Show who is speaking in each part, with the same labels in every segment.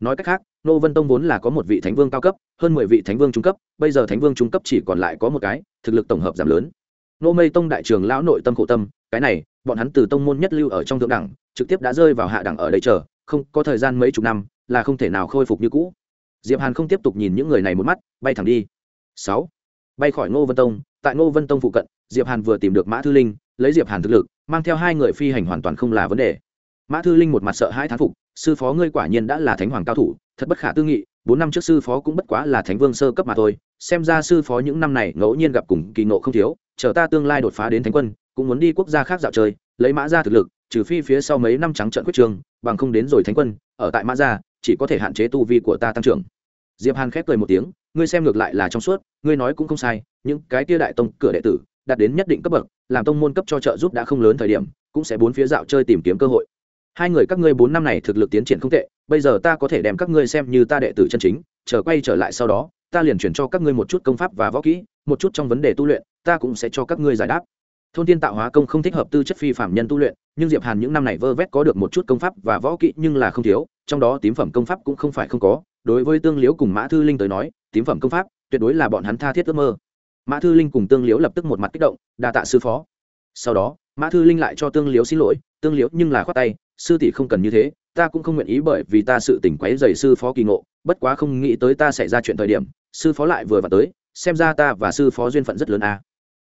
Speaker 1: nói cách khác nô vân tông vốn là có một vị thánh vương cao cấp, hơn mười vị thánh vương trung cấp, bây giờ thánh vương trung cấp chỉ còn lại có một cái, thực lực tổng hợp giảm lớn. Nô mây tông đại trường lão nội tâm khổ tâm, cái này, bọn hắn từ tông môn nhất lưu ở trong thượng đẳng, trực tiếp đã rơi vào hạ đẳng ở đây chờ, không, có thời gian mấy chục năm, là không thể nào khôi phục như cũ. Diệp hàn không tiếp tục nhìn những người này một mắt, bay thẳng đi. Sáu, bay khỏi ngô vân tông, tại ngô vân tông phụ cận, diệp hàn vừa tìm được mã thư linh, lấy diệp hàn thực lực, mang theo hai người phi hành hoàn toàn không là vấn đề. Mã thư linh một mặt sợ hai thán phục sư phó ngươi quả nhiên đã là thánh hoàng cao thủ, thật bất khả tư nghị, bốn năm trước sư phó cũng bất quá là thánh vương sơ cấp mà thôi, xem ra sư phó những năm này ngẫu nhiên gặp cùng kỳ nộ không thiếu, chờ ta tương lai đột phá đến thánh quân, cũng muốn đi quốc gia khác dạo chơi, lấy mã ra thực lực, trừ phi phía sau mấy năm trắng trận quyết trường, bằng không đến rồi thánh quân, ở tại mã gia chỉ có thể hạn chế tu vi của ta tăng trưởng. Diệp hàn khép cười một tiếng, ngươi xem ngược lại là trong suốt, ngươi nói cũng không sai, những cái tia đại tông, cửa đệ tử, đạt đến nhất định cấp bậc, làm tông môn cấp cho trợ giúp đã không lớn thời điểm, cũng sẽ bốn phía dạo chơi tìm kiếm cơ hội hai người các ngươi bốn năm này thực lực tiến triển không tệ, bây giờ ta có thể đem các ngươi xem như ta đệ tử chân chính, chờ quay trở lại sau đó, ta liền chuyển cho các ngươi một chút công pháp và võ kỹ, một chút trong vấn đề tu luyện, ta cũng sẽ cho các ngươi giải đáp. Thôn thiên tạo hóa công không thích hợp tư chất phi phạm nhân tu luyện, nhưng diệp hàn những năm này vơ vét có được một chút công pháp và võ kỹ nhưng là không thiếu, trong đó tím phẩm công pháp cũng không phải không có. Đối với tương liếu cùng mã thư linh tới nói, tím phẩm công pháp tuyệt đối là bọn hắn tha thiết ước mơ. Mã thư linh cùng tương liếu lập tức một mặt kích động, đa tạ sư phó sau đó, mã thư linh lại cho tương liễu xin lỗi, tương liễu nhưng là khoát tay, sư tỷ không cần như thế, ta cũng không nguyện ý bởi vì ta sự tỉnh quấy dày sư phó kỳ ngộ, bất quá không nghĩ tới ta xảy ra chuyện thời điểm, sư phó lại vừa vào tới, xem ra ta và sư phó duyên phận rất lớn à.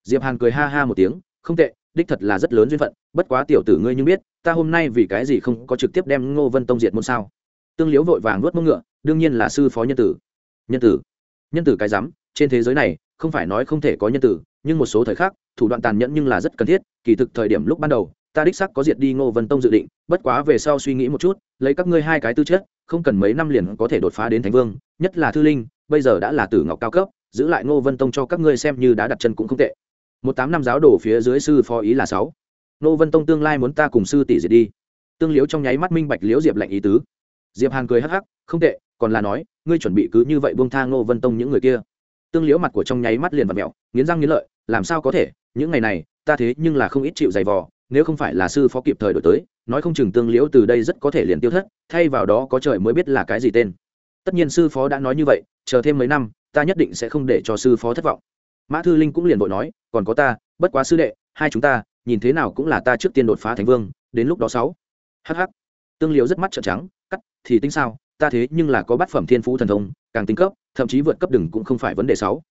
Speaker 1: diệp hàn cười ha ha một tiếng, không tệ, đích thật là rất lớn duyên phận, bất quá tiểu tử ngươi nhưng biết, ta hôm nay vì cái gì không có trực tiếp đem ngô vân tông diệt môn sao? Tương liễu vội vàng nuốt mông ngựa, đương nhiên là sư phó nhân tử. Nhân tử? Nhân tử cái rắm, trên thế giới này, không phải nói không thể có nhân tử, nhưng một số thời khắc thủ đoạn tàn nhẫn nhưng là rất cần thiết, kỳ thực thời điểm lúc ban đầu, ta đích sắc có diệt đi ngô vân tông dự định, bất quá về sau suy nghĩ một chút, lấy các ngươi hai cái tư chất, không cần mấy năm liền có thể đột phá đến thánh vương, nhất là thư linh, bây giờ đã là tử ngọc cao cấp, giữ lại ngô vân tông cho các ngươi xem như đã đặt chân cũng không tệ. Một tám năm giáo đổ phía dưới sư phó ý là sáu. Ngô vân tông tương lai muốn ta cùng sư tỷ diệt đi. Tương liếu trong nháy mắt minh bạch liễu diệp lạnh ý tứ. Diệp hàn cười hắc hắc, không tệ, còn là nói, ngươi chuẩn bị cứ như vậy buông tha ngô vân tông những người kia. Tương liễu mặt của trong nháy mắt liền vặt mẹo, nghiến răng nghiến lợi, làm sao có thể? Những ngày này, ta thế nhưng là không ít chịu dày vò, nếu không phải là sư phó kịp thời đổi tới, nói không chừng tương liễu từ đây rất có thể liền tiêu thất, thay vào đó có trời mới biết là cái gì tên. Tất nhiên sư phó đã nói như vậy, chờ thêm mấy năm, ta nhất định sẽ không để cho sư phó thất vọng. Mã thư linh cũng liền vội nói, còn có ta, bất quá sư đệ, hai chúng ta, nhìn thế nào cũng là ta trước tiên đột phá thánh vương, đến lúc đó sáu. Hh tương liễu rất mắt trợn trắng, cắt, thì tính sao, ta thế nhưng là có bát phẩm thiên phú thần thông, càng tính cấp, thậm chí vượt cấp đừng cũng không phải vấn đề sáu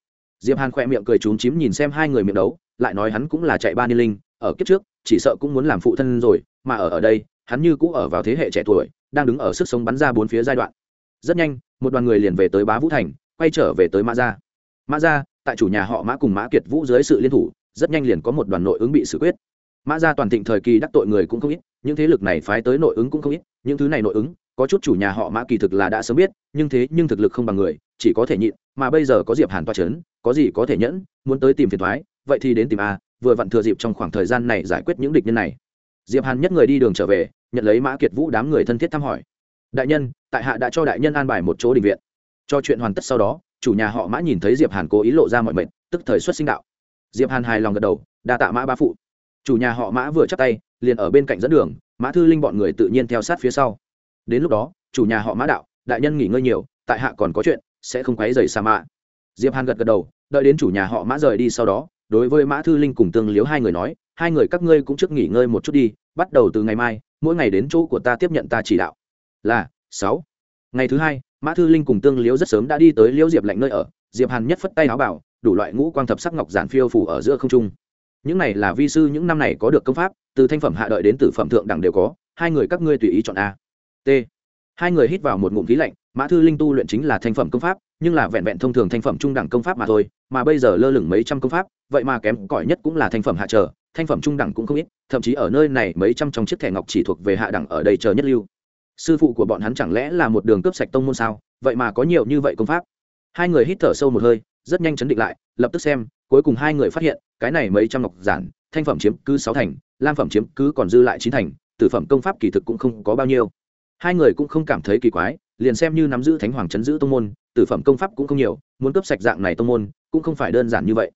Speaker 1: diệp hàn khoe miệng cười trúng chím nhìn xem hai người miệng đấu, lại nói hắn cũng là chạy ba niên linh, ở kiếp trước, chỉ sợ cũng muốn làm phụ thân rồi, mà ở ở đây, hắn như cũ ở vào thế hệ trẻ tuổi, đang đứng ở sức sống bắn ra bốn phía giai đoạn. Rất nhanh, một đoàn người liền về tới bá vũ thành, quay trở về tới mã gia. Mã gia, tại chủ nhà họ mã cùng mã kiệt vũ dưới sự liên thủ, rất nhanh liền có một đoàn nội ứng bị xử quyết. Mã gia toàn thịnh thời kỳ đắc tội người cũng không ít, những thế lực này phái tới nội ứng cũng không ít, những thứ này nội ứng, có chút chủ nhà họ mã kỳ thực là đã sớm biết, nhưng thế nhưng thực lực không bằng người chỉ có thể nhịn, mà bây giờ có diệp hàn toa chấn, có gì có thể nhẫn, muốn tới tìm phiền thoái, vậy thì đến tìm a, vừa vặn thừa dịp trong khoảng thời gian này giải quyết những địch nhân này. Diệp hàn nhất người đi đường trở về, nhận lấy mã kiệt vũ đám người thân thiết thăm hỏi. Đại nhân, tại hạ đã cho đại nhân an bài một chỗ đình viện. Cho chuyện hoàn tất sau đó, chủ nhà họ mã nhìn thấy diệp hàn cố ý lộ ra mọi mệnh tức thời xuất sinh đạo. Diệp hàn hài lòng gật đầu, đa tạ mã ba phụ. Chủ nhà họ mã vừa chắp tay, liền ở bên cạnh dẫn đường, mã thư linh bọn người tự nhiên theo sát phía sau. Đến lúc đó, chủ nhà họ mã đạo, đại nhân nghỉ ngơi nhiều, tại hạ còn có chuyện sẽ không quấy rầy sa mạ diệp hàn gật gật đầu, đợi đến chủ nhà họ mã rời đi sau đó, đối với mã thư linh cùng tương liếu hai người nói, hai người các ngươi cũng trước nghỉ ngơi một chút đi, bắt đầu từ ngày mai, mỗi ngày đến chỗ của ta tiếp nhận ta chỉ đạo. Là, sáu. Ngày thứ hai, mã thư linh cùng tương liếu rất sớm đã đi tới liễu diệp lạnh nơi ở, diệp hàn nhất phất tay áo bảo, đủ loại ngũ quang thập sắc ngọc giản phiêu phủ ở giữa không trung. Những này là vi sư, những năm này có được công pháp, từ thanh phẩm hạ đợi đến tử phẩm thượng đẳng đều có, hai người các ngươi tùy ý chọn a. T hai người hít vào một ngụm khí lạnh, mã thư linh tu luyện chính là thanh phẩm công pháp, nhưng là vẹn vẹn thông thường thanh phẩm trung đẳng công pháp mà thôi, mà bây giờ lơ lửng mấy trăm công pháp, vậy mà kém cỏi nhất cũng là thanh phẩm hạ trở, thanh phẩm trung đẳng cũng không ít, thậm chí ở nơi này mấy trăm trong chiếc thẻ ngọc chỉ thuộc về hạ đẳng ở đây chờ nhất lưu. Sư phụ của bọn hắn chẳng lẽ là một đường cướp sạch tông môn sao? Vậy mà có nhiều như vậy công pháp. Hai người hít thở sâu một hơi, rất nhanh chấn định lại, lập tức xem, cuối cùng hai người phát hiện, cái này mấy trăm ngọc giản, thanh phẩm chiếm cứ sáu thành, lam phẩm chiếm cứ còn dư lại chín thành, tử phẩm công pháp kỳ thực cũng không có bao nhiêu hai người cũng không cảm thấy kỳ quái, liền xem như nắm giữ thánh hoàng chấn giữ tông môn, tử phẩm công pháp cũng không nhiều, muốn cấp sạch dạng này tông môn, cũng không phải đơn giản như vậy.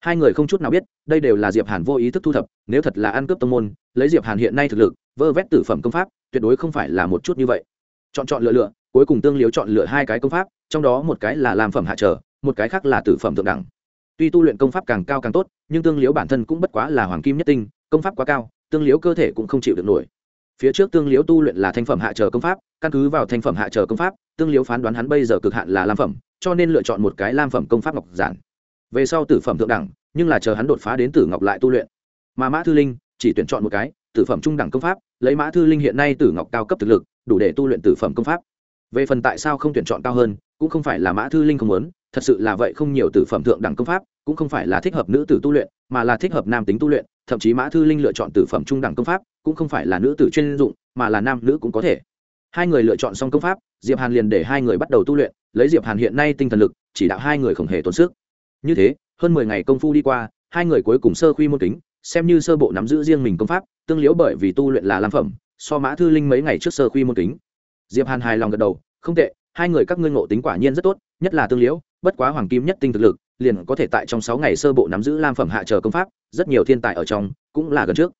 Speaker 1: Hai người không chút nào biết, đây đều là diệp hàn vô ý thức thu thập, nếu thật là ăn cướp tông môn, lấy diệp hàn hiện nay thực lực, vơ vét tử phẩm công pháp, tuyệt đối không phải là một chút như vậy. Chọn chọn lựa lựa, cuối cùng tương liếu chọn lựa hai cái công pháp, trong đó một cái là làm phẩm hạ trở, một cái khác là tử phẩm thượng đẳng. Tuy tu luyện công pháp càng cao càng tốt, nhưng tương liếu bản thân cũng bất quá là hoàng kim nhất tinh, công pháp quá cao, tương liếu cơ thể cũng không chịu được nổi phía trước tương liếu tu luyện là thanh phẩm hạ trở công pháp, căn cứ vào thanh phẩm hạ trở công pháp, tương liếu phán đoán hắn bây giờ cực hạn là lam phẩm, cho nên lựa chọn một cái lam phẩm công pháp ngọc giản. Về sau tử phẩm thượng đẳng, nhưng là chờ hắn đột phá đến tử ngọc lại tu luyện. Mà mã thư linh chỉ tuyển chọn một cái, tử phẩm trung đẳng công pháp, lấy mã thư linh hiện nay tử ngọc cao cấp thực lực, đủ để tu luyện tử phẩm công pháp. Về phần tại sao không tuyển chọn cao hơn, cũng không phải là mã thư linh không muốn thật sự là vậy không nhiều tử phẩm thượng đẳng công pháp, cũng không phải là thích hợp nữ tử tu luyện, mà là thích hợp nam tính tu luyện, thậm chí mã thư linh lựa chọn tử phẩm trung đẳng công pháp, cũng không phải là nữ tử chuyên dụng, mà là nam nữ cũng có thể. Hai người lựa chọn xong công pháp, diệp hàn liền để hai người bắt đầu tu luyện, lấy diệp hàn hiện nay tinh thần lực, chỉ đạo hai người không hề tốn sức. Như thế, hơn mười ngày công phu đi qua, hai người cuối cùng sơ khuy môn kính, xem như sơ bộ nắm giữ riêng mình công pháp, tương liễu bởi vì tu luyện là lam phẩm, so mã thư linh mấy ngày trước sơ khuy môn kính. Diệp hàn hài lòng gật đầu, không tệ, hai người các ngươi ngộ tính quả nhiên rất tốt, nhất là tương liễu bất quá hoàng kim nhất tinh thực lực, liền có thể tại trong sáu ngày sơ bộ nắm giữ lam phẩm hạ chờ công pháp, rất nhiều thiên tài ở trong cũng là gần trước.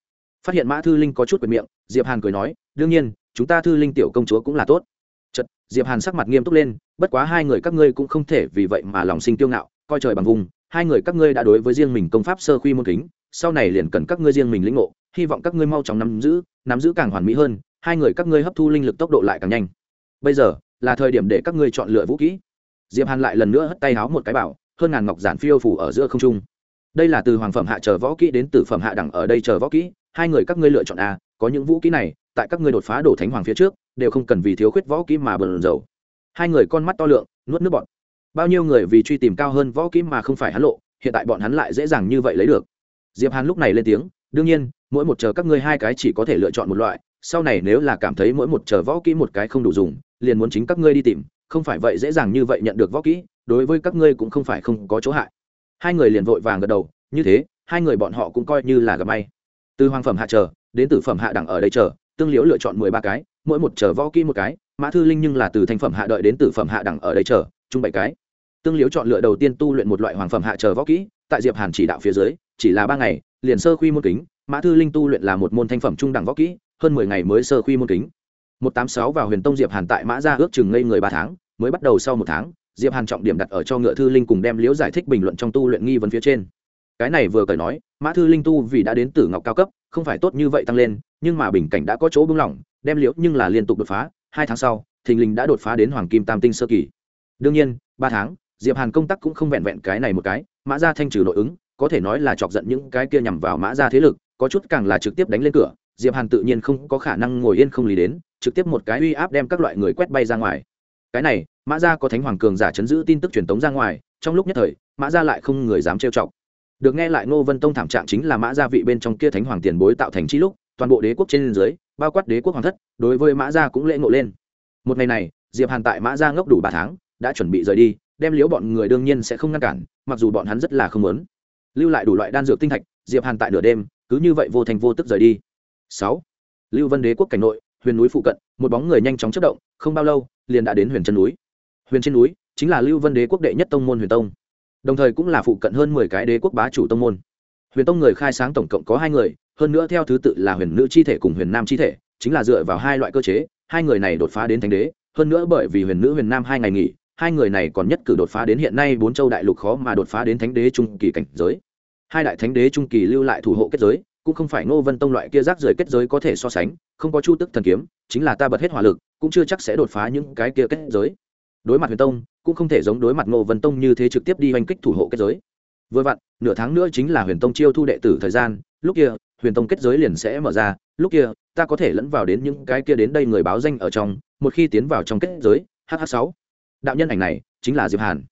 Speaker 1: Phát hiện mã thư linh có chút quyền miệng, diệp hàn cười nói, đương nhiên, chúng ta thư linh tiểu công chúa cũng là tốt. Chật diệp hàn sắc mặt nghiêm túc lên, bất quá hai người các ngươi cũng không thể vì vậy mà lòng sinh tiêu ngạo, coi trời bằng vùng, hai người các ngươi đã đối với riêng mình công pháp sơ khuy môn kính, sau này liền cần các ngươi riêng mình lĩnh ngộ, hy vọng các ngươi mau chóng nắm giữ nắm giữ càng hoàn mỹ hơn, hai người các ngươi hấp thu linh lực tốc độ lại càng nhanh. Bây giờ là thời điểm để các ngươi chọn lựa vũ kỹ diệp hàn lại lần nữa hất tay háo một cái bảo, hơn ngàn ngọc giản phiêu phủ ở giữa không trung. Đây là từ hoàng phẩm hạ chờ võ kỹ đến từ phẩm hạ đẳng ở đây chờ võ kỹ, hai người các ngươi lựa chọn a, có những vũ kỹ này, tại các ngươi đột phá đổ thánh hoàng phía trước, đều không cần vì thiếu khuyết võ kỹ mà bần dầu hai người con mắt to lượng, nuốt nước bọt. Bao nhiêu người vì truy tìm cao hơn võ kỹ mà không phải hắn lộ, hiện tại bọn hắn lại dễ dàng như vậy lấy được. Diệp hàn lúc này lên tiếng, đương nhiên, mỗi một chờ các ngươi hai cái chỉ có thể lựa chọn một loại, sau này nếu là cảm thấy mỗi một chờ võ kỹ một cái không đủ dùng, liền muốn chính các ngươi đi tìm không phải vậy dễ dàng như vậy nhận được võ kỹ, đối với các ngươi cũng không phải không có chỗ hại. Hai người liền vội vàng gật đầu, như thế, hai người bọn họ cũng coi như là gặp may. Từ hoàng phẩm hạ chờ, đến tử phẩm hạ đẳng ở đây chờ, tương liễu lựa chọn mười ba cái, mỗi một chờ võ kỹ một cái, mã thư linh nhưng là từ thành phẩm hạ đợi đến tử phẩm hạ đẳng ở đây chờ, chung bảy cái. Tương liễu chọn lựa đầu tiên tu luyện một loại hoàng phẩm hạ chờ võ kỹ, tại diệp hàn chỉ đạo phía dưới, chỉ là ba ngày, liền sơ khuy môn kính, mã thư linh tu luyện là một môn thanh phẩm trung đẳng võ kỹ, hơn mười ngày mới sơ khuy môn kính. Một tám sáu vào huyền tông diệp hàn tại mã ra ước chừng ngây người ba tháng mới bắt đầu sau một tháng, diệp hàn trọng điểm đặt ở cho ngựa thư linh cùng đem liễu giải thích bình luận trong tu luyện nghi vấn phía trên. Cái này vừa cởi nói, mã thư linh tu vì đã đến tử ngọc cao cấp, không phải tốt như vậy tăng lên, nhưng mà bình cảnh đã có chỗ bưng lỏng, đem liễu nhưng là liên tục đột phá, hai tháng sau, thình linh đã đột phá đến hoàng kim tam tinh sơ kỳ. Đương nhiên, ba tháng, diệp hàn công tác cũng không vẹn vẹn cái này một cái, mã ra thanh trừ nội ứng, có thể nói là chọc giận những cái kia nhằm vào mã ra thế lực, có chút càng là trực tiếp đánh lên cửa, diệp hàn tự nhiên không có khả năng ngồi yên không lý đến, trực tiếp một cái uy áp đem các loại người quét bay ra ngoài cái này, mã gia có thánh hoàng cường giả chấn giữ tin tức truyền tống ra ngoài, trong lúc nhất thời, mã gia lại không người dám trêu chọc. Được nghe lại ngô vân tông thảm trạng chính là mã gia vị bên trong kia thánh hoàng tiền bối tạo thành chi lúc, toàn bộ đế quốc trên dưới, bao quát đế quốc hoàng thất, đối với mã gia cũng lễ ngộ lên. Một ngày này, diệp hàn tại mã gia ngốc đủ ba tháng, đã chuẩn bị rời đi, đem liếu bọn người đương nhiên sẽ không ngăn cản, mặc dù bọn hắn rất là không muốn. Lưu lại đủ loại đan dược tinh thạch, diệp hàn tại nửa đêm, cứ như vậy vô thành vô tức rời đi. Sáu, lưu vân đế quốc cảnh nội, huyền núi phụ cận, một bóng người nhanh chóng chất động, không bao lâu liền đã đến huyền chân núi. Huyền trên núi chính là lưu vân đế quốc đệ nhất tông môn huyền tông, đồng thời cũng là phụ cận hơn mười cái đế quốc bá chủ tông môn. Huyền tông người khai sáng tổng cộng có hai người, hơn nữa theo thứ tự là huyền nữ chi thể cùng huyền nam chi thể, chính là dựa vào hai loại cơ chế, hai người này đột phá đến thánh đế, hơn nữa bởi vì huyền nữ huyền nam hai ngày nghỉ, hai người này còn nhất cử đột phá đến hiện nay bốn châu đại lục khó mà đột phá đến thánh đế trung kỳ cảnh giới. Hai đại thánh đế trung kỳ lưu lại thủ hộ kết giới, cũng không phải ngô vân tông loại kia rác rưởi kết giới có thể so sánh, không có chu tức thần kiếm, chính là ta bật hết hỏa lực cũng chưa chắc sẽ đột phá những cái kia kết giới. Đối mặt huyền tông, cũng không thể giống đối mặt ngô vân tông như thế trực tiếp đi oanh kích thủ hộ kết giới. Vừa vặn, nửa tháng nữa chính là huyền tông chiêu thu đệ tử thời gian, lúc kia, huyền tông kết giới liền sẽ mở ra, lúc kia, ta có thể lẫn vào đến những cái kia đến đây người báo danh ở trong, một khi tiến vào trong kết giới hh sáu. Đạo nhân ảnh này, chính là diệp hàn.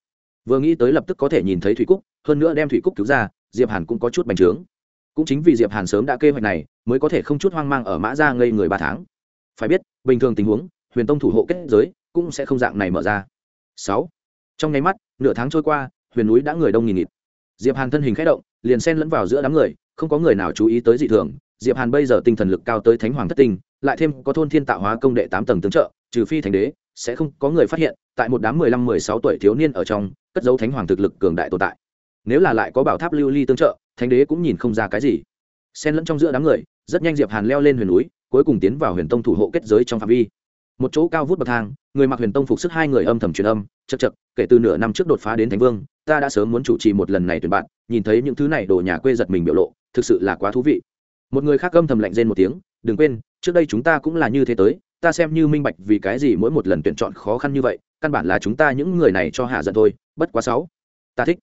Speaker 1: Vừa nghĩ tới lập tức có thể nhìn thấy thủy cúc, hơn nữa đem thủy cúc cứu ra, diệp hàn cũng có chút bành trướng. Cũng chính vì diệp hàn sớm đã kế hoạch này, mới có thể không chút hoang mang ở mã ra ngây người ba tháng. Phải biết, bình thường tình huống huyền tông thủ hộ kết giới cũng sẽ không dạng này mở ra. Sáu, trong nháy mắt, nửa tháng trôi qua, huyền núi đã người đông nghìn nghịt. Diệp hàn thân hình khẽ động, liền xen lẫn vào giữa đám người, không có người nào chú ý tới dị thường. Diệp hàn bây giờ tinh thần lực cao tới thánh hoàng thất tinh, lại thêm có thôn thiên tạo hóa công đệ tám tầng tướng trợ, trừ phi thành đế, sẽ không có người phát hiện, tại một đám mười lăm, mười sáu tuổi thiếu niên ở trong, cất dấu thánh hoàng thực lực cường đại tồn tại. Nếu là lại có bảo tháp lưu ly tương trợ, thánh đế cũng nhìn không ra cái gì. Xen lẫn trong giữa đám người, rất nhanh diệp hàn leo lên huyền núi, cuối cùng tiến vào huyền tông thủ hộ kết giới trong phạm vi một chỗ cao vút bậc thang, người mặc huyền tông phục sức hai người âm thầm truyền âm chật chật kể từ nửa năm trước đột phá đến thánh vương, ta đã sớm muốn chủ trì một lần này tuyển bạn, nhìn thấy những thứ này đồ nhà quê giật mình biểu lộ, thực sự là quá thú vị. Một người khác âm thầm lạnh rên một tiếng, đừng quên, trước đây chúng ta cũng là như thế tới, ta xem như minh bạch vì cái gì mỗi một lần tuyển chọn khó khăn như vậy, căn bản là chúng ta những người này cho hạ giận thôi, bất quá sáu, ta thích.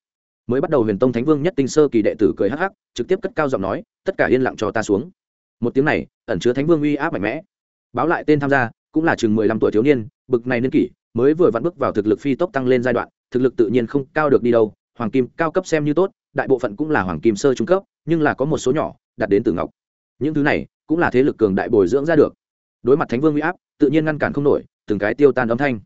Speaker 1: Mới bắt đầu huyền tông thánh vương nhất tinh sơ kỳ đệ tử cười hắc hắc, trực tiếp cất cao giọng nói, tất cả yên lặng cho ta xuống. Một tiếng này, ẩn chứa thánh vương uy áp mạnh mẽ. Báo lại tên tham gia cũng là chừng mười lăm tuổi thiếu niên, bực này niên kỷ, mới vừa vặn bước vào thực lực phi tốc tăng lên giai đoạn, thực lực tự nhiên không cao được đi đâu, hoàng kim cao cấp xem như tốt, đại bộ phận cũng là hoàng kim sơ trung cấp, nhưng là có một số nhỏ, đạt đến từ ngọc. Những thứ này, cũng là thế lực cường đại bồi dưỡng ra được. Đối mặt thánh vương uy áp, tự nhiên ngăn cản không nổi, từng cái tiêu tan âm thanh.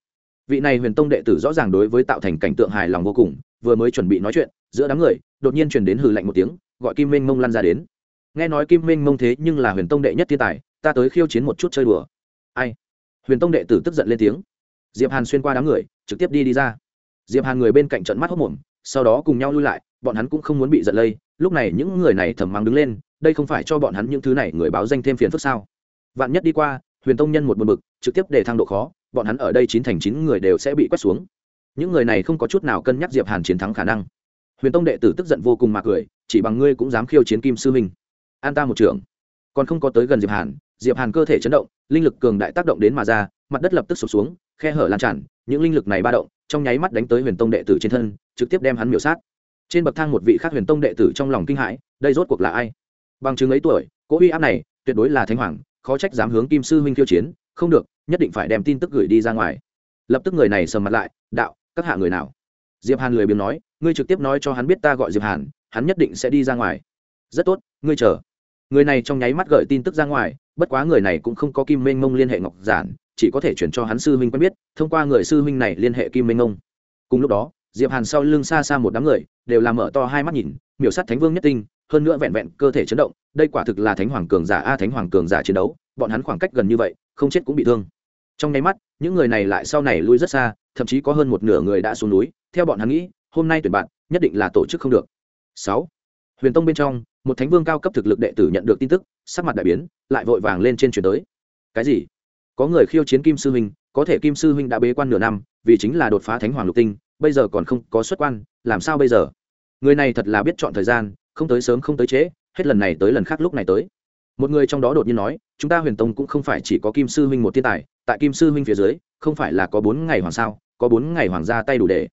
Speaker 1: Vị này huyền tông đệ tử rõ ràng đối với tạo thành cảnh tượng hài lòng vô cùng, vừa mới chuẩn bị nói chuyện, giữa đám người, đột nhiên truyền đến hừ lạnh một tiếng, gọi kim minh mông lăn ra đến. Nghe nói kim minh mông thế nhưng là huyền tông đệ nhất thiên tài, ta tới khiêu chiến một chút chơi đùa. Ai? Huyền tông đệ tử tức giận lên tiếng. Diệp hàn xuyên qua đám người, trực tiếp đi đi ra. Diệp hàn người bên cạnh trận mắt hốc mồm sau đó cùng nhau lui lại, bọn hắn cũng không muốn bị giận lây, lúc này những người này thầm mắng đứng lên, đây không phải cho bọn hắn những thứ này người báo danh thêm phiền phức sao? Vạn nhất đi qua, huyền tông nhân một buồn bực, trực tiếp để thang độ khó, bọn hắn ở đây chín thành chín người đều sẽ bị quét xuống. Những người này không có chút nào cân nhắc diệp hàn chiến thắng khả năng. Huyền tông đệ tử tức giận vô cùng mà cười, chỉ bằng ngươi cũng dám khiêu chiến kim sư minh. An ta một trưởng. Còn không có tới gần diệp hàn diệp hàn cơ thể chấn động, linh lực cường đại tác động đến mà ra, mặt đất lập tức sụp xuống, khe hở lan tràn, những linh lực này ba động, trong nháy mắt đánh tới huyền tông đệ tử trên thân, trực tiếp đem hắn miểu sát. Trên bậc thang một vị khác huyền tông đệ tử trong lòng kinh hãi, đây rốt cuộc là ai? Bằng chứng ấy tuổi, cỗ uy áp này, tuyệt đối là thánh hoàng, khó trách dám hướng kim sư huynh khiêu chiến, không được, nhất định phải đem tin tức gửi đi ra ngoài. Lập tức người này sầm mặt lại, đạo, các hạ người nào? Diệp hàn lười biếng nói, ngươi trực tiếp nói cho hắn biết ta gọi diệp hàn, hắn nhất định sẽ đi ra ngoài. Rất tốt, ngươi chờ người này trong nháy mắt gửi tin tức ra ngoài, bất quá người này cũng không có kim Minh mông liên hệ ngọc giản, chỉ có thể chuyển cho hắn sư huynh quen biết, thông qua người sư huynh này liên hệ kim Minh mông cùng lúc đó, diệp hàn sau lưng xa xa một đám người, đều làm mở to hai mắt nhìn, miểu sát thánh vương nhất tinh, hơn nữa vẹn vẹn cơ thể chấn động, đây quả thực là thánh hoàng cường giả a, thánh hoàng cường giả chiến đấu, bọn hắn khoảng cách gần như vậy, không chết cũng bị thương. Trong nháy mắt, những người này lại sau này lui rất xa, thậm chí có hơn một nửa người đã xuống núi, theo bọn hắn nghĩ, hôm nay tuyển bạn, nhất định là tổ chức không được. Sáu. Huyền tông bên trong một thánh vương cao cấp thực lực đệ tử nhận được tin tức, sắc mặt đại biến, lại vội vàng lên trên chuyển tới. Cái gì? Có người khiêu chiến kim sư huynh, có thể kim sư huynh đã bế quan nửa năm, vì chính là đột phá thánh hoàng lục tinh, bây giờ còn không có xuất quan, làm sao bây giờ? Người này thật là biết chọn thời gian, không tới sớm không tới trễ, hết lần này tới lần khác lúc này tới. Một người trong đó đột nhiên nói, chúng ta huyền tông cũng không phải chỉ có kim sư huynh một thiên tài, tại kim sư huynh phía dưới, không phải là có bốn ngày hoàng sao, có bốn ngày hoàng ra tay đủ để.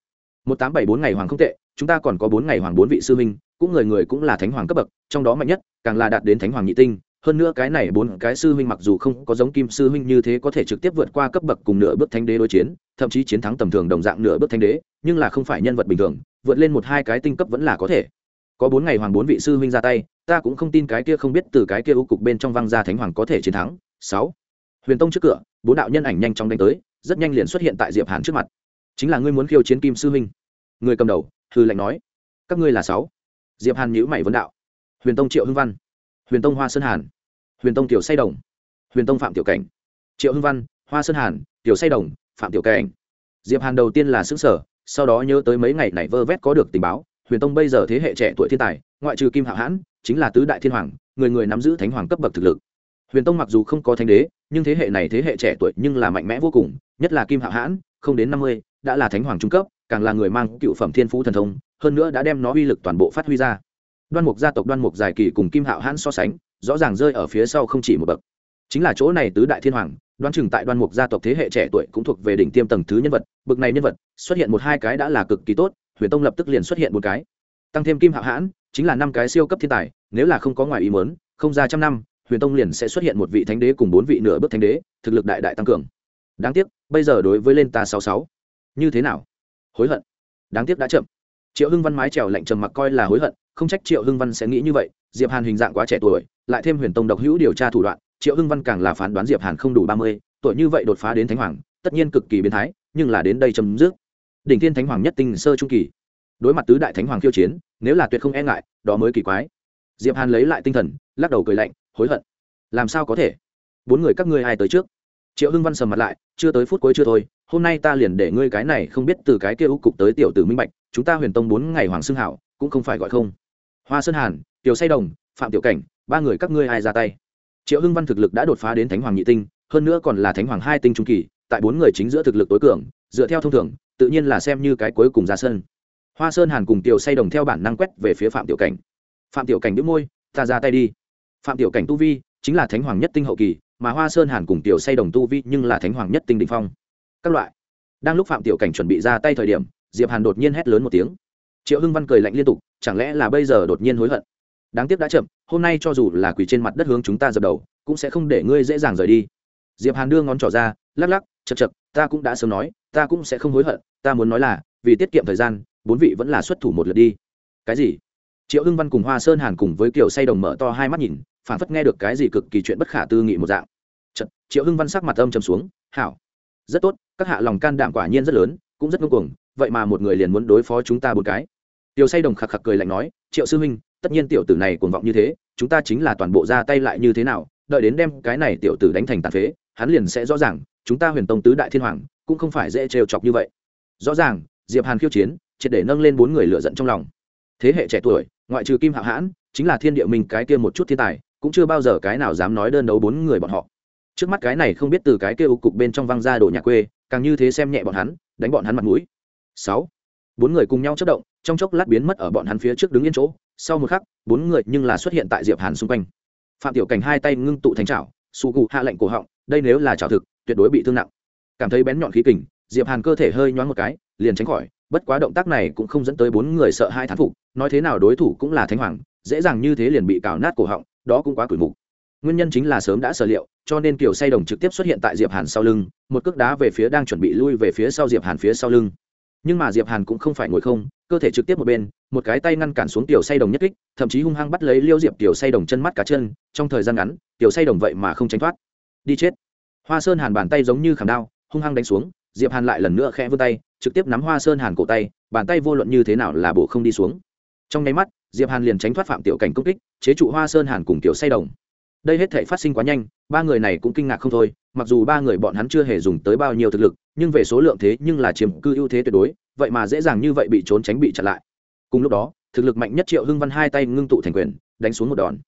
Speaker 1: Một tám bảy bốn ngày hoàng không tệ chúng ta còn có bốn ngày hoàng bốn vị sư huynh, cũng người người cũng là thánh hoàng cấp bậc, trong đó mạnh nhất, càng là đạt đến thánh hoàng nhị tinh. Hơn nữa cái này bốn cái sư huynh mặc dù không có giống kim sư huynh như thế có thể trực tiếp vượt qua cấp bậc cùng nửa bước thánh đế đối chiến, thậm chí chiến thắng tầm thường đồng dạng nửa bước thánh đế, nhưng là không phải nhân vật bình thường, vượt lên một hai cái tinh cấp vẫn là có thể. Có bốn ngày hoàng bốn vị sư huynh ra tay, ta cũng không tin cái kia không biết từ cái kia ưu cục bên trong văng ra thánh hoàng có thể chiến thắng. Sáu. Huyền tông trước cửa, bốn đạo nhân ảnh nhanh chóng đánh tới, rất nhanh liền xuất hiện tại diệp hàn trước mặt. Chính là ngươi muốn khiêu chiến kim sư huynh. Người cầm đầu hư lệnh nói, các ngươi là sáu. Diệp hàn nhữ mày vấn đạo, huyền tông triệu hưng văn, huyền tông hoa sơn hàn, huyền tông tiểu say đồng, huyền tông phạm tiểu cảnh. Triệu hưng văn, hoa sơn hàn, tiểu say đồng, phạm tiểu cảnh. Diệp hàn đầu tiên là xứ sở sau đó nhớ tới mấy ngày này vơ vét có được tình báo, huyền tông bây giờ thế hệ trẻ tuổi thiên tài, ngoại trừ kim hạo hãn, chính là tứ đại thiên hoàng, người người nắm giữ thánh hoàng cấp bậc thực lực. Huyền tông mặc dù không có thánh đế, nhưng thế hệ này thế hệ trẻ tuổi nhưng là mạnh mẽ vô cùng, nhất là kim hạo hãn, không đến năm mươi đã là thánh hoàng trung cấp, càng là người mang cựu phẩm thiên phú thần thông, hơn nữa đã đem nó uy lực toàn bộ phát huy ra. Đoan mục gia tộc đoan mục dài kỳ cùng kim hạo hãn so sánh, rõ ràng rơi ở phía sau không chỉ một bậc. Chính là chỗ này tứ đại thiên hoàng đoan chừng tại đoan mục gia tộc thế hệ trẻ tuổi cũng thuộc về đỉnh tiêm tầng thứ nhân vật bậc này nhân vật, xuất hiện một hai cái đã là cực kỳ tốt, huyền tông lập tức liền xuất hiện một cái. Tăng thêm kim hạo hãn, chính là năm cái siêu cấp thiên tài, nếu là không có ngoài ý muốn, không ra trăm năm, huyền tông liền sẽ xuất hiện một vị thánh đế cùng bốn vị nửa bước thánh đế, thực lực đại đại tăng cường. Đáng tiếc, bây giờ đối với lên ta sáu sáu như thế nào? Hối hận. Đáng tiếc đã chậm. Triệu hưng văn mái trèo lạnh trầm mặc coi là hối hận, không trách triệu hưng văn sẽ nghĩ như vậy. Diệp hàn hình dạng quá trẻ tuổi, lại thêm huyền tông độc hữu điều tra thủ đoạn, triệu hưng văn càng là phán đoán diệp hàn không đủ ba mươi, tuổi như vậy đột phá đến thánh hoàng, tất nhiên cực kỳ biến thái, nhưng là đến đây chấm dứt. Đỉnh thiên thánh hoàng nhất tinh sơ trung kỳ. Đối mặt tứ đại thánh hoàng khiêu chiến, nếu là tuyệt không e ngại, đó mới kỳ quái. Diệp hàn lấy lại tinh thần, lắc đầu cười lạnh, hối hận. Làm sao có thể? Bốn người các ngươi ai tới trước? Triệu hưng văn sầm mặt lại, chưa tới phút cuối chưa thôi hôm nay ta liền để ngươi cái này không biết từ cái kia ưu cục tới tiểu tử minh bạch, chúng ta huyền tông bốn ngày hoàng xưng hảo, cũng không phải gọi không. Hoa sơn hàn, tiểu say đồng, phạm tiểu cảnh, ba người các ngươi ai ra tay? Triệu hưng văn thực lực đã đột phá đến thánh hoàng nhị tinh, hơn nữa còn là thánh hoàng hai tinh trung kỳ, tại bốn người chính giữa thực lực tối cường, dựa theo thông thường, tự nhiên là xem như cái cuối cùng ra sân. Hoa sơn hàn cùng tiểu say đồng theo bản năng quét về phía phạm tiểu cảnh. Phạm tiểu cảnh đĩu môi, ta ra tay đi. Phạm tiểu cảnh tu vi chính là thánh hoàng nhất tinh hậu kỳ, mà hoa sơn hàn cùng tiểu say đồng tu vi nhưng là thánh hoàng nhất tinh đỉnh phong các loại. Đang lúc phạm tiểu cảnh chuẩn bị ra tay thời điểm diệp hàn đột nhiên hét lớn một tiếng. Triệu hưng văn cười lạnh liên tục chẳng lẽ là bây giờ đột nhiên hối hận? Đáng tiếc đã chậm hôm nay cho dù là quỳ trên mặt đất hướng chúng ta dập đầu cũng sẽ không để ngươi dễ dàng rời đi. Diệp hàn đưa ngón trỏ ra lắc lắc chật chật ta cũng đã sớm nói ta cũng sẽ không hối hận ta muốn nói là vì tiết kiệm thời gian bốn vị vẫn là xuất thủ một lượt đi. Cái gì? Triệu hưng văn cùng hoa sơn hàn cùng với kiểu say đồng mở to hai mắt nhìn phản phất nghe được cái gì cực kỳ chuyện bất khả tư nghị một dạng. Chật, triệu hưng văn sắc mặt âm trầm xuống hảo rất tốt các hạ lòng can đảm quả nhiên rất lớn, cũng rất ngưng cuồng, vậy mà một người liền muốn đối phó chúng ta một cái. Tiểu say đồng khạc khạc cười lạnh nói, triệu sư huynh, tất nhiên tiểu tử này cuồng vọng như thế, chúng ta chính là toàn bộ ra tay lại như thế nào, đợi đến đem cái này tiểu tử đánh thành tàn phế, hắn liền sẽ rõ ràng, chúng ta huyền tông tứ đại thiên hoàng, cũng không phải dễ trêu chọc như vậy. Rõ ràng, diệp hàn khiêu chiến, triệt để nâng lên bốn người lựa giận trong lòng. Thế hệ trẻ tuổi, ngoại trừ kim hạo hãn, chính là thiên địa mình cái kia một chút thiên tài, cũng chưa bao giờ cái nào dám nói đơn đấu bốn người bọn họ. Trước mắt cái này không biết từ cái kia u cục bên trong văng ra đồ nhà quê càng như thế xem nhẹ bọn hắn, đánh bọn hắn mặt mũi. Sáu, bốn người cùng nhau chất động, trong chốc lát biến mất ở bọn hắn phía trước đứng yên chỗ. Sau một khắc, bốn người nhưng là xuất hiện tại diệp hàn xung quanh. Phạm tiểu cảnh hai tay ngưng tụ thành trảo su cụ hạ lệnh cổ họng, đây nếu là trảo thực, tuyệt đối bị thương nặng. Cảm thấy bén nhọn khí kình, diệp hàn cơ thể hơi nhoáng một cái, liền tránh khỏi, bất quá động tác này cũng không dẫn tới bốn người sợ hai thán phục, nói thế nào đối thủ cũng là thánh hoàng, dễ dàng như thế liền bị cào nát cổ họng, đó cũng quá cửi mục nguyên nhân chính là sớm đã sở liệu, cho nên kiều say đồng trực tiếp xuất hiện tại diệp hàn sau lưng, một cước đá về phía đang chuẩn bị lui về phía sau diệp hàn phía sau lưng. Nhưng mà diệp hàn cũng không phải ngồi không, cơ thể trực tiếp một bên, một cái tay ngăn cản xuống tiểu say đồng nhất kích, thậm chí hung hăng bắt lấy liêu diệp tiểu say đồng chân mắt cá chân, trong thời gian ngắn tiểu say đồng vậy mà không tránh thoát. Đi chết. Hoa sơn hàn bàn tay giống như khảm đao, hung hăng đánh xuống, diệp hàn lại lần nữa khẽ vươn tay, trực tiếp nắm hoa sơn hàn cổ tay, bàn tay vô luận như thế nào là bổ không đi xuống. Trong nháy mắt, diệp hàn liền tránh thoát phạm tiểu cảnh công kích, chế trụ hoa sơn hàn cùng tiểu say đồng đây hết thể phát sinh quá nhanh, ba người này cũng kinh ngạc không thôi, mặc dù ba người bọn hắn chưa hề dùng tới bao nhiêu thực lực, nhưng về số lượng thế nhưng là chiếm cư ưu thế tuyệt đối, vậy mà dễ dàng như vậy bị trốn tránh bị chặn lại. Cùng lúc đó, thực lực mạnh nhất triệu hưng văn hai tay ngưng tụ thành quyền, đánh xuống một đòn.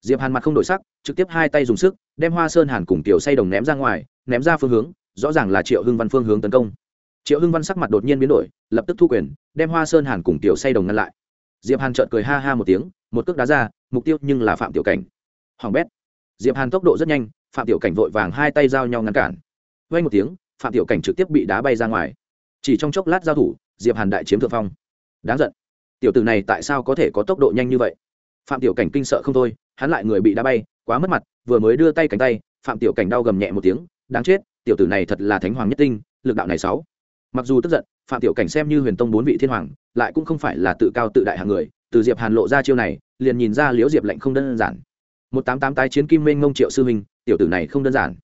Speaker 1: Diệp hàn mặt không đổi sắc, trực tiếp hai tay dùng sức, đem hoa sơn hàn cùng tiểu say đồng ném ra ngoài, ném ra phương hướng, rõ ràng là triệu hưng văn phương hướng tấn công. Triệu hưng văn sắc mặt đột nhiên biến đổi, lập tức thu quyền, đem hoa sơn hàn cùng tiểu say đồng ngăn lại. Diệp hàn trợn cười ha ha một tiếng, một cước đá ra, mục tiêu nhưng là phạm tiểu cảnh. Hoàng bét diệp hàn tốc độ rất nhanh, phạm tiểu cảnh vội vàng hai tay giao nhau ngăn cản. Vay một tiếng, phạm tiểu cảnh trực tiếp bị đá bay ra ngoài. Chỉ trong chốc lát giao thủ, diệp hàn đại chiếm thượng phong. Đáng giận. Tiểu tử này tại sao có thể có tốc độ nhanh như vậy? Phạm tiểu cảnh kinh sợ không thôi, hắn lại người bị đá bay, quá mất mặt, vừa mới đưa tay cánh tay, phạm tiểu cảnh đau gầm nhẹ một tiếng, đáng chết, tiểu tử này thật là thánh hoàng nhất tinh, lực đạo này sáu. Mặc dù tức giận, phạm tiểu cảnh xem như huyền tông bốn vị thiên hoàng, lại cũng không phải là tự cao tự đại hạng người, từ diệp hàn lộ ra chiêu này, liền nhìn ra liễu diệp lệnh không đơn giản một tám tám tái chiến kim minh ngông triệu sư huynh, tiểu tử này không đơn giản.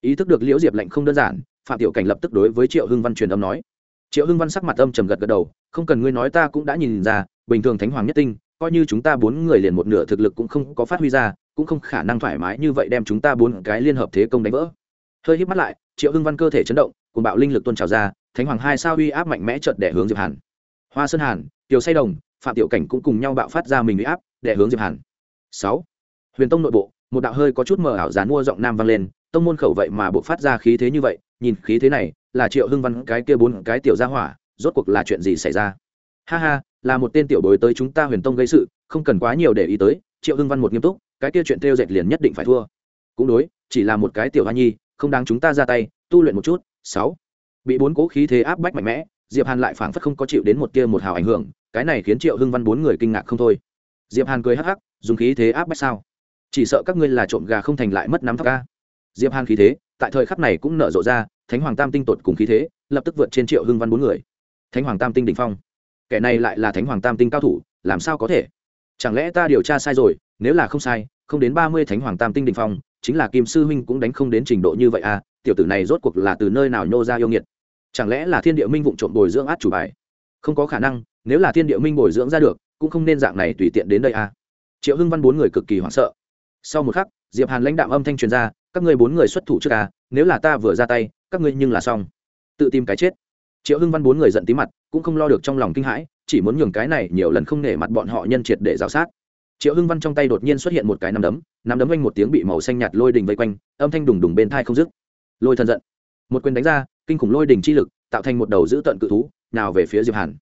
Speaker 1: Ý thức được liễu diệp lệnh không đơn giản, phạm tiểu cảnh lập tức đối với triệu hưng văn truyền âm nói. Triệu hưng văn sắc mặt âm trầm gật gật đầu, không cần ngươi nói ta cũng đã nhìn ra, bình thường thánh hoàng nhất tinh, coi như chúng ta bốn người liền một nửa thực lực cũng không có phát huy ra, cũng không khả năng thoải mái như vậy đem chúng ta bốn cái liên hợp thế công đánh vỡ. Hơi hít mắt lại, triệu hưng văn cơ thể chấn động cùng bạo linh lực tuôn trào ra, thánh hoàng hai sao uy áp mạnh mẽ chợt để hướng diệp hàn. Hoa sơn hàn, tiểu say đồng, phạm tiểu cảnh cũng cùng nhau bạo phát ra mình uy áp để hướng diệp hàn. Sáu huyền tông nội bộ, một đạo hơi có chút mờ ảo dán mua giọng nam vang lên, tông môn khẩu vậy mà buộc phát ra khí thế như vậy, nhìn khí thế này, là triệu hưng văn cái kia bốn cái tiểu gia hỏa, rốt cuộc là chuyện gì xảy ra? Ha ha, là một tên tiểu bối tới chúng ta huyền tông gây sự, không cần quá nhiều để ý tới, triệu hưng văn một nghiêm túc, cái kia chuyện theo dệt liền nhất định phải thua. Cũng đối, chỉ là một cái tiểu hoa nhi, không đáng chúng ta ra tay, tu luyện một chút. Sáu. Bị bốn cố khí thế áp bách mạnh mẽ, diệp hàn lại phảng phất không có chịu đến một kia một hào ảnh hưởng, cái này khiến triệu hưng văn bốn người kinh ngạc không thôi. Diệp hàn cười hắc hắc, dùng khí thế áp bách sao? Chỉ sợ các ngươi là trộm gà không thành lại mất nắm thóc ca diệp hàn khí thế, tại thời khắc này cũng nở rộ ra, thánh hoàng tam tinh tột cùng khí thế, lập tức vượt trên triệu hưng văn bốn người. Thánh hoàng tam tinh đỉnh phong. Kẻ này lại là thánh hoàng tam tinh cao thủ, làm sao có thể? Chẳng lẽ ta điều tra sai rồi, nếu là không sai, không đến ba mươi thánh hoàng tam tinh đỉnh phong, chính là kim sư huynh cũng đánh không đến trình độ như vậy à tiểu tử này rốt cuộc là từ nơi nào nhô ra yêu nghiệt? Chẳng lẽ là thiên địa minh vụng trộm bồi dưỡng át chủ bài? Không có khả năng, nếu là thiên địa minh bồi dưỡng ra được, cũng không nên dạng này tùy tiện đến đây à. Triệu hưng văn bốn người cực kỳ hoảng sợ sau một khắc, diệp hàn lãnh đạm âm thanh truyền ra, các ngươi bốn người xuất thủ trước à nếu là ta vừa ra tay, các ngươi nhưng là xong. Tự tìm cái chết. Triệu hưng văn bốn người giận tí mặt, cũng không lo được trong lòng kinh hãi, chỉ muốn nhường cái này nhiều lần không nể mặt bọn họ nhân triệt để rào sát. Triệu hưng văn trong tay đột nhiên xuất hiện một cái nắm đấm nắm đấm anh một tiếng bị màu xanh nhạt lôi đình vây quanh, âm thanh đùng đùng bên thai không dứt. Lôi thần giận. Một quyền đánh ra, kinh khủng lôi đỉnh chi lực, tạo thành một đầu giữ tận cự thú, nào về phía diệp hàn.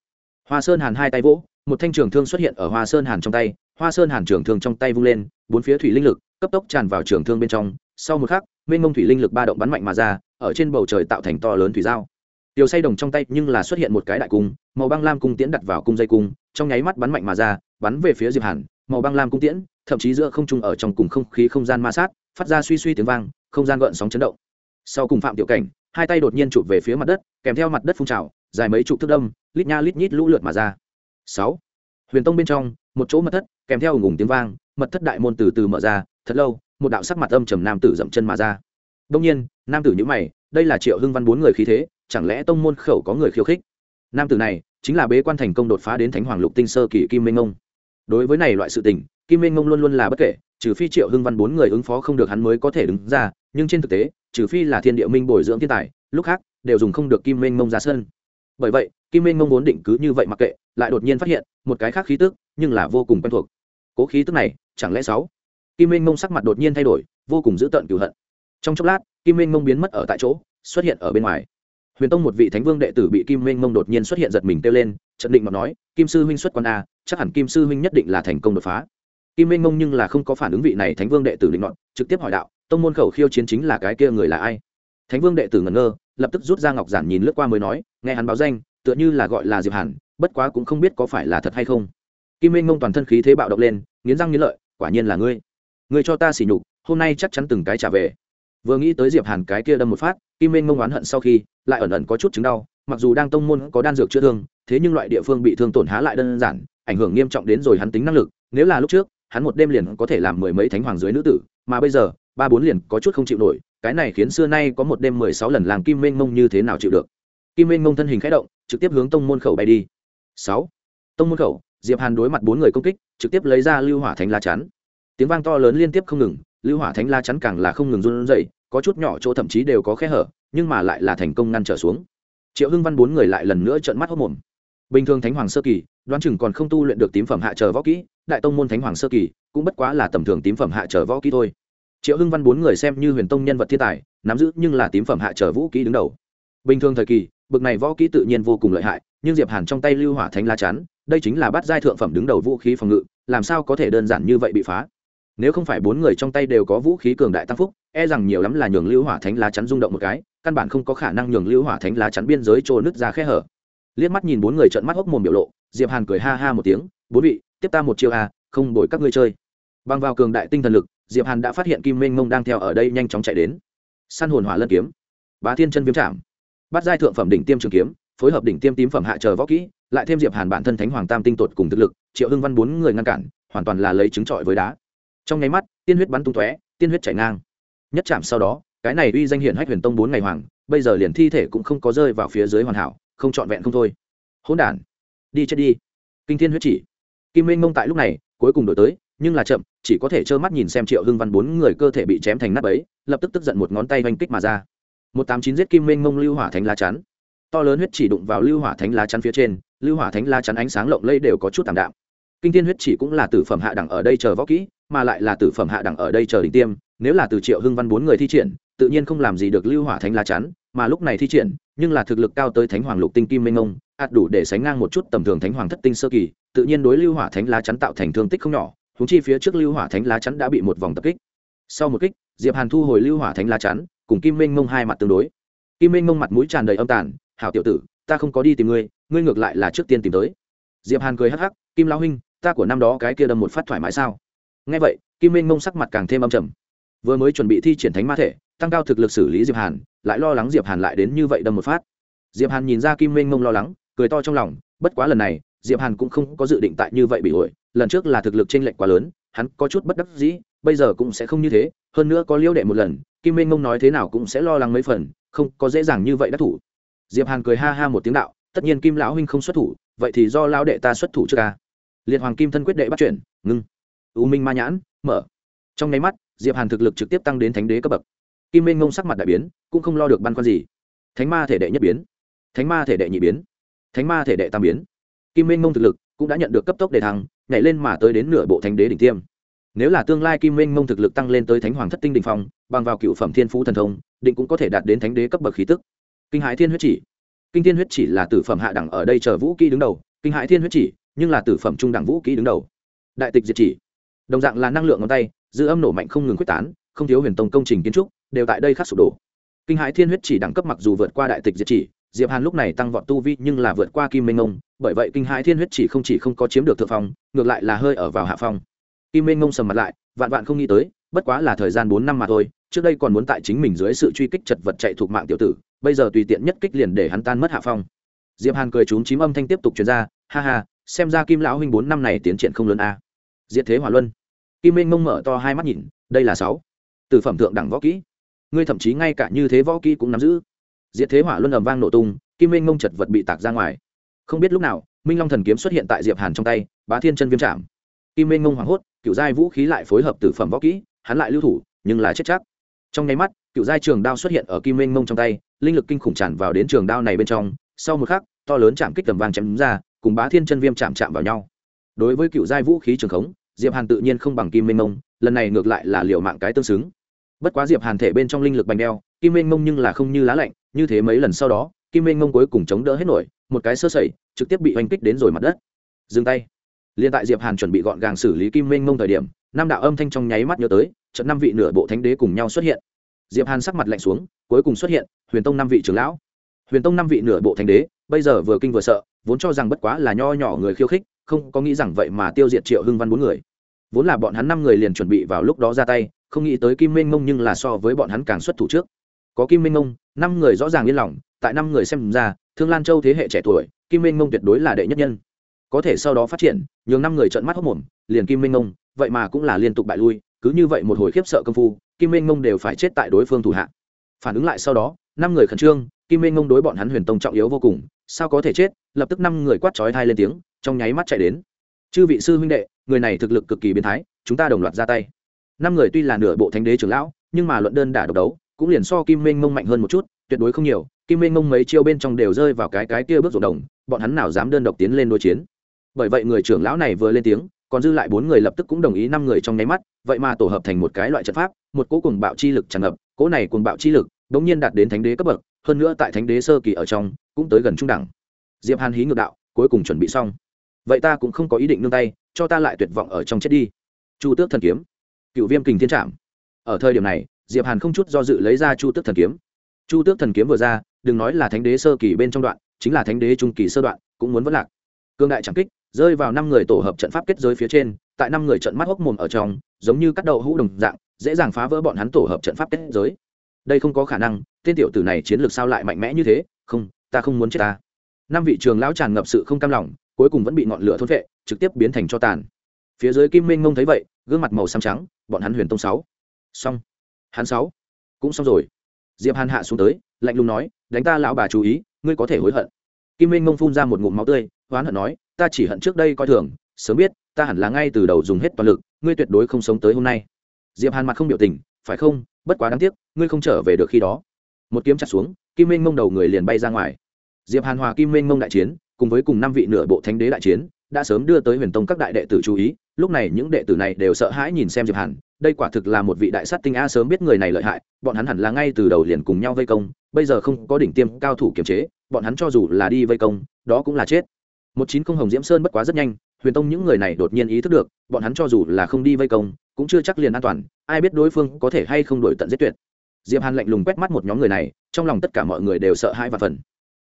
Speaker 1: Hoa sơn hàn hai tay vỗ, một thanh trường thương xuất hiện ở hoa sơn hàn trong tay hoa sơn hàn trường thương trong tay vung lên, bốn phía thủy linh lực, cấp tốc tràn vào trường thương bên trong. Sau một khắc, mênh mông thủy linh lực ba động bắn mạnh mà ra, ở trên bầu trời tạo thành to lớn thủy giao. Tiểu say đồng trong tay nhưng là xuất hiện một cái đại cung, màu băng lam cung tiễn đặt vào cung dây cung, trong nháy mắt bắn mạnh mà ra, bắn về phía diệp hàn. Màu băng lam cung tiễn, thậm chí giữa không trung ở trong cùng không khí không gian ma sát, phát ra suy suy tiếng vang, không gian gợn sóng chấn động. Sau cùng phạm tiểu cảnh, hai tay đột nhiên chụp về phía mặt đất, kèm theo mặt đất phun trào, dài mấy chục thước đâm, lít nha lít nhít lũ lượt mà ra. Sáu, huyền tông bên trong, một chỗ mật thất kèm theo ùng ùng tiếng vang, mật thất đại môn từ từ mở ra, thật lâu, một đạo sắc mặt âm trầm nam tử dậm chân mà ra. Đông nhiên, nam tử nhữ mày, đây là triệu hưng văn bốn người khí thế, chẳng lẽ tông môn khẩu có người khiêu khích? Nam tử này, chính là bế quan thành công đột phá đến thánh hoàng lục tinh sơ kỳ kim minh ngông. Đối với này loại sự tình, kim minh ngông luôn luôn là bất kể, trừ phi triệu hưng văn bốn người ứng phó không được hắn mới có thể đứng ra, nhưng trên thực tế, trừ phi là thiên địa minh bồi dưỡng thiên tài, lúc khác, đều dùng không được kim minh ngông ra sân. Bởi vậy, kim minh ngông vốn định cứ như vậy mặc kệ, lại đột nhiên phát hiện, một cái khác khí tức nhưng là vô cùng quen thuộc. Cố khí tức này, chẳng lẽ sáu? Kim minh Mông sắc mặt đột nhiên thay đổi, vô cùng dữ tợn cửu hận. Trong chốc lát, kim minh Mông biến mất ở tại chỗ, xuất hiện ở bên ngoài. Huyền tông một vị thánh vương đệ tử bị kim minh Mông đột nhiên xuất hiện giật mình kêu lên trận định mà nói, kim sư huynh xuất quan a chắc hẳn kim sư huynh nhất định là thành công đột phá. Kim minh Mông nhưng là không có phản ứng vị này thánh vương đệ tử định luận trực tiếp hỏi đạo, tông môn khẩu khiêu chiến chính là cái kia người là ai? Thánh vương đệ tử ngẩn ngơ, lập tức rút ra ngọc giản nhìn lướt qua mới nói, nghe hắn báo danh, tựa như là gọi là diệp hàn, bất quá cũng không biết có phải là thật hay không kim minh ngông toàn thân khí thế bạo động lên, nghiến răng nghiến lợi, quả nhiên là ngươi. Ngươi cho ta xỉ nhục, hôm nay chắc chắn từng cái trả về. Vừa nghĩ tới diệp hàn cái kia đâm một phát, kim minh ngông oán hận sau khi, lại ẩn ẩn có chút chứng đau, mặc dù đang tông môn có đan dược chữa thương, thế nhưng loại địa phương bị thương tổn há lại đơn giản, ảnh hưởng nghiêm trọng đến rồi hắn tính năng lực, nếu là lúc trước, hắn một đêm liền có thể làm mười mấy thánh hoàng dưới nữ tử, mà bây giờ, ba bốn liền có chút không chịu nổi, cái này khiến xưa nay có một đêm mười sáu lần làng kim Minh mông như thế nào chịu được. Kim Minh mông thân hình khẽ động, trực tiếp hướng tông môn khẩu bay đi. Sáu. Tông môn khẩu diệp hàn đối mặt bốn người công kích, trực tiếp lấy ra lưu hỏa thánh la chắn. Tiếng vang to lớn liên tiếp không ngừng, lưu hỏa thánh la chắn càng là không ngừng run rẩy, có chút nhỏ chỗ thậm chí đều có khe hở, nhưng mà lại là thành công ngăn trở xuống. Triệu hưng văn bốn người lại lần nữa trợn mắt hốc mồm. Bình thường thánh hoàng sơ kỳ, đoán chừng còn không tu luyện được tím phẩm hạ trở võ kỹ, đại tông môn thánh hoàng sơ kỳ cũng bất quá là tầm thường tím phẩm hạ trở võ kỹ thôi. Triệu hưng văn bốn người xem như huyền tông nhân vật thiên tài, nắm giữ nhưng là tím phẩm hạ trở vũ kỹ đứng đầu. Bình thường thời kỳ, bực này võ kỹ tự nhiên vô cùng lợi hại, nhưng diệp hàn trong tay lưu hỏa thánh la chắn đây chính là bát giai thượng phẩm đứng đầu vũ khí phòng ngự, làm sao có thể đơn giản như vậy bị phá? Nếu không phải bốn người trong tay đều có vũ khí cường đại tăng phúc e rằng nhiều lắm là nhường lưu hỏa thánh lá chắn rung động một cái, căn bản không có khả năng nhường lưu hỏa thánh lá chắn biên giới trôi nứt ra khe hở. Liếc mắt nhìn bốn người trợn mắt hốc mồm biểu lộ, diệp hàn cười ha ha một tiếng, bốn vị, tiếp ta một chiêu a không đổi các ngươi chơi. Bằng vào cường đại tinh thần lực, diệp hàn đã phát hiện kim minh mông đang theo ở đây nhanh chóng chạy đến. Săn hồn hỏa lân kiếm. Bá thiên chân viêm chạm bắt giai thượng phẩm đỉnh tiêm trường kiếm, phối hợp đỉnh tiêm tím phẩm hạ chờ võ kỹ lại thêm diệp hàn bản thân thánh hoàng tam tinh tột cùng thực lực, triệu hưng văn bốn người ngăn cản, hoàn toàn là lấy trứng trọi với đá. Trong nháy mắt, tiên huyết bắn tung tóe, tiên huyết chảy ngang. Nhất chạm sau đó, cái này uy danh hiển hách huyền tông bốn ngày hoàng, bây giờ liền thi thể cũng không có rơi vào phía dưới hoàn hảo, không trọn vẹn không thôi. Hỗn đản, đi chết đi. Kinh thiên huyết chỉ. Kim minh mông tại lúc này, cuối cùng đổi tới, nhưng là chậm, chỉ có thể trơ mắt nhìn xem triệu hưng văn bốn người cơ thể bị chém thành nắp ấy lập tức tức giận một ngón tay oanh kích mà ra. Một tám chín giết kim minh mông lưu hỏa thành lá chắn to lớn huyết chỉ đụng vào lưu hỏa thánh lá chắn phía trên, lưu hỏa thánh lá chắn ánh sáng lộng lây đều có chút tảm đạm. Kinh thiên huyết chỉ cũng là tử phẩm hạ đẳng ở đây chờ võ kỹ, mà lại là tử phẩm hạ đẳng ở đây chờ đỉnh tiêm, nếu là từ triệu hưng văn bốn người thi triển, tự nhiên không làm gì được lưu hỏa thánh lá chắn, mà lúc này thi triển, nhưng là thực lực cao tới thánh hoàng lục tinh kim minh ông, ạt đủ để sánh ngang một chút tầm thường thánh hoàng thất tinh sơ kỳ, tự nhiên đối lưu hỏa thánh lá chắn tạo thành thương tích không nhỏ húng chi phía trước lưu hỏa thánh lá chắn đã bị một vòng tập kích. Sau một kích, diệp hàn thu hồi lưu hỏa thánh lá chắn, cùng kim minh mông hai mặt tương đối. Kim minh mông mặt mũi tràn đầy âm tàn hảo tiểu tử, ta không có đi tìm ngươi ngươi ngược lại là trước tiên tìm tới. Diệp hàn cười hắc hắc, kim lão huynh, ta của năm đó cái kia đâm một phát thoải mái sao? Nghe vậy, kim minh mông sắc mặt càng thêm âm trầm. Vừa mới chuẩn bị thi triển thánh ma thể, tăng cao thực lực xử lý diệp hàn, lại lo lắng diệp hàn lại đến như vậy đâm một phát. Diệp hàn nhìn ra kim minh mông lo lắng, cười to trong lòng, bất quá lần này, diệp hàn cũng không có dự định tại như vậy bị ổi, lần trước là thực lực chênh lệch quá lớn, hắn có chút bất đắc dĩ, bây giờ cũng sẽ không như thế, hơn nữa có liêu đệ một lần, kim minh mông nói thế nào cũng sẽ lo lắng mấy phần, không có dễ dàng như vậy đắc thủ diệp hàn cười ha ha một tiếng đạo, tất nhiên kim lão huynh không xuất thủ, vậy thì do lão đệ ta xuất thủ trước ca liệt hoàng kim thân quyết đệ bắt chuyển ngưng. U minh ma nhãn, mở. Trong nháy mắt, diệp hàn thực lực trực tiếp tăng đến thánh đế cấp bậc. Kim minh ngông sắc mặt đại biến, cũng không lo được băn khoăn gì. Thánh ma thể đệ nhất biến. Thánh ma thể đệ nhị biến. Thánh ma thể đệ tam biến. Kim minh ngông thực lực cũng đã nhận được cấp tốc đề thăng, nhảy lên mà tới đến nửa bộ thánh đế đỉnh tiêm. Nếu là tương lai kim minh Ngông thực lực tăng lên tới thánh hoàng thất tinh đình phong, bằng vào cựu phẩm thiên phú thần thông, định cũng có thể đạt đến thánh đế cấp bậc khí tức kinh hải thiên huyết chỉ. Kinh thiên huyết chỉ là tử phẩm hạ đẳng ở đây chờ vũ kỹ đứng đầu. Kinh hải thiên huyết chỉ, nhưng là tử phẩm trung đẳng vũ kỹ đứng đầu. Đại tịch diệt chỉ. Đồng dạng là năng lượng ngón tay, dư âm nổ mạnh không ngừng quyết tán, không thiếu huyền tông công trình kiến trúc, đều tại đây khắc sụp đổ. Kinh hải thiên huyết chỉ đẳng cấp mặc dù vượt qua đại tịch diệt chỉ, diệp hàn lúc này tăng vọt tu vi nhưng là vượt qua kim minh ngông, bởi vậy kinh hải thiên huyết chỉ không chỉ không có chiếm được thượng phong, ngược lại là hơi ở vào hạ phong. Kim minh ngông sầm mặt lại, vạn vạn không nghĩ tới, bất quá là thời gian bốn năm mà thôi, trước đây còn muốn tại chính mình dưới sự truy kích chật vật chạy thuộc mạng tiểu tử bây giờ tùy tiện nhất kích liền để hắn tan mất hạ phong. Diệp hàn cười trúng chím âm thanh tiếp tục truyền ra, ha ha, xem ra kim lão huynh bốn năm này tiến triển không lớn a. À. diệt thế hỏa luân. Kim minh mông mở to hai mắt nhìn, đây là sáu. Từ phẩm thượng đẳng võ kỹ. Ngươi thậm chí ngay cả như thế võ kỹ cũng nắm giữ. Diệt thế hỏa luân ầm vang nổ tung, kim minh mông chật vật bị tạc ra ngoài. Không biết lúc nào, minh long thần kiếm xuất hiện tại diệp hàn trong tay, bá thiên chân viêm chạm. Kim minh mông hoảng hốt cựu giai vũ khí lại phối hợp tử phẩm võ kỹ, hắn lại lưu thủ, nhưng là chết chắc. Trong nháy mắt cựu giai trường đao xuất hiện ở kim minh mông trong tay, linh lực kinh khủng tràn vào đến trường đao này bên trong, sau một khắc, to lớn chạm kích tầm vang chém ra, cùng bá thiên chân viêm chạm chạm vào nhau. Đối với cựu giai vũ khí trường khống, diệp hàn tự nhiên không bằng kim minh mông, lần này ngược lại là liệu mạng cái tương xứng. Bất quá diệp hàn thể bên trong linh lực bành đeo, kim minh mông nhưng là không như lá lạnh, như thế mấy lần sau đó, kim minh mông cuối cùng chống đỡ hết nổi, một cái sơ sẩy, trực tiếp bị oanh kích đến rồi mặt đất. Dừng tay. Liên tại diệp hàn chuẩn bị gọn gàng xử lý kim minh mông thời điểm, năm đạo âm thanh trong nháy mắt nhớ tới trận năm vị nửa bộ thánh đế cùng nhau xuất hiện diệp hàn sắc mặt lạnh xuống, cuối cùng xuất hiện, huyền tông năm vị trưởng lão. Huyền tông năm vị nửa bộ thánh đế, bây giờ vừa kinh vừa sợ, vốn cho rằng bất quá là nho nhỏ người khiêu khích, không có nghĩ rằng vậy mà tiêu diệt triệu hưng văn bốn người. Vốn là bọn hắn năm người liền chuẩn bị vào lúc đó ra tay, không nghĩ tới kim minh mông nhưng là so với bọn hắn càng xuất thủ trước. Có kim minh mông năm người rõ ràng yên lòng, tại năm người xem ra, thương lan châu thế hệ trẻ tuổi, kim minh mông tuyệt đối là đệ nhất nhân. Có thể sau đó phát triển, nhường năm người trợn mắt hốc mồm, liền kim minh mông vậy mà cũng là liên tục bại lui cứ như vậy một hồi khiếp sợ công phu, kim minh mông đều phải chết tại đối phương thủ hạ. Phản ứng lại sau đó, năm người khẩn trương, kim minh mông đối bọn hắn huyền tông trọng yếu vô cùng, sao có thể chết? Lập tức năm người quát chói thai lên tiếng, trong nháy mắt chạy đến. Chư vị sư huynh đệ, người này thực lực cực kỳ biến thái, chúng ta đồng loạt ra tay. Năm người tuy là nửa bộ thánh đế trưởng lão, nhưng mà luận đơn đả độc đấu, cũng liền so kim minh mông mạnh hơn một chút, tuyệt đối không nhiều. Kim minh mông mấy chiêu bên trong đều rơi vào cái cái kia bước ruộng đồng, bọn hắn nào dám đơn độc tiến lên đối chiến. Bởi vậy người trưởng lão này vừa lên tiếng còn dư lại bốn người lập tức cũng đồng ý năm người trong nháy mắt, vậy mà tổ hợp thành một cái loại trận pháp, một cỗ cùng bạo chi lực tràn ngập, cỗ này cùng bạo chi lực đ ỗ n g nhiên đạt đến thánh đế cấp bậc, hơn nữa tại thánh đế sơ kỳ ở trong cũng tới gần trung đẳng. Diệp hàn hí ngược đạo, cuối cùng chuẩn bị xong. Vậy ta cũng không có ý định nương tay, cho ta lại tuyệt vọng ở trong chết đi. Chu tước thần kiếm, cựu viêm kình thiên trạm ở thời điểm này, diệp hàn không chút do dự lấy ra chu tước thần kiếm. Chu tước thần kiếm vừa ra, đừng nói là thánh đế sơ kỳ bên trong đoạn, chính là thánh đế trung kỳ sơ đoạn, cũng muốn vất lạc. Cương đại trảm kích rơi vào năm người tổ hợp trận pháp kết giới phía trên, tại năm người trận mắt hốc mồm ở trong, giống như cắt đậu hũ đồng dạng, dễ dàng phá vỡ bọn hắn tổ hợp trận pháp kết giới. Đây không có khả năng, tên tiểu tử này chiến lược sao lại mạnh mẽ như thế? Không, ta không muốn chết ta. Năm vị trường lão tràn ngập sự không cam lòng, cuối cùng vẫn bị ngọn lửa thôn vệ, trực tiếp biến thành cho tàn. Phía dưới kim minh ngông thấy vậy, gương mặt màu xám trắng, bọn hắn huyền tông sáu. Xong. Hắn sáu. Cũng xong rồi. Diệp hàn hạ xuống tới, lạnh lùng nói, đánh ta lão bà chú ý, ngươi có thể hối hận. Kim minh ngông phun ra một ngụm máu tươi hoán hận nói, ta chỉ hận trước đây coi thường, sớm biết, ta hẳn là ngay từ đầu dùng hết toàn lực, ngươi tuyệt đối không sống tới hôm nay. Diệp hàn mặt không biểu tình, phải không? Bất quá đáng tiếc, ngươi không trở về được khi đó. Một kiếm chặt xuống, kim minh mông đầu người liền bay ra ngoài. Diệp hàn hòa kim minh mông đại chiến, cùng với cùng năm vị nửa bộ thánh đế đại chiến, đã sớm đưa tới huyền tông các đại đệ tử chú ý, lúc này những đệ tử này đều sợ hãi nhìn xem diệp hàn, đây quả thực là một vị đại sát tinh a sớm biết người này lợi hại, bọn hắn hẳn là ngay từ đầu liền cùng nhau vây công, bây giờ không có đỉnh tiêm cao thủ kiềm chế, bọn hắn cho dù là đi vây công, đó cũng là chết một chín không hồng diễm sơn bất quá rất nhanh, huyền tông những người này đột nhiên ý thức được, bọn hắn cho dù là không đi vây công, cũng chưa chắc liền an toàn, ai biết đối phương có thể hay không đổi tận giết tuyệt. Diệp hàn lạnh lùng quét mắt một nhóm người này, trong lòng tất cả mọi người đều sợ hãi và phần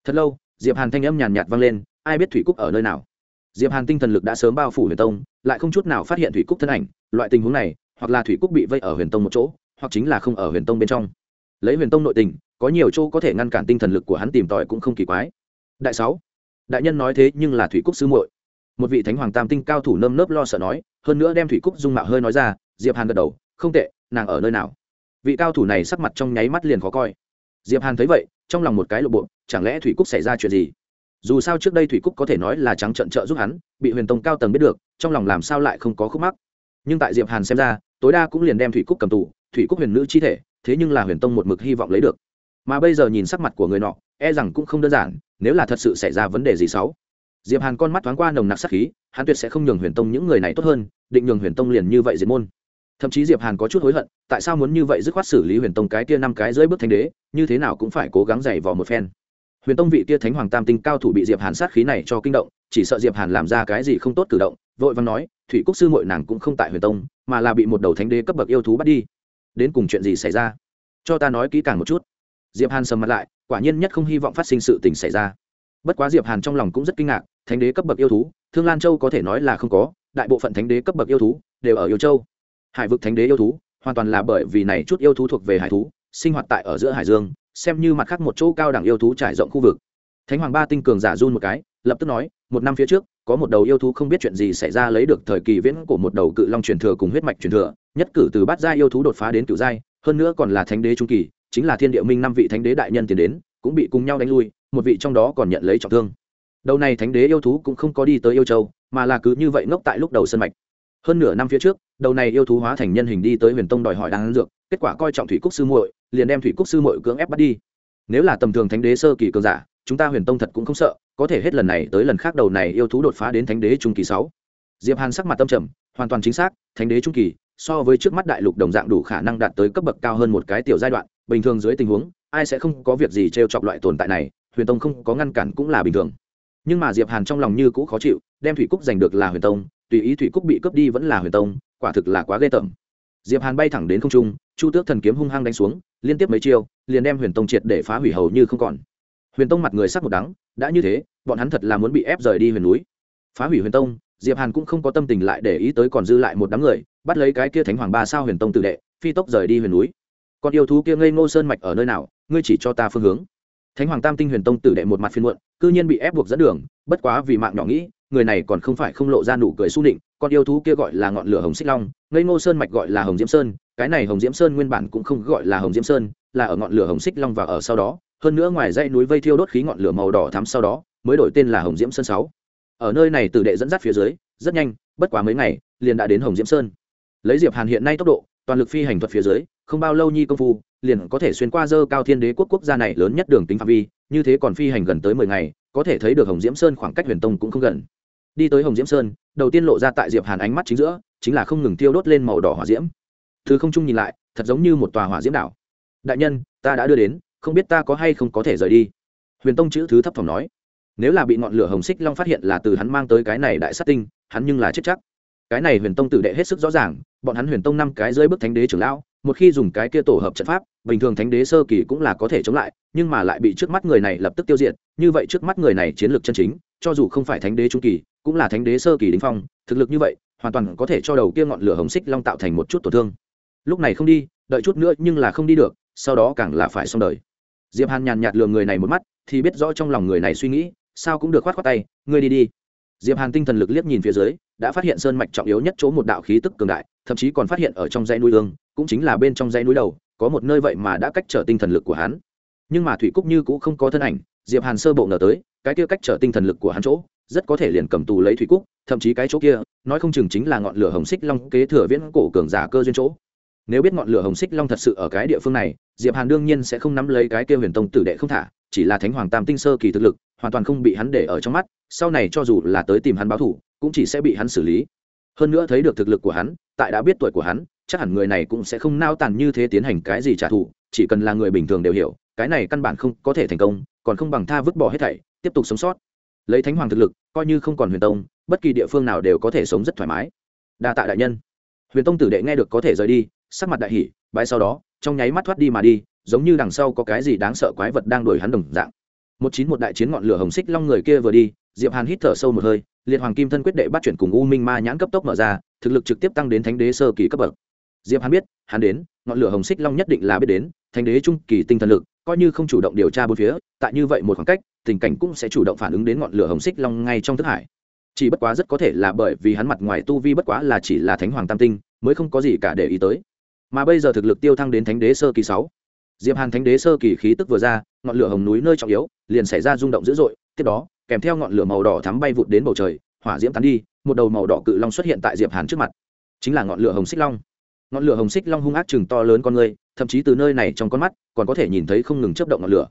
Speaker 1: thật lâu, diệp hàn thanh âm nhàn nhạt vang lên, ai biết thủy cúc ở nơi nào? Diệp hàn tinh thần lực đã sớm bao phủ huyền tông, lại không chút nào phát hiện thủy cúc thân ảnh, loại tình huống này, hoặc là thủy cúc bị vây ở huyền tông một chỗ, hoặc chính là không ở huyền tông bên trong. Lấy huyền tông nội tình, có nhiều chỗ có thể ngăn cản tinh thần lực của hắn tìm tòi cũng không kỳ quái. Đại sáu đại nhân nói thế nhưng là thủy cúc sư muội. Một vị thánh hoàng tam tinh cao thủ nơm nớp lo sợ nói, hơn nữa đem thủy cúc dung mạo hơi nói ra, diệp hàn gật đầu, không tệ, nàng ở nơi nào? Vị cao thủ này sắc mặt trong nháy mắt liền khó coi. Diệp hàn thấy vậy, trong lòng một cái lộ bộ, chẳng lẽ thủy cúc xảy ra chuyện gì? Dù sao trước đây thủy cúc có thể nói là trắng trợn trợ giúp hắn, bị huyền tông cao tầng biết được, trong lòng làm sao lại không có khúc mắc. Nhưng tại diệp hàn xem ra, tối đa cũng liền đem thủy cúc cầm tù, thủy cúc huyền nữ chi thể, thế nhưng là huyền tông một mực hy vọng lấy được. Mà bây giờ nhìn sắc mặt của người nọ e rằng cũng không đơn giản nếu là thật sự xảy ra vấn đề gì xấu diệp hàn con mắt thoáng qua nồng nặc sát khí, hắn tuyệt sẽ không nhường huyền tông những người này tốt hơn, định nhường huyền tông liền như vậy diệt môn. Thậm chí diệp hàn có chút hối hận, tại sao muốn như vậy dứt khoát xử lý huyền tông cái kia năm cái dưới bước thánh đế, như thế nào cũng phải cố gắng giày vò một phen. Huyền tông vị kia thánh hoàng tam tinh cao thủ bị diệp hàn sát khí này cho kinh động, chỉ sợ diệp hàn làm ra cái gì không tốt cử động, vội văn nói, thủy quốc sư muội nàng cũng không tại huyền tông, mà là bị một đầu thánh đế cấp bậc yêu thú bắt đi. Đến cùng chuyện gì xảy ra? Cho ta nói kỹ càng một chút. Diệp hàn sầm mặt lại quả nhiên nhất không hy vọng phát sinh sự tình xảy ra. Bất quá diệp hàn trong lòng cũng rất kinh ngạc, thánh đế cấp bậc yêu thú, thương lan châu có thể nói là không có, đại bộ phận thánh đế cấp bậc yêu thú đều ở yêu châu. Hải vực thánh đế yêu thú, hoàn toàn là bởi vì này chút yêu thú thuộc về hải thú, sinh hoạt tại ở giữa hải dương, xem như mặt khác một chỗ cao đẳng yêu thú trải rộng khu vực. Thánh hoàng ba tinh cường giả run một cái, lập tức nói, một năm phía trước, có một đầu yêu thú không biết chuyện gì xảy ra lấy được thời kỳ viễn của một đầu cự long truyền thừa cùng huyết mạch truyền thừa, nhất cử từ bát giai yêu thú đột phá đến cựu giai, hơn nữa còn là thánh đế trung kỳ chính là thiên địa minh năm vị thánh đế đại nhân tiến đến, cũng bị cùng nhau đánh lui, một vị trong đó còn nhận lấy trọng thương. Đầu này thánh đế yêu thú cũng không có đi tới yêu châu, mà là cứ như vậy ngốc tại lúc đầu sân mạch. Hơn nửa năm phía trước, đầu này yêu thú hóa thành nhân hình đi tới huyền tông đòi hỏi đáng dược, kết quả coi trọng thủy cúc sư muội, liền đem thủy cúc sư muội cưỡng ép bắt đi. Nếu là tầm thường thánh đế sơ kỳ cường giả, chúng ta huyền tông thật cũng không sợ, có thể hết lần này tới lần khác đầu này yêu thú đột phá đến thánh đế trung kỳ sáu. Diệp hàn sắc mặt tâm trầm, hoàn toàn chính xác, thánh đế trung kỳ, so với trước mắt đại lục đồng dạng đủ khả năng đạt tới cấp bậc cao hơn một cái tiểu giai đoạn bình thường dưới tình huống, ai sẽ không có việc gì t chọc loại tồn tại này, huyền tông không có ngăn cản cũng là bình thường. Nhưng mà diệp hàn trong lòng như cũ khó chịu, đem thủy cúc giành được là huyền tông, tùy ý thủy cúc bị cướp đi vẫn là huyền tông, quả thực là quá ghê tởm. Diệp hàn bay thẳng đến không trung, chu tước thần kiếm hung hăng đánh xuống, liên tiếp mấy chiêu, liền đem huyền tông triệt để phá hủy hầu như không còn. Huyền tông mặt người sắc một đắng, đã như thế, bọn hắn thật là muốn bị ép rời đi huyền núi. Phá hủy huyền tông, diệp hàn cũng không có tâm tình lại để ý tới còn dư lại một đám người, bắt lấy cái kia thánh hoàng ba sao huyền tông tự đệ, phi tốc rời đi huyền núi. Con yêu thú kia ngây ngô sơn mạch ở nơi nào, ngươi chỉ cho ta phương hướng. Thánh hoàng tam tinh huyền tông tử đệ một mặt phiên muộn, cư nhiên bị ép buộc dẫn đường, bất quá vì mạng nhỏ nghĩ, người này còn không phải không lộ ra nụ cười su nịnh, con yêu thú kia gọi là ngọn lửa hồng xích long, ngây ngô sơn mạch gọi là hồng diễm sơn, cái này hồng diễm sơn nguyên bản cũng không gọi là hồng diễm sơn, là ở ngọn lửa hồng xích long và ở sau đó, hơn nữa ngoài dãy núi vây thiêu đốt khí ngọn lửa màu đỏ thắm sau đó, mới đổi tên là hồng diễm sơn sáu. Ở nơi này tử đệ dẫn dắt phía dưới, rất nhanh, bất quá mấy ngày, liền đã đến hồng diễm sơn. Lấy diệp hàn hiện nay tốc độ, toàn lực phi hành thuật phía dưới không bao lâu nhi công phu, liền có thể xuyên qua dơ cao thiên đế quốc quốc gia này lớn nhất đường tính phạm vi, như thế còn phi hành gần tới mười ngày, có thể thấy được hồng diễm sơn khoảng cách huyền tông cũng không gần. Đi tới hồng diễm sơn, đầu tiên lộ ra tại diệp hàn ánh mắt chính giữa, chính là không ngừng tiêu đốt lên màu đỏ hỏa diễm. Thứ không trung nhìn lại, thật giống như một tòa hỏa diễm đảo. Đại nhân, ta đã đưa đến, không biết ta có hay không có thể rời đi. Huyền tông chữ thứ thấp thỏm nói. Nếu là bị ngọn lửa hồng xích long phát hiện là từ hắn mang tới cái này đại sát tinh, hắn nhưng là chết chắc. Cái này huyền tông tử đệ hết sức rõ ràng, bọn hắn huyền tông năm cái dưới bức thánh đế trưởng lão một khi dùng cái kia tổ hợp trận pháp, bình thường thánh đế sơ kỳ cũng là có thể chống lại, nhưng mà lại bị trước mắt người này lập tức tiêu diệt, như vậy trước mắt người này chiến lược chân chính, cho dù không phải thánh đế trung kỳ, cũng là thánh đế sơ kỳ đỉnh phong, thực lực như vậy, hoàn toàn có thể cho đầu kia ngọn lửa hồng xích long tạo thành một chút tổn thương. Lúc này không đi, đợi chút nữa nhưng là không đi được, sau đó càng là phải xong đời. Diệp hàn nhàn nhạt lừa người này một mắt, thì biết rõ trong lòng người này suy nghĩ, sao cũng được khoát khoát tay, ngươi đi đi. Diệp hàn tinh thần lực liếc nhìn phía dưới, đã phát hiện sơn mạch trọng yếu nhất chỗ một đạo khí tức cường đại thậm chí còn phát hiện ở trong dãy núi ương, cũng chính là bên trong dãy núi đầu, có một nơi vậy mà đã cách trở tinh thần lực của hắn. Nhưng mà thủy cúc như cũng không có thân ảnh, diệp hàn sơ bộ ngờ tới, cái kia cách trở tinh thần lực của hắn chỗ, rất có thể liền cầm tù lấy thủy cúc, thậm chí cái chỗ kia, nói không chừng chính là ngọn lửa hồng xích long kế thừa viễn cổ cường giả cơ duyên chỗ. Nếu biết ngọn lửa hồng xích long thật sự ở cái địa phương này, diệp hàn đương nhiên sẽ không nắm lấy cái kia huyền tông tử đệ không thả, chỉ là thánh hoàng tam tinh sơ kỳ thực lực, hoàn toàn không bị hắn để ở trong mắt, sau này cho dù là tới tìm hắn báo thủ cũng chỉ sẽ bị hắn xử lý hơn nữa thấy được thực lực của hắn, tại đã biết tuổi của hắn, chắc hẳn người này cũng sẽ không nao tàn như thế tiến hành cái gì trả thù, chỉ cần là người bình thường đều hiểu, cái này căn bản không có thể thành công, còn không bằng tha vứt bỏ hết thảy, tiếp tục sống sót. Lấy thánh hoàng thực lực, coi như không còn huyền tông, bất kỳ địa phương nào đều có thể sống rất thoải mái. Đa tạ đại nhân. Huyền tông tử đệ nghe được có thể rời đi, sắc mặt đại hỷ bãi sau đó, trong nháy mắt thoát đi mà đi, giống như đằng sau có cái gì đáng sợ quái vật đang đuổi hắn đồng dạng. Một chín một đại chiến ngọn lửa hồng xích long người kia vừa đi diệp hàn hít thở sâu một hơi, liệt hoàng kim thân quyết đệ bắt chuyển cùng u minh ma nhãn cấp tốc mở ra, thực lực trực tiếp tăng đến thánh đế sơ kỳ cấp bậc. Diệp hàn biết, hắn đến, ngọn lửa hồng xích long nhất định là biết đến, thánh đế trung kỳ tinh thần lực, coi như không chủ động điều tra bốn phía, tại như vậy một khoảng cách, tình cảnh cũng sẽ chủ động phản ứng đến ngọn lửa hồng xích long ngay trong thức hải. Chỉ bất quá rất có thể là bởi vì hắn mặt ngoài tu vi bất quá là chỉ là thánh hoàng tam tinh, mới không có gì cả để ý tới. Mà bây giờ thực lực tiêu thăng đến thánh đế sơ kỳ sáu diệp hàn thánh đế sơ kỳ khí tức vừa ra, ngọn lửa hồng núi nơi trọng yếu, liền xảy ra rung động dữ dội, tiếp đó, kèm theo ngọn lửa màu đỏ thắm bay vụt đến bầu trời, hỏa diễm tán đi, một đầu màu đỏ cự long xuất hiện tại diệp hàn trước mặt. Chính là ngọn lửa hồng xích long. Ngọn lửa hồng xích long hung ác chừng to lớn con người, thậm chí từ nơi này trong con mắt, còn có thể nhìn thấy không ngừng chớp động ngọn lửa.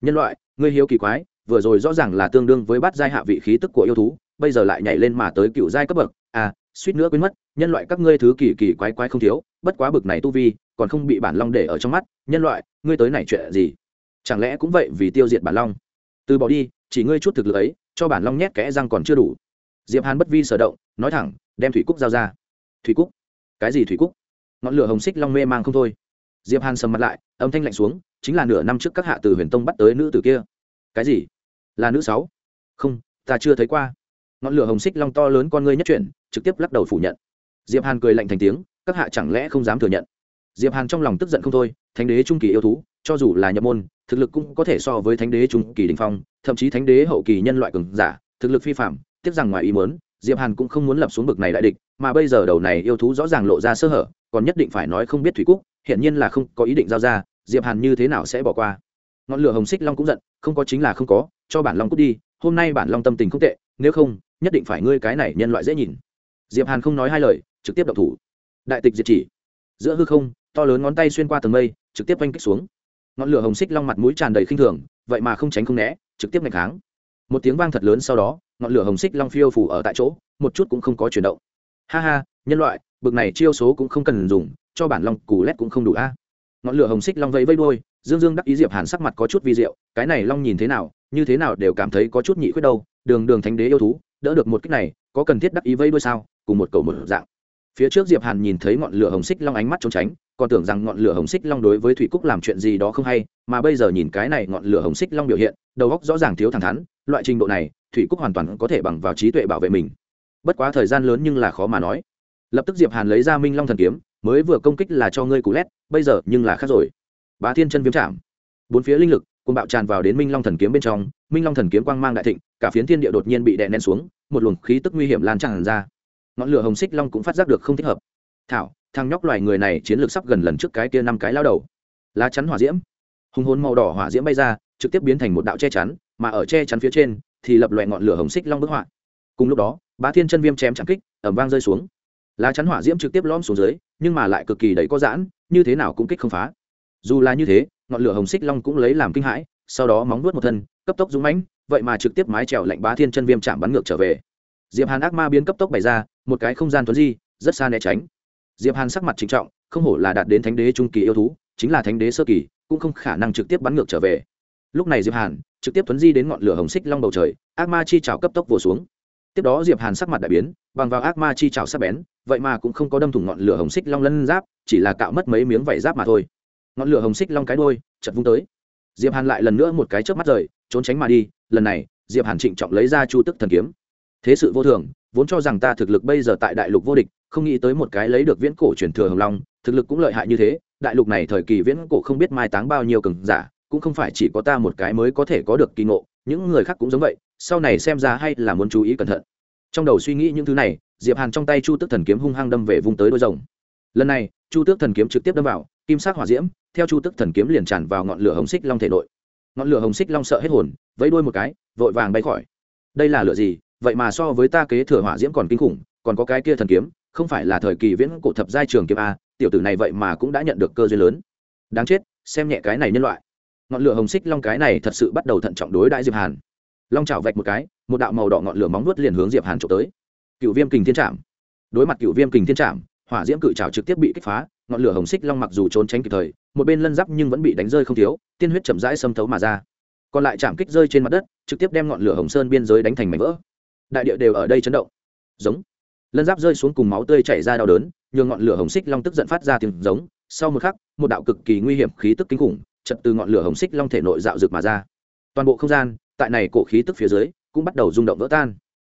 Speaker 1: Nhân loại, ngươi hiếu kỳ quái, vừa rồi rõ ràng là tương đương với bát giai hạ vị khí tức của yêu thú, bây giờ lại nhảy lên mà tới cựu giai cấp bậc. À suýt nữa quên mất, nhân loại các ngươi thứ kỳ kỳ quái quái không thiếu, bất quá bực này tu vi còn không bị bản long để ở trong mắt, nhân loại, ngươi tới này chuyện gì? Chẳng lẽ cũng vậy vì tiêu diệt bản long? Từ bỏ đi, chỉ ngươi chút thực lực ấy, cho bản long nhét kẽ răng còn chưa đủ. Diệp hàn bất vi sở động, nói thẳng, đem thủy cúc giao ra. Thủy cúc? Cái gì thủy cúc? Ngọn lửa hồng xích long mê mang không thôi. Diệp hàn sầm mặt lại, âm thanh lạnh xuống, chính là nửa năm trước các hạ từ huyền tông bắt tới nữ tử kia. Cái gì? Là nữ sáu? Không, ta chưa thấy qua. Ngọn lửa hồng xích long to lớn con ngươi nhất chuyển, trực tiếp lắc đầu phủ nhận. Diệp hàn cười lạnh thành tiếng, các hạ chẳng lẽ không dám thừa nhận? Diệp hàn trong lòng tức giận không thôi, thánh đế trung kỳ yêu thú, cho dù là nhập môn, thực lực cũng có thể so với thánh đế trung kỳ đình phong, thậm chí thánh đế hậu kỳ nhân loại cường giả, thực lực phi phạm tiếc rằng ngoài ý muốn, diệp hàn cũng không muốn lập xuống bực này đại địch, mà bây giờ đầu này yêu thú rõ ràng lộ ra sơ hở, còn nhất định phải nói không biết thủy cúc hiện nhiên là không có ý định giao ra, diệp hàn như thế nào sẽ bỏ qua. Ngọn lửa hồng xích long cũng giận, không có chính là không có, cho bản long cút đi, hôm nay bản long tâm tình không tệ, nếu không, nhất định phải ngươi cái này nhân loại dễ nhìn. Diệp hàn không nói hai lời, trực tiếp động thủ. Đại tịch diệt chỉ. Giữa hư không to lớn ngón tay xuyên qua tầng mây, trực tiếp oanh kích xuống. Ngọn lửa hồng xích long mặt mũi tràn đầy khinh thường, vậy mà không tránh không né, trực tiếp ngạch kháng. Một tiếng vang thật lớn sau đó, ngọn lửa hồng xích long phiêu phủ ở tại chỗ, một chút cũng không có chuyển động. Ha ha, nhân loại, bực này chiêu số cũng không cần dùng, cho bản long cù lét cũng không đủ a. Ngọn lửa hồng xích long vẫy vây đôi dương dương đắc ý diệp hàn sắc mặt có chút vi diệu, cái này long nhìn thế nào, như thế nào đều cảm thấy có chút nhị khuyết đâu, đường đường thánh đế yêu thú, đỡ được một cách này, có cần thiết đắc ý vây đôi sao, cùng một cầu một dạng phía trước diệp hàn nhìn thấy ngọn lửa hồng xích long ánh mắt trốn tránh, còn tưởng rằng ngọn lửa hồng xích long đối với thủy cúc làm chuyện gì đó không hay, mà bây giờ nhìn cái này ngọn lửa hồng xích long biểu hiện, đầu óc rõ ràng thiếu thẳng thắn, loại trình độ này, thủy cúc hoàn toàn có thể bằng vào trí tuệ bảo vệ mình. Bất quá thời gian lớn nhưng là khó mà nói. Lập tức diệp hàn lấy ra minh long thần kiếm, mới vừa công kích là cho ngươi cú lét, bây giờ nhưng là khác rồi. Bá thiên chân viêm chạm bốn phía linh lực, cuồng bạo tràn vào đến minh long thần kiếm bên trong, minh long thần kiếm quang mang đại thịnh, cả phiến thiên địa đột nhiên bị đè nén xuống, một luồng khí tức nguy hiểm lan tràn ra ngọn lửa hồng xích long cũng phát giác được không thích hợp. Thảo, thằng nhóc loài người này chiến lược sắp gần lần trước cái kia năm cái lao đầu. Lá chắn hỏa diễm. Hùng hồn màu đỏ hỏa diễm bay ra, trực tiếp biến thành một đạo che chắn, mà ở che chắn phía trên thì lập loại ngọn lửa hồng xích long bức họa. Cùng lúc đó, bá thiên chân viêm chém chạm kích ẩm vang rơi xuống. Lá chắn hỏa diễm trực tiếp lõm xuống dưới, nhưng mà lại cực kỳ đầy có giãn, như thế nào cũng kích không phá. Dù là như thế, ngọn lửa hồng xích long cũng lấy làm kinh hãi, sau đó móng nuốt một thân, cấp tốc dũng mãnh, vậy mà trực tiếp mái trèo lạnh bá thiên chân viêm chạm bắn ngược trở về diệp hàn ác ma biến cấp tốc bày ra, một cái không gian tuấn di, rất xa né tránh. Diệp hàn sắc mặt trịnh trọng, không hổ là đạt đến thánh đế trung kỳ yêu thú, chính là thánh đế sơ kỳ, cũng không khả năng trực tiếp bắn ngược trở về. Lúc này diệp hàn, trực tiếp tuấn di đến ngọn lửa hồng xích long bầu trời, ác ma chi trào cấp tốc vồ xuống. Tiếp đó diệp hàn sắc mặt đại biến, bằng vào ác ma chi trào sắc bén, vậy mà cũng không có đâm thủng ngọn lửa hồng xích long lân giáp, chỉ là cạo mất mấy miếng vảy giáp mà thôi. Ngọn lửa hồng xích long cái đôi chật vung tới. Diệp hàn lại lần nữa một cái chớp mắt rời, trốn tránh mà đi, lần này, diệp hàn trịnh trọng lấy ra chu tức thần kiếm thế sự vô thường, vốn cho rằng ta thực lực bây giờ tại đại lục vô địch, không nghĩ tới một cái lấy được viễn cổ truyền thừa hồng long, thực lực cũng lợi hại như thế, đại lục này thời kỳ viễn cổ không biết mai táng bao nhiêu cường giả, cũng không phải chỉ có ta một cái mới có thể có được kỳ ngộ, những người khác cũng giống vậy, sau này xem ra hay là muốn chú ý cẩn thận. Trong đầu suy nghĩ những thứ này, diệp hàn trong tay chu tước thần kiếm hung hăng đâm về vung tới đôi rồng. Lần này, chu tước thần kiếm trực tiếp đâm vào, kim sắc hỏa diễm, theo chu tước thần kiếm liền tràn vào ngọn lửa hồng xích long thể nội. Ngọn lửa hồng xích long sợ hết hồn, vẫy đuôi một cái, vội vàng bay khỏi. Đây là lửa gì? Vậy mà so với ta kế thừa hỏa diễm còn kinh khủng, còn có cái kia thần kiếm, không phải là thời kỳ viễn cổ thập giai trường kiếm a, tiểu tử này vậy mà cũng đã nhận được cơ duyên lớn. Đáng chết, xem nhẹ cái này nhân loại. Ngọn lửa hồng xích long cái này thật sự bắt đầu thận trọng đối đại diệp hàn. Long chảo vạch một cái, một đạo màu đỏ ngọn lửa móng nuốt liền hướng diệp hàn trộm tới. Cựu viêm kình thiên trạm đối mặt cựu viêm kình thiên trạm hỏa diễm cự chảo trực tiếp bị kích phá, ngọn lửa hồng xích long mặc dù trốn tránh kịp thời, một bên lân giáp nhưng vẫn bị đánh rơi không thiếu, tiên huyết chậm rãi xâm thấu mà ra. Còn lại chạm kích rơi trên mặt đất, trực tiếp đem ngọn lửa hồng sơn biên giới đánh thành mảnh vỡ đại địa đều ở đây chấn động. Giống. Lân giáp rơi xuống cùng máu tươi chảy ra đau đớn, nhường ngọn lửa hồng xích long tức giận phát ra tiếng giống. Sau một khắc, một đạo cực kỳ nguy hiểm khí tức kinh khủng, chật từ ngọn lửa hồng xích long thể nội dạo rực mà ra. Toàn bộ không gian, tại này cổ khí tức phía dưới, cũng bắt đầu rung động vỡ tan.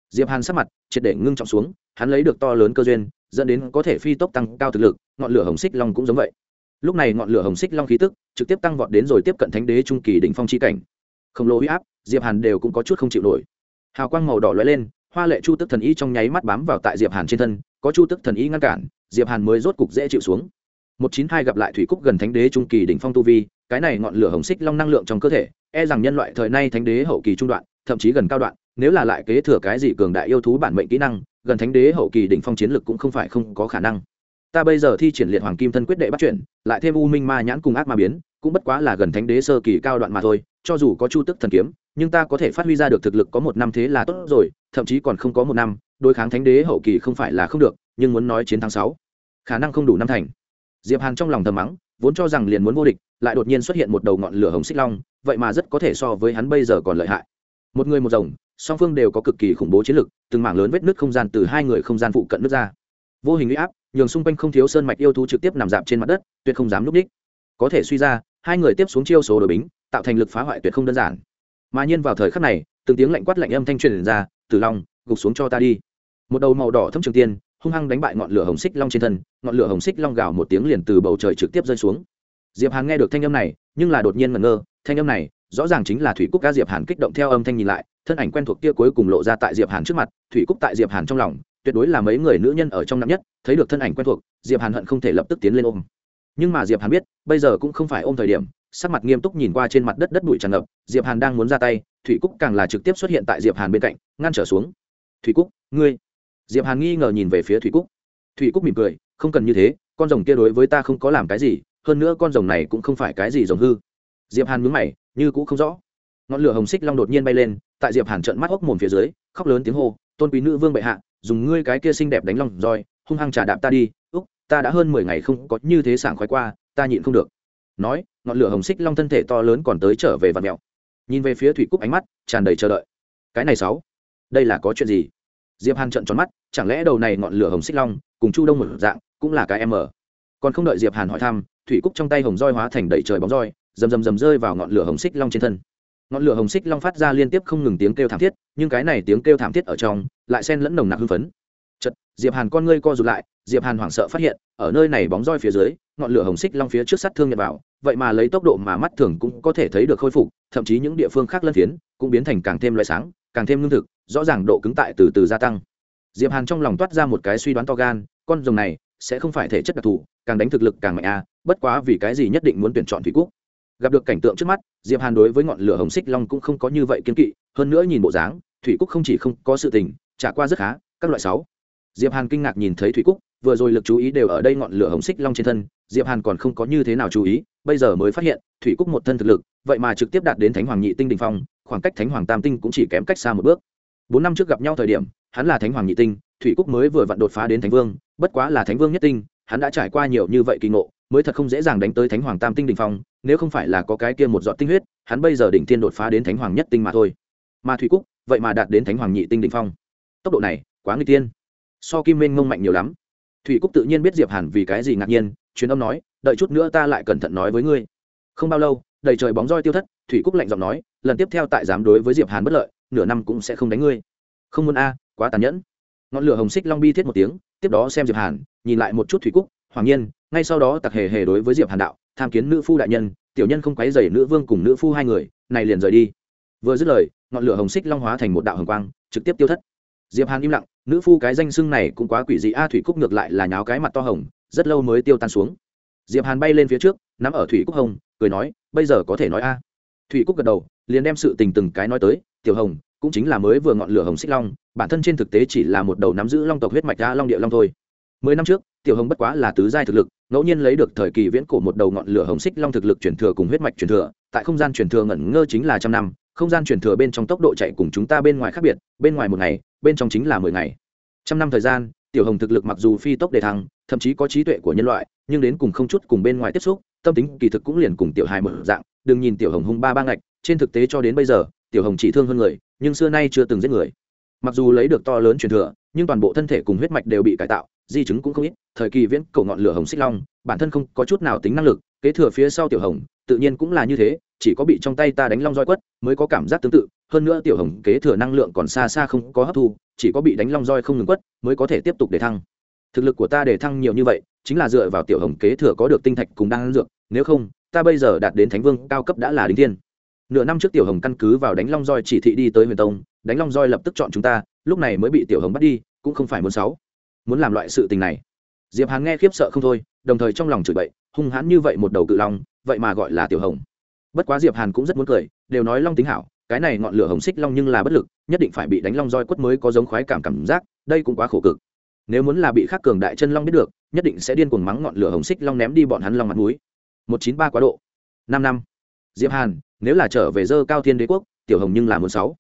Speaker 1: Diệp hàn sắc mặt triệt để ngưng trọng xuống, hắn lấy được to lớn cơ duyên, dẫn đến có thể phi tốc tăng cao thực lực, ngọn lửa hồng xích long cũng giống vậy. Lúc này ngọn lửa hồng xích long khí tức trực tiếp tăng vọt đến rồi tiếp cận thánh đế trung kỳ đỉnh phong chi cảnh. Khổng lồ huy áp, diệp hàn đều cũng có chút không chịu nổi hào quang màu đỏ lóe lên, hoa lệ chu tức thần y trong nháy mắt bám vào tại diệp hàn trên thân, có chu tức thần y ngăn cản, diệp hàn mới rốt cục dễ chịu xuống. Một chín hai gặp lại thủy cúc gần thánh đế trung kỳ đỉnh phong tu vi, cái này ngọn lửa hồng xích long năng lượng trong cơ thể e rằng nhân loại thời nay thánh đế hậu kỳ trung đoạn, thậm chí gần cao đoạn, nếu là lại kế thừa cái gì cường đại yêu thú bản mệnh kỹ năng, gần thánh đế hậu kỳ đỉnh phong chiến lực cũng không phải không có khả năng. Ta bây giờ thi triển liệt hoàng kim thân quyết đệ bắt chuyển, lại thêm u minh ma nhãn cùng ác ma biến cũng bất quá là gần thánh đế sơ kỳ cao đoạn mà thôi, cho dù có chu tức thần kiếm, nhưng ta có thể phát huy ra được thực lực có một năm thế là tốt rồi, thậm chí còn không có một năm, đối kháng thánh đế hậu kỳ không phải là không được, nhưng muốn nói chiến thắng sáu, khả năng không đủ năm thành. Diệp hàn trong lòng thầm mắng, vốn cho rằng liền muốn vô địch, lại đột nhiên xuất hiện một đầu ngọn lửa hồng xích long, vậy mà rất có thể so với hắn bây giờ còn lợi hại. Một người một rồng, song phương đều có cực kỳ khủng bố chiến lực, từng mảng lớn vết nứt không gian từ hai người không gian phụ cận nước ra. Vô hình uy áp, nhường xung quanh không thiếu sơn mạch yêu thú trực tiếp nằm dạp trên mặt đất, tuyệt không dám núp đích. Có thể suy ra hai người tiếp xuống chiêu số đội bính, tạo thành lực phá hoại tuyệt không đơn giản. Mà nhiên vào thời khắc này, từng tiếng lạnh quát lạnh âm thanh truyền ra từ long, gục xuống cho ta đi. Một đầu màu đỏ thâm trường tiên, hung hăng đánh bại ngọn lửa hồng xích long trên thân, ngọn lửa hồng xích long gào một tiếng liền từ bầu trời trực tiếp rơi xuống. Diệp hàn nghe được thanh âm này, nhưng là đột nhiên ngẩn ngơ, thanh âm này, rõ ràng chính là thủy cúc ca diệp hàn kích động theo âm thanh nhìn lại, thân ảnh quen thuộc kia cuối cùng lộ ra tại diệp hàn trước mặt, thủy cúc tại diệp hàn trong lòng, tuyệt đối là mấy người nữ nhân ở trong năm nhất, thấy được thân ảnh quen thuộc, diệp hàn hận không thể lập tức tiến lên ôm nhưng mà diệp hàn biết, bây giờ cũng không phải ôm thời điểm, sắc mặt nghiêm túc nhìn qua trên mặt đất đất bụi tràn ngập, diệp hàn đang muốn ra tay, thủy cúc càng là trực tiếp xuất hiện tại diệp hàn bên cạnh, ngăn trở xuống. Thủy cúc, ngươi? Diệp hàn nghi ngờ nhìn về phía thủy cúc. Thủy cúc mỉm cười, không cần như thế, con rồng kia đối với ta không có làm cái gì, hơn nữa con rồng này cũng không phải cái gì rồng hư. Diệp hàn mướn mày, như cũng không rõ. Ngọn lửa hồng xích long đột nhiên bay lên, tại diệp hàn trợn mắt hốc mồm phía dưới, khóc lớn tiếng hô, tôn quý nữ vương bệ hạ, dùng ngươi cái kia xinh đẹp đánh long roi, hung hăng trả đạp ta đi ta đã hơn mười ngày không có như thế sảng khoái qua, ta nhịn không được. Nói, ngọn lửa hồng xích long thân thể to lớn còn tới trở về vạt mèo nhìn về phía thủy cúc ánh mắt tràn đầy chờ đợi. Cái này sáu, đây là có chuyện gì? Diệp hàn trợn tròn mắt, chẳng lẽ đầu này ngọn lửa hồng xích long cùng chu đông một dạng cũng là cái em ở còn không đợi diệp hàn hỏi thăm, thủy cúc trong tay hồng roi hóa thành đầy trời bóng roi, rầm rầm rầm rơi vào ngọn lửa hồng xích long trên thân. Ngọn lửa hồng xích long phát ra liên tiếp không ngừng tiếng kêu thảm thiết, nhưng cái này tiếng kêu thảm thiết ở trong lại xen lẫn nồng nặc hưng phấn. Chật diệp hàn con ngươi co rụt lại diệp hàn hoảng sợ phát hiện ở nơi này bóng roi phía dưới ngọn lửa hồng xích long phía trước sát thương nhập vào vậy mà lấy tốc độ mà mắt thường cũng có thể thấy được khôi phục thậm chí những địa phương khác lân phiến cũng biến thành càng thêm loại sáng càng thêm lương thực rõ ràng độ cứng tại từ từ gia tăng. Diệp hàn trong lòng toát ra một cái suy đoán to gan con rồng này sẽ không phải thể chất đặc thù càng đánh thực lực càng mạnh a à, bất quá vì cái gì nhất định muốn tuyển chọn thủy quốc gặp được cảnh tượng trước mắt diệp hàn đối với ngọn lửa hồng xích long cũng không có như vậy kiên kỵ hơn nữa nhìn bộ dáng thủy cúc không chỉ không có sự tình trả qua rất khá các loại sáu. Diệp hàn kinh ngạc nhìn thấy thủy cúc vừa rồi lực chú ý đều ở đây ngọn lửa hồng xích long trên thân, diệp hàn còn không có như thế nào chú ý, bây giờ mới phát hiện, thủy cúc một thân thực lực, vậy mà trực tiếp đạt đến thánh hoàng nhị tinh đình phong, khoảng cách thánh hoàng tam tinh cũng chỉ kém cách xa một bước. Bốn năm trước gặp nhau thời điểm, hắn là thánh hoàng nhị tinh, thủy cúc mới vừa vặn đột phá đến thánh vương, bất quá là thánh vương nhất tinh, hắn đã trải qua nhiều như vậy kỳ ngộ, mới thật không dễ dàng đánh tới thánh hoàng tam tinh đình phong, nếu không phải là có cái kia một giọt tinh huyết, hắn bây giờ đỉnh thiên đột phá đến thánh hoàng nhất tinh mà thôi. Mà thủy cúc, vậy mà đạt đến thánh hoàng nhị tinh đình phong. Tốc độ này, quá nguy tiên so kim nguyên ngông mạnh nhiều lắm thủy cúc tự nhiên biết diệp hàn vì cái gì ngạc nhiên, truyền âm nói, đợi chút nữa ta lại cẩn thận nói với ngươi. Không bao lâu, đầy trời bóng roi tiêu thất, thủy cúc lạnh giọng nói, lần tiếp theo tại dám đối với diệp hàn bất lợi, nửa năm cũng sẽ không đánh ngươi. Không muốn a, quá tàn nhẫn. Ngọn lửa hồng xích long bi thiết một tiếng, tiếp đó xem diệp hàn, nhìn lại một chút thủy cúc, hoàng nhiên, ngay sau đó tặc hề hề đối với diệp hàn đạo, tham kiến nữ phu đại nhân, tiểu nhân không quấy rầy nữ vương cùng nữ phu hai người, này liền rời đi. Vừa dứt lời, ngọn lửa hồng xích long hóa thành một đạo hồng quang, trực tiếp tiêu thất. Diệp hàn im lặng nữ phu cái danh xưng này cũng quá quỷ dị, a thủy cúc ngược lại là nháo cái mặt to hồng, rất lâu mới tiêu tan xuống. Diệp hàn bay lên phía trước, nắm ở thủy cúc hồng, cười nói, bây giờ có thể nói a. Thủy cúc gật đầu, liền đem sự tình từng cái nói tới, tiểu hồng, cũng chính là mới vừa ngọn lửa hồng xích long, bản thân trên thực tế chỉ là một đầu nắm giữ long tộc huyết mạch ra long địa long thôi. Mười năm trước, tiểu hồng bất quá là tứ giai thực lực, ngẫu nhiên lấy được thời kỳ viễn cổ một đầu ngọn lửa hồng xích long thực lực truyền thừa cùng huyết mạch truyền thừa, tại không gian truyền thừa ngẩn ngơ chính là trăm năm, không gian truyền thừa bên trong tốc độ chạy cùng chúng ta bên ngoài khác biệt, bên ngoài một ngày bên trong chính là mười ngày. Trăm năm thời gian, tiểu hồng thực lực mặc dù phi tốc đề thăng, thậm chí có trí tuệ của nhân loại, nhưng đến cùng không chút cùng bên ngoài tiếp xúc, tâm tính, kỳ thực cũng liền cùng tiểu hài mở dạng, đừng nhìn tiểu hồng hung ba ba ngạch, trên thực tế cho đến bây giờ, tiểu hồng chỉ thương hơn người, nhưng xưa nay chưa từng giết người. Mặc dù lấy được to lớn truyền thừa, nhưng toàn bộ thân thể cùng huyết mạch đều bị cải tạo, di chứng cũng không ít, thời kỳ viễn cổ ngọn lửa hồng xích long, bản thân không có chút nào tính năng lực, kế thừa phía sau tiểu hồng, tự nhiên cũng là như thế chỉ có bị trong tay ta đánh long roi quất mới có cảm giác tương tự, hơn nữa tiểu hồng kế thừa năng lượng còn xa xa không có hấp thu, chỉ có bị đánh long roi không ngừng quất mới có thể tiếp tục để thăng. Thực lực của ta để thăng nhiều như vậy, chính là dựa vào tiểu hồng kế thừa có được tinh thạch cùng đang dược, nếu không, ta bây giờ đạt đến thánh vương cao cấp đã là đính thiên. Nửa năm trước tiểu hồng căn cứ vào đánh long roi chỉ thị đi tới huyền tông, đánh long roi lập tức chọn chúng ta, lúc này mới bị tiểu hồng bắt đi, cũng không phải muốn sáu muốn làm loại sự tình này. Diệp hàn nghe khiếp sợ không thôi, đồng thời trong lòng chửi bậy, hung hãn như vậy một đầu cự long, vậy mà gọi là tiểu hồng bất quá diệp hàn cũng rất muốn cười, đều nói long tính hảo, cái này ngọn lửa hồng xích long nhưng là bất lực, nhất định phải bị đánh long roi quất mới có giống khoái cảm cảm giác, đây cũng quá khổ cực. Nếu muốn là bị khắc cường đại chân long biết được, nhất định sẽ điên cuồng mắng ngọn lửa hồng xích long ném đi bọn hắn long mặt núi một chín ba quá độ. Năm năm. Diệp hàn, nếu là trở về dơ cao thiên đế quốc, tiểu hồng nhưng là muốn sáu.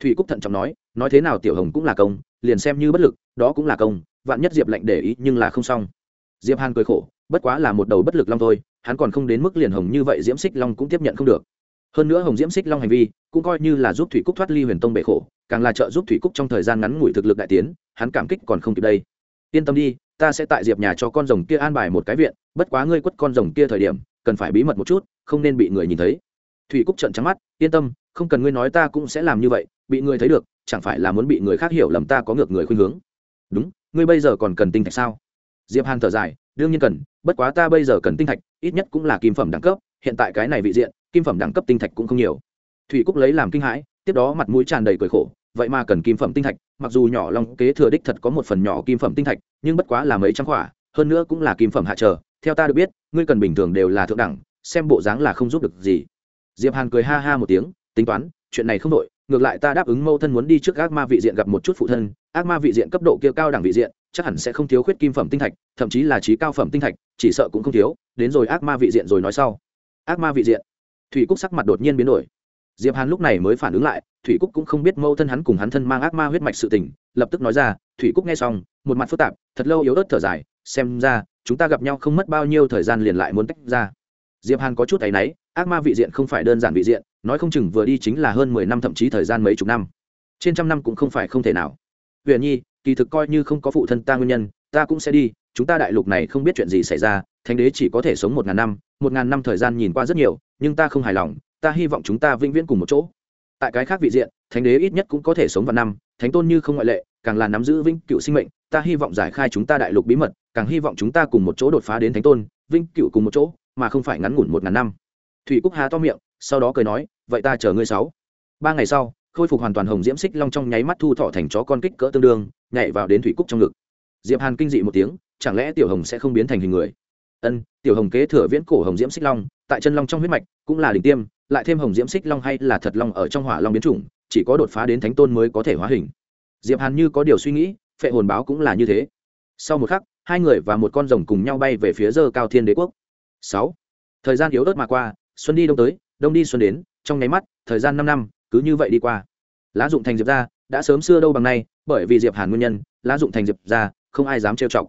Speaker 1: Thủy cúc thận trọng nói nói thế nào tiểu hồng cũng là công, liền xem như bất lực, đó cũng là công, vạn nhất diệp lệnh để ý nhưng là không xong. Diệp hàn cười khổ, bất quá là một đầu bất lực long thôi hắn còn không đến mức liền hồng như vậy diễm xích long cũng tiếp nhận không được. Hơn nữa hồng diễm xích long hành vi cũng coi như là giúp thủy cúc thoát ly huyền tông bệ khổ, càng là trợ giúp thủy cúc trong thời gian ngắn ngủi thực lực đại tiến, hắn cảm kích còn không kịp đây. Yên tâm đi, ta sẽ tại diệp nhà cho con rồng kia an bài một cái viện, bất quá ngươi quất con rồng kia thời điểm, cần phải bí mật một chút, không nên bị người nhìn thấy. Thủy cúc trận trắng mắt, yên tâm, không cần ngươi nói ta cũng sẽ làm như vậy, bị người thấy được, chẳng phải là muốn bị người khác hiểu lầm ta có ngược người khuyên hướng. Đúng, ngươi bây giờ còn cần tinh thạch sao? Diệp hàn thở dài, đương nhiên cần bất quá ta bây giờ cần tinh thạch, ít nhất cũng là kim phẩm đẳng cấp, hiện tại cái này vị diện, kim phẩm đẳng cấp tinh thạch cũng không nhiều. Thủy cúc lấy làm kinh hãi, tiếp đó mặt mũi tràn đầy cười khổ, vậy mà cần kim phẩm tinh thạch, mặc dù nhỏ long kế thừa đích thật có một phần nhỏ kim phẩm tinh thạch, nhưng bất quá là mấy trăm khỏa, hơn nữa cũng là kim phẩm hạ trở, theo ta được biết, ngươi cần bình thường đều là thượng đẳng, xem bộ dáng là không giúp được gì. Diệp hàn cười ha ha một tiếng, tính toán, chuyện này không đội ngược lại ta đáp ứng mâu thân muốn đi trước ác ma vị diện gặp một chút phụ thân, ác ma vị diện cấp độ kia cao đẳng vị diện chắc hẳn sẽ không thiếu khuyết kim phẩm tinh thạch, thậm chí là trí cao phẩm tinh thạch, chỉ sợ cũng không thiếu, đến rồi ác ma vị diện rồi nói sau. Ác ma vị diện. Thủy cúc sắc mặt đột nhiên biến đổi. Diệp hàn lúc này mới phản ứng lại, thủy cúc cũng không biết mâu thân hắn cùng hắn thân mang ác ma huyết mạch sự tình, lập tức nói ra, thủy cúc nghe xong, một mặt phức tạp, thật lâu yếu ớt thở dài, xem ra, chúng ta gặp nhau không mất bao nhiêu thời gian liền lại muốn tách ra. Diệp hàn có chút thấy náy, ác ma vị diện không phải đơn giản vị diện, nói không chừng vừa đi chính là hơn mười năm, thậm chí thời gian mấy chục năm. Trên trăm năm cũng không phải không thể nào. Huyền nhi kỳ thực coi như không có phụ thân ta nguyên nhân, ta cũng sẽ đi, chúng ta đại lục này không biết chuyện gì xảy ra, thánh đế chỉ có thể sống một ngàn năm, một ngàn năm thời gian nhìn qua rất nhiều, nhưng ta không hài lòng, ta hy vọng chúng ta vĩnh viễn cùng một chỗ. Tại cái khác vị diện, thánh đế ít nhất cũng có thể sống vào năm, thánh tôn như không ngoại lệ, càng là nắm giữ vĩnh cựu sinh mệnh, ta hy vọng giải khai chúng ta đại lục bí mật, càng hy vọng chúng ta cùng một chỗ đột phá đến thánh tôn, vĩnh cựu cùng một chỗ, mà không phải ngắn ngủn một ngàn năm. Thủy cúc há to miệng, sau đó cười nói, vậy ta chờ ngươi sáu. Ba ngày sau, khôi phục hoàn toàn hồng diễm xích long trong nháy mắt thu thọ thành chó con kích cỡ tương đương nhảy vào đến thủy cúc trong ngực. Diệp hàn kinh dị một tiếng, chẳng lẽ tiểu hồng sẽ không biến thành hình người? Ân, tiểu hồng kế thừa viễn cổ hồng diễm xích long, tại chân long trong huyết mạch, cũng là đỉnh tiêm, lại thêm hồng diễm xích long hay là thật long ở trong hỏa long biến chủng, chỉ có đột phá đến thánh tôn mới có thể hóa hình. Diệp hàn như có điều suy nghĩ, phệ hồn báo cũng là như thế. Sau một khắc, hai người và một con rồng cùng nhau bay về phía dơ cao thiên đế quốc. Sáu, thời gian yếu ớt mà qua, xuân đi đông tới, đông đi xuân đến, trong nháy mắt, thời gian năm năm, cứ như vậy đi qua. Lá dụng thành diệp ra, đã sớm xưa đâu bằng nay bởi vì diệp hàn nguyên nhân, lá dụng thành diệp ra, không ai dám trêu chọc.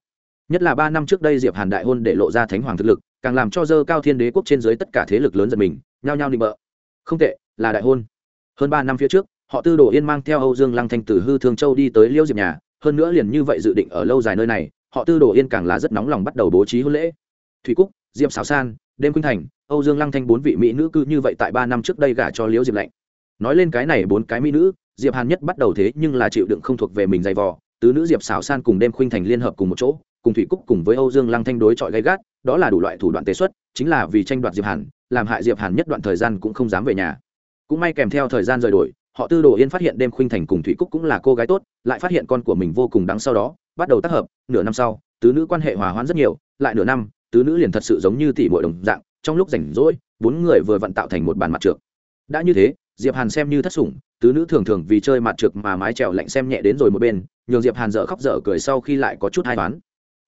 Speaker 1: Nhất là ba năm trước đây diệp hàn đại hôn để lộ ra thánh hoàng thực lực, càng làm cho dơ cao thiên đế quốc trên dưới tất cả thế lực lớn giật mình, nhao nhao định bợ. Không tệ, là đại hôn. Hơn ba năm phía trước, họ tư đồ yên mang theo âu dương lăng thanh từ hư thương châu đi tới liêu diệp nhà, hơn nữa liền như vậy dự định ở lâu dài nơi này, họ tư đồ yên càng là rất nóng lòng bắt đầu bố trí hôn lễ. Thủy cúc, diệp xảo san, đêm khuynh thành, âu dương lăng thanh bốn vị mỹ nữ cư như vậy tại ba năm trước đây gả cho liễu diệp lạnh. Nói lên cái này bốn cái mỹ nữ diệp hàn nhất bắt đầu thế nhưng là chịu đựng không thuộc về mình dày vò, tứ nữ diệp xảo san cùng đêm khuynh thành liên hợp cùng một chỗ, cùng thủy cúc cùng với âu dương lăng thanh đối chọi gay gắt, đó là đủ loại thủ đoạn tế xuất, chính là vì tranh đoạt diệp hàn, làm hại diệp hàn nhất đoạn thời gian cũng không dám về nhà. Cũng may kèm theo thời gian rời đổi, họ tư đồ yên phát hiện đêm khuynh thành cùng thủy cúc cũng là cô gái tốt, lại phát hiện con của mình vô cùng đáng sau đó, bắt đầu tác hợp, nửa năm sau, tứ nữ quan hệ hòa hoãn rất nhiều, lại nửa năm, tứ nữ liền thật sự giống như tỷ muội đồng dạng, trong lúc rảnh rỗi, bốn người vừa vận tạo thành một bàn mặt trượng. Đã như thế diệp hàn xem như thất sủng, tứ nữ thường thường vì chơi mặt trượt mà mái trèo lạnh xem nhẹ đến rồi một bên, nhường diệp hàn dở khóc dở cười sau khi lại có chút hai toán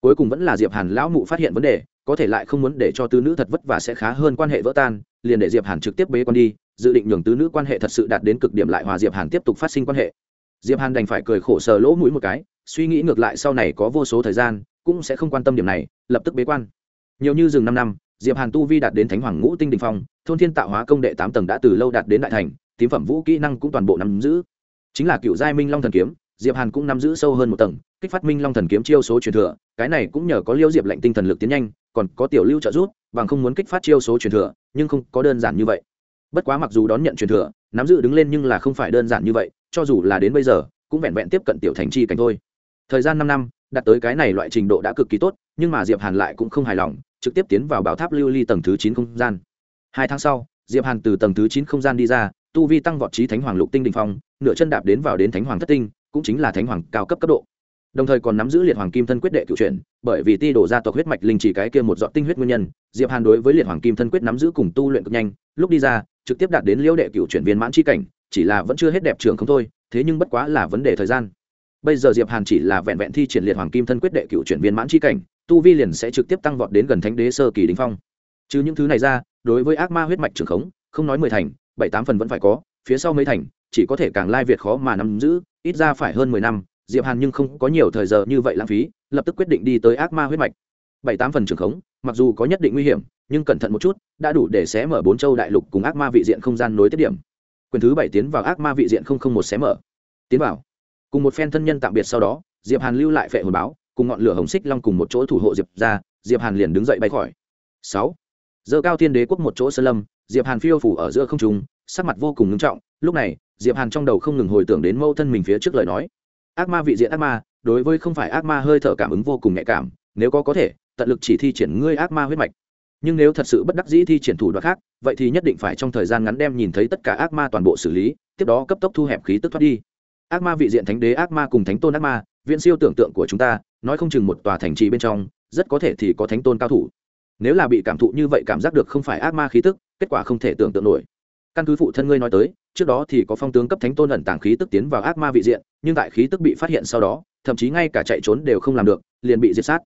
Speaker 1: cuối cùng vẫn là diệp hàn lão mụ phát hiện vấn đề, có thể lại không muốn để cho tứ nữ thật vất vả sẽ khá hơn quan hệ vỡ tan, liền để diệp hàn trực tiếp bế con đi, dự định nhường tứ nữ quan hệ thật sự đạt đến cực điểm lại hòa diệp hàn tiếp tục phát sinh quan hệ. Diệp hàn đành phải cười khổ sờ lỗ mũi một cái, suy nghĩ ngược lại sau này có vô số thời gian, cũng sẽ không quan tâm điểm này, lập tức bế quan. Nhiều như dừng năm năm diệp hàn tu vi đạt đến thánh hoàng ngũ tinh đình phong, thôn thiên tạo hóa công đệ tám tầng đã từ lâu đạt đến đại thành, tím phẩm vũ kỹ năng cũng toàn bộ nắm giữ. Chính là cựu giai minh long thần kiếm, diệp hàn cũng nắm giữ sâu hơn một tầng, kích phát minh long thần kiếm chiêu số truyền thừa, cái này cũng nhờ có liêu diệp lệnh tinh thần lực tiến nhanh, còn có tiểu lưu trợ giúp, bằng không muốn kích phát chiêu số truyền thừa, nhưng không có đơn giản như vậy. Bất quá mặc dù đón nhận truyền thừa, nắm giữ đứng lên nhưng là không phải đơn giản như vậy, cho dù là đến bây giờ, cũng vẹn vẹn tiếp cận tiểu thành chi cảnh thôi. Thời gian năm năm, đạt tới cái này loại trình độ đã cực kỳ tốt, nhưng mà diệp hàn lại cũng không hài lòng trực tiếp tiến vào bảo tháp lưu ly tầng thứ chín không gian. Hai tháng sau, diệp hàn từ tầng thứ chín không gian đi ra, tu vi tăng vọt trí thánh hoàng lục tinh đình phong, nửa chân đạp đến vào đến thánh hoàng thất tinh, cũng chính là thánh hoàng cao cấp cấp độ. Đồng thời còn nắm giữ liệt hoàng kim thân quyết đệ cựu chuyển bởi vì ti đổ ra tộc huyết mạch linh chỉ cái kia một dọn tinh huyết nguyên nhân, diệp hàn đối với liệt hoàng kim thân quyết nắm giữ cùng tu luyện cực nhanh, lúc đi ra, trực tiếp đạt đến liễu đệ cựu chuyển viên mãn chi cảnh, chỉ là vẫn chưa hết đẹp trường không thôi, thế nhưng bất quá là vấn đề thời gian. Bây giờ diệp hàn chỉ là vẹn vẹn thi triển liệt hoàng kim thân quyết đệ cựu chuyển viên mãn chi cảnh tu vi liền sẽ trực tiếp tăng vọt đến gần thánh đế sơ kỳ đỉnh phong. Chứ những thứ này ra, đối với ác ma huyết mạch trường khống, không nói mười thành, bảy tám phần vẫn phải có, phía sau mấy thành, chỉ có thể càng lai việt khó mà nắm giữ, ít ra phải hơn mười năm, diệp hàn nhưng không có nhiều thời giờ như vậy lãng phí, lập tức quyết định đi tới ác ma huyết mạch. Bảy tám phần trường khống, mặc dù có nhất định nguy hiểm, nhưng cẩn thận một chút, đã đủ để xé mở bốn châu đại lục cùng ác ma vị diện không gian nối tiếp điểm. Quyền thứ bảy tiến vào ác ma vị diện không không một xé mở. Tiến vào. Cùng một phen thân nhân tạm biệt sau đó, diệp hàn lưu lại phệ hồn báo cùng ngọn lửa hồng xích long cùng một chỗ thủ hộ diệp ra, diệp hàn liền đứng dậy bay khỏi. Sáu. Giờ cao thiên đế quốc một chỗ sơn lâm, diệp hàn phiêu phủ ở giữa không trung, sắc mặt vô cùng nghiêm trọng. Lúc này, diệp hàn trong đầu không ngừng hồi tưởng đến mâu thân mình phía trước lời nói. Ác ma vị diện ác ma, đối với không phải ác ma hơi thở cảm ứng vô cùng nhạy cảm, nếu có có thể, tận lực chỉ thi triển ngươi ác ma huyết mạch. Nhưng nếu thật sự bất đắc dĩ thi triển thủ đoạn khác, vậy thì nhất định phải trong thời gian ngắn đem nhìn thấy tất cả ác ma toàn bộ xử lý, tiếp đó cấp tốc thu hẹp khí tức thoát đi ác ma vị diện thánh đế ác ma cùng thánh tôn ác ma viện siêu tưởng tượng của chúng ta, nói không chừng một tòa thành trì bên trong, rất có thể thì có thánh tôn cao thủ. Nếu là bị cảm thụ như vậy cảm giác được không phải ác ma khí tức, kết quả không thể tưởng tượng nổi. Căn cứ phụ thân ngươi nói tới, trước đó thì có phong tướng cấp thánh tôn ẩn tàng khí tức tiến vào ác ma vị diện, nhưng tại khí tức bị phát hiện sau đó, thậm chí ngay cả chạy trốn đều không làm được, liền bị diệt sát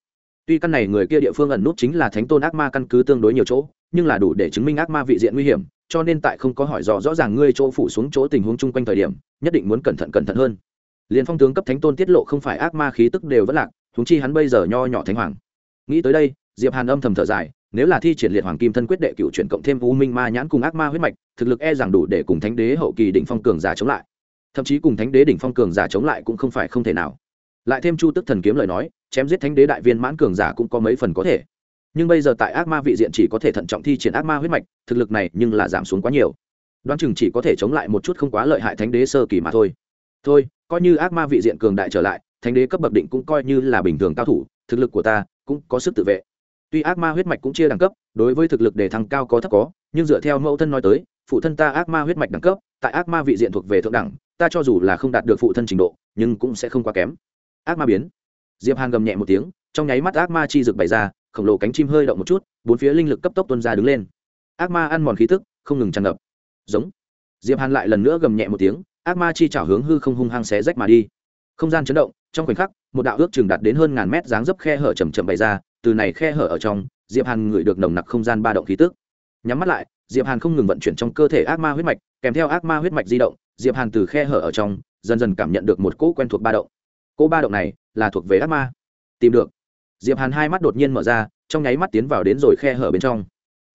Speaker 1: tuy căn này người kia địa phương ẩn nút chính là thánh tôn ác ma căn cứ tương đối nhiều chỗ, nhưng là đủ để chứng minh ác ma vị diện nguy hiểm, cho nên tại không có hỏi rõ rõ ràng ngươi chỗ phủ xuống chỗ tình huống chung quanh thời điểm, nhất định muốn cẩn thận cẩn thận hơn. Liền phong tướng cấp thánh tôn tiết lộ không phải ác ma khí tức đều vẫn lạc thúng chi hắn bây giờ nho nhỏ thánh hoàng. Nghĩ tới đây, diệp hàn âm thầm thở dài, nếu là thi triển liệt hoàng kim thân quyết đệ cựu chuyển cộng thêm u minh ma nhãn cùng ác ma huyết mạch, thực lực e rằng đủ để cùng thánh đế hậu kỳ đỉnh phong cường giả chống lại. Thậm chí cùng thánh đế đỉnh phong cường giả chống lại cũng không phải không thể nào lại thêm chu tức thần kiếm lời nói, chém giết thánh đế đại viên mãn cường giả cũng có mấy phần có thể. Nhưng bây giờ tại ác ma vị diện chỉ có thể thận trọng thi triển ác ma huyết mạch, thực lực này nhưng là giảm xuống quá nhiều. Đoán chừng chỉ có thể chống lại một chút không quá lợi hại thánh đế sơ kỳ mà thôi. Thôi, coi như ác ma vị diện cường đại trở lại, thánh đế cấp bậc định cũng coi như là bình thường cao thủ, thực lực của ta cũng có sức tự vệ. Tuy ác ma huyết mạch cũng chia đẳng cấp, đối với thực lực để thăng cao có thấp có, nhưng dựa theo mẫu thân nói tới, phụ thân ta ác ma huyết mạch đẳng cấp, tại ác ma vị diện thuộc về thượng đẳng, ta cho dù là không đạt được phụ thân trình độ, nhưng cũng sẽ không quá kém ác ma biến. Diệp hàn gầm nhẹ một tiếng, trong nháy mắt ác ma chi rực bày ra, khổng lồ cánh chim hơi động một chút, bốn phía linh lực cấp tốc tuân ra đứng lên. Ác ma ăn mòn khí tức, không ngừng tràn ngập. Giống. Diệp hàn lại lần nữa gầm nhẹ một tiếng, ác ma chi chảo hướng hư không hung hăng xé rách mà đi. Không gian chấn động, trong khoảnh khắc, một đạo ước chừng đạt đến hơn ngàn mét dáng dấp khe hở chầm chậm bày ra, từ này khe hở ở trong, diệp hàn ngửi được nồng nặc không gian ba động khí tức. Nhắm mắt lại, diệp hàn không ngừng vận chuyển trong cơ thể ác ma huyết mạch, kèm theo ác ma huyết mạch di động, diệp hàn từ khe hở ở trong, dần dần cảm nhận được một cỗ quen thuộc ba động cô ba động này là thuộc về ác ma. Tìm được. Diệp hàn hai mắt đột nhiên mở ra, trong nháy mắt tiến vào đến rồi khe hở bên trong.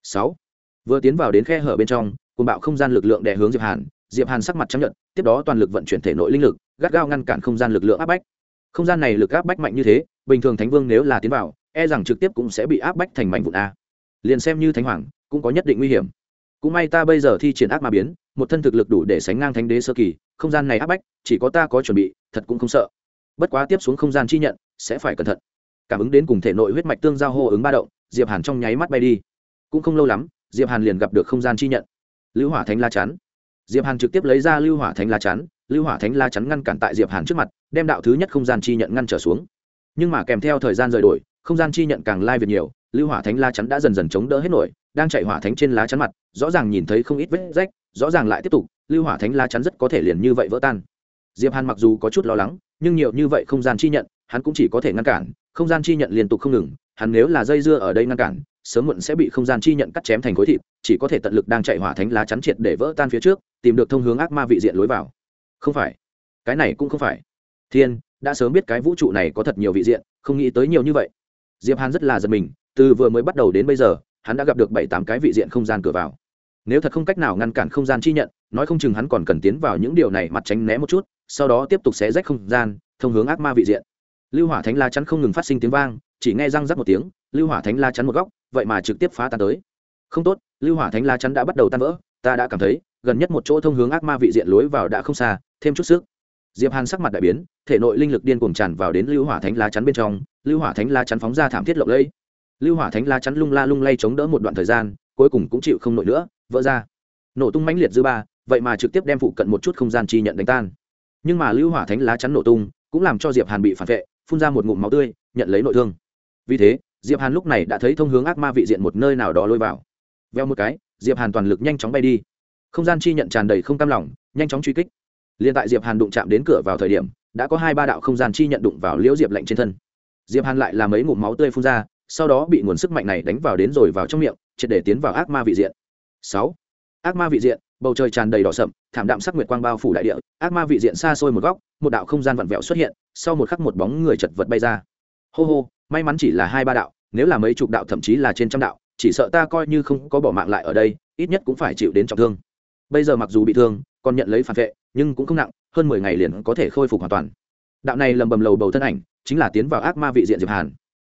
Speaker 1: Sáu. Vừa tiến vào đến khe hở bên trong cùng bạo không gian lực lượng đè hướng diệp hàn. Diệp hàn sắc mặt chấp nhận tiếp đó toàn lực vận chuyển thể nội linh lực, gắt gao ngăn cản không gian lực lượng áp bách. Không gian này lực áp bách mạnh như thế, bình thường thánh vương nếu là tiến vào e rằng trực tiếp cũng sẽ bị áp bách thành mảnh vụn a. Liền xem như thánh hoàng, cũng có nhất định nguy hiểm. Cũng may ta bây giờ thi triển ác ma biến, một thân thực lực đủ để sánh ngang thánh đế sơ kỳ, không gian này áp bách, chỉ có ta có chuẩn bị, thật cũng không sợ bất quá tiếp xuống không gian chi nhận, sẽ phải cẩn thận. Cảm ứng đến cùng thể nội huyết mạch tương giao hô ứng ba động, diệp hàn trong nháy mắt bay đi. Cũng không lâu lắm, diệp hàn liền gặp được không gian chi nhận. Lưu hỏa thánh la chắn. Diệp hàn trực tiếp lấy ra lưu hỏa thánh la chắn, lưu hỏa thánh la chắn ngăn cản tại diệp hàn trước mặt, đem đạo thứ nhất không gian chi nhận ngăn trở xuống. Nhưng mà kèm theo thời gian rời đổi, không gian chi nhận càng lai việt nhiều, lưu hỏa thánh la chắn đã dần dần chống đỡ hết nổi, đang chạy hỏa thánh trên lá chắn mặt, rõ ràng nhìn thấy không ít vết rách, rõ ràng lại tiếp tục, lưu hỏa thánh la chắn rất có thể liền như vậy vỡ tan. Diệp hàn mặc dù có chút lo lắng nhưng nhiều như vậy không gian chi nhận, hắn cũng chỉ có thể ngăn cản, không gian chi nhận liên tục không ngừng, hắn nếu là dây dưa ở đây ngăn cản, sớm muộn sẽ bị không gian chi nhận cắt chém thành khối thịt, chỉ có thể tận lực đang chạy hỏa thánh lá chắn triệt để vỡ tan phía trước, tìm được thông hướng ác ma vị diện lối vào. Không phải, cái này cũng không phải. Thiên, đã sớm biết cái vũ trụ này có thật nhiều vị diện, không nghĩ tới nhiều như vậy. Diệp hàn rất là giật mình, từ vừa mới bắt đầu đến bây giờ, hắn đã gặp được bảy tám cái vị diện không gian cửa vào. Nếu thật không cách nào ngăn cản không gian chi nhận, nói không chừng hắn còn cần tiến vào những điều này mặt tránh né một chút sau đó tiếp tục xé rách không gian, thông hướng ác ma vị diện. Lưu hỏa thánh la chắn không ngừng phát sinh tiếng vang, chỉ nghe răng rắc một tiếng, lưu hỏa thánh la chắn một góc, vậy mà trực tiếp phá tan tới. Không tốt, lưu hỏa thánh la chắn đã bắt đầu tan vỡ, ta đã cảm thấy, gần nhất một chỗ thông hướng ác ma vị diện lối vào đã không xa, thêm chút sức. Diệp hàn sắc mặt đại biến, thể nội linh lực điên cuồng tràn vào đến lưu hỏa thánh la chắn bên trong, lưu hỏa thánh la chắn phóng ra thảm thiết lộng lẫy. Lưu hỏa thánh la chắn lung la lung lay chống đỡ một đoạn thời gian, cuối cùng cũng chịu không nổi nữa, vỡ ra. Nổ tung mãnh liệt dư ba, vậy mà trực tiếp đem phụ cận một chút không gian chi nhận đánh tan nhưng mà lưu hỏa thánh lá chắn nổ tung cũng làm cho diệp hàn bị phản vệ phun ra một ngụm máu tươi nhận lấy nội thương vì thế diệp hàn lúc này đã thấy thông hướng ác ma vị diện một nơi nào đó lôi vào veo một cái diệp hàn toàn lực nhanh chóng bay đi không gian chi nhận tràn đầy không cam lòng nhanh chóng truy kích liền tại diệp hàn đụng chạm đến cửa vào thời điểm đã có hai ba đạo không gian chi nhận đụng vào liễu diệp lạnh trên thân diệp hàn lại làm mấy ngụm máu tươi phun ra sau đó bị nguồn sức mạnh này đánh vào đến rồi vào trong miệng triệt để tiến vào ác ma vị diện sáu ác ma vị diện bầu trời tràn đầy đỏ sậm, thảm đạm sắc nguyệt quang bao phủ đại địa, ác ma vị diện xa xôi một góc, một đạo không gian vặn vẹo xuất hiện, sau một khắc một bóng người chật vật bay ra. Hô hô, may mắn chỉ là hai ba đạo, nếu là mấy chục đạo thậm chí là trên trăm đạo, chỉ sợ ta coi như không có bỏ mạng lại ở đây, ít nhất cũng phải chịu đến trọng thương. Bây giờ mặc dù bị thương, còn nhận lấy phản vệ, nhưng cũng không nặng, hơn mười ngày liền có thể khôi phục hoàn toàn. Đạo này lầm bầm lầu bầu thân ảnh, chính là tiến vào ác ma vị diện diệp hàn.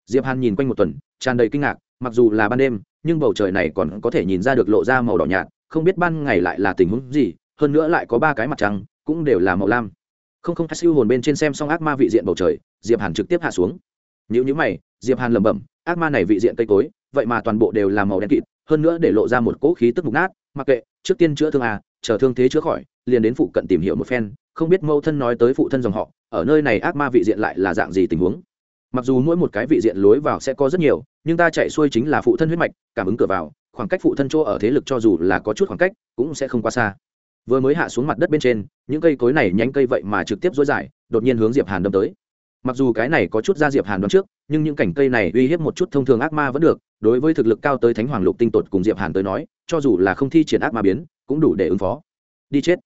Speaker 1: Diệp hàn nhìn quanh một tuần, tràn đầy kinh ngạc, mặc dù là ban đêm, nhưng bầu trời này còn có thể nhìn ra được lộ ra màu đỏ nhạt không biết ban ngày lại là tình huống gì, hơn nữa lại có ba cái mặt trăng, cũng đều là màu lam. Không không siêu hồn bên trên xem xong ác ma vị diện bầu trời, diệp hàn trực tiếp hạ xuống. Nếu như mày, diệp hàn lẩm bẩm, ác ma này vị diện cây cối, vậy mà toàn bộ đều là màu đen kịt, hơn nữa để lộ ra một cỗ khí tức mục nát, mặc kệ, trước tiên chữa thương à chờ thương thế chữa khỏi, liền đến phụ cận tìm hiểu một phen, không biết mâu thân nói tới phụ thân dòng họ, ở nơi này ác ma vị diện lại là dạng gì tình huống. Mặc dù mỗi một cái vị diện lối vào sẽ có rất nhiều, nhưng ta chạy xuôi chính là phụ thân huyết mạch, cảm ứng cửa vào khoảng cách phụ thân chỗ ở thế lực cho dù là có chút khoảng cách, cũng sẽ không quá xa. Vừa mới hạ xuống mặt đất bên trên, những cây cối này nhánh cây vậy mà trực tiếp dối dài đột nhiên hướng diệp hàn đâm tới. Mặc dù cái này có chút ra diệp hàn đoán trước, nhưng những cảnh cây này uy hiếp một chút thông thường ác ma vẫn được, đối với thực lực cao tới thánh hoàng lục tinh tột cùng diệp hàn tới nói, cho dù là không thi triển ác ma biến, cũng đủ để ứng phó. Đi chết.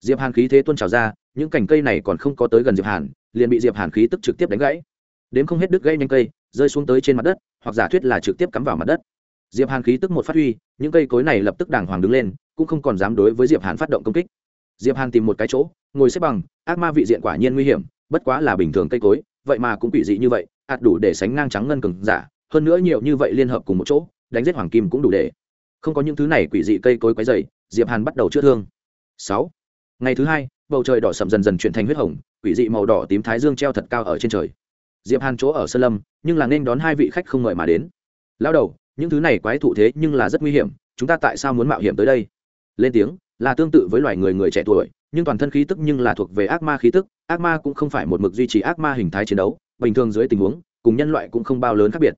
Speaker 1: Diệp hàn khí thế tuôn trào ra, những cành cây này còn không có tới gần diệp hàn, liền bị diệp hàn khí tức trực tiếp đánh gãy. Đến không hết đứt gãy nhanh cây, rơi xuống tới trên mặt đất, hoặc giả thuyết là trực tiếp cắm vào mặt đất diệp hàn khí tức một phát huy những cây cối này lập tức đàng hoàng đứng lên, cũng không còn dám đối với diệp hàn phát động công kích. Diệp hàn tìm một cái chỗ, ngồi xếp bằng, ác ma vị diện quả nhiên nguy hiểm, bất quá là bình thường cây cối, vậy mà cũng quỷ dị như vậy, ạt đủ để sánh ngang trắng ngân cường giả, hơn nữa nhiều như vậy liên hợp cùng một chỗ, đánh giết hoàng kim cũng đủ để. Không có những thứ này quỷ dị cây cối quấy dày diệp hàn bắt đầu chữa thương. Sáu. Ngày thứ hai, bầu trời đỏ sầm dần dần chuyển thành huyết hồng, quỷ dị màu đỏ tím thái dương treo thật cao ở trên trời. Diệp hàn chỗ ở sơn lâm, nhưng là nên đón hai vị khách không mời mà đến. Lao đầu những thứ này quái thụ thế nhưng là rất nguy hiểm, chúng ta tại sao muốn mạo hiểm tới đây? Lên tiếng, là tương tự với loài người người trẻ tuổi, nhưng toàn thân khí tức nhưng là thuộc về ác ma khí tức, ác ma cũng không phải một mực duy trì ác ma hình thái chiến đấu, bình thường dưới tình huống, cùng nhân loại cũng không bao lớn khác biệt.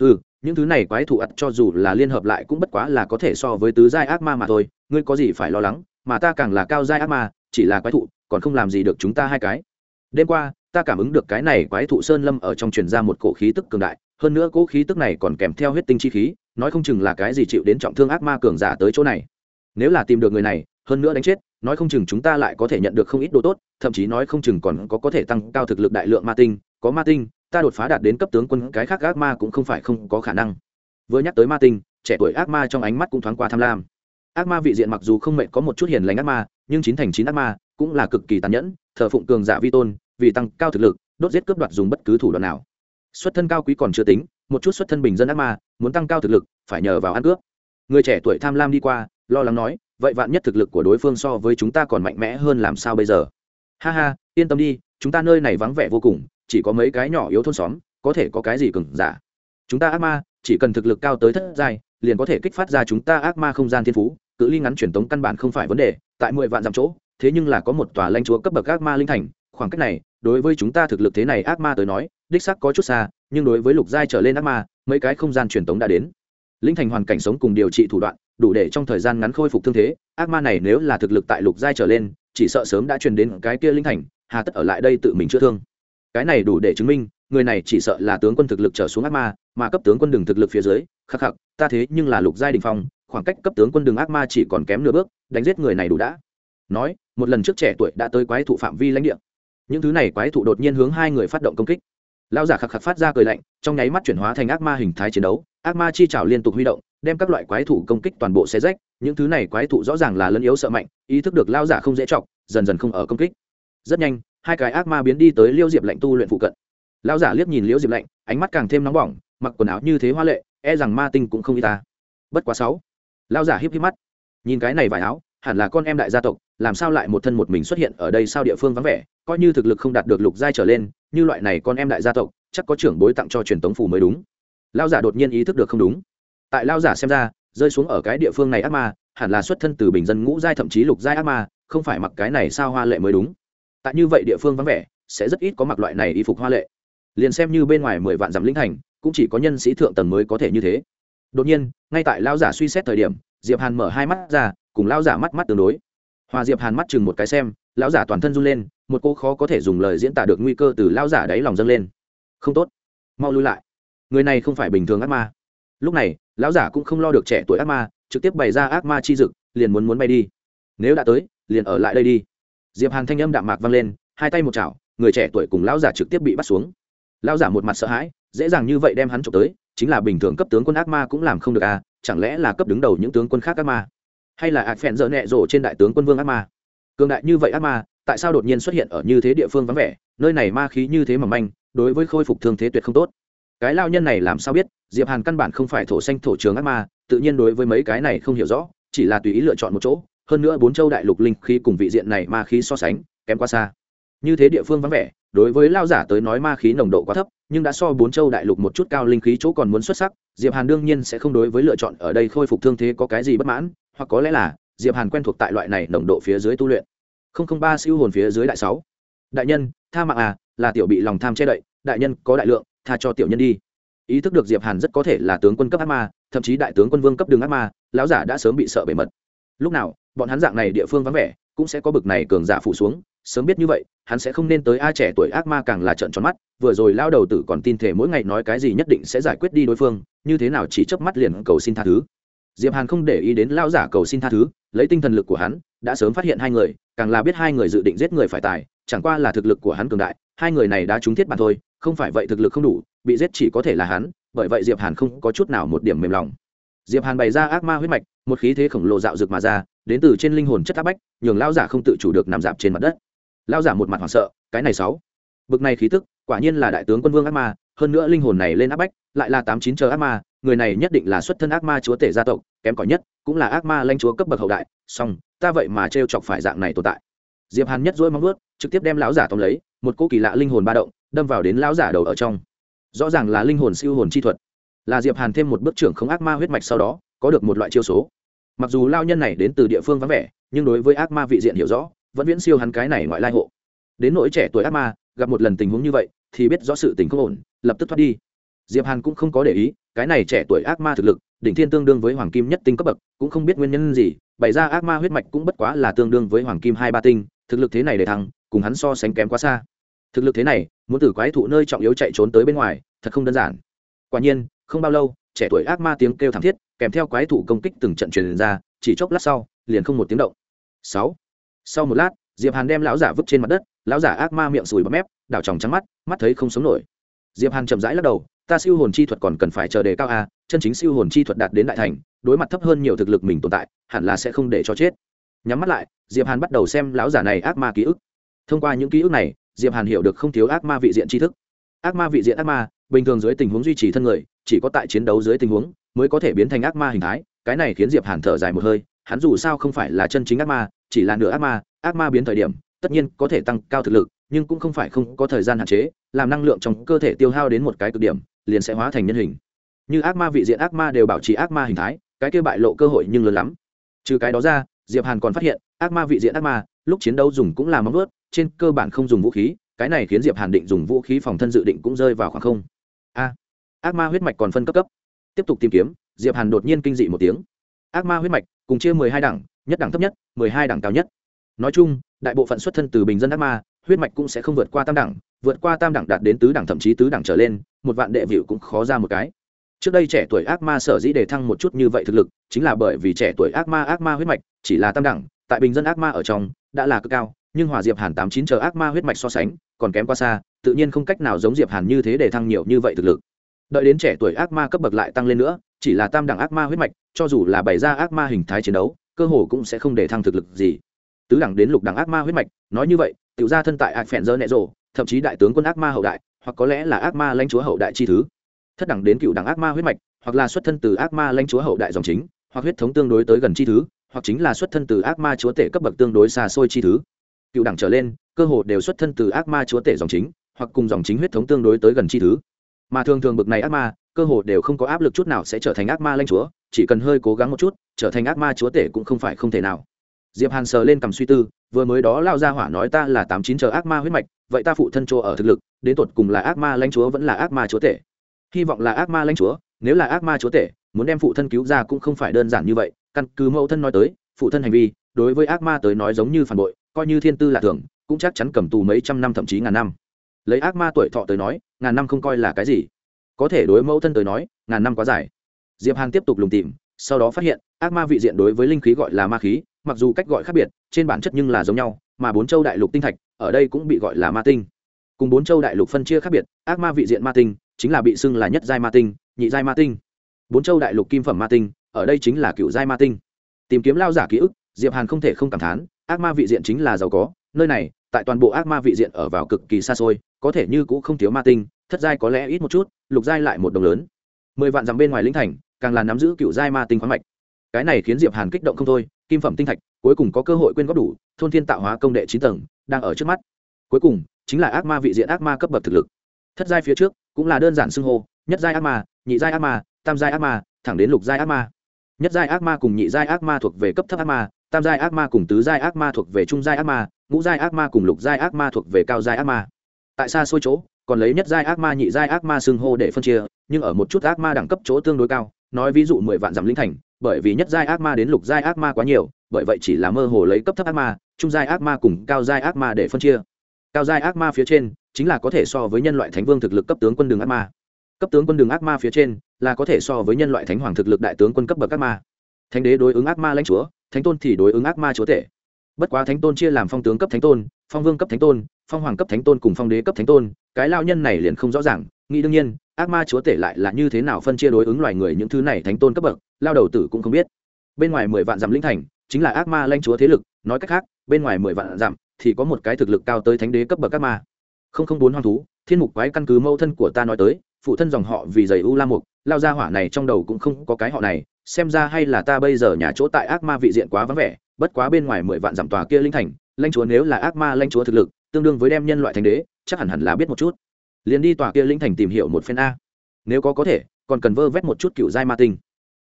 Speaker 1: Ừ những thứ này quái thụ ắt cho dù là liên hợp lại cũng bất quá là có thể so với tứ giai ác ma mà thôi, ngươi có gì phải lo lắng, mà ta càng là cao giai ác ma, chỉ là quái thụ, còn không làm gì được chúng ta hai cái. Đêm qua, ta cảm ứng được cái này quái thụ sơn lâm ở trong truyền ra một cổ khí tức cường đại hơn nữa cỗ khí tức này còn kèm theo huyết tinh chi khí, nói không chừng là cái gì chịu đến trọng thương ác ma cường giả tới chỗ này. Nếu là tìm được người này, hơn nữa đánh chết, nói không chừng chúng ta lại có thể nhận được không ít đồ tốt, thậm chí nói không chừng còn có có thể tăng cao thực lực đại lượng ma tinh. Có ma tinh, ta đột phá đạt đến cấp tướng quân, cái khác ác ma cũng không phải không có khả năng. Vừa nhắc tới ma tinh, trẻ tuổi ác ma trong ánh mắt cũng thoáng qua tham lam. Ác ma vị diện mặc dù không mệnh có một chút hiền lành ác ma, nhưng chín thành chín ác ma cũng là cực kỳ tàn nhẫn, thờ phụng cường giả vi tôn, vì tăng cao thực lực, đốt giết cướp đoạt dùng bất cứ thủ đoạn nào xuất thân cao quý còn chưa tính, một chút xuất thân bình dân ác ma, muốn tăng cao thực lực, phải nhờ vào ăn cướp. Người trẻ tuổi tham lam đi qua, lo lắng nói, vậy vạn nhất thực lực của đối phương so với chúng ta còn mạnh mẽ hơn làm sao bây giờ? Ha ha, yên tâm đi, chúng ta nơi này vắng vẻ vô cùng, chỉ có mấy cái nhỏ yếu thôn xóm, có thể có cái gì cừng giả. Chúng ta ác ma, chỉ cần thực lực cao tới thất giai, liền có thể kích phát ra chúng ta ác ma không gian thiên phú, cự ly ngắn truyền tống căn bản không phải vấn đề, tại mười vạn dặm chỗ, thế nhưng là có một tòa lãnh chúa cấp bậc ác ma linh thành, khoảng cách này, đối với chúng ta thực lực thế này ác ma tới nói đích sắc có chút xa, nhưng đối với lục giai trở lên ác ma, mấy cái không gian truyền tống đã đến. Linh thành hoàn cảnh sống cùng điều trị thủ đoạn, đủ để trong thời gian ngắn khôi phục thương thế, ác ma này nếu là thực lực tại lục giai trở lên, chỉ sợ sớm đã truyền đến cái kia linh thành, hà tất ở lại đây tự mình chữa thương. Cái này đủ để chứng minh, người này chỉ sợ là tướng quân thực lực trở xuống ác ma, mà cấp tướng quân đường thực lực phía dưới, khắc khắc, ta thế nhưng là lục giai đình phong, khoảng cách cấp tướng quân đường ác ma chỉ còn kém nửa bước, đánh giết người này đủ đã. Nói, một lần trước trẻ tuổi đã tới quái thụ phạm vi lãnh địa. Những thứ này quái thụ đột nhiên hướng hai người phát động công kích lao giả khắc khắc phát ra cười lạnh, trong nháy mắt chuyển hóa thành ác ma hình thái chiến đấu, ác ma chi trào liên tục huy động, đem các loại quái thủ công kích toàn bộ xe rách, những thứ này quái thủ rõ ràng là lân yếu sợ mạnh, ý thức được lao giả không dễ chọc, dần dần không ở công kích. Rất nhanh, hai cái ác ma biến đi tới liêu diệp lạnh tu luyện phụ cận. Lao giả liếc nhìn liêu diệp lạnh, ánh mắt càng thêm nóng bỏng, mặc quần áo như thế hoa lệ e rằng ma tinh cũng không y ta. Bất quá sáu. Lao giả híp híp mắt. Nhìn cái này vải áo, hẳn là con em đại gia tộc, làm sao lại một thân một mình xuất hiện ở đây sao địa phương vắng vẻ, coi như thực lực không đạt được lục giai trở lên như loại này con em đại gia tộc, chắc có trưởng bối tặng cho truyền tống phủ mới đúng. Lao giả đột nhiên ý thức được không đúng. Tại lao giả xem ra, rơi xuống ở cái địa phương này ác ma, hẳn là xuất thân từ bình dân ngũ giai thậm chí lục giai ác ma, không phải mặc cái này sao hoa lệ mới đúng. Tại như vậy địa phương vắng vẻ, sẽ rất ít có mặc loại này y phục hoa lệ. Liền xem như bên ngoài mười vạn dặm lĩnh thành, cũng chỉ có nhân sĩ thượng tầng mới có thể như thế. Đột nhiên, ngay tại lao giả suy xét thời điểm, diệp hàn mở hai mắt ra, cùng lao giả mắt mắt tương đối. Hòa diệp hàn mắt chừng một cái xem lão giả toàn thân run lên, một cô khó có thể dùng lời diễn tả được nguy cơ từ lão giả đáy lòng dâng lên. Không tốt, mau lui lại. Người này không phải bình thường ác ma. Lúc này, lão giả cũng không lo được trẻ tuổi ác ma, trực tiếp bày ra ác ma chi dực, liền muốn muốn bay đi. Nếu đã tới, liền ở lại đây đi. Diệp hàn thanh âm đạm mạc vang lên, hai tay một chảo, người trẻ tuổi cùng lão giả trực tiếp bị bắt xuống. Lão giả một mặt sợ hãi, dễ dàng như vậy đem hắn trộm tới, chính là bình thường cấp tướng quân ác ma cũng làm không được à chẳng lẽ là cấp đứng đầu những tướng quân khác ác ma? Hay là ạc phèn dở nhẹ rộ trên đại tướng quân vương ác ma? Cường đại như vậy ác ma, tại sao đột nhiên xuất hiện ở như thế địa phương vắng vẻ? Nơi này ma khí như thế mà manh, đối với khôi phục thương thế tuyệt không tốt. Cái lao nhân này làm sao biết? Diệp hàn căn bản không phải thổ xanh thổ trường ác ma, tự nhiên đối với mấy cái này không hiểu rõ, chỉ là tùy ý lựa chọn một chỗ. Hơn nữa bốn châu đại lục linh khí cùng vị diện này ma khí so sánh, kém quá xa. Như thế địa phương vắng vẻ, đối với lao giả tới nói ma khí nồng độ quá thấp, nhưng đã so bốn châu đại lục một chút cao linh khí chỗ còn muốn xuất sắc, diệp hàn đương nhiên sẽ không đối với lựa chọn ở đây khôi phục thương thế có cái gì bất mãn, hoặc có lẽ là diệp hàn quen thuộc tại loại này nồng độ phía dưới tu luyện. Không không ba siêu hồn phía dưới đại sáu. Đại nhân, tha mạng à là tiểu bị lòng tham che đậy, đại nhân có đại lượng, tha cho tiểu nhân đi. Ý thức được diệp hàn rất có thể là tướng quân cấp ác ma, thậm chí đại tướng quân vương cấp đường ác ma, lão giả đã sớm bị sợ bề mật. Lúc nào, bọn hắn dạng này địa phương vắng vẻ, cũng sẽ có bực này cường giả phụ xuống, sớm biết như vậy, hắn sẽ không nên tới ai trẻ tuổi ác ma càng là trợn tròn mắt, vừa rồi lao đầu tử còn tin thể mỗi ngày nói cái gì nhất định sẽ giải quyết đi đối phương, như thế nào chỉ chớp mắt liền cầu xin tha thứ diệp hàn không để ý đến lao giả cầu xin tha thứ, lấy tinh thần lực của hắn, đã sớm phát hiện hai người, càng là biết hai người dự định giết người phải tài, chẳng qua là thực lực của hắn cường đại, hai người này đã trúng thiết bản thôi, không phải vậy thực lực không đủ, bị giết chỉ có thể là hắn, bởi vậy diệp hàn không có chút nào một điểm mềm lòng. Diệp hàn bày ra ác ma huyết mạch, một khí thế khổng lồ dạo rực mà ra, đến từ trên linh hồn chất áp bách, nhường lao giả không tự chủ được nằm dạp trên mặt đất. Lao giả một mặt hoảng sợ, cái này sáu. Bực này khí tức, quả nhiên là đại tướng quân vương ác ma, hơn nữa linh hồn này lên áp bách, lại là tám chín chờ ác ma người này nhất định là xuất thân ác ma chúa tể gia tộc, kém cỏi nhất cũng là ác ma lanh chúa cấp bậc hậu đại, song, ta vậy mà t chọc phải dạng này tồn tại. Diệp hàn nhất dỗi móng vuốt, trực tiếp đem lão giả tóm lấy, một cỗ kỳ lạ linh hồn ba động, đâm vào đến lão giả đầu ở trong. Rõ ràng là linh hồn siêu hồn chi thuật. Là diệp hàn thêm một bước trưởng không ác ma huyết mạch sau đó, có được một loại chiêu số. Mặc dù lao nhân này đến từ địa phương vắng vẻ, nhưng đối với ác ma vị diện hiểu rõ, vẫn viễn siêu hắn cái này ngoại lai hộ. Đến nỗi trẻ tuổi ác ma, gặp một lần tình huống như vậy, thì biết rõ sự tình không ổn, lập tức thoát đi. Diệp hàn cũng không có để ý cái này trẻ tuổi ác ma thực lực, đỉnh thiên tương đương với hoàng kim nhất tinh cấp bậc, cũng không biết nguyên nhân gì, bày ra ác ma huyết mạch cũng bất quá là tương đương với hoàng kim hai ba tinh, thực lực thế này để thăng cùng hắn so sánh kém quá xa. Thực lực thế này, muốn từ quái thụ nơi trọng yếu chạy trốn tới bên ngoài, thật không đơn giản. Quả nhiên, không bao lâu, trẻ tuổi ác ma tiếng kêu thảm thiết, kèm theo quái thụ công kích từng trận truyền ra, chỉ chốc lát sau, liền không một tiếng động. Sáu. Sau một lát, diệp hàn đem lão giả vứt trên mặt đất, lão giả ác ma miệng sùi bọt mép, đảo tròng trắng mắt mắt thấy không sống nổi. Diệp hàn chậm rãi lắc đầu ta siêu hồn chi thuật còn cần phải chờ đề cao a, chân chính siêu hồn chi thuật đạt đến đại thành, đối mặt thấp hơn nhiều thực lực mình tồn tại, hẳn là sẽ không để cho chết. Nhắm mắt lại, diệp hàn bắt đầu xem lão giả này ác ma ký ức. Thông qua những ký ức này, diệp hàn hiểu được không thiếu ác ma vị diện tri thức. Ác ma vị diện ác ma, bình thường dưới tình huống duy trì thân người, chỉ có tại chiến đấu dưới tình huống mới có thể biến thành ác ma hình thái, cái này khiến diệp hàn thở dài một hơi, hắn dù sao không phải là chân chính ác ma, chỉ là nửa ác ma ác ma biến thời điểm, tất nhiên có thể tăng cao thực lực, nhưng cũng không phải không có thời gian hạn chế, làm năng lượng trong cơ thể tiêu hao đến một cái cực điểm liền sẽ hóa thành nhân hình. Như ác ma vị diện ác ma đều bảo trì ác ma hình thái, cái kia bại lộ cơ hội nhưng lớn lắm. Trừ cái đó ra, diệp hàn còn phát hiện, ác ma vị diện ác ma, lúc chiến đấu dùng cũng là móng vuốt, trên cơ bản không dùng vũ khí, cái này khiến diệp hàn định dùng vũ khí phòng thân dự định cũng rơi vào khoảng không. A, ác ma huyết mạch còn phân cấp cấp. Tiếp tục tìm kiếm, diệp hàn đột nhiên kinh dị một tiếng. Ác ma huyết mạch, cùng chia mười hai đẳng, nhất đẳng thấp nhất, mười hai đẳng cao nhất. Nói chung, đại bộ phận xuất thân từ bình dân ác ma, huyết mạch cũng sẽ không vượt qua tam đẳng vượt qua tam đẳng đạt đến tứ đẳng thậm chí tứ đẳng trở lên, một vạn đệ vịu cũng khó ra một cái. Trước đây trẻ tuổi ác ma sở dĩ để thăng một chút như vậy thực lực, chính là bởi vì trẻ tuổi ác ma ác ma huyết mạch chỉ là tam đẳng, tại bình dân ác ma ở trong, đã là cực cao, nhưng hòa diệp hàn tám chín chờ ác ma huyết mạch so sánh, còn kém quá xa, tự nhiên không cách nào giống diệp hàn như thế để thăng nhiều như vậy thực lực. Đợi đến trẻ tuổi ác ma cấp bậc lại tăng lên nữa, chỉ là tam đẳng ác ma huyết mạch, cho dù là bày ra ác ma hình thái chiến đấu, cơ hồ cũng sẽ không để thăng thực lực gì. Tứ đẳng đến lục đẳng ác ma huyết mạch, nói như vậy, tiểu gia thân tại ác phèn dơ nẹ rộ thậm chí đại tướng quân ác ma hậu đại, hoặc có lẽ là ác ma lãnh chúa hậu đại chi thứ. Thất đẳng đến cựu đẳng ác ma huyết mạch, hoặc là xuất thân từ ác ma lãnh chúa hậu đại dòng chính, hoặc huyết thống tương đối tới gần chi thứ, hoặc chính là xuất thân từ ác ma chúa tể cấp bậc tương đối xa xôi chi thứ. Cựu đẳng trở lên, cơ hồ đều xuất thân từ ác ma chúa tể dòng chính, hoặc cùng dòng chính huyết thống tương đối tới gần chi thứ. Mà thường thường bậc này ác ma, cơ hồ đều không có áp lực chút nào sẽ trở thành ác ma lãnh chúa, chỉ cần hơi cố gắng một chút, trở thành ác ma chúa tể cũng không phải không thể nào. Diệp hàn sờ lên cầm suy tư, vừa mới đó lao ra hỏa nói ta là tám chín chờ ác ma huyết mạch vậy ta phụ thân chỗ ở thực lực, đến tột cùng là ác ma lãnh chúa vẫn là ác ma chúa tể. Hy vọng là ác ma lãnh chúa, nếu là ác ma chúa tể, muốn đem phụ thân cứu ra cũng không phải đơn giản như vậy. Căn cứ mẫu thân nói tới, phụ thân hành vi, đối với ác ma tới nói giống như phản bội, coi như thiên tư là thường, cũng chắc chắn cầm tù mấy trăm năm thậm chí ngàn năm. Lấy ác ma tuổi thọ tới nói, ngàn năm không coi là cái gì. Có thể đối mẫu thân tới nói, ngàn năm quá dài. Diệp hàn tiếp tục lùng tìm, sau đó phát hiện, ác ma vị diện đối với linh khí gọi là ma khí, mặc dù cách gọi khác biệt, trên bản chất nhưng là giống nhau, mà bốn châu đại lục tinh thạch ở đây cũng bị gọi là ma tinh. Cùng bốn châu đại lục phân chia khác biệt, ác ma vị diện ma tinh chính là bị xưng là nhất giai ma tinh, nhị giai ma tinh. Bốn châu đại lục kim phẩm ma tinh, ở đây chính là cựu giai ma tinh. Tìm kiếm lao giả ký ức, diệp hàn không thể không cảm thán, ác ma vị diện chính là giàu có, nơi này, tại toàn bộ ác ma vị diện ở vào cực kỳ xa xôi, có thể như cũng không thiếu ma tinh, thất giai có lẽ ít một chút, lục giai lại một đồng lớn. Mười vạn dặm bên ngoài lĩnh thành, càng là nắm giữ cựu giai ma tinh khoáng mạch. Cái này khiến diệp hàn kích động không thôi, kim phẩm tinh thạch, cuối cùng có cơ hội quên góp đủ, thôn thiên tạo hóa công đệ chín tầng đang ở trước mắt cuối cùng chính là ác ma vị diện ác ma cấp bậc thực lực thất giai phía trước cũng là đơn giản xưng hô nhất giai ác ma nhị giai ác ma tam giai ác ma thẳng đến lục giai ác ma nhất giai ác ma cùng nhị giai ác ma thuộc về cấp thấp ác ma tam giai ác ma cùng tứ giai ác ma thuộc về trung giai ác ma ngũ giai ác ma cùng lục giai ác ma thuộc về cao giai ác ma tại xa xôi chỗ còn lấy nhất giai ác ma nhị giai ác ma xưng hô để phân chia nhưng ở một chút ác ma đẳng cấp chỗ tương đối cao nói ví dụ mười vạn dặm linh thành bởi vì nhất giai ác ma đến lục giai ác ma quá nhiều bởi vậy chỉ là mơ hồ lấy cấp thấp ác ma trung giai ác ma cùng cao giai ác ma để phân chia. Cao giai ác ma phía trên chính là có thể so với nhân loại thánh vương thực lực cấp tướng quân đường ác ma. Cấp tướng quân đường ác ma phía trên là có thể so với nhân loại thánh hoàng thực lực đại tướng quân cấp bậc ác ma. Thánh đế đối ứng ác ma lãnh chúa, thánh tôn thì đối ứng ác ma chúa tể. Bất quá thánh tôn chia làm phong tướng cấp thánh tôn, phong vương cấp thánh tôn, phong hoàng cấp thánh tôn cùng phong đế cấp thánh tôn, cái lao nhân này liền không rõ ràng, nghĩ đương nhiên, ác ma chúa tể lại là như thế nào phân chia đối ứng loài người những thứ này thánh tôn cấp bậc, lao đầu tử cũng không biết. Bên ngoài mười vạn dặm linh thành chính là ác ma lãnh chúa thế lực, nói cách khác bên ngoài mười vạn dặm, thì có một cái thực lực cao tới thánh đế cấp bậc các ma. Không không bốn hoang thú, thiên mục quái căn cứ mâu thân của ta nói tới, phụ thân dòng họ vì giày u la mục, lao ra hỏa này trong đầu cũng không có cái họ này, xem ra hay là ta bây giờ nhà chỗ tại ác ma vị diện quá vắng vẻ, bất quá bên ngoài mười vạn dặm tòa kia linh thành, lãnh chúa nếu là ác ma lãnh chúa thực lực, tương đương với đem nhân loại thành đế, chắc hẳn hẳn là biết một chút. Liền đi tòa kia linh thành tìm hiểu một phen a. Nếu có có thể, còn cần vơ vét một chút cựu giai ma tinh.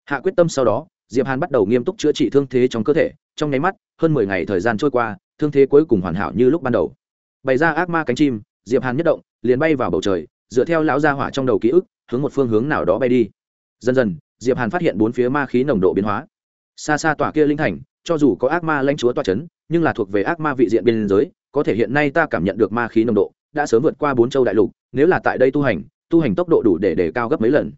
Speaker 1: Hạ quyết tâm sau đó, diệp hàn bắt đầu nghiêm túc chữa trị thương thế trong cơ thể trong nháy mắt, hơn mười ngày thời gian trôi qua, thương thế cuối cùng hoàn hảo như lúc ban đầu. Bày ra ác ma cánh chim, diệp hàn nhất động, liền bay vào bầu trời, dựa theo lão gia hỏa trong đầu ký ức, hướng một phương hướng nào đó bay đi. Dần dần, diệp hàn phát hiện bốn phía ma khí nồng độ biến hóa. Xa xa tòa kia linh thành, cho dù có ác ma lãnh chúa tòa chấn, nhưng là thuộc về ác ma vị diện biên giới, có thể hiện nay ta cảm nhận được ma khí nồng độ, đã sớm vượt qua bốn châu đại lục, nếu là tại đây tu hành tu hành tốc độ đủ để đề cao gấp mấy lần.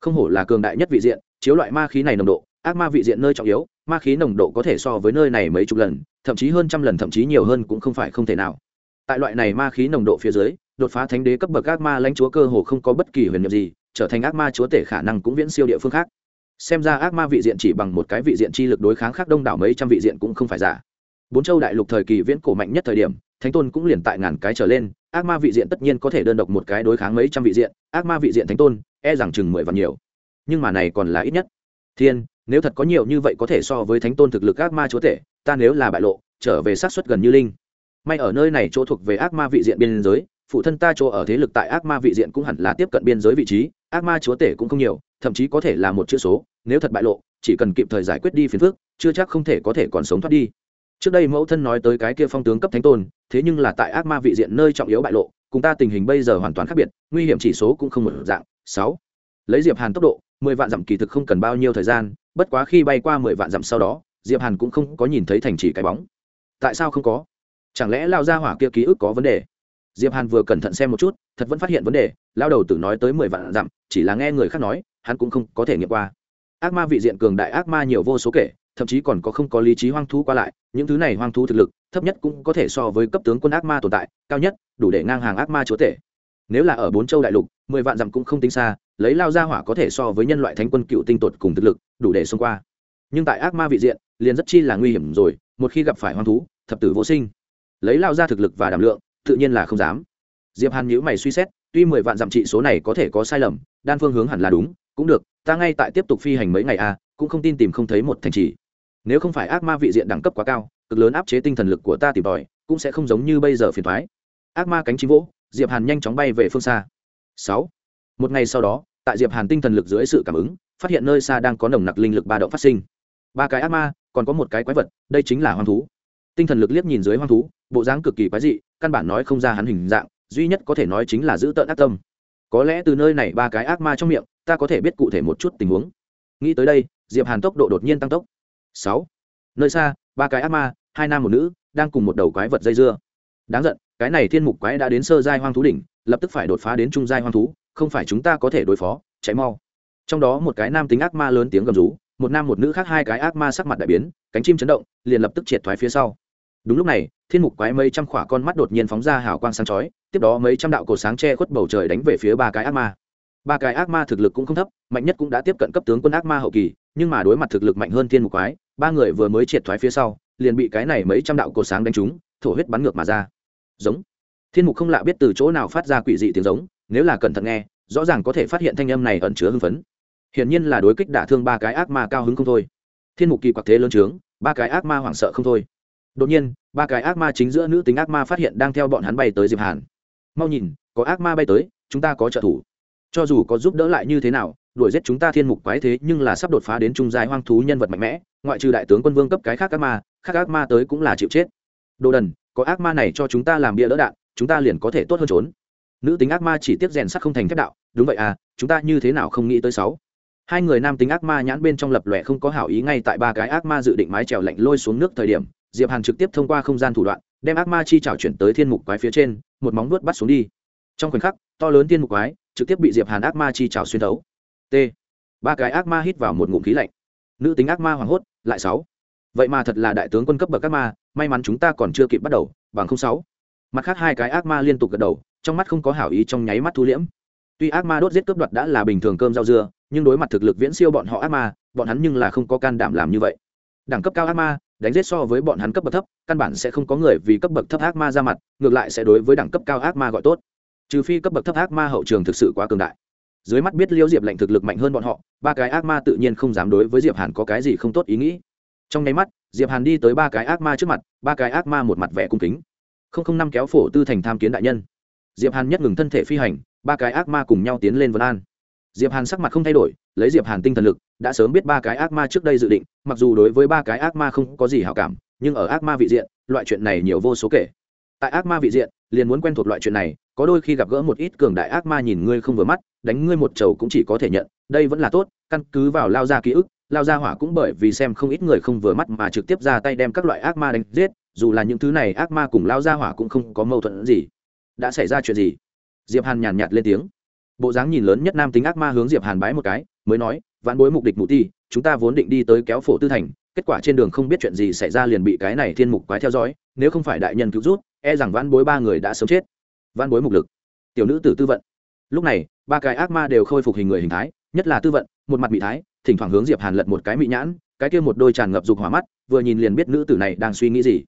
Speaker 1: Không hổ là cường đại nhất vị diện, chiếu loại ma khí này nồng độ, ác ma vị diện nơi trọng yếu ma khí nồng độ có thể so với nơi này mấy chục lần, thậm chí hơn trăm lần, thậm chí nhiều hơn cũng không phải không thể nào. Tại loại này ma khí nồng độ phía dưới, đột phá thánh đế cấp bậc ác ma lãnh chúa cơ hồ không có bất kỳ huyền nhiệm gì, trở thành ác ma chúa tể khả năng cũng viễn siêu địa phương khác. Xem ra ác ma vị diện chỉ bằng một cái vị diện chi lực đối kháng khác đông đảo mấy trăm vị diện cũng không phải giả. Bốn châu đại lục thời kỳ viễn cổ mạnh nhất thời điểm, thánh tôn cũng liền tại ngàn cái trở lên, ác ma vị diện tất nhiên có thể đơn độc một cái đối kháng mấy trăm vị diện, ác ma vị diện thánh tôn e rằng chừng mười vạn nhiều. Nhưng mà này còn là ít nhất thiên, nếu thật có nhiều như vậy có thể so với thánh tôn thực lực ác ma chúa tể, ta nếu là bại lộ, trở về sát xuất gần như linh. May ở nơi này chỗ thuộc về ác ma vị diện biên giới, phụ thân ta chỗ ở thế lực tại ác ma vị diện cũng hẳn là tiếp cận biên giới vị trí, ác ma chúa tể cũng không nhiều, thậm chí có thể là một chữ số, nếu thật bại lộ, chỉ cần kịp thời giải quyết đi phiền phước chưa chắc không thể có thể còn sống thoát đi. Trước đây mẫu thân nói tới cái kia phong tướng cấp thánh tôn, thế nhưng là tại ác ma vị diện nơi trọng yếu bại lộ, cùng ta tình hình bây giờ hoàn toàn khác biệt, nguy hiểm chỉ số cũng không một dạng. Sáu. Lấy diệp hàn tốc độ mười vạn dặm kỳ thực không cần bao nhiêu thời gian, bất quá khi bay qua mười vạn dặm sau đó, diệp hàn cũng không có nhìn thấy thành trì cái bóng. Tại sao không có? Chẳng lẽ lao ra hỏa kia ký ức có vấn đề? Diệp hàn vừa cẩn thận xem một chút, thật vẫn phát hiện vấn đề, lao đầu tử nói tới mười vạn dặm, chỉ là nghe người khác nói, hắn cũng không có thể nghiệm qua. Ác ma vị diện cường đại ác ma nhiều vô số kể, thậm chí còn có không có lý trí hoang thú qua lại, những thứ này hoang thú thực lực, thấp nhất cũng có thể so với cấp tướng quân ác ma tồn tại, cao nhất, đủ để ngang hàng ác ma chúa tể. Nếu là ở bốn châu đại lục mười vạn dặm cũng không tính xa lấy lao ra hỏa có thể so với nhân loại thánh quân cựu tinh tột cùng thực lực đủ để xông qua. Nhưng tại ác ma vị diện liền rất chi là nguy hiểm rồi một khi gặp phải hoang thú thập tử vô sinh. Lấy lao ra thực lực và đảm lượng tự nhiên là không dám. Diệp hàn nhíu mày suy xét tuy mười vạn dặm trị số này có thể có sai lầm đan phương hướng hẳn là đúng cũng được ta ngay tại tiếp tục phi hành mấy ngày a à, cũng không tin tìm không thấy một thành trì. Nếu không phải ác ma vị diện đẳng cấp quá cao cực lớn áp chế tinh thần lực của ta tìm tòi cũng sẽ không giống như bây giờ phiền thoái ác ma cánh chim vỗ diệp hàn nhanh chóng bay về phương xa sáu. Một ngày sau đó, tại diệp hàn tinh thần lực dưới sự cảm ứng, phát hiện nơi xa đang có nồng nặc linh lực ba động phát sinh. Ba cái ác ma, còn có một cái quái vật, đây chính là hoang thú. Tinh thần lực liếc nhìn dưới hoang thú, bộ dáng cực kỳ quái dị, căn bản nói không ra hắn hình dạng, duy nhất có thể nói chính là giữ tợn ác tâm. Có lẽ từ nơi này ba cái ác ma trong miệng, ta có thể biết cụ thể một chút tình huống. Nghĩ tới đây, diệp hàn tốc độ đột nhiên tăng tốc. Sáu. Nơi xa, ba cái ác ma, hai nam một nữ, đang cùng một đầu quái vật dây dưa. Đáng giận, cái này thiên mục quái đã đến sơ giai hoang thú đỉnh lập tức phải đột phá đến trung giai hoang thú, không phải chúng ta có thể đối phó cháy mau. Trong đó một cái nam tính ác ma lớn tiếng gầm rú, một nam một nữ khác hai cái ác ma sắc mặt đại biến, cánh chim chấn động, liền lập tức triệt thoái phía sau. Đúng lúc này, thiên mục quái mấy trăm khỏa con mắt đột nhiên phóng ra hào quang sáng chói, tiếp đó mấy trăm đạo cổ sáng che khuất bầu trời đánh về phía ba cái ác ma. Ba cái ác ma thực lực cũng không thấp, mạnh nhất cũng đã tiếp cận cấp tướng quân ác ma hậu kỳ, nhưng mà đối mặt thực lực mạnh hơn thiên mục quái, ba người vừa mới triệt thoái phía sau, liền bị cái này mấy trăm đạo cổ sáng đánh trúng, thổ huyết bắn ngược mà ra. Giống thiên mục không lạ biết từ chỗ nào phát ra quỷ dị tiếng giống, nếu là cẩn thận nghe, rõ ràng có thể phát hiện thanh âm này ẩn chứa hưng phấn. Hiển nhiên là đối kích đả thương ba cái ác ma cao hứng không thôi. Thiên mục kỳ quặc thế lớn trướng, ba cái ác ma hoảng sợ không thôi. Đột nhiên, ba cái ác ma chính giữa nữ tính ác ma phát hiện đang theo bọn hắn bay tới diệp hàn. Mau nhìn, có ác ma bay tới, chúng ta có trợ thủ. Cho dù có giúp đỡ lại như thế nào, đuổi giết chúng ta thiên mục quái thế nhưng là sắp đột phá đến trung giai hoang thú nhân vật mạnh mẽ, ngoại trừ đại tướng quân vương cấp cái khác ác ma, khác ác ma tới cũng là chịu chết. Đồ đần, có ác ma này cho chúng ta làm bia đỡ đạn chúng ta liền có thể tốt hơn trốn. Nữ tính ác ma chỉ tiếp rèn sắt không thành thép đạo. Đúng vậy à chúng ta như thế nào không nghĩ tới sáu? Hai người nam tính ác ma nhãn bên trong lập lòe không có hảo ý ngay tại ba cái ác ma dự định mái trèo lạnh lôi xuống nước thời điểm, diệp hàn trực tiếp thông qua không gian thủ đoạn, đem ác ma chi trảo chuyển tới thiên mục quái phía trên, một móng vuốt bắt xuống đi. Trong khoảnh khắc, to lớn thiên mục quái trực tiếp bị diệp hàn ác ma chi trảo xuyên thấu. T. Ba cái ác ma hít vào một ngụm khí lạnh. Nữ tính ác ma hoảng hốt, lại sáu. Vậy mà thật là đại tướng quân cấp bậc ác ma, may mắn chúng ta còn chưa kịp bắt đầu, bằng không sáu mặt khác hai cái ác ma liên tục gật đầu, trong mắt không có hảo ý trong nháy mắt thu liễm. Tuy ác ma đốt giết cướp đoạt đã là bình thường cơm rau dưa, nhưng đối mặt thực lực viễn siêu bọn họ ác ma, bọn hắn nhưng là không có can đảm làm như vậy. Đẳng cấp cao ác ma, đánh giết so với bọn hắn cấp bậc thấp, căn bản sẽ không có người vì cấp bậc thấp ác ma ra mặt, ngược lại sẽ đối với đẳng cấp cao ác ma gọi tốt. Trừ phi cấp bậc thấp ác ma hậu trường thực sự quá cường đại. Dưới mắt biết liêu diệp lệnh thực lực mạnh hơn bọn họ, ba cái ác ma tự nhiên không dám đối với diệp hàn có cái gì không tốt ý nghĩ. Trong nháy mắt, diệp hàn đi tới ba cái ác ma trước mặt, ba cái ác ma một mặt vẻ cung kính không không năm kéo phổ tư thành tham kiến đại nhân. Diệp hàn nhất ngừng thân thể phi hành, ba cái ác ma cùng nhau tiến lên vân an. Diệp hàn sắc mặt không thay đổi, lấy diệp hàn tinh thần lực, đã sớm biết ba cái ác ma trước đây dự định, mặc dù đối với ba cái ác ma không có gì hảo cảm, nhưng ở ác ma vị diện, loại chuyện này nhiều vô số kể. Tại ác ma vị diện, liền muốn quen thuộc loại chuyện này, có đôi khi gặp gỡ một ít cường đại ác ma nhìn ngươi không vừa mắt, đánh ngươi một chầu cũng chỉ có thể nhận, đây vẫn là tốt, căn cứ vào lao ra ký ức, lao ra hỏa cũng bởi vì xem không ít người không vừa mắt mà trực tiếp ra tay đem các loại ác ma đánh giết dù là những thứ này ác ma cùng lao ra hỏa cũng không có mâu thuẫn gì. Đã xảy ra chuyện gì? Diệp hàn nhàn nhạt lên tiếng. Bộ dáng nhìn lớn nhất nam tính ác ma hướng diệp hàn bái một cái, mới nói, vãn bối mục địch mụ ti, chúng ta vốn định đi tới kéo phổ tư thành, kết quả trên đường không biết chuyện gì xảy ra liền bị cái này thiên mục quái theo dõi, nếu không phải đại nhân cứu rút e rằng vãn bối ba người đã sớm chết. Vãn bối mục lực. Tiểu nữ tử tư vận. Lúc này, ba cái ác ma đều khôi phục hình người hình thái, nhất là tư vận, một mặt bị thái, thỉnh thoảng hướng diệp hàn lật một cái mị nhãn, cái kia một đôi tràn ngập dục hỏa mắt, vừa nhìn liền biết nữ tử này đang suy nghĩ gì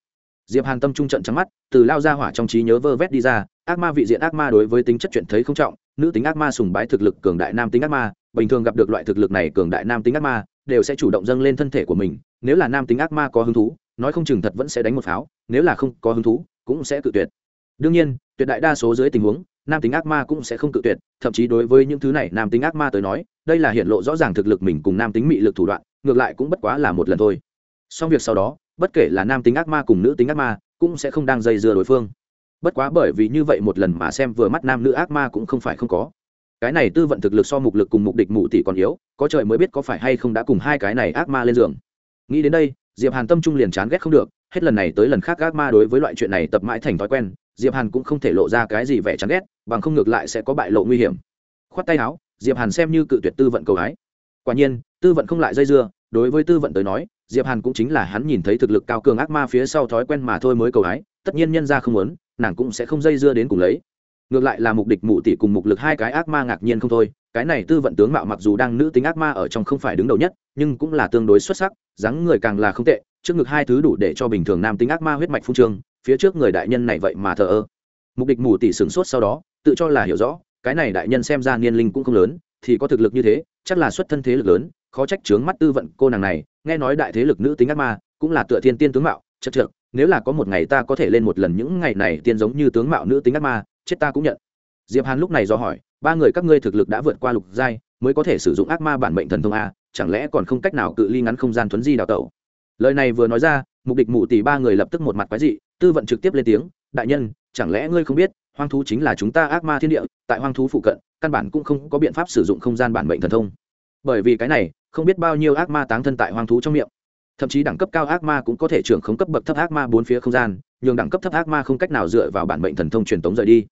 Speaker 1: diệp hàn tâm trung trận trắng mắt, từ lao ra hỏa trong trí nhớ vơ vét đi ra, ác ma vị diện ác ma đối với tính chất chuyện thấy không trọng, nữ tính ác ma sùng bái thực lực cường đại nam tính ác ma, bình thường gặp được loại thực lực này cường đại nam tính ác ma, đều sẽ chủ động dâng lên thân thể của mình, nếu là nam tính ác ma có hứng thú, nói không chừng thật vẫn sẽ đánh một pháo, nếu là không có hứng thú, cũng sẽ cự tuyệt. Đương nhiên, tuyệt đại đa số dưới tình huống, nam tính ác ma cũng sẽ không cự tuyệt, thậm chí đối với những thứ này nam tính ác ma tới nói, đây là hiện lộ rõ ràng thực lực mình cùng nam tính mị lực thủ đoạn, ngược lại cũng bất quá là một lần thôi. Xong việc sau đó bất kể là nam tính ác ma cùng nữ tính ác ma, cũng sẽ không đang dây dưa đối phương. Bất quá bởi vì như vậy một lần mà xem vừa mắt nam nữ ác ma cũng không phải không có. Cái này tư vận thực lực so mục lực cùng mục địch mụ tỷ còn yếu, có trời mới biết có phải hay không đã cùng hai cái này ác ma lên giường. Nghĩ đến đây, diệp hàn tâm trung liền chán ghét không được, hết lần này tới lần khác ác ma đối với loại chuyện này tập mãi thành thói quen, diệp hàn cũng không thể lộ ra cái gì vẻ chán ghét, bằng không ngược lại sẽ có bại lộ nguy hiểm. Khoát tay áo, diệp hàn xem như cự tuyệt tư vận cầu ái quả nhiên, tư vận không lại dây dưa, đối với tư vận tới nói diệp hàn cũng chính là hắn nhìn thấy thực lực cao cường ác ma phía sau thói quen mà thôi mới cầu ái tất nhiên nhân ra không muốn, nàng cũng sẽ không dây dưa đến cùng lấy. Ngược lại là mục địch mụ tỷ cùng mục lực hai cái ác ma ngạc nhiên không thôi, cái này tư vận tướng mạo mặc dù đang nữ tính ác ma ở trong không phải đứng đầu nhất, nhưng cũng là tương đối xuất sắc, dáng người càng là không tệ, trước ngực hai thứ đủ để cho bình thường nam tính ác ma huyết mạch phun trương, phía trước người đại nhân này vậy mà thờ ơ. Mục địch mù tỷ sửng sốt sau đó, tự cho là hiểu rõ, cái này đại nhân xem ra niên linh cũng không lớn, thì có thực lực như thế, chắc là xuất thân thế lực lớn khó trách trướng mắt tư vận cô nàng này, nghe nói đại thế lực nữ tính ác ma, cũng là tựa thiên tiên tướng mạo chất trượt nếu là có một ngày ta có thể lên một lần những ngày này tiên giống như tướng mạo nữ tính ác ma, chết ta cũng nhận. Diệp hàn lúc này do hỏi, ba người các ngươi thực lực đã vượt qua lục giai, mới có thể sử dụng ác ma bản mệnh thần thông a, chẳng lẽ còn không cách nào cự ly ngắn không gian thuấn di đào tẩu? Lời này vừa nói ra, mục địch mụ tỷ ba người lập tức một mặt quái dị, tư vận trực tiếp lên tiếng, đại nhân, chẳng lẽ ngươi không biết, hoang thú chính là chúng ta ác ma thiên địa, tại hoang thú phụ cận, căn bản cũng không có biện pháp sử dụng không gian bản mệnh thần thông. Bởi vì cái này không biết bao nhiêu ác ma táng thân tại hoang thú trong miệng. Thậm chí đẳng cấp cao ác ma cũng có thể trưởng không cấp bậc thấp ác ma bốn phía không gian, nhường đẳng cấp thấp ác ma không cách nào dựa vào bản mệnh thần thông truyền tống rời đi.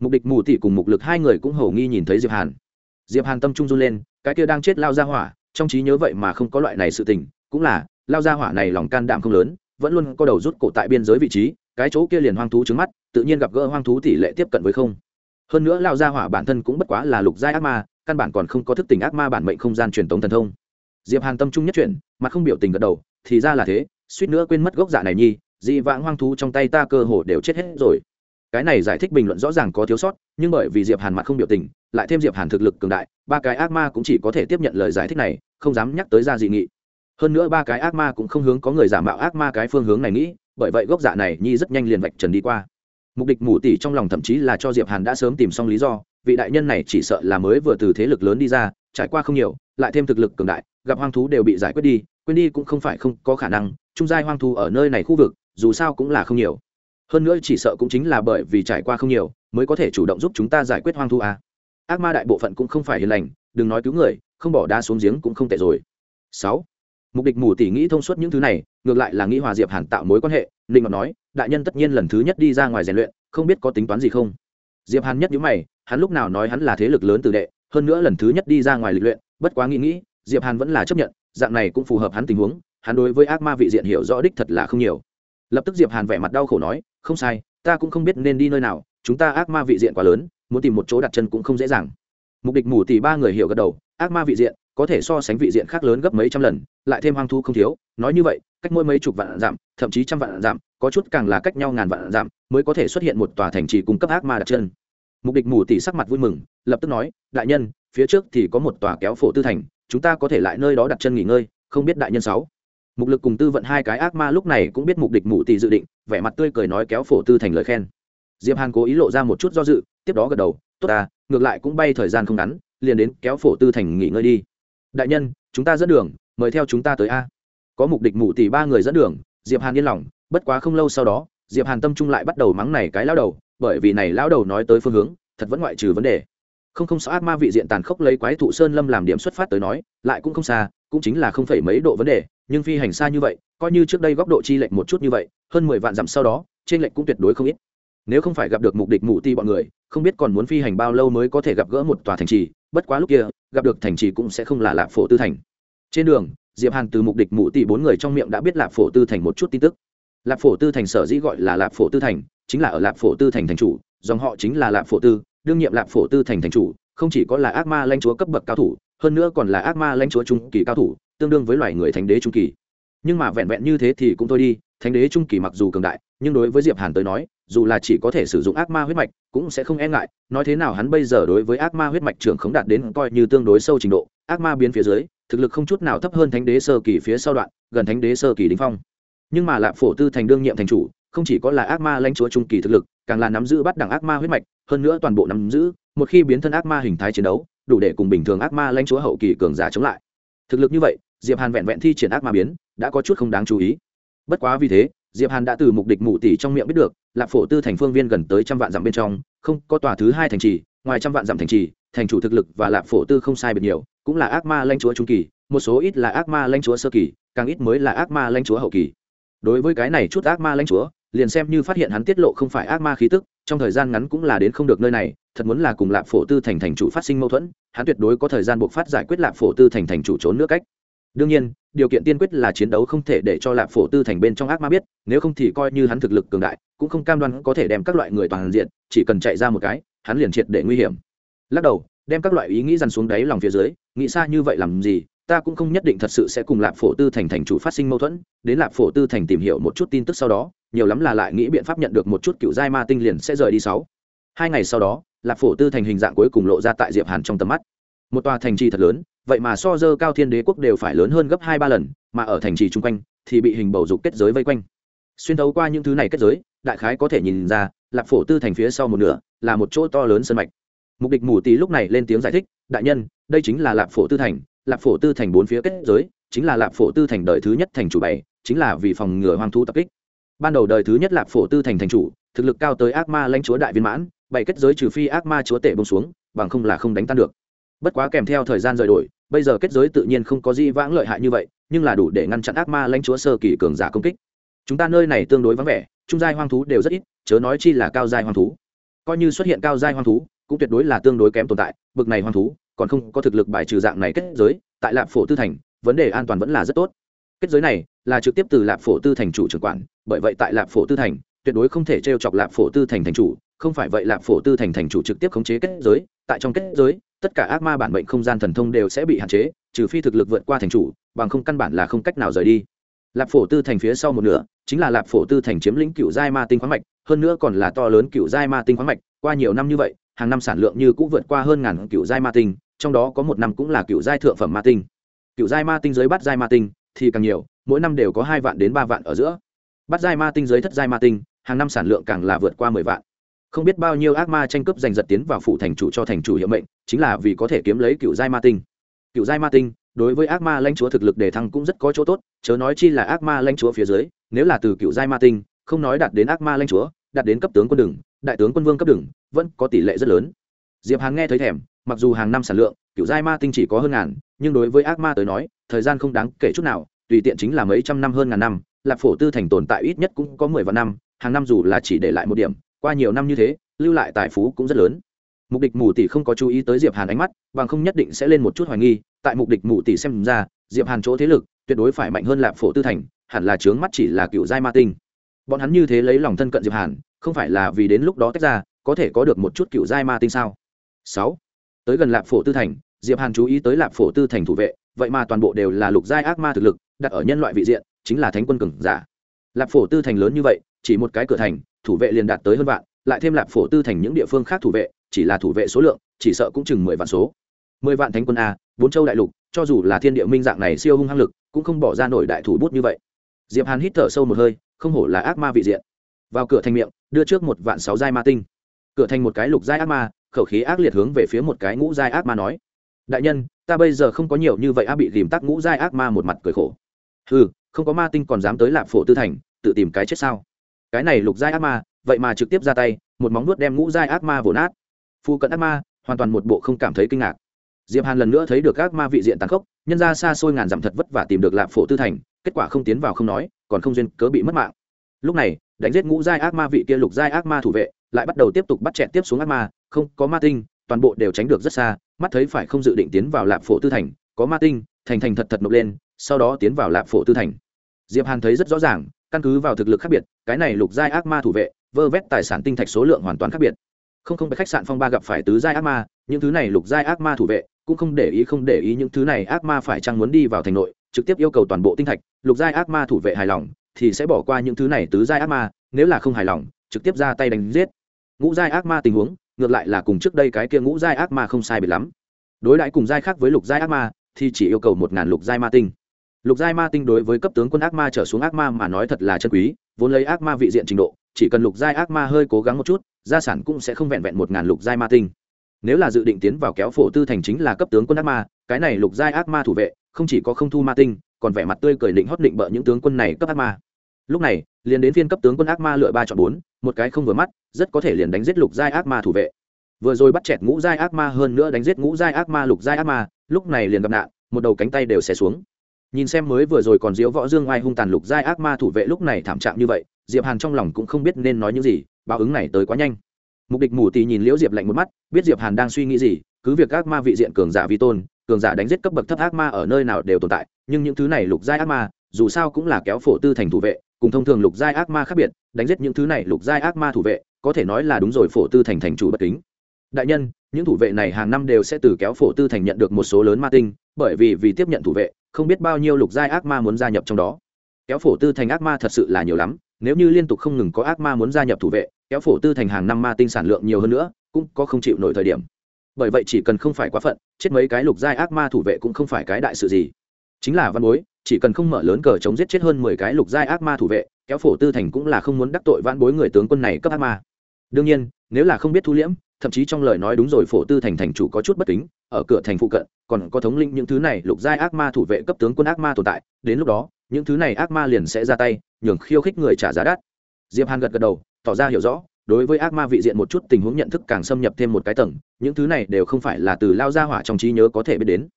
Speaker 1: Mục địch mù tỷ cùng mục lực hai người cũng hầu nghi nhìn thấy diệp hàn. Diệp hàn tâm trung run lên, cái kia đang chết lao ra hỏa, trong trí nhớ vậy mà không có loại này sự tình, cũng là, lao ra hỏa này lòng can đảm không lớn, vẫn luôn có đầu rút cổ tại biên giới vị trí, cái chỗ kia liền hoang thú trứng mắt, tự nhiên gặp gỡ hoang thú tỷ lệ tiếp cận với không. Hơn nữa lao ra hỏa bản thân cũng bất quá là lục giai ác ma, căn bản còn không có thức tỉnh ác ma bản mệnh không gian truyền tống thần thông diệp hàn tâm trung nhất chuyển, mặt không biểu tình gật đầu, thì ra là thế, suýt nữa quên mất gốc dạ này nhi, dị vãng hoang thú trong tay ta cơ hồ đều chết hết rồi. Cái này giải thích bình luận rõ ràng có thiếu sót, nhưng bởi vì diệp hàn mặt không biểu tình, lại thêm diệp hàn thực lực cường đại, ba cái ác ma cũng chỉ có thể tiếp nhận lời giải thích này, không dám nhắc tới ra dị nghị. Hơn nữa ba cái ác ma cũng không hướng có người giả mạo ác ma cái phương hướng này nghĩ, bởi vậy gốc dạ này nhi rất nhanh liền vạch trần đi qua. Mục đích mù tỉ trong lòng thậm chí là cho diệp hàn đã sớm tìm xong lý do, vị đại nhân này chỉ sợ là mới vừa từ thế lực lớn đi ra, trải qua không nhiều lại thêm thực lực cường đại, gặp hoang thú đều bị giải quyết đi, quên đi cũng không phải không có khả năng, trung giai hoang thú ở nơi này khu vực, dù sao cũng là không nhiều. Hơn nữa chỉ sợ cũng chính là bởi vì trải qua không nhiều, mới có thể chủ động giúp chúng ta giải quyết hoang thú à. ác ma đại bộ phận cũng không phải hiền lành, đừng nói cứu người, không bỏ đá xuống giếng cũng không tệ rồi. Sáu. Mục đích mù tỉ nghĩ thông suốt những thứ này, ngược lại là nghĩ hòa diệp hàn tạo mối quan hệ, ninh ngọc nói, đại nhân tất nhiên lần thứ nhất đi ra ngoài rèn luyện, không biết có tính toán gì không? Diệp hàn nhất nhíu mày, hắn lúc nào nói hắn là thế lực lớn từ đệ, hơn nữa lần thứ nhất đi ra ngoài lịch luyện bất quá nghĩ nghĩ, diệp hàn vẫn là chấp nhận, dạng này cũng phù hợp hắn tình huống, hắn đối với ác ma vị diện hiểu rõ đích thật là không nhiều. Lập tức diệp hàn vẻ mặt đau khổ nói, không sai, ta cũng không biết nên đi nơi nào, chúng ta ác ma vị diện quá lớn, muốn tìm một chỗ đặt chân cũng không dễ dàng. Mục đích mù tỷ ba người hiểu gật đầu, ác ma vị diện, có thể so sánh vị diện khác lớn gấp mấy trăm lần, lại thêm hoang thu không thiếu, nói như vậy, cách mỗi mấy chục vạn giảm thậm chí trăm vạn giảm có chút càng là cách nhau ngàn vạn giảm mới có thể xuất hiện một tòa thành trì cung cấp ác ma đặt chân mục đích mù tỷ sắc mặt vui mừng, lập tức nói, đại nhân, phía trước thì có một tòa kéo phổ tư thành, chúng ta có thể lại nơi đó đặt chân nghỉ ngơi, không biết đại nhân sáu. Mục lực cùng tư vận hai cái ác ma lúc này cũng biết mục đích mù tỷ dự định, vẻ mặt tươi cười nói kéo phổ tư thành lời khen. Diệp hàn cố ý lộ ra một chút do dự, tiếp đó gật đầu, tốt ta, ngược lại cũng bay thời gian không ngắn, liền đến kéo phổ tư thành nghỉ ngơi đi. Đại nhân, chúng ta dẫn đường, mời theo chúng ta tới a. Có mục đích mù tỷ ba người dẫn đường, diệp hàn yên lòng, bất quá không lâu sau đó, diệp hàn tâm trung lại bắt đầu mắng này cái lao đầu bởi vì này lão đầu nói tới phương hướng, thật vẫn ngoại trừ vấn đề. Không không sao ác ma vị diện tàn khốc lấy quái thụ sơn lâm làm điểm xuất phát tới nói, lại cũng không xa, cũng chính là không phải mấy độ vấn đề, nhưng phi hành xa như vậy, coi như trước đây góc độ chi lệch một chút như vậy, hơn mười vạn dặm sau đó, trên lệch cũng tuyệt đối không ít. Nếu không phải gặp được mục đích mụ ti bọn người, không biết còn muốn phi hành bao lâu mới có thể gặp gỡ một tòa thành trì, bất quá lúc kia, gặp được thành trì cũng sẽ không là lạp phổ tư thành. Trên đường, diệp hàn từ mục đích mụ ti bốn người trong miệng đã biết lạp phổ tư thành một chút tin tức. Lạp phổ tư thành sở dĩ gọi là lạp phổ tư thành chính là ở lạp phổ tư thành thành chủ, dòng họ chính là lạp phổ tư, đương nhiệm lạp phổ tư thành thành chủ, không chỉ có là ác ma lãnh chúa cấp bậc cao thủ, hơn nữa còn là ác ma lãnh chúa trung kỳ cao thủ, tương đương với loài người thánh đế trung kỳ. Nhưng mà vẹn vẹn như thế thì cũng thôi đi, thánh đế trung kỳ mặc dù cường đại, nhưng đối với diệp hàn tới nói, dù là chỉ có thể sử dụng ác ma huyết mạch, cũng sẽ không e ngại, nói thế nào hắn bây giờ đối với ác ma huyết mạch trưởng khống đạt đến coi như tương đối sâu trình độ, ác ma biến phía dưới, thực lực không chút nào thấp hơn thánh đế sơ kỳ phía sau đoạn, gần thánh đế sơ kỳ đỉnh phong. Nhưng mà lạp phổ tư thành đương nhiệm thành chủ không chỉ có là ác ma lãnh chúa trung kỳ thực lực, càng là nắm giữ bắt đẳng ác ma huyết mạch, hơn nữa toàn bộ nắm giữ, một khi biến thân ác ma hình thái chiến đấu, đủ để cùng bình thường ác ma lãnh chúa hậu kỳ cường giả chống lại. Thực lực như vậy, diệp hàn vẹn vẹn thi triển ác ma biến, đã có chút không đáng chú ý. Bất quá vì thế, diệp hàn đã từ mục địch mụ tỷ trong miệng biết được lạp phổ tư thành phương viên gần tới trăm vạn dặm bên trong, không có tòa thứ hai thành trì, ngoài trăm vạn dặm thành trì, thành chủ thực lực và lạp phổ tư không sai biệt nhiều, cũng là ác ma lãnh chúa trung kỳ, một số ít là ác ma lãnh chúa sơ kỳ, càng ít mới là ác ma lãnh chúa hậu kỳ. Đối với cái này chút ác ma lãnh chúa liền xem như phát hiện hắn tiết lộ không phải ác ma khí tức, trong thời gian ngắn cũng là đến không được nơi này, thật muốn là cùng lạp phổ tư thành thành chủ phát sinh mâu thuẫn, hắn tuyệt đối có thời gian buộc phát giải quyết lạp phổ tư thành thành chủ trốn nước cách. Đương nhiên, điều kiện tiên quyết là chiến đấu không thể để cho lạp phổ tư thành bên trong ác ma biết, nếu không thì coi như hắn thực lực cường đại, cũng không cam đoan có thể đem các loại người toàn diện, chỉ cần chạy ra một cái, hắn liền triệt để nguy hiểm. Lắc đầu, đem các loại ý nghĩ dằn xuống đáy lòng phía dưới, nghĩ xa như vậy làm gì ta cũng không nhất định thật sự sẽ cùng lạp phổ tư thành thành chủ phát sinh mâu thuẫn, đến lạp phổ tư thành tìm hiểu một chút tin tức sau đó, nhiều lắm là lại nghĩ biện pháp nhận được một chút cựu giai ma tinh liền sẽ rời đi sáu. Hai ngày sau đó, lạp phổ tư thành hình dạng cuối cùng lộ ra tại diệp hàn trong tầm mắt. Một tòa thành trì thật lớn, vậy mà so dơ cao thiên đế quốc đều phải lớn hơn gấp hai ba lần, mà ở thành trì chung quanh thì bị hình bầu dục kết giới vây quanh. Xuyên thấu qua những thứ này kết giới, đại khái có thể nhìn ra, lạp phổ tư thành phía sau một nửa là một chỗ to lớn sân mạch. Mục địch mù tý lúc này lên tiếng giải thích, đại nhân, đây chính là lạp phổ tư thành lạp phổ tư thành bốn phía kết giới, chính là lạp phổ tư thành đời thứ nhất thành chủ bảy chính là vì phòng ngừa hoang thú tập kích. Ban đầu đời thứ nhất lạp phổ tư thành thành chủ, thực lực cao tới ác ma lãnh chúa đại viên mãn bảy kết giới trừ phi ác ma chúa tể bông xuống, bằng không là không đánh tan được. Bất quá kèm theo thời gian rời đổi, bây giờ kết giới tự nhiên không có gì vãng lợi hại như vậy, nhưng là đủ để ngăn chặn ác ma lãnh chúa sơ kỳ cường giả công kích. Chúng ta nơi này tương đối vắng vẻ, trung giai hoang thú đều rất ít, chớ nói chi là cao giai hoang thú. Coi như xuất hiện cao giai hoang thú, cũng tuyệt đối là tương đối kém tồn tại, bực này hoang thú còn không có thực lực bài trừ dạng này kết giới, tại lạp phổ tư thành, vấn đề an toàn vẫn là rất tốt. Kết giới này là trực tiếp từ lạp phổ tư thành chủ trưởng quản, bởi vậy tại lạp phổ tư thành, tuyệt đối không thể t r e o chọc lạp phổ tư thành thành chủ, không phải vậy lạp phổ tư thành thành chủ trực tiếp khống chế kết giới, tại trong kết giới, tất cả ác ma bản mệnh không gian thần thông đều sẽ bị hạn chế, trừ phi thực lực vượt qua thành chủ, bằng không căn bản là không cách nào rời đi. Lạp phổ tư thành phía sau một nửa, chính là lạp phổ tư thành chiếm lĩnh cựu giai ma tinh khoáng mạch, hơn nữa còn là to lớn cựu giai ma tinh khoáng mạch, qua nhiều năm như vậy, hàng năm sản lượng như cũng vượt qua hơn ngàn cựu giai ma tinh trong đó có một năm cũng là cựu giai thượng phẩm ma tinh. Cựu giai ma tinh dưới bắt giai ma tinh thì càng nhiều, mỗi năm đều có hai vạn đến ba vạn ở giữa. Bắt giai ma tinh dưới thất giai ma tinh, hàng năm sản lượng càng là vượt qua mười vạn. Không biết bao nhiêu ác ma tranh cướp giành giật tiến vào phủ thành chủ cho thành chủ hiệu mệnh, chính là vì có thể kiếm lấy cựu giai ma tinh. Cựu giai ma tinh, đối với ác ma lãnh chúa thực lực đề thăng cũng rất có chỗ tốt, chớ nói chi là ác ma lãnh chúa phía dưới, nếu là từ cựu giai ma tinh, không nói đạt đến ác ma lãnh chúa, đạt đến cấp tướng quân đường đại tướng quân vương cấp đường vẫn có tỷ lệ rất lớn. Diệp hàng nghe thấy thèm mặc dù hàng năm sản lượng cựu giai ma tinh chỉ có hơn ngàn, nhưng đối với ác ma tới nói, thời gian không đáng kể chút nào, tùy tiện chính là mấy trăm năm hơn ngàn năm lạp phổ tư thành tồn tại ít nhất cũng có mười vạn năm, hàng năm dù là chỉ để lại một điểm, qua nhiều năm như thế, lưu lại tài phú cũng rất lớn. Mục địch mù tỷ không có chú ý tới diệp hàn ánh mắt, bằng không nhất định sẽ lên một chút hoài nghi, tại mục địch mù tỷ xem ra, diệp hàn chỗ thế lực tuyệt đối phải mạnh hơn lạp phổ tư thành, hẳn là trướng mắt chỉ là cựu giai ma tinh. Bọn hắn như thế lấy lòng thân cận diệp hàn, không phải là vì đến lúc đó tách ra, có thể có được một chút cựu giai ma tinh sao? Sáu tới gần lạp phổ tư thành, diệp hàn chú ý tới lạp phổ tư thành thủ vệ, vậy mà toàn bộ đều là lục giai ác ma thực lực, đặt ở nhân loại vị diện, chính là thánh quân cường giả. Lạp phổ tư thành lớn như vậy, chỉ một cái cửa thành, thủ vệ liền đạt tới hơn vạn, lại thêm lạp phổ tư thành những địa phương khác thủ vệ, chỉ là thủ vệ số lượng, chỉ sợ cũng chừng mười vạn số. Mười vạn thánh quân a, bốn châu đại lục, cho dù là thiên địa minh dạng này siêu hung hăng lực, cũng không bỏ ra nổi đại thủ bút như vậy. Diệp hàn hít thở sâu một hơi, không hổ là ác ma vị diện. Vào cửa thành miệng, đưa trước một vạn sáu giai ma tinh. Cửa thành một cái lục giai ác ma khẩu khí ác liệt hướng về phía một cái ngũ giai ác ma nói. Đại nhân, ta bây giờ không có nhiều như vậy, a bị tìm tắc ngũ giai ác ma một mặt cười khổ. Ừ không có ma tinh còn dám tới lạp phổ tư thành, tự tìm cái chết sao? Cái này lục giai ác ma, vậy mà trực tiếp ra tay, một móng nuốt đem ngũ giai ác ma vồ nát. Phu cận ác ma, hoàn toàn một bộ không cảm thấy kinh ngạc. Diệp hàn lần nữa thấy được ác ma vị diện tàn khốc, nhân ra xa xôi ngàn dặm thật vất vả tìm được lạp phổ tư thành, kết quả không tiến vào không nói, còn không duyên cớ bị mất mạng. Lúc này đánh giết ngũ giai ác ma vị kia lục giai ác ma thủ vệ, lại bắt đầu tiếp tục bắt chẹn tiếp xuống ác ma, không, có ma tinh, toàn bộ đều tránh được rất xa, mắt thấy phải không dự định tiến vào lạp phổ tư thành, có ma tinh, thành thành thật thật nộp lên, sau đó tiến vào lạp phổ tư thành. Diệp hàn thấy rất rõ ràng, căn cứ vào thực lực khác biệt, cái này lục giai ác ma thủ vệ, vơ vét tài sản tinh thạch số lượng hoàn toàn khác biệt. Không không phải khách sạn phong ba gặp phải tứ giai ác ma, những thứ này lục giai ác ma thủ vệ, cũng không để ý, không để ý những thứ này ác ma phải chăng muốn đi vào thành nội, trực tiếp yêu cầu toàn bộ tinh thạch, lục giai ác ma thủ vệ hài lòng thì sẽ bỏ qua những thứ này tứ giai ác ma, nếu là không hài lòng, trực tiếp ra tay đánh giết. Ngũ giai ác ma tình huống, ngược lại là cùng trước đây cái kia ngũ giai ác ma không sai biệt lắm. Đối đãi cùng giai khác với lục giai ác ma, thì chỉ yêu cầu một ngàn lục giai ma tinh. Lục giai ma tinh đối với cấp tướng quân ác ma trở xuống ác ma mà nói thật là chân quý, vốn lấy ác ma vị diện trình độ, chỉ cần lục giai ác ma hơi cố gắng một chút, gia sản cũng sẽ không vẹn vẹn một ngàn lục giai ma tinh. Nếu là dự định tiến vào kéo phổ tư thành chính là cấp tướng quân ác ma, cái này lục giai ác ma thủ vệ, không chỉ có không thu ma tinh, còn vẻ mặt tươi cười định hót định bợ những tướng quân này cấp ác ma lúc này, liền đến phiên cấp tướng quân ác ma lựa ba chọn bốn, một cái không vừa mắt, rất có thể liền đánh giết lục giai ác ma thủ vệ. Vừa rồi bắt chẹt ngũ giai ác ma hơn nữa đánh giết ngũ giai ác ma, lục giai ác ma, lúc này liền gặp nạn, một đầu cánh tay đều xé xuống. Nhìn xem mới vừa rồi còn diễu võ dương oai hung tàn lục giai ác ma thủ vệ lúc này thảm trạng như vậy, diệp hàn trong lòng cũng không biết nên nói những gì, báo ứng này tới quá nhanh. Mục địch mù tì nhìn liễu diệp lạnh một mắt, biết diệp hàn đang suy nghĩ gì, cứ việc ác ma vị diện cường giả vi tôn, cường giả đánh giết cấp bậc thấp ác ma ở nơi nào đều tồn tại, nhưng những thứ này lục giai ác ma, dù sao cũng là kéo phổ tư thành thủ vệ cùng thông thường lục giai ác ma khác biệt, đánh giết những thứ này lục giai ác ma thủ vệ, có thể nói là đúng rồi, phổ tư thành thành chủ bất kính. Đại nhân, những thủ vệ này hàng năm đều sẽ từ kéo phổ tư thành nhận được một số lớn ma tinh, bởi vì vì tiếp nhận thủ vệ, không biết bao nhiêu lục giai ác ma muốn gia nhập trong đó. Kéo phổ tư thành ác ma thật sự là nhiều lắm, nếu như liên tục không ngừng có ác ma muốn gia nhập thủ vệ, kéo phổ tư thành hàng năm ma tinh sản lượng nhiều hơn nữa, cũng có không chịu nổi thời điểm. Bởi vậy chỉ cần không phải quá phận, chết mấy cái lục giai ác ma thủ vệ cũng không phải cái đại sự gì. Chính là văn bối chỉ cần không mở lớn cờ chống giết chết hơn mười cái lục giai ác ma thủ vệ, kéo phổ tư thành cũng là không muốn đắc tội vãn bối người tướng quân này cấp ác ma. Đương nhiên, nếu là không biết thu liễm, thậm chí trong lời nói đúng rồi phổ tư thành thành chủ có chút bất kính, ở cửa thành phụ cận, còn có thống linh những thứ này lục giai ác ma thủ vệ cấp tướng quân ác ma tồn tại, đến lúc đó, những thứ này ác ma liền sẽ ra tay, nhường khiêu khích người trả giá đắt. Diệp hàn gật gật đầu, tỏ ra hiểu rõ, đối với ác ma vị diện một chút tình huống nhận thức càng xâm nhập thêm một cái tầng, những thứ này đều không phải là từ lao ra hỏa trong trí nhớ có thể biết đến.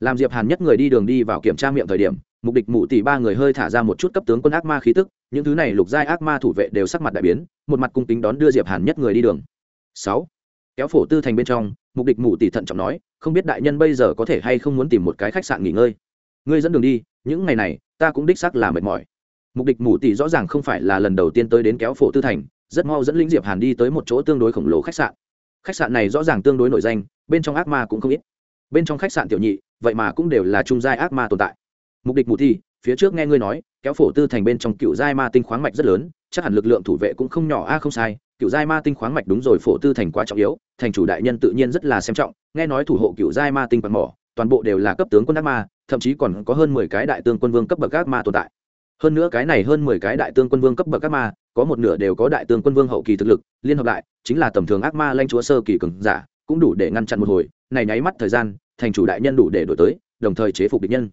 Speaker 1: Làm diệp hàn nhất người đi đường đi vào kiểm tra miệng thời điểm mục địch mụ tỷ ba người hơi thả ra một chút cấp tướng quân ác ma khí tức, những thứ này lục giai ác ma thủ vệ đều sắc mặt đại biến, một mặt cung kính đón đưa diệp hàn nhất người đi đường. Sáu, kéo phổ tư thành bên trong, mục địch mụ tỷ thận trọng nói, không biết đại nhân bây giờ có thể hay không muốn tìm một cái khách sạn nghỉ ngơi. Ngươi dẫn đường đi, những ngày này, ta cũng đích xác là mệt mỏi. Mục địch mụ tỷ rõ ràng không phải là lần đầu tiên tới đến kéo phổ tư thành, rất mau dẫn lĩnh diệp hàn đi tới một chỗ tương đối khổng lồ khách sạn. Khách sạn này rõ ràng tương đối nổi danh, bên trong ác ma cũng không ít. Bên trong khách sạn tiểu nhị, vậy mà cũng đều là trung giai ác ma tồn tại mục địch mù thi, phía trước nghe ngươi nói, kéo phổ tư thành bên trong cựu giai ma tinh khoáng mạch rất lớn, chắc hẳn lực lượng thủ vệ cũng không nhỏ, a, không sai, cựu giai ma tinh khoáng mạch đúng rồi, phổ tư thành quá trọng yếu, thành chủ đại nhân tự nhiên rất là xem trọng, nghe nói thủ hộ cựu giai ma tinh bằng mỏ, toàn bộ đều là cấp tướng quân ác ma, thậm chí còn có hơn mười cái đại tương quân vương cấp bậc ác ma tồn tại. Hơn nữa cái này hơn mười cái đại tương quân vương cấp bậc ác ma, có một nửa đều có đại tương quân vương hậu kỳ thực lực, liên hợp lại, chính là tầm thường ác ma lanh chúa sơ kỳ cường giả, cũng đủ để ngăn chặn một hồi, này nháy mắt thời gian, thành chủ đại nhân đủ để đổi tới, đồng thời chế phục địch nhân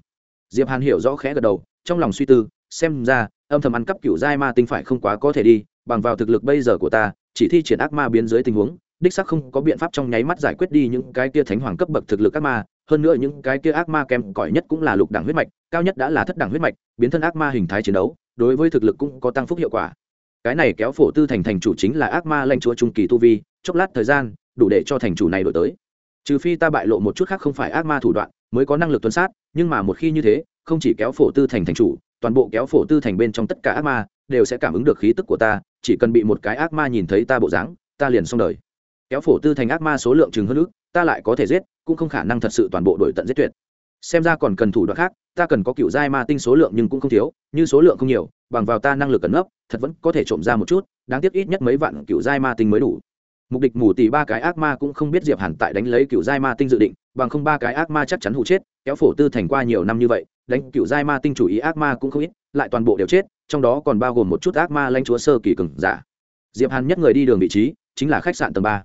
Speaker 1: diệp hàn hiểu rõ khẽ gật đầu, trong lòng suy tư, xem ra, âm thầm ăn cắp cựu giai ma tinh phải không quá có thể đi, bằng vào thực lực bây giờ của ta, chỉ thi triển ác ma biến dưới tình huống, đích sắc không có biện pháp trong nháy mắt giải quyết đi những cái kia thánh hoàng cấp bậc thực lực ác ma, hơn nữa những cái kia ác ma kém cỏi nhất cũng là lục đẳng huyết mạch, cao nhất đã là thất đẳng huyết mạch, biến thân ác ma hình thái chiến đấu, đối với thực lực cũng có tăng phúc hiệu quả. Cái này kéo phổ tư thành thành chủ chính là ác ma lanh chúa trung kỳ tu vi, chốc lát thời gian, đủ để cho thành chủ này đổi tới. Trừ phi ta bại lộ một chút khác không phải ác ma thủ đoạn mới có năng lực tuân sát, nhưng mà một khi như thế, không chỉ kéo phổ tư thành thành chủ, toàn bộ kéo phổ tư thành bên trong tất cả ác ma, đều sẽ cảm ứng được khí tức của ta, chỉ cần bị một cái ác ma nhìn thấy ta bộ dáng, ta liền xong đời. Kéo phổ tư thành ác ma số lượng chừng hơn ước ta lại có thể giết, cũng không khả năng thật sự toàn bộ đổi tận giết tuyệt. Xem ra còn cần thủ đoạn khác, ta cần có cựu giai ma tinh số lượng nhưng cũng không thiếu, như số lượng không nhiều, bằng vào ta năng lực cẩn nấp, thật vẫn có thể trộm ra một chút, đáng tiếc ít nhất mấy vạn cựu giai ma tinh mới đủ mục địch mù tỷ ba cái ác ma cũng không biết diệp hàn tại đánh lấy cựu giai ma tinh dự định, bằng không ba cái ác ma chắc chắn hụ chết, kéo phổ tư thành qua nhiều năm như vậy, đánh cựu giai ma tinh chủ ý ác ma cũng không ít, lại toàn bộ đều chết, trong đó còn bao gồm một chút ác ma lanh chúa sơ kỳ cường giả. Diệp hàn nhất người đi đường vị trí, chính là khách sạn tầng ba.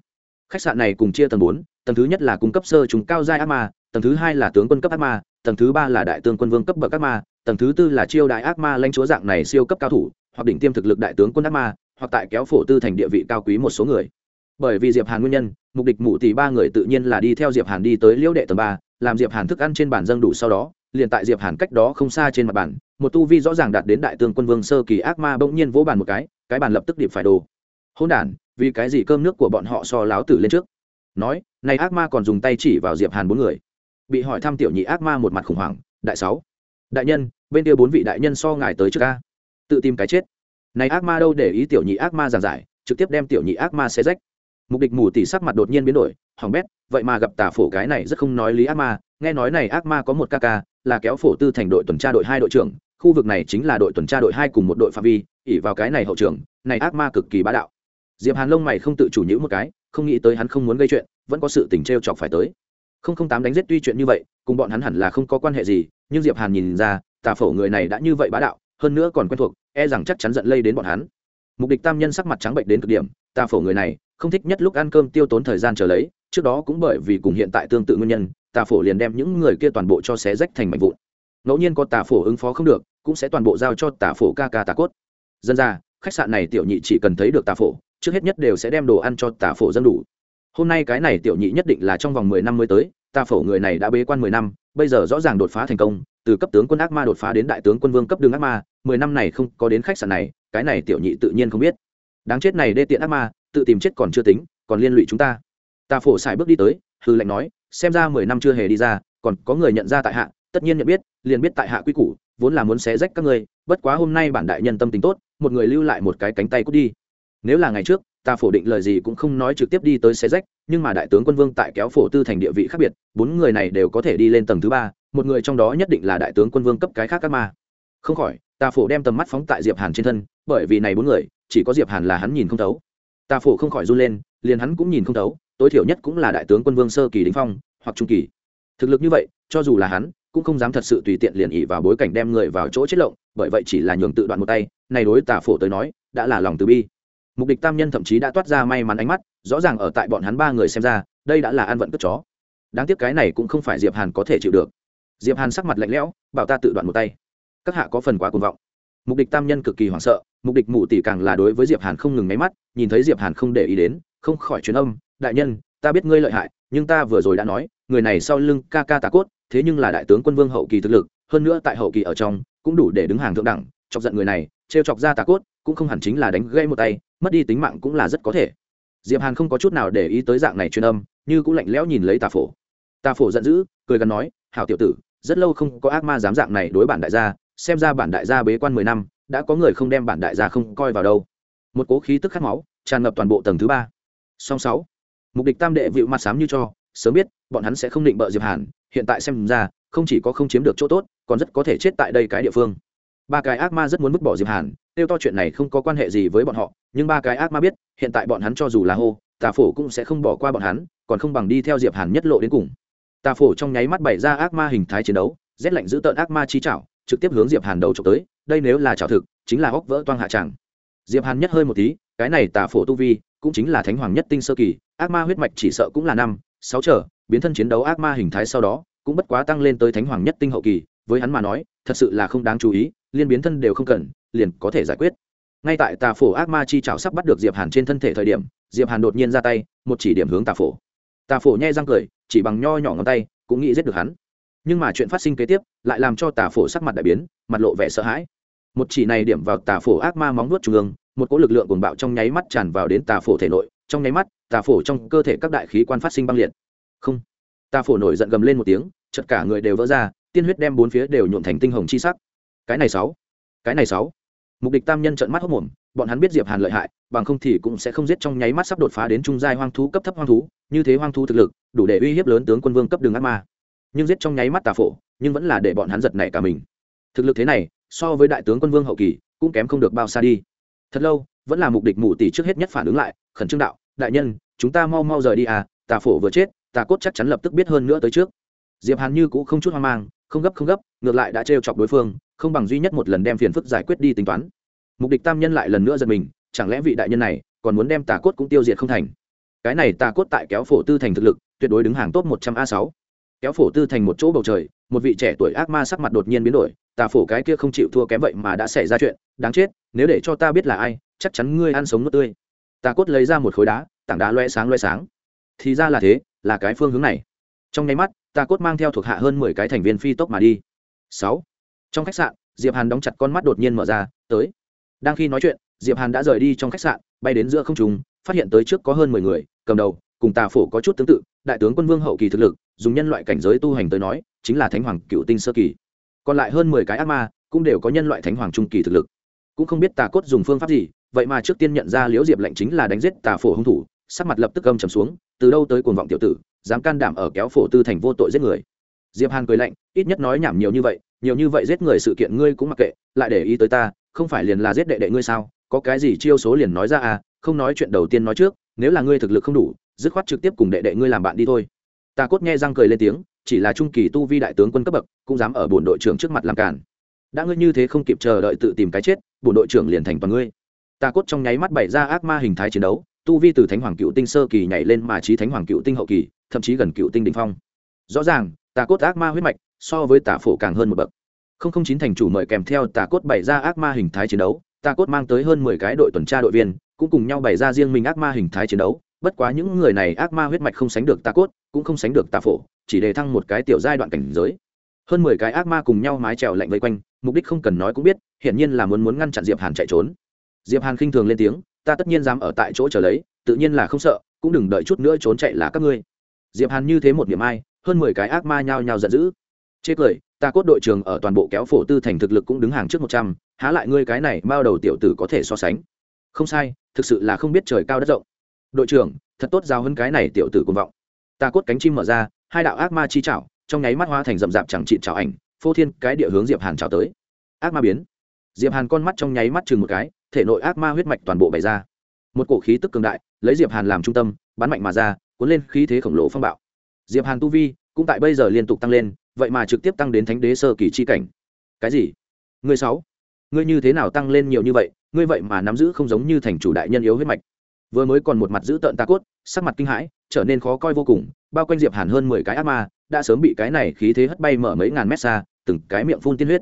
Speaker 1: Khách sạn này cùng chia tầng bốn, tầng thứ nhất là cung cấp sơ trùng cao giai ác ma, tầng thứ hai là tướng quân cấp ác ma, tầng thứ ba là đại tướng quân vương cấp bậc ác ma, tầng thứ tư là chiêu đại ác ma lãnh chúa dạng này siêu cấp cao thủ, hoặc đỉnh tiêm thực lực đại tướng quân ác ma, hoặc tại kéo phổ tư thành địa vị cao quý một số người bởi vì diệp hàn nguyên nhân, mục đích mụ tỷ ba người tự nhiên là đi theo diệp hàn đi tới liễu đệ tầng ba, làm diệp hàn thức ăn trên bàn dâng đủ sau đó, liền tại diệp hàn cách đó không xa trên mặt bàn, một tu vi rõ ràng đạt đến đại tướng quân vương sơ kỳ ác ma bỗng nhiên vỗ bàn một cái cái bàn lập tức điệp phải đồ. Hỗn đản, vì cái gì cơm nước của bọn họ so láo tử lên trước? Nói, này ác ma còn dùng tay chỉ vào diệp hàn bốn người. Bị hỏi thăm tiểu nhị ác ma một mặt khủng hoảng, đại sáu, đại nhân, bên kia bốn vị đại nhân so ngài tới trước ca tự tìm cái chết. Này ác ma đâu để ý tiểu nhị ác ma giảng giải, trực tiếp đem tiểu nhị ác ma xé rách mục địch mù tỉ sắc mặt đột nhiên biến đổi hỏng bét, vậy mà gặp tà phổ cái này rất không nói lý ác ma, nghe nói này ác ma có một ca ca, là kéo phổ tư thành đội tuần tra đội hai đội trưởng, khu vực này chính là đội tuần tra đội hai cùng một đội phạm vi, ỉ vào cái này hậu trưởng này ác ma cực kỳ bá đạo. Diệp hàn lông mày không tự chủ nhữ một cái, không nghĩ tới hắn không muốn gây chuyện, vẫn có sự tình trêu chọc phải tới. Không không tám đánh giết tuy chuyện như vậy, cùng bọn hắn hẳn là không có quan hệ gì, nhưng diệp hàn nhìn ra, tà phổ người này đã như vậy bá đạo, hơn nữa còn quen thuộc e rằng chắc chắn giận lây đến bọn hắn. Mục địch tam nhân sắc mặt trắng bệnh đến cực điểm, tà phổ người này không thích nhất lúc ăn cơm tiêu tốn thời gian chờ lấy, trước đó cũng bởi vì cùng hiện tại tương tự nguyên nhân, tà phổ liền đem những người kia toàn bộ cho xé rách thành mảnh vụn. Ngẫu nhiên có tà phổ ứng phó không được, cũng sẽ toàn bộ giao cho tà phổ ca ca tà cốt. Dân ra, khách sạn này tiểu nhị chỉ cần thấy được tà phổ, trước hết nhất đều sẽ đem đồ ăn cho tà phổ dân đủ. Hôm nay cái này tiểu nhị nhất định là trong vòng mười năm mới tới, tà phổ người này đã bế quan mười năm, bây giờ rõ ràng đột phá thành công, từ cấp tướng quân ác ma đột phá đến đại tướng quân vương cấp đường ác ma, mười năm này không có đến khách sạn này, cái này tiểu nhị tự nhiên không biết. Đáng chết này đê tiện ác ma tự tìm chết còn chưa tính, còn liên lụy chúng ta. Tà phổ xài bước đi tới, hư lệnh nói, xem ra mười năm chưa hề đi ra, còn có người nhận ra tại hạ, tất nhiên nhận biết, liền biết tại hạ quy củ, vốn là muốn xé rách các ngươi, bất quá hôm nay bản đại nhân tâm tính tốt, một người lưu lại một cái cánh tay cút đi. Nếu là ngày trước ta phổ định lời gì cũng không nói trực tiếp đi tới xé rách, nhưng mà đại tướng quân vương tại kéo phổ tư thành địa vị khác biệt, bốn người này đều có thể đi lên tầng thứ ba, một người trong đó nhất định là đại tướng quân vương cấp cái khác các ma. Không khỏi ta phổ đem tầm mắt phóng tại diệp hàn trên thân, bởi vì này bốn người, chỉ có diệp hàn là hắn nhìn không thấu tà phổ không khỏi run lên, liền hắn cũng nhìn không thấu, tối thiểu nhất cũng là đại tướng quân vương sơ kỳ đỉnh phong, hoặc trung kỳ. Thực lực như vậy, cho dù là hắn, cũng không dám thật sự tùy tiện liền ỉ vào bối cảnh đem người vào chỗ chết lộng, bởi vậy chỉ là nhường tự đoạn một tay, này đối tà phổ tới nói, đã là lòng từ bi. Mục địch tam nhân thậm chí đã toát ra may mắn ánh mắt, rõ ràng ở tại bọn hắn ba người xem ra, đây đã là an vận cất chó. Đáng tiếc cái này cũng không phải diệp hàn có thể chịu được. Diệp hàn sắc mặt lạnh lẽo, bảo ta tự đoạn một tay. Các hạ có phần quá cuồng vọng mục địch tam nhân cực kỳ hoảng sợ, mục địch mụ tỷ càng là đối với diệp hàn không ngừng máy mắt, nhìn thấy diệp hàn không để ý đến, không khỏi truyền âm, đại nhân, ta biết ngươi lợi hại, nhưng ta vừa rồi đã nói, người này sau lưng ca ca tà cốt, thế nhưng là đại tướng quân vương hậu kỳ thực lực, hơn nữa tại hậu kỳ ở trong, cũng đủ để đứng hàng thượng đẳng, chọc giận người này, trêu chọc ra tà cốt, cũng không hẳn chính là đánh gây một tay, mất đi tính mạng cũng là rất có thể. Diệp hàn không có chút nào để ý tới dạng này truyền âm, như cũng lạnh lẽo nhìn lấy tà phổ. Tà phổ giận dữ, cười gắn nói, hảo tiểu tử, rất lâu không có ác ma dám dạng này đối bản đại gia xem ra bản đại gia bế quan mười năm, đã có người không đem bản đại gia không coi vào đâu. Một cố khí tức khát máu, tràn ngập toàn bộ tầng thứ ba. Song sáu, mục địch tam đệ vịu mặt sám như cho, sớm biết, bọn hắn sẽ không định bợ diệp hàn, hiện tại xem ra, không chỉ có không chiếm được chỗ tốt, còn rất có thể chết tại đây cái địa phương. Ba cái ác ma rất muốn vứt bỏ diệp hàn, tiêu to chuyện này không có quan hệ gì với bọn họ, nhưng ba cái ác ma biết, hiện tại bọn hắn cho dù là hô, tà phổ cũng sẽ không bỏ qua bọn hắn, còn không bằng đi theo diệp hàn nhất lộ đến cùng. Tà phổ trong nháy mắt bày ra ác ma hình thái chiến đấu, rét lạnh giữ tợn ác ma chi chảo trực tiếp hướng diệp hàn đầu trộm tới, đây nếu là chảo thực, chính là góc vỡ toang hạ tràng. Diệp hàn nhất hơi một tí, cái này tà phổ tu vi, cũng chính là thánh hoàng nhất tinh sơ kỳ, ác ma huyết mạch chỉ sợ cũng là năm, sáu trở, biến thân chiến đấu ác ma hình thái sau đó, cũng bất quá tăng lên tới thánh hoàng nhất tinh hậu kỳ, với hắn mà nói, thật sự là không đáng chú ý, liên biến thân đều không cần, liền có thể giải quyết. Ngay tại tà phổ ác ma chi chảo sắp bắt được diệp hàn trên thân thể thời điểm, diệp hàn đột nhiên ra tay, một chỉ điểm hướng tà phổ. Tà phổ nhai răng cười, chỉ bằng nho nhỏ ngón tay, cũng nghĩ giết được hắn nhưng mà chuyện phát sinh kế tiếp lại làm cho tà phổ sắc mặt đại biến, mặt lộ vẻ sợ hãi. Một chỉ này điểm vào tà phổ ác ma móng nuốt trung ương, một cỗ lực lượng cuồng bạo trong nháy mắt tràn vào đến tà phổ thể nội, trong nháy mắt, tà phổ trong cơ thể các đại khí quan phát sinh băng liệt. Không. Tà phổ nổi giận gầm lên một tiếng chật cả người đều vỡ ra, tiên huyết đem bốn phía đều nhuộm thành tinh hồng chi sắc. Cái này sáu. Cái này sáu. Mục địch tam nhân trợn mắt hốc mồm bọn hắn biết diệp hàn lợi hại, bằng không thì cũng sẽ không giết trong nháy mắt sắp đột phá đến trung giai hoang thú cấp thấp hoang thú, như thế hoang thú thực lực, đủ để uy hiếp lớn tướng quân vương cấp đường ác ma nhưng giết trong nháy mắt tà phổ, nhưng vẫn là để bọn hắn giật nảy cả mình. Thực lực thế này, so với đại tướng quân vương hậu kỳ, cũng kém không được bao xa đi. Thật lâu, vẫn là mục địch mù tỷ trước hết nhất phản ứng lại, khẩn trương đạo, đại nhân, chúng ta mau mau rời đi à tà phổ vừa chết, tà cốt chắc chắn lập tức biết hơn nữa tới trước. Diệp hàn như cũng không chút hoang mang, không gấp không gấp, ngược lại đã trêu chọc đối phương, không bằng duy nhất một lần đem phiền phức giải quyết đi tính toán. Mục địch tam nhân lại lần nữa giật mình, chẳng lẽ vị đại nhân này còn muốn đem tà cốt cũng tiêu diệt không thành? Cái này tà cốt tại kéo phổ tư thành thực lực, tuyệt đối đứng hàng top một trăm a sáu kéo phổ tư thành một chỗ bầu trời, một vị trẻ tuổi ác ma sắc mặt đột nhiên biến đổi tà phổ cái kia không chịu thua kém vậy mà đã xảy ra chuyện, đáng chết, nếu để cho ta biết là ai, chắc chắn ngươi ăn sống nước tươi. Ta cốt lấy ra một khối đá, tảng đá loe sáng loe sáng. Thì ra là thế, là cái phương hướng này. Trong nháy mắt, ta cốt mang theo thuộc hạ hơn mười cái thành viên phi tốc mà đi. Sáu. Trong khách sạn, diệp hàn đóng chặt con mắt đột nhiên mở ra, tới. Đang khi nói chuyện, diệp hàn đã rời đi trong khách sạn, bay đến giữa không trung, phát hiện tới trước có hơn mười người, cầm đầu, cùng tà phổ có chút tương tự đại tướng quân vương hậu kỳ thực lực, dùng nhân loại cảnh giới tu hành tới nói, chính là thánh hoàng cựu tinh sơ kỳ. Còn lại hơn mười cái ác ma, cũng đều có nhân loại thánh hoàng trung kỳ thực lực. Cũng không biết tà cốt dùng phương pháp gì, vậy mà trước tiên nhận ra liễu diệp lệnh chính là đánh giết tà phổ hung thủ, sắc mặt lập tức âm trầm xuống, từ đâu tới cuồng vọng tiểu tử, dám can đảm ở kéo phổ tư thành vô tội giết người. Diệp hàn cười lạnh, ít nhất nói nhảm nhiều như vậy, nhiều như vậy giết người sự kiện ngươi cũng mặc kệ, lại để ý tới ta, không phải liền là giết đệ đệ ngươi sao? Có cái gì chiêu số liền nói ra à không nói chuyện đầu tiên nói trước, nếu là ngươi thực lực không đủ dứt khoát trực tiếp cùng đệ đệ ngươi làm bạn đi thôi. Ta cốt nghe răng cười lên tiếng, chỉ là trung kỳ tu vi đại tướng quân cấp bậc, cũng dám ở bổn đội trưởng trước mặt làm cản. Đã ngươi như thế không kịp chờ đợi tự tìm cái chết, bổn đội trưởng liền thành toàn ngươi. Ta cốt trong nháy mắt bày ra ác ma hình thái chiến đấu, tu vi từ thánh hoàng cựu tinh sơ kỳ nhảy lên mà trí thánh hoàng cựu tinh hậu kỳ, thậm chí gần cựu tinh đình phong. Rõ ràng, tà cốt ác ma huyết mạch so với tà phổ càng hơn một bậc. Không không chín thành chủ mời kèm theo tà cốt bày ra ác ma hình thái chiến đấu, tà cốt mang tới hơn mười cái đội tuần tra đội viên, cũng cùng nhau bày ra riêng mình ác ma hình thái chiến đấu bất quá những người này ác ma huyết mạch không sánh được tà cốt, cũng không sánh được tà phổ, chỉ đề thăng một cái tiểu giai đoạn cảnh giới. Hơn mười cái ác ma cùng nhau mái trèo lạnh vây quanh, mục đích không cần nói cũng biết, hiển nhiên là muốn muốn ngăn chặn diệp hàn chạy trốn. Diệp hàn khinh thường lên tiếng, ta tất nhiên dám ở tại chỗ chờ lấy, tự nhiên là không sợ, cũng đừng đợi chút nữa trốn chạy là các ngươi. Diệp hàn như thế một niệm ai, hơn mười cái ác ma nhao nhao giận dữ. Chê cười, ta cốt đội trường ở toàn bộ kéo phổ tư thành thực lực cũng đứng hàng trước một trăm, há lại ngươi cái này bao đầu tiểu tử có thể so sánh. Không sai, thực sự là không biết trời cao đất rộng đội trưởng, thật tốt giao hơn cái này tiểu tử cuồng vọng. Ta cốt cánh chim mở ra, hai đạo ác ma chi chảo, trong nháy mắt hoa thành rậm rạp chẳng trị chảo ảnh, phô thiên cái địa hướng diệp hàn chào tới. Ác ma biến. Diệp hàn con mắt trong nháy mắt chừng một cái, thể nội ác ma huyết mạch toàn bộ bày ra. Một cổ khí tức cường đại, lấy diệp hàn làm trung tâm, bắn mạnh mà ra, cuốn lên khí thế khổng lồ phong bạo. Diệp hàn tu vi, cũng tại bây giờ liên tục tăng lên, vậy mà trực tiếp tăng đến thánh đế sơ kỳ chi cảnh. Cái gì? Người sáu? Ngươi như thế nào tăng lên nhiều như vậy, ngươi vậy mà nắm giữ không giống như thành chủ đại nhân yếu huyết mạch vừa mới còn một mặt giữ tợn ta cốt, sắc mặt kinh hãi, trở nên khó coi vô cùng, bao quanh diệp hàn hơn mười cái ác ma, đã sớm bị cái này khí thế hất bay mở mấy ngàn mét xa, từng cái miệng phun tiên huyết.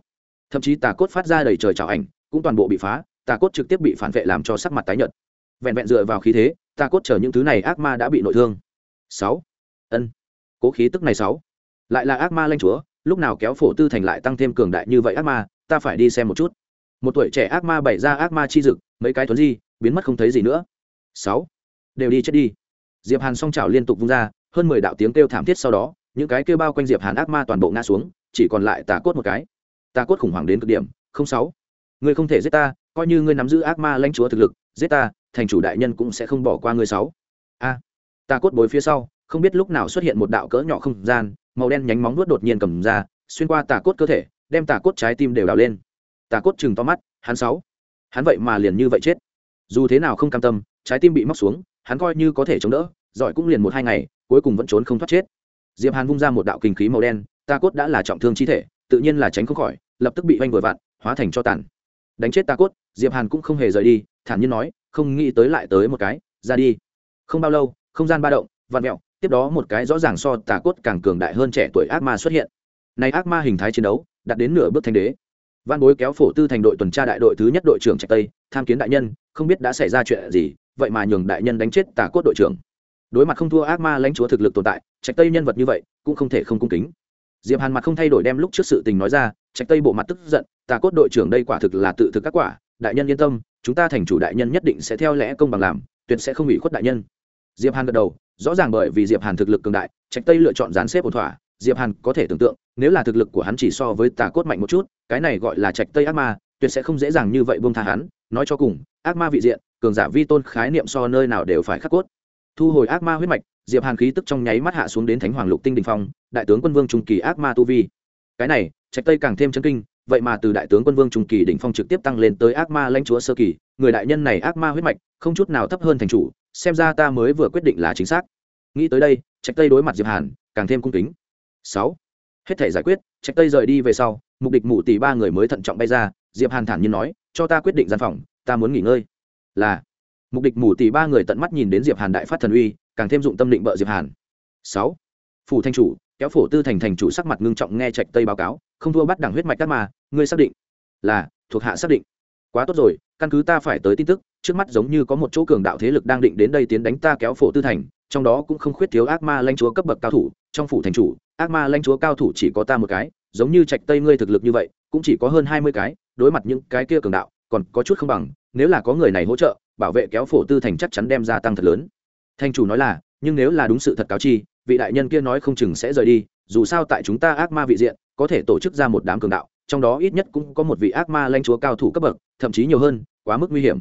Speaker 1: Thậm chí tà cốt phát ra đầy trời trào ảnh, cũng toàn bộ bị phá, tà cốt trực tiếp bị phản vệ làm cho sắc mặt tái nhợt. Vẹn vẹn dựa vào khí thế, tà cốt chờ những thứ này ác ma đã bị nội thương. Sáu. Ân. Cố khí tức này sáu. Lại là ác ma lanh chúa, lúc nào kéo phổ tư thành lại tăng thêm cường đại như vậy ác ma, ta phải đi xem một chút. Một tuổi trẻ ác ma bày ra ác ma chi dực, mấy cái tuấn di, biến mất không thấy gì nữa sáu. Đều đi chết đi. Diệp hàn song chảo liên tục vung ra, hơn mười đạo tiếng kêu thảm thiết sau đó, những cái kêu bao quanh diệp hàn ác ma toàn bộ ngã xuống, chỉ còn lại tà cốt một cái. Tà cốt khủng hoảng đến cực điểm, không sáu. Ngươi không thể giết ta, coi như ngươi nắm giữ ác ma lãnh chúa thực lực, giết ta, thành chủ đại nhân cũng sẽ không bỏ qua ngươi sáu. A. Tà cốt bối phía sau, không biết lúc nào xuất hiện một đạo cỡ nhỏ không gian, màu đen nhánh móng vuốt đột nhiên cầm ra, xuyên qua tà cốt cơ thể, đem tà cốt trái tim đều đào lên. Tà cốt chừng to mắt, hắn sáu. Hắn vậy mà liền như vậy chết dù thế nào không cam tâm, trái tim bị móc xuống, hắn coi như có thể chống đỡ, giỏi cũng liền một hai ngày, cuối cùng vẫn trốn không thoát chết. Diệp hàn vung ra một đạo kinh khí màu đen, ta cốt đã là trọng thương chi thể, tự nhiên là tránh không khỏi, lập tức bị oanh vừa vặn, hóa thành cho tàn. Đánh chết ta cốt, diệp hàn cũng không hề rời đi, thản nhiên nói, không nghĩ tới lại tới một cái, ra đi. Không bao lâu, không gian ba động, vặn mẹo tiếp đó một cái rõ ràng so tà cốt càng cường đại hơn trẻ tuổi ác ma xuất hiện. Này ác ma hình thái chiến đấu, đạt đến nửa bước thanh đế văn bối kéo phổ tư thành đội tuần tra đại đội thứ nhất đội trưởng trạch tây, tham kiến đại nhân, không biết đã xảy ra chuyện gì, vậy mà nhường đại nhân đánh chết tà cốt đội trưởng. Đối mặt không thua ác ma lãnh chúa thực lực tồn tại, trạch tây nhân vật như vậy, cũng không thể không cung kính. Diệp hàn mặt không thay đổi đem lúc trước sự tình nói ra, trạch tây bộ mặt tức giận, tà cốt đội trưởng đây quả thực là tự thực các quả, đại nhân yên tâm, chúng ta thành chủ đại nhân nhất định sẽ theo lẽ công bằng làm, tuyệt sẽ không ủy khuất đại nhân. Diệp hàn gật đầu, rõ ràng bởi vì diệp hàn thực lực cường đại, trạch tây lựa chọn dán xếp ổn thỏa diệp hàn có thể tưởng tượng, nếu là thực lực của hắn chỉ so với tà cốt mạnh một chút, cái này gọi là trạch tây ác ma, tuyệt sẽ không dễ dàng như vậy buông tha hắn. Nói cho cùng, ác ma vị diện, cường giả vi tôn khái niệm so nơi nào đều phải khắc cốt. Thu hồi ác ma huyết mạch, diệp hàn khí tức trong nháy mắt hạ xuống đến thánh hoàng lục tinh đình phong, đại tướng quân vương trung kỳ ác ma tu vi. Cái này, trạch tây càng thêm chấn kinh, vậy mà từ đại tướng quân vương trung kỳ đỉnh phong trực tiếp tăng lên tới ác ma lãnh chúa sơ kỳ, người đại nhân này ác ma huyết mạch, không chút nào thấp hơn thành chủ, xem ra ta mới vừa quyết định là chính xác. Nghĩ tới đây, trạch tây đối mặt diệp hàn, càng thêm cung kính sáu. Hết thể giải quyết, trạch tây rời đi về sau, mục địch mụ tỷ ba người mới thận trọng bay ra, diệp hàn thản nhiên nói, cho ta quyết định gian phòng, ta muốn nghỉ ngơi. Là. Mục địch mù tỷ ba người tận mắt nhìn đến diệp hàn đại phát thần uy, càng thêm dụng tâm định bợ diệp hàn. Sáu. Phủ thanh chủ, kéo phổ tư thành thành chủ sắc mặt ngưng trọng nghe trạch tây báo cáo, không thua bắt đẳng huyết mạch các mà, ngươi xác định. Là, thuộc hạ xác định. Quá tốt rồi, căn cứ ta phải tới tin tức, trước mắt giống như có một chỗ cường đạo thế lực đang định đến đây tiến đánh ta kéo phổ tư thành trong đó cũng không khuyết thiếu ác ma lãnh chúa cấp bậc cao thủ, trong phủ thành chủ, ác ma lãnh chúa cao thủ chỉ có ta một cái, giống như trạch tây ngươi thực lực như vậy, cũng chỉ có hơn hai mươi cái, đối mặt những cái kia cường đạo, còn có chút không bằng, nếu là có người này hỗ trợ, bảo vệ kéo phổ tư thành chắc chắn đem gia tăng thật lớn. Thành chủ nói là, nhưng nếu là đúng sự thật cáo chi, vị đại nhân kia nói không chừng sẽ rời đi, dù sao tại chúng ta ác ma vị diện, có thể tổ chức ra một đám cường đạo, trong đó ít nhất cũng có một vị ác ma lanh chúa cao thủ cấp bậc, thậm chí nhiều hơn, quá mức nguy hiểm.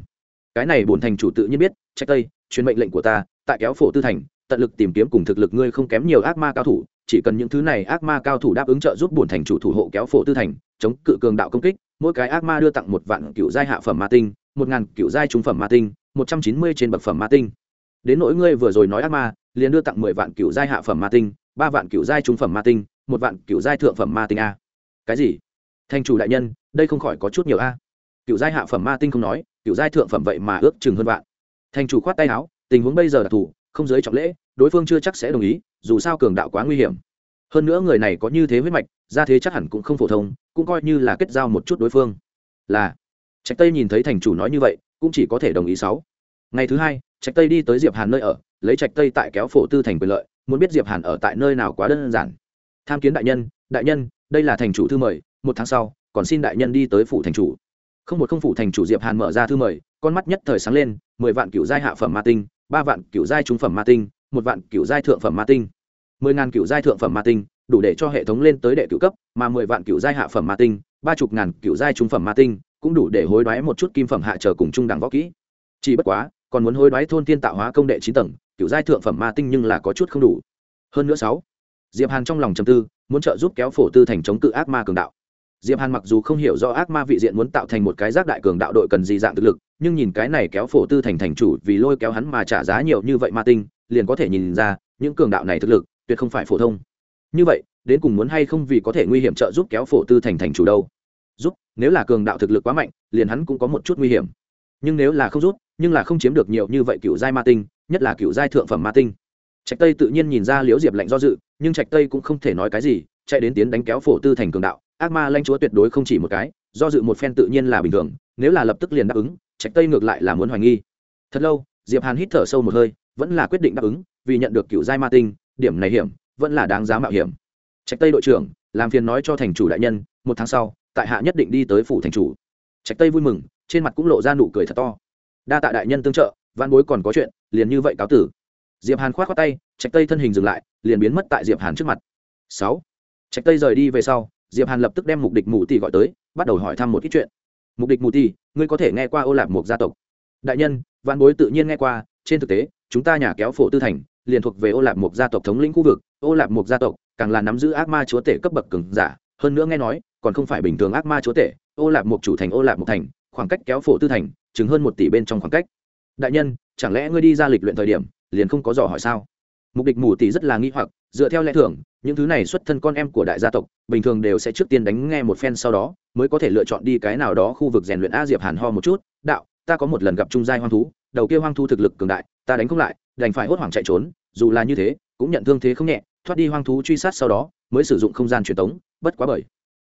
Speaker 1: Cái này bổn thành chủ tự nhiên biết trách tây, truyền mệnh lệnh của ta tại kéo phổ tư thành, tận lực tìm kiếm cùng thực lực ngươi không kém nhiều ác ma cao thủ, chỉ cần những thứ này ác ma cao thủ đáp ứng trợ giúp bổn thành chủ thủ hộ kéo phổ tư thành, chống cự cường đạo công kích, mỗi cái ác ma đưa tặng một vạn cựu giai hạ phẩm ma tinh, một ngàn cựu giai trung phẩm ma tinh, một trăm chín mươi trên bậc phẩm ma tinh. Đến nỗi ngươi vừa rồi nói ác ma, liền đưa tặng mười vạn cựu giai hạ phẩm ma tinh, ba vạn cựu giai trung phẩm ma tinh, một vạn cựu giai thượng phẩm ma tinh a. Cái gì? Thành chủ đại nhân, đây không khỏi có chút nhiều a. Cựu giai hạ phẩm ma tinh không nói, cựu giai thượng phẩm vậy mà ước chừng hơn vạn. Thành chủ khoát tay áo tình huống bây giờ đặc thù không giới trọng lễ, đối phương chưa chắc sẽ đồng ý, dù sao cường đạo quá nguy hiểm. Hơn nữa người này có như thế huyết mạch ra thế chắc hẳn cũng không phổ thông, cũng coi như là kết giao một chút đối phương. Là, trạch tây nhìn thấy thành chủ nói như vậy, cũng chỉ có thể đồng ý sáu. Ngày thứ hai, trạch tây đi tới diệp hàn nơi ở, lấy trạch tây tại kéo phổ tư thành quyền lợi, muốn biết diệp hàn ở tại nơi nào quá đơn giản. Tham kiến đại nhân đại nhân, đây là thành chủ thư mời, một tháng sau, còn xin đại nhân đi tới phủ thành chủ. Không một không phủ thành chủ diệp hàn mở ra thư mời, con mắt nhất thời sáng lên, mười vạn cựu giai hạ phẩm ma tinh ba vạn cựu giai trung phẩm ma tinh, một vạn cựu giai thượng phẩm ma tinh. Mười ngàn cựu giai thượng phẩm ma tinh, đủ để cho hệ thống lên tới đệ cựu cấp, mà mười vạn cựu giai hạ phẩm ma tinh, ba chục ngàn cựu giai trung phẩm ma tinh, cũng đủ để hối đoái một chút kim phẩm hạ trở cùng trung đẳng võ kỹ. Chỉ bất quá, còn muốn hối đoái thôn thiên tạo hóa công đệ chín tầng, cựu giai thượng phẩm ma tinh nhưng là có chút không đủ. Hơn nữa sáu, diệp hàn trong lòng trầm tư, muốn trợ giúp kéo phổ tư thành chống cự ác ma cường đạo. Diệp hàn mặc dù không hiểu do ác ma vị diện muốn tạo thành một cái giác đại cường đạo đội cần gì dạng thực lực nhưng nhìn cái này kéo phổ tư thành thành chủ vì lôi kéo hắn mà trả giá nhiều như vậy ma tinh, liền có thể nhìn ra, những cường đạo này thực lực, tuyệt không phải phổ thông. Như vậy, đến cùng muốn hay không vì có thể nguy hiểm trợ giúp kéo phổ tư thành thành chủ đâu? Giúp, nếu là cường đạo thực lực quá mạnh, liền hắn cũng có một chút nguy hiểm. Nhưng nếu là không rút nhưng là không chiếm được nhiều như vậy cựu giai ma tinh, nhất là cựu giai thượng phẩm ma tinh. Trạch tây tự nhiên nhìn ra liễu diệp lạnh do dự, nhưng trạch tây cũng không thể nói cái gì, chạy đến tiến đánh kéo phổ tư thành cường đạo. Ác ma lanh chúa tuyệt đối không chỉ một cái, do dự một phen tự nhiên là bình thường, nếu là lập tức liền đáp ứng trạch tây ngược lại là muốn hoài nghi. Thật lâu, diệp hàn hít thở sâu một hơi, vẫn là quyết định đáp ứng, vì nhận được cựu giai ma tinh, điểm này hiểm, vẫn là đáng giá mạo hiểm. Trạch tây đội trưởng, làm phiền nói cho thành chủ đại nhân, một tháng sau, tại hạ nhất định đi tới phủ thành chủ. Trạch tây vui mừng, trên mặt cũng lộ ra nụ cười thật to. Đa tạ đại nhân tương trợ, văn bối còn có chuyện, liền như vậy cáo tử. Diệp hàn khoát khoát tay, trạch tây thân hình dừng lại, liền biến mất tại diệp hàn trước mặt. Sáu. Trạch tây rời đi về sau, diệp hàn lập tức đem mục địch mù tỷ gọi tới, bắt đầu hỏi thăm một ít chuyện mục địch mù ti, ngươi có thể nghe qua ô lạp mục gia tộc. Đại nhân văn bối tự nhiên nghe qua trên thực tế chúng ta nhà kéo phổ tư thành liền thuộc về ô lạp mục gia tộc thống lĩnh khu vực. Ô lạp mục gia tộc càng là nắm giữ ác ma chúa tể cấp bậc cường giả hơn nữa nghe nói còn không phải bình thường ác ma chúa tể. Ô lạp mục chủ thành ô lạp mục thành khoảng cách kéo phổ tư thành chứng hơn một tỷ bên trong khoảng cách. Đại nhân chẳng lẽ ngươi đi ra lịch luyện thời điểm liền không có dò hỏi sao? Mục địch mù tỷ rất là nghi hoặc, dựa theo lẽ thường, những thứ này xuất thân con em của đại gia tộc, bình thường đều sẽ trước tiên đánh nghe một phen sau đó, mới có thể lựa chọn đi cái nào đó khu vực rèn luyện a diệp hàn ho một chút. Đạo, ta có một lần gặp trung giai hoang thú, đầu kia hoang thú thực lực cường đại, ta đánh không lại, đành phải hốt hoảng chạy trốn, dù là như thế, cũng nhận thương thế không nhẹ, thoát đi hoang thú truy sát sau đó, mới sử dụng không gian truyền tống, bất quá bởi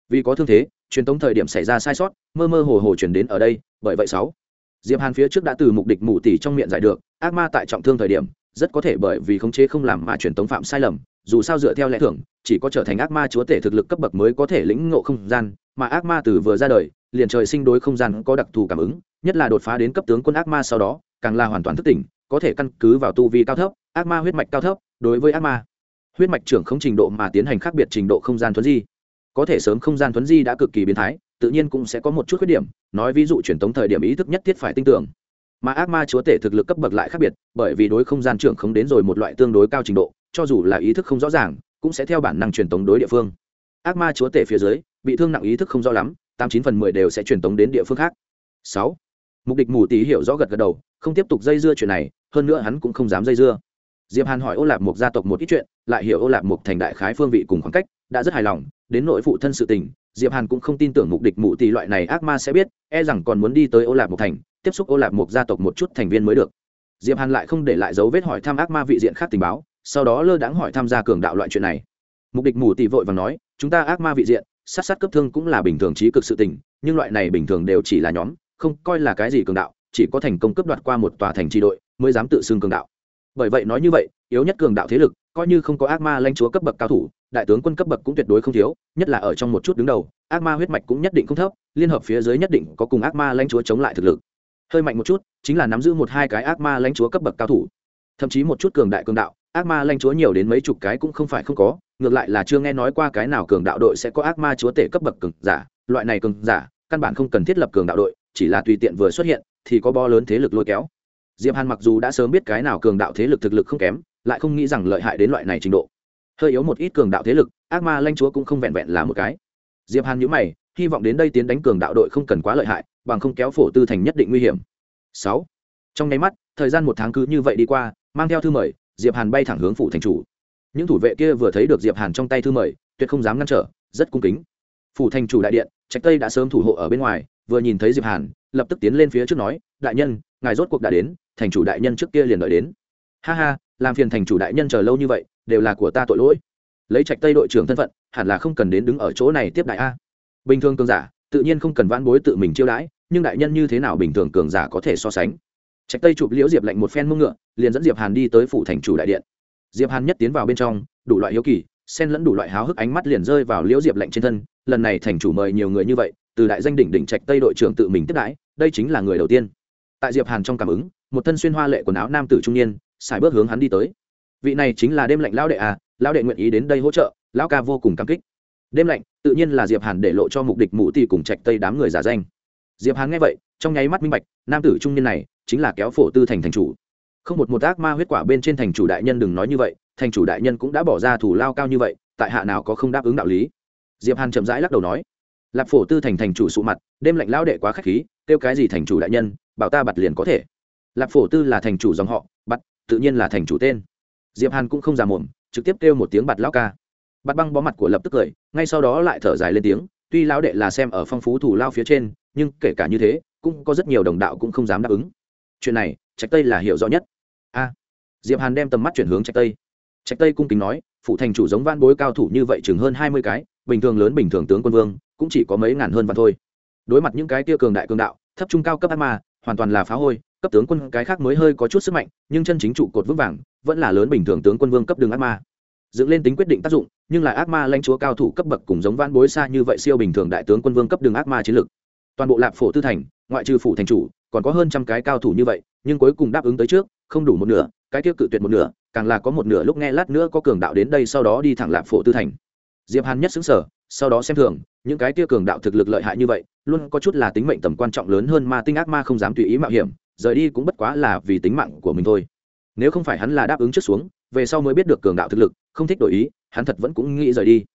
Speaker 1: vì có thương thế, truyền tống thời điểm xảy ra sai sót, mơ mơ hồ hồ chuyển đến ở đây, bởi vậy sáu. Diệp hàn phía trước đã từ mục địch mù tỷ trong miệng giải được, ác ma tại trọng thương thời điểm rất có thể bởi vì khống chế không làm mà truyền tống phạm sai lầm, dù sao dựa theo lẽ thường, chỉ có trở thành ác ma chúa tể thực lực cấp bậc mới có thể lĩnh ngộ không gian, mà ác ma từ vừa ra đời, liền trời sinh đối không gian có đặc thù cảm ứng, nhất là đột phá đến cấp tướng quân ác ma sau đó, càng là hoàn toàn thức tỉnh, có thể căn cứ vào tu vi cao thấp, ác ma huyết mạch cao thấp, đối với ác ma, huyết mạch trưởng không trình độ mà tiến hành khác biệt trình độ không gian thuấn di. Có thể sớm không gian thuấn di đã cực kỳ biến thái, tự nhiên cũng sẽ có một chút khuyết điểm, nói ví dụ truyền thống thời điểm ý thức nhất thiết phải tin tưởng mà ác ma chúa tể thực lực cấp bậc lại khác biệt, bởi vì đối không gian trưởng không đến rồi một loại tương đối cao trình độ, cho dù là ý thức không rõ ràng, cũng sẽ theo bản năng truyền tống đối địa phương. Ác ma chúa tể phía dưới, bị thương nặng ý thức không rõ lắm, tám chín phần mười đều sẽ truyền tống đến địa phương khác. Sáu. Mục địch mù tý hiểu rõ gật gật đầu, không tiếp tục dây dưa chuyện này, hơn nữa hắn cũng không dám dây dưa. Diệp hàn hỏi ô lạp mục gia tộc một ít chuyện, lại hiểu ô lạp mục thành đại khái phương vị cùng khoảng cách, đã rất hài lòng, đến nội phụ thân sự tình, diệp hàn cũng không tin tưởng mục địch mụ tỷ loại này ác ma sẽ biết e rằng còn muốn đi tới ô lạp mục thành tiếp xúc ô lạp mục gia tộc một chút thành viên mới được. Diệp hàn lại không để lại dấu vết hỏi thăm ác ma vị diện khác tình báo, sau đó lơ đãng hỏi tham gia cường đạo loại chuyện này. Mục địch mù tỷ vội và nói, chúng ta ác ma vị diện, sát sát cấp thương cũng là bình thường trí cực sự tình, nhưng loại này bình thường đều chỉ là nhóm, không coi là cái gì cường đạo, chỉ có thành công cấp đoạt qua một tòa thành tri đội mới dám tự xưng cường đạo. Bởi vậy nói như vậy, yếu nhất cường đạo thế lực, coi như không có ác ma lãnh chúa cấp bậc cao thủ, đại tướng quân cấp bậc cũng tuyệt đối không thiếu, nhất là ở trong một chút đứng đầu, ác ma huyết mạch cũng nhất định không thấp, liên hợp phía dưới nhất định có cùng ác ma lãnh chúa chống lại thực lực hơi mạnh một chút, chính là nắm giữ một hai cái ác ma lãnh chúa cấp bậc cao thủ. Thậm chí một chút cường đại cường đạo, ác ma lãnh chúa nhiều đến mấy chục cái cũng không phải không có, ngược lại là chưa nghe nói qua cái nào cường đạo đội sẽ có ác ma chúa tể cấp bậc cường giả. Loại này cường giả, căn bản không cần thiết lập cường đạo đội, chỉ là tùy tiện vừa xuất hiện, thì có bo lớn thế lực lôi kéo. Diệp hàn mặc dù đã sớm biết cái nào cường đạo thế lực thực lực không kém, lại không nghĩ rằng lợi hại đến loại này trình độ. Hơi yếu một ít cường đạo thế lực, ác ma lãnh chúa cũng không vẹn vẹn là một cái. Diệp hàn nhíu mày hy vọng đến đây tiến đánh cường đạo đội không cần quá lợi hại, bằng không kéo phổ tư thành nhất định nguy hiểm. Sáu. Trong nháy mắt, thời gian một tháng cứ như vậy đi qua, mang theo thư mời, diệp hàn bay thẳng hướng phủ thành chủ. Những thủ vệ kia vừa thấy được diệp hàn trong tay thư mời, tuyệt không dám ngăn trở, rất cung kính. Phủ thành chủ đại điện, trạch tây đã sớm thủ hộ ở bên ngoài, vừa nhìn thấy diệp hàn, lập tức tiến lên phía trước nói, đại nhân, ngài rốt cuộc đã đến, thành chủ đại nhân trước kia liền đợi đến. Ha ha, làm phiền thành chủ đại nhân chờ lâu như vậy, đều là của ta tội lỗi. Lấy trạch tây đội trưởng thân phận, hẳn là không cần đến đứng ở chỗ này tiếp đại a bình thường cường giả, tự nhiên không cần vãn bối tự mình chiêu đãi, nhưng đại nhân như thế nào bình thường cường giả có thể so sánh? Trạch tây chụp liễu diệp lạnh một phen mông ngựa, liền dẫn diệp hàn đi tới phủ thành chủ đại điện. Diệp hàn nhất tiến vào bên trong, đủ loại hiếu kỳ, xen lẫn đủ loại háo hức ánh mắt liền rơi vào liễu diệp lạnh trên thân. Lần này thành chủ mời nhiều người như vậy, từ đại danh đỉnh đỉnh trạch tây đội trưởng tự mình tiếp đãi, đây chính là người đầu tiên. Tại diệp hàn trong cảm ứng, một thân xuyên hoa lệ quần áo nam tử trung niên xài bước hướng hắn đi tới. Vị này chính là đêm lạnh lão đệ à lão đệ nguyện ý đến đây hỗ trợ, lão ca vô cùng cảm kích đêm lạnh, tự nhiên là diệp hàn để lộ cho mục địch mụ tỷ cùng trạch tây đám người giả danh. Diệp hàn nghe vậy, trong nháy mắt minh bạch, nam tử trung niên này chính là kéo phổ tư thành thành chủ. Không một một ác ma huyết quả bên trên thành chủ đại nhân đừng nói như vậy, thành chủ đại nhân cũng đã bỏ ra thủ lao cao như vậy, tại hạ nào có không đáp ứng đạo lý? Diệp hàn chậm rãi lắc đầu nói. Lạp phổ tư thành thành chủ sụ mặt, đêm lạnh lão đệ quá khách khí, kêu cái gì thành chủ đại nhân, bảo ta bật liền có thể. Lạp phổ tư là thành chủ dòng họ bặt tự nhiên là thành chủ tên. Diệp hàn cũng không già mồm trực tiếp kêu một tiếng bật lão ca bạt băng bó mặt của lập tức cười, ngay sau đó lại thở dài lên tiếng, tuy lão đệ là xem ở phong phú thủ lao phía trên, nhưng kể cả như thế, cũng có rất nhiều đồng đạo cũng không dám đáp ứng. Chuyện này, trạch tây là hiểu rõ nhất. A. Diệp hàn đem tầm mắt chuyển hướng trạch tây. Trạch tây cung kính nói, phụ thành chủ giống van bối cao thủ như vậy chừng hơn hai mươi cái, bình thường lớn bình thường tướng quân vương, cũng chỉ có mấy ngàn hơn và thôi. Đối mặt những cái kia cường đại cường đạo, thấp trung cao cấp ác ma, hoàn toàn là phá hôi, cấp tướng quân cái khác mới hơi có chút sức mạnh, nhưng chân chính trụ cột vững vàng, vẫn là lớn bình thường tướng quân vương cấp đường ác ma dựng lên tính quyết định tác dụng, nhưng là ác ma lãnh chúa cao thủ cấp bậc cùng giống van bối xa như vậy siêu bình thường đại tướng quân vương cấp đường ác ma chiến lược toàn bộ lạp phổ tư thành, ngoại trừ phủ thành chủ, còn có hơn trăm cái cao thủ như vậy, nhưng cuối cùng đáp ứng tới trước, không đủ một nửa, cái tiêu cự tuyệt một nửa, càng là có một nửa lúc nghe lát nữa có cường đạo đến đây sau đó đi thẳng lạp phổ tư thành. Diệp hàn nhất xứng sở, sau đó xem thường, những cái tiêu cường đạo thực lực lợi hại như vậy, luôn có chút là tính mệnh tầm quan trọng lớn hơn ma tinh ác ma không dám tùy ý mạo hiểm, rời đi cũng bất quá là vì tính mạng của mình thôi. Nếu không phải hắn là đáp ứng trước xuống về sau mới biết được cường đạo thực lực, không thích đổi ý, hắn thật vẫn cũng nghĩ rời đi.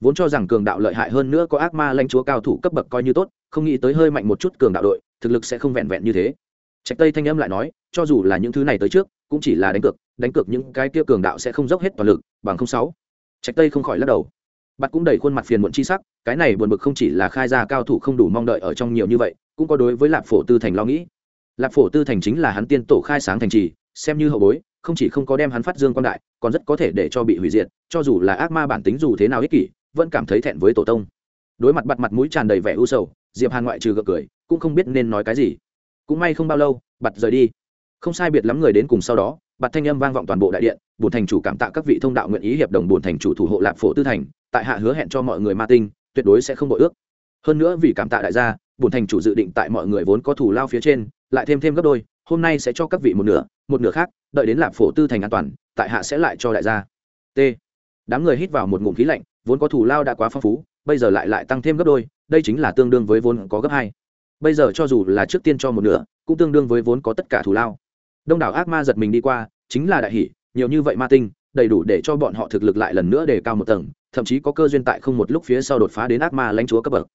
Speaker 1: Vốn cho rằng cường đạo lợi hại hơn nữa có ác ma lãnh chúa cao thủ cấp bậc coi như tốt, không nghĩ tới hơi mạnh một chút cường đạo đội, thực lực sẽ không vẹn vẹn như thế. Trạch tây thanh âm lại nói, cho dù là những thứ này tới trước, cũng chỉ là đánh cược đánh cược những cái kia cường đạo sẽ không dốc hết toàn lực, bằng không sáu. Trạch tây không khỏi lắc đầu. Bạn cũng đầy khuôn mặt phiền muộn chi sắc, cái này buồn bực không chỉ là khai ra cao thủ không đủ mong đợi ở trong nhiều như vậy, cũng có đối với lạp phổ tư thành lo nghĩ. Lạp phổ tư thành chính là hắn tiên tổ khai sáng thành trì, xem như hậu bối không chỉ không có đem hắn phát dương quan đại, còn rất có thể để cho bị hủy diệt, cho dù là ác ma bản tính dù thế nào ích kỷ, vẫn cảm thấy thẹn với tổ tông. Đối mặt bặt mặt mũi tràn đầy vẻ u sầu, diệp hàn ngoại trừ gượng cười, cũng không biết nên nói cái gì. Cũng may không bao lâu, bặt rời đi. Không sai biệt lắm người đến cùng sau đó, bặt thanh âm vang vọng toàn bộ đại điện bùn thành chủ cảm tạ các vị thông đạo nguyện ý hiệp đồng bùn thành chủ thủ hộ lạp phổ tư thành, tại hạ hứa hẹn cho mọi người ma tinh, tuyệt đối sẽ không bội ước. Hơn nữa vì cảm tạ đại gia bùn thành chủ dự định tại mọi người vốn có thủ lao phía trên, lại thêm thêm gấp đôi, hôm nay sẽ cho các vị một nửa một nửa khác đợi đến lạp phổ tư thành an toàn, tại hạ sẽ lại cho đại gia. T. Đám người hít vào một ngụm khí lạnh, vốn có thủ lao đã quá phong phú, bây giờ lại lại tăng thêm gấp đôi, đây chính là tương đương với vốn có gấp hai. Bây giờ cho dù là trước tiên cho một nửa, cũng tương đương với vốn có tất cả thủ lao. Đông đảo ác ma giật mình đi qua, chính là đại hỷ, nhiều như vậy ma tinh, đầy đủ để cho bọn họ thực lực lại lần nữa để cao một tầng, thậm chí có cơ duyên tại không một lúc phía sau đột phá đến ác ma lãnh chúa cấp bậc.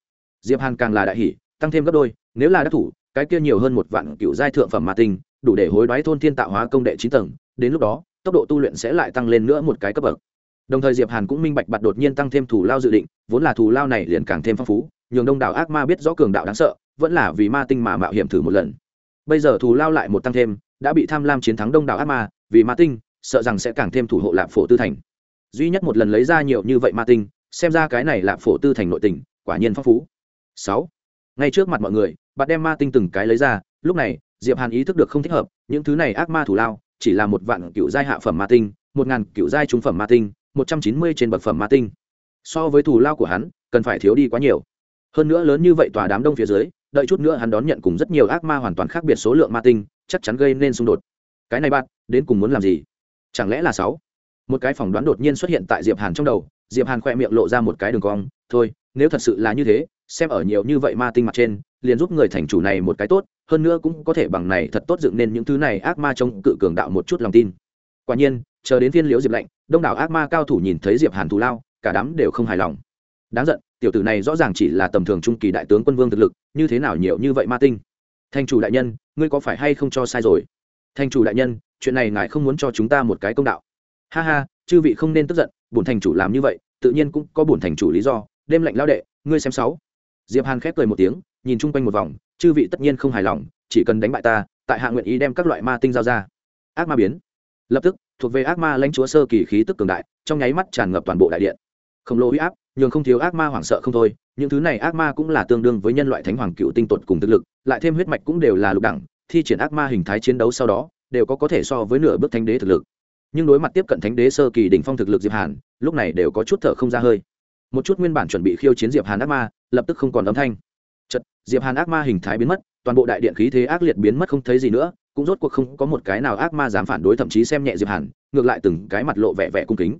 Speaker 1: Diệp hàn càng là đại hỷ, tăng thêm gấp đôi, nếu là đắc thủ, cái kia nhiều hơn một vạn cựu giai thượng phẩm ma tinh đủ để hối đoái thôn thiên tạo hóa công đệ chín tầng, đến lúc đó, tốc độ tu luyện sẽ lại tăng lên nữa một cái cấp bậc. Đồng thời diệp hàn cũng minh bạch bạt đột nhiên tăng thêm thủ lao dự định, vốn là thủ lao này liền càng thêm phong phú, nhường đông đảo ác ma biết rõ cường đạo đáng sợ, vẫn là vì ma tinh mà mạo hiểm thử một lần. Bây giờ thủ lao lại một tăng thêm, đã bị tham lam chiến thắng đông đảo ác ma, vì ma tinh, sợ rằng sẽ càng thêm thủ hộ lạp phổ tư thành. Duy nhất một lần lấy ra nhiều như vậy ma tinh, xem ra cái này lạp phổ tư thành nội tình, quả nhiên phong phú. Sáu. Ngay trước mặt mọi người bạn đem ma tinh từng cái lấy ra, lúc này diệp hàn ý thức được không thích hợp, những thứ này ác ma thủ lao, chỉ là một vạn cựu giai hạ phẩm ma tinh, một ngàn cựu giai trung phẩm ma tinh, một trăm chín mươi trên bậc phẩm ma tinh. So với thủ lao của hắn, cần phải thiếu đi quá nhiều. Hơn nữa lớn như vậy tòa đám đông phía dưới, đợi chút nữa hắn đón nhận cùng rất nhiều ác ma hoàn toàn khác biệt số lượng ma tinh, chắc chắn gây nên xung đột. Cái này bạn, đến cùng muốn làm gì? Chẳng lẽ là sáu? Một cái phỏng đoán đột nhiên xuất hiện tại diệp hàn trong đầu, diệp hàn khoe miệng lộ ra một cái đường cong, thôi, nếu thật sự là như thế, xem ở nhiều như vậy ma tinh mặt trên liền giúp người thành chủ này một cái tốt, hơn nữa cũng có thể bằng này thật tốt dựng nên những thứ này ác ma chống cự cường đạo một chút lòng tin. Quả nhiên, chờ đến phiên liễu diệp lạnh, đông đảo ác ma cao thủ nhìn thấy diệp hàn thù lao, cả đám đều không hài lòng. Đáng giận, tiểu tử này rõ ràng chỉ là tầm thường trung kỳ đại tướng quân vương thực lực, như thế nào nhiều như vậy ma tinh? Thành chủ đại nhân, ngươi có phải hay không cho sai rồi? Thành chủ đại nhân, chuyện này ngài không muốn cho chúng ta một cái công đạo. Ha ha, chư vị không nên tức giận, bổn thành chủ làm như vậy, tự nhiên cũng có bổn thành chủ lý do, đêm lạnh lao đệ, ngươi xem sáu diệp hàn khép cười một tiếng, nhìn chung quanh một vòng, chư vị tất nhiên không hài lòng, chỉ cần đánh bại ta, tại hạ nguyện ý đem các loại ma tinh giao ra. Ác ma biến. Lập tức, thuộc về ác ma lãnh chúa sơ kỳ khí tức cường đại, trong nháy mắt tràn ngập toàn bộ đại điện. Khổng lồ huy áp, nhường không thiếu ác ma hoảng sợ không thôi, những thứ này ác ma cũng là tương đương với nhân loại thánh hoàng cựu tinh tuột cùng thực lực, lại thêm huyết mạch cũng đều là lục đẳng, thi triển ác ma hình thái chiến đấu sau đó, đều có có thể so với nửa bước thánh đế thực lực. Nhưng đối mặt tiếp cận thánh đế sơ kỳ đỉnh phong thực lực diệp hàn, lúc này đều có chút thở không ra hơi. Một chút nguyên bản chuẩn bị khiêu chiến diệp hàn ác ma lập tức không còn âm thanh. Chật diệp hàn ác ma hình thái biến mất, toàn bộ đại điện khí thế ác liệt biến mất không thấy gì nữa, cũng rốt cuộc không có một cái nào ác ma dám phản đối, thậm chí xem nhẹ diệp hàn, ngược lại từng cái mặt lộ vẻ vẻ cung kính.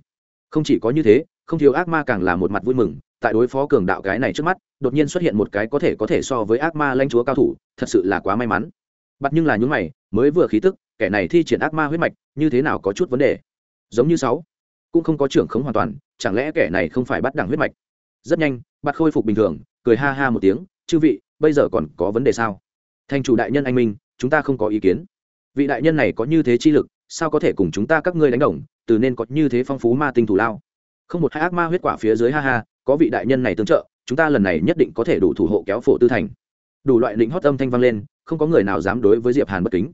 Speaker 1: Không chỉ có như thế, không thiếu ác ma càng là một mặt vui mừng, tại đối phó cường đạo cái này trước mắt, đột nhiên xuất hiện một cái có thể có thể so với ác ma lãnh chúa cao thủ, thật sự là quá may mắn. Bắt nhưng là những mày, mới vừa khí tức, kẻ này thi triển ác ma huyết mạch, như thế nào có chút vấn đề? Giống như sáu, cũng không có trưởng khống hoàn toàn, chẳng lẽ kẻ này không phải bắt đẳng huyết mạch? Rất nhanh, bắt khôi phục bình thường, cười ha ha một tiếng, chư vị, bây giờ còn có vấn đề sao? Thành chủ đại nhân anh minh, chúng ta không có ý kiến. Vị đại nhân này có như thế chi lực, sao có thể cùng chúng ta các ngươi đánh đồng, từ nên có như thế phong phú ma tinh thủ lao? Không một hai ác ma huyết quả phía dưới ha ha, có vị đại nhân này tương trợ, chúng ta lần này nhất định có thể đủ thủ hộ kéo phổ tư thành. Đủ loại lĩnh hót âm thanh vang lên, không có người nào dám đối với diệp hàn bất kính.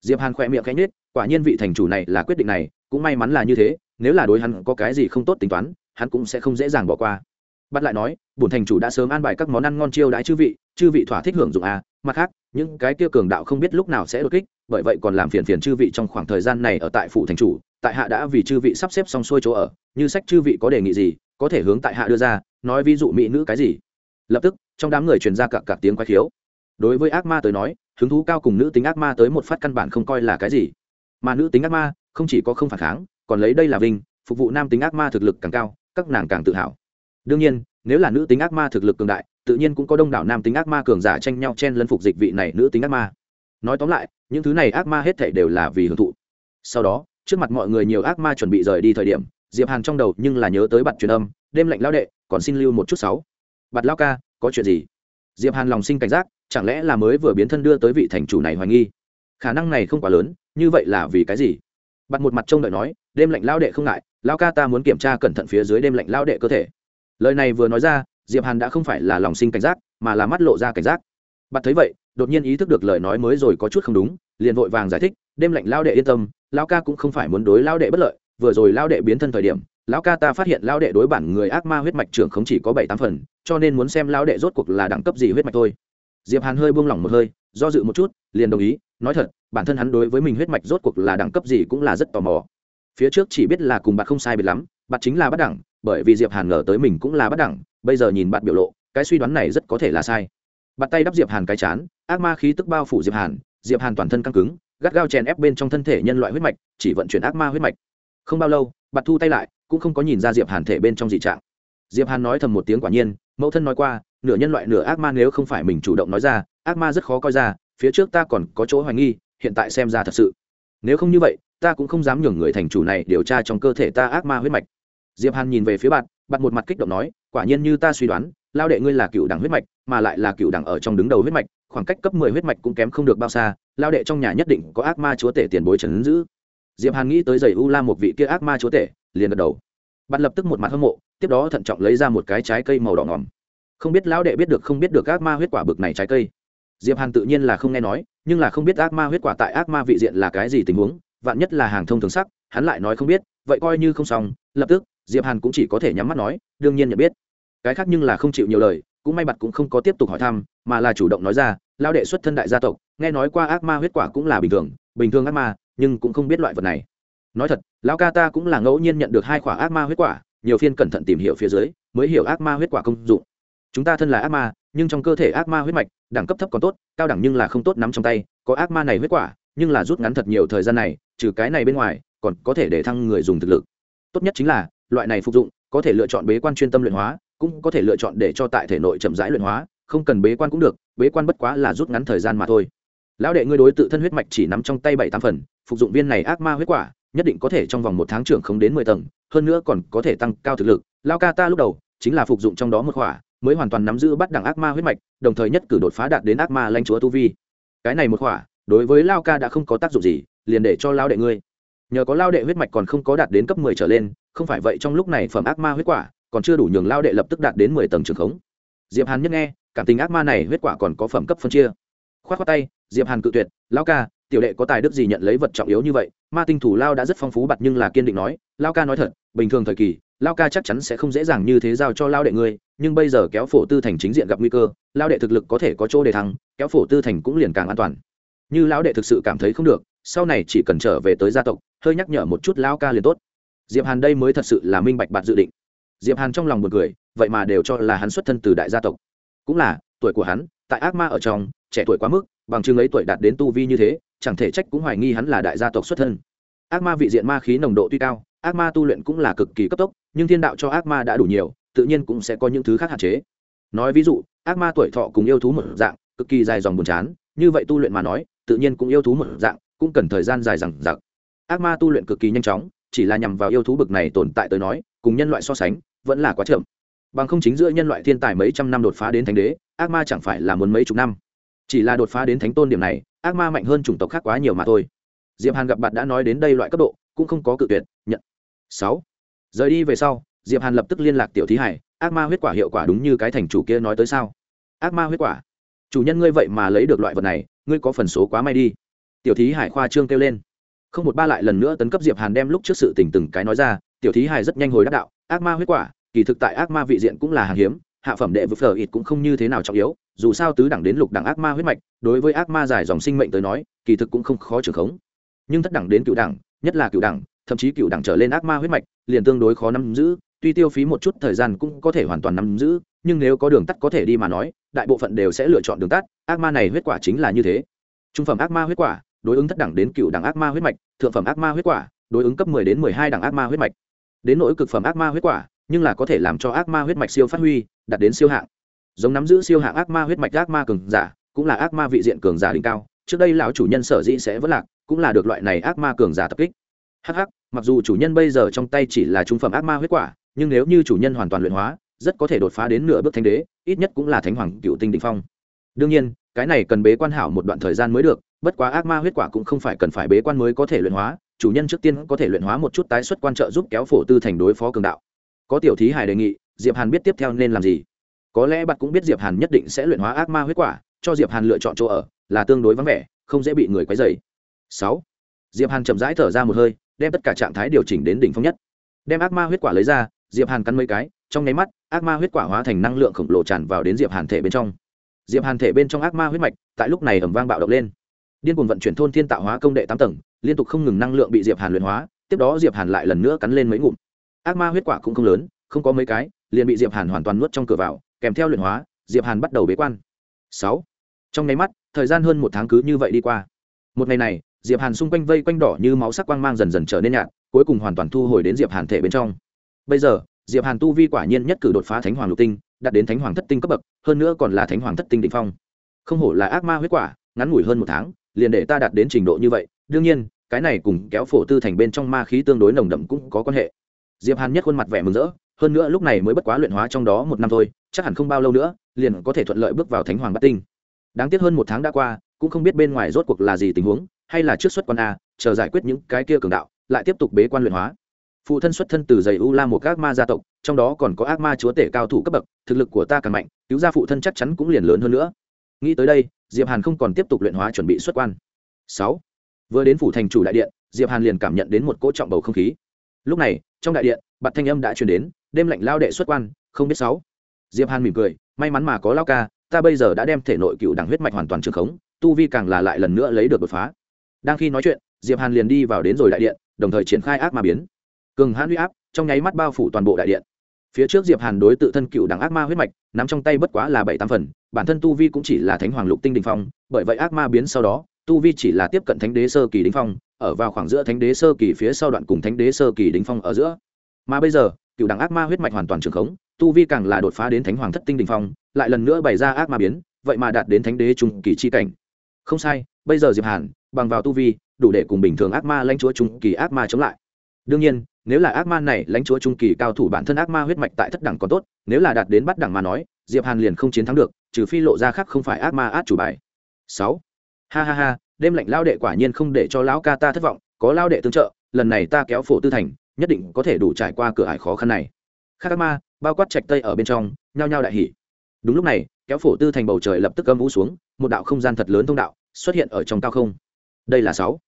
Speaker 1: Diệp hàn khỏe miệng khẽ nhếch, quả nhiên vị thành chủ này là quyết định này, cũng may mắn là như thế, nếu là đối hắn có cái gì không tốt tính toán, hắn cũng sẽ không dễ dàng bỏ qua bắt lại nói, bổn thành chủ đã sớm an bài các món ăn ngon chiêu đãi chư vị chư vị thỏa thích hưởng dụng à mặt khác, những cái kia cường đạo không biết lúc nào sẽ đột kích, bởi vậy còn làm phiền phiền chư vị trong khoảng thời gian này ở tại phủ thành chủ, tại hạ đã vì chư vị sắp xếp xong xuôi chỗ ở, như sách chư vị có đề nghị gì, có thể hướng tại hạ đưa ra, nói ví dụ mỹ nữ cái gì. Lập tức, trong đám người truyền ra cặp cặp tiếng quái khiếu. Đối với ác ma tới nói, hứng thú cao cùng nữ tính ác ma tới một phát căn bản không coi là cái gì. Mà nữ tính ác ma, không chỉ có không phản kháng, còn lấy đây là vinh, phục vụ nam tính ác ma thực lực càng cao, các nàng càng tự hào đương nhiên, nếu là nữ tính ác ma thực lực cường đại, tự nhiên cũng có đông đảo nam tính ác ma cường giả tranh nhau chen lân phục dịch vị này nữ tính ác ma. Nói tóm lại, những thứ này ác ma hết thể đều là vì hưởng thụ. Sau đó, trước mặt mọi người nhiều ác ma chuẩn bị rời đi thời điểm, diệp hàn trong đầu nhưng là nhớ tới bạn truyền âm, đêm lạnh lao đệ, còn xin lưu một chút sáu. Bặt lao ca, có chuyện gì? Diệp hàn lòng sinh cảnh giác, chẳng lẽ là mới vừa biến thân đưa tới vị thành chủ này hoài nghi? Khả năng này không quá lớn, như vậy là vì cái gì? Bạn một mặt trông đợi nói, đêm lạnh lao đệ không ngại lao ca ta muốn kiểm tra cẩn thận phía dưới đêm lạnh lao đệ cơ thể lời này vừa nói ra, diệp hàn đã không phải là lòng sinh cảnh giác, mà là mắt lộ ra cảnh giác. Bạn thấy vậy, đột nhiên ý thức được lời nói mới rồi có chút không đúng, liền vội vàng giải thích, đêm lạnh lao đệ yên tâm lao ca cũng không phải muốn đối lao đệ bất lợi, vừa rồi lao đệ biến thân thời điểm, lão ca ta phát hiện lao đệ đối bản người ác ma huyết mạch trưởng không chỉ có bảy tám phần, cho nên muốn xem lao đệ rốt cuộc là đẳng cấp gì huyết mạch thôi. Diệp hàn hơi buông lỏng một hơi, do dự một chút, liền đồng ý, nói thật, bản thân hắn đối với mình huyết mạch rốt cuộc là đẳng cấp gì cũng là rất tò mò. Phía trước chỉ biết là cùng bạn không sai biệt lắm bạn chính là bắt đẳng bởi vì diệp hàn ngờ tới mình cũng là bất đẳng, bây giờ nhìn bạn biểu lộ, cái suy đoán này rất có thể là sai. Bắt tay đắp diệp hàn cái chán, ác ma khí tức bao phủ diệp hàn diệp hàn toàn thân căng cứng, gắt gao chèn ép bên trong thân thể nhân loại huyết mạch, chỉ vận chuyển ác ma huyết mạch. Không bao lâu, bạn thu tay lại, cũng không có nhìn ra diệp hàn thể bên trong dị trạng. Diệp hàn nói thầm một tiếng quả nhiên, mẫu thân nói qua, nửa nhân loại nửa ác ma nếu không phải mình chủ động nói ra, ác ma rất khó coi ra, phía trước ta còn có chỗ hoài nghi, hiện tại xem ra thật sự. Nếu không như vậy, ta cũng không dám nhường người thành chủ này điều tra trong cơ thể ta ác ma huyết mạch diệp hàn nhìn về phía bạn bạn một mặt kích động nói, quả nhiên như ta suy đoán, lao đệ ngươi là cựu đẳng huyết mạch, mà lại là cựu đẳng ở trong đứng đầu huyết mạch, khoảng cách cấp mười huyết mạch cũng kém không được bao xa, lao đệ trong nhà nhất định có ác ma chúa tể tiền bối trấn giữ. Diệp hàn nghĩ tới giày u la một vị kia ác ma chúa tể, liền gật đầu. Bạn lập tức một mặt hâm mộ, tiếp đó thận trọng lấy ra một cái trái cây màu đỏ ngòm. Không biết lão đệ biết được không biết được ác ma huyết quả bực này trái cây. Diệp hàn tự nhiên là không nghe nói, nhưng là không biết ác ma huyết quả tại ác ma vị diện là cái gì tình huống, vạn nhất là hàng thông thường sắc, hắn lại nói không biết, vậy coi như không xong, lập tức diệp hàn cũng chỉ có thể nhắm mắt nói, đương nhiên nhận biết. Cái khác nhưng là không chịu nhiều lời, cũng may mặt cũng không có tiếp tục hỏi thăm, mà là chủ động nói ra lao đệ xuất thân đại gia tộc, nghe nói qua ác ma huyết quả cũng là bình thường bình thường ác ma, nhưng cũng không biết loại vật này. Nói thật, lão ca ta cũng là ngẫu nhiên nhận được hai quả ác ma huyết quả, nhiều phiên cẩn thận tìm hiểu phía dưới, mới hiểu ác ma huyết quả công dụng. Chúng ta thân là ác ma, nhưng trong cơ thể ác ma huyết mạch, đẳng cấp thấp còn tốt, cao đẳng nhưng là không tốt nắm trong tay, có ác ma này huyết quả, nhưng là rút ngắn thật nhiều thời gian này, trừ cái này bên ngoài, còn có thể để thăng người dùng thực lực. Tốt nhất chính là loại này phục dụng, có thể lựa chọn bế quan chuyên tâm luyện hóa, cũng có thể lựa chọn để cho tại thể nội chậm rãi luyện hóa, không cần bế quan cũng được, bế quan bất quá là rút ngắn thời gian mà thôi. Lão đệ ngươi đối tự thân huyết mạch chỉ nắm trong tay bảy tám phần, phục dụng viên này ác ma huyết quả, nhất định có thể trong vòng một tháng trưởng không đến mười tầng, hơn nữa còn có thể tăng cao thực lực. Lao ca ta lúc đầu chính là phục dụng trong đó một khỏa mới hoàn toàn nắm giữ bắt đẳng ác ma huyết mạch, đồng thời nhất cử đột phá đạt đến ác ma lanh chúa tu vi. Cái này một khỏa đối với lao ca đã không có tác dụng gì, liền để cho lao đệ ngươi. Nhờ có lao đệ huyết mạch còn không có đạt đến cấp mười trở lên không phải vậy trong lúc này phẩm ác ma huyết quả, còn chưa đủ nhường lao đệ lập tức đạt đến mười tầng trường khống. Diệp hàn nhất nghe, cảm tình ác ma này huyết quả còn có phẩm cấp phân chia. Khoát khoát tay, diệp hàn cự tuyệt lao ca, tiểu đệ có tài đức gì nhận lấy vật trọng yếu như vậy? Ma tinh thủ lao đã rất phong phú bặt nhưng là kiên định nói lao ca nói thật, bình thường thời kỳ lao ca chắc chắn sẽ không dễ dàng như thế giao cho lao đệ ngươi, nhưng bây giờ kéo phổ tư thành chính diện gặp nguy cơ, lao đệ thực lực có thể có chỗ để thắng kéo phổ tư thành cũng liền càng an toàn. Như lão đệ thực sự cảm thấy không được, sau này chỉ cần trở về tới gia tộc, hơi nhắc nhở một chút lao ca liền tốt diệp hàn đây mới thật sự là minh bạch bạt dự định. Diệp hàn trong lòng một cười, vậy mà đều cho là hắn xuất thân từ đại gia tộc. Cũng là, tuổi của hắn, tại ác ma ở trong, trẻ tuổi quá mức, bằng chứng ấy tuổi đạt đến tu vi như thế, chẳng thể trách cũng hoài nghi hắn là đại gia tộc xuất thân. Ác ma vị diện ma khí nồng độ tuy cao, ác ma tu luyện cũng là cực kỳ cấp tốc, nhưng thiên đạo cho ác ma đã đủ nhiều, tự nhiên cũng sẽ có những thứ khác hạn chế. Nói ví dụ, ác ma tuổi thọ cùng yêu thú một dạng, cực kỳ dài dòng buồn chán, như vậy tu luyện mà nói, tự nhiên cũng yêu thú một dạng, cũng cần thời gian dài dằng dặc. Ác ma tu luyện cực kỳ nhanh chóng chỉ là nhằm vào yêu thú bực này tồn tại tới nói, cùng nhân loại so sánh, vẫn là quá chậm. Bằng không chính giữa nhân loại thiên tài mấy trăm năm đột phá đến thánh đế, ác ma chẳng phải là muốn mấy chục năm. Chỉ là đột phá đến thánh tôn điểm này, ác ma mạnh hơn chủng tộc khác quá nhiều mà thôi. Diệp hàn gặp bạn đã nói đến đây loại cấp độ, cũng không có cự tuyệt, nhận. Sáu. Rời đi về sau, diệp hàn lập tức liên lạc tiểu thí hải, ác ma huyết quả hiệu quả đúng như cái thành chủ kia nói tới sao? Ác ma huyết quả. Chủ nhân ngươi vậy mà lấy được loại vật này, ngươi có phần số quá may đi. Tiểu thí hải khoa trương kêu lên không một ba lại lần nữa tấn cấp diệp hàn đem lúc trước sự tình từng cái nói ra, tiểu thí hải rất nhanh hồi đáp đạo, ác ma huyết quả, kỳ thực tại ác ma vị diện cũng là hàng hiếm, hạ phẩm đệ vực phở ít cũng không như thế nào trọng yếu, dù sao tứ đẳng đến lục đẳng ác ma huyết mạch, đối với ác ma dài dòng sinh mệnh tới nói, kỳ thực cũng không khó trưởng khống. Nhưng thất đẳng đến cựu đẳng, nhất là cựu đẳng, thậm chí cựu đẳng trở lên ác ma huyết mạch, liền tương đối khó nắm giữ, tuy tiêu phí một chút thời gian cũng có thể hoàn toàn nắm giữ, nhưng nếu có đường tắt có thể đi mà nói, đại bộ phận đều sẽ lựa chọn đường tắt, ác ma này huyết quả chính là như thế. Trung phẩm ác ma huyết quả đối ứng thất đẳng đến cựu đẳng ác ma huyết mạch thượng phẩm ác ma huyết quả đối ứng cấp 10 đến 12 đẳng ác ma huyết mạch đến nỗi cực phẩm ác ma huyết quả nhưng là có thể làm cho ác ma huyết mạch siêu phát huy đạt đến siêu hạng giống nắm giữ siêu hạng ác ma huyết mạch ác ma cường giả cũng là ác ma vị diện cường giả đỉnh cao trước đây lão chủ nhân sở dĩ sẽ vất lạc cũng là được loại này ác ma cường giả tập kích hh mặc dù chủ nhân bây giờ trong tay chỉ là trung phẩm ác ma huyết quả nhưng nếu như chủ nhân hoàn toàn luyện hóa rất có thể đột phá đến nửa bước thánh đế ít nhất cũng là thánh hoàng cựu tinh đỉnh phong đương nhiên cái này cần bế quan hảo một đoạn thời gian mới được bất quá ác ma huyết quả cũng không phải cần phải bế quan mới có thể luyện hóa, chủ nhân trước tiên có thể luyện hóa một chút tái xuất quan trợ giúp kéo phổ tư thành đối phó cường đạo. Có tiểu thí hải đề nghị, diệp hàn biết tiếp theo nên làm gì. Có lẽ bạn cũng biết diệp hàn nhất định sẽ luyện hóa ác ma huyết quả, cho diệp hàn lựa chọn chỗ ở, là tương đối vắng vẻ, không dễ bị người quấy rầy. Sáu. Diệp hàn chậm rãi thở ra một hơi, đem tất cả trạng thái điều chỉnh đến đỉnh phong nhất. Đem ác ma huyết quả lấy ra, diệp hàn cắn mấy cái, trong nháy mắt, ác ma huyết quả hóa thành năng lượng khổng lồ tràn vào đến diệp hàn thể bên trong. Diệp hàn thể bên trong ác ma huyết mạch, tại lúc này ầm vang bạo động lên điên cuồng vận chuyển thôn thiên tạo hóa công đệ tám tầng, liên tục không ngừng năng lượng bị diệp hàn luyện hóa, tiếp đó diệp hàn lại lần nữa cắn lên mấy ngụm. Ác ma huyết quả cũng không lớn, không có mấy cái, liền bị diệp hàn hoàn toàn nuốt trong cửa vào, kèm theo luyện hóa, diệp hàn bắt đầu bế quan. Sáu. Trong nháy mắt, thời gian hơn một tháng cứ như vậy đi qua. Một ngày này, diệp hàn xung quanh vây quanh đỏ như máu sắc quang mang dần dần trở nên nhạt, cuối cùng hoàn toàn thu hồi đến diệp hàn thể bên trong. Bây giờ, diệp hàn tu vi quả nhiên nhất cử đột phá thánh hoàng lục tinh, đạt đến thánh hoàng thất tinh cấp bậc, hơn nữa còn là thánh hoàng thất tinh đỉnh phong. Không hổ là ác ma huyết quả, ngắn ngủi hơn một tháng liền để ta đạt đến trình độ như vậy, đương nhiên, cái này cùng kéo phổ tư thành bên trong ma khí tương đối nồng đậm cũng có quan hệ. Diệp hàn nhất khuôn mặt vẻ mừng rỡ, hơn nữa lúc này mới bất quá luyện hóa trong đó một năm thôi, chắc hẳn không bao lâu nữa, liền có thể thuận lợi bước vào thánh hoàng bát tinh. Đáng tiếc hơn một tháng đã qua, cũng không biết bên ngoài rốt cuộc là gì tình huống, hay là trước xuất quan a, chờ giải quyết những cái kia cường đạo, lại tiếp tục bế quan luyện hóa. Phụ thân xuất thân từ giày u la một ác ma gia tộc, trong đó còn có ác ma chúa tể cao thủ cấp bậc, thực lực của ta càng mạnh, cứu ra phụ thân chắc chắn cũng liền lớn hơn nữa nghĩ tới đây, diệp hàn không còn tiếp tục luyện hóa chuẩn bị xuất quan. Sáu. Vừa đến phủ thành chủ đại điện, diệp hàn liền cảm nhận đến một cỗ trọng bầu không khí. Lúc này, trong đại điện, bạt thanh âm đã truyền đến, đêm lạnh lao đệ xuất quan, không biết sáu. Diệp hàn mỉm cười, may mắn mà có lao ca, ta bây giờ đã đem thể nội cựu đẳng huyết mạch hoàn toàn trường khống, tu vi càng là lại lần nữa lấy được đột phá. Đang khi nói chuyện, diệp hàn liền đi vào đến rồi đại điện, đồng thời triển khai ác ma biến. Cường hãn huy áp, trong nháy mắt bao phủ toàn bộ đại điện phía trước diệp hàn đối tự thân cựu đẳng ác ma huyết mạch, nắm trong tay bất quá là bảy tám phần, bản thân tu vi cũng chỉ là thánh hoàng lục tinh đình phong, bởi vậy ác ma biến sau đó, tu vi chỉ là tiếp cận thánh đế sơ kỳ đỉnh phong, ở vào khoảng giữa thánh đế sơ kỳ phía sau đoạn cùng thánh đế sơ kỳ đỉnh phong ở giữa. Mà bây giờ, cựu đẳng ác ma huyết mạch hoàn toàn trường khống, tu vi càng là đột phá đến thánh hoàng thất tinh đình phong, lại lần nữa bày ra ác ma biến, vậy mà đạt đến thánh đế trung kỳ chi cảnh. Không sai, bây giờ diệp hàn, bằng vào tu vi, đủ để cùng bình thường ác ma lãnh chúa trung kỳ ác ma chống lại. Đương nhiên nếu là ác ma này lãnh chúa trung kỳ cao thủ bản thân ác ma huyết mạch tại thất đẳng còn tốt, nếu là đạt đến bắt đẳng mà nói, diệp hàn liền không chiến thắng được, trừ phi lộ ra khác không phải ác ma át chủ bài. Sáu. Ha ha ha, đêm lạnh lao đệ quả nhiên không để cho lão ca ta thất vọng, có lao đệ tương trợ, lần này ta kéo phổ tư thành, nhất định có thể đủ trải qua cửa ải khó khăn này. Khác ác ma, bao quát trạch tây ở bên trong, nhao nhao đại hỉ. Đúng lúc này, kéo phổ tư thành bầu trời lập tức âm vũ xuống, một đạo không gian thật lớn thông đạo xuất hiện ở trong cao không. Đây là sáu.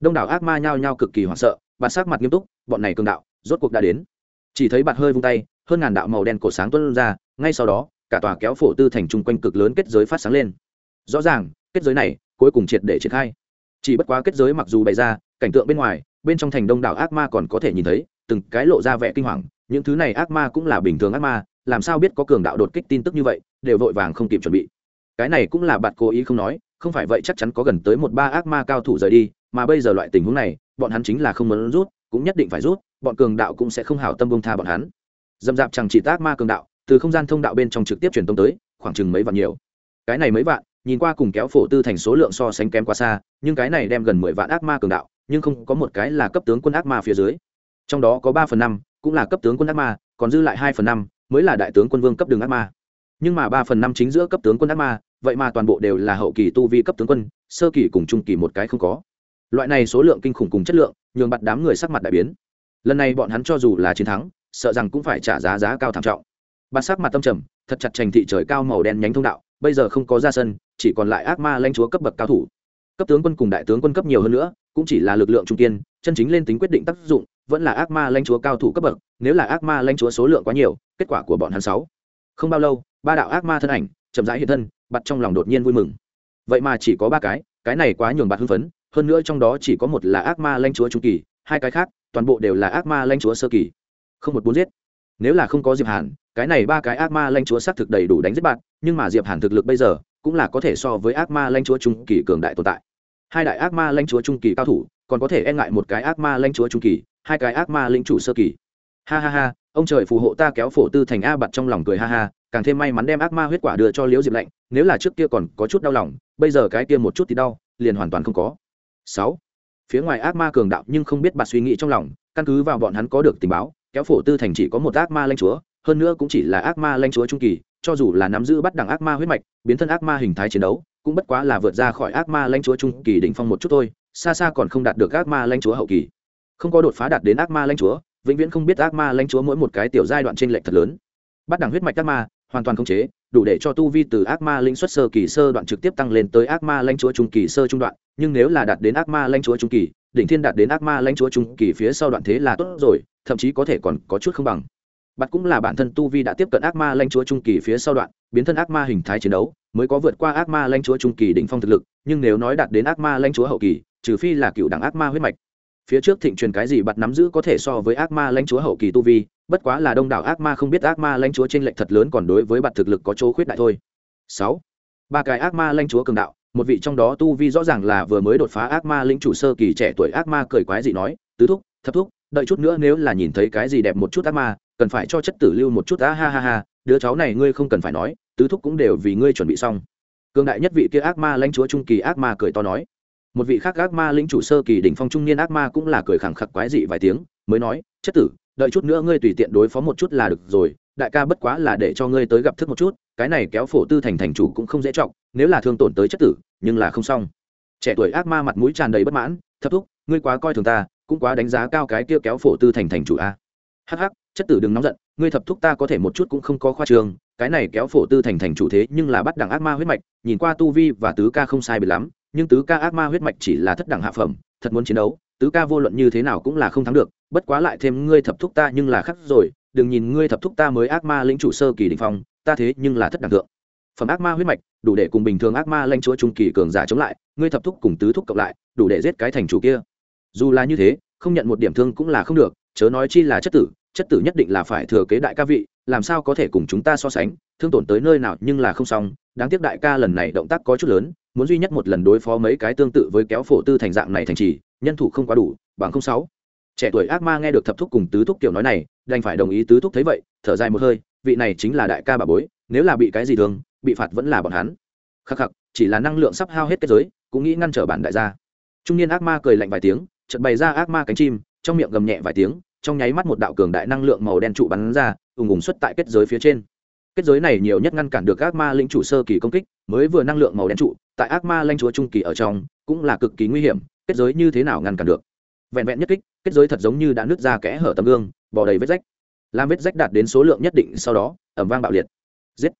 Speaker 1: Đông đảo ác ma nhao nhao cực kỳ hoảng sợ bạt sắc mặt nghiêm túc, bọn này cường đạo, rốt cuộc đã đến. Chỉ thấy bạt hơi vung tay, hơn ngàn đạo màu đen cổ sáng tuôn ra, ngay sau đó, cả tòa kéo phổ tư thành chung quanh cực lớn kết giới phát sáng lên. Rõ ràng, kết giới này, cuối cùng triệt để triển khai. Chỉ bất quá kết giới mặc dù bày ra, cảnh tượng bên ngoài, bên trong thành đông đảo ác ma còn có thể nhìn thấy, từng cái lộ ra vẻ kinh hoàng, những thứ này ác ma cũng là bình thường ác ma, làm sao biết có cường đạo đột kích tin tức như vậy, đều vội vàng không kịp chuẩn bị. Cái này cũng là bạn cố ý không nói, không phải vậy chắc chắn có gần tới một ba ác ma cao thủ rời đi, mà bây giờ loại tình huống này bọn hắn chính là không muốn rút, cũng nhất định phải rút, bọn cường đạo cũng sẽ không hảo tâm bông tha bọn hắn. Dầm dạp chẳng chỉ tác ma cường đạo, từ không gian thông đạo bên trong trực tiếp truyền tông tới, khoảng chừng mấy vạn nhiều. Cái này mấy vạn, nhìn qua cùng kéo phổ tư thành số lượng so sánh kém quá xa, nhưng cái này đem gần mười vạn ác ma cường đạo, nhưng không có một cái là cấp tướng quân ác ma phía dưới. Trong đó có ba phần năm cũng là cấp tướng quân ác ma, còn dư lại hai phần năm mới là đại tướng quân vương cấp đường ác ma. Nhưng mà ba phần năm chính giữa cấp tướng quân ác ma, vậy mà toàn bộ đều là hậu kỳ tu vi cấp tướng quân, sơ kỳ cùng trung kỳ một cái không có loại này số lượng kinh khủng cùng chất lượng, nhường bặt đám người sắc mặt đại biến. Lần này bọn hắn cho dù là chiến thắng, sợ rằng cũng phải trả giá giá cao thảm trọng. Bặt sắc mặt tâm trầm, thật chặt trành thị trời cao màu đen nhánh thông đạo, bây giờ không có ra sân, chỉ còn lại ác ma lãnh chúa cấp bậc cao thủ. Cấp tướng quân cùng đại tướng quân cấp nhiều hơn nữa, cũng chỉ là lực lượng trung kiên, chân chính lên tính quyết định tác dụng, vẫn là ác ma lãnh chúa cao thủ cấp bậc, nếu là ác ma lãnh chúa số lượng quá nhiều, kết quả của bọn hắn sáu. Không bao lâu, ba đạo ác ma thân ảnh, chậm rãi hiện thân bặt trong lòng đột nhiên vui mừng. Vậy mà chỉ có ba cái cái này quá nhường bạt hưng phấn hơn nữa trong đó chỉ có một là ác ma lãnh chúa trung kỳ, hai cái khác, toàn bộ đều là ác ma lãnh chúa sơ kỳ. Không một bốn giết. Nếu là không có diệp hàn, cái này ba cái ác ma lãnh chúa xác thực đầy đủ đánh giết bạn, nhưng mà diệp hàn thực lực bây giờ cũng là có thể so với ác ma lãnh chúa trung kỳ cường đại tồn tại. Hai đại ác ma lãnh chúa trung kỳ cao thủ còn có thể e ngại một cái ác ma lãnh chúa trung kỳ, hai cái ác ma lĩnh chủ sơ kỳ. Ha ha ha, ông trời phù hộ ta kéo phổ tư thành a bặt trong lòng cười ha ha, càng thêm may mắn đem ác ma huyết quả đưa cho liễu diệp lạnh, nếu là trước kia còn có chút đau lòng, bây giờ cái kia một chút thì đau, liền hoàn toàn không có sáu. Phía ngoài ác ma cường đạo nhưng không biết bạt suy nghĩ trong lòng, căn cứ vào bọn hắn có được tình báo, kéo phổ tư thành chỉ có một ác ma lanh chúa, hơn nữa cũng chỉ là ác ma lanh chúa trung kỳ, cho dù là nắm giữ bắt đẳng ác ma huyết mạch, biến thân ác ma hình thái chiến đấu, cũng bất quá là vượt ra khỏi ác ma lanh chúa trung kỳ đỉnh phong một chút thôi, xa xa còn không đạt được ác ma lanh chúa hậu kỳ. Không có đột phá đạt đến ác ma lanh chúa, vĩnh viễn không biết ác ma lanh chúa mỗi một cái tiểu giai đoạn trên lệch thật lớn. Bắt đẳng huyết mạch ác ma, hoàn toàn không chế đủ để cho tu vi từ ác ma linh xuất sơ kỳ sơ đoạn trực tiếp tăng lên tới ác ma lãnh chúa trung kỳ sơ trung đoạn. Nhưng nếu là đạt đến ác ma lãnh chúa trung kỳ, đỉnh thiên đạt đến ác ma lãnh chúa trung kỳ phía sau đoạn thế là tốt rồi, thậm chí có thể còn có chút không bằng. Bắt cũng là bản thân tu vi đã tiếp cận ác ma lãnh chúa trung kỳ phía sau đoạn, biến thân ác ma hình thái chiến đấu, mới có vượt qua ác ma lãnh chúa trung kỳ đỉnh phong thực lực, nhưng nếu nói đạt đến ác ma lãnh chúa hậu kỳ, trừ phi là cựu đẳng ác ma huyết mạch phía trước thịnh truyền cái gì bặt nắm giữ có thể so với ác ma lãnh chúa hậu kỳ tu vi, bất quá là đông đảo ác ma không biết ác ma lãnh chúa trên lệnh thật lớn còn đối với bặt thực lực có chỗ khuyết đại thôi. Sáu, ba cái ác ma lãnh chúa cường đạo, một vị trong đó tu vi rõ ràng là vừa mới đột phá ác ma lĩnh chủ sơ kỳ trẻ tuổi ác ma cười quái gì nói, tứ thúc, thập thúc, đợi chút nữa nếu là nhìn thấy cái gì đẹp một chút ác ma, cần phải cho chất tử lưu một chút á ha ha ha, đứa cháu này ngươi không cần phải nói, tứ thúc cũng đều vì ngươi chuẩn bị xong. Cường đại nhất vị kia ác ma lãnh chúa trung kỳ ác ma cười to nói một vị khác ác ma lĩnh chủ sơ kỳ đỉnh phong trung niên ác ma cũng là cười khẳng khặc quái dị vài tiếng, mới nói, chất tử, đợi chút nữa ngươi tùy tiện đối phó một chút là được rồi, đại ca bất quá là để cho ngươi tới gặp thức một chút, cái này kéo phổ tư thành thành chủ cũng không dễ trọng nếu là thương tổn tới chất tử, nhưng là không xong. Trẻ tuổi ác ma mặt mũi tràn đầy bất mãn thấp thúc, ngươi quá coi thường ta, cũng quá đánh giá cao cái kia kéo phổ tư thành thành chủ a. Hắc hắc, chất tử đừng nóng giận, ngươi thập thúc ta có thể một chút cũng không có khoa trường cái này kéo phổ tư thành thành chủ thế nhưng là bắt đẳng ác ma huyết mạch, nhìn qua tu vi và tứ ca không sai bị lắm nhưng tứ ca ác ma huyết mạch chỉ là thất đẳng hạ phẩm, thật muốn chiến đấu, tứ ca vô luận như thế nào cũng là không thắng được, bất quá lại thêm ngươi thập thúc ta nhưng là khắc rồi, đừng nhìn ngươi thập thúc ta mới ác ma lĩnh chủ sơ kỳ đình phong, ta thế nhưng là thất đẳng thượng. Phẩm ác ma huyết mạch, đủ để cùng bình thường ác ma lanh chúa trung kỳ cường giả chống lại, ngươi thập thúc cùng tứ thúc cộng lại, đủ để giết cái thành chủ kia. Dù là như thế, không nhận một điểm thương cũng là không được, chớ nói chi là chất tử chất tử nhất định là phải thừa kế đại ca vị, làm sao có thể cùng chúng ta so sánh, thương tổn tới nơi nào nhưng là không xong, đáng tiếc đại ca lần này động tác có chút lớn muốn duy nhất một lần đối phó mấy cái tương tự với kéo phổ tư thành dạng này thành trì, nhân thủ không quá đủ, bằng không sáu. Trẻ tuổi ác ma nghe được thập thúc cùng tứ thúc kiểu nói này, đành phải đồng ý tứ thúc thấy vậy, thở dài một hơi, vị này chính là đại ca bà bối, nếu là bị cái gì thường bị phạt vẫn là bọn hắn. Khắc khắc, chỉ là năng lượng sắp hao hết kết giới, cũng nghĩ ngăn trở bản đại gia. Trung niên ác ma cười lạnh vài tiếng, chợt bày ra ác ma cánh chim, trong miệng gầm nhẹ vài tiếng, trong nháy mắt một đạo cường đại năng lượng màu đen trụ bắn ra, ùng ùng xuất tại kết giới phía trên. Kết giới này nhiều nhất ngăn cản được ác ma lĩnh chủ sơ kỳ công kích mới vừa năng lượng màu đen trụ, tại ác ma lanh chúa trung kỳ ở trong, cũng là cực kỳ nguy hiểm, kết giới như thế nào ngăn cản được? Vẹn vẹn nhất kích, kết giới thật giống như đã nứt ra kẽ hở tấm gương, bỏ đầy vết rách. Làm vết rách đạt đến số lượng nhất định sau đó ẩm vang bạo liệt. Giết!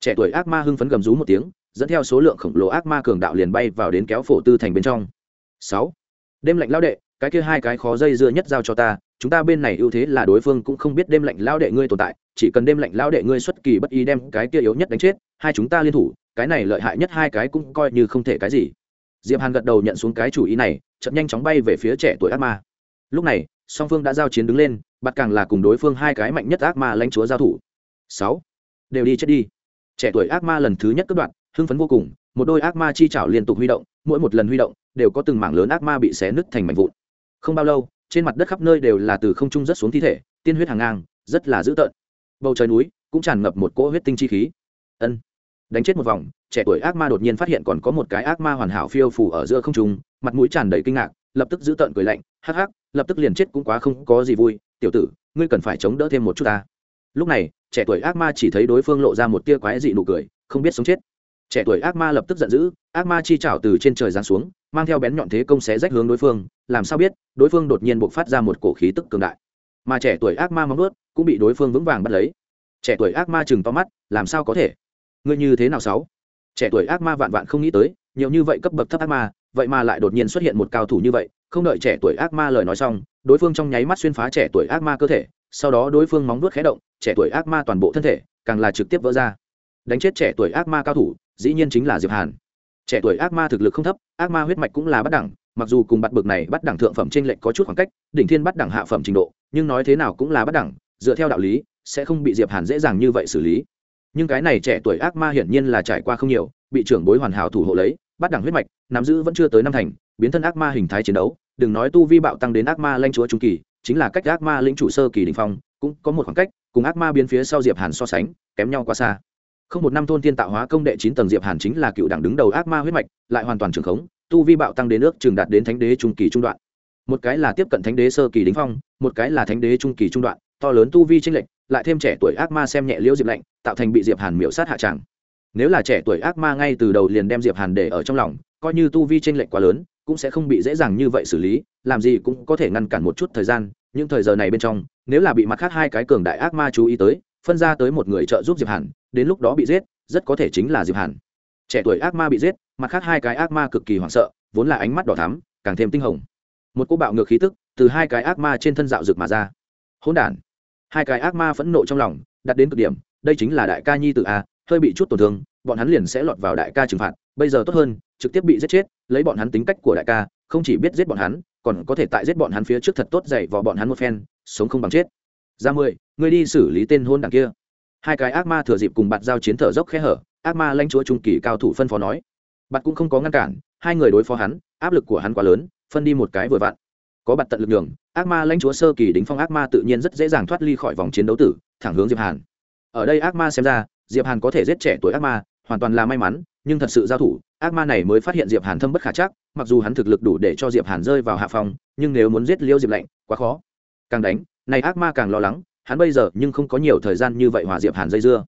Speaker 1: Trẻ tuổi ác ma hưng phấn gầm rú một tiếng, dẫn theo số lượng khổng lồ ác ma cường đạo liền bay vào đến kéo phổ tư thành bên trong. Sáu! Đêm lạnh lao đệ, cái kia hai cái khó dây dưa nhất giao cho ta chúng ta bên này ưu thế là đối phương cũng không biết đêm lạnh lao đệ ngươi tồn tại, chỉ cần đêm lạnh lao đệ ngươi xuất kỳ bất ý đem cái kia yếu nhất đánh chết, hai chúng ta liên thủ, cái này lợi hại nhất hai cái cũng coi như không thể cái gì. Diệp hàn gật đầu nhận xuống cái chủ ý này chậm nhanh chóng bay về phía trẻ tuổi ác ma. Lúc này, song phương đã giao chiến đứng lên, bắt càng là cùng đối phương hai cái mạnh nhất ác ma lãnh chúa giao thủ. Sáu. Đều đi chết đi. Trẻ tuổi ác ma lần thứ nhất cất đoạn hưng phấn vô cùng, một đôi ác ma chi chảo liên tục huy động, mỗi một lần huy động, đều có từng mảng lớn ác ma bị xé nứt thành mảnh vụn. Không bao lâu trên mặt đất khắp nơi đều là từ không trung rất xuống thi thể, tiên huyết hàng ngang, rất là dữ tợn. Bầu trời núi cũng tràn ngập một cỗ huyết tinh chi khí. Ân. Đánh chết một vòng, trẻ tuổi ác ma đột nhiên phát hiện còn có một cái ác ma hoàn hảo phiêu phủ ở giữa không trung, mặt mũi tràn đầy kinh ngạc, lập tức giữ tợn cười lạnh, hắc hắc, lập tức liền chết cũng quá không có gì vui, tiểu tử, ngươi cần phải chống đỡ thêm một chút ta. Lúc này, trẻ tuổi ác ma chỉ thấy đối phương lộ ra một tia quái dị nụ cười, không biết sống chết. Trẻ tuổi ác ma lập tức giận dữ, ác ma chi trảo từ trên trời giáng xuống mang theo bén nhọn thế công xé rách hướng đối phương, làm sao biết, đối phương đột nhiên buộc phát ra một cổ khí tức cường đại. Mà trẻ tuổi ác ma móng ướt cũng bị đối phương vững vàng bắt lấy. Trẻ tuổi ác ma chừng to mắt, làm sao có thể? Ngươi như thế nào sáu? Trẻ tuổi ác ma vạn vạn không nghĩ tới, nhiều như vậy cấp bậc thấp ác ma, vậy mà lại đột nhiên xuất hiện một cao thủ như vậy, không đợi trẻ tuổi ác ma lời nói xong, đối phương trong nháy mắt xuyên phá trẻ tuổi ác ma cơ thể, sau đó đối phương móng vuốt khé động, trẻ tuổi ác ma toàn bộ thân thể càng là trực tiếp vỡ ra. Đánh chết trẻ tuổi ác ma cao thủ, dĩ nhiên chính là diệp hàn trẻ tuổi ác ma thực lực không thấp, ác ma huyết mạch cũng là bắt đẳng, mặc dù cùng bắt bực này bắt đẳng thượng phẩm trên lệnh có chút khoảng cách, đỉnh thiên bắt đẳng hạ phẩm trình độ, nhưng nói thế nào cũng là bắt đẳng, dựa theo đạo lý, sẽ không bị diệp hàn dễ dàng như vậy xử lý. Nhưng cái này trẻ tuổi ác ma hiển nhiên là trải qua không nhiều, bị trưởng bối hoàn hảo thủ hộ lấy, bắt đẳng huyết mạch, nắm giữ vẫn chưa tới năm thành, biến thân ác ma hình thái chiến đấu, đừng nói tu vi bạo tăng đến ác ma lanh chúa trung kỳ, chính là cách ác ma lĩnh chủ sơ kỳ đình phong, cũng có một khoảng cách, cùng ác ma biến phía sau diệp hàn so sánh, kém nhau quá xa không một năm thôn tiên tạo hóa công đệ chín tầng diệp hàn chính là cựu đảng đứng đầu ác ma huyết mạch, lại hoàn toàn trường khống, tu vi bạo tăng đến nước, trường đạt đến thánh đế trung kỳ trung đoạn. Một cái là tiếp cận thánh đế sơ kỳ đỉnh phong, một cái là thánh đế trung kỳ trung đoạn, to lớn tu vi chênh lệch, lại thêm trẻ tuổi ác ma xem nhẹ liễu diệp lạnh, tạo thành bị diệp hàn miểu sát hạ tràng nếu là trẻ tuổi ác ma ngay từ đầu liền đem diệp hàn để ở trong lòng, coi như tu vi chênh lệch quá lớn, cũng sẽ không bị dễ dàng như vậy xử lý, làm gì cũng có thể ngăn cản một chút thời gian nhưng thời giờ này bên trong, nếu là bị mặt khác hai cái cường đại ác ma chú ý tới phân ra tới một người trợ giúp diệp hàn, đến lúc đó bị giết, rất có thể chính là diệp hàn. Trẻ tuổi ác ma bị giết, mặt khác hai cái ác ma cực kỳ hoảng sợ, vốn là ánh mắt đỏ thắm, càng thêm tinh hồng. Một cô bạo ngược khí tức từ hai cái ác ma trên thân dạo rực mà ra. Hỗn đản. Hai cái ác ma phẫn nộ trong lòng, đặt đến cực điểm, đây chính là đại ca nhi tự a, hơi bị chút tổn thương, bọn hắn liền sẽ lọt vào đại ca trừng phạt, bây giờ tốt hơn, trực tiếp bị giết chết, lấy bọn hắn tính cách của đại ca, không chỉ biết giết bọn hắn, còn có thể tại giết bọn hắn phía trước thật tốt dạy vào bọn hắn một phen, sống không bằng chết ra mười, ngươi đi xử lý tên hôn đảng kia. Hai cái ác ma thừa dịp cùng bạt giao chiến thở dốc khe hở, ác ma lãnh chúa trung kỳ cao thủ phân phó nói. Bạt cũng không có ngăn cản, hai người đối phó hắn, áp lực của hắn quá lớn, phân đi một cái vừa vặn. Có bạt tận lực đường ác ma lãnh chúa sơ kỳ đính phong ác ma tự nhiên rất dễ dàng thoát ly khỏi vòng chiến đấu tử, thẳng hướng diệp hàn. Ở đây ác ma xem ra, diệp hàn có thể giết trẻ tuổi ác ma, hoàn toàn là may mắn, nhưng thật sự giao thủ, ác ma này mới phát hiện diệp hàn thâm bất khả chắc, mặc dù hắn thực lực đủ để cho diệp hàn rơi vào hạ phòng nhưng nếu muốn giết liêu diệp lạnh, quá khó. Càng đánh này ác ma càng lo lắng, hắn bây giờ nhưng không có nhiều thời gian như vậy hòa diệp hàn dây dưa.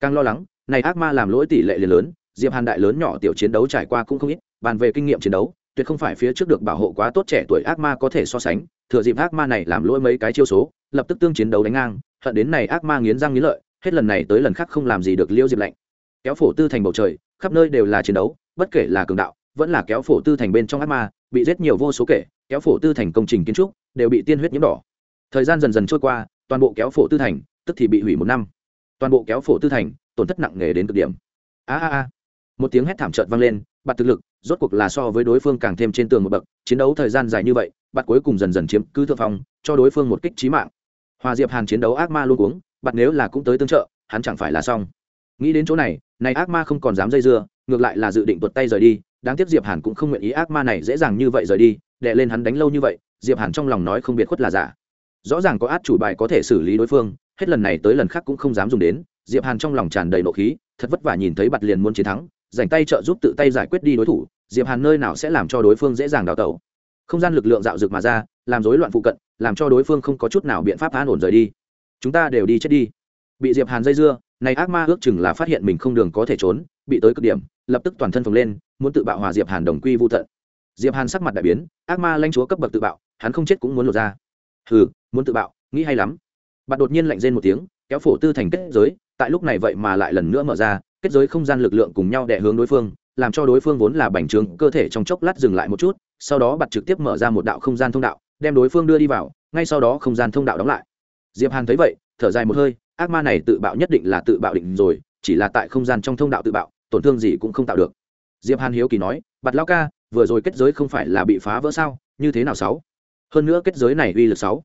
Speaker 1: Càng lo lắng, này ác ma làm lỗi tỷ lệ liền lớn, diệp hàn đại lớn nhỏ tiểu chiến đấu trải qua cũng không ít, bàn về kinh nghiệm chiến đấu, tuyệt không phải phía trước được bảo hộ quá tốt trẻ tuổi ác ma có thể so sánh, thừa dịp ác ma này làm lỗi mấy cái chiêu số, lập tức tương chiến đấu đánh ngang, hận đến này ác ma nghiến răng nghiến lợi, hết lần này tới lần khác không làm gì được liêu diệp lạnh. Kéo phổ tư thành bầu trời, khắp nơi đều là chiến đấu, bất kể là cường đạo, vẫn là kéo phổ tư thành bên trong ác ma, bị giết nhiều vô số kể, kéo phổ tư thành công trình kiến trúc, đều bị tiên huyết nhiễm đỏ thời gian dần dần trôi qua, toàn bộ kéo phổ tư thành, tức thì bị hủy một năm. Toàn bộ kéo phổ tư thành, tổn thất nặng nề đến cực điểm. A a a. Một tiếng hét thảm trợt vang lên, bạt thực lực, rốt cuộc là so với đối phương càng thêm trên tường một bậc, chiến đấu thời gian dài như vậy, bạt cuối cùng dần dần chiếm cứ thượng phong, cho đối phương một kích trí mạng. Hòa diệp hàn chiến đấu ác ma luôn uống bạt nếu là cũng tới tương trợ, hắn chẳng phải là xong. Nghĩ đến chỗ này này ác ma không còn dám dây dưa, ngược lại là dự định tuột tay rời đi, đáng tiếc diệp hàn cũng không nguyện ý ác ma này dễ dàng như vậy rời đi đệ lên hắn đánh lâu như vậy, diệp hàn trong lòng nói không biệt khuất là giả rõ ràng có át chủ bài có thể xử lý đối phương, hết lần này tới lần khác cũng không dám dùng đến, diệp hàn trong lòng tràn đầy nộ khí, thật vất vả nhìn thấy bạt liền muốn chiến thắng, dành tay trợ giúp tự tay giải quyết đi đối thủ, diệp hàn nơi nào sẽ làm cho đối phương dễ dàng đào tẩu. Không gian lực lượng dạo dực mà ra, làm rối loạn phụ cận, làm cho đối phương không có chút nào biện pháp an ổn rời đi. Chúng ta đều đi chết đi. Bị diệp hàn dây dưa, này ác ma ước chừng là phát hiện mình không đường có thể trốn, bị tới cực điểm, lập tức toàn thân phồng lên, muốn tự bạo hòa diệp hàn đồng quy vô tận. Diệp hàn sắc mặt đại biến, ác ma lanh chúa cấp bậc tự bạo, hắn không chết cũng muốn lột ra. Hừ muốn tự bạo, nghĩ hay lắm. Bạn đột nhiên lạnh rên một tiếng, kéo phổ tư thành kết giới, tại lúc này vậy mà lại lần nữa mở ra, kết giới không gian lực lượng cùng nhau đẻ hướng đối phương, làm cho đối phương vốn là bành trướng, cơ thể trong chốc lát dừng lại một chút, sau đó bạn trực tiếp mở ra một đạo không gian thông đạo, đem đối phương đưa đi vào, ngay sau đó không gian thông đạo đóng lại. Diệp hàn thấy vậy, thở dài một hơi, ác ma này tự bạo nhất định là tự bạo định rồi, chỉ là tại không gian trong thông đạo tự bạo, tổn thương gì cũng không tạo được. Diệp hàn hiếu kỳ nói, bạt lao ca, vừa rồi kết giới không phải là bị phá vỡ sao? Như thế nào sáu? Hơn nữa kết giới này uy lực sáu?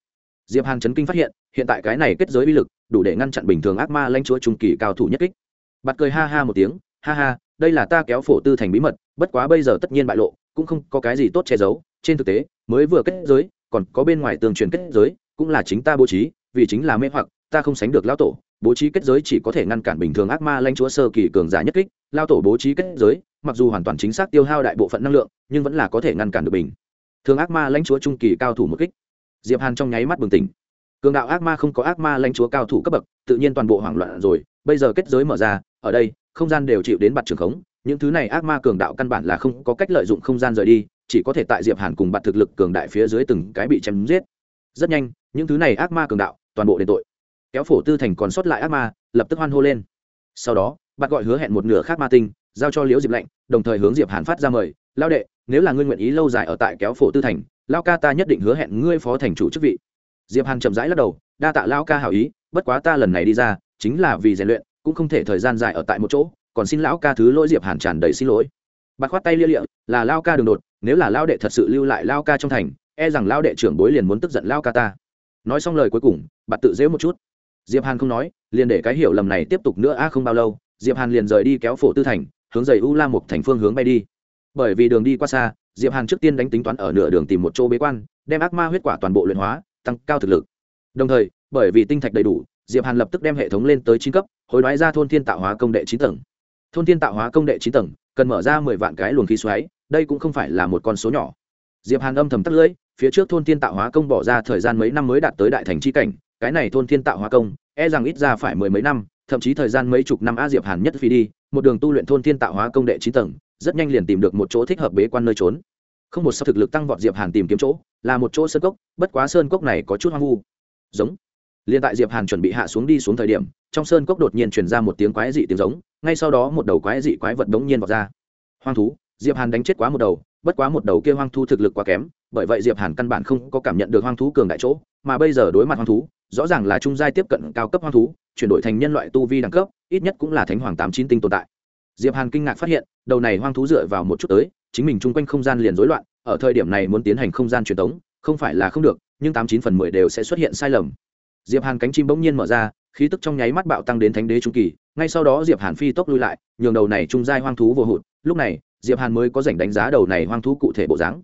Speaker 1: Diệp hàn chấn kinh phát hiện hiện tại cái này kết giới uy lực, đủ để ngăn chặn bình thường ác ma lãnh chúa trung kỳ cao thủ nhất kích. Bạt cười ha ha một tiếng, ha ha, đây là ta kéo phổ tư thành bí mật, bất quá bây giờ tất nhiên bại lộ, cũng không có cái gì tốt che giấu. Trên thực tế, mới vừa kết giới, còn có bên ngoài tường truyền kết giới, cũng là chính ta bố trí, vì chính là mê hoặc, ta không sánh được lão tổ. Bố trí kết giới chỉ có thể ngăn cản bình thường ác ma lãnh chúa sơ kỳ cường giả nhất kích. Lao tổ bố trí kết giới, mặc dù hoàn toàn chính xác tiêu hao đại bộ phận năng lượng, nhưng vẫn là có thể ngăn cản được bình thường ác ma lãnh chúa trung kỳ cao thủ một kích diệp hàn trong nháy mắt bừng tỉnh. Cường đạo ác ma không có ác ma lãnh chúa cao thủ cấp bậc, tự nhiên toàn bộ hoảng loạn rồi, bây giờ kết giới mở ra, ở đây, không gian đều chịu đến bạt trường khống, những thứ này ác ma cường đạo căn bản là không có cách lợi dụng không gian rời đi, chỉ có thể tại diệp hàn cùng bạt thực lực cường đại phía dưới từng cái bị chém giết. Rất nhanh, những thứ này ác ma cường đạo, toàn bộ đền tội. Kéo phổ tư thành còn sót lại ác ma, lập tức hoan hô lên. Sau đó, bạt gọi hứa hẹn một nửa khác ma tinh, giao cho liễu diệp lạnh, đồng thời hướng diệp hàn phát ra mời lao đệ, nếu là ngươi nguyện ý lâu dài ở tại kéo phổ tư thành lao ca ta nhất định hứa hẹn ngươi phó thành chủ chức vị. Diệp hàn chậm rãi lắc đầu, đa tạ lao ca hảo ý, bất quá ta lần này đi ra, chính là vì rèn luyện, cũng không thể thời gian dài ở tại một chỗ, còn xin lão ca thứ lỗi diệp hàn tràn đầy xin lỗi. Bạc khoát tay lia lịa, là lao ca đường đột, nếu là lao đệ thật sự lưu lại lao ca trong thành e rằng lao đệ trưởng bối liền muốn tức giận lao ca ta. Nói xong lời cuối cùng bạn tự dễ một chút. Diệp hàn không nói, liền để cái hiểu lầm này tiếp tục nữa a không bao lâu, diệp hàn liền rời đi kéo phổ tư thành, hướng dày u la một thành phương hướng bay đi. Bởi vì đường đi qua xa diệp hàn trước tiên đánh tính toán ở nửa đường tìm một chỗ bế quan, đem ác ma huyết quả toàn bộ luyện hóa, tăng cao thực lực. Đồng thời, bởi vì tinh thạch đầy đủ, diệp hàn lập tức đem hệ thống lên tới chín cấp, hối đoái ra thôn thiên tạo hóa công đệ chín tầng. Thôn thiên tạo hóa công đệ chín tầng, cần mở ra mười vạn cái luồng khí xoáy, đây cũng không phải là một con số nhỏ. Diệp hàn âm thầm tắt lưỡi, phía trước thôn thiên tạo hóa công bỏ ra thời gian mấy năm mới đạt tới đại thành chi cảnh, cái này thôn thiên tạo hóa công e rằng ít ra phải mười mấy năm, thậm chí thời gian mấy chục năm a diệp hàn nhất phi đi, một đường tu luyện thôn thiên tạo hóa công đệ chín tầng rất nhanh liền tìm được một chỗ thích hợp bế quan nơi trốn. Không một sau thực lực tăng vọt diệp hàn tìm kiếm chỗ, là một chỗ sơn cốc, bất quá sơn cốc này có chút hoang vu. Giống. Liền tại diệp hàn chuẩn bị hạ xuống đi xuống thời điểm, trong sơn cốc đột nhiên truyền ra một tiếng quái dị tiếng giống, ngay sau đó một đầu quái dị quái vật đống nhiên vọt ra. Hoang thú. Diệp hàn đánh chết quá một đầu, bất quá một đầu kia hoang thú thực lực quá kém, bởi vậy diệp hàn căn bản không có cảm nhận được hoang thú cường đại chỗ, mà bây giờ đối mặt hoang thú, rõ ràng là trung giai tiếp cận cao cấp hoang thú, chuyển đổi thành nhân loại tu vi đẳng cấp, ít nhất cũng là thánh hoàng tám chín tinh tồn tại diệp hàn kinh ngạc phát hiện, đầu này hoang thú dựa vào một chút tới, chính mình chung quanh không gian liền rối loạn, ở thời điểm này muốn tiến hành không gian truyền tống, không phải là không được, nhưng tám chín phần mười đều sẽ xuất hiện sai lầm. Diệp hàn cánh chim bỗng nhiên mở ra, khí tức trong nháy mắt bạo tăng đến thánh đế trung kỳ, ngay sau đó diệp hàn phi tốc lui lại, nhường đầu này trung giai hoang thú vô hụt, lúc này, diệp hàn mới có rảnh đánh giá đầu này hoang thú cụ thể bộ dáng.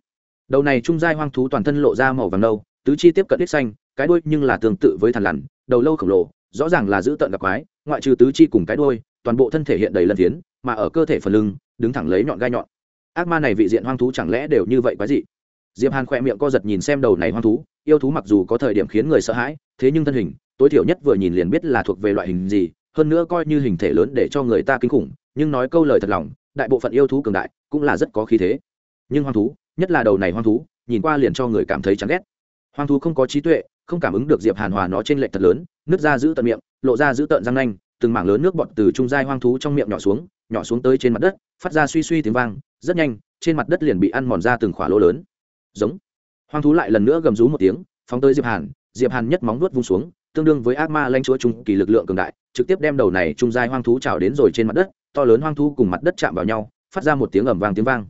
Speaker 1: Đầu này trung giai hoang thú toàn thân lộ ra màu vàng nâu, tứ chi tiếp cận đích xanh, cái đuôi nhưng là tương tự với thằn lằn, đầu lâu khổng lồ, rõ ràng là giữ tận gặp quái, ngoại trừ tứ chi cùng cái đuôi, toàn bộ thân thể hiện đầy lân phiến mà ở cơ thể phần lưng, đứng thẳng lấy nhọn gai nhọn. Ác ma này vị diện hoang thú chẳng lẽ đều như vậy quái dị? Diệp hàn khỏe miệng co giật nhìn xem đầu này hoang thú, yêu thú mặc dù có thời điểm khiến người sợ hãi, thế nhưng thân hình, tối thiểu nhất vừa nhìn liền biết là thuộc về loại hình gì, hơn nữa coi như hình thể lớn để cho người ta kinh khủng, nhưng nói câu lời thật lòng, đại bộ phận yêu thú cường đại cũng là rất có khí thế. Nhưng hoang thú, nhất là đầu này hoang thú, nhìn qua liền cho người cảm thấy chán ghét. Hoang thú không có trí tuệ, không cảm ứng được diệp hàn hòa nó trên lệch thật lớn nước ra giữ tận miệng, lộ ra giữ tận răng nanh, từng mảng lớn nước bọt từ trung giai hoang thú trong miệng nhỏ xuống nhỏ xuống tới trên mặt đất, phát ra suy suy tiếng vang, rất nhanh, trên mặt đất liền bị ăn mòn ra từng khỏa lỗ lớn. Giống. Hoang thú lại lần nữa gầm rú một tiếng, phóng tới diệp hàn diệp hàn nhất móng nuốt vung xuống, tương đương với ác ma lanh chúa trung kỳ lực lượng cường đại, trực tiếp đem đầu này trung giai hoang thú trào đến rồi trên mặt đất, to lớn hoang thú cùng mặt đất chạm vào nhau, phát ra một tiếng ầm vang tiếng vang.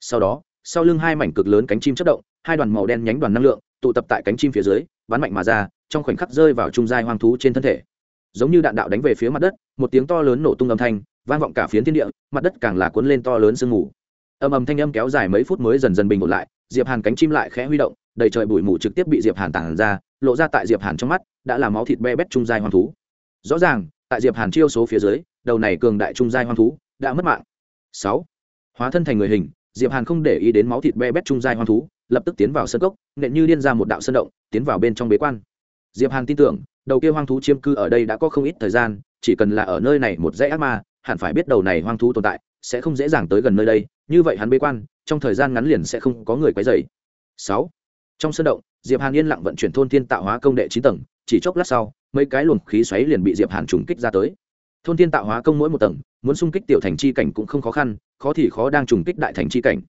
Speaker 1: Sau đó, sau lưng hai mảnh cực lớn cánh chim chất động, hai đoàn màu đen nhánh đoàn năng lượng, tụ tập tại cánh chim phía dưới, bắn mạnh mà ra, trong khoảnh khắc rơi vào trung giai hoang thú trên thân thể. Giống như đạn đạo đánh về phía mặt đất, một tiếng to lớn nổ tung âm thanh vang vọng cả phiến thiên địa, mặt đất càng là cuốn lên to lớn sương mù. Âm ầm thanh âm kéo dài mấy phút mới dần dần bình ổn lại, diệp hàn cánh chim lại khẽ huy động, đầy trời bụi mù trực tiếp bị diệp hàn tản ra, lộ ra tại diệp hàn trong mắt, đã là máu thịt be bét trung giai hoang thú. Rõ ràng, tại diệp hàn chiêu số phía dưới, đầu này cường đại trung giai hoang thú đã mất mạng. Sáu, hóa thân thành người hình, diệp hàn không để ý đến máu thịt be bét trung giai hoang thú, lập tức tiến vào sân cốc, nện như điên ra một đạo sân động, tiến vào bên trong bế quan. Diệp hàn tin tưởng, đầu kia hoang thú chiêm cư ở đây đã có không ít thời gian, chỉ cần là ở nơi này một dãy ác ma hẳn phải biết đầu này hoang thú tồn tại sẽ không dễ dàng tới gần nơi đây như vậy hắn bế quan trong thời gian ngắn liền sẽ không có người quấy rầy. Sáu, trong sân động diệp hàn yên lặng vận chuyển thôn thiên tạo hóa công đệ chín tầng chỉ chốc lát sau mấy cái luồng khí xoáy liền bị diệp hàn trùng kích ra tới thôn thiên tạo hóa công mỗi một tầng muốn xung kích tiểu thành chi cảnh cũng không khó khăn khó thì khó đang trùng kích đại thành chi cảnh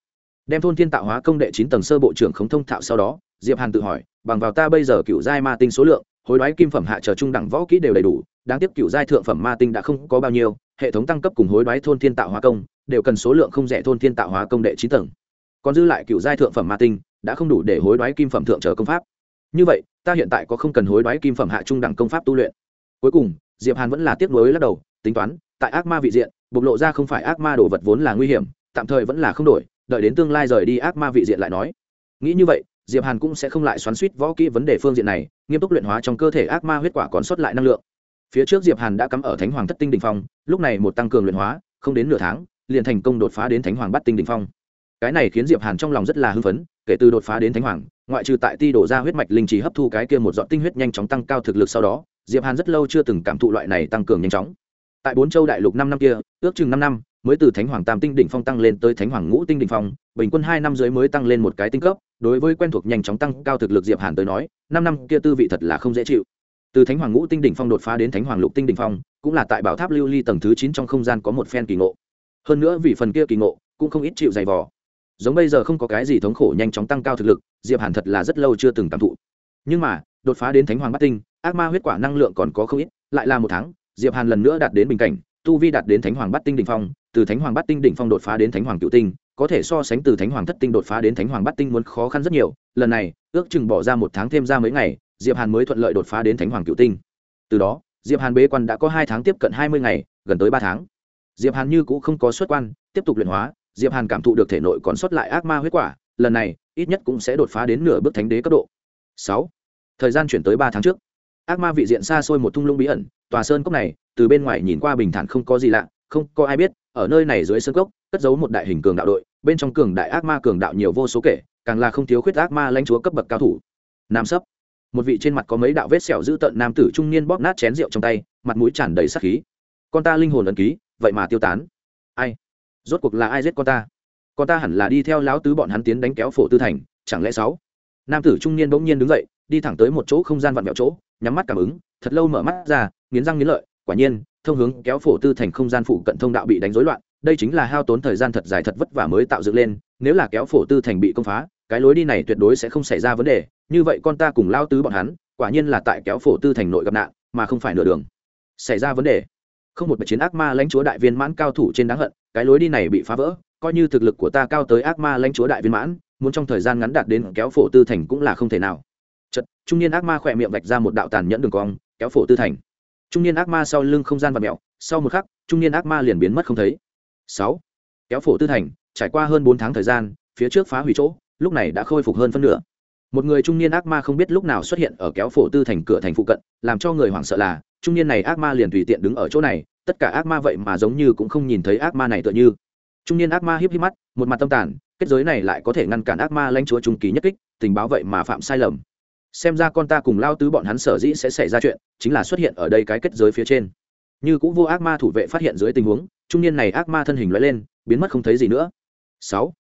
Speaker 1: đem thôn thiên tạo hóa công đệ chín tầng sơ bộ trưởng không thông thạo sau đó diệp hàn tự hỏi bằng vào ta bây giờ cựu giai ma tinh số lượng hối đoái kim phẩm hạ chờ trung đẳng võ kỹ đều đầy đủ đáng tiếc cựu giai thượng phẩm ma tinh đã không có bao nhiêu, hệ thống tăng cấp cùng hối đoái thôn thiên tạo hóa công, đều cần số lượng không rẻ thôn thiên tạo hóa công đệ chín tầng. Còn dư lại cựu giai thượng phẩm ma tinh, đã không đủ để hối đoái kim phẩm thượng trở công pháp. Như vậy, ta hiện tại có không cần hối đoái kim phẩm hạ trung đẳng công pháp tu luyện. Cuối cùng, diệp hàn vẫn là tiếc nuối lắc đầu, tính toán, tại ác ma vị diện, bộc lộ ra không phải ác ma đồ vật vốn là nguy hiểm, tạm thời vẫn là không đổi, đợi đến tương lai rời đi ác ma vị diện lại nói. Nghĩ như vậy, diệp hàn cũng sẽ không lại xoắn suýt võ kỹ vấn đề phương diện này, nghiêm túc luyện hóa trong cơ thể ác ma huyết quả còn sót lại năng lượng phía trước diệp hàn đã cắm ở thánh hoàng thất tinh đỉnh phong, lúc này một tăng cường luyện hóa, không đến nửa tháng, liền thành công đột phá đến thánh hoàng bắt tinh đỉnh phong. Cái này khiến diệp hàn trong lòng rất là hưng phấn, kể từ đột phá đến thánh hoàng, ngoại trừ tại ti đổ ra huyết mạch linh trí hấp thu cái kia một dọn tinh huyết nhanh chóng tăng cao thực lực sau đó, diệp hàn rất lâu chưa từng cảm thụ loại này tăng cường nhanh chóng. Tại bốn châu đại lục năm năm kia, ước chừng năm năm, mới từ thánh hoàng tam tinh đỉnh phong tăng lên tới thánh hoàng ngũ tinh đỉnh phong, bình quân hai năm dưới mới tăng lên một cái tinh cấp, đối với quen thuộc nhanh chóng tăng cao thực lực diệp hàn tới nói, năm năm kia tư vị thật là không dễ chịu từ thánh hoàng ngũ tinh đỉnh phong đột phá đến thánh hoàng lục tinh đỉnh phong, cũng là tại bảo tháp lưu ly tầng thứ chín trong không gian có một phen kỳ ngộ. Hơn nữa vì phần kia kỳ ngộ, cũng không ít chịu dày vò. Giống bây giờ không có cái gì thống khổ nhanh chóng tăng cao thực lực, diệp hàn thật là rất lâu chưa từng cảm thụ. Nhưng mà, đột phá đến thánh hoàng bát tinh, ác ma huyết quả năng lượng còn có không ít, lại là một tháng, diệp hàn lần nữa đạt đến bình cảnh, tu vi đạt đến thánh hoàng bát tinh đỉnh phong, từ thánh hoàng bát tinh đỉnh phong đột phá đến thánh hoàng cựu tinh, có thể so sánh từ thánh hoàng thất tinh đột phá đến thánh hoàng bát tinh muốn khó khăn rất nhiều. Lần này, ước chừng bỏ ra một tháng thêm ra mấy ngày diệp hàn mới thuận lợi đột phá đến thánh hoàng cựu tinh. Từ đó, diệp hàn bế quan đã có hai tháng tiếp cận hai mươi ngày, gần tới ba tháng. Diệp hàn như cũng không có xuất quan, tiếp tục luyện hóa, diệp hàn cảm thụ được thể nội còn sót lại ác ma huyết quả, lần này, ít nhất cũng sẽ đột phá đến nửa bước thánh đế cấp độ. Sáu, thời gian chuyển tới ba tháng trước. Ác ma vị diện xa xôi một thung lũng bí ẩn, tòa sơn cốc này, từ bên ngoài nhìn qua bình thản không có gì lạ, không có ai biết, ở nơi này dưới sơn cốc, cất giấu một đại hình cường đạo đội, bên trong cường đại ác ma cường đạo nhiều vô số kể, càng là không thiếu khuyết ác ma lãnh chúa cấp bậc cao thủ. Nam sấp một vị trên mặt có mấy đạo vết sẹo dữ tợn nam tử trung niên bóp nát chén rượu trong tay, mặt mũi tràn đầy sắc khí. Con ta linh hồn ẩn ký, vậy mà tiêu tán. Ai? Rốt cuộc là ai giết con ta? Con ta hẳn là đi theo lão tứ bọn hắn tiến đánh kéo phổ tư thành, chẳng lẽ sáu? Nam tử trung niên bỗng nhiên đứng dậy, đi thẳng tới một chỗ không gian vặn vẹo chỗ, nhắm mắt cảm ứng, thật lâu mở mắt ra, nghiến răng nghiến lợi, quả nhiên, thông hướng kéo phổ tư thành không gian phụ cận thông đạo bị đánh rối loạn, đây chính là hao tốn thời gian thật dài thật vất vả mới tạo dựng lên, nếu là kéo phổ tư thành bị công phá cái lối đi này tuyệt đối sẽ không xảy ra vấn đề, như vậy con ta cùng lao tứ bọn hắn, quả nhiên là tại kéo phổ tư thành nội gặp nạn, mà không phải nửa đường. Xảy ra vấn đề. Không một bạch chiến ác ma lãnh chúa đại viên mãn cao thủ trên đáng hận, cái lối đi này bị phá vỡ, coi như thực lực của ta cao tới ác ma lãnh chúa đại viên mãn, muốn trong thời gian ngắn đạt đến kéo phổ tư thành cũng là không thể nào. Chật trung niên ác ma khỏe miệng vạch ra một đạo tàn nhẫn đường cong, kéo phổ tư thành. Trung niên ác ma sau lưng không gian và mẹo sau một khắc, trung niên ác ma liền biến mất không thấy. Sáu. Kéo phổ tư thành, trải qua hơn bốn tháng thời gian, phía trước phá hủy chỗ lúc này đã khôi phục hơn phân nửa. Một người trung niên ác ma không biết lúc nào xuất hiện ở kéo phổ tư thành cửa thành phụ cận, làm cho người hoảng sợ là, trung niên này ác ma liền tùy tiện đứng ở chỗ này, tất cả ác ma vậy mà giống như cũng không nhìn thấy ác ma này tựa như. Trung niên ác ma híp híp mắt, một mặt tâm tàn, kết giới này lại có thể ngăn cản ác ma lãnh chúa trung kỳ nhất kích, tình báo vậy mà phạm sai lầm. Xem ra con ta cùng lao tứ bọn hắn sở dĩ sẽ xảy ra chuyện, chính là xuất hiện ở đây cái kết giới phía trên. Như cũng vô ác ma thủ vệ phát hiện dưới tình huống, trung niên này ác ma thân hình loại lên, biến mất không thấy gì nữa. Sáu.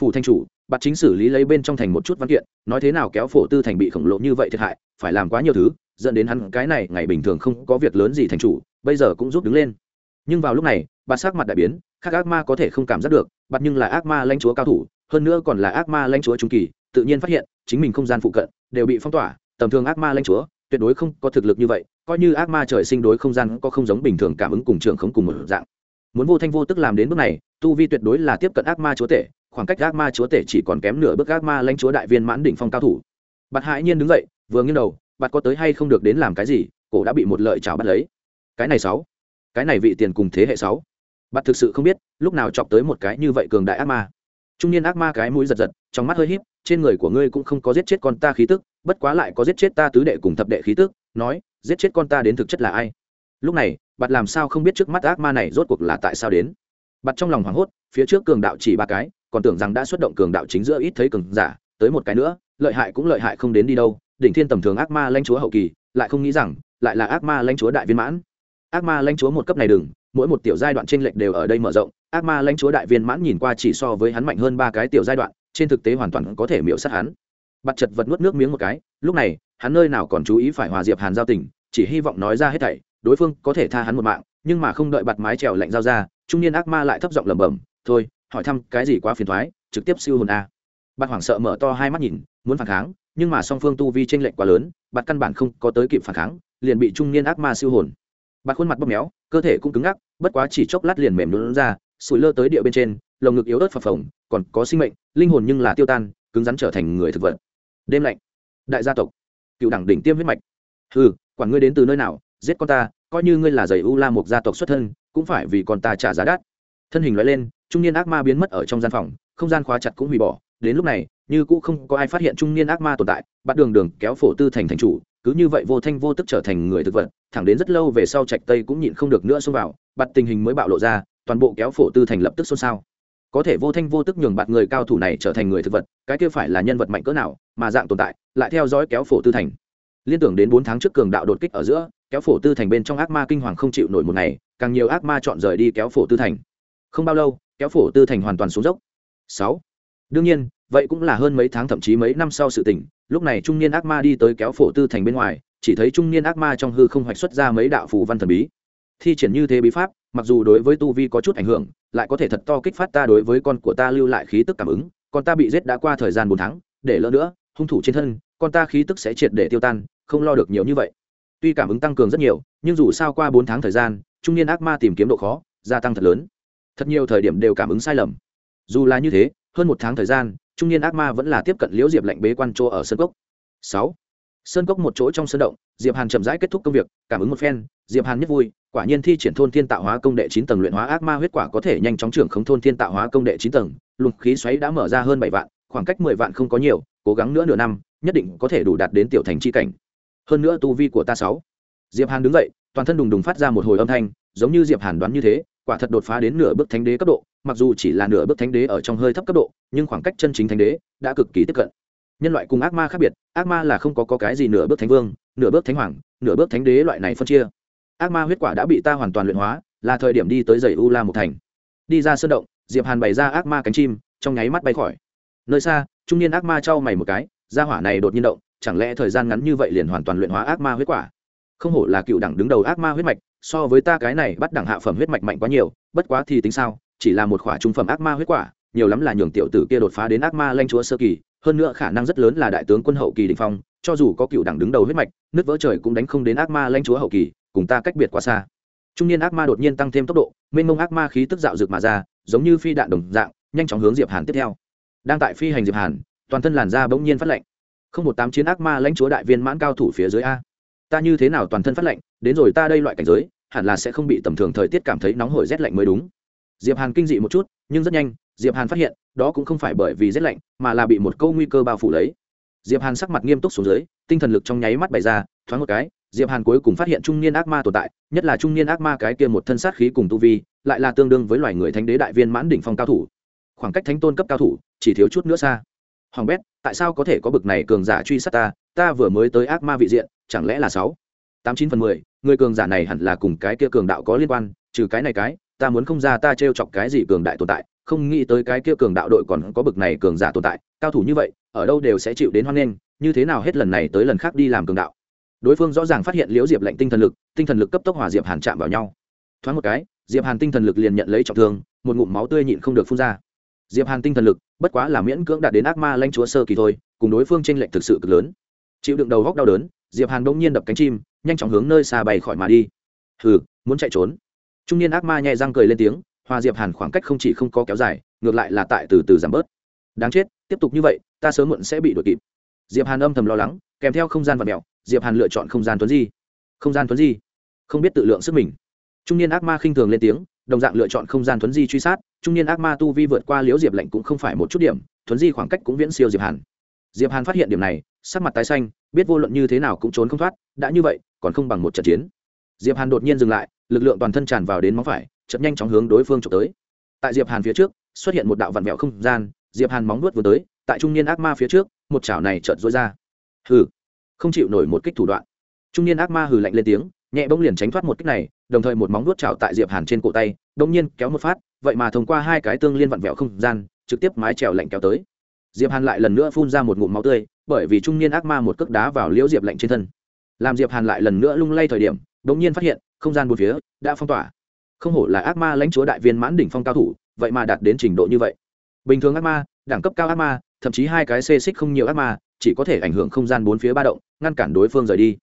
Speaker 1: Phủ thanh chủ bạt chính xử lý lấy bên trong thành một chút văn kiện, nói thế nào kéo phổ tư thành bị khổng lồ như vậy thiệt hại, phải làm quá nhiều thứ, dẫn đến hắn cái này ngày bình thường không có việc lớn gì thành chủ, bây giờ cũng giúp đứng lên. Nhưng vào lúc này, bạt sắc mặt đại biến, khác ác ma có thể không cảm giác được, bạt nhưng là ác ma lãnh chúa cao thủ, hơn nữa còn là ác ma lãnh chúa trung kỳ, tự nhiên phát hiện, chính mình không gian phụ cận, đều bị phong tỏa, tầm thường ác ma lãnh chúa, tuyệt đối không có thực lực như vậy, coi như ác ma trời sinh đối không gian có không giống bình thường cảm ứng cùng trường không cùng một dạng. Muốn vô thanh vô tức làm đến bước này, tu vi tuyệt đối là tiếp cận ác ma chúa tể khoảng cách ác ma chúa tể chỉ còn kém nửa bước ác ma lãnh chúa đại viên mãn đỉnh phong cao thủ. Bạt hãi nhiên đứng dậy, vừa nghiêng đầu, bạt có tới hay không được đến làm cái gì? Cổ đã bị một lợi chảo bắt lấy. Cái này sáu. Cái này vị tiền cùng thế hệ sáu. Bạt thực sự không biết, lúc nào chọc tới một cái như vậy cường đại ác ma. Trung niên ác ma cái mũi giật giật, trong mắt hơi híp, trên người của ngươi cũng không có giết chết con ta khí tức, bất quá lại có giết chết ta tứ đệ cùng thập đệ khí tức, nói, giết chết con ta đến thực chất là ai? Lúc này, bạt làm sao không biết trước mắt ác ma này rốt cuộc là tại sao đến. Bạt trong lòng hoảng hốt, phía trước cường đạo chỉ ba cái còn tưởng rằng đã xuất động cường đạo chính giữa ít thấy cường giả, tới một cái nữa, lợi hại cũng lợi hại không đến đi đâu, đỉnh thiên tầm thường ác ma lãnh chúa hậu kỳ, lại không nghĩ rằng, lại là ác ma lãnh chúa đại viên mãn. Ác ma lãnh chúa một cấp này đừng, mỗi một tiểu giai đoạn trên lệch đều ở đây mở rộng, ác ma lãnh chúa đại viên mãn nhìn qua chỉ so với hắn mạnh hơn ba cái tiểu giai đoạn, trên thực tế hoàn toàn có thể miễu sát hắn. Bắt chật vật nuốt nước miếng một cái, lúc này, hắn nơi nào còn chú ý phải hòa diệp hàn giao tình, chỉ hy vọng nói ra hết thảy, đối phương có thể tha hắn một mạng, nhưng mà không đợi bặt mái trèo lạnh giao ra, trung niên ác ma lại thấp giọng lẩm bẩm, thôi hỏi thăm cái gì quá phiền thoái, trực tiếp siêu hồn a. Bạt hoảng sợ mở to hai mắt nhìn, muốn phản kháng, nhưng mà song phương tu vi tranh lệch quá lớn, bạt căn bản không có tới kịp phản kháng, liền bị trung niên ác ma siêu hồn. Bạt khuôn mặt bóp méo, cơ thể cũng cứng ngắc, bất quá chỉ chốc lát liền mềm lún ra, sủi lơ tới địa bên trên, lồng ngực yếu ớt phập phồng, còn có sinh mệnh, linh hồn nhưng là tiêu tan, cứng rắn trở thành người thực vật. Đêm lạnh. Đại gia tộc. Cựu đẳng đỉnh tiêm huyết mạch. Ừ quản ngươi đến từ nơi nào, giết con ta, coi như ngươi là giày u la một gia tộc xuất thân, cũng phải vì con ta trả giá đắt thân hình loại lên, trung niên ác ma biến mất ở trong gian phòng, không gian khóa chặt cũng hủy bỏ. Đến lúc này, như cũ không có ai phát hiện trung niên ác ma tồn tại, bắt đường đường kéo phổ tư thành thành chủ, cứ như vậy vô thanh vô tức trở thành người thực vật, thẳng đến rất lâu về sau trạch tây cũng nhịn không được nữa xông vào bắt tình hình mới bạo lộ ra, toàn bộ kéo phổ tư thành lập tức xôn xao. Có thể vô thanh vô tức nhường bạt người cao thủ này trở thành người thực vật, cái kia phải là nhân vật mạnh cỡ nào mà dạng tồn tại, lại theo dõi kéo phổ tư thành. Liên tưởng đến bốn tháng trước cường đạo đột kích ở giữa, kéo phổ tư thành bên trong ác ma kinh hoàng không chịu nổi một ngày, càng nhiều ác ma chọn rời đi kéo phổ tư thành không bao lâu, kéo phổ tư thành hoàn toàn xuống dốc. Sáu. Đương nhiên, vậy cũng là hơn mấy tháng thậm chí mấy năm sau sự tỉnh lúc này trung niên ác ma đi tới kéo phổ tư thành bên ngoài, chỉ thấy trung niên ác ma trong hư không hoạch xuất ra mấy đạo phù văn thần bí. Thi triển như thế bí pháp, mặc dù đối với tu vi có chút ảnh hưởng, lại có thể thật to kích phát ta đối với con của ta lưu lại khí tức cảm ứng, con ta bị giết đã qua thời gian bốn tháng, để lỡ nữa, hung thủ trên thân, con ta khí tức sẽ triệt để tiêu tan, không lo được nhiều như vậy. Tuy cảm ứng tăng cường rất nhiều, nhưng dù sao qua bốn tháng thời gian, trung niên ác ma tìm kiếm độ khó, gia tăng thật lớn thật nhiều thời điểm đều cảm ứng sai lầm. Dù là như thế, hơn một tháng thời gian, trung niên ác ma vẫn là tiếp cận liễu diệp lệnh bế quan chỗ ở sơn cốc. Sáu. Sơn cốc một chỗ trong sơn động, diệp hàn chậm rãi kết thúc công việc, cảm ứng một phen, diệp hàn nhất vui, quả nhiên thi triển thôn thiên tạo hóa công đệ chín tầng luyện hóa ác ma huyết quả có thể nhanh chóng trưởng khống thôn thiên tạo hóa công đệ chín tầng, luồng khí xoáy đã mở ra hơn bảy vạn, khoảng cách mười vạn không có nhiều, cố gắng nữa nửa năm, nhất định có thể đủ đạt đến tiểu thành chi cảnh. Hơn nữa tu vi của ta sáu. Diệp hàn đứng dậy, toàn thân đùng đùng phát ra một hồi âm thanh, giống như diệp hàn đoán như thế quả thật đột phá đến nửa bước thánh đế cấp độ mặc dù chỉ là nửa bước thánh đế ở trong hơi thấp cấp độ nhưng khoảng cách chân chính thánh đế đã cực kỳ tiếp cận. Nhân loại cùng ác ma khác biệt ác ma là không có, có cái gì nửa bước thánh vương nửa bước thánh hoàng nửa bước thánh đế loại này phân chia. Ác ma huyết quả đã bị ta hoàn toàn luyện hóa là thời điểm đi tới dãy u la một thành. Đi ra sơn động diệp hàn bày ra ác ma cánh chim trong nháy mắt bay khỏi. Nơi xa trung niên ác ma trao mày một cái ra hỏa này đột nhiên động chẳng lẽ thời gian ngắn như vậy liền hoàn toàn luyện hóa ác ma huyết quả? Không hổ là cựu đẳng đứng đầu ác ma huyết mạch so với ta cái này bắt đẳng hạ phẩm huyết mạch mạnh quá nhiều, bất quá thì tính sao, chỉ là một khỏa trung phẩm ác ma huyết quả, nhiều lắm là nhường tiểu tử kia đột phá đến ác ma lanh chúa sơ kỳ, hơn nữa khả năng rất lớn là đại tướng quân hậu kỳ đỉnh phong, cho dù có cựu đẳng đứng đầu huyết mạch, nước vỡ trời cũng đánh không đến ác ma lanh chúa hậu kỳ, cùng ta cách biệt quá xa. Trung niên ác ma đột nhiên tăng thêm tốc độ, mênh mông ác ma khí tức dạo rực mà ra, giống như phi đạn đồng dạng, nhanh chóng hướng diệp hàn tiếp theo. Đang tại phi hành diệp hàn, toàn thân làn da bỗng nhiên phát lạnh. Không một tám chiến ác ma lãnh chúa đại viên mãn cao thủ phía dưới a ta như thế nào toàn thân phát lạnh, đến rồi ta đây loại cảnh giới, hẳn là sẽ không bị tầm thường thời tiết cảm thấy nóng hổi rét lạnh mới đúng. Diệp hàn kinh dị một chút, nhưng rất nhanh, diệp hàn phát hiện, đó cũng không phải bởi vì rét lạnh, mà là bị một câu nguy cơ bao phủ lấy. Diệp hàn sắc mặt nghiêm túc xuống dưới, tinh thần lực trong nháy mắt bày ra, thoáng một cái, diệp hàn cuối cùng phát hiện trung niên ác ma tồn tại, nhất là trung niên ác ma cái kia một thân sát khí cùng tu vi, lại là tương đương với loài người thánh đế đại viên mãn đỉnh phong cao thủ. Khoảng cách thánh tôn cấp cao thủ, chỉ thiếu chút nữa xa. Hoàng bét, tại sao có thể có bực này cường giả truy sát ta? Ta vừa mới tới ác ma vị diện chẳng lẽ là sáu? Tám chín phần mười, người cường giả này hẳn là cùng cái kia cường đạo có liên quan, trừ cái này cái, ta muốn không ra ta t chọc cái gì cường đại tồn tại, không nghĩ tới cái kia cường đạo đội còn có bực này cường giả tồn tại, cao thủ như vậy, ở đâu đều sẽ chịu đến hoan nghênh, như thế nào hết lần này tới lần khác đi làm cường đạo. Đối phương rõ ràng phát hiện liễu diệp lệnh tinh thần lực, tinh thần lực cấp tốc hòa diệp hàn chạm vào nhau. Thoáng một cái, diệp hàn tinh thần lực liền nhận lấy trọng thương, một ngụm máu tươi nhịn không được phun ra. Diệp hàn tinh thần lực, bất quá là miễn cưỡng đạt đến ác ma lanh chúa sơ kỳ thôi, cùng đối phương tranh lệch thực sự cực lớn chịu đựng đầu góc đau đớn, diệp hàn bỗng nhiên đập cánh chim, nhanh chóng hướng nơi xa bay khỏi mà đi. Hừ, muốn chạy trốn. Trung niên ác ma nhẹ răng cười lên tiếng, hòa diệp hàn khoảng cách không chỉ không có kéo dài, ngược lại là tại từ từ giảm bớt. Đáng chết, tiếp tục như vậy, ta sớm muộn sẽ bị đuổi kịp. Diệp hàn âm thầm lo lắng, kèm theo không gian và mẹo diệp hàn lựa chọn không gian tuấn di. Không gian tuấn di? Không biết tự lượng sức mình. Trung niên ác ma khinh thường lên tiếng, đồng dạng lựa chọn không gian tuấn di truy sát. Trung niên ác ma tu vi vượt qua liễu diệp lệnh cũng không phải một chút điểm, tuấn di khoảng cách cũng viễn siêu diệp hàn diệp hàn phát hiện điểm này, sắc mặt tái xanh, biết vô luận như thế nào cũng trốn không thoát, đã như vậy, còn không bằng một trận chiến. Diệp hàn đột nhiên dừng lại, lực lượng toàn thân tràn vào đến móng phải chậm nhanh chóng hướng đối phương trộm tới. Tại diệp hàn phía trước, xuất hiện một đạo vặn vẹo không gian, diệp hàn móng nuốt vừa tới, tại trung niên ác ma phía trước, một chảo này chợt rối ra. Hừ, không chịu nổi một kích thủ đoạn. Trung niên ác ma hừ lạnh lên tiếng, nhẹ bỗng liền tránh thoát một kích này, đồng thời một móng nuốt chảo tại diệp hàn trên cổ tay đông nhiên kéo một phát, vậy mà thông qua hai cái tương liên vặn vẹo không gian, trực tiếp mái trèo lạnh kéo tới diệp hàn lại lần nữa phun ra một ngụm máu tươi, bởi vì trung niên ác ma một cước đá vào liễu diệp lạnh trên thân. Làm diệp hàn lại lần nữa lung lay thời điểm đống nhiên phát hiện, không gian bốn phía đã phong tỏa. Không hổ là ác ma lãnh chúa đại viên mãn đỉnh phong cao thủ, vậy mà đạt đến trình độ như vậy. Bình thường ác ma, đẳng cấp cao ác ma, thậm chí hai cái xê xích không nhiều ác ma, chỉ có thể ảnh hưởng không gian bốn phía ba động, ngăn cản đối phương rời đi.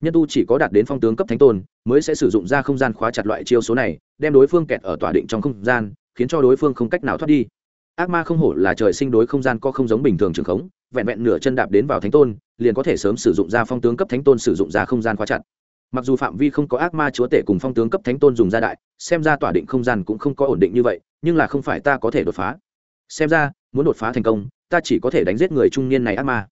Speaker 1: Nhân tu chỉ có đạt đến phong tướng cấp thánh tôn, mới sẽ sử dụng ra không gian khóa chặt loại chiêu số này, đem đối phương kẹt ở tỏa định trong không gian, khiến cho đối phương không cách nào thoát đi ác ma không hổ là trời sinh đối không gian có không giống bình thường trường khống, vẹn vẹn nửa chân đạp đến vào thánh tôn, liền có thể sớm sử dụng ra phong tướng cấp thánh tôn sử dụng ra không gian khóa chặt. Mặc dù phạm vi không có ác ma chúa tể cùng phong tướng cấp thánh tôn dùng ra đại, xem ra tỏa định không gian cũng không có ổn định như vậy, nhưng là không phải ta có thể đột phá. Xem ra, muốn đột phá thành công, ta chỉ có thể đánh giết người trung niên này ác ma.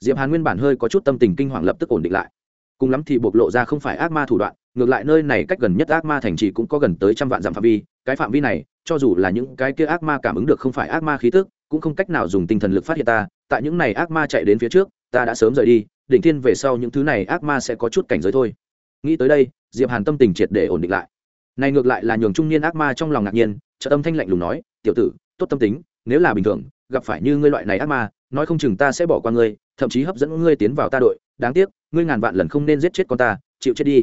Speaker 1: Diệp hàn nguyên bản hơi có chút tâm tình kinh hoàng lập tức ổn định lại. Cùng lắm thì bộc lộ ra không phải ác ma thủ đoạn ngược lại nơi này cách gần nhất ác ma thành trì cũng có gần tới trăm vạn dặm phạm vi, cái phạm vi này, cho dù là những cái kia ác ma cảm ứng được không phải ác ma khí tức, cũng không cách nào dùng tinh thần lực phát hiện ta, tại những này ác ma chạy đến phía trước, ta đã sớm rời đi, đỉnh thiên về sau những thứ này ác ma sẽ có chút cảnh giới thôi. Nghĩ tới đây, diệp hàn tâm tình triệt để ổn định lại. Này ngược lại là nhường trung niên ác ma trong lòng ngạc nhiên trợ tâm thanh lạnh lùng nói, tiểu tử, tốt tâm tính, nếu là bình thường, gặp phải như ngươi loại này ác ma, nói không chừng ta sẽ bỏ qua ngươi, thậm chí hấp dẫn ngươi tiến vào ta đội. Đáng tiếc, ngươi ngàn vạn lần không nên giết chết con ta, chịu chết đi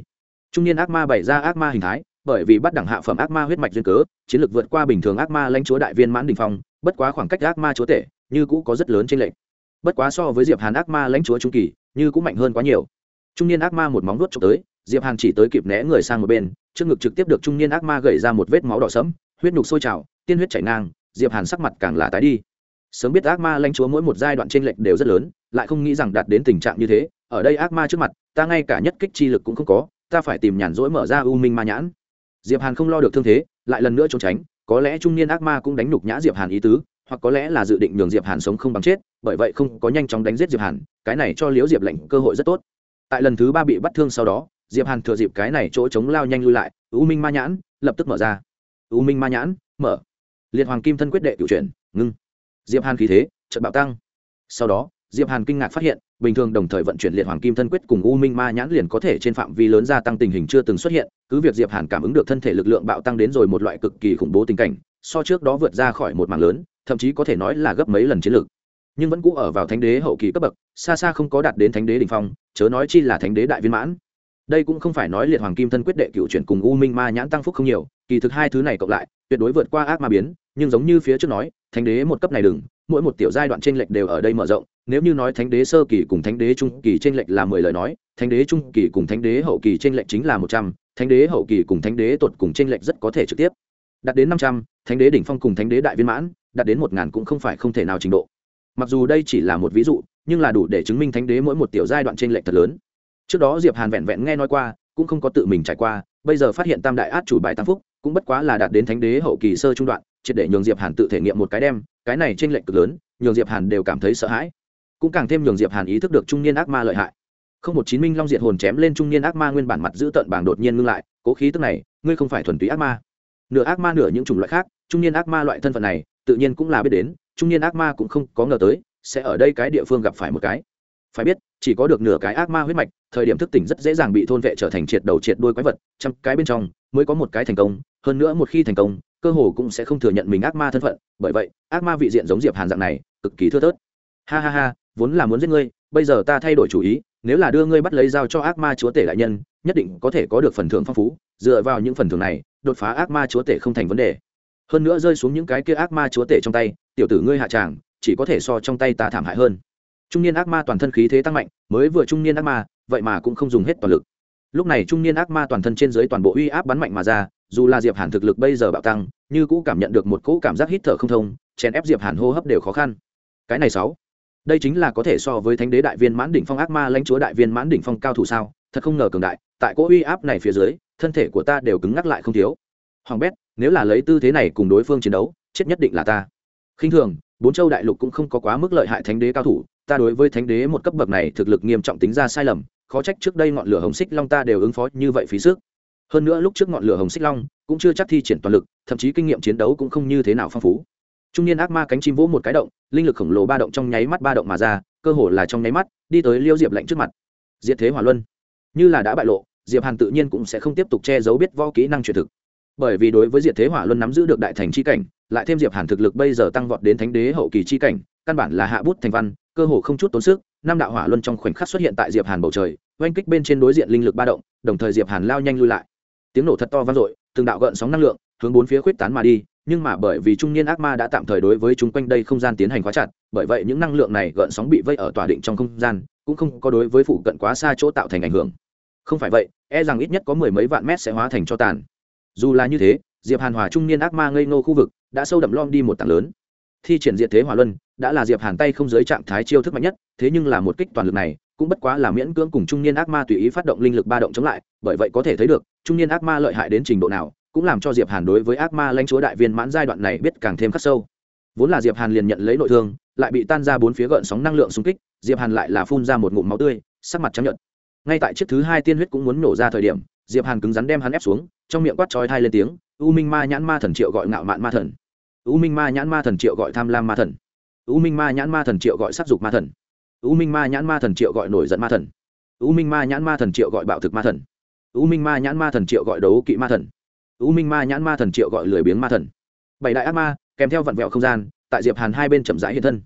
Speaker 1: trung niên ác ma bày ra ác ma hình thái bởi vì bắt đẳng hạ phẩm ác ma huyết mạch duyên cớ chiến lược vượt qua bình thường ác ma lãnh chúa đại viên mãn đình phong bất quá khoảng cách ác ma chúa tể như cũ có rất lớn trên lệnh bất quá so với diệp hàn ác ma lãnh chúa trung kỳ như cũng mạnh hơn quá nhiều trung niên ác ma một móng nuốt trộm tới diệp hàn chỉ tới kịp né người sang một bên trước ngực trực tiếp được trung niên ác ma gậy ra một vết máu đỏ sẫm huyết nhục sôi trào tiên huyết chảy ngang diệp hàn sắc mặt càng là tái đi sớm biết ác ma lãnh chúa mỗi một giai đoạn trên lệnh đều rất lớn lại không nghĩ rằng đạt đến tình trạng như thế ở đây ác ma trước mặt ta ngay cả nhất kích chi lực cũng không có ta phải tìm nhàn rỗi mở ra u minh ma nhãn. Diệp hàn không lo được thương thế, lại lần nữa trốn tránh, có lẽ trung niên ác ma cũng đánh nhục nhã diệp hàn ý tứ, hoặc có lẽ là dự định nhường diệp hàn sống không bằng chết, bởi vậy không có nhanh chóng đánh giết diệp hàn, cái này cho liễu diệp lệnh cơ hội rất tốt. Tại lần thứ ba bị bắt thương sau đó, diệp hàn thừa dịp cái này chỗ chống lao nhanh lui lại, u minh ma nhãn lập tức mở ra. U minh ma nhãn, mở. Liệt hoàng kim thân quyết đệ cựu chuyển, ngưng. Diệp hàn khí thế trận bạo tăng. Sau đó diệp hàn kinh ngạc phát hiện, bình thường đồng thời vận chuyển liệt hoàng kim thân quyết cùng u minh ma nhãn liền có thể trên phạm vi lớn gia tăng tình hình chưa từng xuất hiện, cứ việc diệp hàn cảm ứng được thân thể lực lượng bạo tăng đến rồi một loại cực kỳ khủng bố tình cảnh, so trước đó vượt ra khỏi một mảng lớn, thậm chí có thể nói là gấp mấy lần chiến lược. Nhưng vẫn cũ ở vào thánh đế hậu kỳ cấp bậc, xa xa không có đạt đến thánh đế đỉnh phong, chớ nói chi là thánh đế đại viên mãn. Đây cũng không phải nói liệt hoàng kim thân quyết đệ cựu chuyển cùng u minh ma nhãn tăng phúc không nhiều, kỳ thực hai thứ này cộng lại, tuyệt đối vượt qua ác ma biến, nhưng giống như phía trước nói, thánh đế một cấp này đừng, mỗi một tiểu giai đoạn t r ê n lệch đều ở đây mở rộng nếu như nói thánh đế sơ kỳ cùng thánh đế trung kỳ t r ê n lệch là mười lời nói thánh đế trung kỳ cùng thánh đế hậu kỳ t r ê n lệch chính là một trăm thánh đế hậu kỳ cùng thánh đế tột cùng t r ê n lệch rất có thể trực tiếp đạt đến năm trăm thánh đế đỉnh phong cùng thánh đế đại viên mãn đạt đến một ngàn cũng không phải không thể nào trình độ mặc dù đây chỉ là một ví dụ nhưng là đủ để chứng minh thánh đế mỗi một tiểu giai đoạn t r ê n lệch thật lớn trước đó diệp hàn vẹn vẹn nghe nói qua cũng không có tự mình trải qua bây giờ phát hiện tam đại át chủ bài tam phúc cũng bất quá là đạt đến thánh đế hậu kỳ sơ trung đoạn triệt để nhường diệp hàn tự thể nghiệm một cái đem cái này trên lệnh cực lớn nhường diệp hàn đều cảm thấy sợ hãi cũng càng thêm nhường diệp hàn ý thức được trung niên ác ma lợi hại. Không một chín minh long diệt hồn chém lên trung niên ác ma nguyên bản mặt giữ tận bảng đột nhiên ngưng lại, cố khí tức này, ngươi không phải thuần túy ác ma. Nửa ác ma nửa những chủng loại khác, trung niên ác ma loại thân phận này, tự nhiên cũng là biết đến, trung niên ác ma cũng không có ngờ tới, sẽ ở đây cái địa phương gặp phải một cái. Phải biết, chỉ có được nửa cái ác ma huyết mạch, thời điểm thức tỉnh rất dễ dàng bị thôn vệ trở thành triệt đầu triệt đuôi quái vật, trăm cái bên trong mới có một cái thành công, hơn nữa một khi thành công, cơ hồ cũng sẽ không thừa nhận mình ác ma thân phận, bởi vậy, ác ma vị diện giống diệp hàn dạng này, cực kỳ thưa thớt. Ha ha ha vốn là muốn giết ngươi, bây giờ ta thay đổi chủ ý, nếu là đưa ngươi bắt lấy dao cho ác ma chúa tể đại nhân, nhất định có thể có được phần thưởng phong phú, dựa vào những phần thưởng này, đột phá ác ma chúa tể không thành vấn đề. Hơn nữa rơi xuống những cái kia ác ma chúa tể trong tay, tiểu tử ngươi hạ tràng, chỉ có thể so trong tay ta thảm hại hơn. Trung niên ác ma toàn thân khí thế tăng mạnh, mới vừa trung niên ác ma, vậy mà cũng không dùng hết toàn lực. Lúc này trung niên ác ma toàn thân trên dưới toàn bộ uy áp bắn mạnh mà ra, dù là diệp hàn thực lực bây giờ bạo tăng, như cũ cảm nhận được một cỗ cảm giác hít thở không thông, chèn ép diệp hàn hô hấp đều khó khăn. Cái này sáu đây chính là có thể so với thánh đế đại viên mãn đỉnh phong ác ma lãnh chúa đại viên mãn đỉnh phong cao thủ sao? Thật không ngờ cường đại, tại cỗ uy áp này phía dưới, thân thể của ta đều cứng ngắc lại không thiếu. Hoàng bét, nếu là lấy tư thế này cùng đối phương chiến đấu, chết nhất định là ta. Khinh thường, bốn châu đại lục cũng không có quá mức lợi hại thánh đế cao thủ, ta đối với thánh đế một cấp bậc này thực lực nghiêm trọng tính ra sai lầm, khó trách trước đây ngọn lửa hồng xích long ta đều ứng phó như vậy phí sức. Hơn nữa lúc trước ngọn lửa hồng xích long cũng chưa chắc thi triển toàn lực, thậm chí kinh nghiệm chiến đấu cũng không như thế nào phong phú trung niên ác ma cánh chim vỗ một cái động, linh lực khổng lồ ba động trong nháy mắt ba động mà ra, cơ hồ là trong nháy mắt, đi tới liêu diệp lạnh trước mặt. Diệt thế hỏa luân. Như là đã bại lộ, diệp hàn tự nhiên cũng sẽ không tiếp tục che giấu biết võ kỹ năng truyền thực. Bởi vì đối với diệt thế hỏa luân nắm giữ được đại thành chi cảnh, lại thêm diệp hàn thực lực bây giờ tăng vọt đến thánh đế hậu kỳ chi cảnh, căn bản là hạ bút thành văn, cơ hồ không chút tốn sức, năm đạo hỏa luân trong khoảnh khắc xuất hiện tại diệp hàn bầu trời, oanh kích bên trên đối diện linh lực ba động, đồng thời diệp hàn lao nhanh lui lại. Tiếng nổ thật to vang dội, từng đạo gợn sóng năng lượng hướng bốn phía khuyết tán mà đi nhưng mà bởi vì trung niên ác ma đã tạm thời đối với chúng quanh đây không gian tiến hành khóa chặt, bởi vậy những năng lượng này gợn sóng bị vây ở tòa định trong không gian, cũng không có đối với phụ cận quá xa chỗ tạo thành ảnh hưởng. Không phải vậy e rằng ít nhất có mười mấy vạn mét sẽ hóa thành cho tàn. Dù là như thế, diệp hàn hòa trung niên ác ma ngây ngô khu vực, đã sâu đậm lom đi một tảng lớn. Thi triển diệt thế hỏa luân, đã là diệp hàn tay không giới trạng thái chiêu thức mạnh nhất, thế nhưng là một kích toàn lực này, cũng bất quá là miễn cưỡng cùng trung niên ác ma tùy ý phát động linh lực ba động chống lại, bởi vậy có thể thấy được, trung niên ác ma lợi hại đến trình độ nào cũng làm cho diệp hàn đối với ác ma lãnh chúa đại viên mãn giai đoạn này biết càng thêm khắc sâu. Vốn là diệp hàn liền nhận lấy nội thương, lại bị tan ra bốn phía gợn sóng năng lượng xung kích, diệp hàn lại là phun ra một ngụm máu tươi, sắc mặt trắng nhợt. Ngay tại chiếc thứ hai tiên huyết cũng muốn nổ ra thời điểm, diệp hàn cứng rắn đem hắn ép xuống, trong miệng quát chói thai lên tiếng, u minh ma nhãn ma thần triệu gọi ngạo mạn ma thần. U minh ma nhãn ma thần triệu gọi tham lam ma thần. U minh ma nhãn ma thần triệu gọi sắc dục ma thần. U minh ma nhãn ma thần triệu gọi nổi giận ma thần. U minh ma nhãn ma thần triệu gọi bạo thực ma thần. U minh ma nhãn ma thần triệu gọi đấu kỵ ma thần u minh ma nhãn ma thần triệu gọi lười biếng ma thần. Bảy đại ác ma, kèm theo vặn vẹo không gian, tại diệp hàn hai bên chậm rãi hiện thân.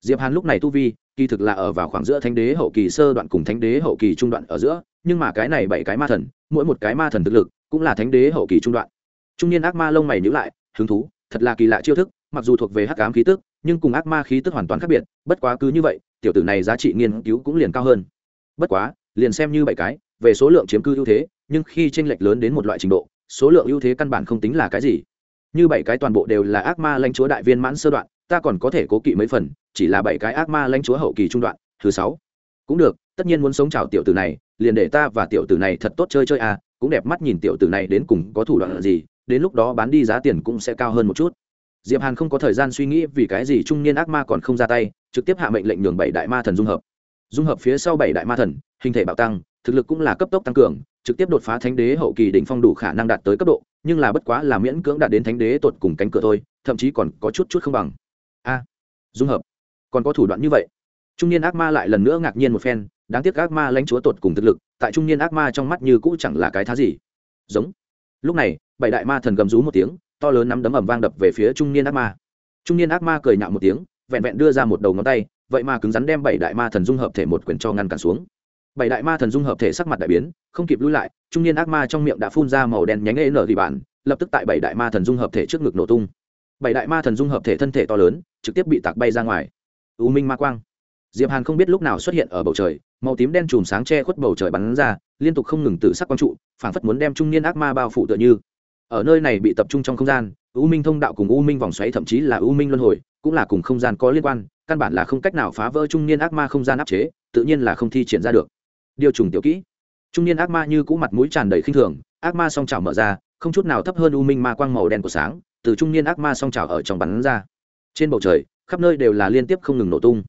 Speaker 1: Diệp hàn lúc này tu vi, kỳ thực là ở vào khoảng giữa thánh đế hậu kỳ sơ đoạn cùng thánh đế hậu kỳ trung đoạn ở giữa, nhưng mà cái này bảy cái ma thần, mỗi một cái ma thần thực lực cũng là thánh đế hậu kỳ trung đoạn. Trung niên ác ma lông mày nhíu lại, hứng thú, thật là kỳ lạ chiêu thức, mặc dù thuộc về hắc ám khí tức, nhưng cùng ác ma khí tức hoàn toàn khác biệt, bất quá cứ như vậy, tiểu tử này giá trị nghiên cứu cũng liền cao hơn. Bất quá, liền xem như bảy cái, về số lượng chiếm cư ưu thế, nhưng khi tranh lệch lớn đến một loại trình độ số lượng ưu thế căn bản không tính là cái gì. Như bảy cái toàn bộ đều là ác ma lãnh chúa đại viên mãn sơ đoạn, ta còn có thể cố kỵ mấy phần, chỉ là bảy cái ác ma lãnh chúa hậu kỳ trung đoạn, thứ sáu. Cũng được, tất nhiên muốn sống chào tiểu tử này, liền để ta và tiểu tử này thật tốt chơi chơi à cũng đẹp mắt nhìn tiểu tử này đến cùng có thủ đoạn gì, đến lúc đó bán đi giá tiền cũng sẽ cao hơn một chút. Diệp hàn không có thời gian suy nghĩ vì cái gì trung niên ác ma còn không ra tay, trực tiếp hạ mệnh lệnh nhường bảy đại ma thần dung hợp. Dung hợp phía sau bảy đại ma thần, hình thể bạo tăng thực lực cũng là cấp tốc tăng cường, trực tiếp đột phá thánh đế hậu kỳ đỉnh phong đủ khả năng đạt tới cấp độ, nhưng là bất quá là miễn cưỡng đạt đến thánh đế tột cùng cánh cửa thôi, thậm chí còn có chút chút không bằng. A, dung hợp. Còn có thủ đoạn như vậy. Trung niên ác ma lại lần nữa ngạc nhiên một phen, đáng tiếc ác ma lãnh chúa tột cùng thực lực, tại trung niên ác ma trong mắt như cũ chẳng là cái thá gì. Giống. Lúc này, bảy đại ma thần gầm rú một tiếng, to lớn nắm đấm ẩm vang đập về phía trung niên ác ma. Trung niên ác ma cười nhạo một tiếng, vẹn vẹn đưa ra một đầu ngón tay, vậy mà cứng rắn đem bảy đại ma thần dung hợp thể một quyền cho ngăn cản xuống bảy đại ma thần dung hợp thể sắc mặt đại biến, không kịp lui lại, trung niên ác ma trong miệng đã phun ra màu đen nhánh n nở thì bản lập tức tại bảy đại ma thần dung hợp thể trước ngực nổ tung. Bảy đại ma thần dung hợp thể thân thể to lớn, trực tiếp bị tạc bay ra ngoài. U minh ma quang. Diệp hàn không biết lúc nào xuất hiện ở bầu trời, màu tím đen chùm sáng che khuất bầu trời bắn ra, liên tục không ngừng tự sắc quang trụ, phảng phất muốn đem trung niên ác ma bao phủ tựa như. Ở nơi này bị tập trung trong không gian, u minh thông đạo cùng u minh vòng xoáy thậm chí là u minh luân hồi, cũng là cùng không gian có liên quan, căn bản là không cách nào phá vỡ trung niên ác ma không gian áp chế, tự nhiên là không thi triển ra được điều trùng tiểu kỹ. Trung niên ác ma như cũ mặt mũi tràn đầy khinh thường, ác ma song trào mở ra, không chút nào thấp hơn u minh ma quang màu đen của sáng, từ trung niên ác ma song trào ở trong bắn ra. Trên bầu trời, khắp nơi đều là liên tiếp không ngừng nổ tung.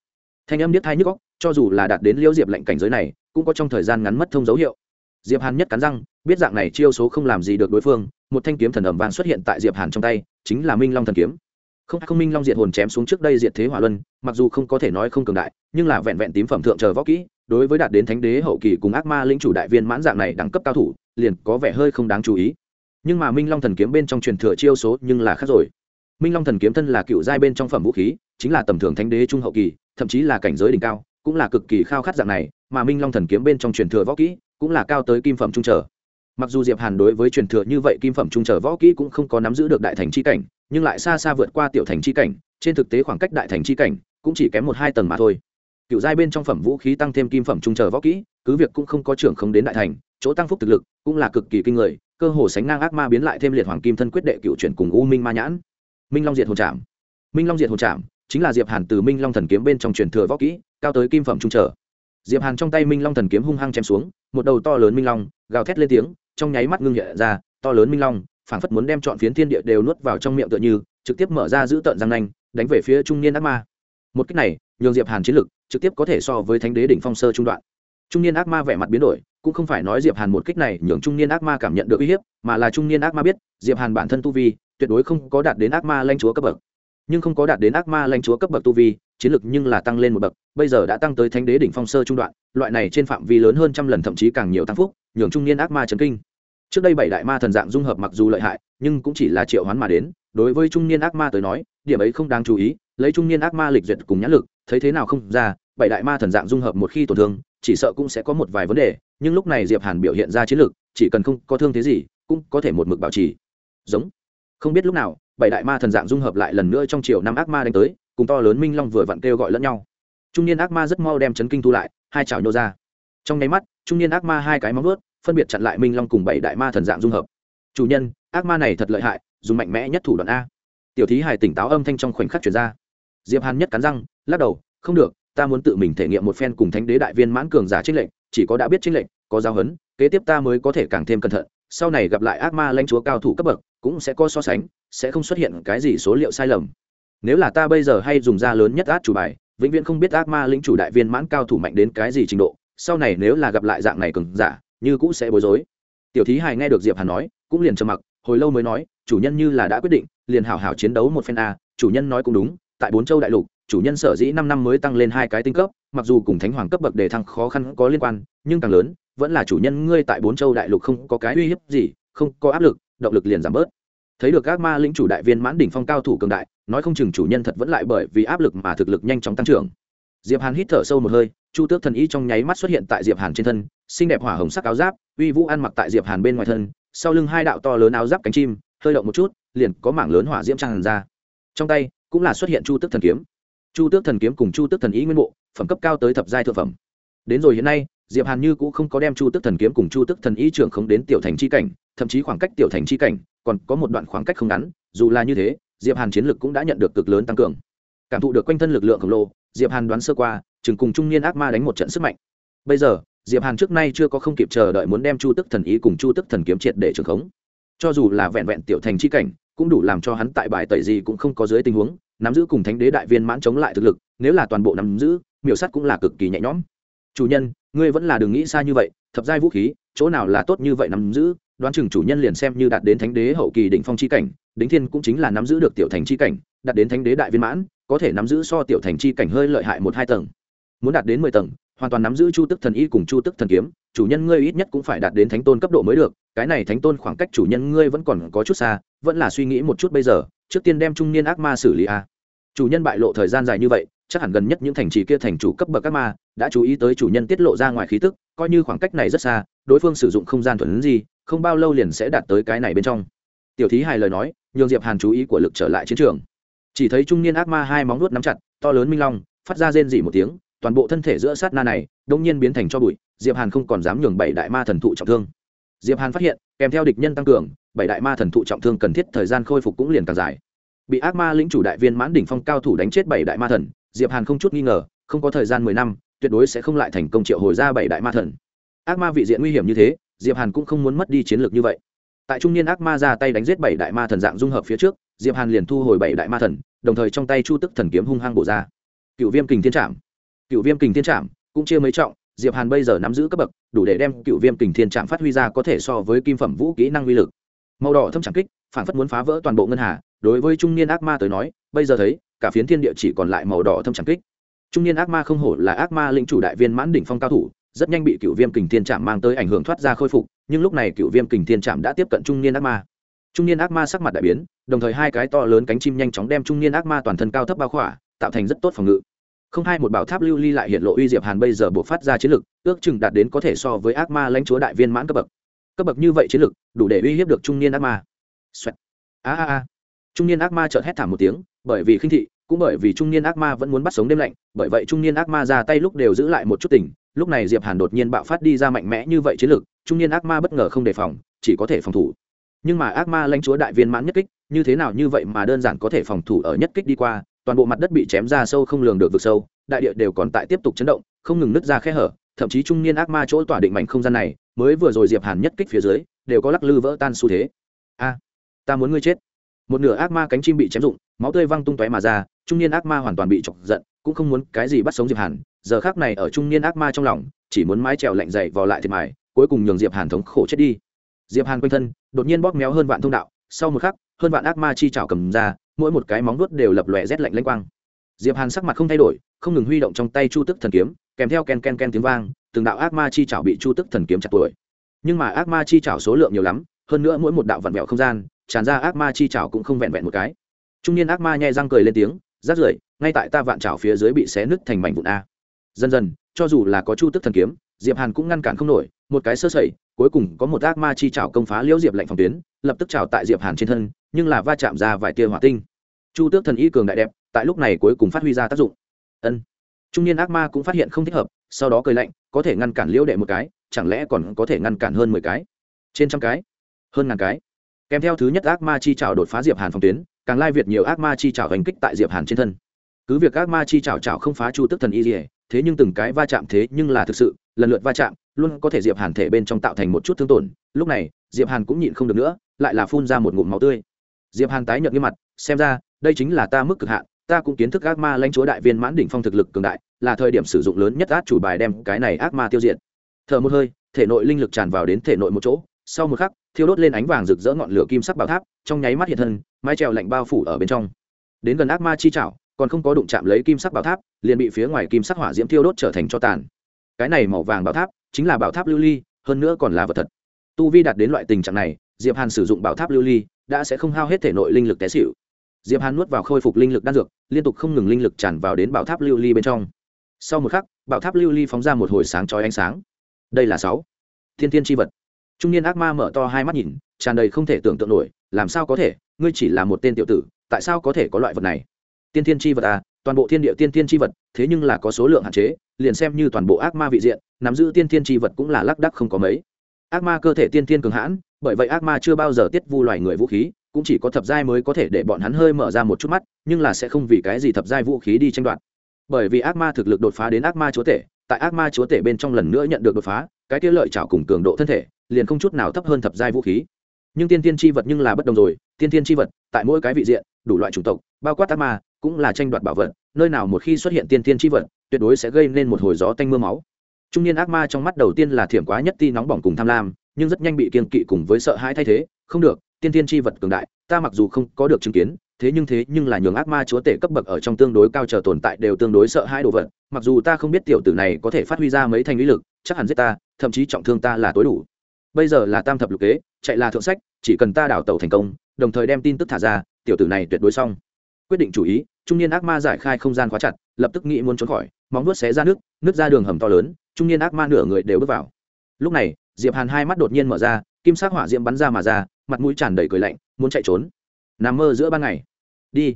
Speaker 1: Thanh âm niết thai nhức góc cho dù là đạt đến liêu diệp lệnh cảnh giới này, cũng có trong thời gian ngắn mất thông dấu hiệu. Diệp hàn nhất cắn răng, biết dạng này chiêu số không làm gì được đối phương, một thanh kiếm thần ẩm vàng xuất hiện tại diệp hàn trong tay, chính là minh long thần kiếm không không minh long diệt hồn chém xuống trước đây diệt thế hỏa luân, mặc dù không có thể nói không cường đại, nhưng là vẹn vẹn tím phẩm thượng chờ võ kỹ, đối với đạt đến thánh đế hậu kỳ cùng ác ma lĩnh chủ đại viên mãn dạng này đẳng cấp cao thủ, liền có vẻ hơi không đáng chú ý. Nhưng mà minh long thần kiếm bên trong truyền thừa chiêu số nhưng là khác rồi. Minh long thần kiếm thân là cựu giai bên trong phẩm vũ khí, chính là tầm thường thánh đế trung hậu kỳ, thậm chí là cảnh giới đỉnh cao, cũng là cực kỳ khao khát dạng này, mà minh long thần kiếm bên trong truyền thừa võ kỹ cũng là cao tới kim phẩm trung trở. Mặc dù diệp hàn đối với truyền thừa như vậy kim phẩm trung trở võ kỹ cũng không có nắm giữ được đại thành chi cảnh nhưng lại xa xa vượt qua tiểu thành chi cảnh, trên thực tế khoảng cách đại thành chi cảnh cũng chỉ kém một hai tầng mà thôi. Cựu giai bên trong phẩm vũ khí tăng thêm kim phẩm trung chờ võ kỹ, cứ việc cũng không có trưởng không đến đại thành, chỗ tăng phúc thực lực cũng là cực kỳ kinh người, cơ hồ sánh ngang ác ma biến lại thêm liệt hoàng kim thân quyết đệ cựu chuyển cùng u minh ma nhãn. Minh long diệt hồn trảm. Minh long diệt hồn trảm chính là diệp hàn từ minh long thần kiếm bên trong truyền thừa võ kỹ, cao tới kim phẩm trung trở diệp hàn trong tay minh long thần kiếm hung hăng chém xuống, một đầu to lớn minh long gào thét lên tiếng, trong nháy mắt ngưng nhẹ ra, to lớn minh long phảng phất muốn đem chọn phiến thiên địa đều nuốt vào trong miệng tựa như, trực tiếp mở ra giữ tận răng nanh, đánh về phía trung niên ác ma. Một cách này, nhường diệp hàn chiến lực trực tiếp có thể so với thánh đế đỉnh phong sơ trung đoạn. Trung niên ác ma vẻ mặt biến đổi, cũng không phải nói diệp hàn một kích này nhường trung niên ác ma cảm nhận được uy hiếp, mà là trung niên ác ma biết, diệp hàn bản thân tu vi tuyệt đối không có đạt đến ác ma lanh chúa cấp bậc. Nhưng không có đạt đến ác ma lanh chúa cấp bậc tu vi, chiến lực nhưng là tăng lên một bậc, bây giờ đã tăng tới thánh đế đỉnh phong sơ trung đoạn, loại này trên phạm vi lớn hơn trăm lần thậm chí càng nhiều tăng phúc, nhường trung niên ác ma chấn kinh trước đây bảy đại ma thần dạng dung hợp mặc dù lợi hại, nhưng cũng chỉ là triệu hoán mà đến. Đối với trung niên ác ma tới nói, điểm ấy không đáng chú ý, lấy trung niên ác ma lịch duyệt cùng nhãn lực, thấy thế nào không ra, bảy đại ma thần dạng dung hợp một khi tổn thương, chỉ sợ cũng sẽ có một vài vấn đề, nhưng lúc này diệp hàn biểu hiện ra chiến lực, chỉ cần không có thương thế gì, cũng có thể một mực bảo trì. Giống. Không biết lúc nào, bảy đại ma thần dạng dung hợp lại lần nữa trong chiều năm ác ma đánh tới, cùng to lớn minh long vừa vặn kêu gọi lẫn nhau. Trung niên ác ma rất mau đem chấn kinh thu lại, hai chảo nhô ra. Trong nháy mắt, trung niên ác ma hai cái móng vuốt phân biệt chặn lại minh long cùng bảy đại ma thần dạng dung hợp. Chủ nhân, ác ma này thật lợi hại, dùng mạnh mẽ nhất thủ đoạn a. Tiểu thí hài tỉnh táo âm thanh trong khoảnh khắc chuyển ra. Diệp hàn nhất cắn răng, lắc đầu, không được, ta muốn tự mình thể nghiệm một phen cùng thánh đế đại viên mãn cường giả trinh lệnh chỉ có đã biết trinh lệnh có giao hấn kế tiếp ta mới có thể càng thêm cẩn thận, sau này gặp lại ác ma lãnh chúa cao thủ cấp bậc, cũng sẽ có so sánh, sẽ không xuất hiện cái gì số liệu sai lầm. Nếu là ta bây giờ hay dùng ra lớn nhất át chủ bài, vĩnh viễn không biết ác ma lĩnh chủ đại viên mãn cao thủ mạnh đến cái gì trình độ, sau này nếu là gặp lại dạng này cường giả như cũ sẽ bối rối. Tiểu thí hài nghe được diệp hàn nói, cũng liền trầm mặc, hồi lâu mới nói, chủ nhân như là đã quyết định, liền hảo hảo chiến đấu một phen a, chủ nhân nói cũng đúng, tại bốn châu đại lục, chủ nhân sở dĩ năm năm mới tăng lên hai cái tinh cấp, mặc dù cùng thánh hoàng cấp bậc đề thăng khó khăn có liên quan, nhưng càng lớn, vẫn là chủ nhân ngươi tại bốn châu đại lục không có cái uy hiếp gì, không có áp lực, động lực liền giảm bớt. Thấy được các ma lĩnh chủ đại viên mãn đỉnh phong cao thủ cường đại, nói không chừng chủ nhân thật vẫn lại bởi vì áp lực mà thực lực nhanh chóng tăng trưởng. Diệp hàn hít thở sâu một hơi chu tước thần y trong nháy mắt xuất hiện tại diệp hàn trên thân, xinh đẹp hỏa hồng sắc áo giáp, uy vũ ăn mặc tại diệp hàn bên ngoài thân, sau lưng hai đạo to lớn áo giáp cánh chim, hơi động một chút, liền có mảng lớn hỏa diễm tràn ra. Trong tay cũng là xuất hiện chu tước thần kiếm. Chu tước thần kiếm cùng chu tước thần ý nguyên bộ, phẩm cấp cao tới thập giai thượng phẩm. Đến rồi hiện nay, diệp hàn như cũng không có đem chu tước thần kiếm cùng chu tước thần ý trưởng không đến tiểu thành chi cảnh, thậm chí khoảng cách tiểu thành chi cảnh còn có một đoạn khoảng cách không ngắn, dù là như thế, diệp hàn chiến lực cũng đã nhận được cực lớn tăng cường. Cảm thụ được quanh thân lực lượng khổng lồ diệp hàn đoán sơ qua chừng cùng trung niên ác ma đánh một trận sức mạnh. Bây giờ, diệp hàn trước nay chưa có không kịp chờ đợi muốn đem chu tức thần ý cùng chu tức thần kiếm triệt để trường khống. Cho dù là vẹn vẹn tiểu thành chi cảnh, cũng đủ làm cho hắn tại bài tẩy gì cũng không có dưới tình huống, nắm giữ cùng thánh đế đại viên mãn chống lại thực lực, nếu là toàn bộ nắm giữ, miểu sắt cũng là cực kỳ nhẹ nhõm. Chủ nhân, ngươi vẫn là đừng nghĩ xa như vậy, thập giai vũ khí, chỗ nào là tốt như vậy nắm giữ, đoán chừng chủ nhân liền xem như đạt đến thánh đế hậu kỳ đỉnh phong chi cảnh đính thiên cũng chính là nắm giữ được tiểu thành chi cảnh, đạt đến thánh đế đại viên mãn có thể nắm giữ so tiểu thành chi cảnh hơi lợi hại một hai tầng. Muốn đạt đến mười tầng, hoàn toàn nắm giữ chu tức thần y cùng chu tức thần kiếm, chủ nhân ngươi ít nhất cũng phải đạt đến thánh tôn cấp độ mới được, cái này thánh tôn khoảng cách chủ nhân ngươi vẫn còn có chút xa, vẫn là suy nghĩ một chút bây giờ, trước tiên đem trung niên ác ma xử lý a. Chủ nhân bại lộ thời gian dài như vậy, chắc hẳn gần nhất những thành trì kia thành chủ cấp bậc ác ma, đã chú ý tới chủ nhân tiết lộ ra ngoài khí tức, coi như khoảng cách này rất xa, đối phương sử dụng không gian thuần gì, không bao lâu liền sẽ đạt tới cái này bên trong. Tiểu thí hài lời nói, nhường diệp hàn chú ý của lực trở lại chiến trường chỉ thấy trung niên ác ma hai móng nuốt nắm chặt, to lớn minh long, phát ra rên dỉ một tiếng, toàn bộ thân thể giữa sát na này đông nhiên biến thành cho bụi, diệp hàn không còn dám nhường bảy đại ma thần thụ trọng thương. Diệp hàn phát hiện, kèm theo địch nhân tăng cường, bảy đại ma thần thụ trọng thương cần thiết thời gian khôi phục cũng liền càng dài. Bị ác ma lĩnh chủ đại viên mãn đỉnh phong cao thủ đánh chết bảy đại ma thần, diệp hàn không chút nghi ngờ, không có thời gian mười năm, tuyệt đối sẽ không lại thành công triệu hồi ra bảy đại ma thần. Ác ma vị diện nguy hiểm như thế, diệp hàn cũng không muốn mất đi chiến lược như vậy tại trung niên ác ma ra tay đánh giết bảy đại ma thần dạng dung hợp phía trước, diệp hàn liền thu hồi bảy đại ma thần, đồng thời trong tay chu tức thần kiếm hung hăng bổ ra. Cựu viêm kình thiên trạm cựu viêm kình thiên trạm cũng chia mấy trọng, diệp hàn bây giờ nắm giữ cấp bậc, đủ để đem cựu viêm kình thiên trạm phát huy ra có thể so với kim phẩm vũ kỹ năng uy lực. Màu đỏ thâm trạm kích, phản phất muốn phá vỡ toàn bộ ngân hà, đối với trung niên ác ma tới nói, bây giờ thấy, cả phiến thiên địa chỉ còn lại màu đỏ thâm trạm kích. Trung niên ác ma không hổ là ác ma lĩnh chủ đại viên mãn đỉnh phong cao thủ, rất nhanh bị cựu viêm kình thiên trạm mang tới ảnh hưởng thoát ra khôi phục nhưng lúc này cựu viêm kình thiên trạm đã tiếp cận trung niên ác ma. Trung niên ác ma sắc mặt đại biến, đồng thời hai cái to lớn cánh chim nhanh chóng đem trung niên ác ma toàn thân cao thấp bao khỏa, tạo thành rất tốt phòng ngự. Không hai một bảo tháp lưu ly lại hiện lộ uy diệp hàn bây giờ buộc phát ra chiến lực, ước chừng đạt đến có thể so với ác ma lãnh chúa đại viên mãn cấp bậc. Cấp bậc như vậy chiến lực, đủ để uy hiếp được trung niên ác ma. Xoẹt. a a a. Trung niên ác ma chợt hét thảm một tiếng, bởi vì khinh thị, cũng bởi vì trung niên ác ma vẫn muốn bắt sống đêm lạnh, bởi vậy trung niên ác ma ra tay lúc đều giữ lại một chút tình, lúc này diệp hàn đột nhiên bạo phát đi ra mạnh mẽ như vậy chiến lực trung niên ác ma bất ngờ không đề phòng, chỉ có thể phòng thủ. Nhưng mà ác ma lãnh chúa đại viên mãn nhất kích, như thế nào như vậy mà đơn giản có thể phòng thủ ở nhất kích đi qua, toàn bộ mặt đất bị chém ra sâu không lường được vực sâu, đại địa đều còn tại tiếp tục chấn động, không ngừng nứt ra khe hở, thậm chí trung niên ác ma chỗ tỏa định mảnh không gian này, mới vừa rồi diệp hàn nhất kích phía dưới, đều có lắc lư vỡ tan xu thế. A, ta muốn ngươi chết. Một nửa ác ma cánh chim bị chém rụng, máu tươi văng tung tóe mà ra, trung niên ác ma hoàn toàn bị chọc giận, cũng không muốn cái gì bắt sống diệp hàn, giờ khác này ở trung niên ác ma trong lòng, chỉ muốn mái trèo lạnh dậy vào lại thiệt mài cuối cùng nhường diệp hàn thống khổ chết đi. Diệp hàn quanh thân, đột nhiên bóp méo hơn vạn thông đạo, sau một khắc, hơn vạn ác ma chi chảo cầm ra, mỗi một cái móng vuốt đều lập lòe rét lạnh lanh quang. Diệp hàn sắc mặt không thay đổi, không ngừng huy động trong tay chu tức thần kiếm, kèm theo ken ken ken tiếng vang, từng đạo ác ma chi chảo bị chu tức thần kiếm chặt tuổi nhưng mà ác ma chi chảo số lượng nhiều lắm, hơn nữa mỗi một đạo vặn vẹo không gian, tràn ra ác ma chi chảo cũng không vẹn vẹn một cái. Trung niên ác ma nhai răng cười lên tiếng, rát rưởi, ngay tại ta vạn chảo phía dưới bị xé nứt thành mảnh vụn a. Dần dần, cho dù là có chu tức thần kiếm, diệp hàn cũng ngăn cản không nổi một cái sơ sẩy, cuối cùng có một ác ma chi chảo công phá liễu diệp lạnh phòng tuyến, lập tức chảo tại diệp hàn trên thân, nhưng là va chạm ra vài tia hỏa tinh. Chu tước thần y cường đại đẹp, tại lúc này cuối cùng phát huy ra tác dụng. Ân. Trung niên ác ma cũng phát hiện không thích hợp, sau đó cười lạnh, có thể ngăn cản liễu đệ một cái, chẳng lẽ còn có thể ngăn cản hơn mười cái? Trên trăm cái? Hơn ngàn cái? Kèm theo thứ nhất ác ma chi chảo đột phá diệp hàn phòng tuyến, càng lai việt nhiều ác ma chi chảo hành kích tại diệp hàn trên thân. Cứ việc ác ma chi chảo chảo không phá chu tước thần y dỉa thế nhưng từng cái va chạm thế nhưng là thực sự lần lượt va chạm, luôn có thể diệp hàn thể bên trong tạo thành một chút thương tổn. Lúc này, diệp hàn cũng nhịn không được nữa, lại là phun ra một ngụm máu tươi. Diệp hàn tái nhợt như mặt, xem ra, đây chính là ta mức cực hạn, ta cũng kiến thức ác ma lãnh chúa đại viên mãn đỉnh phong thực lực cường đại, là thời điểm sử dụng lớn nhất át chủ bài đem cái này ác ma tiêu diệt. Thở một hơi, thể nội linh lực tràn vào đến thể nội một chỗ, sau một khắc, thiêu đốt lên ánh vàng rực rỡ ngọn lửa kim sắc bảo tháp, trong nháy mắt hiện thân, mái trèo lạnh bao phủ ở bên trong. Đến gần ác ma chi chảo còn không có đụng chạm lấy kim sắc bảo tháp, liền bị phía ngoài kim sắc hỏa diễm thiêu đốt trở thành cho tàn cái này màu vàng bảo tháp chính là bảo tháp lưu ly, hơn nữa còn là vật thật. Tu vi đạt đến loại tình trạng này, diệp hàn sử dụng bảo tháp lưu ly đã sẽ không hao hết thể nội linh lực té xịu diệp hàn nuốt vào khôi phục linh lực đan dược, liên tục không ngừng linh lực tràn vào đến bảo tháp lưu ly bên trong. Sau một khắc, bảo tháp lưu ly phóng ra một hồi sáng chói ánh sáng. Đây là sáu. Thiên thiên tri vật. Trung niên ác ma mở to hai mắt nhìn, tràn đầy không thể tưởng tượng nổi, làm sao có thể? Ngươi chỉ là một tên tiểu tử, tại sao có thể có loại vật này? Tiên thiên tri vật à toàn bộ thiên địa tiên thiên tri vật, thế nhưng là có số lượng hạn chế, liền xem như toàn bộ ác ma vị diện, nắm giữ tiên thiên tri vật cũng là lác đắc không có mấy. Ác ma cơ thể tiên thiên cường hãn, bởi vậy ác ma chưa bao giờ tiết vu loài người vũ khí, cũng chỉ có thập giai mới có thể để bọn hắn hơi mở ra một chút mắt, nhưng là sẽ không vì cái gì thập giai vũ khí đi tranh đoạt. Bởi vì ác ma thực lực đột phá đến ác ma chúa tể, tại ác ma chúa tể bên trong lần nữa nhận được đột phá, cái kia lợi trảo cùng cường độ thân thể, liền không chút nào thấp hơn thập giai vũ khí. Nhưng tiên tiên chi vật nhưng là bất đồng rồi, tiên thiên tri vật, tại mỗi cái vị diện, đủ loại chủng tộc, bao quát ác ma cũng là tranh đoạt bảo vật, nơi nào một khi xuất hiện tiên thiên tri vật, tuyệt đối sẽ gây nên một hồi gió tanh mưa máu. Trung niên ác ma trong mắt đầu tiên là thiểm quá nhất ti nóng bỏng cùng tham lam, nhưng rất nhanh bị kiên kỵ cùng với sợ hãi thay thế, không được, tiên thiên tri vật cường đại, ta mặc dù không có được chứng kiến, thế nhưng thế nhưng là nhường ác ma chúa tể cấp bậc ở trong tương đối cao chờ tồn tại đều tương đối sợ hãi đồ vật, mặc dù ta không biết tiểu tử này có thể phát huy ra mấy thành lý lực, chắc hẳn giết ta, thậm chí trọng thương ta là tối đủ. Bây giờ là tam thập lục kế, chạy là thượng sách, chỉ cần ta đảo tàu thành công, đồng thời đem tin tức thả ra, tiểu tử này tuyệt đối xong. Quyết định chủ ý trung niên ác ma giải khai không gian khóa chặt, lập tức nghĩ muốn trốn khỏi, móng nuốt xé ra nước nước ra đường hầm to lớn, trung niên ác ma nửa người đều bước vào. Lúc này, diệp hàn hai mắt đột nhiên mở ra, kim sắc hỏa diễm bắn ra mà ra, mặt mũi tràn đầy cười lạnh, muốn chạy trốn. Nằm mơ giữa ban ngày. Đi.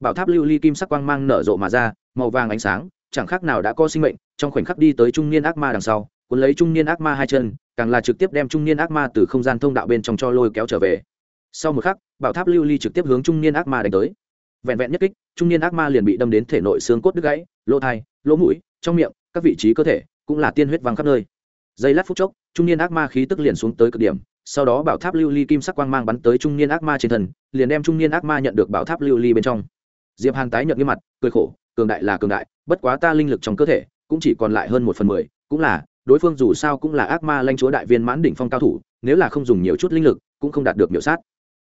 Speaker 1: Bảo tháp lưu ly kim sắc quang mang nở rộ mà ra, màu vàng ánh sáng, chẳng khác nào đã có sinh mệnh, trong khoảnh khắc đi tới trung niên ác ma đằng sau, cuốn lấy trung niên ác ma hai chân, càng là trực tiếp đem trung niên ác ma từ không gian thông đạo bên trong cho lôi kéo trở về. Sau một khắc, bảo tháp lưu ly trực tiếp hướng trung niên ác ma đánh tới vẹn vẹn nhất kích, trung niên ác ma liền bị đâm đến thể nội xương cốt đứt gãy, lỗ thai, lỗ mũi, trong miệng, các vị trí cơ thể cũng là tiên huyết văng khắp nơi. Giây lát phút chốc, trung niên ác ma khí tức liền xuống tới cực điểm, sau đó bảo tháp lưu ly kim sắc quang mang bắn tới trung niên ác ma trên thân, liền đem trung niên ác ma nhận được bảo tháp lưu ly bên trong. Diệp hàn tái nhận như mặt, cười khổ, cường đại là cường đại, bất quá ta linh lực trong cơ thể cũng chỉ còn lại hơn một phần mười, cũng là, đối phương dù sao cũng là ác ma lanh chúa đại viên mãn đỉnh phong cao thủ, nếu là không dùng nhiều chút linh lực, cũng không đạt được miểu sát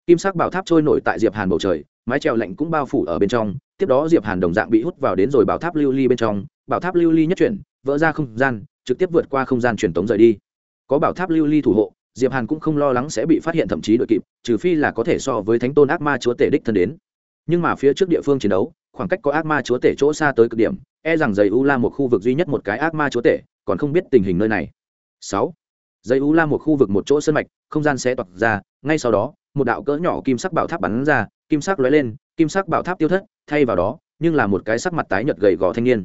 Speaker 1: kim sắc bảo tháp trôi nổi tại diệp hàn bầu trời, mái trèo lạnh cũng bao phủ ở bên trong, tiếp đó diệp hàn đồng dạng bị hút vào đến rồi bảo tháp lưu ly bên trong. Bảo tháp lưu ly nhất chuyển, vỡ ra không gian, trực tiếp vượt qua không gian truyền tống rời đi. Có bảo tháp lưu ly thủ hộ, diệp hàn cũng không lo lắng sẽ bị phát hiện thậm chí đội kịp, trừ phi là có thể so với thánh tôn ác ma chúa tể đích thân đến. Nhưng mà phía trước địa phương chiến đấu, khoảng cách có ác ma chúa tể chỗ xa tới cực điểm e rằng dây u la một khu vực duy nhất một cái ác ma chúa tể, còn không biết tình hình nơi này. Sáu. Dây u la một khu vực một chỗ sân mạch, không gian sẽ toạc ra, ngay sau đó một đạo cỡ nhỏ kim sắc bảo tháp bắn ra, kim sắc lóe lên, kim sắc bảo tháp tiêu thất, thay vào đó, nhưng là một cái sắc mặt tái nhợt gầy gò thanh niên.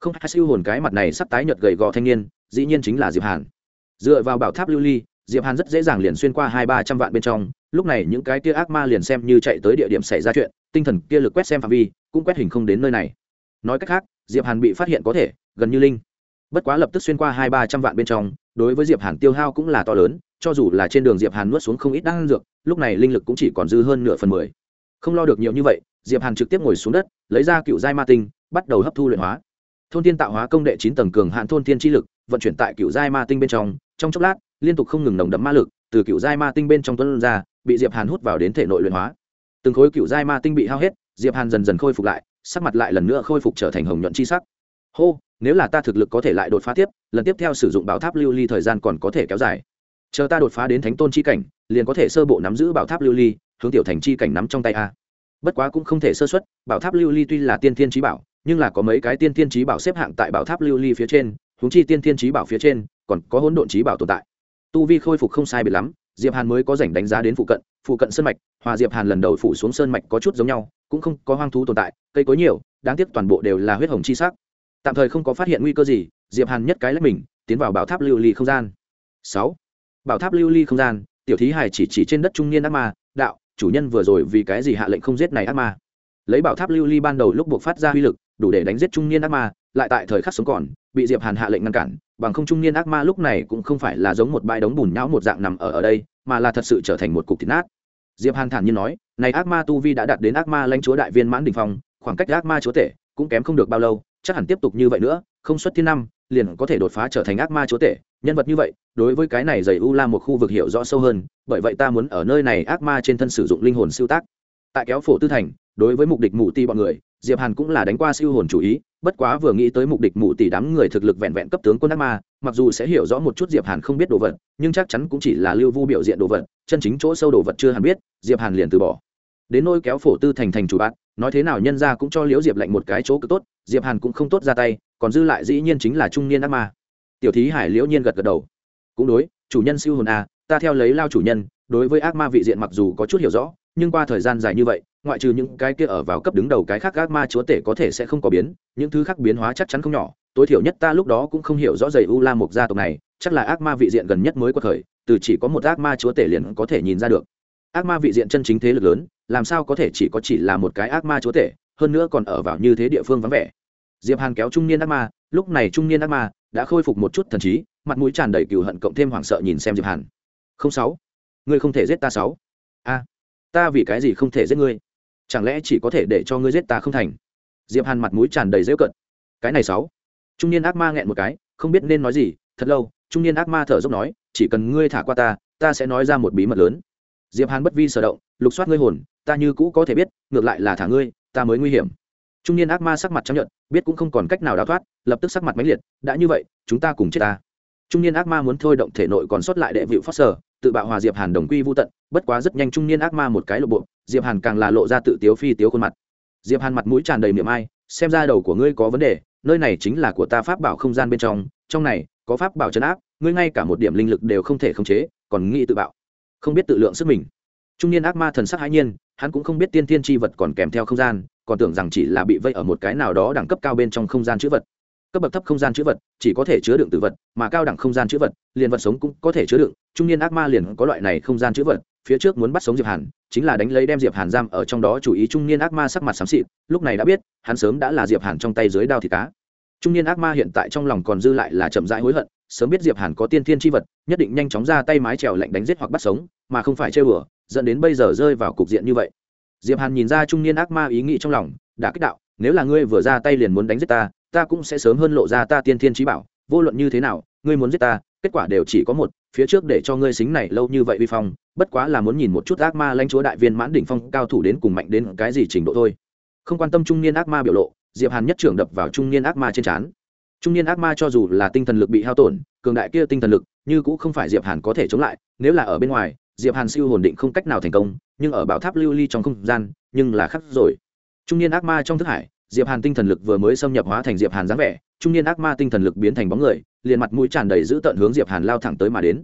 Speaker 1: Không hay siêu hồn cái mặt này sắc tái nhợt gầy gò thanh niên, dĩ nhiên chính là diệp hàn. Dựa vào bảo tháp lưu ly, diệp hàn rất dễ dàng liền xuyên qua hai ba trăm vạn bên trong, lúc này những cái kia ác ma liền xem như chạy tới địa điểm xảy ra chuyện, tinh thần kia lực quét xem phạm vi, cũng quét hình không đến nơi này. Nói cách khác, diệp hàn bị phát hiện có thể, gần như linh. Bất quá lập tức xuyên qua hai ba trăm vạn bên trong, đối với diệp hàn tiêu hao cũng là to lớn cho dù là trên đường diệp hàn nuốt xuống không ít đan dược, lúc này linh lực cũng chỉ còn dư hơn nửa phần mười. Không lo được nhiều như vậy, diệp hàn trực tiếp ngồi xuống đất, lấy ra cựu giai ma tinh, bắt đầu hấp thu luyện hóa. Thôn tiên tạo hóa công đệ chín tầng cường hạn thôn tiên chi lực, vận chuyển tại cựu giai ma tinh bên trong trong chốc lát, liên tục không ngừng nồng đậm ma lực, từ cựu giai ma tinh bên trong tuấn ra, bị diệp hàn hút vào đến thể nội luyện hóa. Từng khối cựu giai ma tinh bị hao hết, diệp hàn dần dần khôi phục lại, sắc mặt lại lần nữa khôi phục trở thành hồng nhuận chi sắc. Hô, nếu là ta thực lực có thể lại đột phá tiếp, lần tiếp theo sử dụng bảo tháp lưu ly thời gian còn có thể kéo dài chờ ta đột phá đến thánh tôn chi cảnh, liền có thể sơ bộ nắm giữ bảo tháp lưu ly, hướng tiểu thành chi cảnh nắm trong tay a. Bất quá cũng không thể sơ xuất bảo tháp lưu ly tuy là tiên thiên trí bảo, nhưng là có mấy cái tiên thiên trí bảo xếp hạng tại bảo tháp lưu ly phía trên húng chi tiên thiên trí bảo phía trên, còn có hỗn độn trí bảo tồn tại. Tu vi khôi phục không sai biệt lắm, diệp hàn mới có rảnh đánh giá đến phụ cận phụ cận sơn mạch, hòa diệp hàn lần đầu phủ xuống sơn mạch có chút giống nhau, cũng không có hoang thú tồn tại, cây cối nhiều, đáng tiếc toàn bộ đều là huyết hồng chi sắc. Tạm thời không có phát hiện nguy cơ gì, diệp hàn nhất cái lách mình, tiến vào bảo tháp lưu ly không gian. Sáu bảo tháp lưu ly không gian, tiểu thí hài chỉ chỉ trên đất trung niên ác ma, đạo, chủ nhân vừa rồi vì cái gì hạ lệnh không giết này ác ma? Lấy bảo tháp lưu ly ban đầu lúc buộc phát ra uy lực, đủ để đánh giết trung niên ác ma, lại tại thời khắc sống còn, bị diệp hàn hạ lệnh ngăn cản, bằng không trung niên ác ma lúc này cũng không phải là giống một bãi đống bùn nhão một dạng nằm ở ở đây, mà là thật sự trở thành một cục thịt nát. Diệp hàn thản nhiên nói, này ác ma tu vi đã đạt đến ác ma lãnh chúa đại viên mãn đỉnh phong, khoảng cách ác ma chúa tể cũng kém không được bao lâu, chắc hẳn tiếp tục như vậy nữa, không xuất thiên năm, liền có thể đột phá trở thành ác ma chúa tể nhân vật như vậy, đối với cái này dày u la một khu vực hiểu rõ sâu hơn, bởi vậy ta muốn ở nơi này ác ma trên thân sử dụng linh hồn siêu tác. Tại kéo phổ tư thành, đối với mục đích mụ ti bọn người, diệp hàn cũng là đánh qua siêu hồn chủ ý, bất quá vừa nghĩ tới mục đích mụ tỷ đám người thực lực vẹn vẹn cấp tướng quân ác ma, mặc dù sẽ hiểu rõ một chút diệp hàn không biết đồ vật, nhưng chắc chắn cũng chỉ là lưu vu biểu diện đồ vật, chân chính chỗ sâu đồ vật chưa hẳn biết, diệp hàn liền từ bỏ. Đến nôi kéo phổ tư thành thành chủ bạn nói thế nào nhân ra cũng cho liễu diệp lệnh một cái chỗ cực tốt, diệp hàn cũng không tốt ra tay, còn dư lại dĩ nhiên chính là trung niên ác ma tiểu thí hải liễu nhiên gật gật đầu. Cũng đối, chủ nhân siêu hồn a ta theo lấy lao chủ nhân, đối với ác ma vị diện mặc dù có chút hiểu rõ, nhưng qua thời gian dài như vậy, ngoại trừ những cái kia ở vào cấp đứng đầu cái khác ác ma chúa tể có thể sẽ không có biến, những thứ khác biến hóa chắc chắn không nhỏ. Tối thiểu nhất ta lúc đó cũng không hiểu rõ dày u la mục gia tộc này, chắc là ác ma vị diện gần nhất mới có thời, từ chỉ có một ác ma chúa tể liền có thể nhìn ra được. Ác ma vị diện chân chính thế lực lớn, làm sao có thể chỉ có chỉ là một cái ác ma chúa tể, hơn nữa còn ở vào như thế địa phương vắng vẻ. Diệp hàn kéo trung niên ác ma, lúc này trung niên ác ma đã khôi phục một chút thần trí, mặt mũi tràn đầy cừu hận cộng thêm hoảng sợ nhìn xem diệp hàn. Không sáu. Ngươi không thể giết ta sáu. A. Ta vì cái gì không thể giết ngươi? Chẳng lẽ chỉ có thể để cho ngươi giết ta không thành? Diệp hàn mặt mũi tràn đầy rêu cận. Cái này sáu. Trung niên ác ma nghẹn một cái, không biết nên nói gì, thật lâu, trung niên ác ma thở dốc nói, chỉ cần ngươi thả qua ta ta sẽ nói ra một bí mật lớn. Diệp hàn bất vi sở động, lục soát ngươi hồn, ta như cũ có thể biết, ngược lại là thả ngươi, ta mới nguy hiểm. Trung niên ác ma sắc mặt chấp nhận biết cũng không còn cách nào đào thoát, lập tức sắc mặt mãnh liệt, đã như vậy, chúng ta cùng chết ta. Trung niên ác ma muốn thôi động thể nội còn sót lại đệ vịu phát sở tự bạo hòa diệp hàn đồng quy vô tận, bất quá rất nhanh trung niên ác ma một cái lộ bộ, diệp hàn càng là lộ ra tự tiếu phi tiếu khuôn mặt. Diệp hàn mặt mũi tràn đầy niềm ai, xem ra đầu của ngươi có vấn đề, nơi này chính là của ta pháp bảo không gian bên trong trong này có pháp bảo chấn áp, ngươi ngay cả một điểm linh lực đều không thể khống chế, còn nghĩ tự bạo. Không biết tự lượng sức mình. Trung niên ác ma thần sắc hãi nhiên, hắn cũng không biết tiên tiên tri vật còn kèm theo không gian còn tưởng rằng chỉ là bị vây ở một cái nào đó đẳng cấp cao bên trong không gian chữ vật. Cấp bậc thấp không gian chữ vật, chỉ có thể chứa đựng từ vật, mà cao đẳng không gian chữ vật, liền vật sống cũng có thể chứa đựng. Trung niên ác ma liền có loại này không gian chữ vật, phía trước muốn bắt sống diệp hàn, chính là đánh lấy đem diệp hàn giam ở trong đó chủ ý trung niên ác ma sắc mặt xám xịt, lúc này đã biết, hắn sớm đã là diệp hàn trong tay dưới đao thịt cá. Trung niên ác ma hiện tại trong lòng còn dư lại là chậm rãi hối hận, sớm biết diệp hàn có tiên thiên chi vật, nhất định nhanh chóng ra tay mái trèo lạnh đánh giết hoặc bắt sống, mà không phải chơi bừa, dẫn đến bây giờ rơi vào cục diện như vậy diệp hàn nhìn ra trung niên ác ma ý nghĩ trong lòng, đã kích đạo, nếu là ngươi vừa ra tay liền muốn đánh giết ta ta cũng sẽ sớm hơn lộ ra ta tiên thiên trí bảo, vô luận như thế nào, ngươi muốn giết ta, kết quả đều chỉ có một, phía trước để cho ngươi xính này lâu như vậy vi phong, bất quá là muốn nhìn một chút ác ma lãnh chúa đại viên mãn đỉnh phong cao thủ đến cùng mạnh đến cái gì trình độ thôi. Không quan tâm trung niên ác ma biểu lộ, diệp hàn nhất trưởng đập vào trung niên ác ma trên trán. Trung niên ác ma cho dù là tinh thần lực bị hao tổn, cường đại kia tinh thần lực, như cũng không phải diệp hàn có thể chống lại, nếu là ở bên ngoài diệp hàn siêu hồn định không cách nào thành công, nhưng ở bảo tháp lưu ly trong không gian, nhưng là khắc rồi. Trung niên ác ma trong thức hải, diệp hàn tinh thần lực vừa mới xâm nhập hóa thành diệp hàn dáng vẻ, trung niên ác ma tinh thần lực biến thành bóng người, liền mặt mũi tràn đầy giữ tận hướng diệp hàn lao thẳng tới mà đến.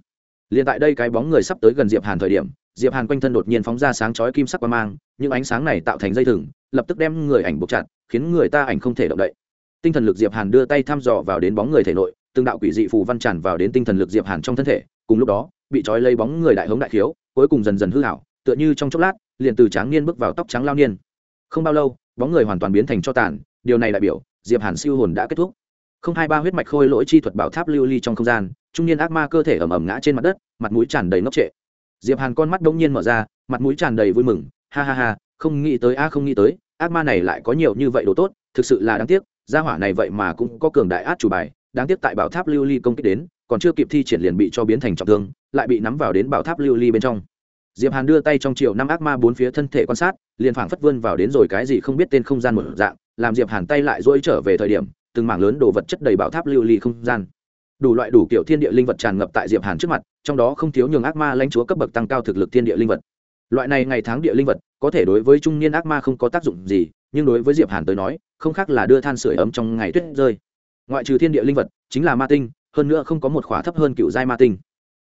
Speaker 1: Liền tại đây cái bóng người sắp tới gần diệp hàn thời điểm, diệp hàn quanh thân đột nhiên phóng ra sáng chói kim sắc quang mang, những ánh sáng này tạo thành dây thừng, lập tức đem người ảnh buộc chặt, khiến người ta ảnh không thể động đậy. Tinh thần lực diệp hàn đưa tay thăm dò vào đến bóng người thể nội, từng đạo quỷ dị phù văn tràn vào đến tinh thần lực diệp hàn trong thân thể cùng lúc đó, bị trói lấy bóng người đại hống đại khiếu, cuối cùng dần dần hư hảo, tựa như trong chốc lát, liền từ tráng niên bước vào tóc trắng lao niên. Không bao lâu, bóng người hoàn toàn biến thành cho tàn, điều này đại biểu, diệp hàn siêu hồn đã kết thúc. Không hai ba huyết mạch khôi lỗi chi thuật bảo tháp lưu ly trong không gian, trung niên ác ma cơ thể ẩm ẩm ngã trên mặt đất, mặt mũi tràn đầy ngốc trệ. Diệp hàn con mắt đông nhiên mở ra, mặt mũi tràn đầy vui mừng, ha ha ha, không nghĩ tới, a, không nghĩ tới, ác ma này lại có nhiều như vậy đồ tốt, thực sự là đáng tiếc, gia hỏa này vậy mà cũng có cường đại át chủ bài, đáng tiếc tại bảo tháp lưu ly công kích đến còn chưa kịp thi triển liền bị cho biến thành trọng thương, lại bị nắm vào đến bảo tháp lưu ly bên trong. Diệp hàn đưa tay trong chiều năm ác ma bốn phía thân thể quan sát, liền phảng phất vươn vào đến rồi cái gì không biết tên không gian một dạng, làm diệp hàn tay lại dỗi trở về thời điểm, từng mảng lớn đồ vật chất đầy bảo tháp lưu ly không gian. Đủ loại đủ kiểu thiên địa linh vật tràn ngập tại diệp hàn trước mặt, trong đó không thiếu nhường ác ma lãnh chúa cấp bậc tăng cao thực lực thiên địa linh vật. Loại này ngày tháng địa linh vật, có thể đối với trung niên ác ma không có tác dụng gì, nhưng đối với diệp hàn tới nói, không khác là đưa than sửa ấm trong ngày tuyết rơi. Ngoại trừ thiên địa linh vật, chính là ma tinh hơn nữa không có một khỏa thấp hơn cựu giai ma tinh.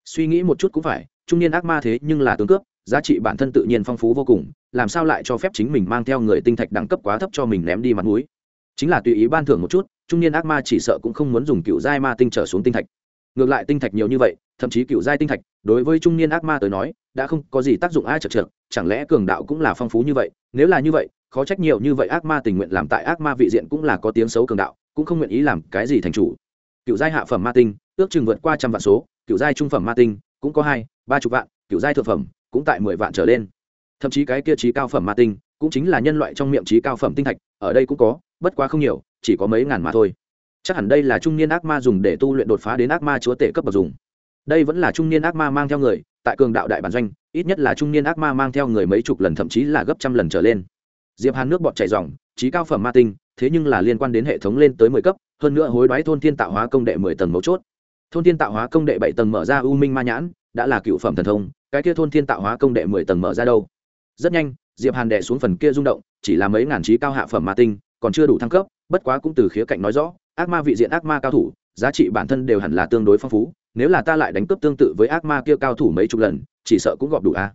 Speaker 1: Suy nghĩ một chút cũng phải, trung niên ác ma thế nhưng là tướng cướp, giá trị bản thân tự nhiên phong phú vô cùng, làm sao lại cho phép chính mình mang theo người tinh thạch đẳng cấp quá thấp cho mình ném đi mặt mũi? Chính là tùy ý ban thưởng một chút, trung niên ác ma chỉ sợ cũng không muốn dùng cựu giai ma tinh trở xuống tinh thạch. Ngược lại tinh thạch nhiều như vậy, thậm chí cựu giai tinh thạch, đối với trung niên ác ma tới nói, đã không có gì tác dụng ai chật trượt chẳng lẽ cường đạo cũng là phong phú như vậy? Nếu là như vậy, khó trách nhiều như vậy ác ma tình nguyện làm tại ác ma vị diện cũng là có tiếng xấu cường đạo, cũng không nguyện ý làm cái gì thành chủ cựu giai hạ phẩm ma tinh, ước chừng vượt qua trăm vạn số, cựu giai trung phẩm ma tinh cũng có hai, ba chục vạn, cựu giai thượng phẩm cũng tại mười vạn trở lên. Thậm chí cái kia trí cao phẩm ma tinh cũng chính là nhân loại trong miệng trí cao phẩm tinh thạch, ở đây cũng có, bất quá không nhiều, chỉ có mấy ngàn mà thôi. Chắc hẳn đây là trung niên ác ma dùng để tu luyện đột phá đến ác ma chúa tể cấp bậc dùng. Đây vẫn là trung niên ác ma mang theo người, tại cường đạo đại bản doanh, ít nhất là trung niên ác ma mang theo người mấy chục lần, thậm chí là gấp trăm lần trở lên. Diệp hàn nước bọt chảy dòng, trí cao phẩm ma tinh thế nhưng là liên quan đến hệ thống lên tới mười cấp, hơn nữa hối đoái thôn thiên tạo hóa công đệ mười tầng mấu chốt. Thôn thiên tạo hóa công đệ bảy tầng mở ra u minh ma nhãn, đã là cựu phẩm thần thông, cái kia thôn thiên tạo hóa công đệ mười tầng mở ra đâu? Rất nhanh, diệp hàn đệ xuống phần kia rung động, chỉ là mấy ngàn trí cao hạ phẩm ma tinh, còn chưa đủ thăng cấp, bất quá cũng từ khía cạnh nói rõ, ác ma vị diện ác ma cao thủ, giá trị bản thân đều hẳn là tương đối phong phú, nếu là ta lại đánh cướp tương tự với ác ma kia cao thủ mấy chục lần, chỉ sợ cũng gọp đủ a.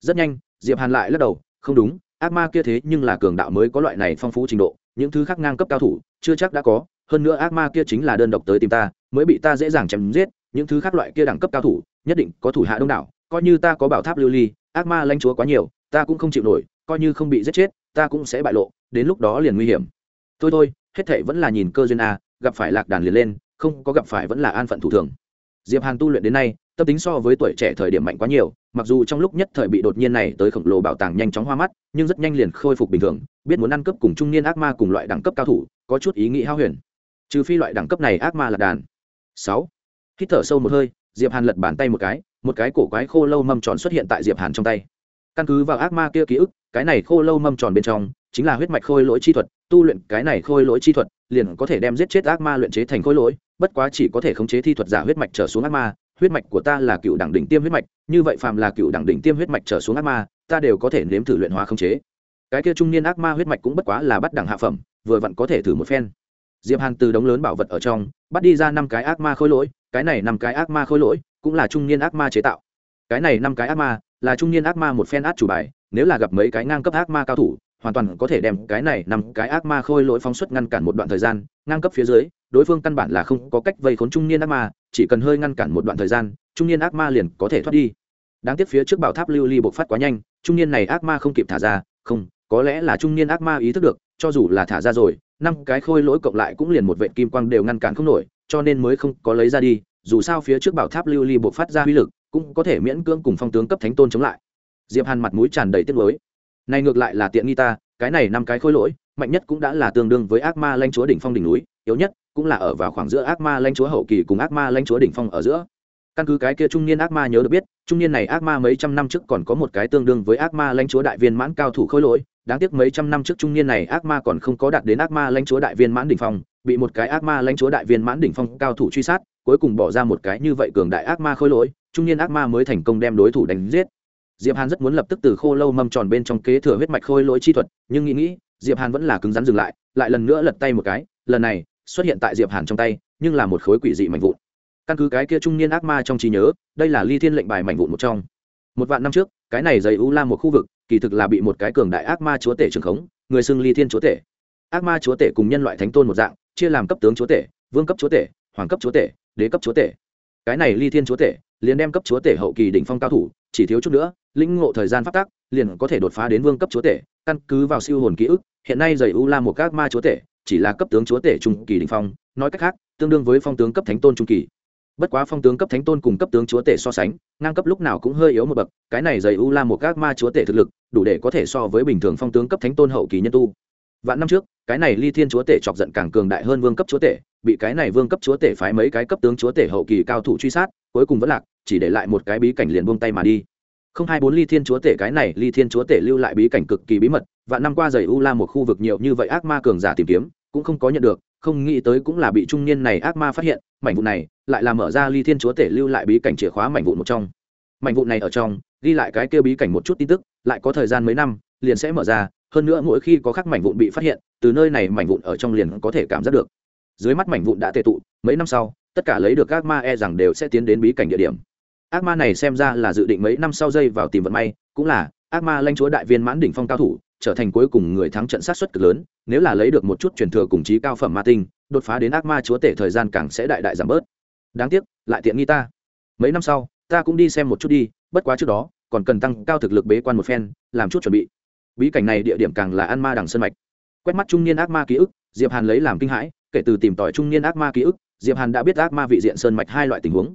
Speaker 1: Rất nhanh, diệp hàn lại lắc đầu, không đúng ác ma kia thế nhưng là cường đạo mới có loại này phong phú trình độ, những thứ khác ngang cấp cao thủ, chưa chắc đã có. Hơn nữa ác ma kia chính là đơn độc tới tìm ta, mới bị ta dễ dàng chém giết, những thứ khác loại kia đẳng cấp cao thủ, nhất định có thủ hạ đông đảo, coi như ta có bảo tháp lưu ly, ác ma lanh chúa quá nhiều, ta cũng không chịu nổi, coi như không bị giết chết, ta cũng sẽ bại lộ, đến lúc đó liền nguy hiểm. Thôi thôi, hết thệ vẫn là nhìn cơ duyên a, gặp phải lạc đàn liền lên, không có gặp phải vẫn là an phận thủ thường. Diệp hàn tu luyện đến nay tâm tính so với tuổi trẻ thời điểm mạnh quá nhiều, mặc dù trong lúc nhất thời bị đột nhiên này tới khổng lồ bảo tàng nhanh chóng hoa mắt, nhưng rất nhanh liền khôi phục bình thường, biết muốn ăn cấp cùng trung niên ác ma cùng loại đẳng cấp cao thủ, có chút ý nghĩ hao huyền. Trừ phi loại đẳng cấp này ác ma là đàn. Sáu. Hít thở sâu một hơi, diệp hàn lật bàn tay một cái một cái cổ quái khô lâu mâm tròn xuất hiện tại diệp hàn trong tay. Căn cứ vào ác ma kia ký ức, cái này khô lâu mâm tròn bên trong chính là huyết mạch khôi lỗi chi thuật, tu luyện cái này khôi lỗi chi thuật liền có thể đem giết chết ác ma luyện chế thành khôi lỗi, bất quá chỉ có thể khống chế thi thuật giả huyết mạch trở xuống ác ma huyết mạch của ta là cựu đẳng đỉnh tiêm huyết mạch, như vậy phàm là cựu đẳng đỉnh tiêm huyết mạch trở xuống ác ma, ta đều có thể nếm thử luyện hóa không chế. Cái kia trung niên ác ma huyết mạch cũng bất quá là bắt đẳng hạ phẩm, vừa vặn có thể thử một phen. Diệp hàn từ đống lớn bảo vật ở trong, bắt đi ra năm cái ác ma khôi lỗi, cái này năm cái ác ma khôi lỗi cũng là trung niên ác ma chế tạo. Cái này năm cái ác ma là trung niên ác ma một phen át chủ bài, nếu là gặp mấy cái ngang cấp ác ma cao thủ, hoàn toàn có thể đem cái này năm cái ác ma khôi lỗi phóng xuất ngăn cản một đoạn thời gian, ngang cấp phía dưới đối phương căn bản là không có cách vây khốn trung niên ác ma, chỉ cần hơi ngăn cản một đoạn thời gian, trung niên ác ma liền có thể thoát đi. Đáng tiếc phía trước bảo tháp lưu ly bộc phát quá nhanh, trung niên này ác ma không kịp thả ra, không, có lẽ là trung niên ác ma ý thức được, cho dù là thả ra rồi, năm cái khôi lỗi cộng lại cũng liền một vệ kim quang đều ngăn cản không nổi, cho nên mới không có lấy ra đi, dù sao phía trước bảo tháp lưu ly bộc phát ra uy lực, cũng có thể miễn cưỡng cùng phong tướng cấp thánh tôn chống lại. Diệp hàn mặt mũi tràn đầy tiếc lối này ngược lại là tiện nghi ta, cái này năm cái khôi lỗi, mạnh nhất cũng đã là tương đương với ác ma lãnh chúa đỉnh phong đỉnh núi yếu nhất cũng là ở vào khoảng giữa ác ma lãnh chúa hậu kỳ cùng ác ma lãnh chúa đỉnh phong ở giữa căn cứ cái kia trung niên ác ma nhớ được biết trung niên này ác ma mấy trăm năm trước còn có một cái tương đương với ác ma lãnh chúa đại viên mãn cao thủ khôi lỗi đáng tiếc mấy trăm năm trước trung niên này ác ma còn không có đạt đến ác ma lãnh chúa đại viên mãn đỉnh phong bị một cái ác ma lãnh chúa đại viên mãn đỉnh phong cao thủ truy sát cuối cùng bỏ ra một cái như vậy cường đại ác ma khôi lỗi trung niên ác ma mới thành công đem đối thủ đánh giết diệp hàn rất muốn lập tức từ khô lâu mâm tròn bên trong kế thừa huyết mạch khôi lỗi chi thuật nhưng nghĩ nghĩ diệp hàn vẫn là cứng rắn dừng lại lại lần nữa lật tay một cái lần này xuất hiện tại diệp hàn trong tay, nhưng là một khối quỷ dị mảnh vụn. Căn cứ cái kia trung niên ác ma trong trí nhớ, đây là ly thiên lệnh bài mảnh vụn một trong. Một vạn năm trước, cái này dày u La một khu vực, kỳ thực là bị một cái cường đại ác ma chúa tể trường khống, người xưng ly thiên chúa tể. Ác ma chúa tể cùng nhân loại thánh tôn một dạng, chia làm cấp tướng chúa tể, vương cấp chúa tể, hoàng cấp chúa tể, đế cấp chúa tể. Cái này ly thiên chúa tể, liền đem cấp chúa tể hậu kỳ đỉnh phong cao thủ, chỉ thiếu chút nữa, lĩnh ngộ thời gian phát tác liền có thể đột phá đến vương cấp chúa tể, căn cứ vào siêu hồn ký ức, hiện nay dày u la một các ma chúa tể chỉ là cấp tướng chúa tể trung kỳ đỉnh phong, nói cách khác, tương đương với phong tướng cấp thánh tôn trung kỳ. Bất quá phong tướng cấp thánh tôn cùng cấp tướng chúa tể so sánh, ngang cấp lúc nào cũng hơi yếu một bậc, cái này dày u la một các ma chúa tể thực lực, đủ để có thể so với bình thường phong tướng cấp thánh tôn hậu kỳ nhân tu. Vạn năm trước, cái này ly thiên chúa tể chọc giận càng cường đại hơn vương cấp chúa tể, bị cái này vương cấp chúa tể phái mấy cái cấp tướng chúa tể hậu kỳ cao thủ truy sát, cuối cùng vẫn lạc, chỉ để lại một cái bí cảnh liền buông tay mà đi không hai bốn ly thiên chúa tể cái này, ly thiên chúa tể lưu lại bí cảnh cực kỳ bí mật, và năm qua giày u la một khu vực nhiều như vậy ác ma cường giả tìm kiếm, cũng không có nhận được, không nghĩ tới cũng là bị trung niên này ác ma phát hiện, mảnh vụ này lại là mở ra ly thiên chúa tể lưu lại bí cảnh chìa khóa mảnh vụ một trong. Mảnh vụ này ở trong, ghi lại cái kêu bí cảnh một chút tin tức, lại có thời gian mấy năm, liền sẽ mở ra, hơn nữa mỗi khi có khắc mảnh vụn bị phát hiện, từ nơi này mảnh vụn ở trong liền có thể cảm giác được. Dưới mắt mảnh vụn đã tệ tụ, mấy năm sau, tất cả lấy được ác ma e rằng đều sẽ tiến đến bí cảnh địa điểm ác ma này xem ra là dự định mấy năm sau dây vào tìm vận may, cũng là, ác ma lanh chúa đại viên mãn đỉnh phong cao thủ, trở thành cuối cùng người thắng trận sát xuất cực lớn, nếu là lấy được một chút truyền thừa cùng trí cao phẩm ma tinh, đột phá đến ác ma chúa tể thời gian càng sẽ đại đại giảm bớt. Đáng tiếc, lại tiện nghi ta. Mấy năm sau, ta cũng đi xem một chút đi, bất quá trước đó, còn cần tăng cao thực lực bế quan một phen, làm chút chuẩn bị. Bí cảnh này địa điểm càng là ăn ma đằng sân mạch. Quét mắt trung niên ác ma ký ức, diệp hàn lấy làm kinh hãi, kể từ tìm tòi trung niên ác ma ký ức, diệp hàn đã biết ác ma vị diện sơn mạch hai loại tình huống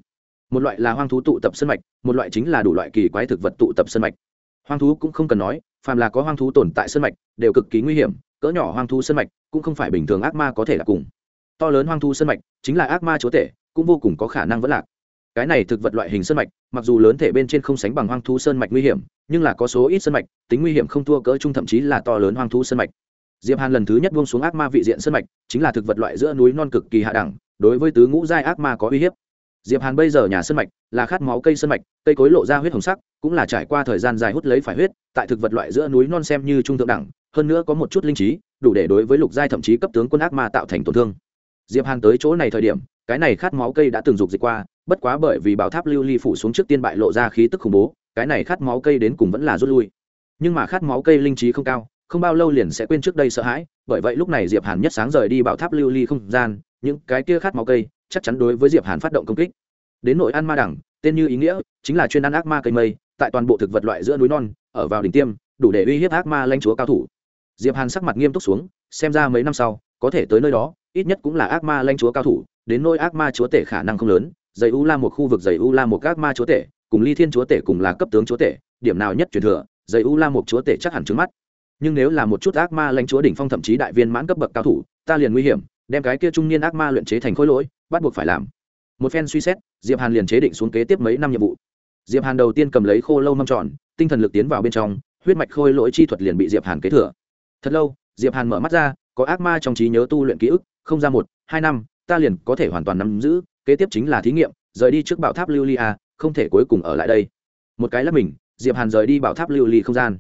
Speaker 1: một loại là hoang thú tụ tập sơn mạch, một loại chính là đủ loại kỳ quái thực vật tụ tập sơn mạch. Hoang thú cũng không cần nói, phàm là có hoang thú tồn tại sơn mạch, đều cực kỳ nguy hiểm, cỡ nhỏ hoang thú sơn mạch cũng không phải bình thường ác ma có thể là cùng. To lớn hoang thú sơn mạch chính là ác ma chúa tể, cũng vô cùng có khả năng vẫn lạc. Cái này thực vật loại hình sơn mạch, mặc dù lớn thể bên trên không sánh bằng hoang thú sơn mạch nguy hiểm, nhưng là có số ít sơn mạch, tính nguy hiểm không thua cỡ trung thậm chí là to lớn hoang thú sơn mạch. Diệp hàn lần thứ nhất buông xuống ác ma vị diện sơn mạch, chính là thực vật loại giữa núi non cực kỳ hạ đẳng, đối với tứ ngũ giai ác ma có uy hiếp diệp hàn bây giờ nhà sơn mạch là khát máu cây sơn mạch, cây cối lộ ra huyết hồng sắc, cũng là trải qua thời gian dài hút lấy phải huyết, tại thực vật loại giữa núi non xem như trung thượng đẳng, hơn nữa có một chút linh trí, đủ để đối với lục giai thậm chí cấp tướng quân ác ma tạo thành tổn thương. Diệp hàn tới chỗ này thời điểm, cái này khát máu cây đã từng dục dịch qua, bất quá bởi vì bảo tháp lưu ly phủ xuống trước tiên bại lộ ra khí tức khủng bố, cái này khát máu cây đến cùng vẫn là rút lui. Nhưng mà khát máu cây linh trí không cao không bao lâu liền sẽ quên trước đây sợ hãi, bởi vậy lúc này diệp hàn nhất sáng rời đi bảo tháp lưu ly không gian, những cái kia khát máu cây chắc chắn đối với diệp hàn phát động công kích. Đến nội ăn ma đẳng, tên như ý nghĩa chính là chuyên ăn ác ma cây mây, tại toàn bộ thực vật loại giữa núi non, ở vào đỉnh tiêm, đủ để uy hiếp ác ma lãnh chúa cao thủ. Diệp hàn sắc mặt nghiêm túc xuống, xem ra mấy năm sau, có thể tới nơi đó, ít nhất cũng là ác ma lãnh chúa cao thủ, đến nỗi ác ma chúa tể khả năng không lớn, dày u la một khu vực dày u la một ác ma chúa tể, cùng ly thiên chúa tể cùng là cấp tướng chúa tể, điểm nào nhất truyền thừa, dày u la một chúa tể chắc hẳn trước mắt nhưng nếu là một chút ác ma lãnh chúa đỉnh phong thậm chí đại viên mãn cấp bậc cao thủ, ta liền nguy hiểm, đem cái kia trung niên ác ma luyện chế thành khối lỗi, bắt buộc phải làm. Một phen suy xét, diệp hàn liền chế định xuống kế tiếp mấy năm nhiệm vụ. Diệp hàn đầu tiên cầm lấy khô lâu mâm tròn, tinh thần lực tiến vào bên trong, huyết mạch khôi lỗi chi thuật liền bị diệp hàn kế thừa. Thật lâu, diệp hàn mở mắt ra, có ác ma trong trí nhớ tu luyện ký ức, không ra một, hai năm, ta liền có thể hoàn toàn nắm giữ, kế tiếp chính là thí nghiệm, rời đi trước bảo tháp lưu ly a không thể cuối cùng ở lại đây. Một cái là mình, diệp hàn rời đi bảo tháp lưu ly không gian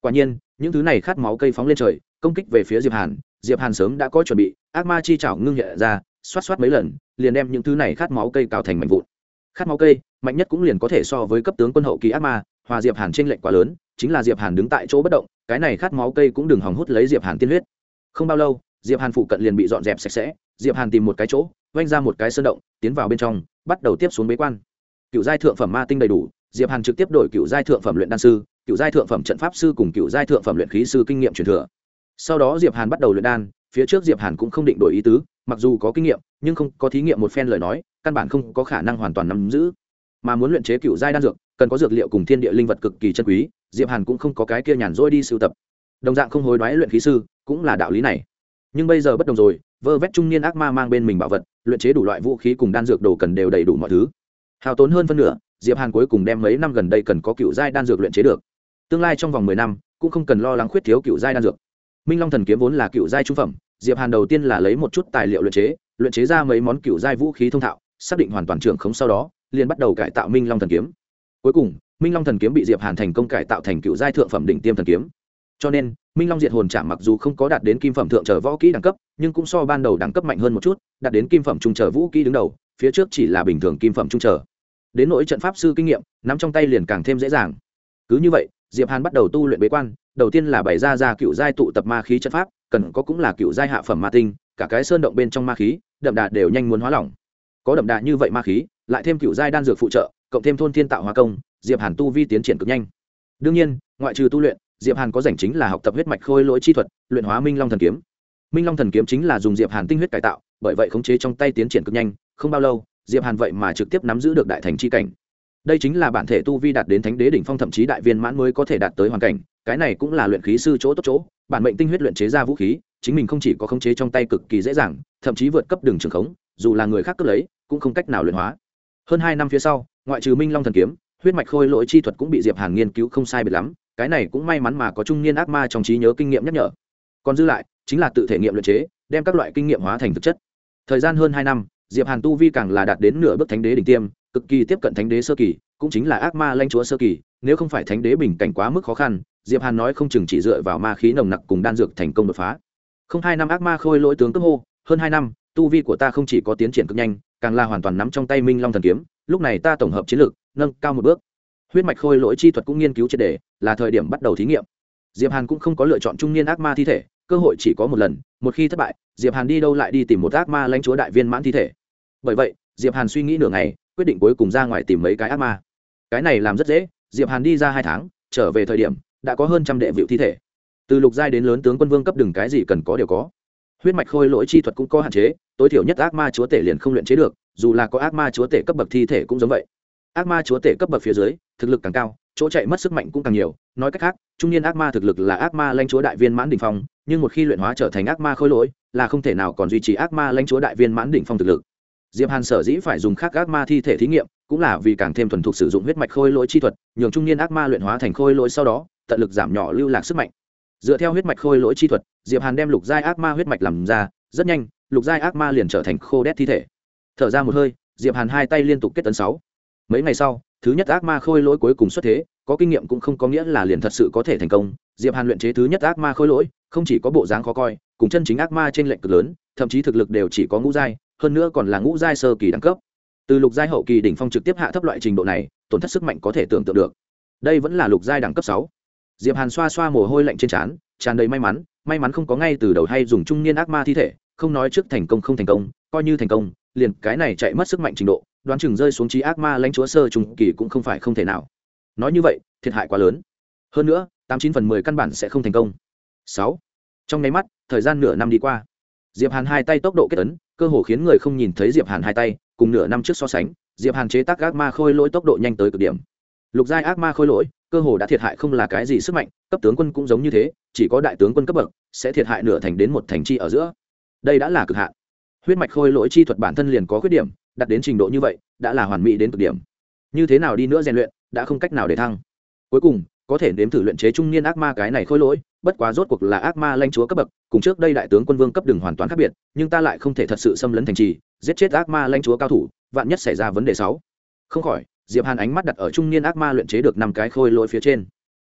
Speaker 1: quả nhiên, những thứ này khát máu cây phóng lên trời, công kích về phía diệp hàn diệp hàn sớm đã có chuẩn bị, ác ma chi chảo ngưng nhẹ ra, xoát xoát mấy lần, liền đem những thứ này khát máu cây cào thành mảnh vụn. Khát máu cây, mạnh nhất cũng liền có thể so với cấp tướng quân hậu kỳ ác ma, hòa diệp hàn trên lệnh quá lớn, chính là diệp hàn đứng tại chỗ bất động, cái này khát máu cây cũng đừng hòng hút lấy diệp hàn tiên huyết. Không bao lâu, diệp hàn phụ cận liền bị dọn dẹp sạch sẽ, diệp hàn tìm một cái chỗ vanh ra một cái sơn động, tiến vào bên trong, bắt đầu tiếp xuống bế quan. Cựu giai thượng phẩm ma tinh đầy đủ, diệp hàn trực tiếp đổi cựu giai thượng phẩm luyện đan sư cựu giai thượng phẩm trận pháp sư cùng cựu giai thượng phẩm luyện khí sư kinh nghiệm truyền thừa. Sau đó diệp hàn bắt đầu luyện đan, phía trước diệp hàn cũng không định đổi ý tứ, mặc dù có kinh nghiệm, nhưng không có thí nghiệm một phen lời nói, căn bản không có khả năng hoàn toàn nắm giữ. Mà muốn luyện chế cựu giai đan dược, cần có dược liệu cùng thiên địa linh vật cực kỳ chân quý, diệp hàn cũng không có cái kia nhàn rỗi đi sưu tập. Đồng dạng không hối đoái luyện khí sư, cũng là đạo lý này. Nhưng bây giờ bất đồng rồi, vơ vét trung niên ác ma mang bên mình bảo vật, luyện chế đủ loại vũ khí cùng đan dược đồ cần đều đầy đủ mọi thứ. Hao tốn hơn phân nửa, diệp hàn cuối cùng đem mấy năm gần đây cần có cựu giai đan dược luyện chế được tương lai trong vòng mười năm, cũng không cần lo lắng khuyết thiếu cựu giai đan dược. Minh long thần kiếm vốn là cựu giai trung phẩm, diệp hàn đầu tiên là lấy một chút tài liệu luyện chế luyện chế ra mấy món cựu giai vũ khí thông thạo, xác định hoàn toàn trưởng khống sau đó, liền bắt đầu cải tạo minh long thần kiếm. Cuối cùng, minh long thần kiếm bị diệp hàn thành công cải tạo thành cựu giai thượng phẩm đỉnh tiêm thần kiếm. Cho nên, minh long diệt hồn chạm mặc dù không có đạt đến kim phẩm thượng trở võ kỹ đẳng cấp, nhưng cũng so ban đầu đẳng cấp mạnh hơn một chút, đạt đến kim phẩm trung trở vũ kỹ đứng đầu, phía trước chỉ là bình thường kim phẩm trung trở. Đến nỗi trận pháp sư kinh nghiệm, nắm trong tay liền càng thêm dễ dàng. Cứ như vậy diệp hàn bắt đầu tu luyện bế quan, đầu tiên là bày ra ra cựu giai tụ tập ma khí trận pháp, cần có cũng là cựu giai hạ phẩm ma tinh, cả cái sơn động bên trong ma khí, đậm đà đều nhanh muốn hóa lỏng. Có đậm đà như vậy ma khí, lại thêm cựu giai đan dược phụ trợ, cộng thêm thôn thiên tạo hóa công, diệp hàn tu vi tiến triển cực nhanh. Đương nhiên, ngoại trừ tu luyện, diệp hàn có rảnh chính là học tập huyết mạch khôi lỗi chi thuật, luyện hóa minh long thần kiếm. Minh long thần kiếm chính là dùng diệp hàn tinh huyết cải tạo, bởi vậy khống chế trong tay tiến triển cực nhanh, không bao lâu, diệp hàn vậy mà trực tiếp nắm giữ được đại thành chi cảnh đây chính là bản thể tu vi đạt đến thánh đế đỉnh phong, thậm chí đại viên mãn mới có thể đạt tới hoàn cảnh. Cái này cũng là luyện khí sư chỗ tốt chỗ. Bản mệnh tinh huyết luyện chế ra vũ khí, chính mình không chỉ có khống chế trong tay cực kỳ dễ dàng, thậm chí vượt cấp đường trường khống, dù là người khác cướp lấy, cũng không cách nào luyện hóa. Hơn hai năm phía sau, ngoại trừ minh long thần kiếm, huyết mạch khôi lỗi chi thuật cũng bị diệp hàn nghiên cứu không sai biệt lắm, cái này cũng may mắn mà có trung niên ác ma trong trí nhớ kinh nghiệm nhắc nhở. Còn dư lại, chính là tự thể nghiệm luyện chế, đem các loại kinh nghiệm hóa thành thực chất. Thời gian hơn hai năm, diệp hàn tu vi càng là đạt đến nửa bước thánh đế đỉnh tiêm cực kỳ tiếp cận thánh đế sơ kỳ, cũng chính là ác ma lanh chúa sơ kỳ, nếu không phải thánh đế bình cảnh quá mức khó khăn, diệp hàn nói không chừng chỉ dựa vào ma khí nồng nặc cùng đan dược thành công đột phá. Không hai năm ác ma khôi lỗi tướng cấp hô, hơn hai năm, tu vi của ta không chỉ có tiến triển cực nhanh, càng là hoàn toàn nắm trong tay minh long thần kiếm, lúc này ta tổng hợp chiến lược, nâng cao một bước. Huyết mạch khôi lỗi chi thuật cũng nghiên cứu triệt đề là thời điểm bắt đầu thí nghiệm. Diệp hàn cũng không có lựa chọn trung niên ác ma thi thể, cơ hội chỉ có một lần, một khi thất bại, diệp hàn đi đâu lại đi tìm một ác ma lãnh chúa đại viên mãn thi thể. Bởi vậy, diệp hàn suy nghĩ nửa ngày quyết định cuối cùng ra ngoài tìm mấy cái ác ma. Cái này làm rất dễ, diệp hàn đi ra hai tháng, trở về thời điểm, đã có hơn trăm đệ vịu thi thể. Từ lục giai đến lớn tướng quân vương cấp đừng cái gì cần có đều có. Huyết mạch khôi lỗi chi thuật cũng có hạn chế, tối thiểu nhất ác ma chúa tể liền không luyện chế được, dù là có ác ma chúa tể cấp bậc thi thể cũng giống vậy. Ác ma chúa tể cấp bậc phía dưới, thực lực càng cao, chỗ chạy mất sức mạnh cũng càng nhiều, nói cách khác, trung niên ác ma thực lực là ác ma lãnh chúa đại viên mãn đỉnh phong, nhưng một khi luyện hóa trở thành ác ma khôi lỗi, là không thể nào còn duy trì ác ma lãnh chúa đại viên mãn đỉnh phong thực lực diệp hàn sở dĩ phải dùng khác ác ma thi thể thí nghiệm, cũng là vì càng thêm thuần thục sử dụng huyết mạch khôi lỗi chi thuật, nhường trung niên ác ma luyện hóa thành khôi lỗi sau đó, tận lực giảm nhỏ lưu lạc sức mạnh. Dựa theo huyết mạch khôi lỗi chi thuật, diệp hàn đem lục giai ác ma huyết mạch làm ra, rất nhanh, lục giai ác ma liền trở thành khô đét thi thể. Thở ra một hơi, diệp hàn hai tay liên tục kết tấn sáu. Mấy ngày sau, thứ nhất ác ma khôi lỗi cuối cùng xuất thế, có kinh nghiệm cũng không có nghĩa là liền thật sự có thể thành công. Diệp hàn luyện chế thứ nhất ác ma khôi lỗi, không chỉ có bộ dáng khó coi, cùng chân chính ác ma trên lệnh cực lớn, thậm chí thực lực đều chỉ có ngũ giai hơn nữa còn là ngũ giai sơ kỳ đẳng cấp. Từ lục giai hậu kỳ đỉnh phong trực tiếp hạ thấp loại trình độ này, tổn thất sức mạnh có thể tưởng tượng được. Đây vẫn là lục giai đẳng cấp sáu. Diệp hàn xoa xoa mồ hôi lạnh trên trán, tràn đầy may mắn may mắn không có ngay từ đầu hay dùng trung niên ác ma thi thể, không nói trước thành công không thành công, coi như thành công, liền cái này chạy mất sức mạnh trình độ, đoán chừng rơi xuống trí ác ma lãnh chúa sơ trùng kỳ cũng không phải không thể nào. Nói như vậy, thiệt hại quá lớn. Hơn nữa, tám chín phần mười căn bản sẽ không thành công. Sáu. Trong nháy mắt, thời gian nửa năm đi qua. Diệp hàn hai tay tốc độ kết ấn cơ hồ khiến người không nhìn thấy diệp hàn hai tay, cùng nửa năm trước so sánh, diệp hàn chế tác ác ma khôi lỗi tốc độ nhanh tới cực điểm. Lục giai ác ma khôi lỗi, cơ hồ đã thiệt hại không là cái gì sức mạnh, cấp tướng quân cũng giống như thế, chỉ có đại tướng quân cấp bậc sẽ thiệt hại nửa thành đến một thành chi ở giữa. Đây đã là cực hạn. Huyết mạch khôi lỗi chi thuật bản thân liền có khuyết điểm đặt đến trình độ như vậy, đã là hoàn mỹ đến cực điểm. Như thế nào đi nữa rèn luyện, đã không cách nào để thăng. Cuối cùng, có thể nếm thử luyện chế trung niên ác ma cái này khôi lỗi bất quá rốt cuộc là ác ma lãnh chúa cấp bậc, cùng trước đây đại tướng quân vương cấp đường hoàn toàn khác biệt, nhưng ta lại không thể thật sự xâm lấn thành trì, giết chết ác ma lãnh chúa cao thủ, vạn nhất xảy ra vấn đề sáu. Không khỏi, diệp hàn ánh mắt đặt ở trung niên ác ma luyện chế được năm cái khôi lỗi phía trên.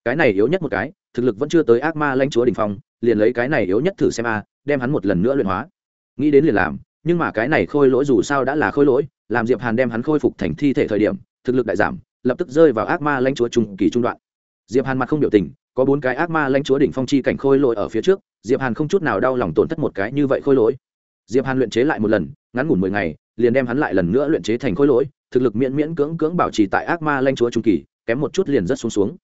Speaker 1: Cái này yếu nhất một cái, thực lực vẫn chưa tới ác ma lãnh chúa đỉnh phong, liền lấy cái này yếu nhất thử xem a, đem hắn một lần nữa luyện hóa. Nghĩ đến liền làm, nhưng mà cái này khôi lỗi dù sao đã là khôi lỗi, làm diệp hàn đem hắn khôi phục thành thi thể thời điểm, thực lực đại giảm, lập tức rơi vào ác ma lãnh chúa trung kỳ trung đoạn. Diệp hàn mặt không biểu tình có bốn cái ác ma lãnh chúa đỉnh phong chi cảnh khôi lỗi ở phía trước, diệp hàn không chút nào đau lòng tổn thất một cái như vậy khôi lỗi. Diệp hàn luyện chế lại một lần, ngắn ngủn mười ngày, liền đem hắn lại lần nữa luyện chế thành khôi lỗi, thực lực miễn miễn cưỡng cưỡng bảo trì tại ác ma lãnh chúa trung kỳ, kém một chút liền rất xuống xuống.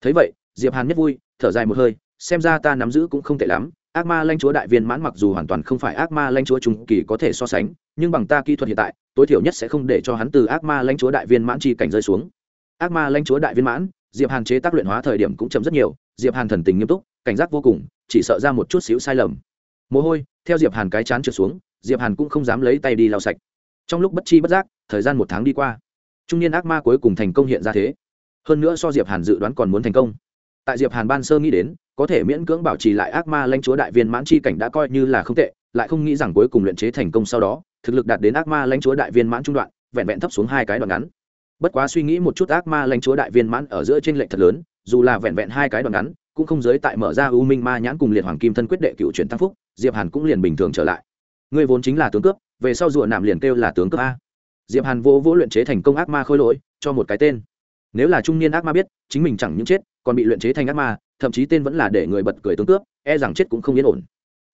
Speaker 1: Thấy vậy, diệp hàn nhất vui, thở dài một hơi, xem ra ta nắm giữ cũng không tệ lắm, ác ma lãnh chúa đại viên mãn mặc dù hoàn toàn không phải ác ma lãnh chúa trung kỳ có thể so sánh, nhưng bằng ta kỹ thuật hiện tại, tối thiểu nhất sẽ không để cho hắn từ ác ma lãnh chúa đại viên mãn chi cảnh rơi xuống. Ác ma lãnh chúa đại viên mãn diệp hàn chế tác luyện hóa thời điểm cũng chậm rất nhiều, diệp hàn thần tình nghiêm túc, cảnh giác vô cùng, chỉ sợ ra một chút xíu sai lầm. Mồ hôi, theo diệp hàn cái chán trượt xuống, diệp hàn cũng không dám lấy tay đi lau sạch. Trong lúc bất chi bất giác, thời gian một tháng đi qua, trung niên ác ma cuối cùng thành công hiện ra thế. Hơn nữa so diệp hàn dự đoán còn muốn thành công. Tại diệp hàn ban sơ nghĩ đến, có thể miễn cưỡng bảo trì lại ác ma lãnh chúa đại viên mãn chi cảnh đã coi như là không tệ, lại không nghĩ rằng cuối cùng luyện chế thành công sau đó, thực lực đạt đến ác ma lãnh chúa đại viên mãn trung đoạn, vẹn vẹn thấp xuống hai cái đoạn ngắn bất quá suy nghĩ một chút ác ma lãnh chúa đại viên mãn ở giữa trên lệnh thật lớn, dù là vẹn vẹn hai cái đoạn ngắn, cũng không giới tại mở ra u minh ma nhãn cùng liệt hoàng kim thân quyết đệ cựu chuyển tăng phúc, diệp hàn cũng liền bình thường trở lại. Ngươi vốn chính là tướng cướp, về sau rùa nạm liền kêu là tướng cướp a. Diệp hàn vô vỗ luyện chế thành công ác ma khôi lỗi, cho một cái tên. Nếu là trung niên ác ma biết, chính mình chẳng những chết, còn bị luyện chế thành ác ma, thậm chí tên vẫn là để người bật cười tướng cướp e rằng chết cũng không yên ổn.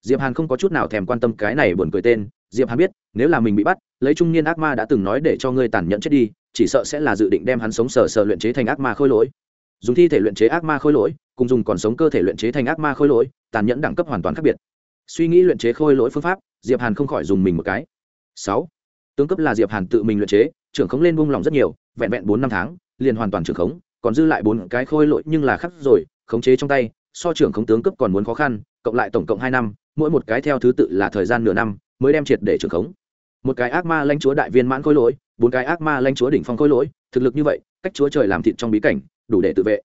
Speaker 1: Diệp hàn không có chút nào thèm quan tâm cái này buồn cười tên diệp hàn biết, nếu là mình bị bắt, lấy trung niên ác ma đã từng nói để cho ngươi tàn nhẫn chết đi, chỉ sợ sẽ là dự định đem hắn sống sờ sờ luyện chế thành ác ma khôi lỗi. Dùng thi thể luyện chế ác ma khôi lỗi, cùng dùng còn sống cơ thể luyện chế thành ác ma khôi lỗi, tàn nhẫn đẳng cấp hoàn toàn khác biệt. Suy nghĩ luyện chế khôi lỗi phương pháp, diệp hàn không khỏi dùng mình một cái. Sáu, tướng cấp là diệp hàn tự mình luyện chế, trưởng khống lên buông lòng rất nhiều, vẹn vẹn bốn năm tháng, liền hoàn toàn trưởng khống, còn dư lại bốn cái khôi lỗi nhưng là khắc rồi, khống chế trong tay, so trưởng khống tướng cấp còn muốn khó khăn, cộng lại tổng cộng hai năm, mỗi một cái theo thứ tự là thời gian nửa năm mới đem triệt để trưởng khống. Một cái ác ma lãnh chúa đại viên mãn khôi lỗi, bốn cái ác ma lãnh chúa đỉnh phong khôi lỗi, thực lực như vậy, cách chúa trời làm thịt trong bí cảnh, đủ để tự vệ.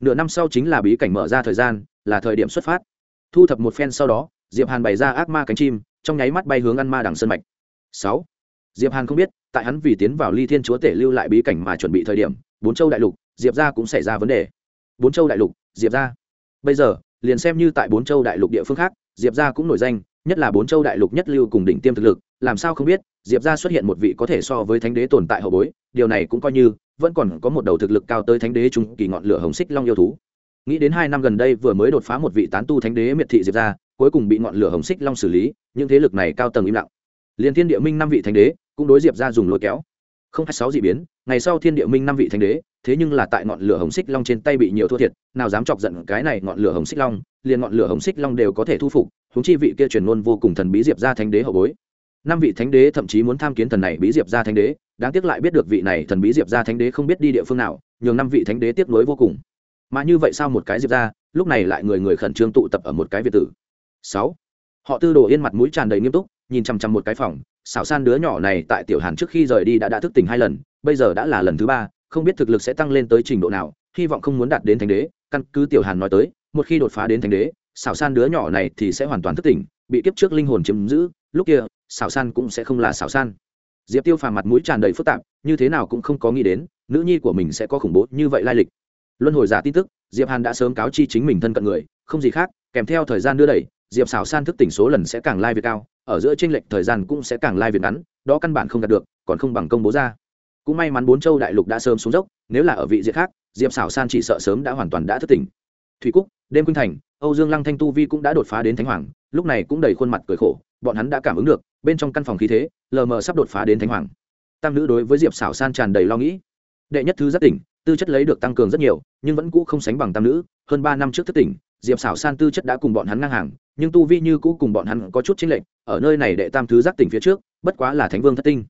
Speaker 1: Nửa năm sau chính là bí cảnh mở ra thời gian, là thời điểm xuất phát. Thu thập một phen sau đó, diệp hàn bày ra ác ma cánh chim, trong nháy mắt bay hướng ăn ma đằng sân mạch. Sáu. Diệp hàn không biết, tại hắn vì tiến vào ly thiên chúa tể lưu lại bí cảnh mà chuẩn bị thời điểm, bốn châu đại lục, diệp ra cũng xảy ra vấn đề. Bốn châu đại lục, diệp ra bây giờ, liền xem như tại bốn châu đại lục địa phương khác, diệp ra cũng nổi danh nhất là bốn châu đại lục nhất lưu cùng đỉnh tiêm thực lực, làm sao không biết, diệp ra xuất hiện một vị có thể so với thánh đế tồn tại hậu bối, điều này cũng coi như, vẫn còn có một đầu thực lực cao tới thánh đế trung kỳ ngọn lửa hồng xích long yêu thú. Nghĩ đến hai năm gần đây vừa mới đột phá một vị tán tu thánh đế miệt thị diệp ra cuối cùng bị ngọn lửa hồng xích long xử lý, những thế lực này cao tầng im lặng. Liền thiên địa minh năm vị thánh đế cũng đối diệp ra dùng lôi kéo. Không hai sáu dị biến, ngày sau thiên địa minh năm vị thánh đế, thế nhưng là tại ngọn lửa hồng xích long trên tay bị nhiều thua thiệt, nào dám chọc giận cái này ngọn lửa hồng xích long, liền ngọn lửa hồng xích long đều có thể thu phục huống chi vị kia truyền ngôn vô cùng thần bí diệp ra thánh đế hậu bối. Năm vị thánh đế thậm chí muốn tham kiến thần này bí diệp ra thánh đế, đáng tiếc lại biết được vị này thần bí diệp ra thánh đế không biết đi địa phương nào, nhường năm vị thánh đế tiếp nối vô cùng. Mà như vậy sao một cái diệp ra lúc này lại người người khẩn trương tụ tập ở một cái việt tử. Sáu, họ tư đồ yên mặt mũi tràn đầy nghiêm túc, nhìn chằm chằm một cái phòng, xảo san đứa nhỏ này tại tiểu hàn trước khi rời đi đã đã thức tỉnh hai lần, bây giờ đã là lần thứ ba, không biết thực lực sẽ tăng lên tới trình độ nào, hy vọng không muốn đạt đến thánh đế, căn cứ tiểu hàn nói tới, một khi đột phá đến thánh đế xảo san đứa nhỏ này thì sẽ hoàn toàn thức tỉnh, bị kiếp trước linh hồn chiếm giữ, lúc kia, xảo san cũng sẽ không là xảo san. Diệp tiêu phàm mặt mũi tràn đầy phức tạp, như thế nào cũng không có nghĩ đến, nữ nhi của mình sẽ có khủng bố như vậy lai lịch. Luân hồi giả tin tức, diệp hàn đã sớm cáo chi chính mình thân cận người, không gì khác, kèm theo thời gian đưa đẩy, diệp xảo san thức tỉnh số lần sẽ càng lai việt cao, ở giữa tranh lệch thời gian cũng sẽ càng lai việt ngắn, đó căn bản không đạt được, còn không bằng công bố ra. Cũng may mắn bốn châu đại lục đã sớm xuống dốc, nếu là ở vị diện khác, diệp xảo san chỉ sợ sớm đã hoàn toàn đã thức tỉnh. Thủy cúc, đêm khuynh thành âu dương lăng thanh tu vi cũng đã đột phá đến thánh hoàng, lúc này cũng đầy khuôn mặt cười khổ, bọn hắn đã cảm ứng được, bên trong căn phòng khí thế, lờ mờ sắp đột phá đến thánh hoàng. Tam nữ đối với diệp Sảo san tràn đầy lo nghĩ. Đệ nhất thứ rất tỉnh, tư chất lấy được tăng cường rất nhiều, nhưng vẫn cũ không sánh bằng tam nữ, hơn ba năm trước thất tỉnh, diệp Sảo san tư chất đã cùng bọn hắn ngang hàng, nhưng tu vi như cũ cùng bọn hắn có chút chênh lệch, ở nơi này đệ tam thứ giác tỉnh phía trước, bất quá là thánh vương thất tinh.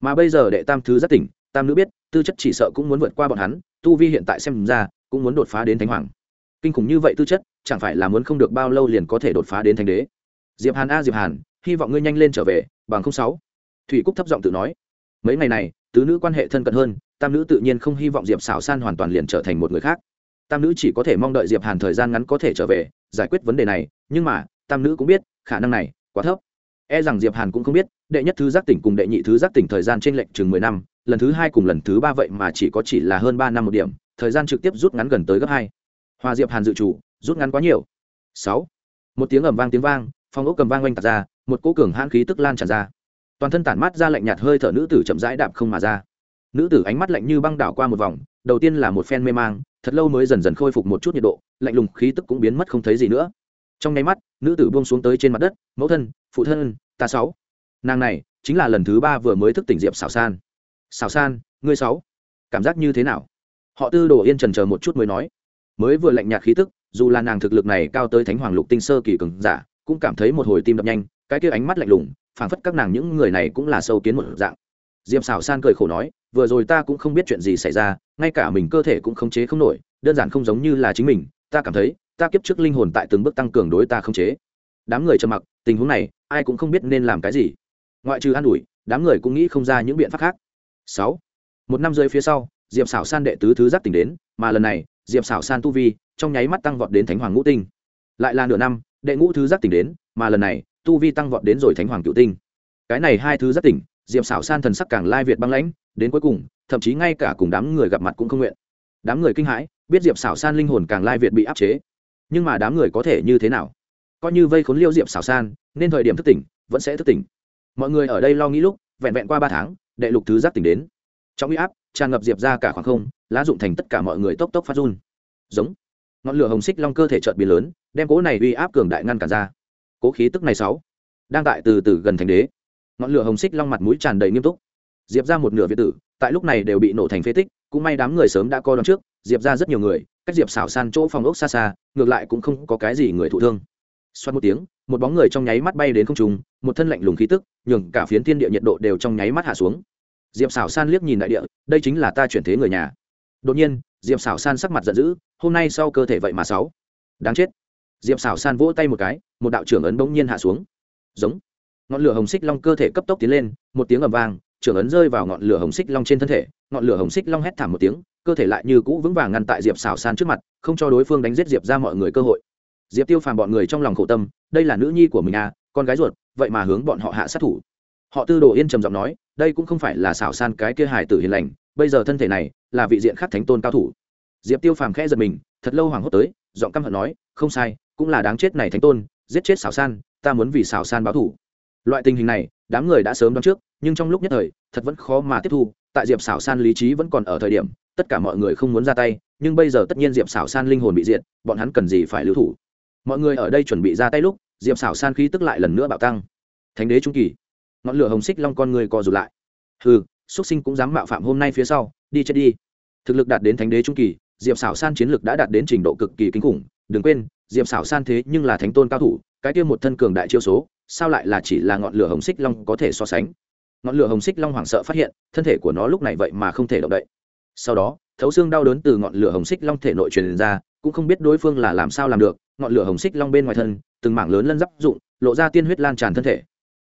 Speaker 1: Mà bây giờ đệ tam thứ giác tỉnh, tam nữ biết, tư chất chỉ sợ cũng muốn vượt qua bọn hắn, tu vi hiện tại xem ra, cũng muốn đột phá đến thánh hoàng kinh khủng như vậy tư chất, chẳng phải là muốn không được bao lâu liền có thể đột phá đến thành đế? Diệp hàn a, diệp hàn, hy vọng ngươi nhanh lên trở về, bằng không sáu. Thủy cúc thấp giọng tự nói. Mấy ngày này, tứ nữ quan hệ thân cận hơn, tam nữ tự nhiên không hy vọng diệp xảo san hoàn toàn liền trở thành một người khác. Tam nữ chỉ có thể mong đợi diệp hàn thời gian ngắn có thể trở về, giải quyết vấn đề này, nhưng mà, tam nữ cũng biết, khả năng này quá thấp. E rằng diệp hàn cũng không biết, đệ nhất thứ giác tỉnh cùng đệ nhị thứ giác tỉnh thời gian trên lệnh chừng mười năm, lần thứ hai cùng lần thứ ba vậy mà chỉ có chỉ là hơn ba năm một điểm, thời gian trực tiếp rút ngắn gần tới gấp hai hòa diệp hàn dự chủ rút ngắn quá nhiều. Sáu. Một tiếng ầm vang tiếng vang, phong ốc cầm vang oanh tạt ra, một cỗ cường hãn khí tức lan tràn ra. Toàn thân tản mát ra lạnh nhạt hơi thở nữ tử chậm rãi đạp không mà ra. Nữ tử ánh mắt lạnh như băng đảo qua một vòng, đầu tiên là một phen mê mang, thật lâu mới dần dần khôi phục một chút nhiệt độ, lạnh lùng khí tức cũng biến mất không thấy gì nữa. Trong nháy mắt, nữ tử buông xuống tới trên mặt đất, mẫu thân, phụ thân, ta sáu. Nàng này, chính là lần thứ ba vừa mới thức tỉnh diệp xảo san. Xảo san, ngươi sáu, cảm giác như thế nào? Họ tư đồ yên trần chờ một chút mới nói mới vừa lạnh nhạt khí tức, dù là nàng thực lực này cao tới thánh hoàng lục tinh sơ kỳ cường giả, cũng cảm thấy một hồi tim đập nhanh, cái kia ánh mắt lạnh lùng, phảng phất các nàng những người này cũng là sâu kiến một dạng. Diệp xảo san cười khổ nói, vừa rồi ta cũng không biết chuyện gì xảy ra, ngay cả mình cơ thể cũng khống chế không nổi, đơn giản không giống như là chính mình, ta cảm thấy, ta kiếp trước linh hồn tại từng bước tăng cường đối ta khống chế. Đám người trầm mặc, tình huống này, ai cũng không biết nên làm cái gì. Ngoại trừ an ủi, đám người cũng nghĩ không ra những biện pháp khác. Sáu, một năm rưỡi phía sau, diệp xảo san đệ tứ thứ giác tỉnh đến, mà lần này diệp xảo san tu vi, trong nháy mắt tăng vọt đến thánh hoàng ngũ tinh. Lại là nửa năm, đệ ngũ thứ giác tỉnh đến, mà lần này, tu vi tăng vọt đến rồi thánh hoàng cựu tinh. Cái này hai thứ giác tỉnh, diệp xảo san thần sắc càng lai việt băng lãnh, đến cuối cùng, thậm chí ngay cả cùng đám người gặp mặt cũng không nguyện. Đám người kinh hãi, biết diệp xảo san linh hồn càng lai việt bị áp chế. Nhưng mà đám người có thể như thế nào? Coi như vây khốn liêu diệp xảo san, nên thời điểm thức tỉnh, vẫn sẽ thức tỉnh. Mọi người ở đây lo nghĩ lúc, vẹn vẹn qua ba tháng, đệ lục thứ giác tỉnh đến. Trong uy áp, tràn ngập diệp ra cả khoảng không lá dụng thành tất cả mọi người tốc tốc phát run. Giống. Ngọn lửa hồng xích long cơ thể trợt biến lớn, đem cố này uy áp cường đại ngăn cản ra. Cố khí tức này sáu, đang tại từ từ gần thành đế. Ngọn lửa hồng xích long mặt mũi tràn đầy nghiêm túc. Diệp ra một nửa việt tử, tại lúc này đều bị nổ thành phế tích, cũng may đám người sớm đã coi đón trước, diệp ra rất nhiều người, cách diệp xảo san chỗ phòng ốc xa xa, ngược lại cũng không có cái gì người thụ thương. Xoát một tiếng, một bóng người trong nháy mắt bay đến không trung, một thân lạnh lùng khí tức, nhường cả phiến thiên địa nhiệt độ đều trong nháy mắt hạ xuống. Diệp xảo san liếc nhìn đại địa, đây chính là ta chuyển thế người nhà đột nhiên, diệp xảo san sắc mặt giận dữ, hôm nay sau cơ thể vậy mà sáu. Đáng chết. Diệp xảo san vỗ tay một cái, một đạo trưởng ấn bỗng nhiên hạ xuống. Giống. Ngọn lửa hồng xích long cơ thể cấp tốc tiến lên, một tiếng ầm vang, trưởng ấn rơi vào ngọn lửa hồng xích long trên thân thể, ngọn lửa hồng xích long hét thảm một tiếng, cơ thể lại như cũ vững vàng ngăn tại diệp xảo san trước mặt, không cho đối phương đánh giết diệp ra mọi người cơ hội. Diệp tiêu phàm bọn người trong lòng khổ tâm, đây là nữ nhi của mình à con gái ruột, vậy mà hướng bọn họ hạ sát thủ. Họ tư đồ yên trầm giọng nói, đây cũng không phải là xảo san cái kia hài tử hiền lành, bây giờ thân thể này là vị diện khắc thánh tôn cao thủ. Diệp tiêu phàm khẽ giật mình, thật lâu hoàng hốt tới, giọng căm hận nói, không sai, cũng là đáng chết này thánh tôn, giết chết xảo san, ta muốn vì xảo san báo thủ loại tình hình này, đám người đã sớm đoán trước, nhưng trong lúc nhất thời, thật vẫn khó mà tiếp thu, tại diệp xảo san lý trí vẫn còn ở thời điểm, tất cả mọi người không muốn ra tay, nhưng bây giờ tất nhiên diệp xảo san linh hồn bị diệt, bọn hắn cần gì phải lưu thủ? Mọi người ở đây chuẩn bị ra tay lúc, diệp xảo san khí tức lại lần nữa bạo tăng. Thánh đế trung kỳ, ngọn lửa hồng xích long con người co rụt lại. Hừ xuất sinh cũng dám mạo phạm hôm nay phía sau, đi chết đi. Thực lực đạt đến thánh đế trung kỳ, diệp xảo san chiến lực đã đạt đến trình độ cực kỳ kinh khủng. Đừng quên, diệp xảo san thế nhưng là thánh tôn cao thủ, cái tiêu một thân cường đại chiêu số, sao lại là chỉ là ngọn lửa hồng xích long có thể so sánh? Ngọn lửa hồng xích long hoảng sợ phát hiện, thân thể của nó lúc này vậy mà không thể động đậy. Sau đó, thấu xương đau đớn từ ngọn lửa hồng xích long thể nội truyền ra, cũng không biết đối phương là làm sao làm được. Ngọn lửa hồng xích long bên ngoài thân, từng mảng lớn lân giáp dụng, lộ ra tiên huyết lan tràn thân thể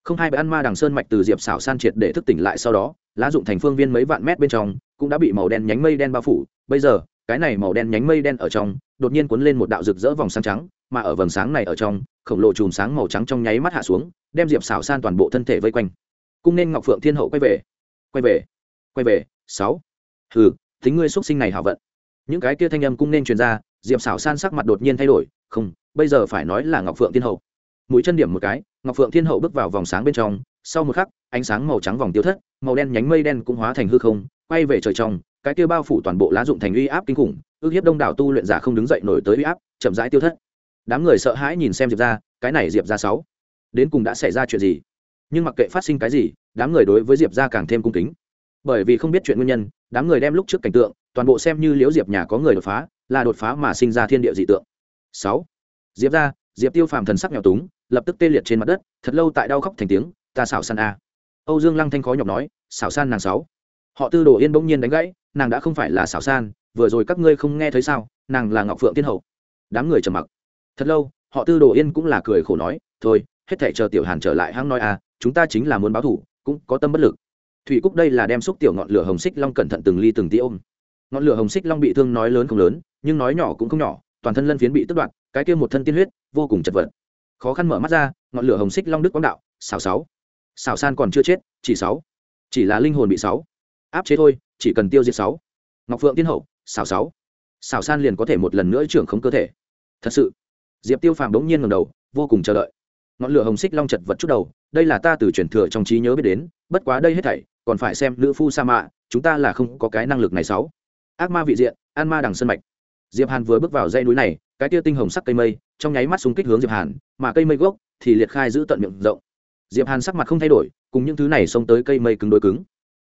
Speaker 1: không hai bị ăn ma đằng sơn mạch từ diệp xảo san triệt để thức tỉnh lại sau đó, lá dụng thành phương viên mấy vạn mét bên trong, cũng đã bị màu đen nhánh mây đen bao phủ. Bây giờ, cái này màu đen nhánh mây đen ở trong, đột nhiên cuốn lên một đạo rực rỡ vòng sáng trắng, mà ở vầng sáng này ở trong, khổng lồ chùm sáng màu trắng trong nháy mắt hạ xuống, đem diệp xảo san toàn bộ thân thể vây quanh. Cung nên ngọc phượng thiên hậu quay về. Quay về. Quay về. Sáu. Hừ tính ngươi xuất sinh này hảo vận. Những cái kia thanh âm cung nên truyền ra, diệp xảo san sắc mặt đột nhiên thay đổi. Không, bây giờ phải nói là ngọc phượng thiên hậu. Mũi chân điểm một cái ngọc phượng thiên hậu bước vào vòng sáng bên trong, sau một khắc, ánh sáng màu trắng vòng tiêu thất, màu đen nhánh mây đen cũng hóa thành hư không, quay về trời trong, cái kia bao phủ toàn bộ lá dụng thành uy áp kinh khủng, ước hiếp đông đảo tu luyện giả không đứng dậy nổi tới uy áp, chậm rãi tiêu thất. Đám người sợ hãi nhìn xem diệp ra cái này diệp ra sáu, đến cùng đã xảy ra chuyện gì? Nhưng mặc kệ phát sinh cái gì, đám người đối với diệp ra càng thêm cung kính. Bởi vì không biết chuyện nguyên nhân, đám người đem lúc trước cảnh tượng, toàn bộ xem như liễu diệp nhà có người đột phá, là đột phá mà sinh ra thiên địa dị tượng. Sáu, diệp ra diệp tiêu phàm thần sắc nghèo túng, lập tức tê liệt trên mặt đất, thật lâu tại đau khóc thành tiếng, ta xảo san a. Âu dương lăng thanh khó nhọc nói, xảo san nàng sáu. Họ tư đồ yên bỗng nhiên đánh gãy, nàng đã không phải là xảo san, vừa rồi các ngươi không nghe thấy sao, nàng là ngọc phượng tiên hậu. Đám người trầm mặc. Thật lâu, họ tư đồ yên cũng là cười khổ nói, thôi, hết thể chờ tiểu hàn trở lại hãng nói à chúng ta chính là muốn báo thủ, cũng có tâm bất lực. Thủy cúc đây là đem xúc tiểu ngọn lửa hồng xích long cẩn thận từng ly từng tí ôm. Ngọn lửa hồng xích long bị thương nói lớn không lớn, nhưng nói nhỏ cũng không nhỏ toàn thân lân phiến bị tức đoạt, cái kia một thân tiên huyết, vô cùng chật vật. Khó khăn mở mắt ra, ngọn lửa hồng xích long đức quang đạo xào sáu xào san còn chưa chết, chỉ sáu. Chỉ là linh hồn bị sáu. Áp chế thôi, chỉ cần tiêu diệt sáu. Ngọc phượng tiên hậu xào sáu. Xào san liền có thể một lần nữa trưởng không cơ thể. Thật sự, diệp tiêu phàm đống nhiên ngầm đầu, vô cùng chờ đợi. Ngọn lửa hồng xích long chật vật chút đầu, đây là ta từ truyền thừa trong trí nhớ biết đến, bất quá đây hết thảy, còn phải xem nữ phu sa mạ, chúng ta là không có cái năng lực này sáu. Ác ma vị diện, an ma đằng sân mạch diệp hàn vừa bước vào dãy núi này, cái tia tinh hồng sắc cây mây, trong nháy mắt xung kích hướng diệp hàn, mà cây mây gốc thì liệt khai giữ tận miệng rộng. Diệp hàn sắc mặt không thay đổi, cùng những thứ này xông tới cây mây cứng đối cứng.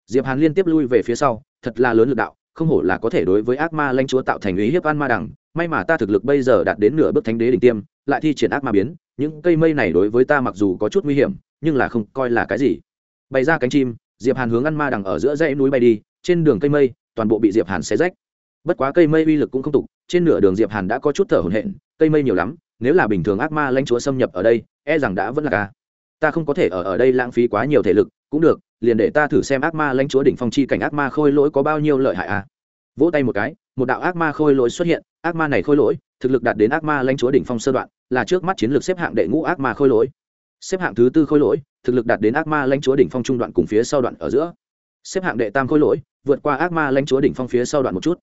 Speaker 1: Diệp hàn liên tiếp lui về phía sau, thật là lớn lực đạo, không hổ là có thể đối với ác ma lanh chúa tạo thành ý hiếp an ma đằng. May mà ta thực lực bây giờ đạt đến nửa bước thánh đế đỉnh tiêm, lại thi triển ác ma biến, những cây mây này đối với ta mặc dù có chút nguy hiểm, nhưng là không coi là cái gì. Bày ra cánh chim, diệp hàn hướng ăn ma đằng ở giữa dãy núi bay đi, trên đường cây mây, toàn bộ bị diệp hàn xé rách bất quá cây mây uy lực cũng không tục, trên nửa đường diệp hàn đã có chút thở hổn hển, cây mây nhiều lắm, nếu là bình thường ác ma lãnh chúa xâm nhập ở đây e rằng đã vẫn là ca ta không có thể ở ở đây lãng phí quá nhiều thể lực, cũng được, liền để ta thử xem ác ma lãnh chúa đỉnh phong chi cảnh ác ma khôi lỗi có bao nhiêu lợi hại à. Vỗ tay một cái, một đạo ác ma khôi lỗi xuất hiện, ác ma này khôi lỗi, thực lực đạt đến ác ma lãnh chúa đỉnh phong sơ đoạn, là trước mắt chiến lược xếp hạng đệ ngũ ác ma khôi lỗi. Xếp hạng thứ tư khôi lỗi, thực lực đạt đến ác ma lãnh chúa đỉnh phong trung đoạn cùng phía sau đoạn ở giữa. Xếp hạng đệ tam khôi lỗi, vượt qua ác ma lãnh chúa đỉnh phong phía sau đoạn một chút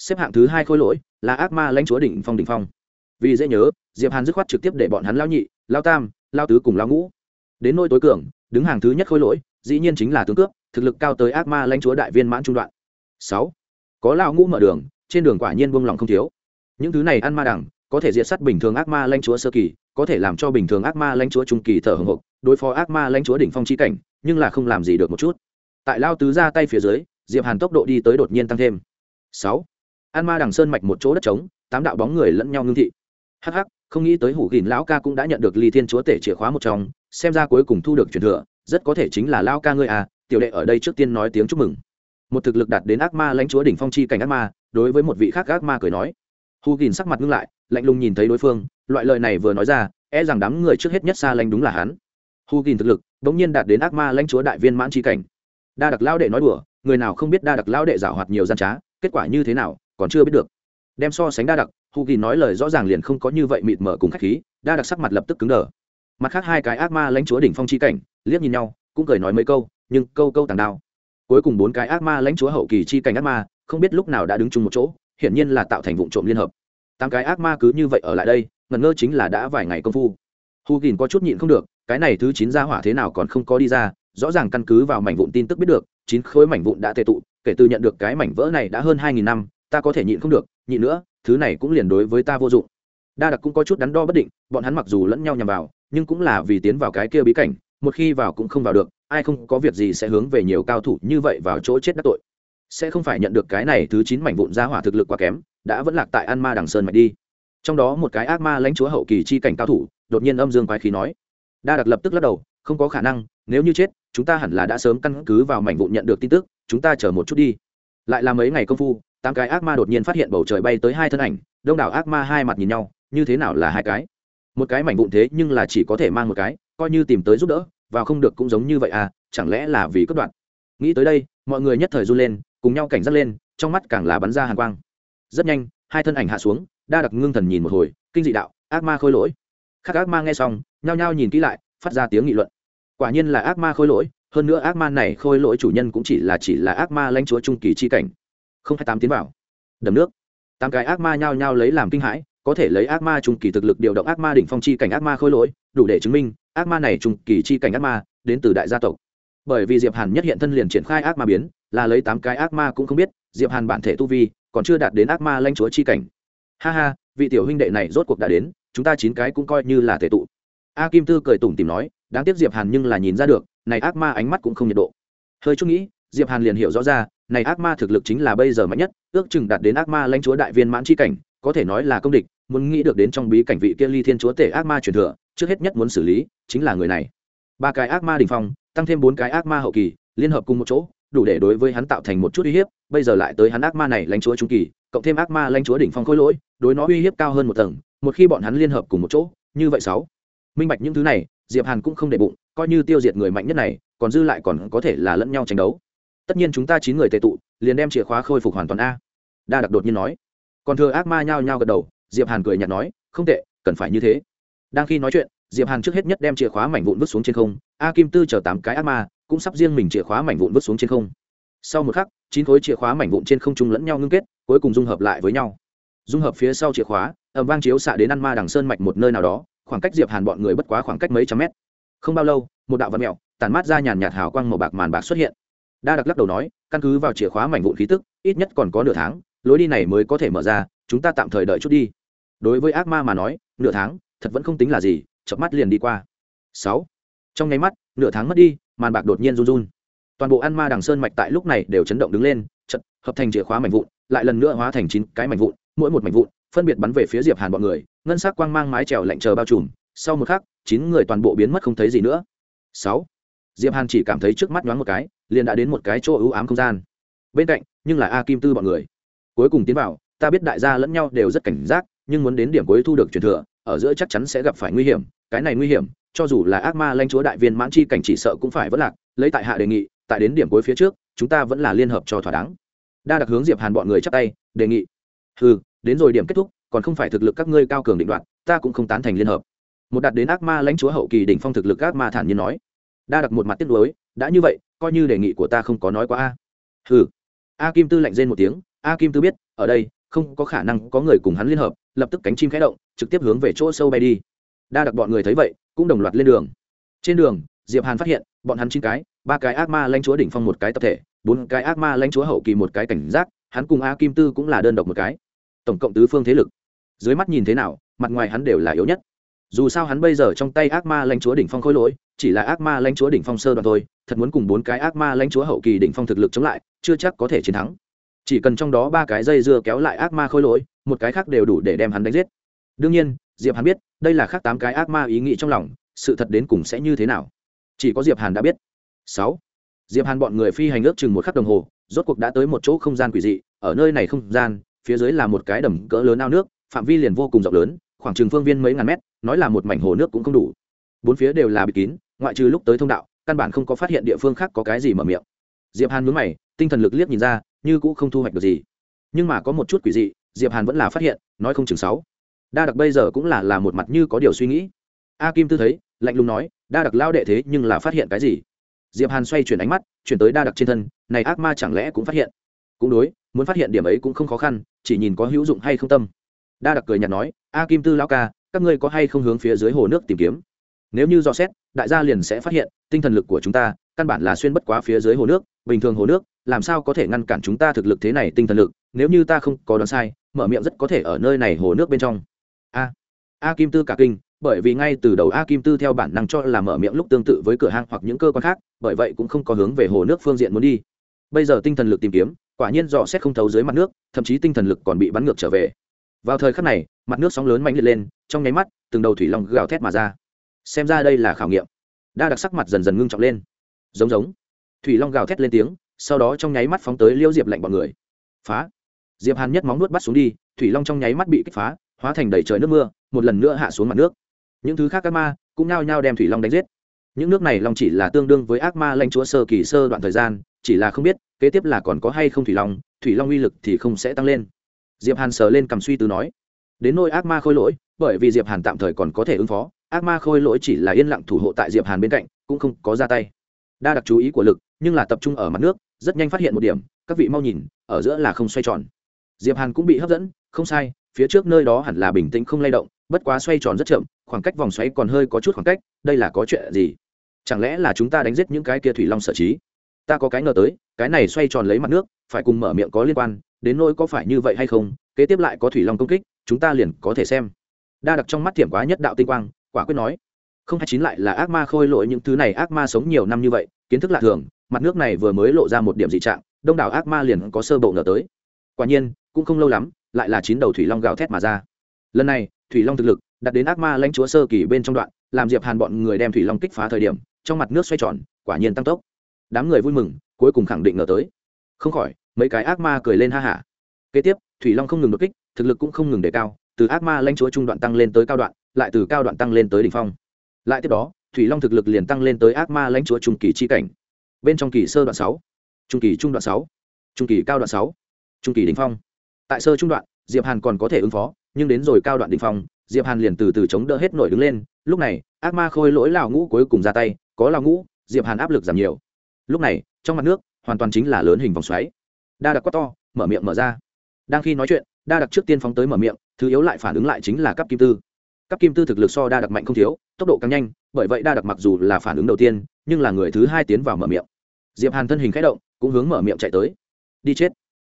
Speaker 1: xếp hạng thứ hai khôi lỗi là ác ma lãnh chúa đỉnh phong đỉnh phong. Vì dễ nhớ, diệp hàn dứt khoát trực tiếp để bọn hắn lao nhị, lao tam, lao tứ cùng lao ngũ. Đến nôi tối cường, đứng hàng thứ nhất khôi lỗi, dĩ nhiên chính là tướng cướp, thực lực cao tới ác ma lãnh chúa đại viên mãn trung đoạn. Sáu, có lao ngũ mở đường, trên đường quả nhiên buông lòng không thiếu. Những thứ này ăn ma đẳng, có thể diệt sát bình thường ác ma lãnh chúa sơ kỳ, có thể làm cho bình thường ác ma lãnh chúa trung kỳ thở hồng hộc, đối phó ác ma lãnh chúa đỉnh phong chi cảnh, nhưng là không làm gì được một chút. Tại lao tứ ra tay phía dưới, diệp hàn tốc độ đi tới đột nhiên tăng thêm. Sáu an ma đằng sơn mạch một chỗ đất trống, tám đạo bóng người lẫn nhau ngưng thị. Hắc hắc, không nghĩ tới hủ gìn lão ca cũng đã nhận được ly thiên chúa tể chìa khóa một trong, xem ra cuối cùng thu được truyền thừa, rất có thể chính là lão ca ngươi à tiểu đệ ở đây trước tiên nói tiếng chúc mừng. Một thực lực đạt đến ác ma lãnh chúa đỉnh phong chi cảnh ác ma, đối với một vị khác ác ma cười nói. Hù gìn sắc mặt ngưng lại, lạnh lùng nhìn thấy đối phương, loại lời này vừa nói ra e rằng đám người trước hết nhất xa lanh đúng là hắn. Hù gìn thực lực đ ỗ n g nhiên đạt đến ác ma lãnh chúa đại viên mãn chi cảnh. Đa đặc lao đệ nói đùa, người nào không biết đa đặc lao đệ giảo hoạt nhiều gian trá, kết quả như thế nào còn chưa biết được. Đem so sánh đa đặc, hù gìn nói lời rõ ràng liền không có như vậy mịt mở cùng k h á c h khí, đa đặc sắc mặt lập tức cứng đờ. Mặt khác hai cái ác ma lãnh chúa đỉnh phong chi cảnh, liếc nhìn nhau, cũng cười nói mấy câu, nhưng câu câu tàng đao. Cuối cùng bốn cái ác ma lãnh chúa hậu kỳ chi cảnh ác ma, không biết lúc nào đã đứng chung một chỗ, hiển nhiên là tạo thành vụ trộm liên hợp. Tám cái ác ma cứ như vậy ở lại đây, ngẩn ngơ chính là đã vài ngày công phu. Hu gìn có chút nhịn không được, cái này thứ chín ra hỏa thế nào còn không có đi ra, rõ ràng căn cứ vào mảnh vụn tin tức biết được, chín khối mảnh vụn đã tệ tụ, kể từ nhận được cái mảnh vỡ này đã hơn hai nghìn năm ta có thể nhịn không được, nhịn nữa, thứ này cũng liền đối với ta vô dụng. Đa đặc cũng có chút đắn đo bất định, bọn hắn mặc dù lẫn nhau nhằm vào, nhưng cũng là vì tiến vào cái kia bí cảnh, một khi vào cũng không vào được, ai không có việc gì sẽ hướng về nhiều cao thủ như vậy vào chỗ chết đắc tội. Sẽ không phải nhận được cái này thứ chín mảnh vụn ra hỏa thực lực quá kém, đã vẫn lạc tại an ma đằng sơn mạch đi. Trong đó một cái ác ma lãnh chúa hậu kỳ chi cảnh cao thủ, đột nhiên âm dương quái khí nói. Đa đặc lập tức lắc đầu, không có khả năng, nếu như chết, chúng ta hẳn là đã sớm căn cứ vào mảnh vụn nhận được tin tức, chúng ta chờ một chút đi. Lại là mấy ngày công phu tám cái ác ma đột nhiên phát hiện bầu trời bay tới hai thân ảnh, đông đảo ác ma hai mặt nhìn nhau, như thế nào là hai cái? Một cái mảnh vụn thế nhưng là chỉ có thể mang một cái, coi như tìm tới giúp đỡ, vào không được cũng giống như vậy à chẳng lẽ là vì cất đoạn nghĩ tới đây, mọi người nhất thời run lên, cùng nhau cảnh giác lên, trong mắt càng là bắn ra hàn quang. Rất nhanh, hai thân ảnh hạ xuống, đa đặc ngưng thần nhìn một hồi, kinh dị đạo, ác ma khôi lỗi. Khác ác ma nghe xong, nhao nhao nhìn kỹ lại, phát ra tiếng nghị luận. Quả nhiên là ác ma khôi lỗi, hơn nữa ác ma này khôi lỗi chủ nhân cũng chỉ là chỉ là ác ma lãnh chúa trung kỳ chi cảnh không hai tám tiến vào. Đầm nước. Tám cái ác ma nhao nhao lấy làm kinh hãi, có thể lấy ác ma trung kỳ thực lực điều động ác ma đỉnh phong chi cảnh ác ma khôi lỗi, đủ để chứng minh, ác ma này trung kỳ chi cảnh ác ma, đến từ đại gia tộc. Bởi vì diệp hàn nhất hiện thân liền triển khai ác ma biến, là lấy tám cái ác ma cũng không biết, diệp hàn bản thể tu vi, còn chưa đạt đến ác ma lãnh chúa chi cảnh. Ha ha, vị tiểu huynh đệ này rốt cuộc đã đến, chúng ta chín cái cũng coi như là thể tụ. A kim tư cười tủm tìm nói, đáng tiếc diệp hàn nhưng là nhìn ra được, này ác ma ánh mắt cũng không nhiệt độ. Hơi chút nghĩ diệp hàn liền hiểu rõ ra, này ác ma thực lực chính là bây giờ mạnh nhất, ước chừng đạt đến ác ma lãnh chúa đại viên mãn chi cảnh, có thể nói là công địch, muốn nghĩ được đến trong bí cảnh vị kia ly thiên chúa tể ác ma truyền thừa, trước hết nhất muốn xử lý, chính là người này. Ba cái ác ma đình phong, tăng thêm bốn cái ác ma hậu kỳ, liên hợp cùng một chỗ, đủ để đối với hắn tạo thành một chút uy hiếp, bây giờ lại tới hắn ác ma này lãnh chúa trung kỳ, cộng thêm ác ma lãnh chúa đỉnh phong khôi lỗi, đối nó uy hiếp cao hơn một tầng, một khi bọn hắn liên hợp cùng một chỗ, như vậy sáu. Minh bạch những thứ này, diệp hàn cũng không để bụng, coi như tiêu diệt người mạnh nhất này, còn dư lại còn có thể là lẫn nhau tranh đấu tất nhiên chúng ta chín người tệ tụ, liền đem chìa khóa khôi phục hoàn toàn a. Đa đặc đột nhiên nói. Còn thừa ác ma nhao nhao gật đầu, diệp hàn cười nhạt nói, không tệ, cần phải như thế. Đang khi nói chuyện, diệp hàn trước hết nhất đem chìa khóa mảnh vụn vứt xuống trên không. A kim tư chờ tám cái ác ma, cũng sắp riêng mình chìa khóa mảnh vụn vứt xuống trên không. Sau một khắc, chín khối chìa khóa mảnh vụn trên không trung lẫn nhau ngưng kết, cuối cùng dung hợp lại với nhau. Dung hợp phía sau chìa khóa ẩm vang chiếu xạ đến ăn ma đằng sơn mạch một nơi nào đó, khoảng cách diệp hàn bọn người bất quá khoảng cách mấy trăm mét. Không bao lâu, một đạo vật mẹo tàn mát ra nhàn nhạt hào quang màu bạc màn bạc xuất hiện đa đặc lắc đầu nói, căn cứ vào chìa khóa mảnh vụn khí tức, ít nhất còn có nửa tháng, lối đi này mới có thể mở ra, chúng ta tạm thời đợi chút đi. Đối với ác ma mà nói, nửa tháng, thật vẫn không tính là gì chợp mắt liền đi qua. Sáu. Trong nháy mắt, nửa tháng mất đi, màn bạc đột nhiên run run. Toàn bộ ăn ma đằng sơn mạch tại lúc này đều chấn động đứng lên, chật, hợp thành chìa khóa mảnh vụn, lại lần nữa hóa thành chín cái mảnh vụn, mỗi một mảnh vụn, phân biệt bắn về phía diệp hàn bọn người, ngân sắc quang mang mái trèo lạnh chờ bao trùm, sau một khắc, chín người toàn bộ biến mất không thấy gì nữa. Sáu diệp hàn chỉ cảm thấy trước mắt nhoáng một cái, liền đã đến một cái chỗ ưu ám không gian. Bên cạnh, nhưng là a kim tư bọn người. Cuối cùng tiến vào, ta biết đại gia lẫn nhau đều rất cảnh giác, nhưng muốn đến điểm cuối thu được truyền thừa, ở giữa chắc chắn sẽ gặp phải nguy hiểm, cái này nguy hiểm, cho dù là ác ma lanh chúa đại viên mãn chi cảnh chỉ sợ cũng phải vất lạc, lấy tại hạ đề nghị, tại đến điểm cuối phía trước, chúng ta vẫn là liên hợp cho thỏa đáng. Đa đặc hướng diệp hàn bọn người chắc tay, đề nghị. Ừ đến rồi điểm kết thúc, còn không phải thực lực các ngươi cao cường định đoạn ta cũng không tán thành liên hợp. Một đạt đến ác ma lãnh chúa hậu kỳ đỉnh phong thực lực ác ma thản nhiên nói đa đặc một mặt tiếc nuối, đã như vậy, coi như đề nghị của ta không có nói quá a. Ừ a kim tư lạnh rên một tiếng, a kim tư biết, ở đây, không có khả năng có người cùng hắn liên hợp, lập tức cánh chim khẽ động, trực tiếp hướng về chỗ sâu bay đi. Đa đặc bọn người thấy vậy, cũng đồng loạt lên đường. Trên đường, diệp hàn phát hiện, bọn hắn chín cái, ba cái ác ma lãnh chúa đỉnh phong một cái tập thể, bốn cái ác ma lãnh chúa hậu kỳ một cái cảnh giác, hắn cùng a kim tư cũng là đơn độc một cái. Tổng cộng tứ phương thế lực. Dưới mắt nhìn thế nào, mặt ngoài hắn đều là yếu nhất dù sao hắn bây giờ trong tay ác ma lãnh chúa đỉnh phong khôi lỗi, chỉ là ác ma lãnh chúa đỉnh phong sơ đoạn thôi, thật muốn cùng bốn cái ác ma lãnh chúa hậu kỳ đỉnh phong thực lực chống lại, chưa chắc có thể chiến thắng. Chỉ cần trong đó ba cái dây dưa kéo lại ác ma khôi lỗi, một cái khác đều đủ để đem hắn đánh giết. Đương nhiên, diệp Hàn biết, đây là khác tám cái ác ma ý nghĩ trong lòng, sự thật đến cùng sẽ như thế nào? Chỉ có diệp hàn đã biết. Sáu. Diệp hàn bọn người phi hành ước chừng một khắc đồng hồ, rốt cuộc đã tới một chỗ không gian quỷ dị, ở nơi này không gian, phía dưới là một cái đầm cỡ lớn ao nước, phạm vi liền vô cùng rộng lớn, khoảng chừng phương viên mấy ngàn mét nói là một mảnh hồ nước cũng không đủ. Bốn phía đều là bịt kín, ngoại trừ lúc tới thông đạo, căn bản không có phát hiện địa phương khác có cái gì mở miệng. Diệp hàn mướn mày, tinh thần lực liếc nhìn ra, như cũng không thu hoạch được gì. Nhưng mà có một chút quỷ dị, diệp hàn vẫn là phát hiện, nói không chừng sáu. Đa đặc bây giờ cũng là là một mặt như có điều suy nghĩ. A kim tư thấy, lạnh lùng nói, đa đặc lao đệ thế nhưng là phát hiện cái gì? Diệp hàn xoay chuyển ánh mắt, chuyển tới đa đặc trên thân, này ác ma chẳng lẽ cũng phát hiện? Cũng đối, muốn phát hiện điểm ấy cũng không khó khăn, chỉ nhìn có hữu dụng hay không tâm. Đa đặc cười nhạt nói, a kim tư lão ca các ngươi có hay không hướng phía dưới hồ nước tìm kiếm? Nếu như dò xét, đại gia liền sẽ phát hiện, tinh thần lực của chúng ta, căn bản là xuyên bất quá phía dưới hồ nước, bình thường hồ nước, làm sao có thể ngăn cản chúng ta thực lực thế này tinh thần lực? Nếu như ta không có đoán sai, mở miệng rất có thể ở nơi này hồ nước bên trong. A a kim tư cả kinh, bởi vì ngay từ đầu a kim tư theo bản năng cho là mở miệng lúc tương tự với cửa hang hoặc những cơ quan khác, bởi vậy cũng không có hướng về hồ nước phương diện muốn đi. Bây giờ tinh thần lực tìm kiếm, quả nhiên dò xét không thấu dưới mặt nước, thậm chí tinh thần lực còn bị bắn ngược trở về. Vào thời khắc này mặt nước sóng lớn mạnh liệt lên, trong nháy mắt, từng đầu thủy long gào thét mà ra. Xem ra đây là khảo nghiệm. Đa đặc sắc mặt dần dần ngưng trọng lên. Giống giống. Thủy long gào thét lên tiếng, sau đó trong nháy mắt phóng tới liêu diệp lạnh bọn người. Phá. Diệp hàn nhất móng nuốt bắt xuống đi, thủy long trong nháy mắt bị kích phá, hóa thành đầy trời nước mưa, một lần nữa hạ xuống mặt nước. Những thứ khác các ma cũng nhao nhao đem thủy long đánh giết. Những nước này long chỉ là tương đương với ác ma lanh chúa sơ kỳ sơ đoạn thời gian, chỉ là không biết kế tiếp là còn có hay không thủy long thủy long uy lực thì không sẽ tăng lên. Diệp hàn sờ lên cầm suy tư nói đến nôi ác ma khôi lỗi, bởi vì diệp hàn tạm thời còn có thể ứng phó, ác ma khôi lỗi chỉ là yên lặng thủ hộ tại diệp hàn bên cạnh, cũng không có ra tay. Đa đặc chú ý của lực, nhưng là tập trung ở mặt nước, rất nhanh phát hiện một điểm, các vị mau nhìn, ở giữa là không xoay tròn. Diệp hàn cũng bị hấp dẫn, không sai, phía trước nơi đó hẳn là bình tĩnh không lay động, bất quá xoay tròn rất chậm, khoảng cách vòng xoáy còn hơi có chút khoảng cách, đây là có chuyện gì? Chẳng lẽ là chúng ta đánh giết những cái kia thủy long sở trí? Ta có cái ngờ tới, cái này xoay tròn lấy mặt nước, phải cùng mở miệng có liên quan, đến nỗi có phải như vậy hay không, kế tiếp lại có thủy long công kích chúng ta liền có thể xem. Đa đặc trong mắt thiểm quá nhất đạo tinh quang, quả quyết nói, không hai chín lại là ác ma khôi lỗi những thứ này ác ma sống nhiều năm như vậy, kiến thức lạ thường, mặt nước này vừa mới lộ ra một điểm dị trạng, đông đảo ác ma liền có sơ bộ nở tới. Quả nhiên, cũng không lâu lắm, lại là chín đầu thủy long gào thét mà ra. Lần này, thủy long thực lực đặt đến ác ma lãnh chúa sơ kỳ bên trong đoạn, làm diệp hàn bọn người đem thủy long kích phá thời điểm, trong mặt nước xoay tròn, quả nhiên tăng tốc. Đám người vui mừng, cuối cùng khẳng định ngờ tới. Không khỏi, mấy cái ác ma cười lên ha hả. Kế tiếp, thủy long không ngừng đột kích thực lực cũng không ngừng đề cao, từ ác ma lãnh chúa trung đoạn tăng lên tới cao đoạn, lại từ cao đoạn tăng lên tới đỉnh phong. Lại tiếp đó, thủy long thực lực liền tăng lên tới ác ma lãnh chúa trung kỳ chi cảnh. Bên trong kỳ sơ đoạn sáu, trung kỳ trung đoạn sáu, trung kỳ cao đoạn sáu, trung kỳ đỉnh phong. Tại sơ trung đoạn, diệp hàn còn có thể ứng phó, nhưng đến rồi cao đoạn đỉnh phong, diệp hàn liền từ từ chống đỡ hết nổi đứng lên. Lúc này, ác ma khôi lỗi lào ngũ cuối cùng ra tay, có lào ngũ, diệp hàn áp lực giảm nhiều. Lúc này, trong mặt nước, hoàn toàn chính là lớn hình vòng xoáy. Đa đặc quát to, mở miệng mở ra. Đang khi nói chuyện đa đặc trước tiên phóng tới mở miệng, thứ yếu lại phản ứng lại chính là cấp kim tư. Cấp kim tư thực lực so đa đặc mạnh không thiếu, tốc độ càng nhanh, bởi vậy đa đặc mặc dù là phản ứng đầu tiên, nhưng là người thứ hai tiến vào mở miệng. Diệp hàn thân hình khẽ động, cũng hướng mở miệng chạy tới. Đi chết.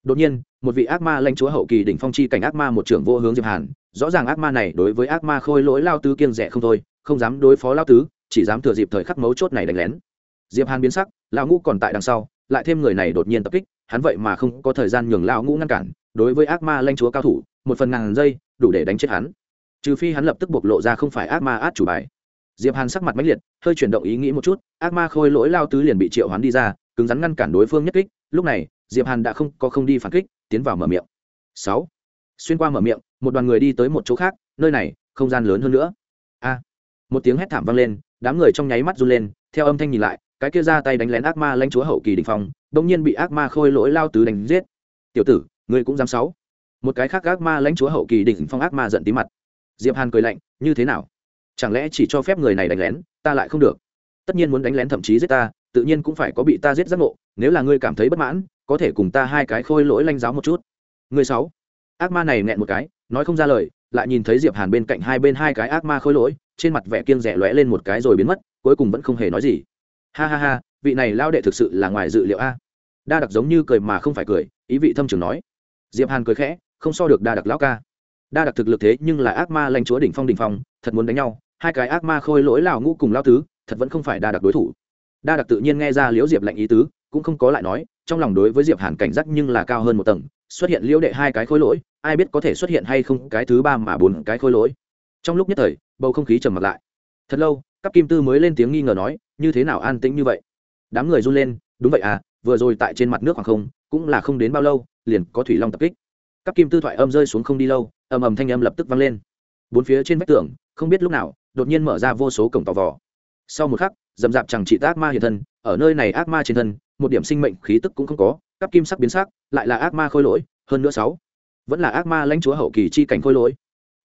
Speaker 1: Đột nhiên, một vị ác ma lãnh chúa hậu kỳ đỉnh phong chi cảnh ác ma một trưởng vô hướng diệp hàn, rõ ràng ác ma này đối với ác ma khôi lỗi lao tứ kiêng rẻ không thôi, không dám đối phó lao tứ, chỉ dám thừa dịp thời khắc mấu chốt này đánh lén. Diệp hàn biến sắc, lão ngũ còn tại đằng sau, lại thêm người này đột nhiên tập kích, hắn vậy mà không có thời gian nhường lão ngũ ngăn cản đối với ác ma lanh chúa cao thủ, một phần ngàn giây, đủ để đánh chết hắn. Trừ phi hắn lập tức bộc lộ ra không phải ác ma át chủ bài. Diệp hàn sắc mặt mãnh liệt, hơi chuyển động ý nghĩ một chút, ác ma khôi lỗi lao tứ liền bị triệu hoán đi ra, cứng rắn ngăn cản đối phương nhất kích. Lúc này, diệp hàn đã không có không đi phản kích, tiến vào mở miệng. Sáu. Xuyên qua mở miệng, một đoàn người đi tới một chỗ khác, nơi này, không gian lớn hơn nữa. A. Một tiếng hét thảm vang lên, đám người trong nháy mắt run lên, theo âm thanh nhìn lại, cái kia ra tay đánh lén ác ma lãnh chúa hậu kỳ đình phong đông nhiên bị ác ma khôi lỗi lao tứ đánh giết. Tiểu tử ngươi cũng dám sáu. Một cái khác ác ma lãnh chúa hậu kỳ đỉnh phong ác ma giận tí mặt. Diệp hàn cười lạnh, như thế nào? Chẳng lẽ chỉ cho phép người này đánh lén, ta lại không được? Tất nhiên muốn đánh lén thậm chí giết ta, tự nhiên cũng phải có bị ta giết giác ngộ, nếu là ngươi cảm thấy bất mãn, có thể cùng ta hai cái khôi lỗi lanh giáo một chút. Người sáu. Ác ma này nghẹn một cái, nói không ra lời, lại nhìn thấy diệp hàn bên cạnh hai bên hai cái ác ma khôi lỗi, trên mặt vẻ kiêng rẻ lóe lên một cái rồi biến mất, cuối cùng vẫn không hề nói gì. Ha ha ha, vị này lao đệ thực sự là ngoài dự liệu a. Đa đặc giống như cười mà không phải cười, ý vị thâm trường nói diệp hàn cười khẽ, không so được đa đặc lão ca. Đa đặc thực lực thế nhưng là ác ma lanh chúa đỉnh phong đỉnh phong, thật muốn đánh nhau, hai cái ác ma khôi lỗi lào ngũ cùng lao tứ, thật vẫn không phải đa đặc đối thủ. Đa đặc tự nhiên nghe ra liễu diệp lạnh ý tứ, cũng không có lại nói, trong lòng đối với diệp hàn cảnh giác nhưng là cao hơn một tầng, xuất hiện liễu đệ hai cái khôi lỗi, ai biết có thể xuất hiện hay không cái thứ ba mà bốn cái khôi lỗi. Trong lúc nhất thời, bầu không khí trầm mặc lại. Thật lâu các kim tư mới lên tiếng nghi ngờ nói, như thế nào an tĩnh như vậy? Đám người run lên, đúng vậy à vừa rồi tại trên mặt nước hoàng không, cũng là không đến bao lâu liền có thủy long tập kích. Các kim tư thoại âm rơi xuống không đi lâu, ầm ầm thanh âm lập tức vang lên. Bốn phía trên vách tường, không biết lúc nào, đột nhiên mở ra vô số cổng tò vò. Sau một khắc, dầm dạp chẳng chỉ ác ma hiện thân, ở nơi này ác ma trên thân, một điểm sinh mệnh khí tức cũng không có các kim sắc biến sắc, lại là ác ma khôi lỗi, hơn nữa sáu. Vẫn là ác ma lãnh chúa hậu kỳ chi cảnh khôi lỗi.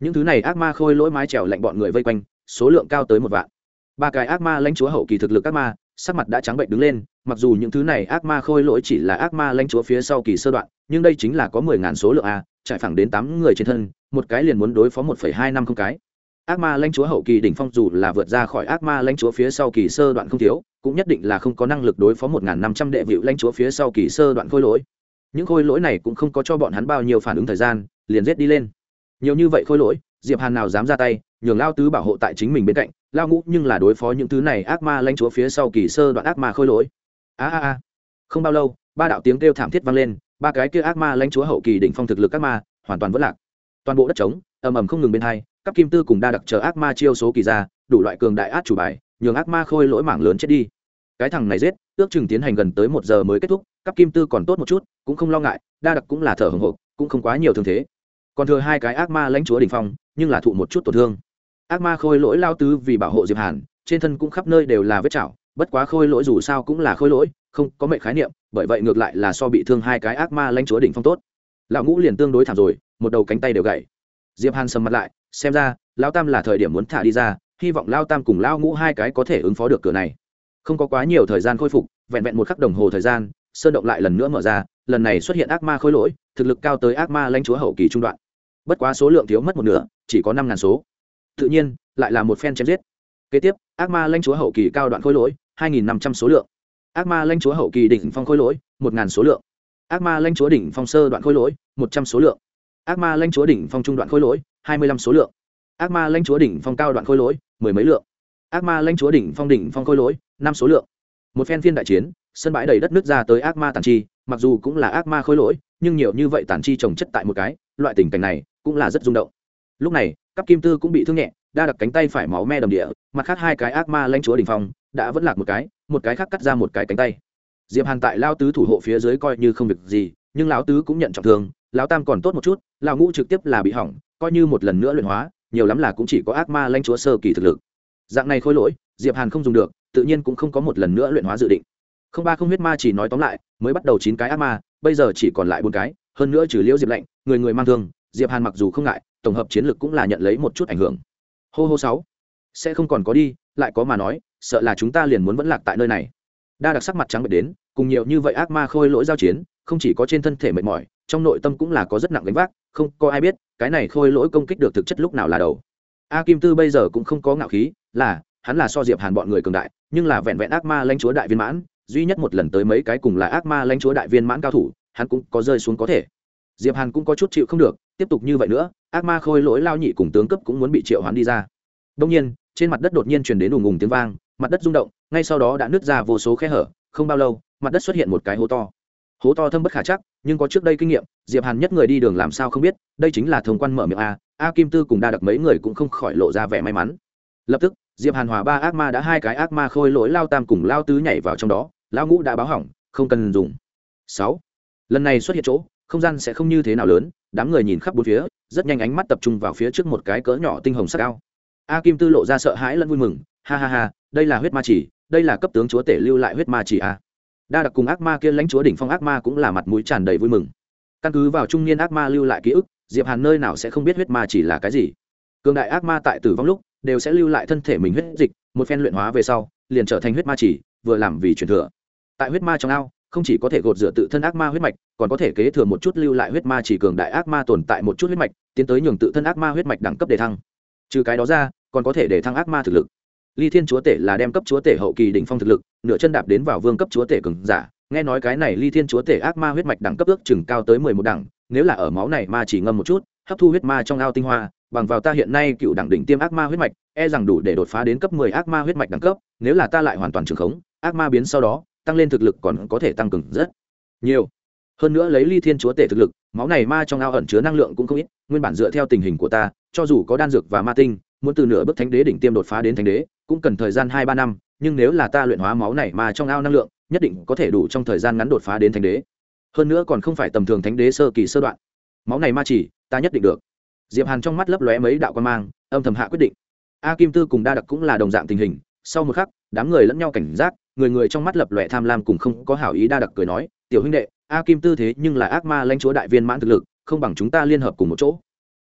Speaker 1: Những thứ này ác ma khôi lỗi mái trèo lạnh bọn người vây quanh, số lượng cao tới một vạn. Ba cái ác ma lãnh chúa hậu kỳ thực lực ác ma sắc mặt đã trắng bệnh đứng lên, mặc dù những thứ này ác ma khôi lỗi chỉ là ác ma lãnh chúa phía sau kỳ sơ đoạn, nhưng đây chính là có mười ngàn số lượng a, trải phẳng đến tám người trên thân, một cái liền muốn đối phó một phẩy hai năm không cái. Ác ma lãnh chúa hậu kỳ đỉnh phong dù là vượt ra khỏi ác ma lãnh chúa phía sau kỳ sơ đoạn không thiếu, cũng nhất định là không có năng lực đối phó một n g h n năm trăm đệ vịu lãnh chúa phía sau kỳ sơ đoạn khôi lỗi. Những khôi lỗi này cũng không có cho bọn hắn bao nhiêu phản ứng thời gian, liền rết đi lên. Nhiều như vậy khôi lỗi, diệp hàn nào dám ra tay, nhường lao tứ bảo hộ tại chính mình bên cạnh lao ngũ nhưng là đối phó những thứ này ác ma lãnh chúa phía sau kỳ sơ đoạn ác ma khôi lỗi. A a a. Không bao lâu, ba đạo tiếng kêu thảm thiết vang lên, ba cái kia ác ma lãnh chúa hậu kỳ đỉnh phong thực lực ác ma hoàn toàn vỡ lạc. Toàn bộ đất trống, ầm ầm không ngừng bên hai các kim tư cùng đa đặc chờ ác ma chiêu số kỳ ra, đủ loại cường đại át chủ bài, nhường ác ma khôi lỗi mảng lớn chết đi. Cái thằng này giết, ước chừng tiến hành gần tới một giờ mới kết thúc các kim tư còn tốt một chút, cũng không lo ngại, đa đặc cũng là thở hồng hộc, cũng không quá nhiều thương thế. Còn thừa hai cái ác ma lãnh chúa đỉnh phong, nhưng là thụ một chút tổn thương ác ma khôi lỗi lao tứ vì bảo hộ diệp hàn, trên thân cũng khắp nơi đều là vết chảo, bất quá khôi lỗi dù sao cũng là khôi lỗi, không có mệnh khái niệm, bởi vậy ngược lại là so bị thương hai cái ác ma lãnh chúa đỉnh phong tốt. Lão ngũ liền tương đối thảm rồi, một đầu cánh tay đều gãy. Diệp hàn sầm mặt lại, xem ra, lão tam là thời điểm muốn thả đi ra, hy vọng lao tam cùng lao ngũ hai cái có thể ứng phó được cửa này. Không có quá nhiều thời gian khôi phục, vẹn vẹn một khắc đồng hồ thời gian, sơn động lại lần nữa mở ra, lần này xuất hiện ác ma khôi lỗi, thực lực cao tới ác ma lãnh chúa hậu kỳ trung đoạn. Bất quá số lượng thiếu mất một nửa, chỉ có năm ngàn số tự nhiên, lại là một phen chém giết. Kế tiếp, ác ma lãnh chúa hậu kỳ cao đoạn khôi lỗi, hai nghìn năm trăm số lượng. Ác ma lãnh chúa hậu kỳ đỉnh phong khôi lỗi, một ngàn số lượng. Ác ma lãnh chúa đỉnh phong sơ đoạn khôi lỗi, một trăm số lượng. Ác ma lãnh chúa đỉnh phong trung đoạn khôi lỗi, hai mươi lăm số lượng. Ác ma lãnh chúa đỉnh phong cao đoạn khôi lỗi, mười mấy lượng. Ác ma lãnh chúa đỉnh phong đỉnh phong khôi lỗi, năm số lượng. Một phen phiên đại chiến, sân bãi đầy đất nước ra tới ác ma tàn chi, mặc dù cũng là ác ma khôi lỗi, nhưng nhiều như vậy tàn chi trồng chất tại một cái, loại tình cảnh này cũng là rất rung động. Lúc này cấp kim tư cũng bị thương nhẹ, đa đặc cánh tay phải máu me đầm địa, mặt khác hai cái ác ma lanh chúa đình phong, đã vẫn lạc một cái một cái khác cắt ra một cái cánh tay. Diệp hàn tại lao tứ thủ hộ phía dưới coi như không việc gì, nhưng lão tứ cũng nhận trọng thương, lão tam còn tốt một chút, lão ngũ trực tiếp là bị hỏng, coi như một lần nữa luyện hóa, nhiều lắm là cũng chỉ có ác ma lanh chúa sơ kỳ thực lực. Dạng này khôi lỗi, diệp hàn không dùng được, tự nhiên cũng không có một lần nữa luyện hóa dự định. Không ba không huyết ma chỉ nói tóm lại, mới bắt đầu chín cái ác ma, bây giờ chỉ còn lại bốn cái, hơn nữa trừ liễu diệp lạnh, người người mang thương, diệp hàn mặc dù không ngại tổng hợp chiến lược cũng là nhận lấy một chút ảnh hưởng. Hô hô sáu. Sẽ không còn có đi, lại có mà nói, sợ là chúng ta liền muốn vẫn lạc tại nơi này. Đa đặc sắc mặt trắng bệch đến, cùng nhiều như vậy ác ma khôi lỗi giao chiến, không chỉ có trên thân thể mệt mỏi, trong nội tâm cũng là có rất nặng gánh vác, không có ai biết, cái này khôi lỗi công kích được thực chất lúc nào là đầu. A kim tư bây giờ cũng không có ngạo khí, là, hắn là so diệp hàn bọn người cường đại, nhưng là vẹn vẹn ác ma lãnh chúa đại viên mãn, duy nhất một lần tới mấy cái cùng là ác ma lãnh chúa đại viên mãn cao thủ, hắn cũng có rơi xuống có thể. Diệp hàn cũng có chút chịu không được tiếp tục như vậy nữa, ác ma khôi lỗi lao nhị cùng tướng cấp cũng muốn bị triệu hoán đi ra. Đông nhiên, trên mặt đất đột nhiên truyền đến ùng ùng tiếng vang, mặt đất rung động, ngay sau đó đã nứt ra vô số khe hở, không bao lâu, mặt đất xuất hiện một cái hố to. Hố to thâm bất khả chắc, nhưng có trước đây kinh nghiệm, diệp hàn nhất người đi đường làm sao không biết, đây chính là thông quan mở miệng a a kim tư cùng đa đặc mấy người cũng không khỏi lộ ra vẻ may mắn. Lập tức, diệp hàn hòa ba ác ma đã hai cái ác ma khôi lỗi lao tam cùng lao tứ nhảy vào trong đó lao ngũ đã báo hỏng, không cần dùng. Sáu, lần này xuất hiện chỗ, không gian sẽ không như thế nào lớn đám người nhìn khắp bốn phía, rất nhanh ánh mắt tập trung vào phía trước một cái cỡ nhỏ tinh hồng sắc cao a kim tư lộ ra sợ hãi lẫn vui mừng, ha ha ha, đây là huyết ma chỉ, đây là cấp tướng chúa tể lưu lại huyết ma chỉ a đa đặc cùng ác ma kia lãnh chúa đỉnh phong ác ma cũng là mặt mũi tràn đầy vui mừng. Căn cứ vào trung niên ác ma lưu lại ký ức, diệp hàn nơi nào sẽ không biết huyết ma chỉ là cái gì. Cường đại ác ma tại tử vong lúc, đều sẽ lưu lại thân thể mình huyết dịch, một phen luyện hóa về sau, liền trở thành huyết ma chỉ, vừa làm vì truyền thừa. Tại huyết ma trong ao không chỉ có thể gột rửa tự thân ác ma huyết mạch, còn có thể kế thừa một chút lưu lại huyết ma chỉ cường đại ác ma tồn tại một chút huyết mạch, tiến tới nhường tự thân ác ma huyết mạch đẳng cấp đề thăng. Trừ cái đó ra, còn có thể để thăng ác ma thực lực. Ly thiên chúa tể là đem cấp chúa tể hậu kỳ đỉnh phong thực lực, nửa chân đạp đến vào vương cấp chúa tể cường giả. Nghe nói cái này ly thiên chúa tể ác ma huyết mạch đẳng cấp ước chừng cao tới mười một đẳng, nếu là ở máu này ma chỉ ngâm một chút, hấp thu huyết ma trong ao tinh hoa, bằng vào ta hiện nay cựu đẳng đỉnh tiêm ác ma huyết mạch e rằng đủ để đột phá đến cấp mười ác ma huyết mạch đẳng cấp, nếu là ta lại hoàn toàn trường khống, ác ma biến sau đó tăng lên thực lực còn có thể tăng cường rất nhiều. Hơn nữa lấy ly thiên chúa tể thực lực, máu này ma trong ao ẩn chứa năng lượng cũng không ít, nguyên bản dựa theo tình hình của ta, cho dù có đan dược và ma tinh, muốn từ nửa bước thánh đế đỉnh tiêm đột phá đến thánh đế, cũng cần thời gian hai ba năm, nhưng nếu là ta luyện hóa máu này ma trong ao năng lượng, nhất định có thể đủ trong thời gian ngắn đột phá đến thánh đế. Hơn nữa còn không phải tầm thường thánh đế sơ kỳ sơ đoạn. Máu này ma chỉ, ta nhất định được. Diệp hàn trong mắt lấp lóe mấy đạo quan mang, âm thầm hạ quyết định. A kim tư cùng đa đặc cũng là đồng dạng tình hình. Sau một khắc, đám người lẫn nhau cảnh giác người người trong mắt lập lòe tham lam cùng không có hảo ý đa đặc cười nói, tiểu huynh đệ, a kim tư thế nhưng là ác ma lãnh chúa đại viên mãn thực lực, không bằng chúng ta liên hợp cùng một chỗ.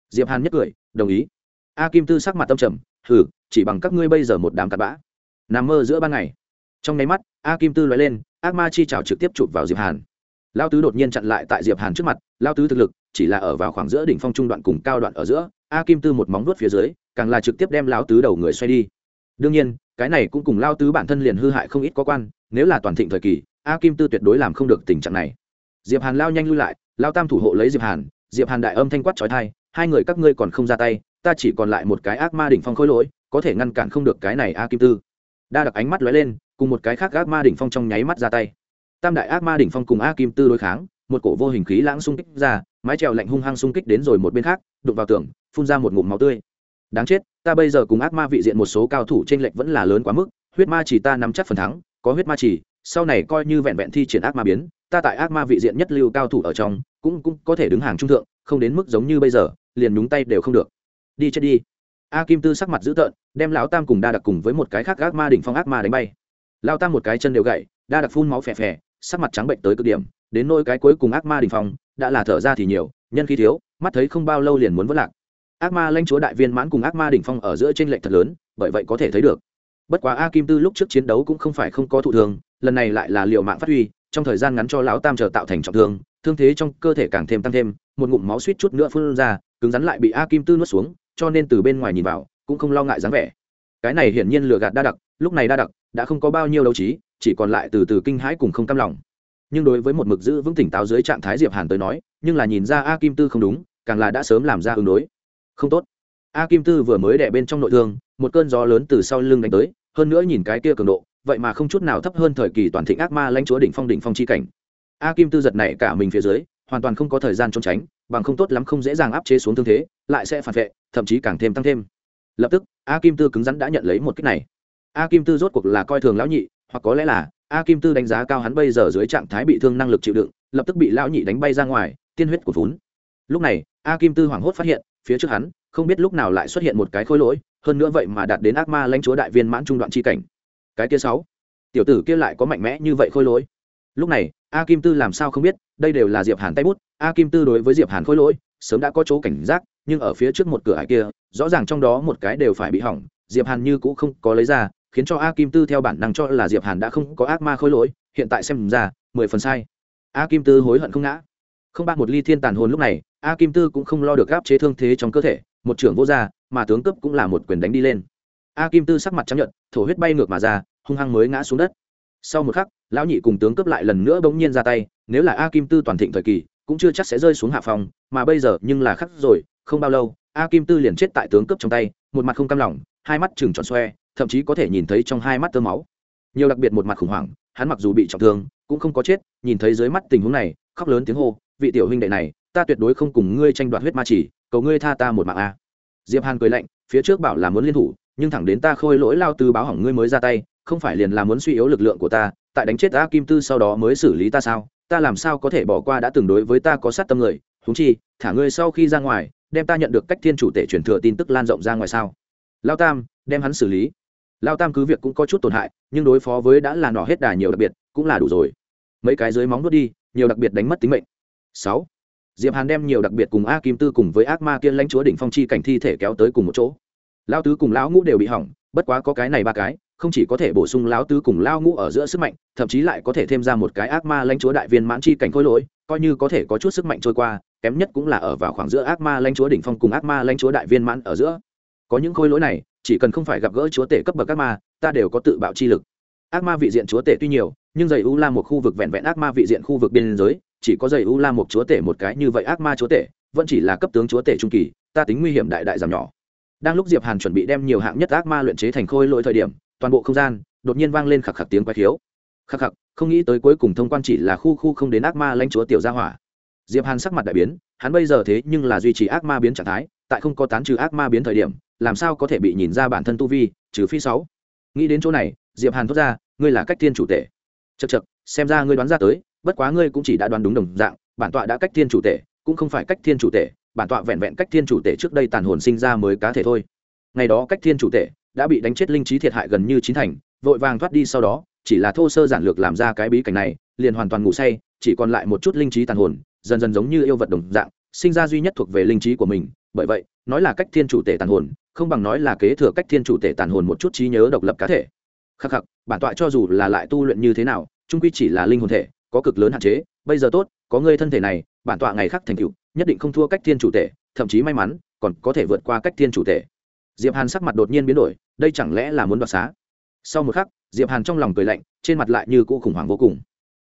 Speaker 1: Diệp hàn nhất cười, đồng ý. A kim tư sắc mặt tâm trầm, hừ, chỉ bằng các ngươi bây giờ một đám cặn bã. Nằm mơ giữa ban ngày. Trong nháy mắt, a kim tư nói lên, ác ma chi trào trực tiếp chụp vào diệp hàn. Lao tứ đột nhiên chặn lại tại diệp hàn trước mặt, lao tứ thực lực chỉ là ở vào khoảng giữa đỉnh phong trung đoạn cùng cao đoạn ở giữa, a kim tư một móng vuốt phía dưới, càng là trực tiếp đem lao tứ đầu người xoay đi đương nhiên, cái này cũng cùng lao tứ bản thân liền hư hại không ít có quan, nếu là toàn thịnh thời kỳ, a kim tư tuyệt đối làm không được tình trạng này. Diệp hàn lao nhanh lui lại, lao tam thủ hộ lấy diệp hàn diệp hàn đại âm thanh quát trói thai, hai người các ngươi còn không ra tay, ta chỉ còn lại một cái ác ma đỉnh phong khôi lỗi, có thể ngăn cản không được cái này a kim tư. Đa đặc ánh mắt lóe lên, cùng một cái khác ác ma đỉnh phong trong nháy mắt ra tay. Tam đại ác ma đỉnh phong cùng a kim tư đối kháng, một cổ vô hình khí lãng xung kích ra, mái trèo lạnh hung hăng xung kích đến rồi một bên khác, đụng vào tường, phun ra một ngụm máu tươi đáng chết, ta bây giờ cùng ác ma vị diện một số cao thủ trên lệch vẫn là lớn quá mức, huyết ma chỉ ta nắm chắc phần thắng, có huyết ma chỉ, sau này coi như vẹn vẹn thi triển ác ma biến, ta tại ác ma vị diện nhất lưu cao thủ ở trong, cũng cũng có thể đứng hàng trung thượng, không đến mức giống như bây giờ, liền nhúng tay đều không được. Đi chết đi. A kim tư sắc mặt dữ tợn, đem lão tam cùng đa đặc cùng với một cái khác ác ma đỉnh phong ác ma đánh bay. Lao tam một cái chân đều gậy đa đặc phun máu phè phè, sắc mặt trắng bệnh tới cực điểm, đến nỗi cái cuối cùng ác ma đỉnh phong, đã là thở ra thì nhiều, nhân khí thiếu, mắt thấy không bao lâu liền muốn vỡ lạc ác ma lãnh chúa đại viên mãn cùng ác ma đỉnh phong ở giữa trên lệnh thật lớn, bởi vậy có thể thấy được. Bất quá a kim tư lúc trước chiến đấu cũng không phải không có thụ thường lần này lại là liệu mạng phát huy, trong thời gian ngắn cho lão tam chờ tạo thành trọng thương thương thế trong cơ thể càng thêm tăng thêm, một ngụm máu suýt chút nữa phun ra, cứng rắn lại bị a kim tư nuốt xuống, cho nên từ bên ngoài nhìn vào, cũng không lo ngại dáng vẻ. Cái này hiển nhiên lừa gạt đa đặc, lúc này đa đặc đã không có bao nhiêu đấu trí, chỉ còn lại từ từ kinh hãi cùng không cam lòng. Nhưng đối với một mực giữ vững tỉnh táo dưới trạng thái diệp hàn tới nói, nhưng là nhìn ra a kim tư không đúng, càng là đã sớm làm ra ứng đối không tốt. A kim tư vừa mới đẻ bên trong nội thương, một cơn gió lớn từ sau lưng đánh tới, hơn nữa nhìn cái kia cường độ, vậy mà không chút nào thấp hơn thời kỳ toàn thịnh ác ma lãnh chúa đỉnh phong đỉnh phong chi cảnh. A kim tư giật này cả mình phía dưới, hoàn toàn không có thời gian trốn tránh, bằng không tốt lắm không dễ dàng áp chế xuống thương thế, lại sẽ phản vệ, thậm chí càng thêm tăng thêm. Lập tức, a kim tư cứng rắn đã nhận lấy một cách này. A kim tư rốt cuộc là coi thường lão nhị, hoặc có lẽ là, a kim tư đánh giá cao hắn bây giờ dưới trạng thái bị thương năng lực chịu đựng, lập tức bị lão nhị đánh bay ra ngoài, tiên huyết của vốn lúc này, a kim tư hoảng hốt phát hiện phía trước hắn, không biết lúc nào lại xuất hiện một cái khối lỗi, hơn nữa vậy mà đạt đến ác ma lãnh chúa đại viên mãn trung đoạn c h i cảnh. Cái kia sáu, tiểu tử kia lại có mạnh mẽ như vậy khôi lỗi. Lúc này, a kim tư làm sao không biết, đây đều là diệp hàn tay bút, a kim tư đối với diệp hàn khôi lỗi, sớm đã có chỗ cảnh giác, nhưng ở phía trước một cửa hải kia, rõ ràng trong đó một cái đều phải bị hỏng, diệp hàn như cũ không có lấy ra, khiến cho a kim tư theo bản năng cho là diệp hàn đã không có ác ma khôi lỗi, hiện tại xem ra, mười phần sai. A kim tư hối hận không ngã. Không ba một ly thiên tàn hồn lúc này a kim tư cũng không lo được gáp chế thương thế trong cơ thể, một trưởng vô gia, mà tướng cấp cũng là một quyền đánh đi lên. A kim tư sắc mặt chấp nhận thổ huyết bay ngược mà ra, hung hăng mới ngã xuống đất. Sau một khắc, lão nhị cùng tướng cấp lại lần nữa bỗng nhiên ra tay, nếu là a kim tư toàn thịnh thời kỳ, cũng chưa chắc sẽ rơi xuống hạ phòng mà bây giờ nhưng là khắc rồi, không bao lâu, a kim tư liền chết tại tướng cấp trong tay, một mặt không cam lòng, hai mắt chừng tròn xoe, thậm chí có thể nhìn thấy trong hai mắt tơ máu. Nhiều đặc biệt một mặt khủng hoảng, hắn mặc dù bị trọng thương, cũng không có chết, nhìn thấy dưới mắt tình huống này, khóc lớn tiếng hô, vị tiểu huynh đệ này ta tuyệt đối không cùng ngươi tranh đoạt huyết ma chỉ, cầu ngươi tha ta một mạng a. Diệp hàn cười lạnh, phía trước bảo là muốn liên thủ, nhưng thẳng đến ta khôi lỗi lao tư báo hỏng ngươi mới ra tay, không phải liền là muốn suy yếu lực lượng của ta, tại đánh chết ta kim tư sau đó mới xử lý ta sao? Ta làm sao có thể bỏ qua đã từng đối với ta có sát tâm người? Húng chi, thả ngươi sau khi ra ngoài, đem ta nhận được cách thiên chủ tể truyền thừa tin tức lan rộng ra ngoài sao? Lao tam, đem hắn xử lý. Lao tam cứ việc cũng có chút tổn hại, nhưng đối phó với đã là nỏ hết đà nhiều đặc biệt, cũng là đủ rồi. Mấy cái dưới móng nuốt đi, nhiều đặc biệt đánh mất tính mệnh. Sáu diệp hàn đem nhiều đặc biệt cùng a kim tư cùng với ác ma kiên lãnh chúa đỉnh phong chi cảnh thi thể kéo tới cùng một chỗ. Lão tứ cùng lão ngũ đều bị hỏng, bất quá có cái này ba cái, không chỉ có thể bổ sung lão tứ cùng Lão ngũ ở giữa sức mạnh, thậm chí lại có thể thêm ra một cái ác ma lãnh chúa đại viên mãn chi cảnh khôi lỗi, coi như có thể có chút sức mạnh trôi qua, kém nhất cũng là ở vào khoảng giữa ác ma lãnh chúa đỉnh phong cùng ác ma lãnh chúa đại viên mãn ở giữa. Có những khôi lỗi này, chỉ cần không phải gặp gỡ chúa tể cấp bậc ác ma, ta đều có tự bạo chi lực. Ác ma vị diện chúa tể tuy nhiều, nhưng dày u la một khu vực vẹn vẹn ác ma vị diện khu vực biên giới chỉ có dày u la một chúa tể một cái như vậy ác ma chúa tể, vẫn chỉ là cấp tướng chúa tể trung kỳ, ta tính nguy hiểm đại đại giảm nhỏ. Đang lúc diệp hàn chuẩn bị đem nhiều hạng nhất ác ma luyện chế thành khôi lỗi thời điểm, toàn bộ không gian đột nhiên vang lên khạc khạc tiếng quái khiếu. Khạc khạc, không nghĩ tới cuối cùng thông quan chỉ là khu khu không đến ác ma lãnh chúa tiểu gia hỏa. Diệp hàn sắc mặt đại biến, hắn bây giờ thế nhưng là duy trì ác ma biến trạng thái, tại không có tán trừ ác ma biến thời điểm, làm sao có thể bị nhìn ra bản thân tu vi, trừ phi sáu. Nghĩ đến chỗ này, diệp hàn thốt ra, ngươi là cách thiên chủ tể. Chật chật xem ra ngươi đoán ra tới bất quá ngươi cũng chỉ đã đoán đúng đồng dạng, bản tọa đã cách thiên chủ tể, cũng không phải cách thiên chủ tể, bản tọa vẹn vẹn cách thiên chủ tể trước đây tàn hồn sinh ra mới cá thể thôi. Ngày đó cách thiên chủ tể đã bị đánh chết linh trí thiệt hại gần như chín thành, vội vàng thoát đi sau đó, chỉ là thô sơ giản lược làm ra cái bí cảnh này, liền hoàn toàn ngủ say, chỉ còn lại một chút linh trí tàn hồn, dần dần giống như yêu vật đồng dạng, sinh ra duy nhất thuộc về linh trí của mình. Bởi vậy, nói là cách thiên chủ tể tàn hồn, không bằng nói là kế thừa cách thiên chủ tể tàn hồn một chút trí nhớ độc lập cá thể. Khắc khắc, bản tọa cho dù là lại tu luyện như thế nào, trung quy chỉ là linh hồn thể có cực lớn hạn chế, bây giờ tốt, có ngươi thân thể này, bản tọa ngày khác thành cựu nhất định không thua cách thiên chủ tể, thậm chí may mắn, còn có thể vượt qua cách thiên chủ tể. Diệp hàn sắc mặt đột nhiên biến đổi, đây chẳng lẽ là muốn đoạt xá? Sau một khắc, diệp hàn trong lòng cười lạnh, trên mặt lại như cũ khủng hoảng vô cùng.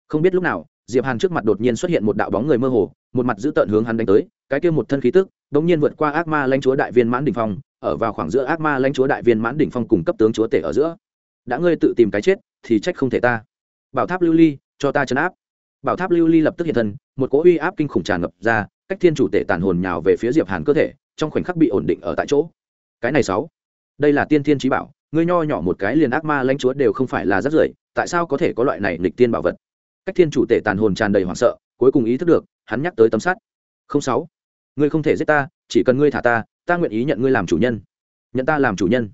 Speaker 1: Không biết lúc nào, diệp hàn trước mặt đột nhiên xuất hiện một đạo bóng người mơ hồ, một mặt giữ tợn hướng hắn đánh tới, cái kia một thân khí tức đống nhiên vượt qua ác ma lãnh chúa đại viên mãn đỉnh phong, ở vào khoảng giữa ác ma lãnh chúa đại viên mãn đỉnh phong cùng cấp tướng chúa tể ở giữa. Đã ngươi tự tìm cái chết, thì trách không thể ta. Bảo tháp lưu ly cho ta chấn áp. Bảo tháp lưu ly lập tức hiện thân, một cỗ uy áp kinh khủng tràn ngập ra, cách thiên chủ tể tàn hồn nhào về phía diệp hàn cơ thể, trong khoảnh khắc bị ổn định ở tại chỗ. Cái này sáu. Đây là tiên thiên trí bảo, ngươi nho nhỏ một cái liền ác ma lãnh chúa đều không phải là rất rưởi, tại sao có thể có loại này nghịch tiên bảo vật? Cách thiên chủ tể tàn hồn tràn đầy hoảng sợ, cuối cùng ý thức được, hắn nhắc tới tấm sắt. Không sáu. Ngươi không thể giết ta, chỉ cần ngươi thả ta ta nguyện ý nhận ngươi làm chủ nhân. Nhận ta làm chủ nhân.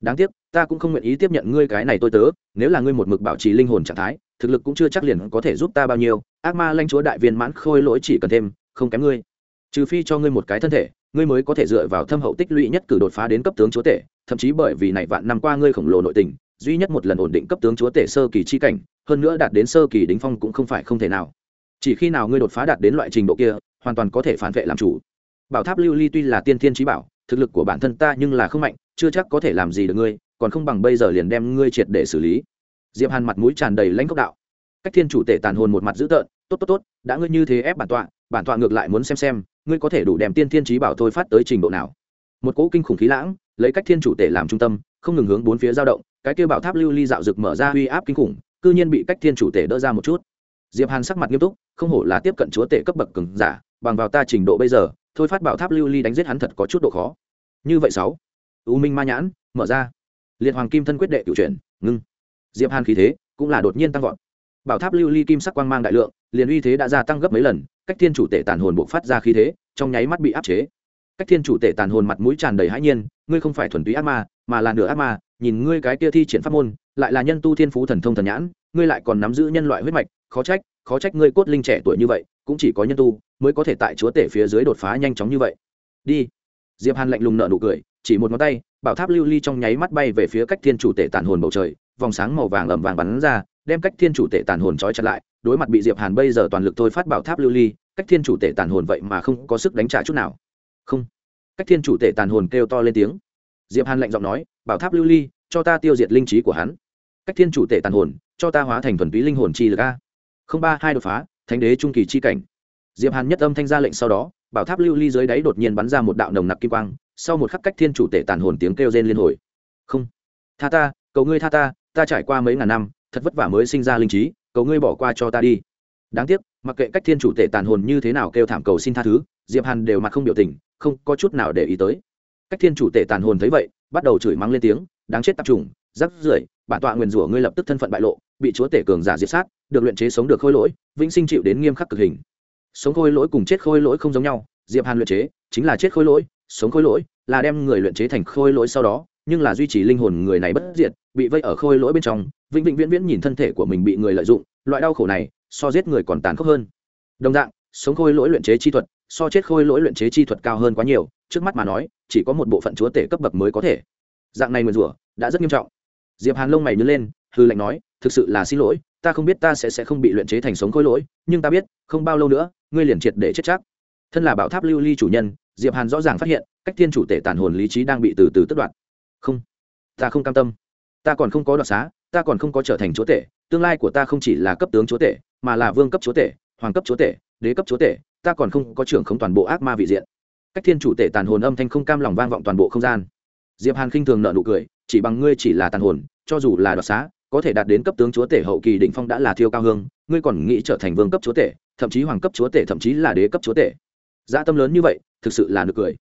Speaker 1: Đáng tiếc, ta cũng không nguyện ý tiếp nhận ngươi cái này tôi tớ, nếu là ngươi một mực bảo trì linh hồn trạng thái thực lực cũng chưa chắc liền có thể giúp ta bao nhiêu. Ác ma lanh chúa đại viên mãn khôi lỗi chỉ cần thêm, không kém ngươi. Trừ phi cho ngươi một cái thân thể, ngươi mới có thể dựa vào thâm hậu tích lũy nhất cử đột phá đến cấp tướng chúa tể. Thậm chí bởi vì này vạn năm qua ngươi khổng lồ nội tình, duy nhất một lần ổn định cấp tướng chúa tể sơ kỳ chi cảnh, hơn nữa đạt đến sơ kỳ đính phong cũng không phải không thể nào. Chỉ khi nào ngươi đột phá đạt đến loại trình độ kia, hoàn toàn có thể phản vệ làm chủ. Bảo tháp lưu ly tuy là tiên thiên trí bảo, thực lực của bản thân ta nhưng là không mạnh, chưa chắc có thể làm gì được ngươi, còn không bằng bây giờ liền đem ngươi triệt để xử lý diệp hàn mặt mũi tràn đầy lãnh cốc đạo. Cách thiên chủ tể tàn hồn một mặt dữ tợn, tốt tốt tốt, đã ngươi như thế ép bản tọa bản tọa ngược lại muốn xem xem, ngươi có thể đủ đem tiên thiên trí bảo thôi phát tới trình độ nào. Một cỗ kinh khủng khí lãng lấy cách thiên chủ tể làm trung tâm, không ngừng hướng bốn phía dao động, cái kia bảo tháp lưu ly dạo rực mở ra uy áp kinh khủng, cư nhiên bị cách thiên chủ tể đỡ ra một chút. Diệp hàn sắc mặt nghiêm túc, không hổ là tiếp cận chúa tể cấp bậc cường giả, bằng vào ta trình độ bây giờ, thôi phát bảo tháp lưu ly đánh giết hắn thật có chút độ khó. Như vậy sáu, u minh ma nhãn, mở ra. Liệt hoàng kim thân quyết đệ cựu chuyển, ngưng diệp hàn khí thế cũng là đột nhiên tăng vọt. Bảo tháp lưu ly kim sắc quang mang đại lượng, liền uy thế đã gia tăng gấp mấy lần, cách thiên chủ tể tàn hồn buộc phát ra khí thế, trong nháy mắt bị áp chế. Cách thiên chủ tể tàn hồn mặt mũi tràn đầy hãi nhiên, ngươi không phải thuần túy ác ma, mà là nửa ác ma, nhìn ngươi cái kia thi triển pháp môn, lại là nhân tu thiên phú thần thông thần nhãn, ngươi lại còn nắm giữ nhân loại huyết mạch, khó trách khó trách ngươi cốt linh trẻ tuổi như vậy, cũng chỉ có nhân tu mới có thể tại chúa tể phía dưới đột phá nhanh chóng như vậy. Đi. Diệp hàn lạnh lùng nợ nụ cười, chỉ một ngón tay, bảo tháp lưu ly trong nháy mắt bay về phía cách thiên chủ tể tàn hồn bầu trời vòng sáng màu vàng ẩm vàng bắn ra, đem cách thiên chủ tể tàn hồn trói chặt lại, đối mặt bị diệp hàn bây giờ toàn lực thôi phát bảo tháp lưu ly, cách thiên chủ tể tàn hồn vậy mà không có sức đánh trả chút nào. Không. Cách thiên chủ tể tàn hồn kêu to lên tiếng. Diệp hàn lạnh giọng nói, bảo tháp lưu ly, cho ta tiêu diệt linh trí của hắn. Cách thiên chủ tể tàn hồn, cho ta hóa thành thuần túy linh hồn chi lực a. Không ba, hai đột phá, thánh đế trung kỳ chi cảnh. Diệp hàn nhất âm thanh ra lệnh sau đó, bảo tháp lưu ly dưới đáy đột nhiên bắn ra một đạo nồng nặc kim quang, sau một khắc cách thiên chủ tể tàn hồn tiếng kêu rên liên hồi. Không. Tha ta, cầu ngươi tha ta ta trải qua mấy ngàn năm thật vất vả mới sinh ra linh trí cầu ngươi bỏ qua cho ta đi. Đáng tiếc mặc kệ cách thiên chủ tể tàn hồn như thế nào kêu thảm cầu xin tha thứ diệp hàn đều mặt không biểu tình không có chút nào để ý tới. Cách thiên chủ tể tàn hồn thấy vậy bắt đầu chửi mắng lên tiếng đáng chết tập trùng, rắc rưởi bản tọa nguyền rủa ngươi lập tức thân phận bại lộ bị chúa tể cường giả diệt sát được luyện chế sống được khôi lỗi vĩnh sinh chịu đến nghiêm khắc cực hình. Sống khôi lỗi cùng chết khôi lỗi không giống nhau diệp hàn luyện chế chính là chết khôi lỗi sống khôi lỗi là đem người luyện chế thành khôi lỗi sau đó nhưng là duy trì linh hồn người này bất diệt, bị vây ở khôi lỗi bên trong, vĩnh vĩnh viễn viễn nhìn thân thể của mình bị người lợi dụng, loại đau khổ này, so giết người còn tàn khốc hơn. Đồng dạng, sống khôi lỗi luyện chế chi thuật, so chết khôi lỗi luyện chế chi thuật cao hơn quá nhiều, trước mắt mà nói, chỉ có một bộ phận chúa tể cấp bậc mới có thể. Dạng này mượn rủa, đã rất nghiêm trọng. Diệp hàn lông mày nhớ lên, hư lệnh nói, thực sự là xin lỗi, ta không biết ta sẽ sẽ không bị luyện chế thành sống khôi lỗi, nhưng ta biết, không bao lâu nữa, ngươi liền triệt để chết chắc. Thân là bảo tháp lưu ly chủ nhân, diệp hàn rõ ràng phát hiện, cách thiên chủ tể tàn hồn lý trí đang bị từ từ tước đoạn không. Ta không cam tâm. Ta còn không có đoạt xá, ta còn không có trở thành chúa tể, tương lai của ta không chỉ là cấp tướng chúa tể, mà là vương cấp chúa tể, hoàng cấp chúa tể, đế cấp chúa tể, ta còn không có trưởng không toàn bộ ác ma vị diện. Cách thiên chủ tể tàn hồn âm thanh không cam lòng vang vọng toàn bộ không gian. Diệp hàn khinh thường nợ nụ cười, chỉ bằng ngươi chỉ là tàn hồn, cho dù là đoạt xá, có thể đạt đến cấp tướng chúa tể hậu kỳ đỉnh phong đã là thiêu cao hương, ngươi còn nghĩ trở thành vương cấp chúa tể, thậm chí hoàng cấp chúa tể, thậm chí là đế cấp chúa tể. Dã tâm lớn như vậy, thực sự là nực cười.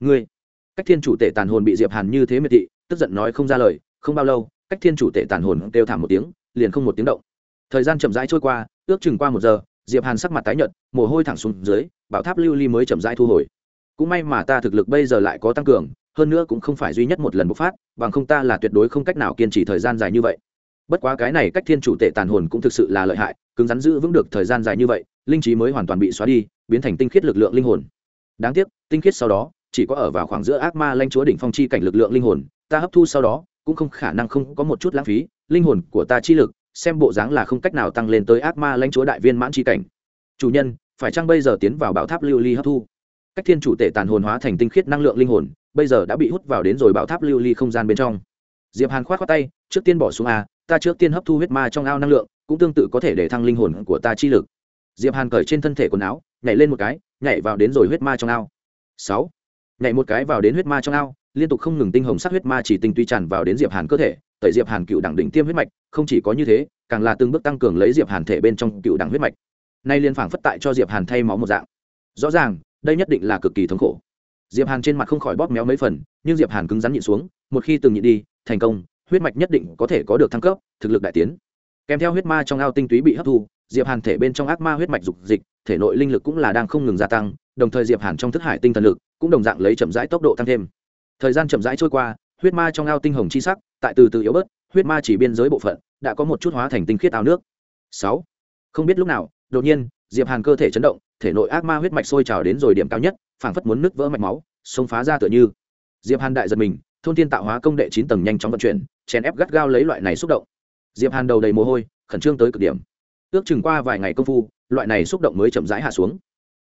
Speaker 1: Ngươi cách thiên chủ tể tàn hồn bị diệp hàn như thế miệt thị, tức giận nói không ra lời, không bao lâu, cách thiên chủ tể tàn hồn kêu thảm một tiếng, liền không một tiếng động. Thời gian chậm rãi trôi qua, ước chừng qua một giờ, diệp hàn sắc mặt tái nhợt, mồ hôi thẳng xuống dưới, bảo tháp lưu ly mới chậm rãi thu hồi. Cũng may mà ta thực lực bây giờ lại có tăng cường, hơn nữa cũng không phải duy nhất một lần bộc phát, bằng không ta là tuyệt đối không cách nào kiên trì thời gian dài như vậy. Bất quá cái này cách thiên chủ tệ tàn hồn cũng thực sự là lợi hại, cứng rắn giữ vững được thời gian dài như vậy, linh trí mới hoàn toàn bị xóa đi, biến thành tinh khiết lực lượng linh hồn. Đáng tiếc, tinh khiết sau đó chỉ có ở vào khoảng giữa ác ma lanh chúa đỉnh phong chi cảnh lực lượng linh hồn, ta hấp thu sau đó, cũng không khả năng không có một chút lãng phí, linh hồn của ta chi lực, xem bộ dáng là không cách nào tăng lên tới ác ma lãnh chúa đại viên mãn chi cảnh. Chủ nhân, phải chăng bây giờ tiến vào bảo tháp lưu ly hấp thu? Cách thiên chủ tể tàn hồn hóa thành tinh khiết năng lượng linh hồn, bây giờ đã bị hút vào đến rồi bảo tháp lưu ly không gian bên trong. Diệp hàn khoát khoát tay, trước tiên bỏ xuống a, ta trước tiên hấp thu huyết ma trong ao năng lượng, cũng tương tự có thể để thăng linh hồn của ta chi lực. Diệp hàn cởi trên thân thể quần áo, nhảy lên một cái, nhảy vào đến rồi huyết ma trong ao. Sáu nhảy một cái vào đến huyết ma trong ao, liên tục không ngừng tinh hồng sắc huyết ma chỉ tinh tuy tràn vào đến diệp hàn cơ thể, tẩy diệp hàn cựu đẳng đỉnh tiêm huyết mạch, không chỉ có như thế, càng là từng bước tăng cường lấy diệp hàn thể bên trong cựu đẳng huyết mạch. Nay liên phảng phất tại cho diệp hàn thay máu một dạng. Rõ ràng, đây nhất định là cực kỳ thống khổ. Diệp hàn trên mặt không khỏi bóp méo mấy phần, nhưng diệp hàn cứng rắn nhịn xuống, một khi từng nhịn đi, thành công, huyết mạch nhất định có thể có được thăng cấp, thực lực đại tiến. Kèm theo huyết ma trong ao tinh túy bị hấp thu diệp hàn thể bên trong ác ma huyết mạch dục dịch, thể nội linh lực cũng là đang không ngừng gia tăng, đồng thời diệp hàn trong thức hải tinh thần lực cũng đồng dạng lấy chậm rãi tốc độ tăng thêm. Thời gian chậm rãi trôi qua, huyết ma trong ao tinh hồng chi sắc tại từ từ yếu bớt, huyết ma chỉ biên giới bộ phận đã có một chút hóa thành tinh khiết ao nước. Sáu. Không biết lúc nào, đột nhiên, diệp hàn cơ thể chấn động, thể nội ác ma huyết mạch sôi trào đến rồi điểm cao nhất, phảng phất muốn nứt vỡ mạch máu, xông phá ra tựa như. Diệp hàn đại giật mình, thôn thiên tạo hóa công đệ chín tầng nhanh chóng vận chuyển, chèn ép gắt gao lấy loại này xúc động. Diệp hàn đầu đầy mồ hôi, khẩn trương tới cực điểm ước chừng qua vài ngày công phu, loại này xúc động mới chậm rãi hạ xuống.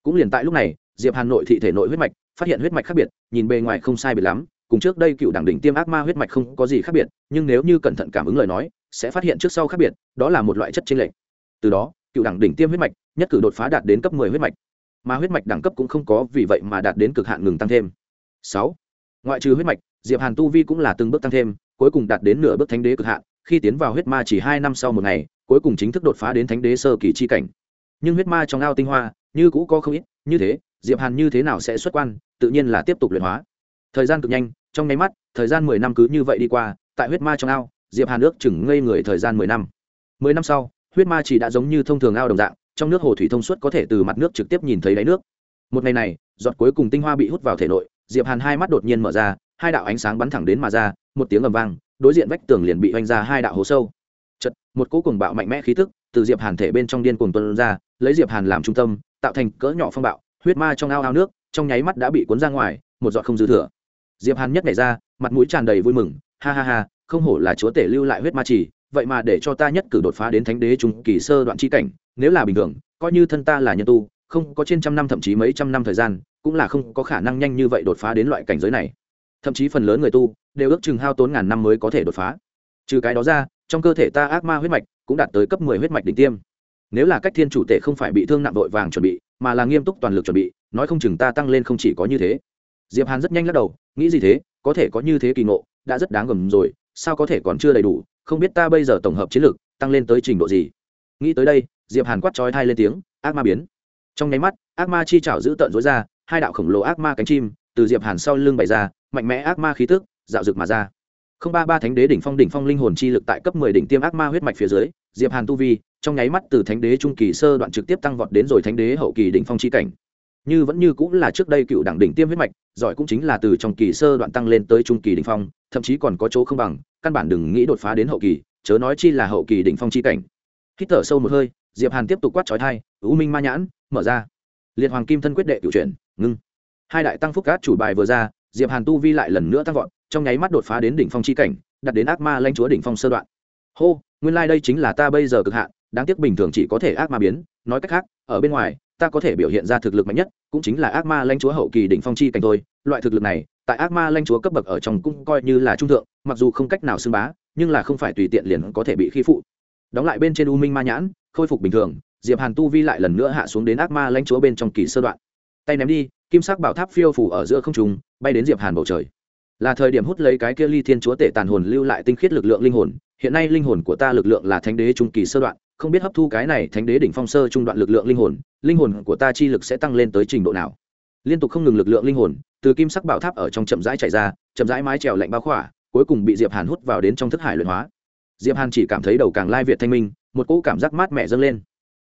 Speaker 1: Cũng liền tại lúc này, diệp hà nội thị thể nội huyết mạch phát hiện huyết mạch khác biệt, nhìn bề ngoài không sai biệt lắm, cùng trước đây cựu đẳng đỉnh tiêm ác ma huyết mạch không có gì khác biệt, nhưng nếu như cẩn thận cảm ứng lời nói, sẽ phát hiện trước sau khác biệt, đó là một loại chất chênh lệch. Từ đó, cựu đẳng đỉnh tiêm huyết mạch nhất cử đột phá đạt đến cấp 10 huyết mạch. Mà huyết mạch đẳng cấp cũng không có vì vậy mà đạt đến cực hạn ngừng tăng thêm. Sáu, ngoại trừ huyết mạch, diệp hàn tu vi cũng là từng bước tăng thêm, cuối cùng đạt đến nửa bước thánh đế cực hạn, khi tiến vào huyết ma chỉ hai năm sau một ngày cuối cùng chính thức đột phá đến thánh đế sơ kỳ chi cảnh. Nhưng huyết ma trong ao tinh hoa, như cũ có không ít, như thế, diệp hàn như thế nào sẽ xuất quan, tự nhiên là tiếp tục luyện hóa. Thời gian cực nhanh, trong nháy mắt, thời gian mười năm cứ như vậy đi qua, tại huyết ma trong ao, diệp hàn nước chừng ngây người thời gian mười năm. Mười năm sau, huyết ma chỉ đã giống như thông thường ao đồng dạng, trong nước hồ thủy thông suốt có thể từ mặt nước trực tiếp nhìn thấy đáy nước. Một ngày này, giọt cuối cùng tinh hoa bị hút vào thể nội, diệp hàn hai mắt đột nhiên mở ra, hai đạo ánh sáng bắn thẳng đến mà ra, một tiếng ầm vang, đối diện vách tường liền bị oanh ra hai đạo hố sâu một cỗ cùng bạo mạnh mẽ khí tức từ diệp hàn thể bên trong điên cuồng tuân ra, lấy diệp hàn làm trung tâm, tạo thành cỡ nhỏ phong bạo, huyết ma trong ao ao nước, trong nháy mắt đã bị cuốn ra ngoài, một giọt không dư thừa. Diệp hàn nhất nhảy ra, mặt mũi tràn đầy vui mừng, ha ha ha, không hổ là chúa tể lưu lại huyết ma chỉ, vậy mà để cho ta nhất cử đột phá đến thánh đế trung kỳ sơ đoạn chi cảnh, nếu là bình thường, coi như thân ta là nhân tu, không có trên trăm năm thậm chí mấy trăm năm thời gian, cũng là không có khả năng nhanh như vậy đột phá đến loại cảnh giới này. Thậm chí phần lớn người tu, đều ước chừng hao tốn ngàn năm mới có thể đột phá. Trừ cái đó ra trong cơ thể ta ác ma huyết mạch cũng đạt tới cấp mười huyết mạch đỉnh tiêm. Nếu là cách thiên chủ tể không phải bị thương nặng vội vàng chuẩn bị, mà là nghiêm túc toàn lực chuẩn bị, nói không chừng ta tăng lên không chỉ có như thế. Diệp hàn rất nhanh lắc đầu, nghĩ gì thế, có thể có như thế kỳ ngộ, đã rất đáng gầm rồi, sao có thể còn chưa đầy đủ, không biết ta bây giờ tổng hợp chiến lược, tăng lên tới trình độ gì. Nghĩ tới đây, diệp hàn quát trói thai lên tiếng, ác ma biến. Trong nháy mắt, ác ma chi chảo giữ tợn rối ra, hai đạo khổng lồ ác ma cánh chim từ diệp hàn sau lưng bày ra, mạnh mẽ ác ma khí tức, dạo rực mà ra không ba ba thánh đế đỉnh phong đỉnh phong linh hồn chi lực tại cấp mười đỉnh tiêm ác ma huyết mạch phía dưới, diệp hàn tu vi, trong nháy mắt từ thánh đế trung kỳ sơ đoạn trực tiếp tăng vọt đến rồi thánh đế hậu kỳ đỉnh phong chi cảnh. Như vẫn như cũng là trước đây cựu đẳng đỉnh tiêm huyết mạch, giỏi cũng chính là từ trong kỳ sơ đoạn tăng lên tới trung kỳ đỉnh phong, thậm chí còn có chỗ không bằng, căn bản đừng nghĩ đột phá đến hậu kỳ, chớ nói chi là hậu kỳ đỉnh phong chi cảnh. Hít thở sâu một hơi, diệp hàn tiếp tục quát chói thai ưu minh ma nhãn, mở ra. Liệt hoàng kim thân quyết đệ cựu chuyển, ngưng. Hai đại tăng phúc cát chủ bài vừa ra diệp hàn tu vi lại lần nữa tăng vọt, trong nháy mắt đột phá đến đỉnh phong chi cảnh đặt đến ác ma lanh chúa đỉnh phong sơ đoạn. Hô, nguyên lai đây chính là ta bây giờ cực hạn, đáng tiếc bình thường chỉ có thể ác ma biến, nói cách khác, ở bên ngoài, ta có thể biểu hiện ra thực lực mạnh nhất, cũng chính là ác ma lanh chúa hậu kỳ đỉnh phong chi cảnh thôi. Loại thực lực này, tại ác ma lanh chúa cấp bậc ở trong cũng coi như là trung thượng, mặc dù không cách nào xưng bá, nhưng là không phải tùy tiện liền có thể bị khi phụ. Đóng lại bên trên u minh ma nhãn, khôi phục bình thường, diệp hàn tu vi lại lần nữa hạ xuống đến ác ma lanh chúa bên trong kỳ sơ đoạn. Tay ném đi kim sắc bảo tháp phiêu phủ ở giữa không trung, bay đến diệp hàn bầu trời. Là thời điểm hút lấy cái kia ly thiên chúa tể tàn hồn lưu lại tinh khiết lực lượng linh hồn, hiện nay linh hồn của ta lực lượng là thánh đế trung kỳ sơ đoạn, không biết hấp thu cái này thánh đế đỉnh phong sơ trung đoạn lực lượng linh hồn linh hồn của ta chi lực sẽ tăng lên tới trình độ nào? Liên tục không ngừng lực lượng linh hồn, từ kim sắc bảo tháp ở trong chậm rãi chạy ra, chậm rãi mái trèo lạnh bao khỏa, cuối cùng bị diệp hàn hút vào đến trong thức hải luyện hóa. Diệp hàn chỉ cảm thấy đầu càng lai việt thanh minh, một cỗ cảm giác mát mẻ dâng lên.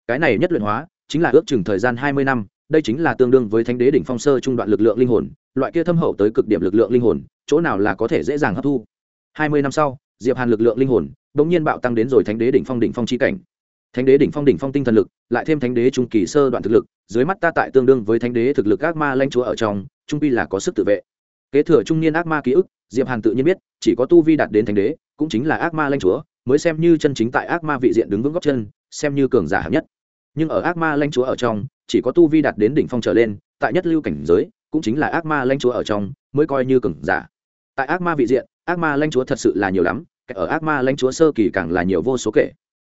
Speaker 1: Cái này nhất luyện hóa, chính là ước chừng thời gian hai mươi năm đây chính là tương đương với thánh đế đỉnh phong sơ trung đoạn lực lượng linh hồn, loại kia thâm hậu tới cực điểm lực lượng linh hồn, chỗ nào là có thể dễ dàng hấp thu. Hai mươi năm sau, diệp hàn lực lượng linh hồn đ ỗ n g nhiên bạo tăng đến rồi thánh đế đỉnh phong đỉnh phong c h i cảnh. Thánh đế đỉnh phong đỉnh phong tinh thần lực, lại thêm thánh đế trung kỳ sơ đoạn thực lực, dưới mắt ta tại tương đương với thánh đế thực lực ác ma lanh chúa ở trong, trung pi là có sức tự vệ. Kế thừa trung niên ác ma ký ức, diệp hàn tự nhiên biết, chỉ có tu vi đạt đến thánh đế, cũng chính là ác ma lanh chúa, mới xem như chân chính tại ác ma vị diện đứng vững góc chân, xem như cường giả hạng nhất. Nhưng ở ác ma lanh chúa ở trong chỉ có tu vi đạt đến đỉnh phong trở lên, tại nhất lưu cảnh giới, cũng chính là ác ma lanh chúa ở trong, mới coi như cường giả. Tại ác ma vị diện, ác ma lanh chúa thật sự là nhiều lắm ở ác ma lanh chúa sơ kỳ càng là nhiều vô số kể.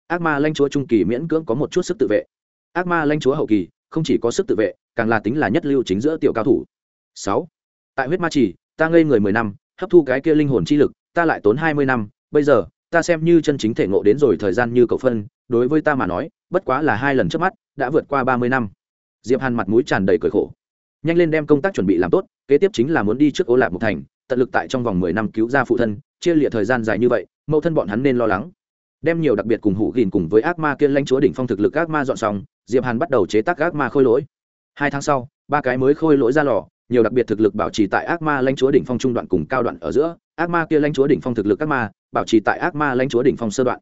Speaker 1: Ác ma lanh chúa trung kỳ miễn cưỡng có một chút sức tự vệ. Ác ma lanh chúa hậu kỳ, không chỉ có sức tự vệ, càng là tính là nhất lưu chính giữa tiểu cao thủ. Sáu, tại huyết ma trì, ta ngây người mười năm, hấp thu cái kia linh hồn chi lực, ta lại tốn hai mươi năm, bây giờ, ta xem như chân chính thể ngộ đến rồi thời gian như cầu phân, đối với ta mà nói, bất quá là hai lần trước mắt, đã vượt qua ba mươi năm diệp hàn mặt mũi tràn đầy cười khổ. Nhanh lên đem công tác chuẩn bị làm tốt, kế tiếp chính là muốn đi trước ô lạc một thành, tận lực tại trong vòng mười năm cứu ra phụ thân, chia liệt thời gian dài như vậy, mẫu thân bọn hắn nên lo lắng. Đem nhiều đặc biệt cùng hủ gìn cùng với ác ma kiên lãnh chúa đỉnh phong thực lực ác ma dọn xong, diệp hàn bắt đầu chế tác ác ma khôi lỗi. Hai tháng sau, ba cái mới khôi lỗi ra lò, nhiều đặc biệt thực lực bảo trì tại ác ma lãnh chúa đỉnh phong trung đoạn cùng cao đoạn ở giữa, ác ma kia lãnh chúa đỉnh phong thực lực ác ma, bảo trì tại ác ma lãnh chúa đỉnh phong sơ đoạn.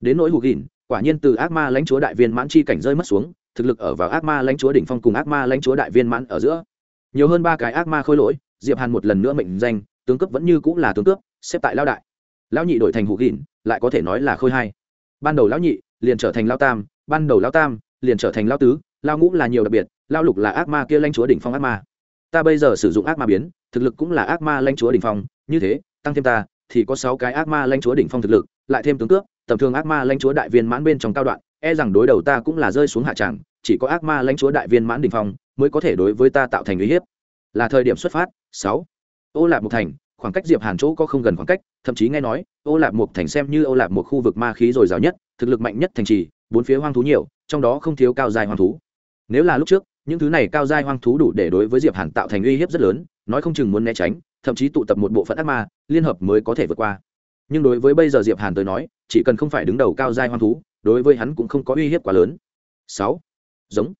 Speaker 1: Đến nỗi hủ gìn, quả nhiên từ ác ma lãnh chúa đại viên mãn chi cảnh rơi mất xuống thực lực ở vào ác ma lãnh chúa đỉnh phong cùng ác ma lãnh chúa đại viên mãn ở giữa. Nhiều hơn ba cái ác ma khôi lỗi, diệp hàn một lần nữa mệnh danh, tướng cướp vẫn như cũng là tướng cướp xếp tại lao đại. Lão nhị đổi thành hủ gìn, lại có thể nói là khôi hai. Ban đầu lão nhị, liền trở thành lao tam, ban đầu lao tam, liền trở thành lao tứ lao ngũ là nhiều đặc biệt lao lục là ác ma kia lãnh chúa đỉnh phong ác ma. Ta bây giờ sử dụng ác ma biến, thực lực cũng là ác ma lãnh chúa đỉnh phong, như thế, tăng thêm ta, thì có sáu cái ác ma lãnh chúa đỉnh phong thực lực, lại thêm tướng cướp tầm thường ác ma lãnh chúa đại viên mãn bên trong cao đoạn e rằng đối đầu ta cũng là rơi xuống hạ tràng, chỉ có ác ma lãnh chúa đại viên mãn đình phong mới có thể đối với ta tạo thành uy hiếp. Là thời điểm xuất phát, sáu. Ô lạc một thành, khoảng cách diệp hàn chỗ có không gần khoảng cách, thậm chí nghe nói, ô lạc một thành xem như ô lạc một khu vực ma khí dồi dào nhất, thực lực mạnh nhất thành trì, bốn phía hoang thú nhiều, trong đó không thiếu cao dài hoang thú. Nếu là lúc trước, những thứ này cao dài hoang thú đủ để đối với diệp hàn tạo thành uy hiếp rất lớn, nói không chừng muốn né tránh, thậm chí tụ tập một bộ phận ác ma, liên hợp mới có thể vượt qua. Nhưng đối với bây giờ diệp hàn tới nói, chỉ cần không phải đứng đầu cao dài hoang thú đối với hắn cũng không có uy hiếp quá lớn. Sáu. Giống.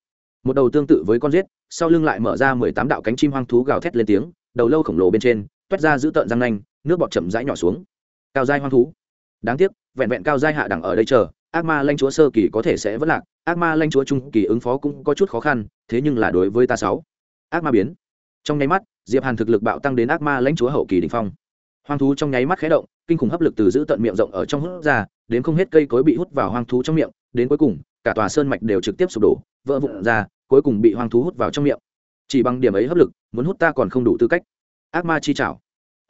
Speaker 1: Một đầu tương tự với con rết sau lưng lại mở ra mười tám đạo cánh chim hoang thú gào thét lên tiếng, đầu lâu khổng lồ bên trên, toét ra giữ tợn răng nanh, nước bọt chậm rãi nhỏ xuống. Cao giai hoang thú. Đáng tiếc, vẹn vẹn cao giai hạ đẳng ở đây chờ, ác ma lanh chúa sơ kỳ có thể sẽ vất lạc, ác ma lanh chúa trung kỳ ứng phó cũng có chút khó khăn, thế nhưng là đối với ta sáu. Ác ma biến. Trong nháy mắt, diệp hàn thực lực bạo tăng đến ác ma lãnh chúa hậu kỳ đình phong. Hoang thú trong nháy mắt khé động, kinh khủng hấp lực từ giữ tận miệng rộng ở trong hút ra đến không hết cây cối bị hút vào hoang thú trong miệng, đến cuối cùng, cả tòa sơn mạch đều trực tiếp sụp đổ, vỡ vụn ra, cuối cùng bị hoang thú hút vào trong miệng. Chỉ bằng điểm ấy hấp lực, muốn hút ta còn không đủ tư cách. Ác ma chi chảo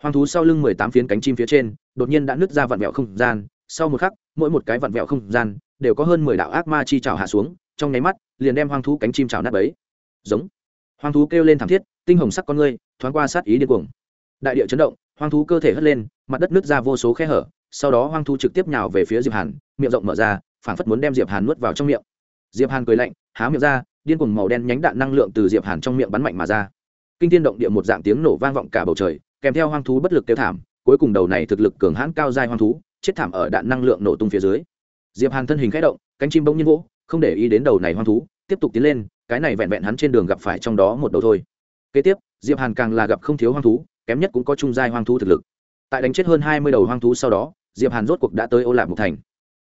Speaker 1: hoang thú sau lưng mười tám phiến cánh chim phía trên, đột nhiên đã nứt ra vặn vẹo không gian. Sau một khắc, mỗi một cái vặn vẹo không gian đều có hơn mười đạo ác ma chi chảo hạ xuống, trong nháy mắt, liền đem hoang thú cánh chim chảo nát bấy. Giống. Hoang thú kêu lên thảm thiết, tinh hồng sắc con ngươi, thoáng qua sát ý điên cuồng. Đại địa chấn động, hoang thú cơ thể hất lên mặt đất nứt ra vô số khe hở, sau đó hoang thú trực tiếp nhào về phía diệp hàn, miệng rộng mở ra, phảng phất muốn đem diệp hàn nuốt vào trong miệng. Diệp hàn cười lạnh, há miệng ra, điên cuồng màu đen nhánh đạn năng lượng từ diệp hàn trong miệng bắn mạnh mà ra. Kinh thiên động địa một dạng tiếng nổ vang vọng cả bầu trời, kèm theo hoang thú bất lực tiêu thảm, cuối cùng đầu này thực lực cường hãn cao dài hoang thú chết thảm ở đạn năng lượng nổ tung phía dưới. Diệp hàn thân hình khẽ động, cánh chim bỗng nhiên vỗ, không để ý đến đầu này hoang thú tiếp tục tiến lên, cái này vẹn vẹn hắn trên đường gặp phải trong đó một đầu thôi. Kế tiếp, diệp hàn càng là gặp không thiếu hoang thú kém nhất cũng có trung giai hoang thú thực lực tại đánh chết hơn hai mươi đầu hoang thú sau đó, diệp hàn rốt cuộc đã tới ô lạp một thành.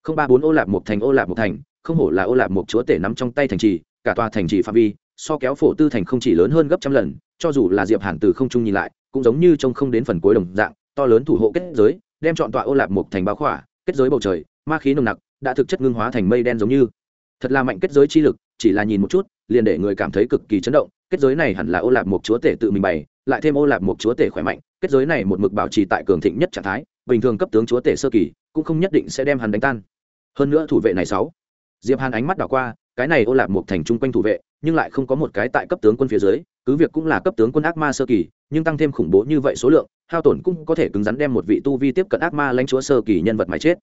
Speaker 1: Không ba bốn ô lạp một thành, ô lạp một thành, không hổ là ô lạp một chúa tể nắm trong tay thành trì, cả tòa thành trì phạm vi, so kéo phổ tư thành không chỉ lớn hơn gấp trăm lần, cho dù là diệp hàn từ không trung nhìn lại, cũng giống như trông không đến phần cuối đồng dạng, to lớn thủ hộ kết giới, đem chọn tọa ô lạp một thành báo khỏa, kết giới bầu trời, ma khí nồng nặc, đã thực chất ngưng hóa thành mây đen giống như. Thật là mạnh kết giới chi lực, chỉ là nhìn một chút, liền để người cảm thấy cực kỳ chấn động kết giới này hẳn là ô lạp một chúa tể tự mình bày, lại thêm ô lạp một chúa tể khỏe mạnh, kết giới này một mực bảo trì tại cường thịnh nhất trạng thái, bình thường cấp tướng chúa tể sơ kỳ, cũng không nhất định sẽ đem hắn đánh tan. Hơn nữa thủ vệ này sáu. Diệp hàn ánh mắt đảo qua, cái này ô lạp một thành trung quanh thủ vệ, nhưng lại không có một cái tại cấp tướng quân phía dưới, cứ việc cũng là cấp tướng quân ác ma sơ kỳ, nhưng tăng thêm khủng bố như vậy số lượng, hao tổn cũng có thể cứng rắn đem một vị tu vi tiếp cận ác ma lãnh chúa sơ kỳ nhân vật mà chết.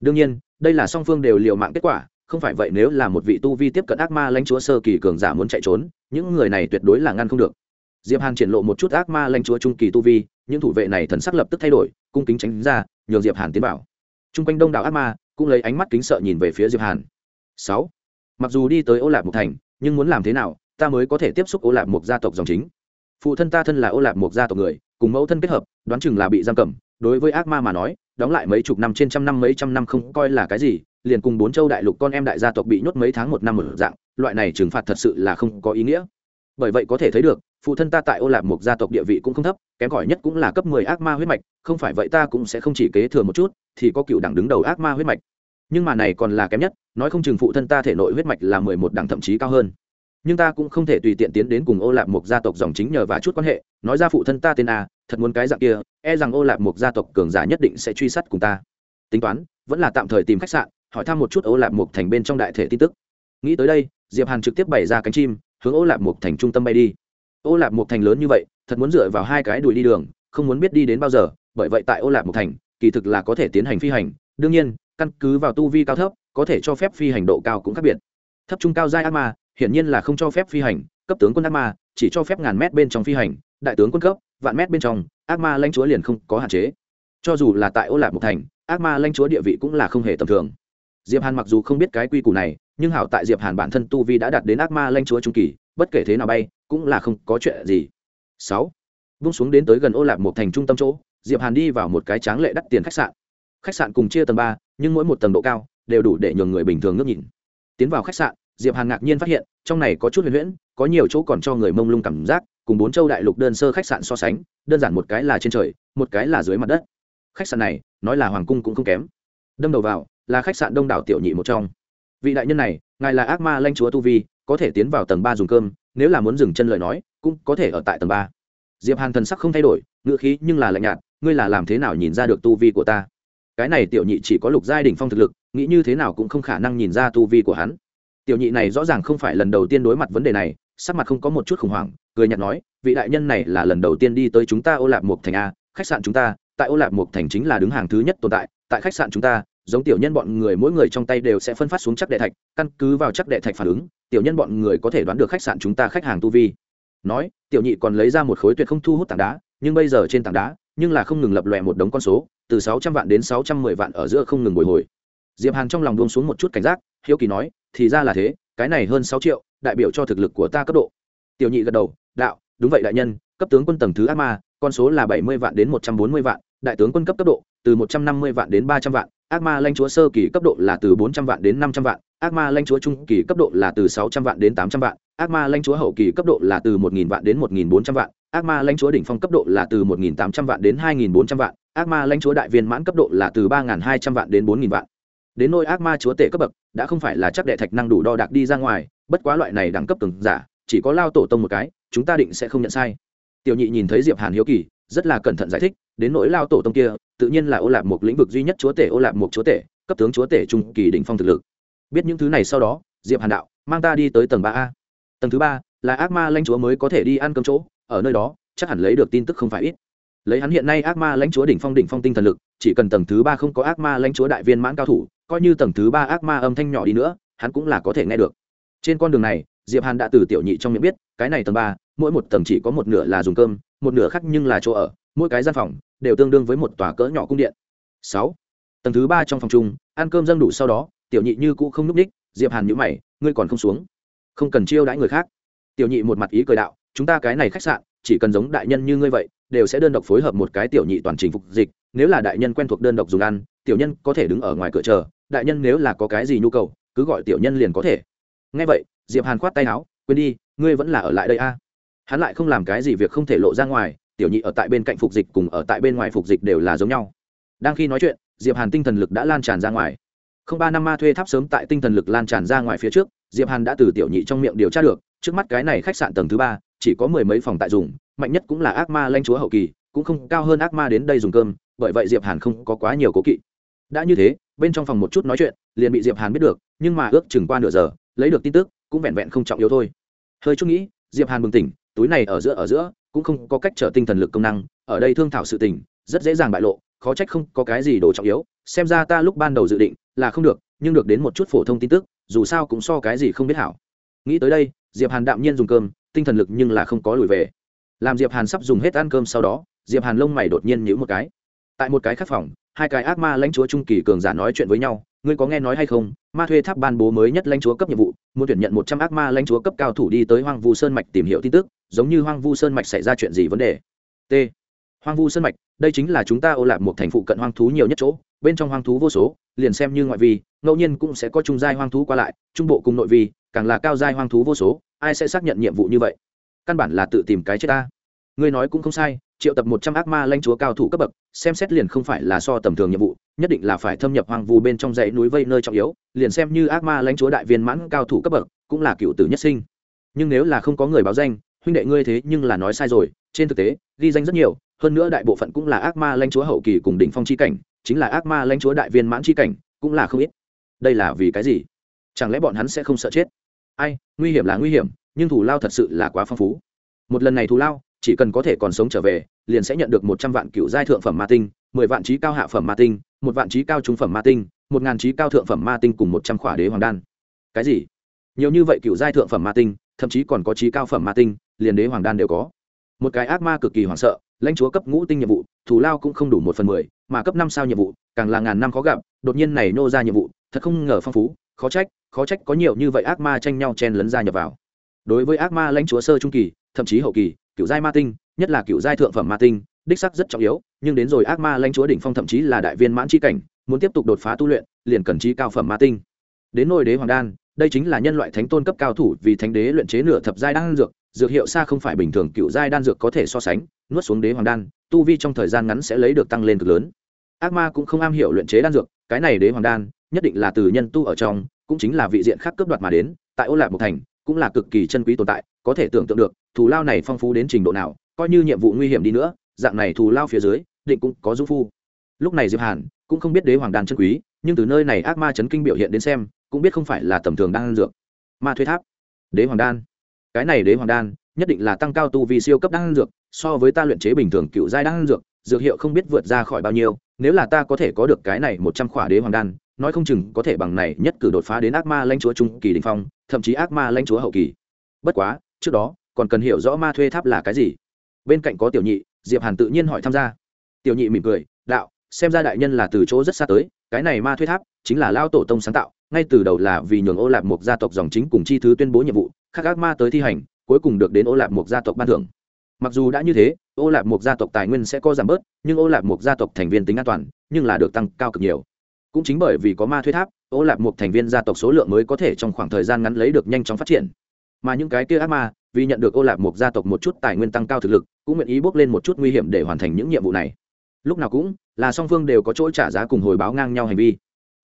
Speaker 1: Đương nhiên, đây là song phương đều liều mạng kết quả không phải vậy nếu là một vị tu vi tiếp cận ác ma lãnh chúa sơ kỳ cường giả muốn chạy trốn, những người này tuyệt đối là ngăn không được. Diệp hàn triển lộ một chút ác ma lãnh chúa trung kỳ tu vi, những thủ vệ này thần sắc lập tức thay đổi, cung kính tránh ra, nhường diệp hàn tiến vào. Trung quanh đông đảo ác ma cũng lấy ánh mắt kính sợ nhìn về phía diệp hàn. Sáu, mặc dù đi tới ô lạp mục thành, nhưng muốn làm thế nào, ta mới có thể tiếp xúc ô lạp mục gia tộc dòng chính. Phụ thân ta thân là ô lạp mục gia tộc người, cùng mẫu thân kết hợp, đoán chừng là bị giam cầm. Đối với ác ma mà nói, đóng lại mấy chục năm trên trăm năm, mấy trăm năm không coi là cái gì liền cùng bốn châu đại lục con em đại gia tộc bị nhốt mấy tháng một năm một dạng, loại này trừng phạt thật sự là không có ý nghĩa. Bởi vậy có thể thấy được, phụ thân ta tại ô lạp mục gia tộc địa vị cũng không thấp, kém cỏi nhất cũng là cấp mười ác ma huyết mạch, không phải vậy ta cũng sẽ không chỉ kế thừa một chút, thì có cựu đẳng đứng đầu ác ma huyết mạch. Nhưng mà này còn là kém nhất, nói không chừng phụ thân ta thể nội huyết mạch là mười một đẳng thậm chí cao hơn. Nhưng ta cũng không thể tùy tiện tiến đến cùng ô lạp mục gia tộc dòng chính nhờ và chút quan hệ, nói ra phụ thân ta tên a, thật muốn cái dạng kia e rằng ô lạp mục gia tộc cường giả nhất định sẽ truy sát cùng ta. Tính toán, vẫn là tạm thời tìm khách sạn hỏi thăm một chút ô lạp mục thành bên trong đại thể tin tức. Nghĩ tới đây, diệp hàn trực tiếp bày ra cánh chim, hướng ô lạp mục thành trung tâm bay đi. Ô lạp mục thành lớn như vậy, thật muốn dựa vào hai cái đùi đi đường, không muốn biết đi đến bao giờ, bởi vậy tại ô lạp mục thành, kỳ thực là có thể tiến hành phi hành. Đương nhiên, căn cứ vào tu vi cao thấp, có thể cho phép phi hành độ cao cũng khác biệt. Thấp trung cao giai ác ma, hiển nhiên là không cho phép phi hành, cấp tướng quân ác ma, chỉ cho phép ngàn mét bên trong phi hành, đại tướng quân cấp, vạn mét bên trong, ác ma lãnh chúa liền không có hạn chế. Cho dù là tại ô lạp mục thành, ác ma lãnh chúa địa vị cũng là không hề tầm thường diệp hàn mặc dù không biết cái quy củ này, nhưng hảo tại diệp hàn bản thân tu vi đã đạt đến ác ma lãnh chúa trung kỳ, bất kể thế nào bay, cũng là không có chuyện gì. Sáu, buông xuống đến tới gần ô lạp một thành trung tâm chỗ, diệp hàn đi vào một cái tráng lệ đắt tiền khách sạn. Khách sạn cùng chia tầng ba, nhưng mỗi một tầng độ cao, đều đủ để nhường người bình thường ngước nhìn. Tiến vào khách sạn, diệp hàn ngạc nhiên phát hiện, trong này có chút huyền huyễn, có nhiều chỗ còn cho người mông lung cảm giác, cùng bốn châu đại lục đơn sơ khách sạn so sánh, đơn giản một cái là trên trời, một cái là dưới mặt đất. Khách sạn này, nói là hoàng cung cũng không kém. Đâm đầu vào là khách sạn đông đảo tiểu nhị một trong. Vị đại nhân này, ngài là ác ma lanh chúa tu vi, có thể tiến vào tầng ba dùng cơm, nếu là muốn dừng chân lời nói, cũng có thể ở tại tầng ba. Diệp hàn thần sắc không thay đổi ngựa khí nhưng là lạnh nhạt, ngươi là làm thế nào nhìn ra được tu vi của ta? Cái này tiểu nhị chỉ có lục giai đỉnh phong thực lực, nghĩ như thế nào cũng không khả năng nhìn ra tu vi của hắn. Tiểu nhị này rõ ràng không phải lần đầu tiên đối mặt vấn đề này, sắc mặt không có một chút khủng hoảng, cười nhạt nói, vị đại nhân này là lần đầu tiên đi tới chúng ta ô lạp mục thành a, khách sạn chúng ta, tại ô lạp mục thành chính là đứng hàng thứ nhất tồn tại tại khách sạn chúng ta giống tiểu nhân bọn người mỗi người trong tay đều sẽ phân phát xuống chắc đệ thạch, căn cứ vào chắc đệ thạch phản ứng, tiểu nhân bọn người có thể đoán được khách sạn chúng ta khách hàng tu vi. Nói, tiểu nhị còn lấy ra một khối tuyệt không thu hút tảng đá, nhưng bây giờ trên tảng đá, nhưng là không ngừng lập lòe một đống con số, từ sáu trăm vạn đến sáu trăm mười vạn ở giữa không ngừng bồi hồi. Diệp hàn trong lòng buông xuống một chút cảnh giác, hiếu kỳ nói, thì ra là thế, cái này hơn sáu triệu, đại biểu cho thực lực của ta cấp độ. Tiểu nhị gật đầu, đạo, đúng vậy đại nhân, cấp tướng quân tầng thứ ác ma, con số là bảy mươi vạn đến một trăm bốn mươi vạn, đại tướng quân cấp cấp độ, từ một trăm năm mươi vạn đến ba trăm vạn ác ma lãnh chúa sơ kỳ cấp độ là từ bốn trăm vạn đến năm trăm vạn, ác ma lãnh chúa trung kỳ cấp độ là từ sáu trăm vạn đến tám trăm vạn, ác ma lãnh chúa hậu kỳ cấp độ là từ một nghìn vạn đến một nghìn bốn trăm vạn, ác ma lãnh chúa đỉnh phong cấp độ là từ một nghìn tám trăm vạn đến hai nghìn bốn trăm vạn, ác ma lãnh chúa đại viên mãn cấp độ là từ ba nghìn hai trăm vạn đến bốn nghìn vạn. Đến nôi ác ma chúa tể cấp bậc, đã không phải là chắc đệ thạch năng đủ đo đạc đi ra ngoài, bất quá loại này đẳng cấp từng giả, chỉ có lao tổ tông một cái, chúng ta định sẽ không nhận sai. Tiểu nhị nhìn thấy diệp hàn hiếu kỳ, rất là cẩn thận giải thích, đến nỗi lao tổ tông kia tự nhiên là ô lạp một lĩnh vực duy nhất chúa tể, ô lạp một chúa tể, cấp tướng chúa tể trung kỳ đỉnh phong thực lực. Biết những thứ này sau đó, diệp hàn đạo, mang ta đi tới tầng ba a. Tầng thứ ba là ác ma lãnh chúa mới có thể đi ăn cơm chỗ, ở nơi đó, chắc hẳn lấy được tin tức không phải ít. Lấy hắn hiện nay ác ma lãnh chúa đỉnh phong đỉnh phong tinh thần lực, chỉ cần tầng thứ ba không có ác ma lãnh chúa đại viên mãn cao thủ, coi như tầng thứ ba ác ma âm thanh nhỏ đi nữa, hắn cũng là có thể nghe được. Trên con đường này, diệp hàn đã từ tiểu nhị trong miệng biết, cái này tầng ba, mỗi một tầng chỉ có một nửa là dùng cơm, một nửa khác nhưng là chỗ ở mỗi cái gian phòng đều tương đương với một tòa cỡ nhỏ cung điện. Sáu, tầng thứ ba trong phòng chung, ăn cơm dâng đủ sau đó, tiểu nhị như cũ không núp ních diệp hàn nhữ mày, ngươi còn không xuống. Không cần chiêu đãi người khác. Tiểu nhị một mặt ý cười đạo, chúng ta cái này khách sạn, chỉ cần giống đại nhân như ngươi vậy, đều sẽ đơn độc phối hợp một cái tiểu nhị toàn trình phục dịch, nếu là đại nhân quen thuộc đơn độc dùng ăn, tiểu nhân có thể đứng ở ngoài cửa chờ, đại nhân nếu là có cái gì nhu cầu, cứ gọi tiểu nhân liền có thể. Ngay vậy, diệp hàn khoát tay áo, quên đi, ngươi vẫn là ở lại đây a. Hắn lại không làm cái gì việc không thể lộ ra ngoài tiểu nhị ở tại bên cạnh phục dịch cùng ở tại bên ngoài phục dịch đều là giống nhau. Đang khi nói chuyện, diệp hàn tinh thần lực đã lan tràn ra ngoài. Không ba năm ma thuê tháp sớm tại tinh thần lực lan tràn ra ngoài phía trước, diệp hàn đã từ tiểu nhị trong miệng điều tra được, trước mắt cái này khách sạn tầng thứ ba, chỉ có mười mấy phòng tại dùng, mạnh nhất cũng là ác ma lanh chúa hậu kỳ, cũng không cao hơn ác ma đến đây dùng cơm, bởi vậy diệp hàn không có quá nhiều cố kỵ. Đã như thế, bên trong phòng một chút nói chuyện, liền bị diệp hàn biết được, nhưng mà ước chừng qua nửa giờ, lấy được tin tức, cũng vẹn vẹn không trọng yếu thôi. Hơi chút nghĩ, diệp hàn bừng tỉnh, túi này ở giữa ở giữa cũng không có cách trở tinh thần lực công năng, ở đây thương thảo sự tình, rất dễ dàng bại lộ, khó trách không có cái gì đồ trọng yếu, xem ra ta lúc ban đầu dự định là không được, nhưng được đến một chút phổ thông tin tức, dù sao cũng so cái gì không biết hảo. Nghĩ tới đây, diệp hàn đạm nhiên dùng cơm, tinh thần lực nhưng là không có lùi về. Làm diệp hàn sắp dùng hết ăn cơm sau đó, diệp hàn lông mày đột nhiên nhíu một cái. Tại một cái khắc phòng hai cái ác ma lãnh chúa trung kỳ cường giả nói chuyện với nhau, ngươi có nghe nói hay không? Ma thuê tháp ban bố mới nhất lãnh chúa cấp nhiệm vụ, muốn tuyển nhận một trăm ác ma lãnh chúa cấp cao thủ đi tới hoang vu sơn mạch tìm hiểu tin tức, giống như hoang vu sơn mạch xảy ra chuyện gì vấn đề? T. Hoang vu sơn mạch, đây chính là chúng ta ô lạc một thành phụ cận hoang thú nhiều nhất chỗ, bên trong hoang thú vô số, liền xem như ngoại vi, ngẫu nhiên cũng sẽ có trung giai hoang thú qua lại, trung bộ cùng nội vi, càng là cao giai hoang thú vô số, ai sẽ xác nhận nhiệm vụ như vậy? Căn bản là tự tìm cái chết ta ngươi nói cũng không sai, triệu tập một trăm ác ma lãnh chúa cao thủ cấp bậc, xem xét liền không phải là so tầm thường nhiệm vụ, nhất định là phải thâm nhập hoang vu bên trong dãy núi vây nơi trọng yếu, liền xem như ác ma lãnh chúa đại viên mãn cao thủ cấp bậc, cũng là cựu tử nhất sinh. Nhưng nếu là không có người báo danh, huynh đệ ngươi thế nhưng là nói sai rồi, trên thực tế, ghi danh rất nhiều, hơn nữa đại bộ phận cũng là ác ma lãnh chúa hậu kỳ cùng đỉnh phong chi cảnh, chính là ác ma lãnh chúa đại viên mãn chi cảnh, cũng là không ít. Đây là vì cái gì? Chẳng lẽ bọn hắn sẽ không sợ chết? Ai, nguy hiểm là nguy hiểm, nhưng thù lao thật sự là quá phong phú. Một lần này thù lao chỉ cần có thể còn sống trở về, liền sẽ nhận được một trăm vạn cựu giai thượng phẩm ma tinh, mười vạn trí cao hạ phẩm ma tinh, một vạn trí cao trung phẩm ma tinh, một ngàn trí cao thượng phẩm ma tinh cùng một trăm khỏa đế hoàng đan. Cái gì? Nhiều như vậy cựu giai thượng phẩm ma tinh, thậm chí còn có trí cao phẩm ma tinh, liền đế hoàng đan đều có. Một cái ác ma cực kỳ hoảng sợ, lãnh chúa cấp ngũ tinh nhiệm vụ, thù lao cũng không đủ một phần mười, mà cấp năm sao nhiệm vụ, càng là ngàn năm khó gặp, đột nhiên này nô ra nhiệm vụ, thật không ngờ phong phú, khó trách khó trách có nhiều như vậy ác ma tranh nhau chen lấn ra nhập vào. Đối với ác ma lãnh chúa sơ trung kỳ, thậm chí hậu kỳ cựu giai ma tinh, nhất là cựu giai thượng phẩm ma tinh, đích sắc rất trọng yếu, nhưng đến rồi ác ma lãnh chúa đỉnh phong thậm chí là đại viên mãn c cảnh, muốn tiếp tục đột phá tu luyện, liền cần trí cao phẩm ma tinh. Đến nôi đế hoàng đan, đây chính là nhân loại thánh tôn cấp cao thủ vì thánh đế luyện chế nửa thập giai đan dược dược hiệu xa không phải bình thường cựu giai đan dược có thể so sánh, nuốt xuống đế hoàng đan, tu vi trong thời gian ngắn sẽ lấy được tăng lên cực lớn. Ác ma cũng không am hiểu luyện chế đan dược, cái này đế hoàng đan, nhất định là từ nhân tu ở trong, cũng chính là vị diện khác cướp đoạt mà đến, tại ô lạc một thành, cũng là cực kỳ chân quý tồn tại, có thể tưởng tượng được thù lao này phong phú đến trình độ nào, coi như nhiệm vụ nguy hiểm đi nữa, dạng này thù lao phía dưới, định cũng có dung phu. Lúc này diệp hàn cũng không biết đế hoàng đan chân quý, nhưng từ nơi này ác ma chấn kinh biểu hiện đến xem, cũng biết không phải là tầm thường đang dược. Ma thuế tháp. Đế hoàng đan. Cái này đế hoàng đan, nhất định là tăng cao tu vi siêu cấp đan dược, so với ta luyện chế bình thường cựu giai đan dược dược hiệu không biết vượt ra khỏi bao nhiêu, nếu là ta có thể có được cái này một trăm khỏa đế hoàng đan, nói không chừng có thể bằng này nhất cử đột phá đến ác ma lãnh chúa trung kỳ đình phong, thậm chí ác ma lãnh chúa hậu kỳ. Bất quá, trước đó còn cần hiểu rõ ma thuê tháp là cái gì? Bên cạnh có tiểu nhị, diệp hàn tự nhiên hỏi tham gia. Tiểu nhị mỉm cười, đạo, xem ra đại nhân là từ chỗ rất xa tới, cái này ma thuê tháp chính là lao tổ tông sáng tạo, ngay từ đầu là vì nhường ô lạp một gia tộc dòng chính cùng chi thứ tuyên bố nhiệm vụ, khác ác ma tới thi hành, cuối cùng được đến ô lạp một gia tộc ban thưởng. Mặc dù đã như thế, ô lạp một gia tộc tài nguyên sẽ có giảm bớt, nhưng ô lạp một gia tộc thành viên tính an toàn, nhưng là được tăng cao cực nhiều. Cũng chính bởi vì có ma thuê tháp, ô lạp một thành viên gia tộc số lượng mới có thể trong khoảng thời gian ngắn lấy được nhanh chóng phát triển mà những cái kia ác ma, vì nhận được ô lạp một gia tộc một chút tài nguyên tăng cao thực lực, cũng nguyện ý bước lên một chút nguy hiểm để hoàn thành những nhiệm vụ này. Lúc nào cũng, là song phương đều có chỗ trả giá cùng hồi báo ngang nhau hành vi.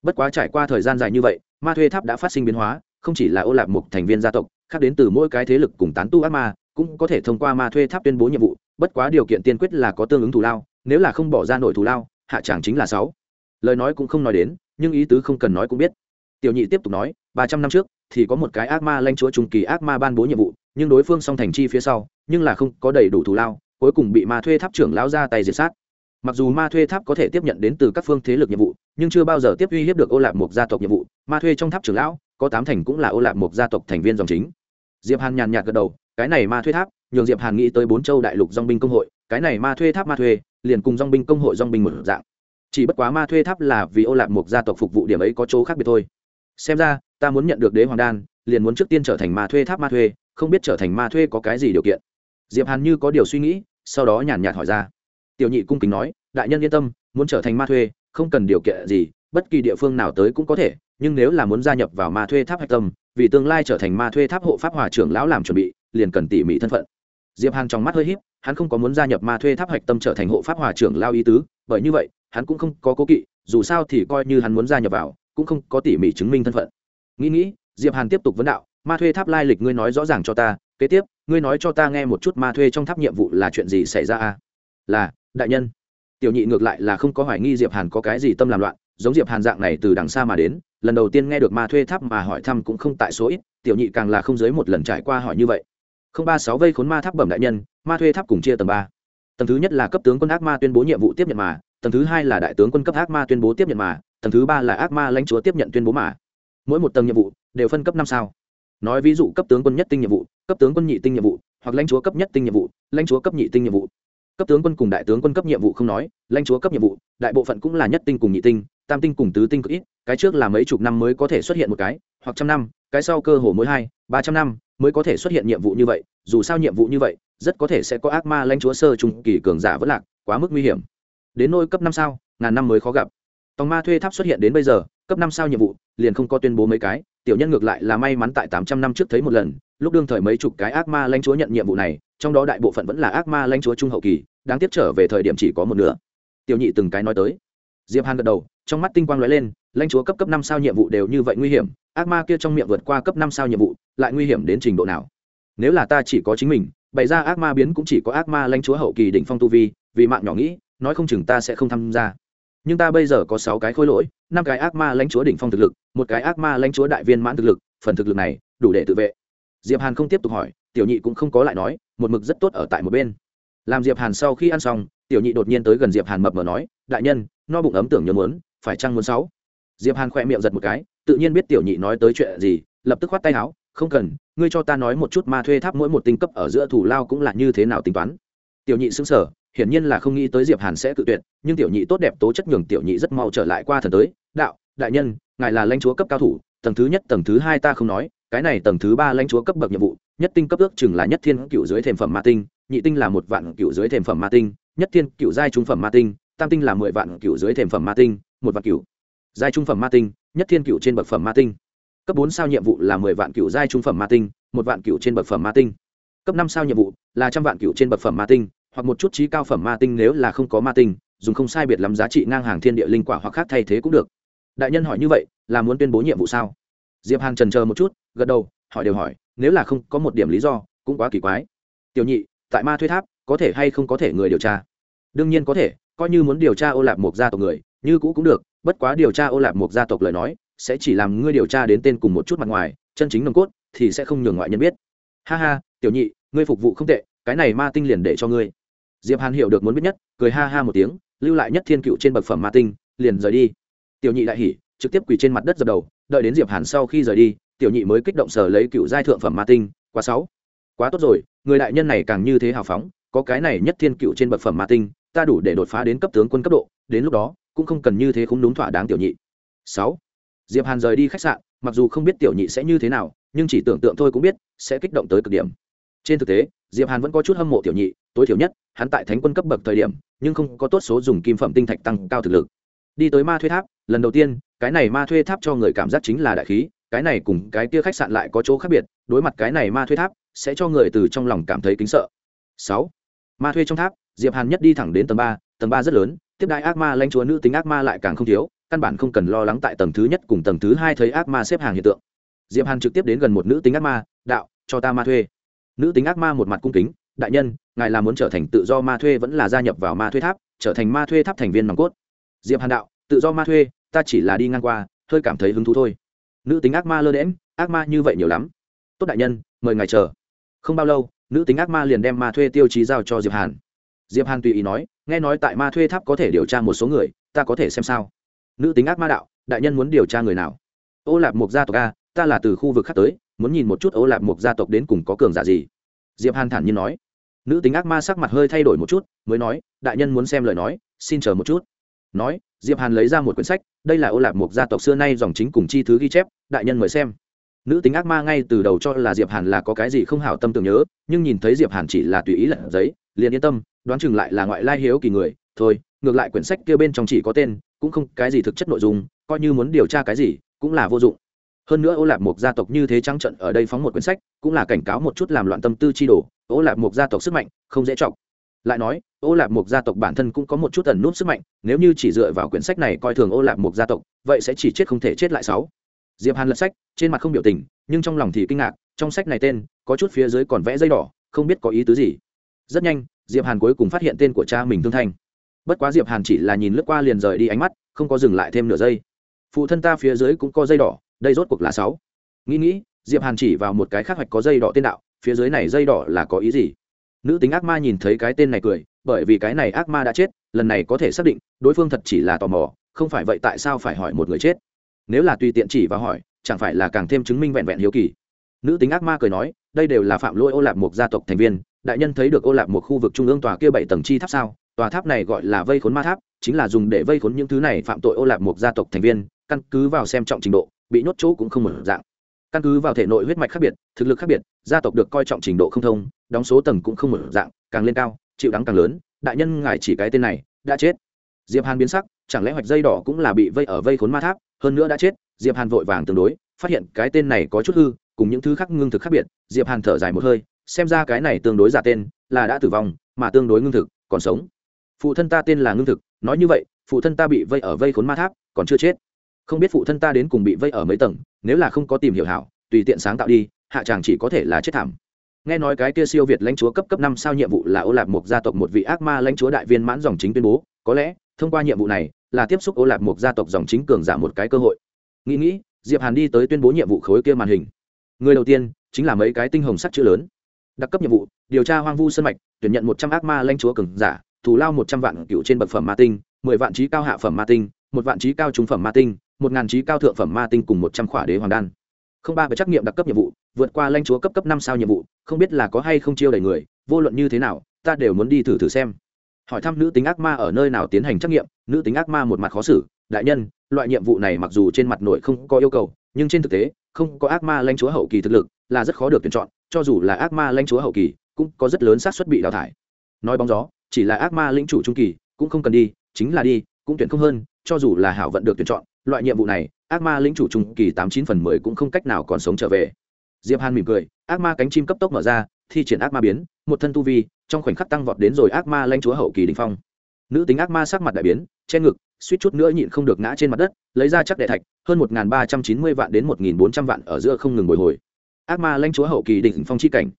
Speaker 1: Bất quá trải qua thời gian dài như vậy, ma thuê tháp đã phát sinh biến hóa, không chỉ là ô lạp một thành viên gia tộc, khác đến từ mỗi cái thế lực cùng tán tu ác ma, cũng có thể thông qua ma thuê tháp tuyên bố nhiệm vụ, bất quá điều kiện tiên quyết là có tương ứng thù lao, nếu là không bỏ ra nổi thù lao, hạ tràng chính là sáu. Lời nói cũng không nói đến, nhưng ý tứ không cần nói cũng biết. Tiểu nhị tiếp tục nói ba trăm năm trước, thì có một cái ác ma lanh chúa trung kỳ ác ma ban bố nhiệm vụ, nhưng đối phương song thành chi phía sau, nhưng là không có đầy đủ thù lao, cuối cùng bị ma thuê tháp trưởng lão ra tay diệt sát. Mặc dù ma thuê tháp có thể tiếp nhận đến từ các phương thế lực nhiệm vụ, nhưng chưa bao giờ tiếp uy hiếp được ô lạp mộc gia tộc nhiệm vụ. Ma thuê trong tháp trưởng lão, có tám thành cũng là ô lạp mộc gia tộc thành viên dòng chính. Diệp hàn nhàn nhạt gật đầu, cái này ma thuê tháp, nhường diệp hàn nghĩ tới bốn châu đại lục dong binh công hội, cái này ma thuê tháp ma thuê, liền cùng dong binh công hội dong binh một dạng. Chỉ bất quá ma thuê tháp là vì ô lạp mộc gia tộc phục vụ điểm ấy có chỗ khác biệt thôi. Xem ra ta muốn nhận được đế hoàng đan, liền muốn trước tiên trở thành ma thuê tháp ma thuê, không biết trở thành ma thuê có cái gì điều kiện. Diệp hàn như có điều suy nghĩ, sau đó nhàn nhạt hỏi ra. Tiểu nhị cung kính nói, đại nhân yên tâm, muốn trở thành ma thuê, không cần điều kiện gì, bất kỳ địa phương nào tới cũng có thể, nhưng nếu là muốn gia nhập vào ma thuê tháp hạch tâm, vì tương lai trở thành ma thuê tháp hộ pháp hòa trưởng lão làm chuẩn bị, liền cần tỉ mỉ thân phận. Diệp hàn trong mắt hơi híp, hắn không có muốn gia nhập ma thuê tháp hạch tâm trở thành hộ pháp hòa trưởng lao ý tứ, bởi như vậy, hắn cũng không có cố kỵ, dù sao thì coi như hắn muốn gia nhập vào, cũng không có tỉ mỉ chứng minh thân phận nghĩ nghĩ, diệp hàn tiếp tục vấn đạo, ma thuê tháp lai lịch ngươi nói rõ ràng cho ta, kế tiếp, ngươi nói cho ta nghe một chút ma thuê trong tháp nhiệm vụ là chuyện gì xảy ra a? Là, đại nhân. Tiểu nhị ngược lại là không có hoài nghi diệp hàn có cái gì tâm làm loạn, giống diệp hàn dạng này từ đằng xa mà đến, lần đầu tiên nghe được ma thuê tháp mà hỏi thăm cũng không tại số ít, tiểu nhị càng là không dưới một lần trải qua hỏi như vậy. Không ba sáu vây khốn ma tháp bẩm đại nhân, ma thuê tháp cùng chia tầng ba. Tầng thứ nhất là cấp tướng quân ác ma tuyên bố nhiệm vụ tiếp nhận mà, tầng thứ hai là đại tướng quân cấp ác ma tuyên bố tiếp nhận mà, tầng thứ ba là ác ma lãnh chúa tiếp nhận tuyên bố mà mỗi một tầng nhiệm vụ đều phân cấp năm sao. Nói ví dụ cấp tướng quân nhất tinh nhiệm vụ, cấp tướng quân nhị tinh nhiệm vụ, hoặc lãnh chúa cấp nhất tinh nhiệm vụ, lãnh chúa cấp nhị tinh nhiệm vụ. Cấp tướng quân cùng đại tướng quân cấp nhiệm vụ không nói, lãnh chúa cấp nhiệm vụ, đại bộ phận cũng là nhất tinh cùng nhị tinh, tam tinh cùng tứ tinh cực ít, cái trước là mấy chục năm mới có thể xuất hiện một cái, hoặc trăm năm, cái sau cơ hồ mỗi hai, ba trăm năm mới có thể xuất hiện nhiệm vụ như vậy, dù sao nhiệm vụ như vậy, rất có thể sẽ có ác ma lãnh chúa sơ trung kỳ cường giả vẫn lạc, quá mức nguy hiểm. Đến nôi cấp năm sao, ngàn năm mới khó gặp. Tòng ma thuê tháp xuất hiện đến bây giờ, cấp năm sao nhiệm vụ liền không có tuyên bố mấy cái, tiểu nhân ngược lại là may mắn tại tám trăm năm trước thấy một lần, lúc đương thời mấy chục cái ác ma lãnh chúa nhận nhiệm vụ này, trong đó đại bộ phận vẫn là ác ma lãnh chúa trung hậu kỳ, đáng tiếc trở về thời điểm chỉ có một nửa. Tiểu nhị từng cái nói tới. Diệp hàn gật đầu, trong mắt tinh quang lóe lên, lãnh chúa cấp cấp năm sao nhiệm vụ đều như vậy nguy hiểm, ác ma kia trong miệng vượt qua cấp năm sao nhiệm vụ, lại nguy hiểm đến trình độ nào? Nếu là ta chỉ có chính mình, bày ra ác ma biến cũng chỉ có ác ma lãnh chúa hậu kỳ đỉnh phong tu vi, vì mạng nhỏ nghĩ, nói không chừng ta sẽ không tham gia nhưng ta bây giờ có sáu cái khối lỗi, năm cái ác ma lãnh chúa đỉnh phong thực lực, một cái ác ma lãnh chúa đại viên mãn thực lực, phần thực lực này đủ để tự vệ. Diệp hàn không tiếp tục hỏi, tiểu nhị cũng không có lại nói, một mực rất tốt ở tại một bên. Làm diệp hàn sau khi ăn xong, tiểu nhị đột nhiên tới gần diệp hàn mập mờ nói, đại nhân, no bụng ấm tưởng nhớ muốn, phải chăng muốn sáu? Diệp hàn khỏe miệng giật một cái, tự nhiên biết tiểu nhị nói tới chuyện gì, lập tức khoát tay áo, không cần, ngươi cho ta nói một chút ma thuê tháp mỗi một tinh cấp ở giữa thủ lao cũng là như thế nào tính toán. Tiểu nhị xứng sở hiển nhiên là không nghĩ tới diệp hàn sẽ cự tuyệt, nhưng tiểu nhị tốt đẹp tố chất nhường tiểu nhị rất mau trở lại qua thần tới. Đạo, đại nhân, ngài là lãnh chúa cấp cao thủ, tầng thứ nhất, tầng thứ hai ta không nói, cái này tầng thứ ba lãnh chúa cấp bậc nhiệm vụ, nhất tinh cấp ước chừng là nhất thiên cựu dưới thềm phẩm ma tinh, nhị tinh là một vạn cựu dưới thềm phẩm ma tinh, nhất thiên cựu giai trung phẩm ma tinh, tam tinh là mười vạn cựu dưới thềm phẩm ma tinh, một vạn cựu giai trung phẩm ma tinh, nhất thiên cựu trên bậc phẩm ma tinh. Cấp bốn sao nhiệm vụ là mười vạn cựu giai trung phẩm ma tinh, một vạn cựu trên bậc phẩm ma tinh. Cấp năm sao nhiệm vụ là trăm vạn cựu trên bậc phẩm ma tinh hoặc một chút trí cao phẩm ma tinh nếu là không có ma tinh, dùng không sai biệt lắm giá trị ngang hàng thiên địa linh quả hoặc khác thay thế cũng được. Đại nhân hỏi như vậy, là muốn tuyên bố nhiệm vụ sao? Diệp hàn trần chờ một chút, gật đầu, hỏi đều hỏi, nếu là không có một điểm lý do, cũng quá kỳ quái. Tiểu nhị, tại ma thuê tháp, có thể hay không có thể người điều tra? Đương nhiên có thể, coi như muốn điều tra ô lạp một gia tộc người, như cũ cũng được, bất quá điều tra ô lạp một gia tộc lời nói, sẽ chỉ làm ngươi điều tra đến tên cùng một chút mặt ngoài, chân chính nồng cốt, thì sẽ không nhường ngoại nhân biết. Ha ha, tiểu nhị, ngươi phục vụ không tệ, cái này ma tinh liền để cho ngươi diệp hàn hiểu được muốn biết nhất, cười ha ha một tiếng, lưu lại nhất thiên cựu trên bậc phẩm ma tinh, liền rời đi. Tiểu nhị đại hỉ, trực tiếp quỳ trên mặt đất dập đầu, đợi đến diệp hàn sau khi rời đi, tiểu nhị mới kích động sở lấy cựu giai thượng phẩm ma tinh, quá sáu. Quá tốt rồi, người đại nhân này càng như thế hào phóng, có cái này nhất thiên cựu trên bậc phẩm ma tinh, ta đủ để đột phá đến cấp tướng quân cấp độ, đến lúc đó, cũng không cần như thế không đúng thỏa đáng tiểu nhị. Sáu. Diệp hàn rời đi khách sạn, mặc dù không biết tiểu nhị sẽ như thế nào, nhưng chỉ tưởng tượng thôi cũng biết, sẽ kích động tới cực điểm trên thực tế, diệp hàn vẫn có chút hâm mộ tiểu nhị, tối thiểu nhất, hắn tại thánh quân cấp bậc thời điểm, nhưng không có tốt số dùng kim phẩm tinh thạch tăng cao thực lực. Đi tới ma thuê tháp, lần đầu tiên, cái này ma thuê tháp cho người cảm giác chính là đại khí, cái này cùng cái kia khách sạn lại có chỗ khác biệt, đối mặt cái này ma thuê tháp, sẽ cho người từ trong lòng cảm thấy kính sợ. Sáu, ma thuê trong tháp, diệp hàn nhất đi thẳng đến tầng ba tầng ba rất lớn, tiếp đại ác ma lãnh chúa nữ tính ác ma lại càng không thiếu, căn bản không cần lo lắng tại tầng thứ nhất cùng tầng thứ hai thấy ác ma xếp hàng hiện tượng. Diệp hàn trực tiếp đến gần một nữ tính ác ma, đạo, cho ta ma thuê nữ tính ác ma một mặt cung kính, đại nhân, ngài là muốn trở thành tự do ma thuê vẫn là gia nhập vào ma thuê tháp, trở thành ma thuê tháp thành viên nòng cốt. Diệp hàn đạo, tự do ma thuê, ta chỉ là đi ngang qua, hơi cảm thấy hứng thú thôi. Nữ tính ác ma lơ đễm ác ma như vậy nhiều lắm. Tốt đại nhân, mời ngài chờ. Không bao lâu, nữ tính ác ma liền đem ma thuê tiêu chí giao cho diệp hàn. Diệp hàn tùy ý nói, nghe nói tại ma thuê tháp có thể điều tra một số người, ta có thể xem sao. Nữ tính ác ma đạo, đại nhân muốn điều tra người nào? Ô lạp mục gia tộc a, ta là từ khu vực khác tới muốn nhìn một chút ô lạp mục gia tộc đến cùng có cường giả gì. Diệp hàn thản nhiên nói. Nữ tính ác ma sắc mặt hơi thay đổi một chút, mới nói, đại nhân muốn xem lời nói, xin chờ một chút. Nói, diệp hàn lấy ra một quyển sách, đây là ô lạp mục gia tộc xưa nay dòng chính cùng chi thứ ghi chép, đại nhân mời xem. Nữ tính ác ma ngay từ đầu cho là diệp hàn là có cái gì không hảo tâm tưởng nhớ, nhưng nhìn thấy diệp hàn chỉ là tùy ý lật giấy, liền yên tâm, đoán chừng lại là ngoại lai hiếu kỳ người. Thôi, ngược lại quyển sách kia bên trong chỉ có tên, cũng không cái gì thực chất nội dung, coi như muốn điều tra cái gì, cũng là vô dụng hơn nữa ô lạp mục gia tộc như thế trắng trận ở đây phóng một quyển sách, cũng là cảnh cáo một chút làm loạn tâm tư chi đồ, ô lạp mục gia tộc sức mạnh, không dễ chọc. Lại nói, ô lạp mục gia tộc bản thân cũng có một chút tần nút sức mạnh, nếu như chỉ dựa vào quyển sách này coi thường ô lạp mục gia tộc, vậy sẽ chỉ chết không thể chết lại sáu. Diệp hàn lật sách, trên mặt không biểu tình, nhưng trong lòng thì kinh ngạc, trong sách này tên, có chút phía dưới còn vẽ dây đỏ, không biết có ý tứ gì. Rất nhanh, diệp hàn cuối cùng phát hiện tên của cha mình thương thanh. Bất quá diệp hàn chỉ là nhìn lướt qua liền rời đi ánh mắt, không có dừng lại thêm nửa giây. Phụ thân ta phía dưới cũng có dây đỏ đây rốt cuộc là sáu. Nghĩ nghĩ, diệp hàn chỉ vào một cái khác hoạch có dây đỏ tên đạo, phía dưới này dây đỏ là có ý gì? Nữ tính ác ma nhìn thấy cái tên này cười, bởi vì cái này ác ma đã chết, lần này có thể xác định, đối phương thật chỉ là tò mò, không phải vậy tại sao phải hỏi một người chết? Nếu là tùy tiện chỉ và hỏi, chẳng phải là càng thêm chứng minh vẹn vẹn hiếu kỳ? Nữ tính ác ma cười nói, đây đều là phạm lỗi ô lạp một gia tộc thành viên, đại nhân thấy được ô lạp một khu vực trung ương tòa kia bảy tầng chi tháp sao? Tòa tháp này gọi là vây khốn ma tháp, chính là dùng để vây khốn những thứ này phạm tội ô lạp một gia tộc thành viên, căn cứ vào xem trọng trình độ bị nhốt chỗ cũng không mở dạng. Căn cứ vào thể nội huyết mạch khác biệt, thực lực khác biệt, gia tộc được coi trọng trình độ không thông, đóng số tầng cũng không mở dạng, càng lên cao, chịu đắng càng lớn, đại nhân ngài chỉ cái tên này, đã chết. Diệp hàn biến sắc, chẳng lẽ hoạch dây đỏ cũng là bị vây ở vây khốn ma tháp, hơn nữa đã chết, diệp hàn vội vàng tương đối, phát hiện cái tên này có chút hư, cùng những thứ khác ngưng thực khác biệt, diệp hàn thở dài một hơi, xem ra cái này tương đối giả tên, là đã tử vong, mà tương đối ngưng thực, còn sống. Phụ thân ta tên là ngưng thực, nói như vậy, phụ thân ta bị vây ở vây khốn ma tháp, còn chưa chết không biết phụ thân ta đến cùng bị vây ở mấy tầng, nếu là không có tìm hiểu hảo, tùy tiện sáng tạo đi, hạ chàng chỉ có thể là chết thảm. Nghe nói cái kia siêu việt lãnh chúa cấp cấp năm sao nhiệm vụ là ô lạp một gia tộc một vị ác ma lãnh chúa đại viên mãn dòng chính tuyên bố, có lẽ, thông qua nhiệm vụ này, là tiếp xúc ô lạp một gia tộc dòng chính cường giả một cái cơ hội. Nghĩ nghĩ, diệp hàn đi tới tuyên bố nhiệm vụ khối kia màn hình. Người đầu tiên, chính là mấy cái tinh hồng sắc chữ lớn. Đặc cấp nhiệm vụ, điều tra hoang vu sân mạch, tuyển nhận một trăm ác ma lãnh chúa cường giả, thù lao một trăm vạn cựu trên bậc phẩm ma tinh, mười vạn trí cao hạ phẩm ma tinh, một vạn trí cao trung phẩm ma tinh một ngàn trí cao thượng phẩm ma tinh cùng một trăm khỏa đế hoàng đan. Không ba về trắc nghiệm đặc cấp nhiệm vụ, vượt qua lãnh chúa cấp cấp năm sao nhiệm vụ, không biết là có hay không chiêu đầy người, vô luận như thế nào, ta đều muốn đi thử thử xem. Hỏi thăm nữ tính ác ma ở nơi nào tiến hành trắc nghiệm, nữ tính ác ma một mặt khó xử, đại nhân, loại nhiệm vụ này mặc dù trên mặt nội không có yêu cầu, nhưng trên thực tế, không có ác ma lãnh chúa hậu kỳ thực lực là rất khó được tuyển chọn, cho dù là ác ma lãnh chúa hậu kỳ, cũng có rất lớn xác suất bị đào thải. Nói bóng gió, chỉ là ác ma lĩnh chủ trung kỳ, cũng không cần đi, chính là đi, cũng tuyển không hơn, cho dù là hảo vận được tuyển chọn loại nhiệm vụ này, ác ma lính chủ trung kỳ tám chín phần mười cũng không cách nào còn sống trở về. Diệp hàn mỉm cười, ác ma cánh chim cấp tốc mở ra, thi triển ác ma biến, một thân tu vi, trong khoảnh khắc tăng vọt đến rồi ác ma lãnh chúa hậu kỳ đình phong. Nữ tính ác ma sắc mặt đại biến, che ngực, suýt chút nữa nhịn không được ngã trên mặt đất, lấy ra chắc đệ thạch, hơn một ba trăm chín mươi vạn đến một bốn trăm vạn ở giữa không ngừng bồi hồi. Ác ma lãnh chúa hậu kỳ đỉnh phong chi cảnh.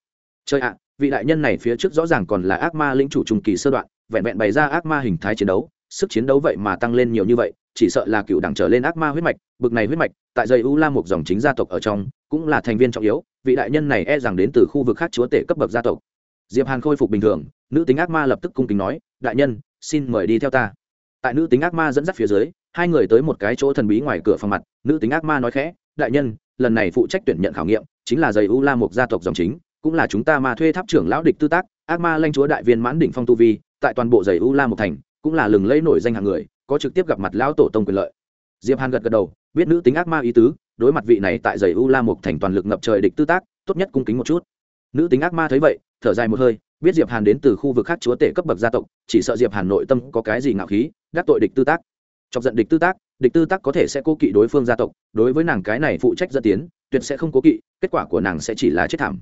Speaker 1: Chơi ạ, vị đại nhân này phía trước rõ ràng còn là ác ma lĩnh chủ trung kỳ sơ đoạn, vẹn vẹn bày ra ác ma hình thái chiến đấu sức chiến đấu vậy mà tăng lên nhiều như vậy, chỉ sợ là cựu đẳng trở lên ác ma huyết mạch, bực này huyết mạch, tại dây u la một dòng chính gia tộc ở trong, cũng là thành viên trọng yếu, vị đại nhân này e rằng đến từ khu vực khác chúa tể cấp bậc gia tộc. Diệp hàn khôi phục bình thường, nữ tính ác ma lập tức cung kính nói, đại nhân, xin mời đi theo ta. Tại nữ tính ác ma dẫn dắt phía dưới, hai người tới một cái chỗ thần bí ngoài cửa phòng mặt, nữ tính ác ma nói khẽ, đại nhân, lần này phụ trách tuyển nhận khảo nghiệm, chính là dây u la một gia tộc dòng chính, cũng là chúng ta mà thuê tháp trưởng lão địch tư tác, ác ma lanh chúa đại viên mãn đỉnh phong tu vi, tại toàn bộ dây u la một thành cũng là lừng lẫy nổi danh hàng người, có trực tiếp gặp mặt lão tổ tông quyền lợi. Diệp hàn gật gật đầu, biết nữ tính ác ma ý tứ, đối mặt vị này tại giày u la một thành toàn lực ngập trời địch tư tác, tốt nhất cung kính một chút. Nữ tính ác ma thấy vậy, thở dài một hơi, biết diệp hàn đến từ khu vực khác chúa tể cấp bậc gia tộc, chỉ sợ diệp hàn nội tâm có cái gì ngạo khí, đắc tội địch tư tác. Chọc giận địch tư tác, địch tư tác có thể sẽ cố kỵ đối phương gia tộc, đối với nàng cái này phụ trách dẫn tiến, tuyệt sẽ không cố kỵ, kết quả của nàng sẽ chỉ là chết thảm.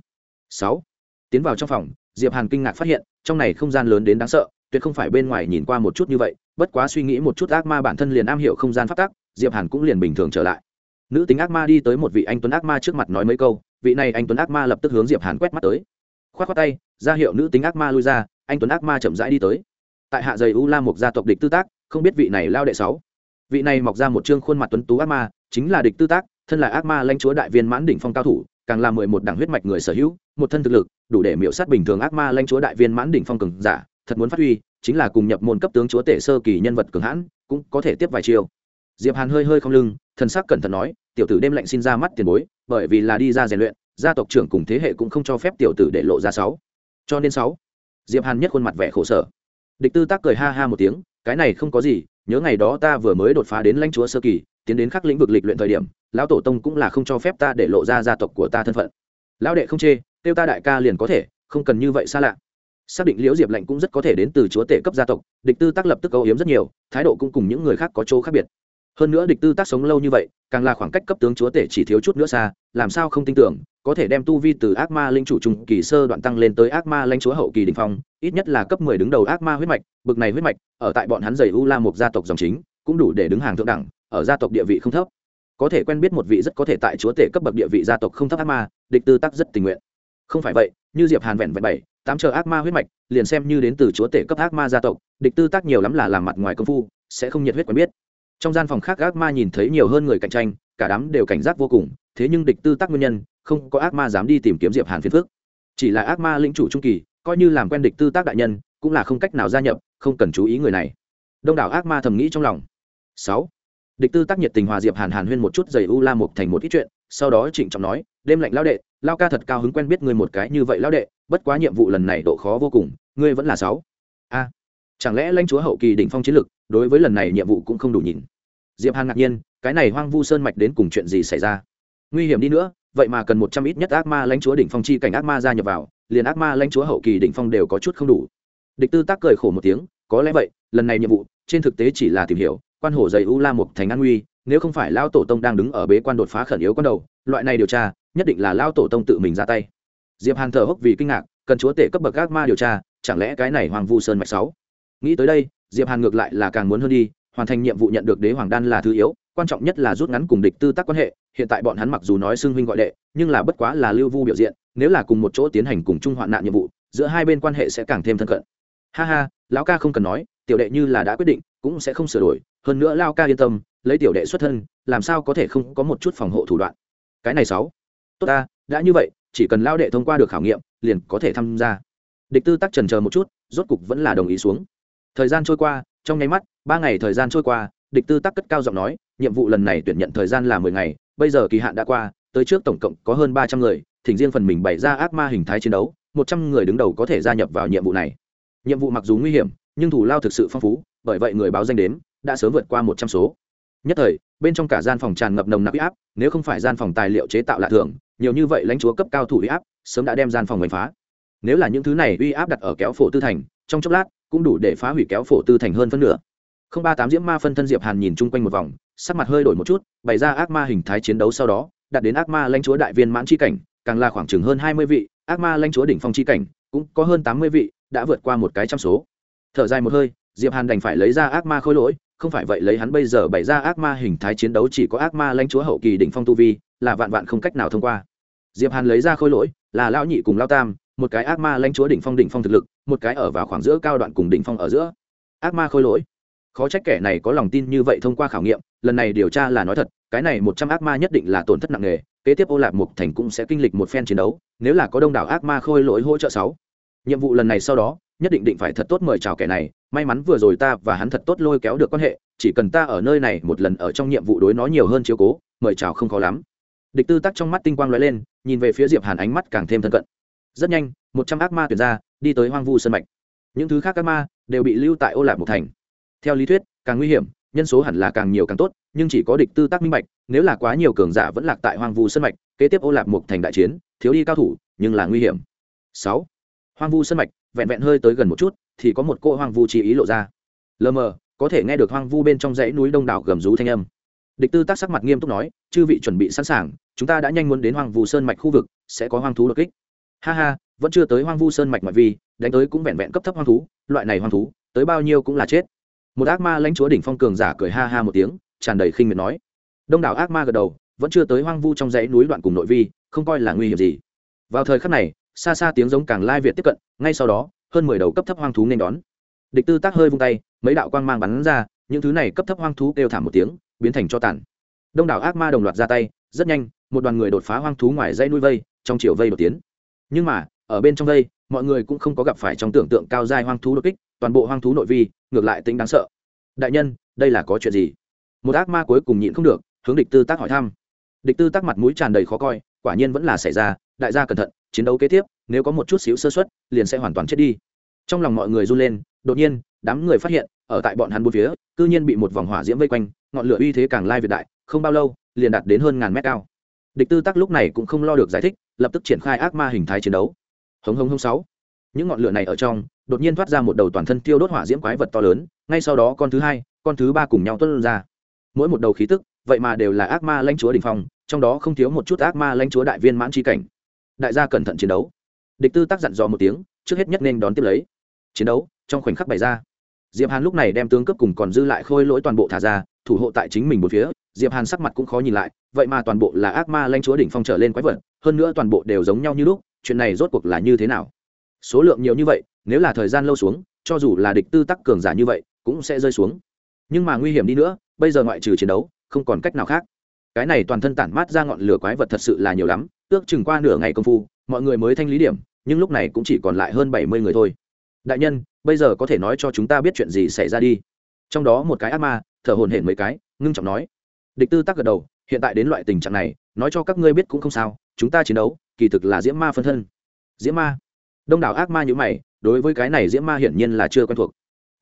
Speaker 1: Sáu, tiến vào trong phòng, diệp hàn kinh ngạc phát hiện, trong này không gian lớn đến đáng sợ tuyệt không phải bên ngoài nhìn qua một chút như vậy, bất quá suy nghĩ một chút ác ma bản thân liền am hiểu không gian phát tác diệp hàn cũng liền bình thường trở lại. Nữ tính ác ma đi tới một vị anh tuấn ác ma trước mặt nói mấy câu, vị này anh tuấn ác ma lập tức hướng diệp hàn quét mắt tới. Khoát khoát tay, ra hiệu nữ tính ác ma lui ra, anh tuấn ác ma chậm rãi đi tới. Tại hạ dày u la một gia tộc địch tư tác, không biết vị này lao đệ sáu. Vị này mọc ra một trương khuôn mặt tuấn tú ác ma, chính là địch tư tác, thân là ác ma lãnh chúa đại viên mãn đỉnh phong cao thủ, càng là mười một đẳng huyết mạch người sở hữu, một thân thực lực, đủ để miễu sát bình thường ác ma lãnh chúa đại viên mãn đỉnh phong cường giả thật muốn phát huy, chính là cùng nhập môn cấp tướng chúa tể sơ kỳ nhân vật cường hãn, cũng có thể tiếp vài chiều diệp hàn hơi hơi không lưng, thần sắc cẩn thận nói, tiểu tử đêm lạnh xin ra mắt tiền bối, bởi vì là đi ra rèn luyện, gia tộc trưởng cùng thế hệ cũng không cho phép tiểu tử để lộ ra sáu. Cho nên sáu. Diệp hàn nhất khuôn mặt vẻ khổ sở. Địch tư tác cười ha ha một tiếng, cái này không có gì, nhớ ngày đó ta vừa mới đột phá đến lãnh chúa sơ kỳ, tiến đến khắc lĩnh vực lịch luyện thời điểm, lão tổ tông cũng là không cho phép ta để lộ ra gia tộc của ta thân phận. Lão đệ không chê, tiêu ta đại ca liền có thể, không cần như vậy xa lạ xác định liễu diệp lệnh cũng rất có thể đến từ chúa tể cấp gia tộc, địch tư tác lập tức âu hiếm rất nhiều, thái độ cũng cùng những người khác có chỗ khác biệt. Hơn nữa địch tư tác sống lâu như vậy, càng là khoảng cách cấp tướng chúa tể chỉ thiếu chút nữa xa, làm sao không tin tưởng, có thể đem tu vi từ ác ma linh chủ trung kỳ sơ đoạn tăng lên tới ác ma lãnh chúa hậu kỳ đình phong, ít nhất là cấp mười đứng đầu ác ma huyết mạch, bực này huyết mạch, ở tại bọn hắn dày u la một gia tộc dòng chính, cũng đủ để đứng hàng thượng đẳng, ở gia tộc địa vị không thấp. Có thể quen biết một vị rất có thể tại chúa tể cấp bậc địa vị gia tộc không thấp ác ma, địch tư tác rất tình nguyện. Không phải vậy, như diệp hàn vẹn vẹn bảy tám chờ ác ma huyết mạch, liền xem như đến từ chúa tể cấp ác ma gia tộc, địch tư tác nhiều lắm là làm mặt ngoài công phu, sẽ không nhiệt huyết quen biết. Trong gian phòng khác ác ma nhìn thấy nhiều hơn người cạnh tranh, cả đám đều cảnh giác vô cùng, thế nhưng địch tư tác nguyên nhân, không có ác ma dám đi tìm kiếm diệp hàn phiền phước chỉ là ác ma lĩnh chủ trung kỳ, coi như làm quen địch tư tác đại nhân, cũng là không cách nào gia nhập, không cần chú ý người này. Đông đảo ác ma thầm nghĩ trong lòng. Sáu, địch tư tác nhiệt tình hòa diệp hàn hàn huyên một chút giày u la mục thành một ít chuyện, sau đó trịnh trọng nói đêm lạnh lao đệ lao ca thật cao hứng quen biết ngươi một cái như vậy lao đệ, bất quá nhiệm vụ lần này độ khó vô cùng, ngươi vẫn là sáu. A, chẳng lẽ lãnh chúa hậu kỳ đỉnh phong chiến lực, đối với lần này nhiệm vụ cũng không đủ nhìn? Diệp hàn ngạc nhiên, cái này hoang vu sơn mạch đến cùng chuyện gì xảy ra? Nguy hiểm đi nữa, vậy mà cần một trăm ít nhất ác ma lãnh chúa đỉnh phong chi cảnh ác ma gia nhập vào, liền ác ma lãnh chúa hậu kỳ đỉnh phong đều có chút không đủ. Địch tư tác cười khổ một tiếng, có lẽ vậy, lần này nhiệm vụ, trên thực tế chỉ là tìm hiểu, quan Hổ dày u la mục thành an nguy nếu không phải lao tổ tông đang đứng ở bế quan đột phá khẩn yếu con đầu, loại này điều tra, nhất định là lao tổ tông tự mình ra tay. Diệp hàn thở hốc vì kinh ngạc, cần chúa tể cấp bậc gác ma điều tra, chẳng lẽ cái này hoàng vu sơn mạch sáu? Nghĩ tới đây, diệp hàn ngược lại là càng muốn hơn đi, hoàn thành nhiệm vụ nhận được đế hoàng đan là thứ yếu, quan trọng nhất là rút ngắn cùng địch tư tác quan hệ, hiện tại bọn hắn mặc dù nói xưng huynh gọi đệ, nhưng là bất quá là lưu vu biểu diện, nếu là cùng một chỗ tiến hành cùng chung hoạn nạn nhiệm vụ, giữa hai bên quan hệ sẽ càng thêm thân cận. Ha ha, lão ca không cần nói, tiểu đệ như là đã quyết định, cũng sẽ không sửa đổi, hơn nữa lao ca yên tâm lấy tiểu đệ xuất thân, làm sao có thể không có một chút phòng hộ thủ đoạn? Cái này sáu. Tốt ta, đã như vậy, chỉ cần lao đệ thông qua được khảo nghiệm, liền có thể tham gia. Địch tư tắc trần chờ một chút, rốt cục vẫn là đồng ý xuống. Thời gian trôi qua, trong nháy mắt, ba ngày thời gian trôi qua, địch tư tắc cất cao giọng nói, nhiệm vụ lần này tuyển nhận thời gian là mười ngày, bây giờ kỳ hạn đã qua, tới trước tổng cộng có hơn ba trăm người, thỉnh riêng phần mình bày ra ác ma hình thái chiến đấu, một trăm người đứng đầu có thể gia nhập vào nhiệm vụ này. Nhiệm vụ mặc dù nguy hiểm, nhưng thủ lao thực sự phong phú, bởi vậy người báo danh đếm đã sớm vượt qua một trăm số nhất thời, bên trong cả gian phòng tràn ngập nồng nặc huy áp, nếu không phải gian phòng tài liệu chế tạo lạ thường, nhiều như vậy lãnh chúa cấp cao thủ huy áp, sớm đã đem gian phòng đánh phá. Nếu là những thứ này uy áp đặt ở kéo phổ tư thành, trong chốc lát, cũng đủ để phá hủy kéo phổ tư thành hơn phân nửa. Không ba tám diễm ma phân thân diệp hàn nhìn chung quanh một vòng, sắc mặt hơi đổi một chút, bày ra ác ma hình thái chiến đấu sau đó, đạt đến ác ma lãnh chúa đại viên mãn chi cảnh, càng là khoảng chừng hơn hai mươi vị, ác ma lãnh chúa đỉnh phong chi cảnh, cũng có hơn tám mươi vị, đã vượt qua một cái trăm số. Thở dài một hơi, diệp hàn đành phải lấy ra ác ma khôi lỗi không phải vậy lấy hắn bây giờ bày ra ác ma hình thái chiến đấu chỉ có ác ma lãnh chúa hậu kỳ đỉnh phong tu vi, là vạn vạn không cách nào thông qua. Diệp hàn lấy ra khôi lỗi, là lão nhị cùng lao tam, một cái ác ma lãnh chúa đỉnh phong đỉnh phong thực lực, một cái ở vào khoảng giữa cao đoạn cùng đỉnh phong ở giữa. Ác ma khôi lỗi. Khó trách kẻ này có lòng tin như vậy thông qua khảo nghiệm, lần này điều tra là nói thật, cái này một trăm ác ma nhất định là tổn thất nặng nề, kế tiếp ô lạp mục thành cũng sẽ kinh lịch một phen chiến đấu, nếu là có đông đảo ác ma khôi lỗi hỗ trợ sáu. Nhiệm vụ lần này sau đó nhất định định phải thật tốt mời chào kẻ này, may mắn vừa rồi ta và hắn thật tốt lôi kéo được quan hệ, chỉ cần ta ở nơi này một lần ở trong nhiệm vụ đối nó nhiều hơn chiếu cố, mời chào không khó lắm. Địch tư tắc trong mắt tinh quang lóe lên, nhìn về phía diệp hàn ánh mắt càng thêm thân cận. Rất nhanh, một trăm ác ma tuyển ra, đi tới hoang vu sân mạch. Những thứ khác ác ma đều bị lưu tại ô lạc một thành. Theo lý thuyết, càng nguy hiểm, nhân số hẳn là càng nhiều càng tốt, nhưng chỉ có địch tư tác minh bạch, nếu là quá nhiều cường giả vẫn lạc tại hoang vu sân mạch, kế tiếp ô lạc một thành đại chiến, thiếu đi cao thủ, nhưng là nguy hiểm. Sáu hoang vu sân mạch, vẹn vẹn hơi tới gần một chút, thì có một cô hoang vu chi ý lộ ra. Lờ mờ, có thể nghe được hoang vu bên trong dãy núi đông đảo gầm rú thanh âm. Địch tư tác sắc mặt nghiêm túc nói, chư vị chuẩn bị sẵn sàng, chúng ta đã nhanh muốn đến hoang vu sơn mạch khu vực, sẽ có hoang thú đột kích. Ha ha, vẫn chưa tới hoang vu sơn mạch ngoại vi, đánh tới cũng vẹn vẹn cấp thấp hoang thú, loại này hoang thú, tới bao nhiêu cũng là chết. Một ác ma lãnh chúa đỉnh phong cường giả cười ha ha một tiếng, tràn đầy khinh miệt nói. Đông đảo ác ma gật đầu, vẫn chưa tới hoang vu trong dãy núi đoạn cùng nội vi, không coi là nguy hiểm gì. Vào thời khắc này xa xa tiếng giống càng lai việt tiếp cận, ngay sau đó, hơn mười đầu cấp thấp hoang thú nên đón. Địch tư tác hơi vung tay, mấy đạo quang mang bắn ra, những thứ này cấp thấp hoang thú kêu thảm một tiếng, biến thành cho tàn. Đông đảo ác ma đồng loạt ra tay, rất nhanh, một đoàn người đột phá hoang thú ngoài dây nuôi vây, trong chiều vây đột tiến. Nhưng mà, ở bên trong vây, mọi người cũng không có gặp phải trong tưởng tượng cao dài hoang thú đột kích, toàn bộ hoang thú nội vi, ngược lại tính đáng sợ. Đại nhân, đây là có chuyện gì? Một ác ma cuối cùng nhịn không được, hướng địch tư tác hỏi thăm. Địch tư tác mặt mũi tràn đầy khó coi quả nhiên vẫn là xảy ra, đại gia cẩn thận, chiến đấu kế tiếp, nếu có một chút xíu sơ xuất liền sẽ hoàn toàn chết đi. Trong lòng mọi người run lên, đột nhiên, đám người phát hiện, ở tại bọn hắn bốn phía, cư nhiên bị một vòng hỏa diễm vây quanh, ngọn lửa uy thế càng lai việt đại, không bao lâu, liền đạt đến hơn ngàn mét cao. Địch tư tắc lúc này cũng không lo được giải thích, lập tức triển khai ác ma hình thái chiến đấu. Hống hống hống sáu. Những ngọn lửa này ở trong, đột nhiên thoát ra một đầu toàn thân tiêu đốt hỏa diễm quái vật to lớn, ngay sau đó con thứ hai, con thứ ba cùng nhau tuân ra. Mỗi một đầu khí tức vậy mà đều là ác ma lãnh chúa đình phong, trong đó không thiếu một chút ác ma lãnh chúa đại viên mãn tri cảnh. Đại gia cẩn thận chiến đấu. Địch tư tác dặn dò một tiếng, trước hết nhất nên đón tiếp lấy. Chiến đấu, trong khoảnh khắc bày ra. Diệp hàn lúc này đem tướng cấp cùng còn dư lại khôi lỗi toàn bộ thả ra, thủ hộ tại chính mình một phía. Diệp hàn sắc mặt cũng khó nhìn lại, vậy mà toàn bộ là ác ma lãnh chúa đỉnh phong trở lên quái vật, hơn nữa toàn bộ đều giống nhau như lúc, chuyện này rốt cuộc là như thế nào? Số lượng nhiều như vậy, nếu là thời gian lâu xuống, cho dù là địch tư tắc cường giả như vậy, cũng sẽ rơi xuống. Nhưng mà nguy hiểm đi nữa, bây giờ ngoại trừ chiến đấu không còn cách nào khác. Cái này toàn thân tản mát ra ngọn lửa quái vật thật sự là nhiều lắm, ước chừng qua nửa ngày công phu, mọi người mới thanh lý điểm, nhưng lúc này cũng chỉ còn lại hơn bảy mươi người thôi. Đại nhân, bây giờ có thể nói cho chúng ta biết chuyện gì xảy ra đi. Trong đó một cái ác ma, thở hồn hển mấy cái, ngưng trọng nói. Địch tư tắc gật đầu, hiện tại đến loại tình trạng này, nói cho các ngươi biết cũng không sao, chúng ta chiến đấu, kỳ thực là diễm ma phân thân. Diễm ma. Đông đảo ác ma như mày, đối với cái này diễm ma hiển nhiên là chưa quen thuộc.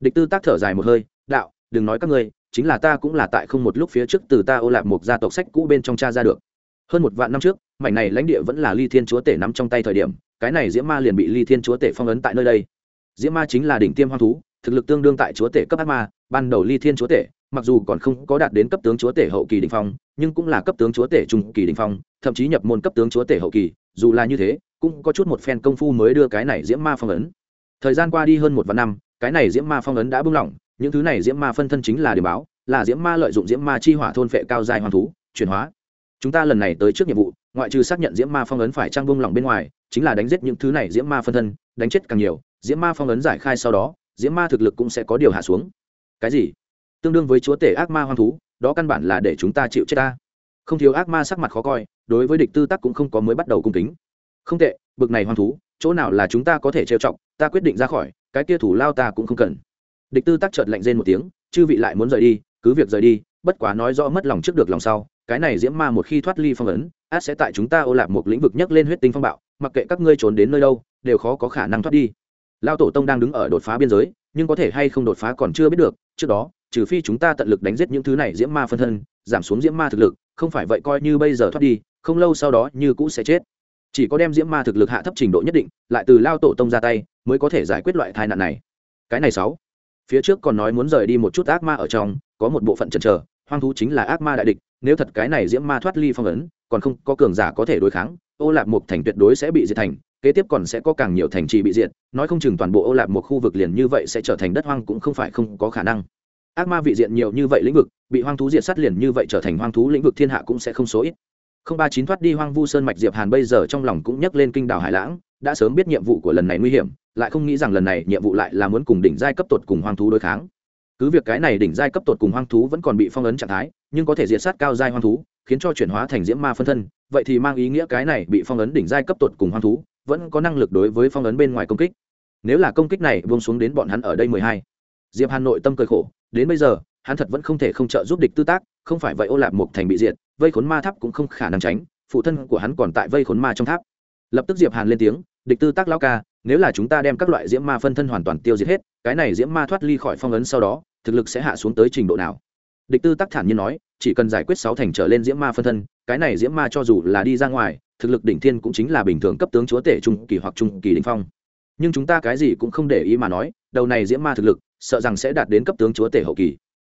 Speaker 1: Địch tư tác thở dài một hơi, đạo, đừng nói các ngươi chính là ta cũng là tại không một lúc phía trước từ ta ô lạc một gia tộc sách cũ bên trong cha ra được. Hơn một vạn năm trước, mảnh này lãnh địa vẫn là ly thiên chúa tể nắm trong tay thời điểm, cái này diễm ma liền bị ly thiên chúa tể phong ấn tại nơi đây. Diễm ma chính là đỉnh tiêm hoang thú, thực lực tương đương tại chúa tể cấp ác ma, ban đầu ly thiên chúa tể, mặc dù còn không có đạt đến cấp tướng chúa tể hậu kỳ đình phong, nhưng cũng là cấp tướng chúa tể trung kỳ đình phong, thậm chí nhập môn cấp tướng chúa tể hậu kỳ, dù là như thế, cũng có chút một phen công phu mới đưa cái này diễm ma phong ấn. Thời gian qua đi hơn một vạn năm, cái này diễm ma phong ấn đã bung lỏng những thứ này diễm ma phân thân chính là điểm báo, là diễm ma lợi dụng diễm ma chi hỏa thôn phệ cao dài hoàng thú, chuyển hóa. Chúng ta lần này tới trước nhiệm vụ, ngoại trừ xác nhận diễm ma phong ấn phải trang bung lỏng bên ngoài, chính là đánh giết những thứ này diễm ma phân thân, đánh chết càng nhiều, diễm ma phong ấn giải khai sau đó, diễm ma thực lực cũng sẽ có điều hạ xuống. Cái gì? Tương đương với chúa tể ác ma hoang thú, đó căn bản là để chúng ta chịu chết ta. Không thiếu ác ma sắc mặt khó coi, đối với địch tư tắc cũng không có mới bắt đầu cung kính. Không tệ, bực này hoang thú, chỗ nào là chúng ta có thể trêu chọc, ta quyết định ra khỏi, cái kia thủ lao ta cũng không cần địch tư tắc chợt lạnh rên một tiếng, chư vị lại muốn rời đi, cứ việc rời đi, bất quá nói rõ mất lòng trước được lòng sau, cái này diễm ma một khi thoát ly phong ấn, át sẽ tại chúng ta ô lạc một lĩnh vực nhấc lên huyết tinh phong bạo, mặc kệ các ngươi trốn đến nơi đâu, đều khó có khả năng thoát đi. Lao tổ tông đang đứng ở đột phá biên giới, nhưng có thể hay không đột phá còn chưa biết được, trước đó, trừ phi chúng ta tận lực đánh giết những thứ này diễm ma phân thân, giảm xuống diễm ma thực lực, không phải vậy coi như bây giờ thoát đi, không lâu sau đó như cũ sẽ chết. Chỉ có đem diễm ma thực lực hạ thấp trình độ nhất định, lại từ lao tổ tông ra tay, mới có thể giải quyết loại tai nạn này. Cái này sáu phía trước còn nói muốn rời đi một chút ác ma ở trong, có một bộ phận chần chờ, hoang thú chính là ác ma đại địch, nếu thật cái này diễm ma thoát ly phong ấn, còn không có cường giả có thể đối kháng, ô lạc mục thành tuyệt đối sẽ bị diệt thành, kế tiếp còn sẽ có càng nhiều thành trì bị diệt, nói không chừng toàn bộ ô lạc một khu vực liền như vậy sẽ trở thành đất hoang cũng không phải không có khả năng. Ác ma vị diện nhiều như vậy lĩnh vực, bị hoang thú diệt sát liền như vậy trở thành hoang thú lĩnh vực thiên hạ cũng sẽ không số ít. Không ba chín thoát đi hoang vu sơn mạch diệp hàn bây giờ trong lòng cũng nhấc lên kinh đảo hải lãng đã sớm biết nhiệm vụ của lần này nguy hiểm, lại không nghĩ rằng lần này nhiệm vụ lại là muốn cùng đỉnh giai cấp tột cùng hoang thú đối kháng. Cứ việc cái này đỉnh giai cấp tột cùng hoang thú vẫn còn bị phong ấn trạng thái, nhưng có thể diệt sát cao giai hoang thú, khiến cho chuyển hóa thành diễm ma phân thân, vậy thì mang ý nghĩa cái này bị phong ấn đỉnh giai cấp tột cùng hoang thú vẫn có năng lực đối với phong ấn bên ngoài công kích. Nếu là công kích này buông xuống đến bọn hắn ở đây mười hai, diệp hàn nội tâm cười khổ, đến bây giờ, hắn thật vẫn không thể không trợ giúp địch tư tác, không phải vậy ô lạp mục thành bị diệt, vây khốn ma tháp cũng không khả năng tránh, phụ thân của hắn còn tại vây khốn ma trong tháp. Lập tức diệp hàn lên tiếng địch tư tác lao ca, nếu là chúng ta đem các loại diễm ma phân thân hoàn toàn tiêu diệt hết, cái này diễm ma thoát ly khỏi phong ấn sau đó, thực lực sẽ hạ xuống tới trình độ nào? Địch tư tác thản nhiên nói, chỉ cần giải quyết sáu thành trở lên diễm ma phân thân, cái này diễm ma cho dù là đi ra ngoài, thực lực đỉnh thiên cũng chính là bình thường cấp tướng chúa tể trung kỳ hoặc trung kỳ đỉnh phong. Nhưng chúng ta cái gì cũng không để ý mà nói, đầu này diễm ma thực lực, sợ rằng sẽ đạt đến cấp tướng chúa tể hậu kỳ.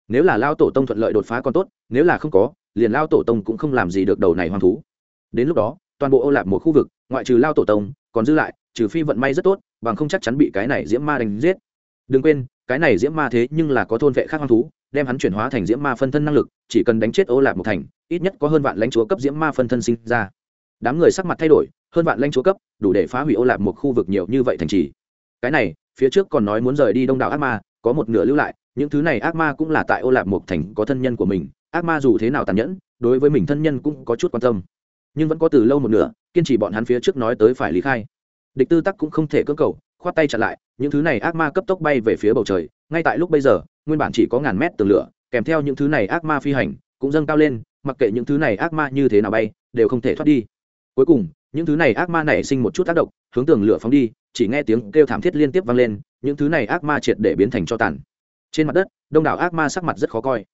Speaker 1: Nếu là lao tổ tông thuận lợi đột phá còn tốt, nếu là không có, liền lao tổ tông cũng không làm gì được đầu này hoang thú. Đến lúc đó toàn bộ ô lạp một khu vực, ngoại trừ lao tổ tông, còn dư lại, trừ phi vận may rất tốt, bằng không chắc chắn bị cái này diễm ma đánh giết. Đừng quên, cái này diễm ma thế nhưng là có thôn vệ khác hoang thú, đem hắn chuyển hóa thành diễm ma phân thân năng lực, chỉ cần đánh chết ô lạp một thành, ít nhất có hơn vạn lãnh chúa cấp diễm ma phân thân sinh ra. Đám người sắc mặt thay đổi, hơn vạn lãnh chúa cấp, đủ để phá hủy ô lạp một khu vực nhiều như vậy thành trì. Cái này, phía trước còn nói muốn rời đi đông đảo ác ma, có một nửa lưu lại, những thứ này ác ma cũng là tại ô lạp một thành có thân nhân của mình, ác ma dù thế nào tàn nhẫn, đối với mình thân nhân cũng có chút quan tâm nhưng vẫn có từ lâu một nửa, kiên trì bọn hắn phía trước nói tới phải lý khai. Địch tư tắc cũng không thể cưỡng cầu, khoát tay chặn lại, những thứ này ác ma cấp tốc bay về phía bầu trời, ngay tại lúc bây giờ, nguyên bản chỉ có ngàn mét tường lửa, kèm theo những thứ này ác ma phi hành, cũng dâng cao lên, mặc kệ những thứ này ác ma như thế nào bay, đều không thể thoát đi. Cuối cùng, những thứ này ác ma nảy sinh một chút tác động, hướng tường lửa phóng đi, chỉ nghe tiếng kêu thảm thiết liên tiếp vang lên, những thứ này ác ma triệt để biến thành cho tàn. Trên mặt đất, đông đảo ác ma sắc mặt rất khó coi.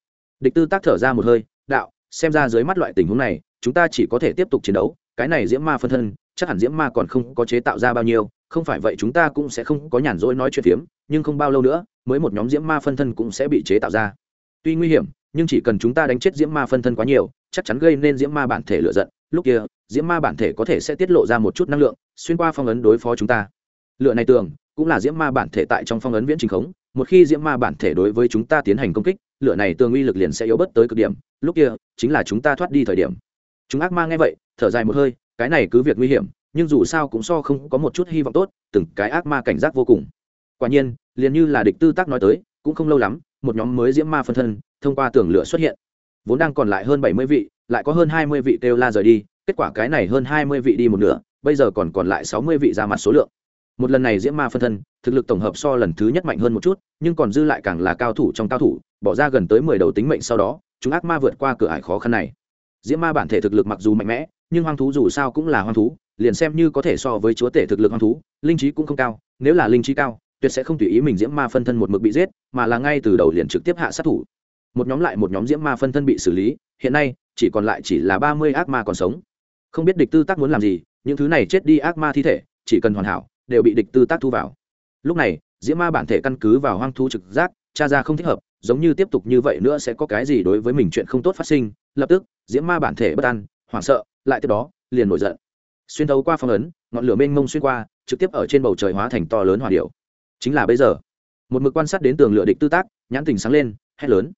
Speaker 1: Địch tư tác thở ra một hơi, đạo, xem ra dưới mắt loại tình huống này chúng ta chỉ có thể tiếp tục chiến đấu, cái này diễm ma phân thân, chắc hẳn diễm ma còn không có chế tạo ra bao nhiêu, không phải vậy chúng ta cũng sẽ không có nhàn rỗi nói chuyện phiếm, nhưng không bao lâu nữa, mới một nhóm diễm ma phân thân cũng sẽ bị chế tạo ra. Tuy nguy hiểm, nhưng chỉ cần chúng ta đánh chết diễm ma phân thân quá nhiều, chắc chắn gây nên diễm ma bản thể lựa giận. Lúc kia, diễm ma bản thể có thể sẽ tiết lộ ra một chút năng lượng, xuyên qua phong ấn đối phó chúng ta. Lựa này tưởng cũng là diễm ma bản thể tại trong phong ấn viễn trình khống, một khi diễm ma bản thể đối với chúng ta tiến hành công kích lựa này tương uy lực liền sẽ yếu bớt tới cực điểm. Lúc kia, chính là chúng ta thoát đi thời điểm chúng ác ma nghe vậy, thở dài một hơi, cái này cứ việc nguy hiểm, nhưng dù sao cũng so không có một chút hy vọng tốt, từng cái ác ma cảnh giác vô cùng. Quả nhiên, liền như là địch tư tác nói tới, cũng không lâu lắm, một nhóm mới diễm ma phân thân, thông qua tường lửa xuất hiện. Vốn đang còn lại hơn bảy mươi vị, lại có hơn hai mươi vị kêu la rời đi, kết quả cái này hơn hai mươi vị đi một nửa, bây giờ còn còn lại sáu mươi vị ra mặt số lượng. Một lần này diễm ma phân thân, thực lực tổng hợp so lần thứ nhất mạnh hơn một chút, nhưng còn dư lại càng là cao thủ trong cao thủ, bỏ ra gần tới mười đầu tính mệnh sau đó, chúng ác ma vượt qua cửa ải khó khăn này diễm ma bản thể thực lực mặc dù mạnh mẽ, nhưng hoang thú dù sao cũng là hoang thú, liền xem như có thể so với chúa tể thực lực hoang thú, linh trí cũng không cao, nếu là linh trí cao, tuyệt sẽ không tùy ý mình diễm ma phân thân một mực bị giết, mà là ngay từ đầu liền trực tiếp hạ sát thủ. Một nhóm lại một nhóm diễm ma phân thân bị xử lý, hiện nay, chỉ còn lại chỉ là ba mươi ác ma còn sống. Không biết địch tư tác muốn làm gì, những thứ này chết đi ác ma thi thể, chỉ cần hoàn hảo, đều bị địch tư tác thu vào. Lúc này, diễm ma bản thể căn cứ vào hoang thú trực giác cha ra không thích hợp, giống như tiếp tục như vậy nữa sẽ có cái gì đối với mình chuyện không tốt phát sinh, lập tức, diễm ma bản thể bất an, hoảng sợ, lại tiếp đó, liền nổi giận. Xuyên thấu qua phong ấn, ngọn lửa mênh mông xuyên qua, trực tiếp ở trên bầu trời hóa thành to lớn hỏa điệu chính là bây giờ, một mực quan sát đến tường lửa địch tư tác, nhãn tình sáng lên, hét lớn.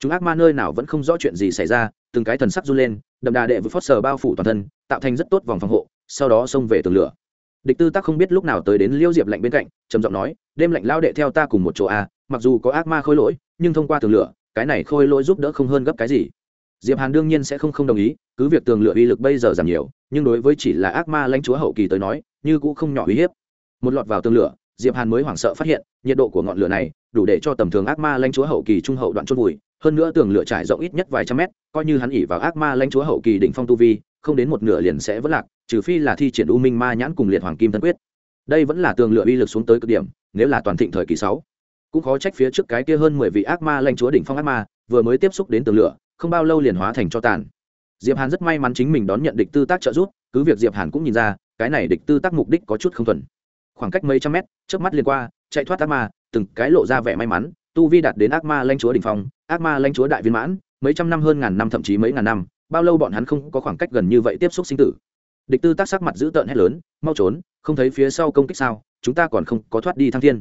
Speaker 1: Chúng ác ma nơi nào vẫn không rõ chuyện gì xảy ra, từng cái thần sắc run lên, đậm đà đệ với phót sờ bao phủ toàn thân, tạo thành rất tốt vòng phòng hộ, sau đó xông về tường lửa. Địch tư tác không biết lúc nào tới đến liêu diệp lạnh bên cạnh, trầm giọng nói, đêm lạnh lao đệ theo ta cùng một chỗ a mặc dù có ác ma khôi lỗi, nhưng thông qua tường lửa, cái này khôi lỗi giúp đỡ không hơn gấp cái gì. Diệp hàn đương nhiên sẽ không không đồng ý, cứ việc tường lửa uy lực bây giờ giảm nhiều, nhưng đối với chỉ là ác ma lãnh chúa hậu kỳ tới nói, như cũng không nhỏ uy hiếp. Một lọt vào tường lửa, diệp hàn mới hoảng sợ phát hiện, nhiệt độ của ngọn lửa này đủ để cho tầm thường ác ma lãnh chúa hậu kỳ trung hậu đoạn chôn vùi, hơn nữa tường lửa trải rộng ít nhất vài trăm mét, coi như hắn ỉ vào ác ma lãnh chúa hậu kỳ đỉnh phong tu vi, không đến một nửa liền sẽ vỡ lạc, trừ phi là thi triển u minh ma nhãn cùng liệt hoàng kim thân quyết. Đây vẫn là tường lửa uy lực xuống tới cực điểm, nếu là toàn thịnh thời kỳ sáu cũng khó trách phía trước cái kia hơn mười vị ác ma lãnh chúa đỉnh phong ác ma, vừa mới tiếp xúc đến tường lửa, không bao lâu liền hóa thành cho tàn. Diệp hàn rất may mắn chính mình đón nhận địch tư tác trợ giúp, cứ việc diệp hàn cũng nhìn ra, cái này địch tư tác mục đích có chút không thuần. Khoảng cách mấy trăm mét trước mắt liền qua, chạy thoát ác ma, từng cái lộ ra vẻ may mắn, tu vi đạt đến ác ma lãnh chúa đỉnh phong, ác ma lãnh chúa đại viên mãn, mấy trăm năm hơn ngàn năm thậm chí mấy ngàn năm, bao lâu bọn hắn không có khoảng cách gần như vậy tiếp xúc sinh tử. Địch tư tác sắc mặt dữ tợn hét lớn, mau trốn, không thấy phía sau công kích sao, chúng ta còn không có thoát đi thăng thiên.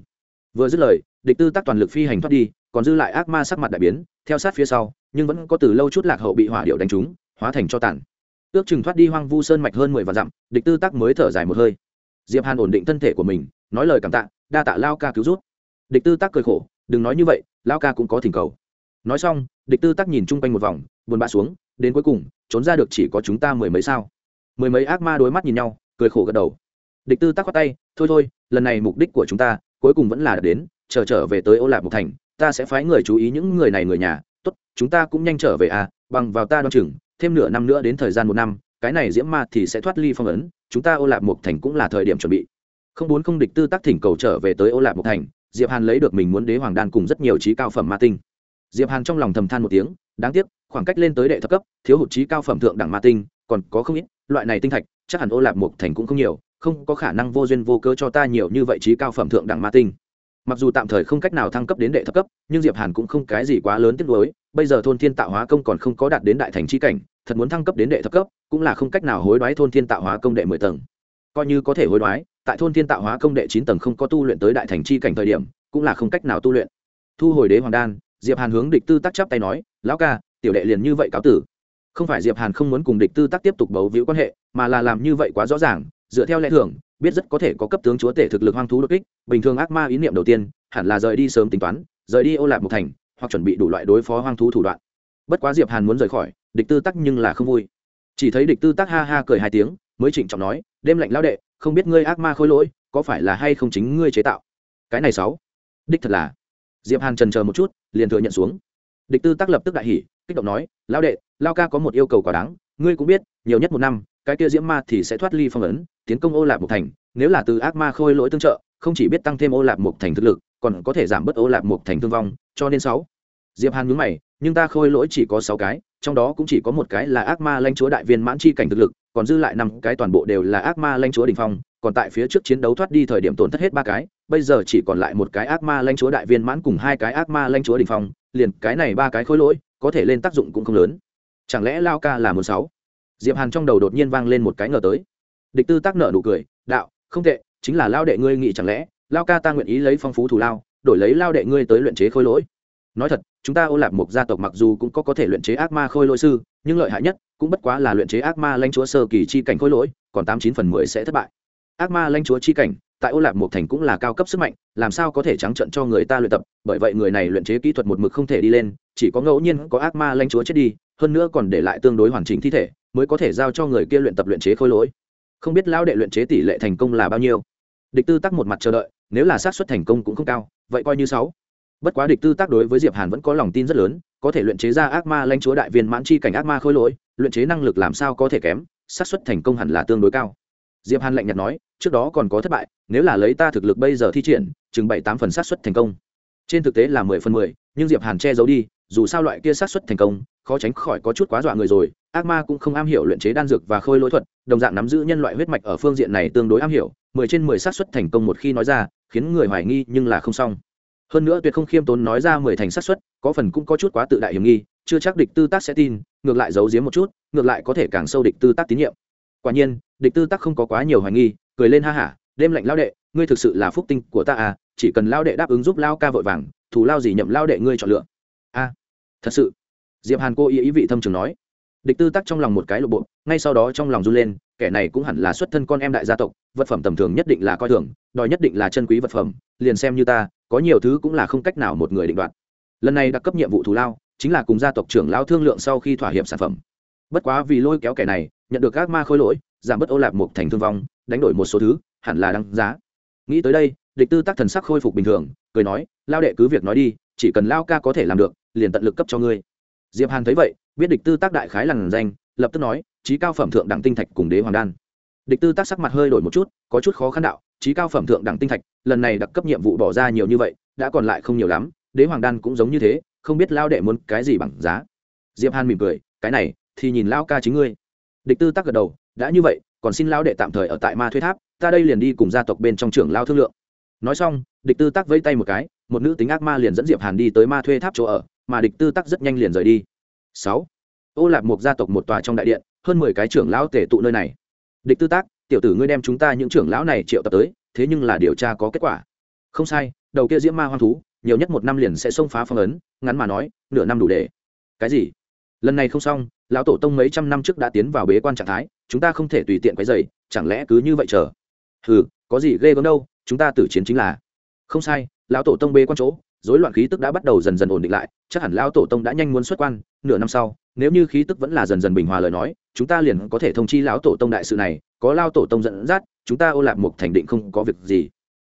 Speaker 1: Vừa dứt lời địch tư tác toàn lực phi hành thoát đi, còn dư lại ác ma sắc mặt đại biến, theo sát phía sau, nhưng vẫn có từ lâu chút lạc hậu bị hỏa điệu đánh trúng, hóa thành cho tàn. Ước chừng thoát đi hoang vu sơn mạch hơn mười vạn dặm, địch tư tác mới thở dài một hơi. Diệp hàn ổn định thân thể của mình, nói lời cảm tạ, đa tạ lao ca cứu rút địch tư tác cười khổ, đừng nói như vậy, lao ca cũng có thỉnh cầu. Nói xong, địch tư tác nhìn chung quanh một vòng, buồn bã xuống, đến cuối cùng, trốn ra được chỉ có chúng ta mười mấy sao. Mười mấy ác ma đối mắt nhìn nhau, cười khổ gật đầu. Địch tư tác khoát tay, thôi thôi, lần này mục đích của chúng ta cuối cùng vẫn là đến, chờ trở về tới ô lạc một thành, ta sẽ phái người chú ý những người này người nhà. Tốt, chúng ta cũng nhanh trở về à bằng vào ta đoan chừng, thêm nửa năm nữa đến thời gian một năm, cái này diễm ma thì sẽ thoát ly phong ấn, chúng ta ô lạc một thành cũng là thời điểm chuẩn bị. Không muốn không địch tư tác thỉnh cầu trở về tới ô lạc một thành, diệp hàn lấy được mình muốn đế hoàng đan cùng rất nhiều trí cao phẩm ma tinh. Diệp hàn trong lòng thầm than một tiếng, đáng tiếc, khoảng cách lên tới đệ thập cấp, thiếu hụt trí cao phẩm thượng đẳng ma tinh, còn có không ít, loại này tinh thạch, chắc hẳn ô lạc một thành cũng không nhiều không có khả năng vô duyên vô cớ cho ta nhiều như vậy trí cao phẩm thượng đẳng ma tinh. Mặc dù tạm thời không cách nào thăng cấp đến đệ thấp cấp, nhưng diệp hàn cũng không cái gì quá lớn tiếc nuối. Bây giờ thôn thiên tạo hóa công còn không có đạt đến đại thành chi cảnh, thật muốn thăng cấp đến đệ thấp cấp, cũng là không cách nào hối đoái thôn thiên tạo hóa công đệ mười tầng. Coi như có thể hối đoái, tại thôn thiên tạo hóa công đệ chín tầng không có tu luyện tới đại thành chi cảnh thời điểm, cũng là không cách nào tu luyện. Thu hồi đế hoàng đan, diệp hàn hướng địch tư tắc chắp tay nói, lão ca, tiểu đệ liền như vậy cáo tử. Không phải diệp hàn không muốn cùng địch tư tắc tiếp tục bấu víu quan hệ, mà là làm như vậy quá rõ ràng dựa theo lẽ thường, biết rất có thể có cấp tướng chúa tể thực lực hoang thú đột kích, bình thường ác ma ý niệm đầu tiên, hẳn là rời đi sớm tính toán, rời đi ô lạc một thành, hoặc chuẩn bị đủ loại đối phó hoang thú thủ đoạn. Bất quá diệp hàn muốn rời khỏi, địch tư tắc nhưng là không vui. Chỉ thấy địch tư tắc ha ha cười hai tiếng, mới trịnh trọng nói, đêm lạnh lao đệ, không biết ngươi ác ma khôi lỗi, có phải là hay không chính ngươi chế tạo? Cái này sáu. Đích thật là. Diệp hàn trần chờ một chút, liền thừa nhận xuống. Địch tư tắc lập tức đại hỉ, kích động nói lao đệ, lao ca có một yêu cầu quá đáng, ngươi cũng biết, nhiều nhất một năm, cái kia diễm ma thì sẽ thoát ly phong ấn tiến công ô lạp một thành, nếu là từ ác ma khôi lỗi tương trợ, không chỉ biết tăng thêm ô lạp một thành thực lực, còn có thể giảm bớt ô lạp một thành thương vong, cho nên sáu. Diệp hàn nhướng mày, nhưng ta khôi lỗi chỉ có sáu cái, trong đó cũng chỉ có một cái là ác ma lãnh chúa đại viên mãn chi cảnh thực lực, còn dư lại năm cái toàn bộ đều là ác ma lãnh chúa đỉnh phong, còn tại phía trước chiến đấu thoát đi thời điểm tổn thất hết ba cái, bây giờ chỉ còn lại một cái ác ma lãnh chúa đại viên mãn cùng hai cái ác ma lãnh chúa đỉnh phong, liền cái này ba cái khôi lỗi, có thể lên tác dụng cũng không lớn. Chẳng lẽ lao ca là một sáu? Diệp hàn trong đầu đột nhiên vang lên một cái ngờ tới địch tư tác nợ nụ cười, đạo, không tệ, chính là lao đệ ngươi nghĩ chẳng lẽ, lao ca ta nguyện ý lấy phong phú thủ lao, đổi lấy lao đệ ngươi tới luyện chế khôi lỗi? Nói thật, chúng ta ô lạp một gia tộc mặc dù cũng có có thể luyện chế ác ma khôi lỗi sư, nhưng lợi hại nhất cũng bất quá là luyện chế ác ma lãnh chúa sơ kỳ chi cảnh khôi lỗi, còn tám chín phần mười sẽ thất bại. Ác ma lãnh chúa chi cảnh, tại ô lạp một thành cũng là cao cấp sức mạnh, làm sao có thể trắng trận cho người ta luyện tập, bởi vậy người này luyện chế kỹ thuật một mực không thể đi lên, chỉ có ngẫu nhiên có ác ma lãnh chúa chết đi, hơn nữa còn để lại tương đối hoàn chỉnh thi thể, mới có thể giao cho người kia luyện tập luyện chế khôi lỗi không biết lão đệ luyện chế tỷ lệ thành công là bao nhiêu. Địch tư tắc một mặt chờ đợi, nếu là xác suất thành công cũng không cao, vậy coi như sáu. Bất quá địch tư tác đối với diệp hàn vẫn có lòng tin rất lớn, có thể luyện chế ra ác ma lãnh chúa đại viên mãn chi cảnh ác ma khôi lỗi, luyện chế năng lực làm sao có thể kém, xác suất thành công hẳn là tương đối cao. Diệp hàn lạnh nhạt nói, trước đó còn có thất bại, nếu là lấy ta thực lực bây giờ thi triển, chừng bảy tám phần xác suất thành công. Trên thực tế là mười phần mười, nhưng diệp hàn che giấu đi, dù sao loại kia xác suất thành công, khó tránh khỏi có chút quá dọa người rồi ác ma cũng không am hiểu luyện chế đan dược và khôi lỗi thuật, đồng dạng nắm giữ nhân loại huyết mạch ở phương diện này tương đối am hiểu, mười trên mười xác suất thành công một khi nói ra, khiến người hoài nghi nhưng là không xong. Hơn nữa tuyệt không khiêm tốn nói ra mười thành xác suất, có phần cũng có chút quá tự đại hiểm nghi, chưa chắc địch tư tác sẽ tin, ngược lại giấu giếm một chút, ngược lại có thể càng sâu địch tư tác tín nhiệm. Quả nhiên, địch tư tác không có quá nhiều hoài nghi, cười lên ha hả, đêm lạnh lao đệ, ngươi thực sự là phúc tinh của ta à chỉ cần lao đệ đáp ứng giúp lao ca vội vàng, thù lao gì nhậm lao đệ ngươi chọn lựa. A, thật sự. Diệp hàn cô ý ý vị thâm trường nói địch tư tắc trong lòng một cái lộ bộ, ngay sau đó trong lòng run lên, kẻ này cũng hẳn là xuất thân con em đại gia tộc, vật phẩm tầm thường nhất định là coi thường, đòi nhất định là chân quý vật phẩm, liền xem như ta, có nhiều thứ cũng là không cách nào một người định đoạt. Lần này đặc cấp nhiệm vụ thù lao, chính là cùng gia tộc trưởng lao thương lượng sau khi thỏa hiệp sản phẩm. Bất quá vì lôi kéo kẻ này, nhận được các ma khôi lỗi, giảm bớt ô lạp một thành thương vong, đánh đổi một số thứ, hẳn là đăng giá. Nghĩ tới đây, địch tư tác thần sắc khôi phục bình thường, cười nói, lao đệ cứ việc nói đi, chỉ cần lao ca có thể làm được, liền tận lực cấp cho ngươi. Diệp hàn thấy vậy biết địch tư tác đại khái lằn danh, lập tức nói trí cao phẩm thượng đẳng tinh thạch cùng đế hoàng đan. Địch tư tác sắc mặt hơi đổi một chút, có chút khó khăn đạo trí cao phẩm thượng đẳng tinh thạch, lần này đặc cấp nhiệm vụ bỏ ra nhiều như vậy, đã còn lại không nhiều lắm, đế hoàng đan cũng giống như thế, không biết lao đệ muốn cái gì bằng giá. Diệp hàn mỉm cười, cái này, thì nhìn lao ca chính ngươi. Địch tư tác gật đầu, đã như vậy, còn xin lao đệ tạm thời ở tại ma thuế tháp, ta đây liền đi cùng gia tộc bên trong trưởng lao thương lượng. Nói xong, địch tư tác vẫy tay một cái, một nữ tính ác ma liền dẫn diệp hàn đi tới ma thuê tháp chỗ ở, mà địch tư tác rất nhanh liền rời đi sáu. Ô lạp một gia tộc một tòa trong đại điện, hơn mười cái trưởng lão tể tụ nơi này. Địch tư tác, tiểu tử ngươi đem chúng ta những trưởng lão này triệu tập tới, thế nhưng là điều tra có kết quả. Không sai, đầu kia diễm ma hoang thú, nhiều nhất một năm liền sẽ xông phá phong ấn, ngắn mà nói, nửa năm đủ để. Cái gì? Lần này không xong, lão tổ tông mấy trăm năm trước đã tiến vào bế quan trạng thái, chúng ta không thể tùy tiện quấy dày chẳng lẽ cứ như vậy chờ? Hừ, có gì ghê gớm đâu, chúng ta tử chiến chính là. Không sai, lão tổ tông bế quan chỗ rối loạn khí tức đã bắt đầu dần dần ổn định lại, chắc hẳn lão tổ tông đã nhanh muốn xuất quan, nửa năm sau, nếu như khí tức vẫn là dần dần bình hòa lời nói, chúng ta liền có thể thông chi lão tổ tông đại sự này, có lao tổ tông dẫn dắt, chúng ta ô lạc Mục thành định không có việc gì.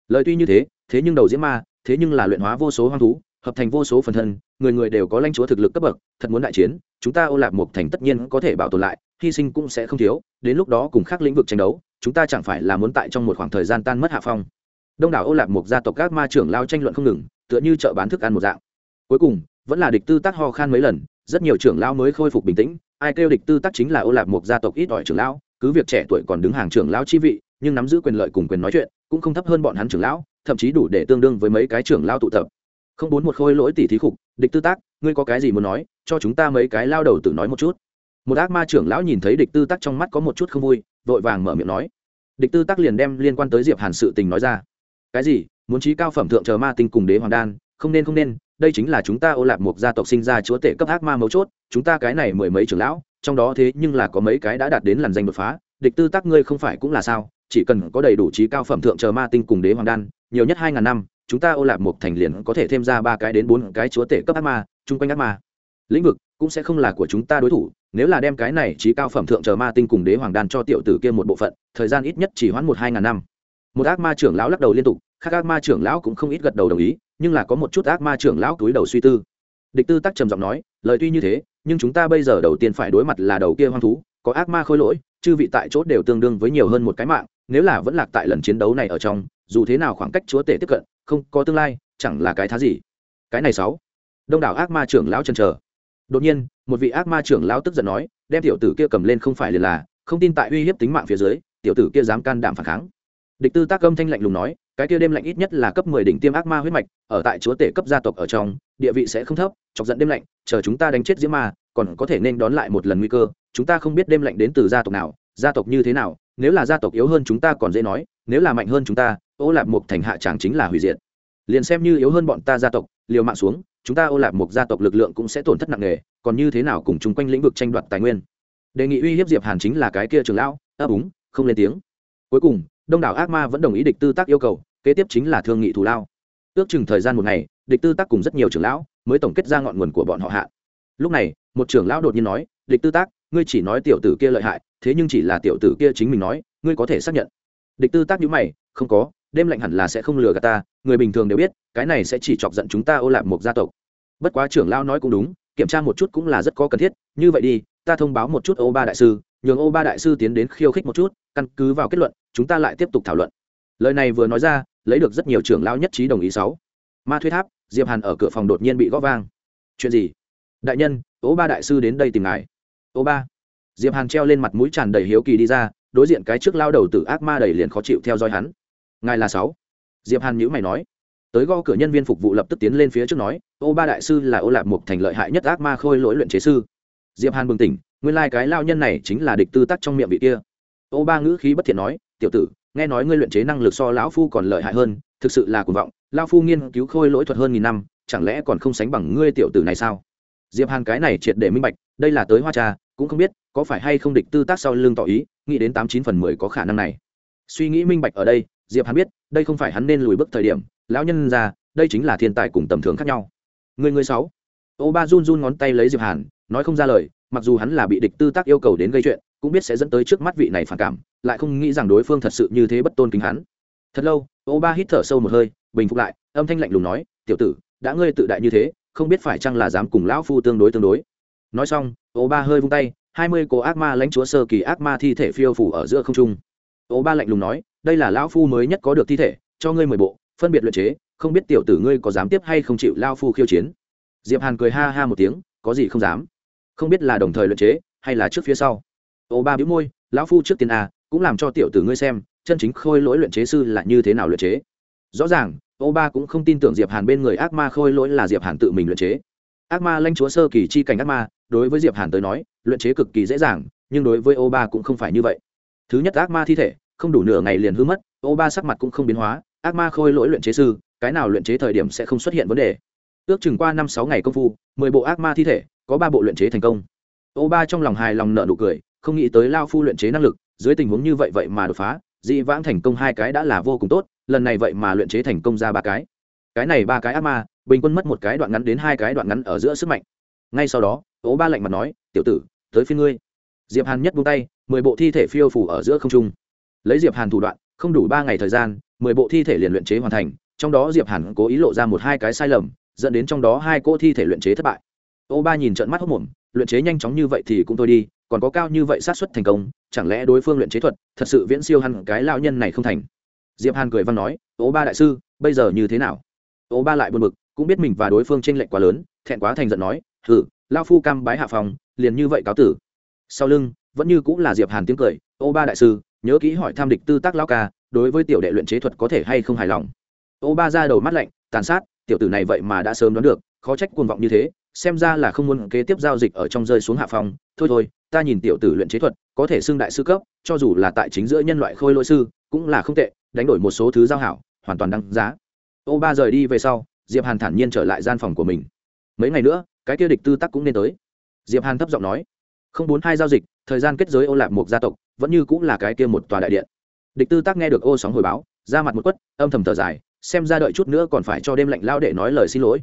Speaker 1: Lời tuy như thế thế nhưng đầu diễm ma, thế nhưng là luyện hóa vô số hoang thú, hợp thành vô số phần thân, người người đều có lãnh chúa thực lực cấp bậc, thật muốn đại chiến, chúng ta ô lạc Mục thành tất nhiên có thể bảo tồn lại, hy sinh cũng sẽ không thiếu, đến lúc đó cùng các lĩnh vực tranh đấu, chúng ta chẳng phải là muốn tại trong một khoảng thời gian tan mất hạ phong. Đông đảo ô lạc Mục gia tộc các ma trưởng lao tranh luận không ngừng tựa như chợ bán thức ăn một dạng. Cuối cùng, vẫn là địch tư tác ho khan mấy lần, rất nhiều trưởng lão mới khôi phục bình tĩnh, ai kêu địch tư tác chính là ô lạc một gia tộc ít ỏi trưởng lão, cứ việc trẻ tuổi còn đứng hàng trưởng lão chi vị, nhưng nắm giữ quyền lợi cùng quyền nói chuyện, cũng không thấp hơn bọn hắn trưởng lão, thậm chí đủ để tương đương với mấy cái trưởng lão tụ tập. Không bốn một khôi lỗi tỷ thí khục, địch tư tác, ngươi có cái gì muốn nói, cho chúng ta mấy cái lao đầu tự nói một chút. Một ác ma trưởng lão nhìn thấy địch tư tác trong mắt có một chút không vui, vội vàng mở miệng nói. Địch tư tác liền đem liên quan tới diệp hàn sự tình nói ra. Cái gì? Muốn trí cao phẩm thượng chờ ma tinh cùng đế hoàng đan, không nên không nên, đây chính là chúng ta ô lạc một gia tộc sinh ra chúa tể cấp ác ma mấu chốt, chúng ta cái này mười mấy trưởng lão, trong đó thế nhưng là có mấy cái đã đạt đến làn danh đột phá, địch tư tác ngươi không phải cũng là sao, chỉ cần có đầy đủ trí cao phẩm thượng chờ ma tinh cùng đế hoàng đan, nhiều nhất hai ngàn năm, chúng ta ô lạc một thành liền có thể thêm ra ba cái đến bốn cái chúa tể cấp ác ma, chung quanh ác ma. Lĩnh vực cũng sẽ không là của chúng ta đối thủ, nếu là đem cái này trí cao phẩm thượng chờ ma tinh cùng đế hoàng đan cho tiểu tử kia một bộ phận, thời gian ít nhất chỉ hoãn một hai ngàn năm. Một ác ma trưởng lão lắc đầu liên tục khác ác ma trưởng lão cũng không ít gật đầu đồng ý, nhưng là có một chút ác ma trưởng lão túi đầu suy tư. Địch tư tắc trầm giọng nói, lời tuy như thế, nhưng chúng ta bây giờ đầu tiên phải đối mặt là đầu kia hoang thú, có ác ma khôi lỗi, chư vị tại chốt đều tương đương với nhiều hơn một cái mạng, nếu là vẫn lạc tại lần chiến đấu này ở trong, dù thế nào khoảng cách chúa tể tiếp cận, không có tương lai, chẳng là cái thá gì. Cái này sáu. Đông đảo ác ma trưởng lão chân chờ. Đột nhiên, một vị ác ma trưởng lão tức giận nói, đem tiểu tử kia cầm lên không phải liền là, không tin tại uy hiếp tính mạng phía dưới, tiểu tử kia dám can đảm phản kháng. Địch tư tác âm thanh lạnh lùng nói cái kia đêm lạnh ít nhất là cấp mười đỉnh tiêm ác ma huyết mạch, ở tại chúa tể cấp gia tộc ở trong, địa vị sẽ không thấp, chọc giận đêm lạnh, chờ chúng ta đánh chết diễm ma, còn có thể nên đón lại một lần nguy cơ, chúng ta không biết đêm lạnh đến từ gia tộc nào, gia tộc như thế nào, nếu là gia tộc yếu hơn chúng ta còn dễ nói, nếu là mạnh hơn chúng ta, ô lạp mục thành hạ tràng chính là hủy diệt. Liền xem như yếu hơn bọn ta gia tộc, liều mạng xuống, chúng ta ô lạp mục gia tộc lực lượng cũng sẽ tổn thất nặng nề, còn như thế nào cùng chung quanh lĩnh vực tranh đoạt tài nguyên. Đề nghị uy hiếp diệp hàn chính là cái kia trường lão, ấp úng, không lên tiếng. Cuối cùng đông đảo ác ma vẫn đồng ý địch tư tác yêu cầu, kế tiếp chính là thương nghị thù lao. Ước chừng thời gian một ngày, địch tư tác cùng rất nhiều trưởng lão mới tổng kết ra ngọn nguồn của bọn họ hạ. Lúc này, một trưởng lão đột nhiên nói, địch tư tác, ngươi chỉ nói tiểu tử kia lợi hại, thế nhưng chỉ là tiểu tử kia chính mình nói, ngươi có thể xác nhận. Địch tư tác nhíu mày, không có, đêm lạnh hẳn là sẽ không lừa gạt ta, người bình thường đều biết, cái này sẽ chỉ chọc giận chúng ta ô lạc một gia tộc. Bất quá trưởng lão nói cũng đúng, kiểm tra một chút cũng là rất có cần thiết, như vậy đi, ta thông báo một chút ô ba đại sư nhường ô ba đại sư tiến đến khiêu khích một chút, căn cứ vào kết luận, chúng ta lại tiếp tục thảo luận. Lời này vừa nói ra, lấy được rất nhiều trưởng lão nhất trí đồng ý sáu. Ma thuyết tháp, diệp hàn ở cửa phòng đột nhiên bị gõ vang. Chuyện gì? Đại nhân, ô ba đại sư đến đây tìm ngài. Ô ba. Diệp hàn treo lên mặt mũi tràn đầy hiếu kỳ đi ra, đối diện cái trước lao đầu tử ác ma đầy liền khó chịu theo dõi hắn. Ngài là sáu? Diệp hàn nhữ mày nói. Tới gõ cửa nhân viên phục vụ lập tức tiến lên phía trước nói, ô ba đại sư là ô lạp mục thành lợi hại nhất ác ma khôi lỗi luyện chế sư. Diệp hàn bừng tỉnh nguyên lai cái lao nhân này chính là địch tư tắc trong miệng vị kia. Ô ba ngữ khí bất thiện nói, tiểu tử, nghe nói ngươi luyện chế năng lực so lão phu còn lợi hại hơn, thực sự là cuồng vọng lao phu nghiên cứu khôi lỗi thuật hơn nghìn năm, chẳng lẽ còn không sánh bằng ngươi tiểu tử này sao? Diệp hàn cái này triệt để minh bạch, đây là tới hoa trà, cũng không biết có phải hay không địch tư tác sau lưng tỏ ý, nghĩ đến tám chín phần mười có khả năng này. Suy nghĩ minh bạch ở đây, diệp hàn biết, đây không phải hắn nên lùi bước thời điểm, lão nhân ra, đây chính là thiên tài cùng tầm thường khác nhau. Người người sáu. Ô ba run run ngón tay lấy diệp hàn, nói không ra lời mặc dù hắn là bị địch tư tác yêu cầu đến gây chuyện, cũng biết sẽ dẫn tới trước mắt vị này phản cảm, lại không nghĩ rằng đối phương thật sự như thế bất tôn kính hắn. Thật lâu, ô ba hít thở sâu một hơi, bình phục lại, âm thanh lạnh lùng nói, tiểu tử, đã ngươi tự đại như thế, không biết phải chăng là dám cùng lão phu tương đối tương đối. Nói xong, ô ba hơi vung tay, hai mươi cố ác ma lãnh chúa sơ kỳ ác ma thi thể phiêu phủ ở giữa không trung. Ô ba lạnh lùng nói, đây là lão phu mới nhất có được thi thể, cho ngươi mười bộ, phân biệt luyện chế, không biết tiểu tử ngươi có dám tiếp hay không chịu lao phu khiêu chiến. Diệp hàn cười ha ha một tiếng, có gì không dám? Không biết là đồng thời luyện chế, hay là trước phía sau. Ô ba bĩu môi, lão phu trước tiên a cũng làm cho tiểu tử ngươi xem, chân chính khôi lỗi luyện chế sư là như thế nào luyện chế. Rõ ràng, ô ba cũng không tin tưởng diệp hàn bên người ác ma khôi lỗi là diệp hàn tự mình luyện chế. Ác ma lanh chúa sơ kỳ chi cảnh ác ma, đối với diệp hàn tới nói, luyện chế cực kỳ dễ dàng, nhưng đối với ô ba cũng không phải như vậy. Thứ nhất, ác ma thi thể, không đủ nửa ngày liền hư mất, ô ba sắc mặt cũng không biến hóa, ác ma khôi lỗi luyện chế sư, cái nào luyện chế thời điểm sẽ không xuất hiện vấn đề. Ước chừng qua năm sáu ngày công phu, mười bộ ác ma thi thể có ba bộ luyện chế thành công. Ô ba trong lòng hài lòng nợ nụ cười, không nghĩ tới lao phu luyện chế năng lực, dưới tình huống như vậy vậy mà đột phá, dị vãng thành công hai cái đã là vô cùng tốt, lần này vậy mà luyện chế thành công ra ba cái. Cái này ba cái ác ma, bình quân mất một cái đoạn ngắn đến hai cái đoạn ngắn ở giữa sức mạnh. Ngay sau đó ố ba lạnh mặt nói, tiểu tử, tới phía ngươi. Diệp hàn nhất buông tay, mười bộ thi thể phiêu phủ ở giữa không trung. Lấy diệp hàn thủ đoạn, không đủ ba ngày thời gian, mười bộ thi thể liền luyện chế hoàn thành, trong đó diệp hàn cố ý lộ ra một hai cái sai lầm, dẫn đến trong đó hai cỗ thi thể luyện chế thất bại ô ba nhìn trận mắt hốc mồm, luyện chế nhanh chóng như vậy thì cũng thôi đi, còn có cao như vậy sát xuất thành công, chẳng lẽ đối phương luyện chế thuật thật sự viễn siêu hẳn cái lao nhân này không thành? Diệp hàn cười văn nói, ô ba đại sư, bây giờ như thế nào? Ô ba lại buồn bực, cũng biết mình và đối phương tranh lệch quá lớn, thẹn quá thành giận nói thử lao phu cam bái hạ phòng, liền như vậy cáo tử. Sau lưng, vẫn như cũng là diệp hàn tiếng cười, ô ba đại sư, nhớ kỹ hỏi tham địch tư tác lao ca, đối với tiểu đệ luyện chế thuật có thể hay không hài lòng? Ô ba ra đầu mắt lạnh, tàn sát, tiểu tử này vậy mà đã sớm đoán được, khó trách cuồng vọng như thế xem ra là không muốn kế tiếp giao dịch ở trong rơi xuống hạ phòng thôi thôi, ta nhìn tiểu tử luyện chế thuật, có thể xưng đại sư cấp, cho dù là tại chính giữa nhân loại khôi lỗi sư, cũng là không tệ, đánh đổi một số thứ giao hảo, hoàn toàn đăng giá. Ô ba rời đi về sau, diệp hàn thản nhiên trở lại gian phòng của mình. Mấy ngày nữa, cái kia địch tư tắc cũng nên tới. Diệp hàn thấp giọng nói, không bốn hai giao dịch, thời gian kết giới ô lạp một gia tộc, vẫn như cũng là cái kia một tòa đại điện. Địch tư tắc nghe được ô sóng hồi báo ra mặt một quất, âm thầm thở dài, xem ra đợi chút nữa còn phải cho đêm lạnh lao để nói lời xin lỗi.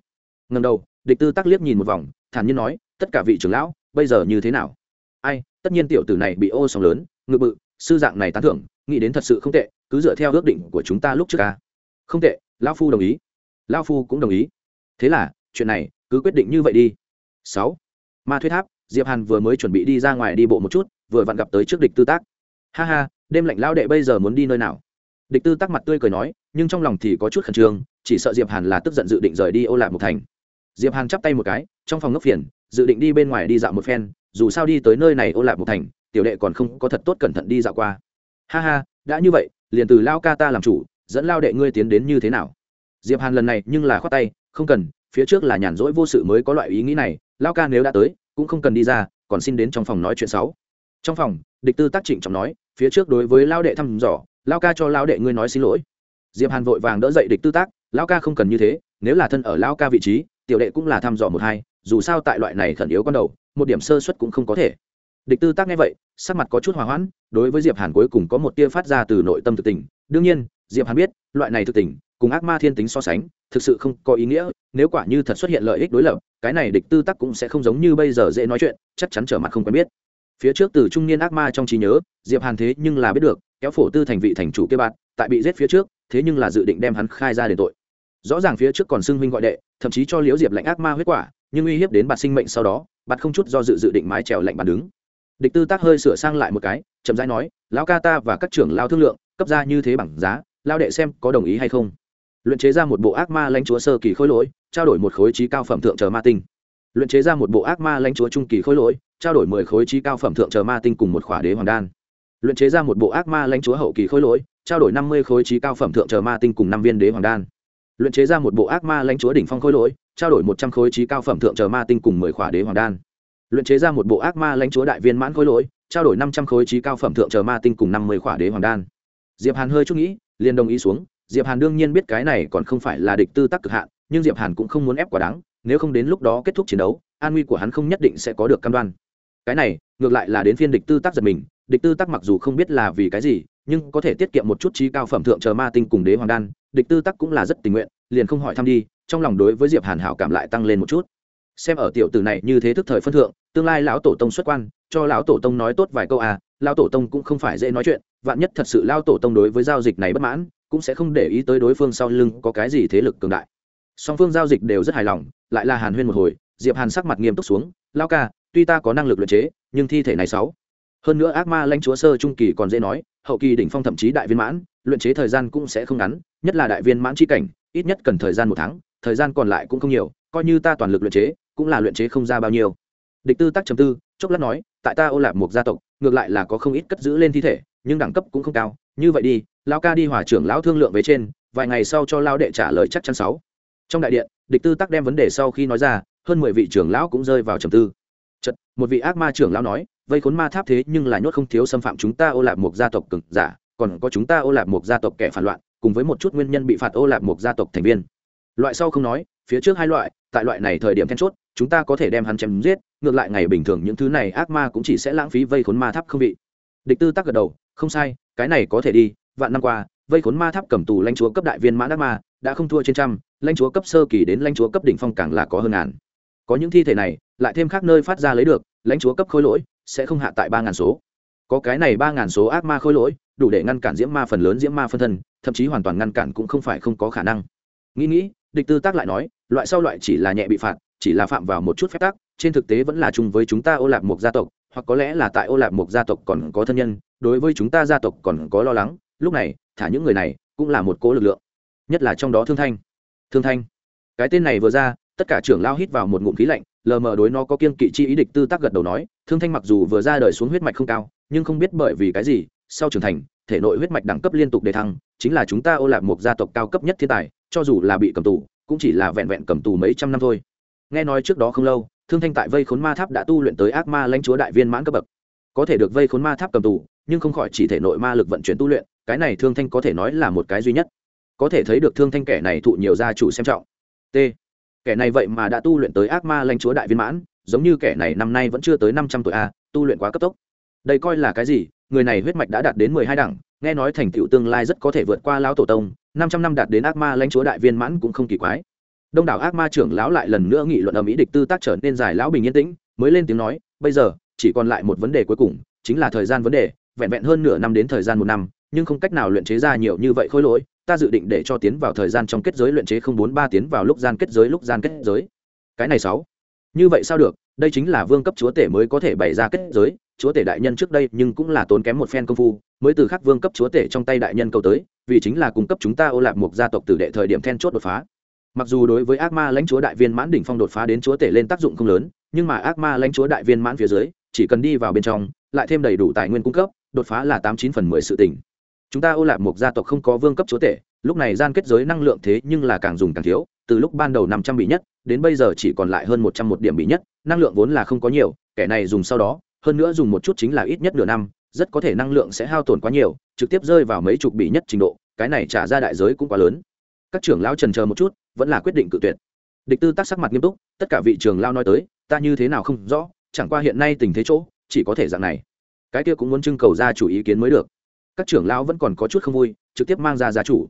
Speaker 1: Ngần đầu địch tư tắc liếc nhìn một vòng, thản nhiên nói, tất cả vị trưởng lão, bây giờ như thế nào? Ai, tất nhiên tiểu tử này bị ô sóng lớn, ngự bự, sư dạng này tán thưởng, nghĩ đến thật sự không tệ, cứ dựa theo ước định của chúng ta lúc trước ca không tệ lao phu đồng ý. Lao phu cũng đồng ý. Thế là, chuyện này, cứ quyết định như vậy đi. Sáu, ma thuyết tháp, diệp hàn vừa mới chuẩn bị đi ra ngoài đi bộ một chút, vừa vặn gặp tới trước địch tư tác ha ha, đêm lạnh lao đệ bây giờ muốn đi nơi nào? Địch tư tác mặt tươi cười nói, nhưng trong lòng thì có chút khẩn trương, chỉ sợ diệp hàn là tức giận dự định rời đi ô lạc một thành diệp hàn chắp tay một cái, trong phòng ngốc phiền, dự định đi bên ngoài đi dạo một phen, dù sao đi tới nơi này ô lạc một thành, tiểu đệ còn không có thật tốt cẩn thận đi dạo qua. Ha ha, đã như vậy, liền từ lao ca ta làm chủ, dẫn lao đệ ngươi tiến đến như thế nào? Diệp hàn lần này nhưng là khoát tay, không cần, phía trước là nhàn rỗi vô sự mới có loại ý nghĩ này, lao ca nếu đã tới, cũng không cần đi ra, còn xin đến trong phòng nói chuyện sáu trong phòng, địch tư tác trịnh trọng nói, phía trước đối với lao đệ thăm dò, lao ca cho lao đệ ngươi nói xin lỗi. Diệp hàn vội vàng đỡ dậy địch tư tác, lao ca không cần như thế, nếu là thân ở lao ca vị trí tiểu đệ cũng là thăm dò một hai, dù sao tại loại này khẩn yếu con đầu, một điểm sơ suất cũng không có thể. Địch tư tác nghe vậy, sắc mặt có chút hòa hoãn, đối với diệp hàn cuối cùng có một tia phát ra từ nội tâm thực tình. Đương nhiên, diệp hàn biết, loại này thực tình, cùng ác ma thiên tính so sánh, thực sự không có ý nghĩa, nếu quả như thật xuất hiện lợi ích đối lập, cái này địch tư tắc cũng sẽ không giống như bây giờ dễ nói chuyện, chắc chắn trở mặt không quen biết. Phía trước từ trung niên ác ma trong trí nhớ, diệp hàn thế nhưng là biết được, kéo phổ tư thành vị thành chủ kia bạn, tại bị giết phía trước, thế nhưng là dự định đem hắn khai ra để tội. Rõ ràng phía trước còn xưng huynh gọi đệ thậm chí cho liễu diệp lạnh ác ma huyết quả, nhưng uy hiếp đến bạt sinh mệnh sau đó, bạt không chút do dự dự định mái trèo lạnh bàn đứng. Địch tư tác hơi sửa sang lại một cái, chậm rãi nói, lão ca ta và các trưởng lao thương lượng, cấp ra như thế bằng giá lao đệ xem có đồng ý hay không. Luyện chế ra một bộ ác ma lãnh chúa sơ kỳ khối lỗi, trao đổi một khối trí cao phẩm thượng chờ ma tinh. Luyện chế ra một bộ ác ma lãnh chúa trung kỳ khối lỗi, trao đổi mười khối trí cao phẩm thượng chờ ma tinh cùng một khỏa đế hoàng đan. Luyện chế ra một bộ ác ma lãnh chúa hậu kỳ khối lỗi, trao đổi năm mươi khối trí cao phẩm thượng chờ ma tinh cùng năm viên đế hoàng đan luyện chế ra một bộ ác ma lãnh chúa đỉnh phong khối lỗi, trao đổi một trăm khối trí cao phẩm thượng chờ ma tinh cùng mười khỏa đế hoàng đan. Luyện chế ra một bộ ác ma lãnh chúa đại viên mãn khối lỗi, trao đổi năm trăm khối trí cao phẩm thượng chờ ma tinh cùng năm mươi khỏa đế hoàng đan. Diệp hàn hơi chút nghĩ, liền đồng ý xuống, diệp hàn đương nhiên biết cái này còn không phải là địch tư tắc cực hạn, nhưng diệp hàn cũng không muốn ép quá đáng, nếu không đến lúc đó kết thúc chiến đấu, an nguy của hắn không nhất định sẽ có được cam đoan. Cái này, ngược lại là đến phiên địch tư tắc giật mình, địch tư tắc mặc dù không biết là vì cái gì, nhưng có thể tiết kiệm một chút trí cao phẩm thượng chờ ma tinh cùng đế hoàng đan địch tư tắc cũng là rất tình nguyện, liền không hỏi thăm đi, trong lòng đối với diệp hàn hảo cảm lại tăng lên một chút. Xem ở tiểu tử này như thế thức thời phân thượng, tương lai lão tổ tông xuất quan, cho lão tổ tông nói tốt vài câu à lão tổ tông cũng không phải dễ nói chuyện, vạn nhất thật sự lão tổ tông đối với giao dịch này bất mãn, cũng sẽ không để ý tới đối phương sau lưng có cái gì thế lực cường đại. Song phương giao dịch đều rất hài lòng, lại là hàn huyên một hồi, diệp hàn sắc mặt nghiêm túc xuống lao ca, tuy ta có năng lực luyện chế, nhưng thi thể này sáu. Hơn nữa ác ma lãnh chúa sơ trung kỳ còn dễ nói, hậu kỳ đỉnh phong thậm chí đại viên mãn, luyện chế thời gian cũng sẽ không ngắn nhất là đại viên mãn chi cảnh, ít nhất cần thời gian một tháng, thời gian còn lại cũng không nhiều, coi như ta toàn lực luyện chế, cũng là luyện chế không ra bao nhiêu. Địch tư tắc chấm tư, chốc lát nói, tại ta ô lạp một gia tộc, ngược lại là có không ít cất giữ lên thi thể, nhưng đẳng cấp cũng không cao, như vậy đi, lão ca đi hòa trưởng lão thương lượng với trên, vài ngày sau cho lao đệ trả lời chắc chắn sáu. Trong đại điện, địch tư tắc đem vấn đề sau khi nói ra, hơn mười vị trưởng lão cũng rơi vào trầm tư. Chật một vị ác ma trưởng lão nói, vây khốn ma tháp thế nhưng là nhốt không thiếu xâm phạm chúng ta ô lạp một gia tộc cực giả, còn có chúng ta ô lạp một gia tộc kẻ phản loạn cùng với một chút nguyên nhân bị phạt ô lạp một gia tộc thành viên. Loại sau không nói, phía trước hai loại, tại loại này thời điểm then chốt, chúng ta có thể đem hắn chém giết, ngược lại ngày bình thường những thứ này ác ma cũng chỉ sẽ lãng phí vây khốn ma tháp không vị. Địch tư tắc gật đầu, không sai, cái này có thể đi, vạn năm qua, vây khốn ma tháp cầm tù lãnh chúa cấp đại viên mã ác ma, đã không thua trên trăm, lãnh chúa cấp sơ kỳ đến lãnh chúa cấp đỉnh phong càng là có hơn ngàn. Có những thi thể này, lại thêm khác nơi phát ra lấy được, lãnh chúa cấp khối lỗi, sẽ không hạ tại ba ngàn số có cái này ba ngàn số ác ma khôi lỗi, đủ để ngăn cản diễm ma phần lớn diễm ma phân thân, thậm chí hoàn toàn ngăn cản cũng không phải không có khả năng. Nghĩ nghĩ, địch tư tác lại nói, loại sau loại chỉ là nhẹ bị phạt, chỉ là phạm vào một chút phép tắc, trên thực tế vẫn là chung với chúng ta ô lạc một gia tộc, hoặc có lẽ là tại ô lạc một gia tộc còn có thân nhân, đối với chúng ta gia tộc còn có lo lắng, lúc này, thả những người này cũng là một cố lực lượng, nhất là trong đó thương thanh. Thương thanh, cái tên này vừa ra, tất cả trưởng lao hít vào một ngụm khí lạnh, lờ mờ đối nó có kiên kỵ chi ý địch tư tác gật đầu nói, thương thanh mặc dù vừa ra đời xuống huyết mạch không cao nhưng không biết bởi vì cái gì, sau trưởng thành, thể nội huyết mạch đẳng cấp liên tục đề thăng, chính là chúng ta ô lạc một gia tộc cao cấp nhất thiên tài, cho dù là bị cầm tù, cũng chỉ là vẹn vẹn cầm tù mấy trăm năm thôi. Nghe nói trước đó không lâu, thương thanh tại vây khốn ma tháp đã tu luyện tới ác ma lãnh chúa đại viên mãn cấp bậc. Có thể được vây khốn ma tháp cầm tù, nhưng không khỏi chỉ thể nội ma lực vận chuyển tu luyện, cái này thương thanh có thể nói là một cái duy nhất. Có thể thấy được thương thanh kẻ này thụ nhiều gia chủ xem trọng. T. Kẻ này vậy mà đã tu luyện tới ác ma lãnh chúa đại viên mãn, giống như kẻ này năm nay vẫn chưa tới năm trăm tuổi a tu luyện quá cấp tốc đây coi là cái gì? Người này huyết mạch đã đạt đến mười hai đẳng, nghe nói thành tựu tương lai rất có thể vượt qua lão tổ tông, năm trăm năm đạt đến ác ma lãnh chúa đại viên mãn cũng không kỳ quái. Đông đảo ác ma trưởng lão lại lần nữa nghị luận ở mỹ địch tư tác trở nên dài lão bình yên tĩnh, mới lên tiếng nói, bây giờ, chỉ còn lại một vấn đề cuối cùng, chính là thời gian vấn đề, vẹn vẹn hơn nửa năm đến thời gian một năm, nhưng không cách nào luyện chế ra nhiều như vậy khối lỗi, ta dự định để cho tiến vào thời gian trong kết giới luyện chế không bốn ba tiến vào lúc gian kết giới, lúc gian kết giới. Cái này sáu. Như vậy sao được? Đây chính là vương cấp chúa tể mới có thể bày ra kết giới chúa tể đại nhân trước đây nhưng cũng là tốn kém một phen công phu, mới từ khắc vương cấp chúa tể trong tay đại nhân cầu tới, vì chính là cung cấp chúng ta ô lạc một gia tộc từ đệ thời điểm then chốt đột phá. Mặc dù đối với ác ma lãnh chúa đại viên mãn đỉnh phong đột phá đến chúa tể lên tác dụng không lớn, nhưng mà ác ma lãnh chúa đại viên mãn phía dưới, chỉ cần đi vào bên trong, lại thêm đầy đủ tài nguyên cung cấp, đột phá là tám chín phần mười sự tỉnh chúng ta ô lạc một gia tộc không có vương cấp chúa tể, lúc này gian kết giới năng lượng thế nhưng là càng dùng càng thiếu, từ lúc ban đầu năm trăm bị nhất, đến bây giờ chỉ còn lại hơn một trăm một điểm bị nhất, năng lượng vốn là không có nhiều, kẻ này dùng sau đó hơn nữa dùng một chút chính là ít nhất nửa năm, rất có thể năng lượng sẽ hao tổn quá nhiều, trực tiếp rơi vào mấy chục bị nhất trình độ, cái này trả ra đại giới cũng quá lớn. Các trưởng lao trần chờ một chút, vẫn là quyết định cự tuyệt. Địch tư tác sắc mặt nghiêm túc, tất cả vị trường lao nói tới, ta như thế nào không rõ, chẳng qua hiện nay tình thế chỗ, chỉ có thể dạng này. Cái kia cũng muốn trưng cầu ra chủ ý kiến mới được. Các trưởng lao vẫn còn có chút không vui, trực tiếp mang ra gia chủ.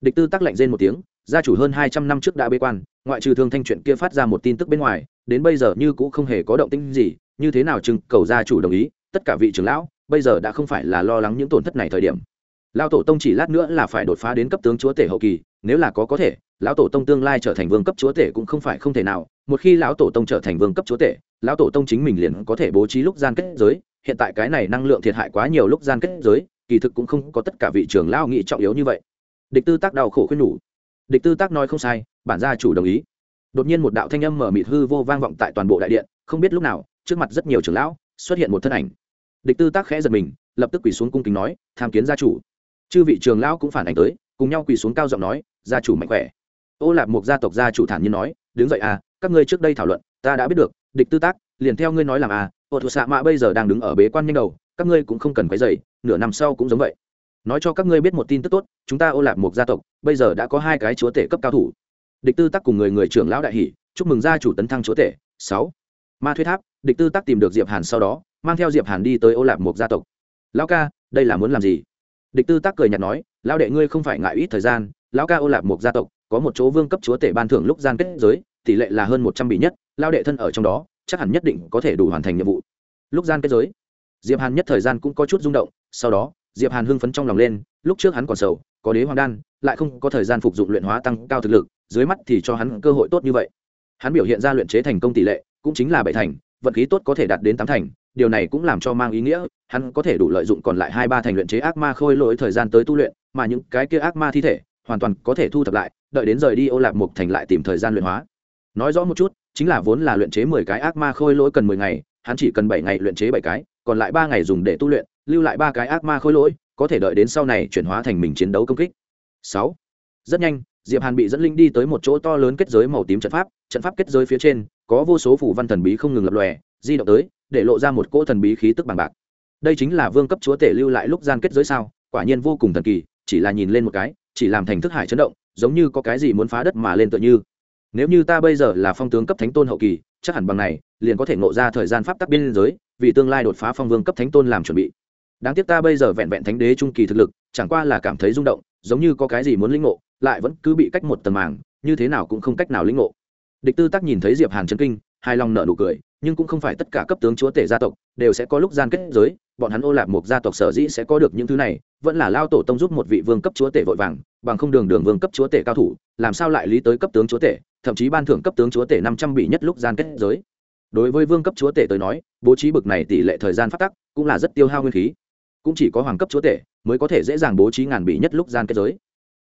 Speaker 1: Địch tư tác lạnh rên một tiếng, gia chủ hơn hai trăm năm trước đã bế quan, ngoại trừ thương thanh chuyện kia phát ra một tin tức bên ngoài, đến bây giờ như cũng không hề có động tĩnh gì như thế nào trưng cầu gia chủ đồng ý, tất cả vị trưởng lão, bây giờ đã không phải là lo lắng những tổn thất này thời điểm. Lão tổ tông chỉ lát nữa là phải đột phá đến cấp tướng chúa tể hậu kỳ, nếu là có có thể, lão tổ tông tương lai trở thành vương cấp chúa tể cũng không phải không thể nào. Một khi lão tổ tông trở thành vương cấp chúa tể, lão tổ tông chính mình liền có thể bố trí lúc gian kết giới. Hiện tại cái này năng lượng thiệt hại quá nhiều lúc gian kết giới, kỳ thực cũng không có tất cả vị trưởng lao nghị trọng yếu như vậy. Địch tư tác đau khổ khuyên nhủ. Địch tư tác nói không sai, bản gia chủ đồng ý. Đột nhiên một đạo thanh âm mở mịt hư vô vang vọng tại toàn bộ đại điện, không biết lúc nào trước mặt rất nhiều trưởng lão xuất hiện một thân ảnh. Địch tư tác khẽ giật mình, lập tức quỳ xuống cung kính nói, tham kiến gia chủ. Chư vị trường lão cũng phản ảnh tới, cùng nhau quỳ xuống cao giọng nói, gia chủ mạnh khỏe. Ô lạp một gia tộc gia chủ thản nhiên nói, đứng dậy à các ngươi trước đây thảo luận, ta đã biết được, địch tư tác, liền theo ngươi nói làm à ô thuộc xạ mạ bây giờ đang đứng ở bế quan nhanh đầu, các ngươi cũng không cần quấy dày nửa năm sau cũng giống vậy. Nói cho các ngươi biết một tin tức tốt, chúng ta ô lạp một gia tộc, bây giờ đã có hai cái chúa tể cấp cao thủ. Địch tư tác cùng người người trưởng lão đại hỷ chúc mừng gia chủ tấn thăng chúa tể, sáu. Ma thuế tháp địch tư tác tìm được diệp hàn sau đó, mang theo diệp hàn đi tới ô lạp Mục gia tộc. Lão ca, đây là muốn làm gì? Địch tư tác cười nhạt nói, lão đệ ngươi không phải ngại ít thời gian, lão ca ô lạp Mục gia tộc, có một chỗ vương cấp chúa tể ban thưởng lúc gian kết giới, tỷ lệ là hơn một trăm bị nhất, lão đệ thân ở trong đó, chắc hẳn nhất định có thể đủ hoàn thành nhiệm vụ. Lúc gian kết giới, diệp hàn nhất thời gian cũng có chút rung động, sau đó, diệp hàn hưng phấn trong lòng lên, lúc trước hắn còn sầu, có đế hoàng đan, lại không có thời gian phục dụng luyện hóa tăng cao thực lực, dưới mắt thì cho hắn cơ hội tốt như vậy. Hắn biểu hiện ra luyện chế thành công tỷ lệ, cũng chính là bảy thành vận khí tốt có thể đạt đến tám thành, điều này cũng làm cho mang ý nghĩa, hắn có thể đủ lợi dụng còn lại hai ba thành luyện chế ác ma khôi lỗi thời gian tới tu luyện, mà những cái kia ác ma thi thể, hoàn toàn có thể thu thập lại, đợi đến rời đi ô lạc mục thành lại tìm thời gian luyện hóa. Nói rõ một chút, chính là vốn là luyện chế mười cái ác ma khôi lỗi cần mười ngày, hắn chỉ cần bảy ngày luyện chế bảy cái, còn lại ba ngày dùng để tu luyện, lưu lại ba cái ác ma khôi lỗi, có thể đợi đến sau này chuyển hóa thành mình chiến đấu công kích. Sáu. Rất nhanh, diệp hàn bị dẫn linh đi tới một chỗ to lớn kết giới màu tím trận pháp trận pháp kết giới phía trên có vô số phủ văn thần bí không ngừng lập lòe, di động tới, để lộ ra một cỗ thần bí khí tức bằng bạc. Đây chính là vương cấp chúa tể lưu lại lúc gian kết giới sao, quả nhiên vô cùng thần kỳ, chỉ là nhìn lên một cái, chỉ làm thành thức hải chấn động, giống như có cái gì muốn phá đất mà lên tựa như. Nếu như ta bây giờ là phong tướng cấp thánh tôn hậu kỳ, chắc hẳn bằng này, liền có thể ngộ ra thời gian pháp tắc biên giới, vì tương lai đột phá phong vương cấp thánh tôn làm chuẩn bị. Đáng tiếc ta bây giờ vẹn vẹn thánh đế trung kỳ thực lực, chẳng qua là cảm thấy rung động, giống như có cái gì muốn linh ngộ, lại vẫn cứ bị cách một tầng màng, như thế nào cũng không cách nào linh ngộ địch tư tác nhìn thấy diệp hàn chấn kinh, hài lòng nợ nụ cười, nhưng cũng không phải tất cả cấp tướng chúa tể gia tộc đều sẽ có lúc gian kết giới, bọn hắn ô lạp một gia tộc sở dĩ sẽ có được những thứ này, vẫn là lao tổ tông giúp một vị vương cấp chúa tể vội vàng, bằng không đường đường vương cấp chúa tể cao thủ, làm sao lại lý tới cấp tướng chúa tể, thậm chí ban thưởng cấp tướng chúa tể năm trăm bị nhất lúc gian kết giới. Đối với vương cấp chúa tể tới nói, bố trí bực này tỷ lệ thời gian phát tắc cũng là rất tiêu hao nguyên khí. Cũng chỉ có hoàng cấp chúa tể mới có thể dễ dàng bố trí ngàn bị nhất lúc gian kết giới.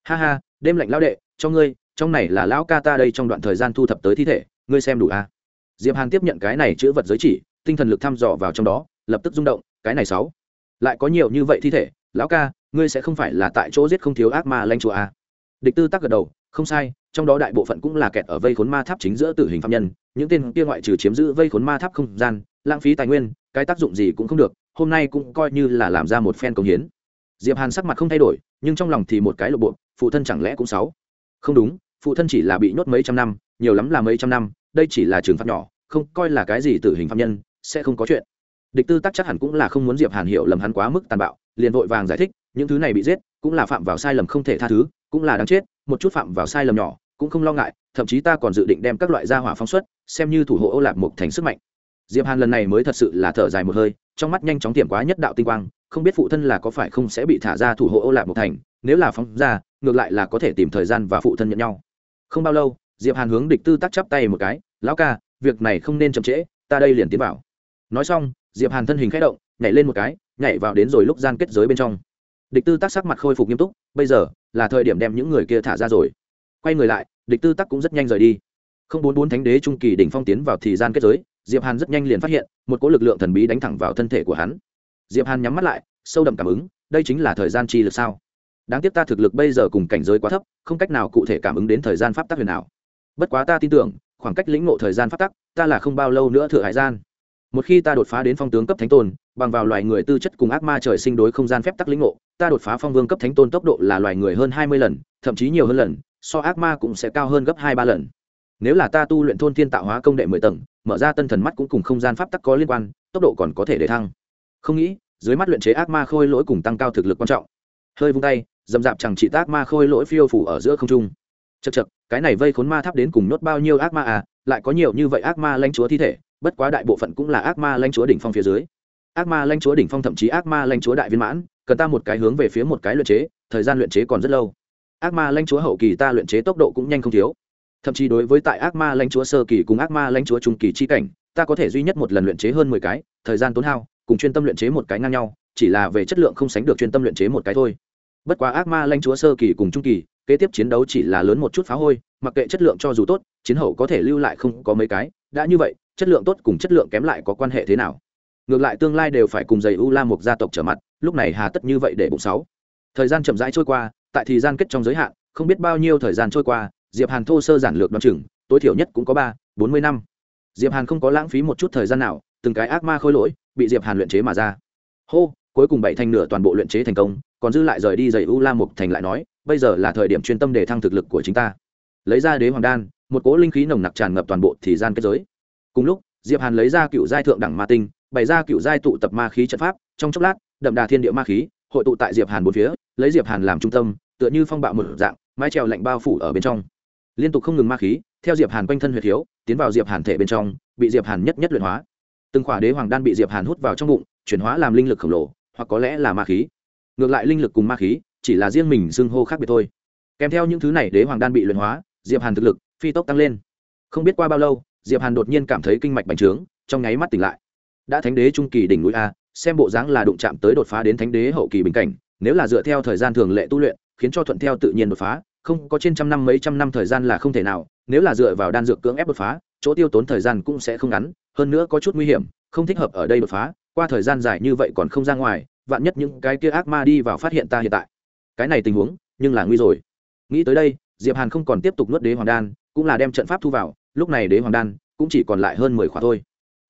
Speaker 1: Ha ha, đêm lạnh lao đệ, cho ngươi trong này là lão ca ta đây trong đoạn thời gian thu thập tới thi thể, ngươi xem đủ a à? diệp hàn tiếp nhận cái này chữ vật giới chỉ, tinh thần lực thăm dò vào trong đó, lập tức rung động, cái này sáu lại có nhiều như vậy thi thể, lão ca, ngươi sẽ không phải là tại chỗ giết không thiếu ác ma lanh chùa a à? địch tư tắc gật đầu, không sai, trong đó đại bộ phận cũng là kẹt ở vây khốn ma tháp chính giữa tử hình phạm nhân, những tên kia ngoại trừ chiếm giữ vây khốn ma tháp không gian, lãng phí tài nguyên, cái tác dụng gì cũng không được, hôm nay cũng coi như là làm ra một phen công hiến diệp hàn sắc mặt không thay đổi, nhưng trong lòng thì một cái lộ bộ, phụ thân chẳng lẽ cũng sáu không đúng phụ thân chỉ là bị nhốt mấy trăm năm, nhiều lắm là mấy trăm năm, đây chỉ là trường phạt nhỏ, không coi là cái gì tử hình phạm nhân, sẽ không có chuyện. Địch tư tắc chắc hẳn cũng là không muốn diệp hàn hiểu lầm hắn quá mức tàn bạo, liền vội vàng giải thích, những thứ này bị giết, cũng là phạm vào sai lầm không thể tha thứ, cũng là đáng chết, một chút phạm vào sai lầm nhỏ, cũng không lo ngại, thậm chí ta còn dự định đem các loại gia hỏa phóng xuất, xem như thủ hộ ô lạc mục thành sức mạnh. Diệp hàn lần này mới thật sự là thở dài một hơi, trong mắt nhanh chóng tiệm quá nhất đạo tinh quang, không biết phụ thân là có phải không sẽ bị thả ra thủ hộ ô lạc mục thành, nếu là phóng ra, ngược lại là có thể tìm thời gian và phụ thân nhận nhau không bao lâu, diệp hàn hướng địch tư tắc chắp tay một cái, lão ca, việc này không nên chậm trễ, ta đây liền tiến vào. Nói xong, diệp hàn thân hình khẽ động, nhảy lên một cái, nhảy vào đến rồi lúc gian kết giới bên trong. Địch tư tắc sắc mặt khôi phục nghiêm túc, bây giờ là thời điểm đem những người kia thả ra rồi. Quay người lại, địch tư tắc cũng rất nhanh rời đi. Không bốn bốn thánh đế trung kỳ đỉnh phong tiến vào thì gian kết giới, diệp hàn rất nhanh liền phát hiện, một cỗ lực lượng thần bí đánh thẳng vào thân thể của hắn. Diệp hàn nhắm mắt lại, sâu đậm cảm ứng, đây chính là thời gian chi lực sao? Đáng tiếc ta thực lực bây giờ cùng cảnh giới quá thấp, không cách nào cụ thể cảm ứng đến thời gian pháp tắc huyền ảo. Bất quá ta tin tưởng, khoảng cách lĩnh ngộ thời gian pháp tắc, ta là không bao lâu nữa thừa hải gian. Một khi ta đột phá đến phong tướng cấp thánh tôn, bằng vào loài người tư chất cùng ác ma trời sinh đối không gian phép tắc lĩnh ngộ, ta đột phá phong vương cấp thánh tôn tốc độ là loài người hơn hai mươi lần, thậm chí nhiều hơn lần, so ác ma cũng sẽ cao hơn gấp hai ba lần. Nếu là ta tu luyện thôn thiên tạo hóa công đệ mười tầng, mở ra tân thần mắt cũng cùng không gian pháp tắc có liên quan, tốc độ còn có thể để thăng. Không nghĩ, dưới mắt luyện chế ác ma khôi lỗi cùng tăng cao thực lực quan trọng. Hơi vung tay dầm dạp chẳng chỉ tác ma khôi lỗi phiêu phủ ở giữa không trung. Chật chật cái này vây khốn ma tháp đến cùng nhốt bao nhiêu ác ma à lại có nhiều như vậy ác ma lãnh chúa thi thể, bất quá đại bộ phận cũng là ác ma lãnh chúa đỉnh phong phía dưới. Ác ma lãnh chúa đỉnh phong thậm chí ác ma lãnh chúa đại viên mãn, cần ta một cái hướng về phía một cái luyện chế, thời gian luyện chế còn rất lâu. Ác ma lãnh chúa hậu kỳ ta luyện chế tốc độ cũng nhanh không thiếu. Thậm chí đối với tại ác ma lãnh chúa sơ kỳ cùng ác ma lãnh chúa trung kỳ chi cảnh, ta có thể duy nhất một lần luyện chế hơn mười cái, thời gian tốn hao, cùng chuyên tâm luyện chế một cái ngang nhau, chỉ là về chất lượng không sánh được chuyên tâm luyện chế một cái thôi bất quá ác ma lãnh chúa sơ kỳ cùng trung kỳ, kế tiếp chiến đấu chỉ là lớn một chút phá hôi, mặc kệ chất lượng cho dù tốt, chiến hậu có thể lưu lại không có mấy cái. Đã như vậy, chất lượng tốt cùng chất lượng kém lại có quan hệ thế nào? Ngược lại tương lai đều phải cùng giày u la một gia tộc trở mặt, lúc này hà tất như vậy để bụng sáu. Thời gian chậm rãi trôi qua, tại thời gian kết trong giới hạn, không biết bao nhiêu thời gian trôi qua, diệp hàn thô sơ giản lược đoán chừng, tối thiểu nhất cũng có ba, bốn mươi năm. Diệp hàn không có lãng phí một chút thời gian nào, từng cái ác ma khôi lỗi, bị diệp hàn luyện chế mà ra. Hô, cuối cùng bảy thành nửa toàn bộ luyện chế thành công còn dư lại rời đi dậy u la mục thành lại nói, bây giờ là thời điểm chuyên tâm để thăng thực lực của chính ta. Lấy ra đế hoàng đan, một cỗ linh khí nồng nặc tràn ngập toàn bộ thì gian kết giới. Cùng lúc, diệp hàn lấy ra cựu giai thượng đẳng ma tinh, bày ra cựu giai tụ tập ma khí trận pháp, trong chốc lát, đậm đà thiên địa ma khí, hội tụ tại diệp hàn bốn phía, lấy diệp hàn làm trung tâm, tựa như phong bạo một dạng, mái trèo lạnh bao phủ ở bên trong. Liên tục không ngừng ma khí, theo diệp hàn quanh thân huyệt thiếu, tiến vào diệp hàn thể bên trong, bị diệp hàn nhất nhất luyện hóa. Từng khỏa đế hoàng đan bị diệp hàn hút vào trong bụng, chuyển hóa làm linh lực khổng lồ, hoặc có lẽ là ma khí ngược lại linh lực cùng ma khí, chỉ là riêng mình xưng hô khác biệt thôi. Kèm theo những thứ này đế hoàng đan bị luyện hóa, diệp hàn thực lực, phi tốc tăng lên. Không biết qua bao lâu, diệp hàn đột nhiên cảm thấy kinh mạch bành trướng, trong nháy mắt tỉnh lại. Đã thánh đế trung kỳ đỉnh núi a, xem bộ dáng là đụng chạm tới đột phá đến thánh đế hậu kỳ bình cảnh, nếu là dựa theo thời gian thường lệ tu luyện, khiến cho thuận theo tự nhiên đột phá, không có trên trăm năm mấy trăm năm thời gian là không thể nào, nếu là dựa vào đan dược cưỡng ép đột phá, chỗ tiêu tốn thời gian cũng sẽ không ngắn, hơn nữa có chút nguy hiểm, không thích hợp ở đây đột phá, qua thời gian dài như vậy còn không ra ngoài vạn nhất những cái kia ác ma đi vào phát hiện ta hiện tại. Cái này tình huống, nhưng là nguy rồi. Nghĩ tới đây, diệp hàn không còn tiếp tục nuốt đế hoàng đan, cũng là đem trận pháp thu vào, lúc này đế hoàng đan cũng chỉ còn lại hơn mười khỏa thôi.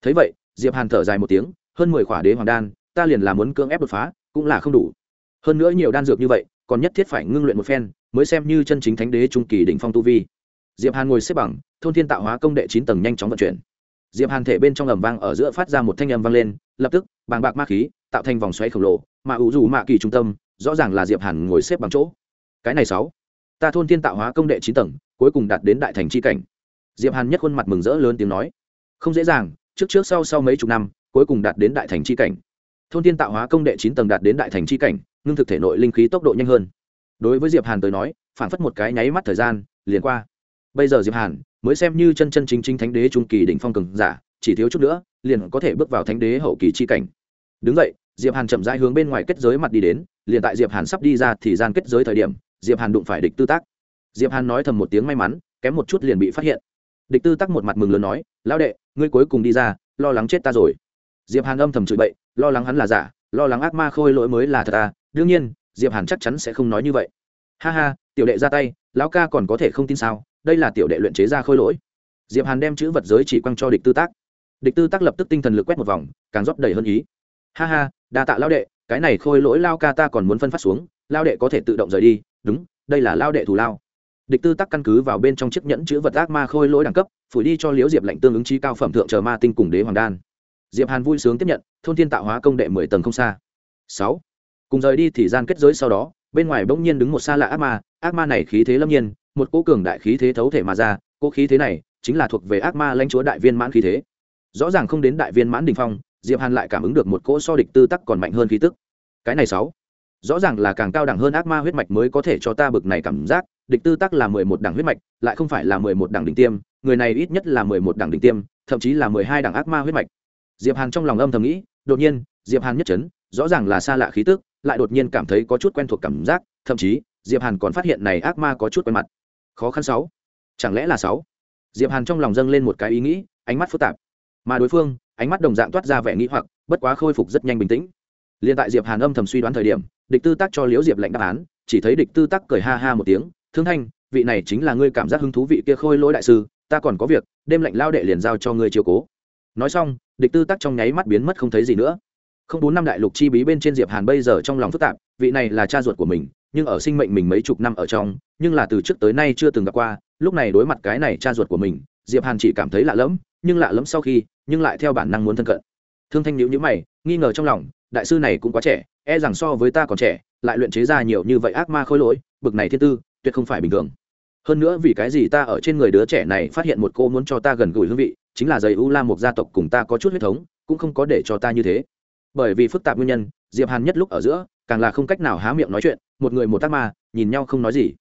Speaker 1: Thấy vậy, diệp hàn thở dài một tiếng, hơn mười khỏa đế hoàng đan, ta liền là muốn cưỡng ép đột phá, cũng là không đủ. Hơn nữa nhiều đan dược như vậy, còn nhất thiết phải ngưng luyện một phen, mới xem như chân chính thánh đế trung kỳ đỉnh phong tu vi. Diệp hàn ngồi xếp bằng, thôn thiên tạo hóa công đệ chín tầng nhanh chóng vận chuyển. Diệp hàn thể bên trong ầm vang ở giữa phát ra một thanh âm vang lên, lập tức, bàng bạc ma khí tạo thành vòng xoáy khổng lồ, mà ủ dù mạ kỳ trung tâm, rõ ràng là diệp hàn ngồi xếp bằng chỗ. Cái này sáu, ta thôn thiên tạo hóa công đệ chín tầng, cuối cùng đạt đến đại thành chi cảnh. Diệp hàn nhất khuôn mặt mừng rỡ lớn tiếng nói. Không dễ dàng, trước trước sau sau mấy chục năm, cuối cùng đạt đến đại thành chi cảnh. Thôn thiên tạo hóa công đệ chín tầng đạt đến đại thành chi cảnh, ngưng thực thể nội linh khí tốc độ nhanh hơn. Đối với diệp hàn tới nói phản phất một cái nháy mắt thời gian, liền qua. Bây giờ diệp hàn mới xem như chân chân chính chính thánh đế trung kỳ đỉnh phong cường giả, chỉ thiếu chút nữa, liền có thể bước vào thánh đế hậu kỳ chi cảnh đứng vậy diệp hàn chậm rãi hướng bên ngoài kết giới mặt đi đến, liền tại diệp hàn sắp đi ra thì gian kết giới thời điểm, diệp hàn đụng phải địch tư tác. Diệp hàn nói thầm một tiếng may mắn, kém một chút liền bị phát hiện. Địch tư tắc một mặt mừng lớn nói, lão đệ, ngươi cuối cùng đi ra, lo lắng chết ta rồi. Diệp hàn âm thầm chửi bậy, lo lắng hắn là giả, lo lắng ác ma khôi lỗi mới là thật ta đương nhiên, diệp hàn chắc chắn sẽ không nói như vậy. Ha ha, tiểu đệ ra tay, lão ca còn có thể không tin sao? Đây là tiểu đệ luyện chế ra khôi lỗi. Diệp hàn đem chữ vật giới chỉ quăng cho địch tư tác. Địch tư tác lập tức tinh thần lực quét một vòng, càng rót đầy hơn ý ha ha, đa tạ lao đệ, cái này khôi lỗi lao ca ta còn muốn phân phát xuống, lao đệ có thể tự động rời đi, đúng, đây là lao đệ thù lao. Địch tư tắc căn cứ vào bên trong chiếc nhẫn chữ vật ác ma khôi lỗi đẳng cấp, phủi đi cho liễu diệp lệnh tương ứng chi cao phẩm thượng chờ ma tinh cùng đế hoàng đan. Diệp hàn vui sướng tiếp nhận, thôn thiên tạo hóa công đệ mười tầng không xa. Sáu. Cùng rời đi thì gian kết giới sau đó, bên ngoài bỗng nhiên đứng một xa lạ ác ma ác ma này khí thế lâm nhiên, một cỗ cường đại khí thế thấu thể mà ra, cỗ khí thế này chính là thuộc về ác ma lãnh chúa đại viên mãn khí thế. Rõ ràng không đến đại viên mãn đỉnh phong diệp hàn lại cảm ứng được một cỗ so địch tư tắc còn mạnh hơn khí tức. Cái này sáu. Rõ ràng là càng cao đẳng hơn ác ma huyết mạch mới có thể cho ta bực này cảm giác. Địch tư tắc là mười một đẳng huyết mạch, lại không phải là mười một đẳng đỉnh tiêm. Người này ít nhất là mười một đẳng đỉnh tiêm, thậm chí là mười hai đẳng ác ma huyết mạch. Diệp hàn trong lòng âm thầm nghĩ, đột nhiên, diệp hàn nhất chấn, rõ ràng là xa lạ khí tức, lại đột nhiên cảm thấy có chút quen thuộc cảm giác, thậm chí, diệp hàn còn phát hiện này ác ma có chút quen mặt. Khó khăn sáu. Chẳng lẽ là sáu? Diệp hàn trong lòng dâng lên một cái ý nghĩ, ánh mắt phức tạp mà đối phương, ánh mắt đồng dạng toát ra vẻ nghĩ hoặc, bất quá khôi phục rất nhanh bình tĩnh. Liền tại diệp hàn âm thầm suy đoán thời điểm, địch tư tác cho liễu diệp lệnh đáp án, chỉ thấy địch tư tác cười ha ha một tiếng, thương thanh, vị này chính là ngươi cảm giác hứng thú vị kia khôi lỗi đại sư, ta còn có việc, đêm lệnh lao đệ liền giao cho ngươi chiều cố. Nói xong, địch tư tác trong nháy mắt biến mất không thấy gì nữa. Không bốn năm đại lục chi bí bên trên diệp hàn bây giờ trong lòng phức tạp, vị này là cha ruột của mình, nhưng ở sinh mệnh mình mấy chục năm ở trong, nhưng là từ trước tới nay chưa từng gặp qua, lúc này đối mặt cái này cha ruột của mình, diệp hàn chỉ cảm thấy lạ lẫm, nhưng lạ lẫm sau khi nhưng lại theo bản năng muốn thân cận. Thương thanh nhữ nhữ mày, nghi ngờ trong lòng, đại sư này cũng quá trẻ e rằng so với ta còn trẻ, lại luyện chế ra nhiều như vậy ác ma khôi lỗi, bực này thiên tư, tuyệt không phải bình thường. Hơn nữa vì cái gì ta ở trên người đứa trẻ này phát hiện một cô muốn cho ta gần gũi hương vị, chính là giày u la một gia tộc cùng ta có chút huyết thống, cũng không có để cho ta như thế. Bởi vì phức tạp nguyên nhân, diệp hàn nhất lúc ở giữa, càng là không cách nào há miệng nói chuyện, một người một tác ma, nhìn nhau không nói gì.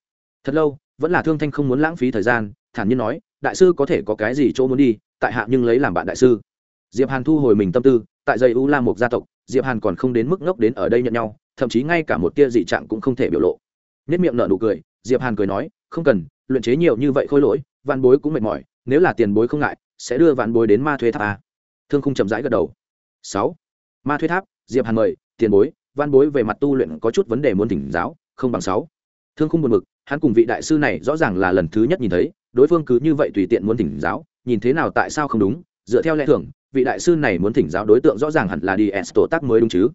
Speaker 1: Thật lâu, vẫn là thương thanh không muốn lãng phí thời gian, thản nhiên nói, đại sư có thể có cái gì chỗ muốn đi tại hạ nhưng lấy làm bạn đại sư. Diệp hàn thu hồi mình tâm tư, tại dây u la một gia tộc, diệp hàn còn không đến mức ngốc đến ở đây nhận nhau, thậm chí ngay cả một tia dị trạng cũng không thể biểu lộ. Nhất miệng nở nụ cười, diệp hàn cười nói, không cần, luyện chế nhiều như vậy khôi lỗi văn bối cũng mệt mỏi, nếu là tiền bối không ngại, sẽ đưa vạn bối đến ma thuê tháp a. Thương không chậm rãi gật đầu. Sáu, ma thuê tháp, diệp hàn mời, tiền bối văn bối về mặt tu luyện có chút vấn đề muốn thỉnh giáo, không bằng sáu. Thương không buồn mực hắn cùng vị đại sư này rõ ràng là lần thứ nhất nhìn thấy, đối phương cứ như vậy tùy tiện muốn thỉnh giáo nhìn thế nào tại sao không đúng, dựa theo lẽ thường, vị đại sư này muốn thỉnh giáo đối tượng rõ ràng hẳn là đi s tổ tác mới đúng chứ.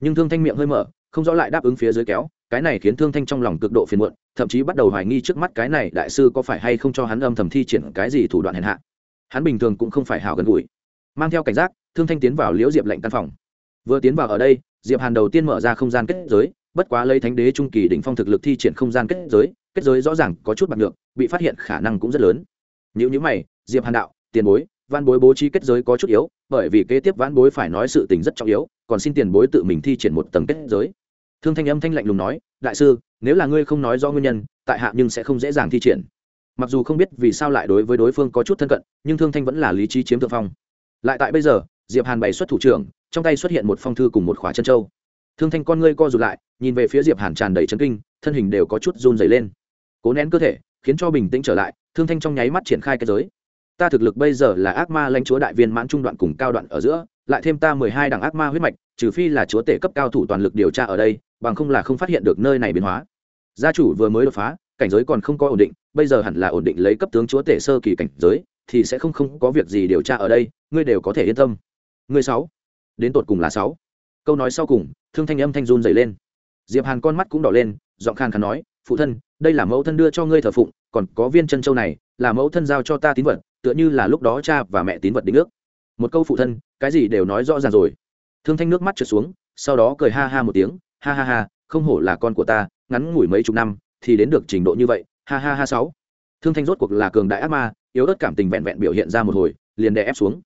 Speaker 1: Nhưng thương thanh miệng hơi mở, không rõ lại đáp ứng phía dưới kéo, cái này khiến thương thanh trong lòng cực độ phiền muộn, thậm chí bắt đầu hoài nghi trước mắt cái này đại sư có phải hay không cho hắn âm thầm thi triển cái gì thủ đoạn hèn hạ. Hắn bình thường cũng không phải hảo gần gũi. Mang theo cảnh giác, thương thanh tiến vào liễu diệp lệnh căn phòng. Vừa tiến vào ở đây, diệp hàn đầu tiên mở ra không gian kết giới, bất quá lấy thánh đế trung kỳ đỉnh phong thực lực thi triển không gian kết giới kết giới rõ ràng có chút bạc được bị phát hiện khả năng cũng rất lớn. Nếu như mày diệp hàn đạo, tiền bối văn bối bố trí kết giới có chút yếu, bởi vì kế tiếp văn bối phải nói sự tình rất trọng yếu, còn xin tiền bối tự mình thi triển một tầng kết giới. Thương thanh âm thanh lạnh lùng nói, đại sư, nếu là ngươi không nói do nguyên nhân, tại hạ nhưng sẽ không dễ dàng thi triển. Mặc dù không biết vì sao lại đối với đối phương có chút thân cận, nhưng thương thanh vẫn là lý trí chiếm thượng phong. Lại tại bây giờ, diệp hàn bày xuất thủ trưởng, trong tay xuất hiện một phong thư cùng một khóa chân châu. Thương thanh con ngươi co rụt lại, nhìn về phía diệp hàn tràn đầy chấn kinh, thân hình đều có chút run dày lên. Cố nén cơ thể, khiến cho bình tĩnh trở lại, thương thanh trong nháy mắt triển khai cái giới ta thực lực bây giờ là ác ma lãnh chúa đại viên mãn trung đoạn cùng cao đoạn ở giữa, lại thêm ta mười hai đẳng ác ma huyết mạch, trừ phi là chúa tể cấp cao thủ toàn lực điều tra ở đây, bằng không là không phát hiện được nơi này biến hóa. Gia chủ vừa mới đột phá, cảnh giới còn không có ổn định, bây giờ hẳn là ổn định lấy cấp tướng chúa tể sơ kỳ cảnh giới, thì sẽ không không có việc gì điều tra ở đây, ngươi đều có thể yên tâm. Ngươi sáu, đến tột cùng là sáu. Câu nói sau cùng, thương thanh âm thanh run dày lên. Diệp hàn con mắt cũng đỏ lên, giọng khàn khàn nói, phụ thân, đây là mẫu thân đưa cho ngươi thờ phụng, còn có viên chân châu này, là mẫu thân giao cho ta tín vật tựa như là lúc đó cha và mẹ tín vật đính ước. Một câu phụ thân, cái gì đều nói rõ ràng rồi. Thương thanh nước mắt trượt xuống, sau đó cười ha ha một tiếng, ha ha ha, không hổ là con của ta, ngắn ngủi mấy chục năm, thì đến được trình độ như vậy, ha ha ha sáu. Thương thanh rốt cuộc là cường đại ác ma, yếu ớt cảm tình vẹn vẹn biểu hiện ra một hồi, liền đè ép xuống.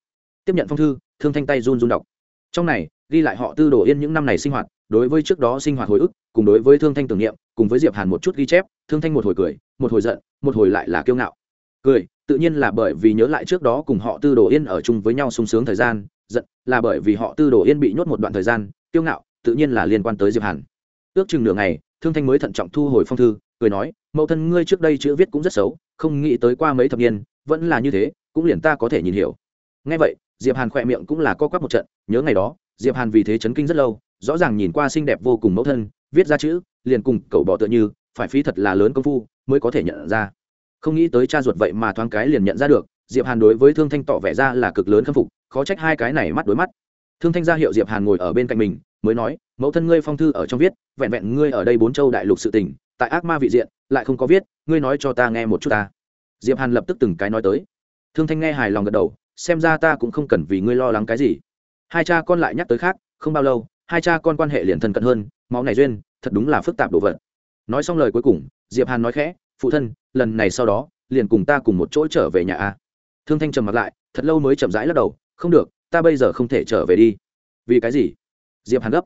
Speaker 1: Tiếp nhận phong thư, thương thanh tay run run đọc. Trong này, ghi lại họ tư đồ yên những năm này sinh hoạt, đối với trước đó sinh hoạt hồi ức, cùng đối với thương thanh tưởng niệm, cùng với diệp hàn một chút ghi chép, thương thanh một hồi cười, một hồi giận, một hồi lại là kiêu ngạo cười, tự nhiên là bởi vì nhớ lại trước đó cùng họ tư đồ yên ở chung với nhau sung sướng thời gian, giận, là bởi vì họ tư đồ yên bị nhốt một đoạn thời gian, kiêu ngạo, tự nhiên là liên quan tới diệp hàn. Ước chừng nửa ngày, thương thanh mới thận trọng thu hồi phong thư, cười nói, mẫu thân ngươi trước đây chữ viết cũng rất xấu, không nghĩ tới qua mấy thập niên, vẫn là như thế, cũng liền ta có thể nhìn hiểu. Ngay vậy, diệp hàn khỏe miệng cũng là co quắp một trận, nhớ ngày đó, diệp hàn vì thế chấn kinh rất lâu, rõ ràng nhìn qua xinh đẹp vô cùng mẫu thân, viết ra chữ, liền cùng cậu bỏ tựa như, phải phí thật là lớn công phu, mới có thể nhận ra không nghĩ tới cha ruột vậy mà thoáng cái liền nhận ra được, diệp hàn đối với thương thanh tỏ vẻ ra là cực lớn khâm phục, khó trách hai cái này mắt đối mắt. Thương thanh ra hiệu diệp hàn ngồi ở bên cạnh mình, mới nói, mẫu thân ngươi phong thư ở trong viết, vẹn vẹn ngươi ở đây bốn châu đại lục sự tình, tại ác ma vị diện, lại không có viết, ngươi nói cho ta nghe một chút ta. Diệp hàn lập tức từng cái nói tới. Thương thanh nghe hài lòng gật đầu, xem ra ta cũng không cần vì ngươi lo lắng cái gì. Hai cha con lại nhắc tới khác, không bao lâu, hai cha con quan hệ liền thân cận hơn, máu này duyên, thật đúng là phức tạp đồ vật. Nói xong lời cuối cùng, diệp hàn nói khẽ phụ thân, lần này sau đó, liền cùng ta cùng một chỗ trở về nhà a. Thương thanh trầm mặt lại, thật lâu mới chậm rãi lắc đầu, không được, ta bây giờ không thể trở về đi. Vì cái gì? Diệp hàn gấp.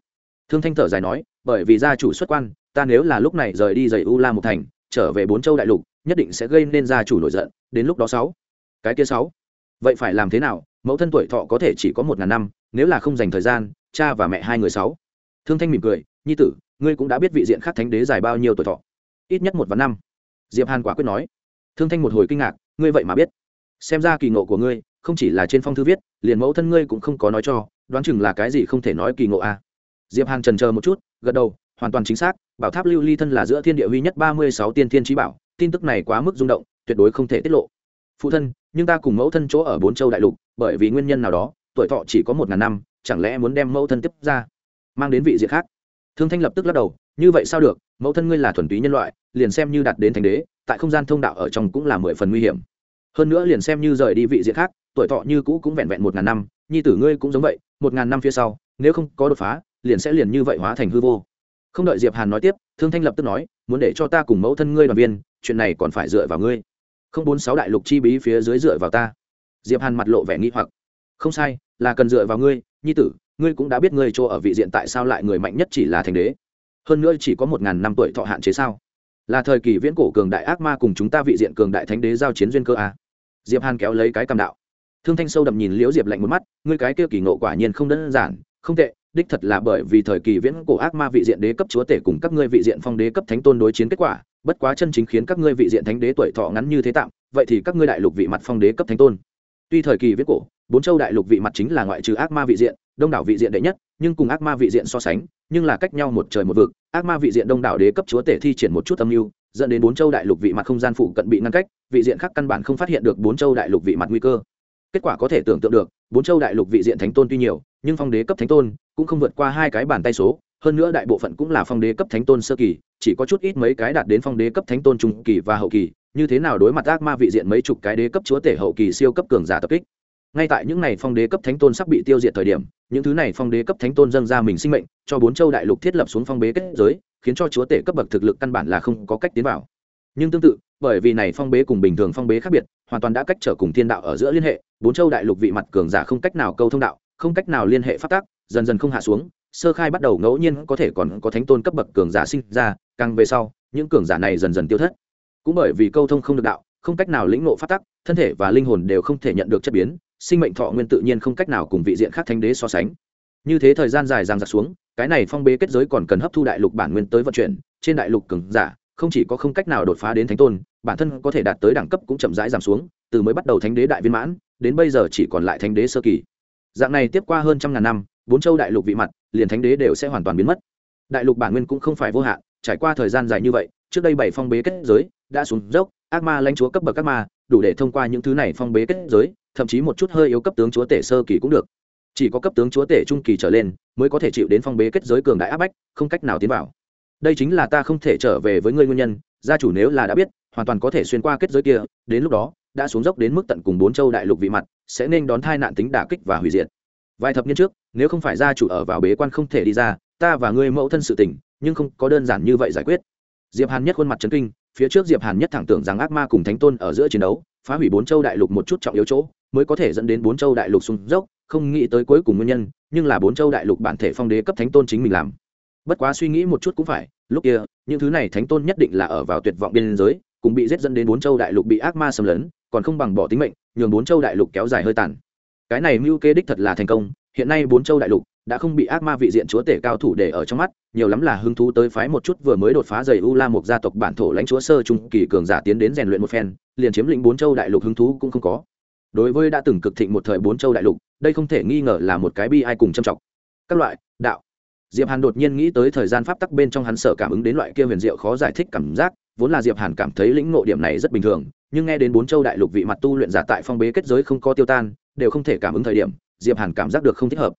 Speaker 1: Thương thanh thở dài nói, bởi vì gia chủ xuất quan, ta nếu là lúc này rời đi dày u la một thành, trở về bốn châu đại lục, nhất định sẽ gây nên gia chủ nổi giận, đến lúc đó sáu. Cái kia sáu? Vậy phải làm thế nào? Mẫu thân tuổi thọ có thể chỉ có một ngàn năm, nếu là không dành thời gian, cha và mẹ hai người sáu. Thương thanh mỉm cười, nhi tử, ngươi cũng đã biết vị diện khác thánh đế dài bao nhiêu tuổi thọ. Ít nhất một vạn năm diệp hàn quả quyết nói. Thương thanh một hồi kinh ngạc, ngươi vậy mà biết. Xem ra kỳ ngộ của ngươi không chỉ là trên phong thư viết, liền mẫu thân ngươi cũng không có nói cho, đoán chừng là cái gì không thể nói kỳ ngộ à. diệp hàn trần chờ một chút, gật đầu, hoàn toàn chính xác, bảo tháp lưu ly thân là giữa thiên địa huy nhất ba mươi sáu tiên thiên trí bảo, tin tức này quá mức rung động, tuyệt đối không thể tiết lộ. Phụ thân, nhưng ta cùng mẫu thân chỗ ở bốn châu đại lục, bởi vì nguyên nhân nào đó, tuổi thọ chỉ có một ngàn năm, chẳng lẽ muốn đem mẫu thân tiếp ra, mang đến vị diện khác? Thương thanh lập tức lắc đầu, như vậy sao được mẫu thân ngươi là thuần túy nhân loại, liền xem như đạt đến thành đế, tại không gian thông đạo ở trong cũng là mười phần nguy hiểm. Hơn nữa liền xem như rời đi vị diện khác, tuổi thọ như cũ cũng vẹn vẹn một ngàn năm, nhi tử ngươi cũng giống vậy, một ngàn năm phía sau, nếu không có đột phá, liền sẽ liền như vậy hóa thành hư vô. Không đợi diệp hàn nói tiếp, thương thanh lập tức nói, muốn để cho ta cùng mẫu thân ngươi đoàn viên, chuyện này còn phải dựa vào ngươi. Không bốn sáu đại lục chi bí phía dưới dựa vào ta. Diệp hàn mặt lộ vẻ nghi hoặc. Không sai, là cần dựa vào ngươi, nhi tử, ngươi cũng đã biết ngươi chỗ ở vị diện tại sao lại người mạnh nhất chỉ là thành đế hơn nữa chỉ có một ngàn năm tuổi thọ hạn chế sao? Là thời kỳ viễn cổ cường đại ác ma cùng chúng ta vị diện cường đại thánh đế giao chiến duyên cơ a diệp hàn kéo lấy cái cầm đạo. Thương thanh sâu đậm nhìn liễu diệp lạnh một mắt, ngươi cái kia kỳ ngộ quả nhiên không đơn giản, không tệ, đích thật là bởi vì thời kỳ viễn cổ ác ma vị diện đế cấp chúa tể cùng các ngươi vị diện phong đế cấp thánh tôn đối chiến kết quả, bất quá chân chính khiến các ngươi vị diện thánh đế tuổi thọ ngắn như thế tạm, vậy thì các ngươi đại lục vị mặt phong đế cấp thánh tôn. Tuy thời kỳ viễn cổ, bốn châu đại lục vị mặt chính là ngoại trừ ác ma vị diện, đông đảo vị diện đệ nhất, nhưng cùng ác ma vị diện so sánh nhưng là cách nhau một trời một vực, ác ma vị diện đông đảo đế cấp chúa tể thi triển một chút âm mưu, dẫn đến bốn châu đại lục vị mặt không gian phụ cận bị ngăn cách, vị diện khác căn bản không phát hiện được bốn châu đại lục vị mặt nguy cơ. Kết quả có thể tưởng tượng được, bốn châu đại lục vị diện thánh tôn tuy nhiều, nhưng phong đế cấp thánh tôn cũng không vượt qua hai cái bàn tay số, hơn nữa đại bộ phận cũng là phong đế cấp thánh tôn sơ kỳ, chỉ có chút ít mấy cái đạt đến phong đế cấp thánh tôn trung kỳ và hậu kỳ, như thế nào đối mặt ác ma vị diện mấy chục cái đế cấp chúa tể hậu kỳ siêu cấp cường giả tập kích? Ngay tại những này phong đế cấp thánh tôn sắp bị tiêu diệt thời điểm, những thứ này phong đế cấp thánh tôn dâng ra mình sinh mệnh, cho bốn châu đại lục thiết lập xuống phong bế kết giới, khiến cho chúa tể cấp bậc thực lực căn bản là không có cách tiến vào. Nhưng tương tự, bởi vì này phong bế cùng bình thường phong bế khác biệt, hoàn toàn đã cách trở cùng thiên đạo ở giữa liên hệ, bốn châu đại lục vị mặt cường giả không cách nào câu thông đạo, không cách nào liên hệ phát tác dần dần không hạ xuống, sơ khai bắt đầu ngẫu nhiên có thể còn có thánh tôn cấp bậc cường giả sinh ra, càng về sau, những cường giả này dần dần tiêu thất. Cũng bởi vì câu thông không được đạo, không cách nào lĩnh ngộ phát tắc thân thể và linh hồn đều không thể nhận được chất biến, sinh mệnh thọ nguyên tự nhiên không cách nào cùng vị diện khác thánh đế so sánh. Như thế thời gian dài giang giặc xuống, cái này phong bế kết giới còn cần hấp thu đại lục bản nguyên tới vận chuyển, trên đại lục cường giả, không chỉ có không cách nào đột phá đến thánh tôn, bản thân có thể đạt tới đẳng cấp cũng chậm rãi giảm xuống, từ mới bắt đầu thánh đế đại viên mãn, đến bây giờ chỉ còn lại thánh đế sơ kỳ. Dạng này tiếp qua hơn trăm ngàn năm, bốn châu đại lục vị mặt, liền thánh đế đều sẽ hoàn toàn biến mất. Đại lục bản nguyên cũng không phải vô hạn, trải qua thời gian dài như vậy, trước đây bảy phong bế kết giới, đã xuống dốc, ác ma lãnh chúa cấp bậc các ma đủ để thông qua những thứ này phong bế kết giới, thậm chí một chút hơi yếu cấp tướng chúa tể sơ kỳ cũng được. Chỉ có cấp tướng chúa tể trung kỳ trở lên mới có thể chịu đến phong bế kết giới cường đại áp bách, không cách nào tiến vào. Đây chính là ta không thể trở về với ngươi nguyên nhân, gia chủ nếu là đã biết, hoàn toàn có thể xuyên qua kết giới kia, đến lúc đó, đã xuống dốc đến mức tận cùng bốn châu đại lục vị mặt, sẽ nên đón thai nạn tính đả kích và hủy diệt. Vài thập niên trước, nếu không phải gia chủ ở vào bế quan không thể đi ra, ta và ngươi mẫu thân sự tình, nhưng không có đơn giản như vậy giải quyết. Diệp hàn nhất khuôn mặt trấn kinh phía trước diệp hàn nhất thẳng tưởng rằng ác ma cùng thánh tôn ở giữa chiến đấu, phá hủy bốn châu đại lục một chút trọng yếu chỗ, mới có thể dẫn đến bốn châu đại lục sụn dốc, không nghĩ tới cuối cùng nguyên nhân, nhưng là bốn châu đại lục bản thể phong đế cấp thánh tôn chính mình làm. Bất quá suy nghĩ một chút cũng phải, lúc kia, những thứ này thánh tôn nhất định là ở vào tuyệt vọng biên giới, cùng bị giết dẫn đến bốn châu đại lục bị ác ma xâm lấn, còn không bằng bỏ tính mệnh, nhường bốn châu đại lục kéo dài hơi tàn. Cái này mưu kế đích thật là thành công, hiện nay bốn châu đại lục đã không bị ác ma vị diện chúa tể cao thủ để ở trong mắt, nhiều lắm là hứng thú tới phái một chút vừa mới đột phá dày u la một gia tộc bản thổ lãnh chúa sơ trung kỳ cường giả tiến đến rèn luyện một phen, liền chiếm lĩnh bốn châu đại lục hứng thú cũng không có. Đối với đã từng cực thịnh một thời bốn châu đại lục, đây không thể nghi ngờ là một cái bi ai cùng châm trọng các loại, đạo. Diệp hàn đột nhiên nghĩ tới thời gian pháp tắc bên trong hắn sợ cảm ứng đến loại kia huyền diệu khó giải thích cảm giác, vốn là diệp hàn cảm thấy lĩnh ngộ điểm này rất bình thường, nhưng nghe đến bốn châu đại lục vị mặt tu luyện giả tại phong bế kết giới không có tiêu tan, đều không thể cảm ứng thời điểm, diệp hàn cảm giác được không thích hợp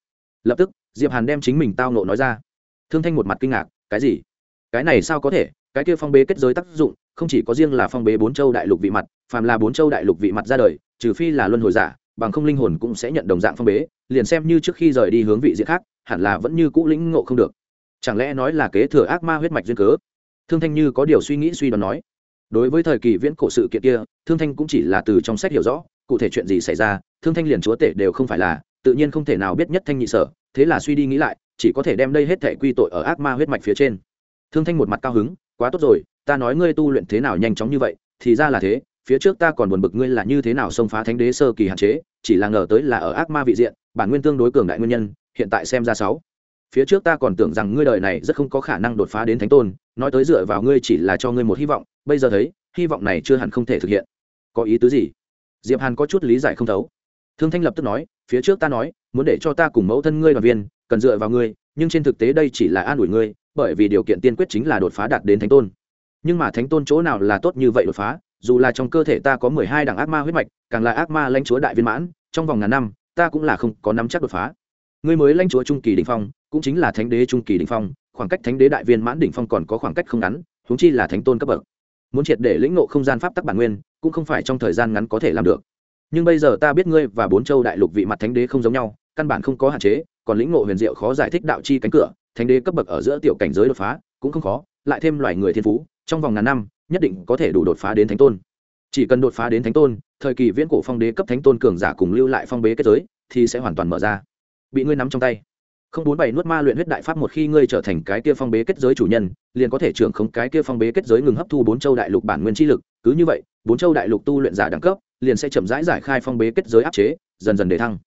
Speaker 1: lập tức, diệp hàn đem chính mình tao nộ nói ra. Thương thanh một mặt kinh ngạc, cái gì? Cái này sao có thể? Cái kia phong bế kết giới tác dụng, không chỉ có riêng là phong bế bốn châu đại lục vị mặt, phàm là bốn châu đại lục vị mặt ra đời, trừ phi là luân hồi giả, bằng không linh hồn cũng sẽ nhận đồng dạng phong bế, liền xem như trước khi rời đi hướng vị diện khác, hẳn là vẫn như cũ lĩnh ngộ không được. Chẳng lẽ nói là kế thừa ác ma huyết mạch duyên cớ? Thương thanh như có điều suy nghĩ suy đoán nói. Đối với thời kỳ viễn cổ sự kiện kia, thương thanh cũng chỉ là từ trong sách hiểu rõ, cụ thể chuyện gì xảy ra, thương thanh liền chúa tể đều không phải là tự nhiên không thể nào biết nhất thanh nhị sở, thế là suy đi nghĩ lại, chỉ có thể đem đây hết thể quy tội ở ác ma huyết mạch phía trên. Thương thanh một mặt cao hứng, quá tốt rồi, ta nói ngươi tu luyện thế nào nhanh chóng như vậy, thì ra là thế, phía trước ta còn buồn bực ngươi là như thế nào xông phá thánh đế sơ kỳ hạn chế, chỉ là ngờ tới là ở ác ma vị diện, bản nguyên tương đối cường đại nguyên nhân, hiện tại xem ra sáu. Phía trước ta còn tưởng rằng ngươi đời này rất không có khả năng đột phá đến thánh tôn, nói tới dựa vào ngươi chỉ là cho ngươi một hy vọng, bây giờ thấy, hy vọng này chưa hẳn không thể thực hiện. Có ý tứ gì? Diệp hàn có chút lý giải không thấu thương thanh lập tức nói, phía trước ta nói, muốn để cho ta cùng mẫu thân ngươi đoàn viên, cần dựa vào ngươi, nhưng trên thực tế đây chỉ là an ủi ngươi, bởi vì điều kiện tiên quyết chính là đột phá đạt đến thánh tôn. Nhưng mà thánh tôn chỗ nào là tốt như vậy đột phá, dù là trong cơ thể ta có mười hai đẳng ác ma huyết mạch, càng là ác ma lãnh chúa đại viên mãn, trong vòng ngàn năm, ta cũng là không có nắm chắc đột phá. Ngươi mới lãnh chúa trung kỳ đỉnh phong, cũng chính là thánh đế trung kỳ đỉnh phong, khoảng cách thánh đế đại viên mãn đỉnh phong còn có khoảng cách không ngắn, huống chi là thánh tôn cấp bậc. Muốn triệt để lĩnh ngộ không gian pháp tắc bản nguyên, cũng không phải trong thời gian ngắn có thể làm được nhưng bây giờ ta biết ngươi và bốn châu đại lục vị mặt thánh đế không giống nhau, căn bản không có hạn chế, còn lĩnh ngộ huyền diệu khó giải thích đạo chi cánh cửa, thánh đế cấp bậc ở giữa tiểu cảnh giới đột phá, cũng không khó, lại thêm loài người thiên phú, trong vòng ngàn năm, nhất định có thể đủ đột phá đến thánh tôn. Chỉ cần đột phá đến thánh tôn, thời kỳ viễn cổ phong đế cấp thánh tôn cường giả cùng lưu lại phong bế kết giới, thì sẽ hoàn toàn mở ra. Bị ngươi nắm trong tay. Không bốn bảy nuốt ma luyện huyết đại pháp một khi ngươi trở thành cái kia phong bế kết giới chủ nhân, liền có thể trưởng không cái kia phong bế kết giới ngừng hấp thu bốn châu đại lục bản nguyên chi lực, cứ như vậy bốn châu đại lục tu luyện giả đẳng cấp, liền sẽ chậm rãi giải khai phong bế kết giới áp chế, dần dần để thăng.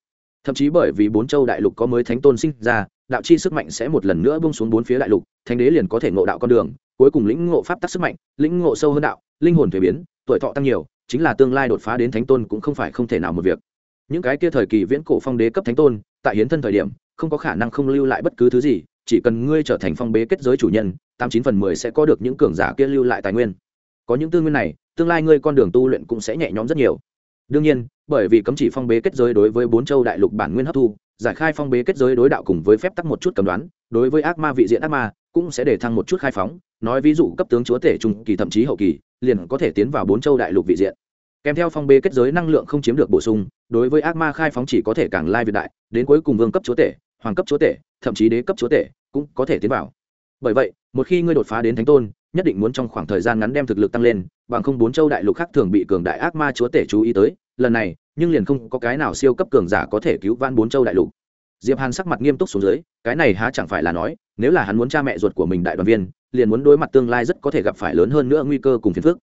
Speaker 1: Thậm chí bởi vì bốn châu đại lục có mới thánh tôn sinh ra, đạo chi sức mạnh sẽ một lần nữa bung xuống bốn phía đại lục, thánh đế liền có thể ngộ đạo con đường, cuối cùng lĩnh ngộ pháp tắc sức mạnh, lĩnh ngộ sâu hơn đạo, linh hồn thuế biến, tuổi thọ tăng nhiều, chính là tương lai đột phá đến thánh tôn cũng không phải không thể nào một việc. Những cái kia thời kỳ viễn cổ phong đế cấp thánh tôn, tại hiến thân thời điểm, không có khả năng không lưu lại bất cứ thứ gì, chỉ cần ngươi trở thành phong bế kết giới chủ nhân, tám chín phần mười sẽ có được những cường giả kia lưu lại tài nguyên. Có những tư nguyên này tương lai ngươi con đường tu luyện cũng sẽ nhẹ nhõm rất nhiều. Đương nhiên, bởi vì cấm chỉ phong bế kết giới đối với bốn châu đại lục bản nguyên hấp thu, giải khai phong bế kết giới đối đạo cùng với phép tắc một chút cấm đoán, đối với ác ma vị diện ác ma cũng sẽ để thăng một chút khai phóng, nói ví dụ cấp tướng chúa tể trung kỳ thậm chí hậu kỳ, liền có thể tiến vào bốn châu đại lục vị diện. Kèm theo phong bế kết giới năng lượng không chiếm được bổ sung, đối với ác ma khai phóng chỉ có thể càng lai việt đại, đến cuối cùng vương cấp chúa tể, hoàng cấp chúa tể, thậm chí đế cấp chúa tể cũng có thể tiến vào. Bởi vậy, một khi ngươi đột phá đến thánh tôn, nhất định muốn trong khoảng thời gian ngắn đem thực lực tăng lên bằng không bốn châu đại lục khác thường bị cường đại ác ma chúa tể chú ý tới, lần này, nhưng liền không có cái nào siêu cấp cường giả có thể cứu van bốn châu đại lục. Diệp hàn sắc mặt nghiêm túc xuống dưới, cái này há chẳng phải là nói, nếu là hắn muốn cha mẹ ruột của mình đại đoàn viên, liền muốn đối mặt tương lai rất có thể gặp phải lớn hơn nữa nguy cơ cùng phiền phức.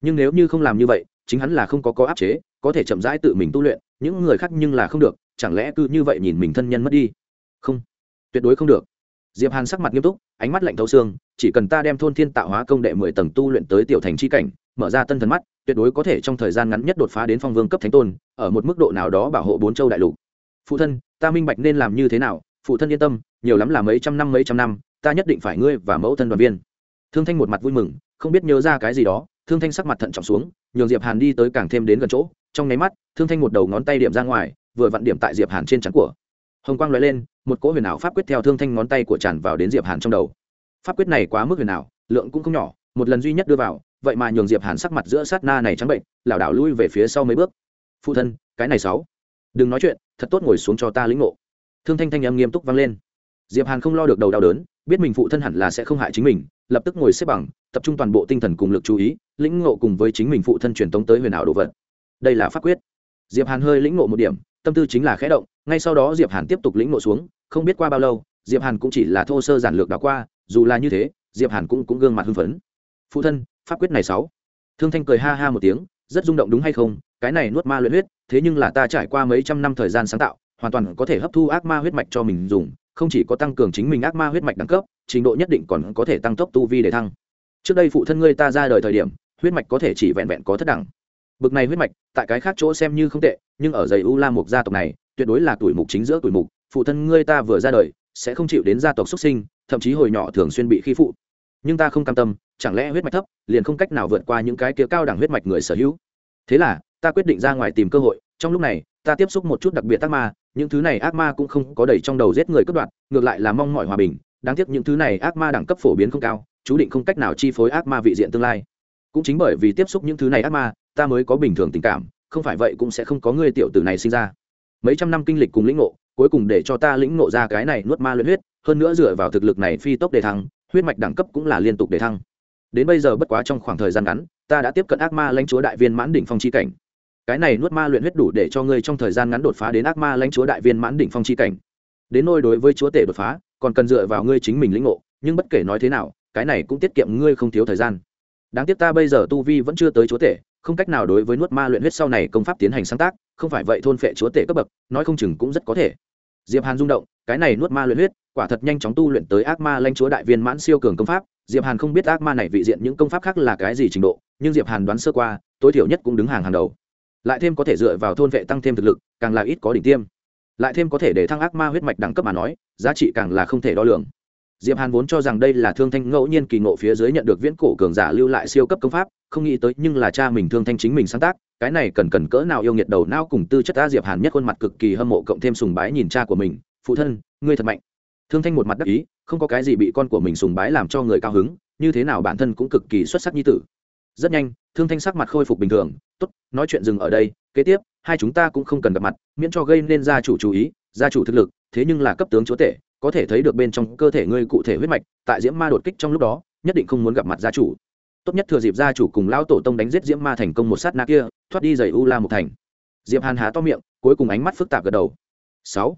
Speaker 1: Nhưng nếu như không làm như vậy, chính hắn là không có có áp chế, có thể chậm rãi tự mình tu luyện, những người khác nhưng là không được, chẳng lẽ cứ như vậy nhìn mình thân nhân mất đi? Không, tuyệt đối không được. Diệp hàn sắc mặt nghiêm túc, ánh mắt lạnh thấu xương, chỉ cần ta đem thôn thiên tạo hóa công đệ mười tầng tu luyện tới tiểu thành chi cảnh mở ra tân thần mắt, tuyệt đối có thể trong thời gian ngắn nhất đột phá đến phong vương cấp thánh tôn, ở một mức độ nào đó bảo hộ bốn châu đại lục. Phụ thân, ta minh bạch nên làm như thế nào, phụ thân yên tâm, nhiều lắm là mấy trăm năm mấy trăm năm, ta nhất định phải ngươi và mẫu thân đoàn viên. Thương thanh một mặt vui mừng, không biết nhớ ra cái gì đó, thương thanh sắc mặt thận trọng xuống, nhường diệp hàn đi tới càng thêm đến gần chỗ, trong nháy mắt, thương thanh một đầu ngón tay điểm ra ngoài, vừa vặn điểm tại diệp hàn trên trán của. Hồng quang lóe lên, một cỗ huyền ảo pháp quyết theo thương thanh ngón tay của tràn vào đến diệp hàn trong đầu. Pháp quyết này quá mức huyền ảo, lượng cũng không nhỏ, một lần duy nhất đưa vào vậy mà nhường diệp hàn sắc mặt giữa sát na này trắng bệnh, lảo đảo lui về phía sau mấy bước. Phụ thân, cái này sáu, đừng nói chuyện, thật tốt ngồi xuống cho ta lĩnh ngộ. Thương thanh thanh âm nghiêm túc vang lên. Diệp hàn không lo được đầu đau đớn, biết mình phụ thân hẳn là sẽ không hại chính mình, lập tức ngồi xếp bằng, tập trung toàn bộ tinh thần cùng lực chú ý, lĩnh ngộ cùng với chính mình phụ thân truyền tống tới huyền ảo đồ vật. Đây là pháp quyết. Diệp hàn hơi lĩnh ngộ một điểm, tâm tư chính là khẽ động, ngay sau đó diệp hàn tiếp tục lĩnh ngộ xuống, không biết qua bao lâu, diệp hàn cũng chỉ là thô sơ giản lược đã qua, dù là như thế, diệp hàn cũng cũng gương mặt hưng phấn. Phụ thân pháp quyết này sáu. Thương thanh cười ha ha một tiếng, rất rung động đúng hay không, cái này nuốt ma luyện huyết, thế nhưng là ta trải qua mấy trăm năm thời gian sáng tạo, hoàn toàn có thể hấp thu ác ma huyết mạch cho mình dùng, không chỉ có tăng cường chính mình ác ma huyết mạch đẳng cấp, trình độ nhất định còn có thể tăng tốc tu vi để thăng. Trước đây phụ thân ngươi ta ra đời thời điểm, huyết mạch có thể chỉ vẹn vẹn có thất đẳng. Bực này huyết mạch, tại cái khác chỗ xem như không tệ, nhưng ở dày u la mục gia tộc này, tuyệt đối là tuổi mục chính giữa tuổi mục, phụ thân ngươi ta vừa ra đời, sẽ không chịu đến gia tộc xuất sinh, thậm chí hồi nhỏ thường xuyên bị khi phụ. Nhưng ta không cam tâm chẳng lẽ huyết mạch thấp, liền không cách nào vượt qua những cái kia cao đẳng huyết mạch người sở hữu? Thế là, ta quyết định ra ngoài tìm cơ hội, trong lúc này, ta tiếp xúc một chút đặc biệt ác ma, những thứ này ác ma cũng không có đầy trong đầu giết người cướp đoạt, ngược lại là mong mọi hòa bình, đáng tiếc những thứ này ác ma đẳng cấp phổ biến không cao, chú định không cách nào chi phối ác ma vị diện tương lai. Cũng chính bởi vì tiếp xúc những thứ này ác ma, ta mới có bình thường tình cảm, không phải vậy cũng sẽ không có người tiểu tử này sinh ra. Mấy trăm năm kinh lịch cùng lĩnh ngộ, cuối cùng để cho ta lĩnh ngộ ra cái này nuốt ma luyện huyết, hơn nữa dựa vào thực lực này phi tốc đề thăng, huyết mạch đẳng cấp cũng là liên tục đề thăng đến bây giờ bất quá trong khoảng thời gian ngắn, ta đã tiếp cận ác ma lãnh chúa đại viên mãn đỉnh phong chi cảnh. Cái này nuốt ma luyện huyết đủ để cho ngươi trong thời gian ngắn đột phá đến ác ma lãnh chúa đại viên mãn đỉnh phong chi cảnh. Đến nôi đối với chúa tể đột phá, còn cần dựa vào ngươi chính mình lĩnh ngộ, nhưng bất kể nói thế nào, cái này cũng tiết kiệm ngươi không thiếu thời gian. Đáng tiếc ta bây giờ tu vi vẫn chưa tới chúa tể, không cách nào đối với nuốt ma luyện huyết sau này công pháp tiến hành sáng tác, không phải vậy thôn phệ chúa tể cấp bậc, nói không chừng cũng rất có thể. Diệp hàn rung động, cái này nuốt ma luyện huyết quả thật nhanh chóng tu luyện tới ác ma lãnh chúa đại viên mãn siêu cường công pháp. Diệp hàn không biết ác ma này vị diện những công pháp khác là cái gì trình độ, nhưng diệp hàn đoán sơ qua, tối thiểu nhất cũng đứng hàng hàng đầu. Lại thêm có thể dựa vào thôn vệ tăng thêm thực lực, càng là ít có đỉnh tiêm. Lại thêm có thể để thăng ác ma huyết mạch đẳng cấp mà nói, giá trị càng là không thể đo lường. Diệp hàn vốn cho rằng đây là thương thanh ngẫu nhiên kỳ ngộ phía dưới nhận được viễn cổ cường giả lưu lại siêu cấp công pháp, không nghĩ tới nhưng là cha mình thương thanh chính mình sáng tác, cái này cần cần cỡ nào yêu nghiệt đầu não cùng tư chất ta diệp hàn nhất khuôn mặt cực kỳ hâm mộ cộng thêm sùng bái nhìn cha của mình, phụ thân, ngươi thật mạnh thương thanh một mặt đắc ý, không có cái gì bị con của mình sùng bái làm cho người cao hứng, như thế nào bản thân cũng cực kỳ xuất sắc như tử. Rất nhanh, thương thanh sắc mặt khôi phục bình thường, tốt, nói chuyện dừng ở đây, kế tiếp, hai chúng ta cũng không cần gặp mặt, miễn cho gây nên gia chủ chú ý, gia chủ thực lực, thế nhưng là cấp tướng chúa tể, có thể thấy được bên trong cơ thể ngươi cụ thể huyết mạch, tại diễm ma đột kích trong lúc đó, nhất định không muốn gặp mặt gia chủ. Tốt nhất thừa dịp gia chủ cùng lão tổ tông đánh giết diễm ma thành công một sát na kia, thoát đi giày u la một thành. Diệp hàn há to miệng, cuối cùng ánh mắt phức tạp gật đầu. Sáu.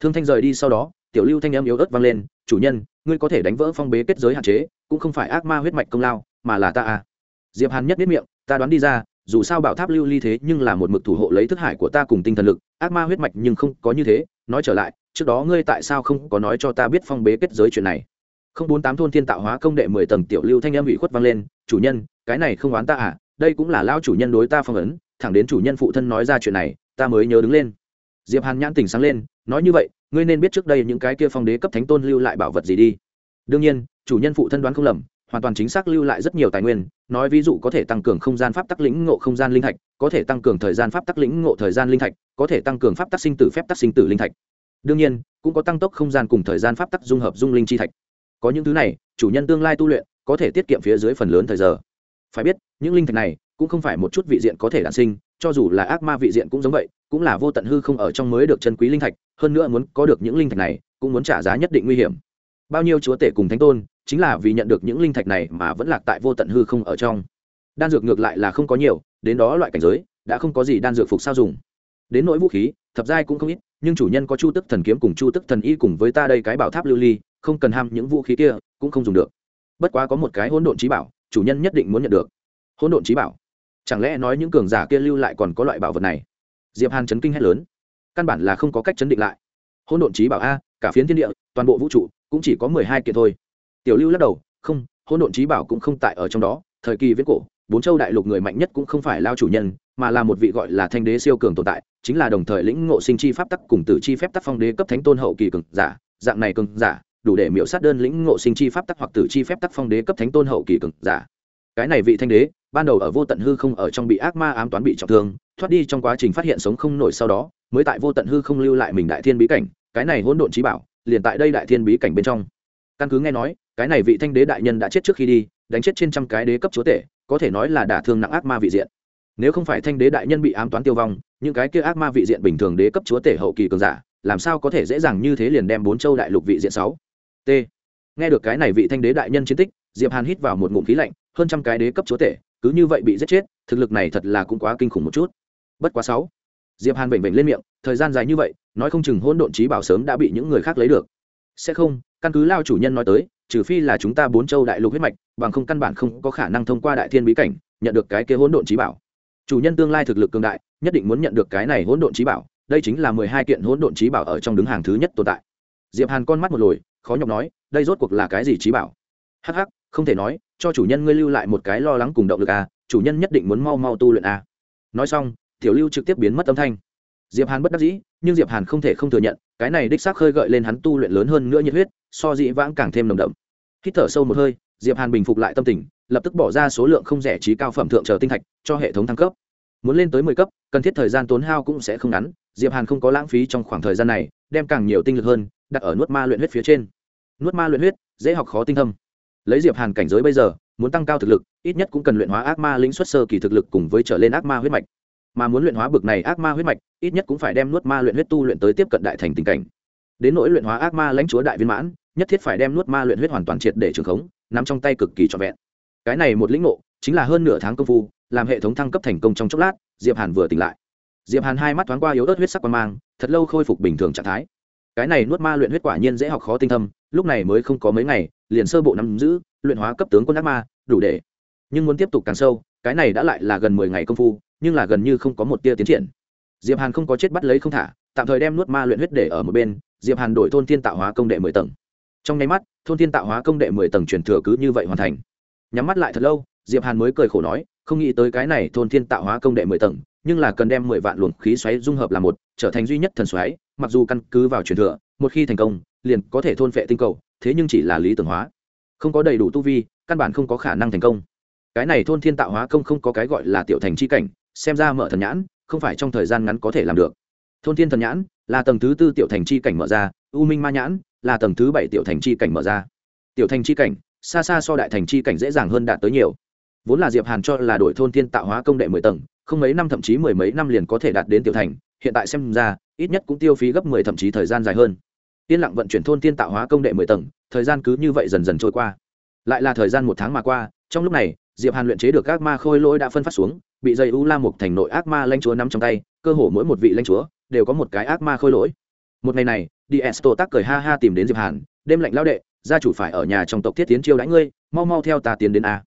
Speaker 1: Thương thanh rời đi sau đó tiểu lưu thanh âm yếu ớt vang lên, chủ nhân, ngươi có thể đánh vỡ phong bế kết giới hạn chế, cũng không phải ác ma huyết mạch công lao, mà là ta à. Diệp hàn nhất biết miệng, ta đoán đi ra, dù sao bảo tháp lưu ly thế nhưng là một mực thủ hộ lấy thức hải của ta cùng tinh thần lực, ác ma huyết mạch nhưng không có như thế, nói trở lại, trước đó ngươi tại sao không có nói cho ta biết phong bế kết giới chuyện này? Không bốn tám thôn thiên tạo hóa công đệ mười tầng tiểu lưu thanh âm ủy khuất vang lên, chủ nhân, cái này không oán ta à đây cũng là lao chủ nhân đối ta phong ấn, thẳng đến chủ nhân phụ thân nói ra chuyện này, ta mới nhớ đứng lên diệp hàn nhãn tỉnh sáng lên, nói như vậy, ngươi nên biết trước đây những cái kia phong đế cấp thánh tôn lưu lại bảo vật gì đi. Đương nhiên, chủ nhân phụ thân đoán không lầm, hoàn toàn chính xác lưu lại rất nhiều tài nguyên, nói ví dụ có thể tăng cường không gian pháp tắc lĩnh ngộ không gian linh thạch, có thể tăng cường thời gian pháp tắc lĩnh ngộ thời gian linh thạch, có thể tăng cường pháp tắc sinh tử phép tắc sinh tử linh thạch. Đương nhiên, cũng có tăng tốc không gian cùng thời gian pháp tắc dung hợp dung linh chi thạch. Có những thứ này, chủ nhân tương lai tu luyện, có thể tiết kiệm phía dưới phần lớn thời giờ. Phải biết, những linh thạch này cũng không phải một chút vị diện có thể đản sinh, cho dù là ác ma vị diện cũng giống vậy cũng là vô tận hư không ở trong mới được chân quý linh thạch, hơn nữa muốn có được những linh thạch này, cũng muốn trả giá nhất định nguy hiểm. Bao nhiêu chúa tể cùng thánh tôn, chính là vì nhận được những linh thạch này mà vẫn lạc tại vô tận hư không ở trong. Đan dược ngược lại là không có nhiều, đến đó loại cảnh giới, đã không có gì đan dược phục sao dùng. Đến nỗi vũ khí, thập giai cũng không ít, nhưng chủ nhân có chu tức thần kiếm cùng chu tức thần y cùng với ta đây cái bảo tháp lưu ly, không cần ham những vũ khí kia, cũng không dùng được. Bất quá có một cái hỗn độn trí bảo, chủ nhân nhất định muốn nhận được. Hỗn độn trí bảo? Chẳng lẽ nói những cường giả kia lưu lại còn có loại bảo vật này? Diệp hàn chấn kinh hét lớn. Căn bản là không có cách chấn định lại. Hỗn độn trí bảo a, cả phiến thiên địa, toàn bộ vũ trụ, cũng chỉ có mười hai kiện thôi. Tiểu lưu lắc đầu, không, hỗn độn trí bảo cũng không tại ở trong đó, thời kỳ viễn cổ, bốn châu đại lục người mạnh nhất cũng không phải lao chủ nhân, mà là một vị gọi là thanh đế siêu cường tồn tại, chính là đồng thời lĩnh ngộ sinh chi pháp tắc cùng tử chi phép tắc phong đế cấp thánh tôn hậu kỳ cường giả, dạng này cường giả, đủ để miễu sát đơn lĩnh ngộ sinh chi pháp tắc hoặc tử chi phép tắc phong đế cấp thánh tôn hậu kỳ cường giả cái này vị thanh đế, ban đầu ở vô tận hư không ở trong bị ác ma ám toán bị trọng thương, thoát đi trong quá trình phát hiện sống không nổi sau đó, mới tại vô tận hư không lưu lại mình đại thiên bí cảnh, cái này hỗn độn trí bảo, liền tại đây đại thiên bí cảnh bên trong. Căn cứ nghe nói, cái này vị thanh đế đại nhân đã chết trước khi đi, đánh chết trên trăm cái đế cấp chúa tể, có thể nói là đả thương nặng ác ma vị diện. Nếu không phải thanh đế đại nhân bị ám toán tiêu vong, những cái kia ác ma vị diện bình thường đế cấp chúa tể hậu kỳ cường giả, làm sao có thể dễ dàng như thế liền đem bốn châu đại lục vị diện sáu? T. Nghe được cái này vị thanh đế đại nhân chiến tích, diệp hàn hít vào một ngụm khí lạnh hơn trăm cái đế cấp chúa tể, cứ như vậy bị giết chết, thực lực này thật là cũng quá kinh khủng một chút. Bất quá sáu, diệp hàn bệnh bệnh lên miệng, thời gian dài như vậy, nói không chừng hỗn độn trí bảo sớm đã bị những người khác lấy được. Sẽ không, căn cứ lao chủ nhân nói tới, trừ phi là chúng ta bốn châu đại lục huyết mạch, bằng không căn bản không có khả năng thông qua đại thiên bí cảnh, nhận được cái kia hỗn độn trí bảo. Chủ nhân tương lai thực lực cường đại, nhất định muốn nhận được cái này hỗn độn trí bảo, đây chính là mười hai kiện hỗn độn trí bảo ở trong đứng hàng thứ nhất tồn tại. Diệp hàn con mắt một lồi, khó nhọc nói, đây rốt cuộc là cái gì trí bảo? Hắc hắc, không thể nói cho chủ nhân ngươi lưu lại một cái lo lắng cùng động lực a chủ nhân nhất định muốn mau mau tu luyện a nói xong, tiểu lưu trực tiếp biến mất âm thanh. Diệp hàn bất đắc dĩ, nhưng diệp hàn không thể không thừa nhận, cái này đích xác khơi gợi lên hắn tu luyện lớn hơn nữa nhiệt huyết, so dĩ vãng càng thêm nồng đậm. Hít thở sâu một hơi, diệp hàn bình phục lại tâm tình, lập tức bỏ ra số lượng không rẻ trí cao phẩm thượng trở tinh thạch, cho hệ thống thăng cấp. Muốn lên tới mười cấp, cần thiết thời gian tốn hao cũng sẽ không ngắn, diệp hàn không có lãng phí trong khoảng thời gian này, đem càng nhiều tinh lực hơn, đặt ở nuốt ma luyện huyết phía trên. Nuốt ma luyện huyết, dễ học khó tinh thâm lấy diệp hàn cảnh giới bây giờ, muốn tăng cao thực lực, ít nhất cũng cần luyện hóa ác ma lĩnh xuất sơ kỳ thực lực cùng với trở lên ác ma huyết mạch. Mà muốn luyện hóa bực này ác ma huyết mạch, ít nhất cũng phải đem nuốt ma luyện huyết tu luyện tới tiếp cận đại thành tình cảnh. Đến nỗi luyện hóa ác ma lãnh chúa đại viên mãn, nhất thiết phải đem nuốt ma luyện huyết hoàn toàn triệt để trường khống, nắm trong tay cực kỳ trọn vẹn. Cái này một lĩnh ngộ, chính là hơn nửa tháng công phu, làm hệ thống thăng cấp thành công trong chốc lát, diệp hàn vừa tỉnh lại. Diệp hàn hai mắt thoáng qua yếu ớt huyết sắc qua mang, thật lâu khôi phục bình thường trạng thái. Cái này nuốt ma luyện huyết quả nhiên dễ học khó tinh thâm lúc này mới không có mấy ngày, liền sơ bộ nắm giữ, luyện hóa cấp tướng quân ác ma, đủ để. Nhưng muốn tiếp tục càng sâu, cái này đã lại là gần mười ngày công phu, nhưng là gần như không có một tia tiến triển. Diệp hàn không có chết bắt lấy không thả, tạm thời đem nuốt ma luyện huyết để ở một bên, diệp hàn đổi thôn thiên tạo hóa công đệ mười tầng. Trong nháy mắt, thôn thiên tạo hóa công đệ mười tầng truyền thừa cứ như vậy hoàn thành. Nhắm mắt lại thật lâu, diệp hàn mới cười khổ nói, không nghĩ tới cái này thôn thiên tạo hóa công đệ mười tầng, nhưng là cần đem mười vạn luồng khí xoáy dung hợp làm một, trở thành duy nhất thần xoáy, mặc dù căn cứ vào truyền thừa, một khi thành công liền có thể thôn phệ tinh cầu, thế nhưng chỉ là lý tưởng hóa. Không có đầy đủ tu vi, căn bản không có khả năng thành công. Cái này thôn thiên tạo hóa công không có cái gọi là tiểu thành c h i cảnh, xem ra mở thần nhãn, không phải trong thời gian ngắn có thể làm được. Thôn thiên thần nhãn, là tầng thứ tư tiểu thành c h i cảnh mở ra, u minh ma nhãn, là tầng thứ bảy tiểu thành c h i cảnh mở ra. Tiểu thành c h i cảnh, xa xa so đại thành c h i cảnh dễ dàng hơn đạt tới nhiều. Vốn là diệp hàn cho là đổi thôn thiên tạo hóa công đệ mười tầng, không mấy năm thậm chí mười mấy năm liền có thể đạt đến tiểu thành, hiện tại xem ra, ít nhất cũng tiêu phí gấp mười thậm chí thời gian dài hơn yên lặng vận chuyển thôn tiên tạo hóa công đệ mười tầng, thời gian cứ như vậy dần dần trôi qua. Lại là thời gian một tháng mà qua, trong lúc này, diệp hàn luyện chế được ác ma khôi lỗi đã phân phát xuống, bị dây u la mục thành nội ác ma lanh chúa nắm trong tay, cơ hồ mỗi một vị lanh chúa đều có một cái ác ma khôi lỗi. Một ngày này đi esto tác cười ha ha tìm đến diệp hàn, đêm lạnh lao đệ, gia chủ phải ở nhà trong tộc thiết tiến chiêu đánh ngươi, mau mau theo ta tiến đến a.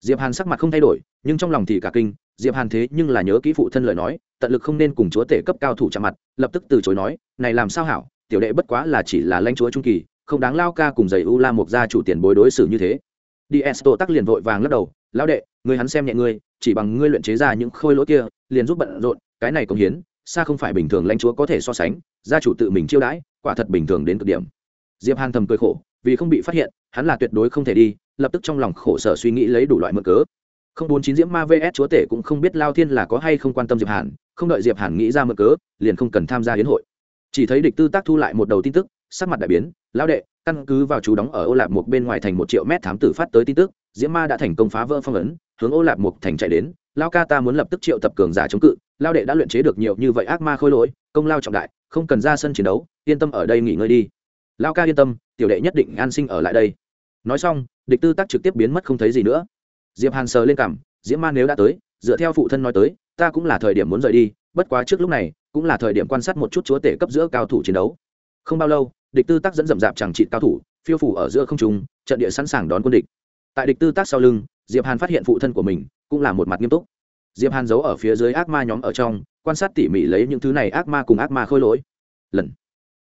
Speaker 1: Diệp hàn sắc mặt không thay đổi, nhưng trong lòng thì cả kinh, diệp hàn thế nhưng là nhớ kỹ phụ thân lời nói, tận lực không nên cùng chúa tể cấp cao thủ chạm mặt, lập tức từ chối nói, này làm sao hảo tiểu đệ bất quá là chỉ là lãnh chúa trung kỳ, không đáng lao ca cùng giày u la mộc gia chủ tiền bối đối xử như thế. Đi esto tắc liền vội vàng lắc đầu, lão đệ ngươi hắn xem nhẹ ngươi, chỉ bằng ngươi luyện chế ra những khôi lỗi kia, liền giúp bận rộn, cái này công hiến, xa không phải bình thường lãnh chúa có thể so sánh, gia chủ tự mình chiêu đãi, quả thật bình thường đến cực điểm. Diệp hàn thầm cười khổ, vì không bị phát hiện, hắn là tuyệt đối không thể đi, lập tức trong lòng khổ sở suy nghĩ lấy đủ loại mượn cớ. Không bốn chín diễm ma vs chúa tể cũng không biết lao thiên là có hay không quan tâm diệp hàn, không đợi diệp hàn nghĩ ra mượn cớ, liền không cần tham gia hiến hội chỉ thấy địch tư tác thu lại một đầu tin tức, sắc mặt đại biến, lão đệ, căn cứ vào chú đóng ở ô lạp một bên ngoài thành một triệu mét thám tử phát tới tin tức, diễm ma đã thành công phá vỡ phong ấn, hướng ô lạp một thành chạy đến lao ca ta muốn lập tức triệu tập cường giả chống cự lao đệ đã luyện chế được nhiều như vậy ác ma khôi lỗi, công lao trọng đại, không cần ra sân chiến đấu, yên tâm ở đây nghỉ ngơi đi. Lao ca yên tâm, tiểu đệ nhất định an sinh ở lại đây. Nói xong, địch tư tác trực tiếp biến mất không thấy gì nữa. Diệp hàn sờ lên cảm, diễm ma nếu đã tới, dựa theo phụ thân nói tới, ta cũng là thời điểm muốn rời đi, bất quá trước lúc này cũng là thời điểm quan sát một chút chúa tể cấp giữa cao thủ chiến đấu. Không bao lâu, địch tư tác dẫn dậm dạp chẳng trị cao thủ, phiêu phủ ở giữa không trung, trận địa sẵn sàng đón quân địch. Tại địch tư tác sau lưng, diệp hàn phát hiện phụ thân của mình cũng là một mặt nghiêm túc. Diệp hàn giấu ở phía dưới ác ma nhóm ở trong, quan sát tỉ mỉ lấy những thứ này ác ma cùng ác ma khôi lỗi. Lần.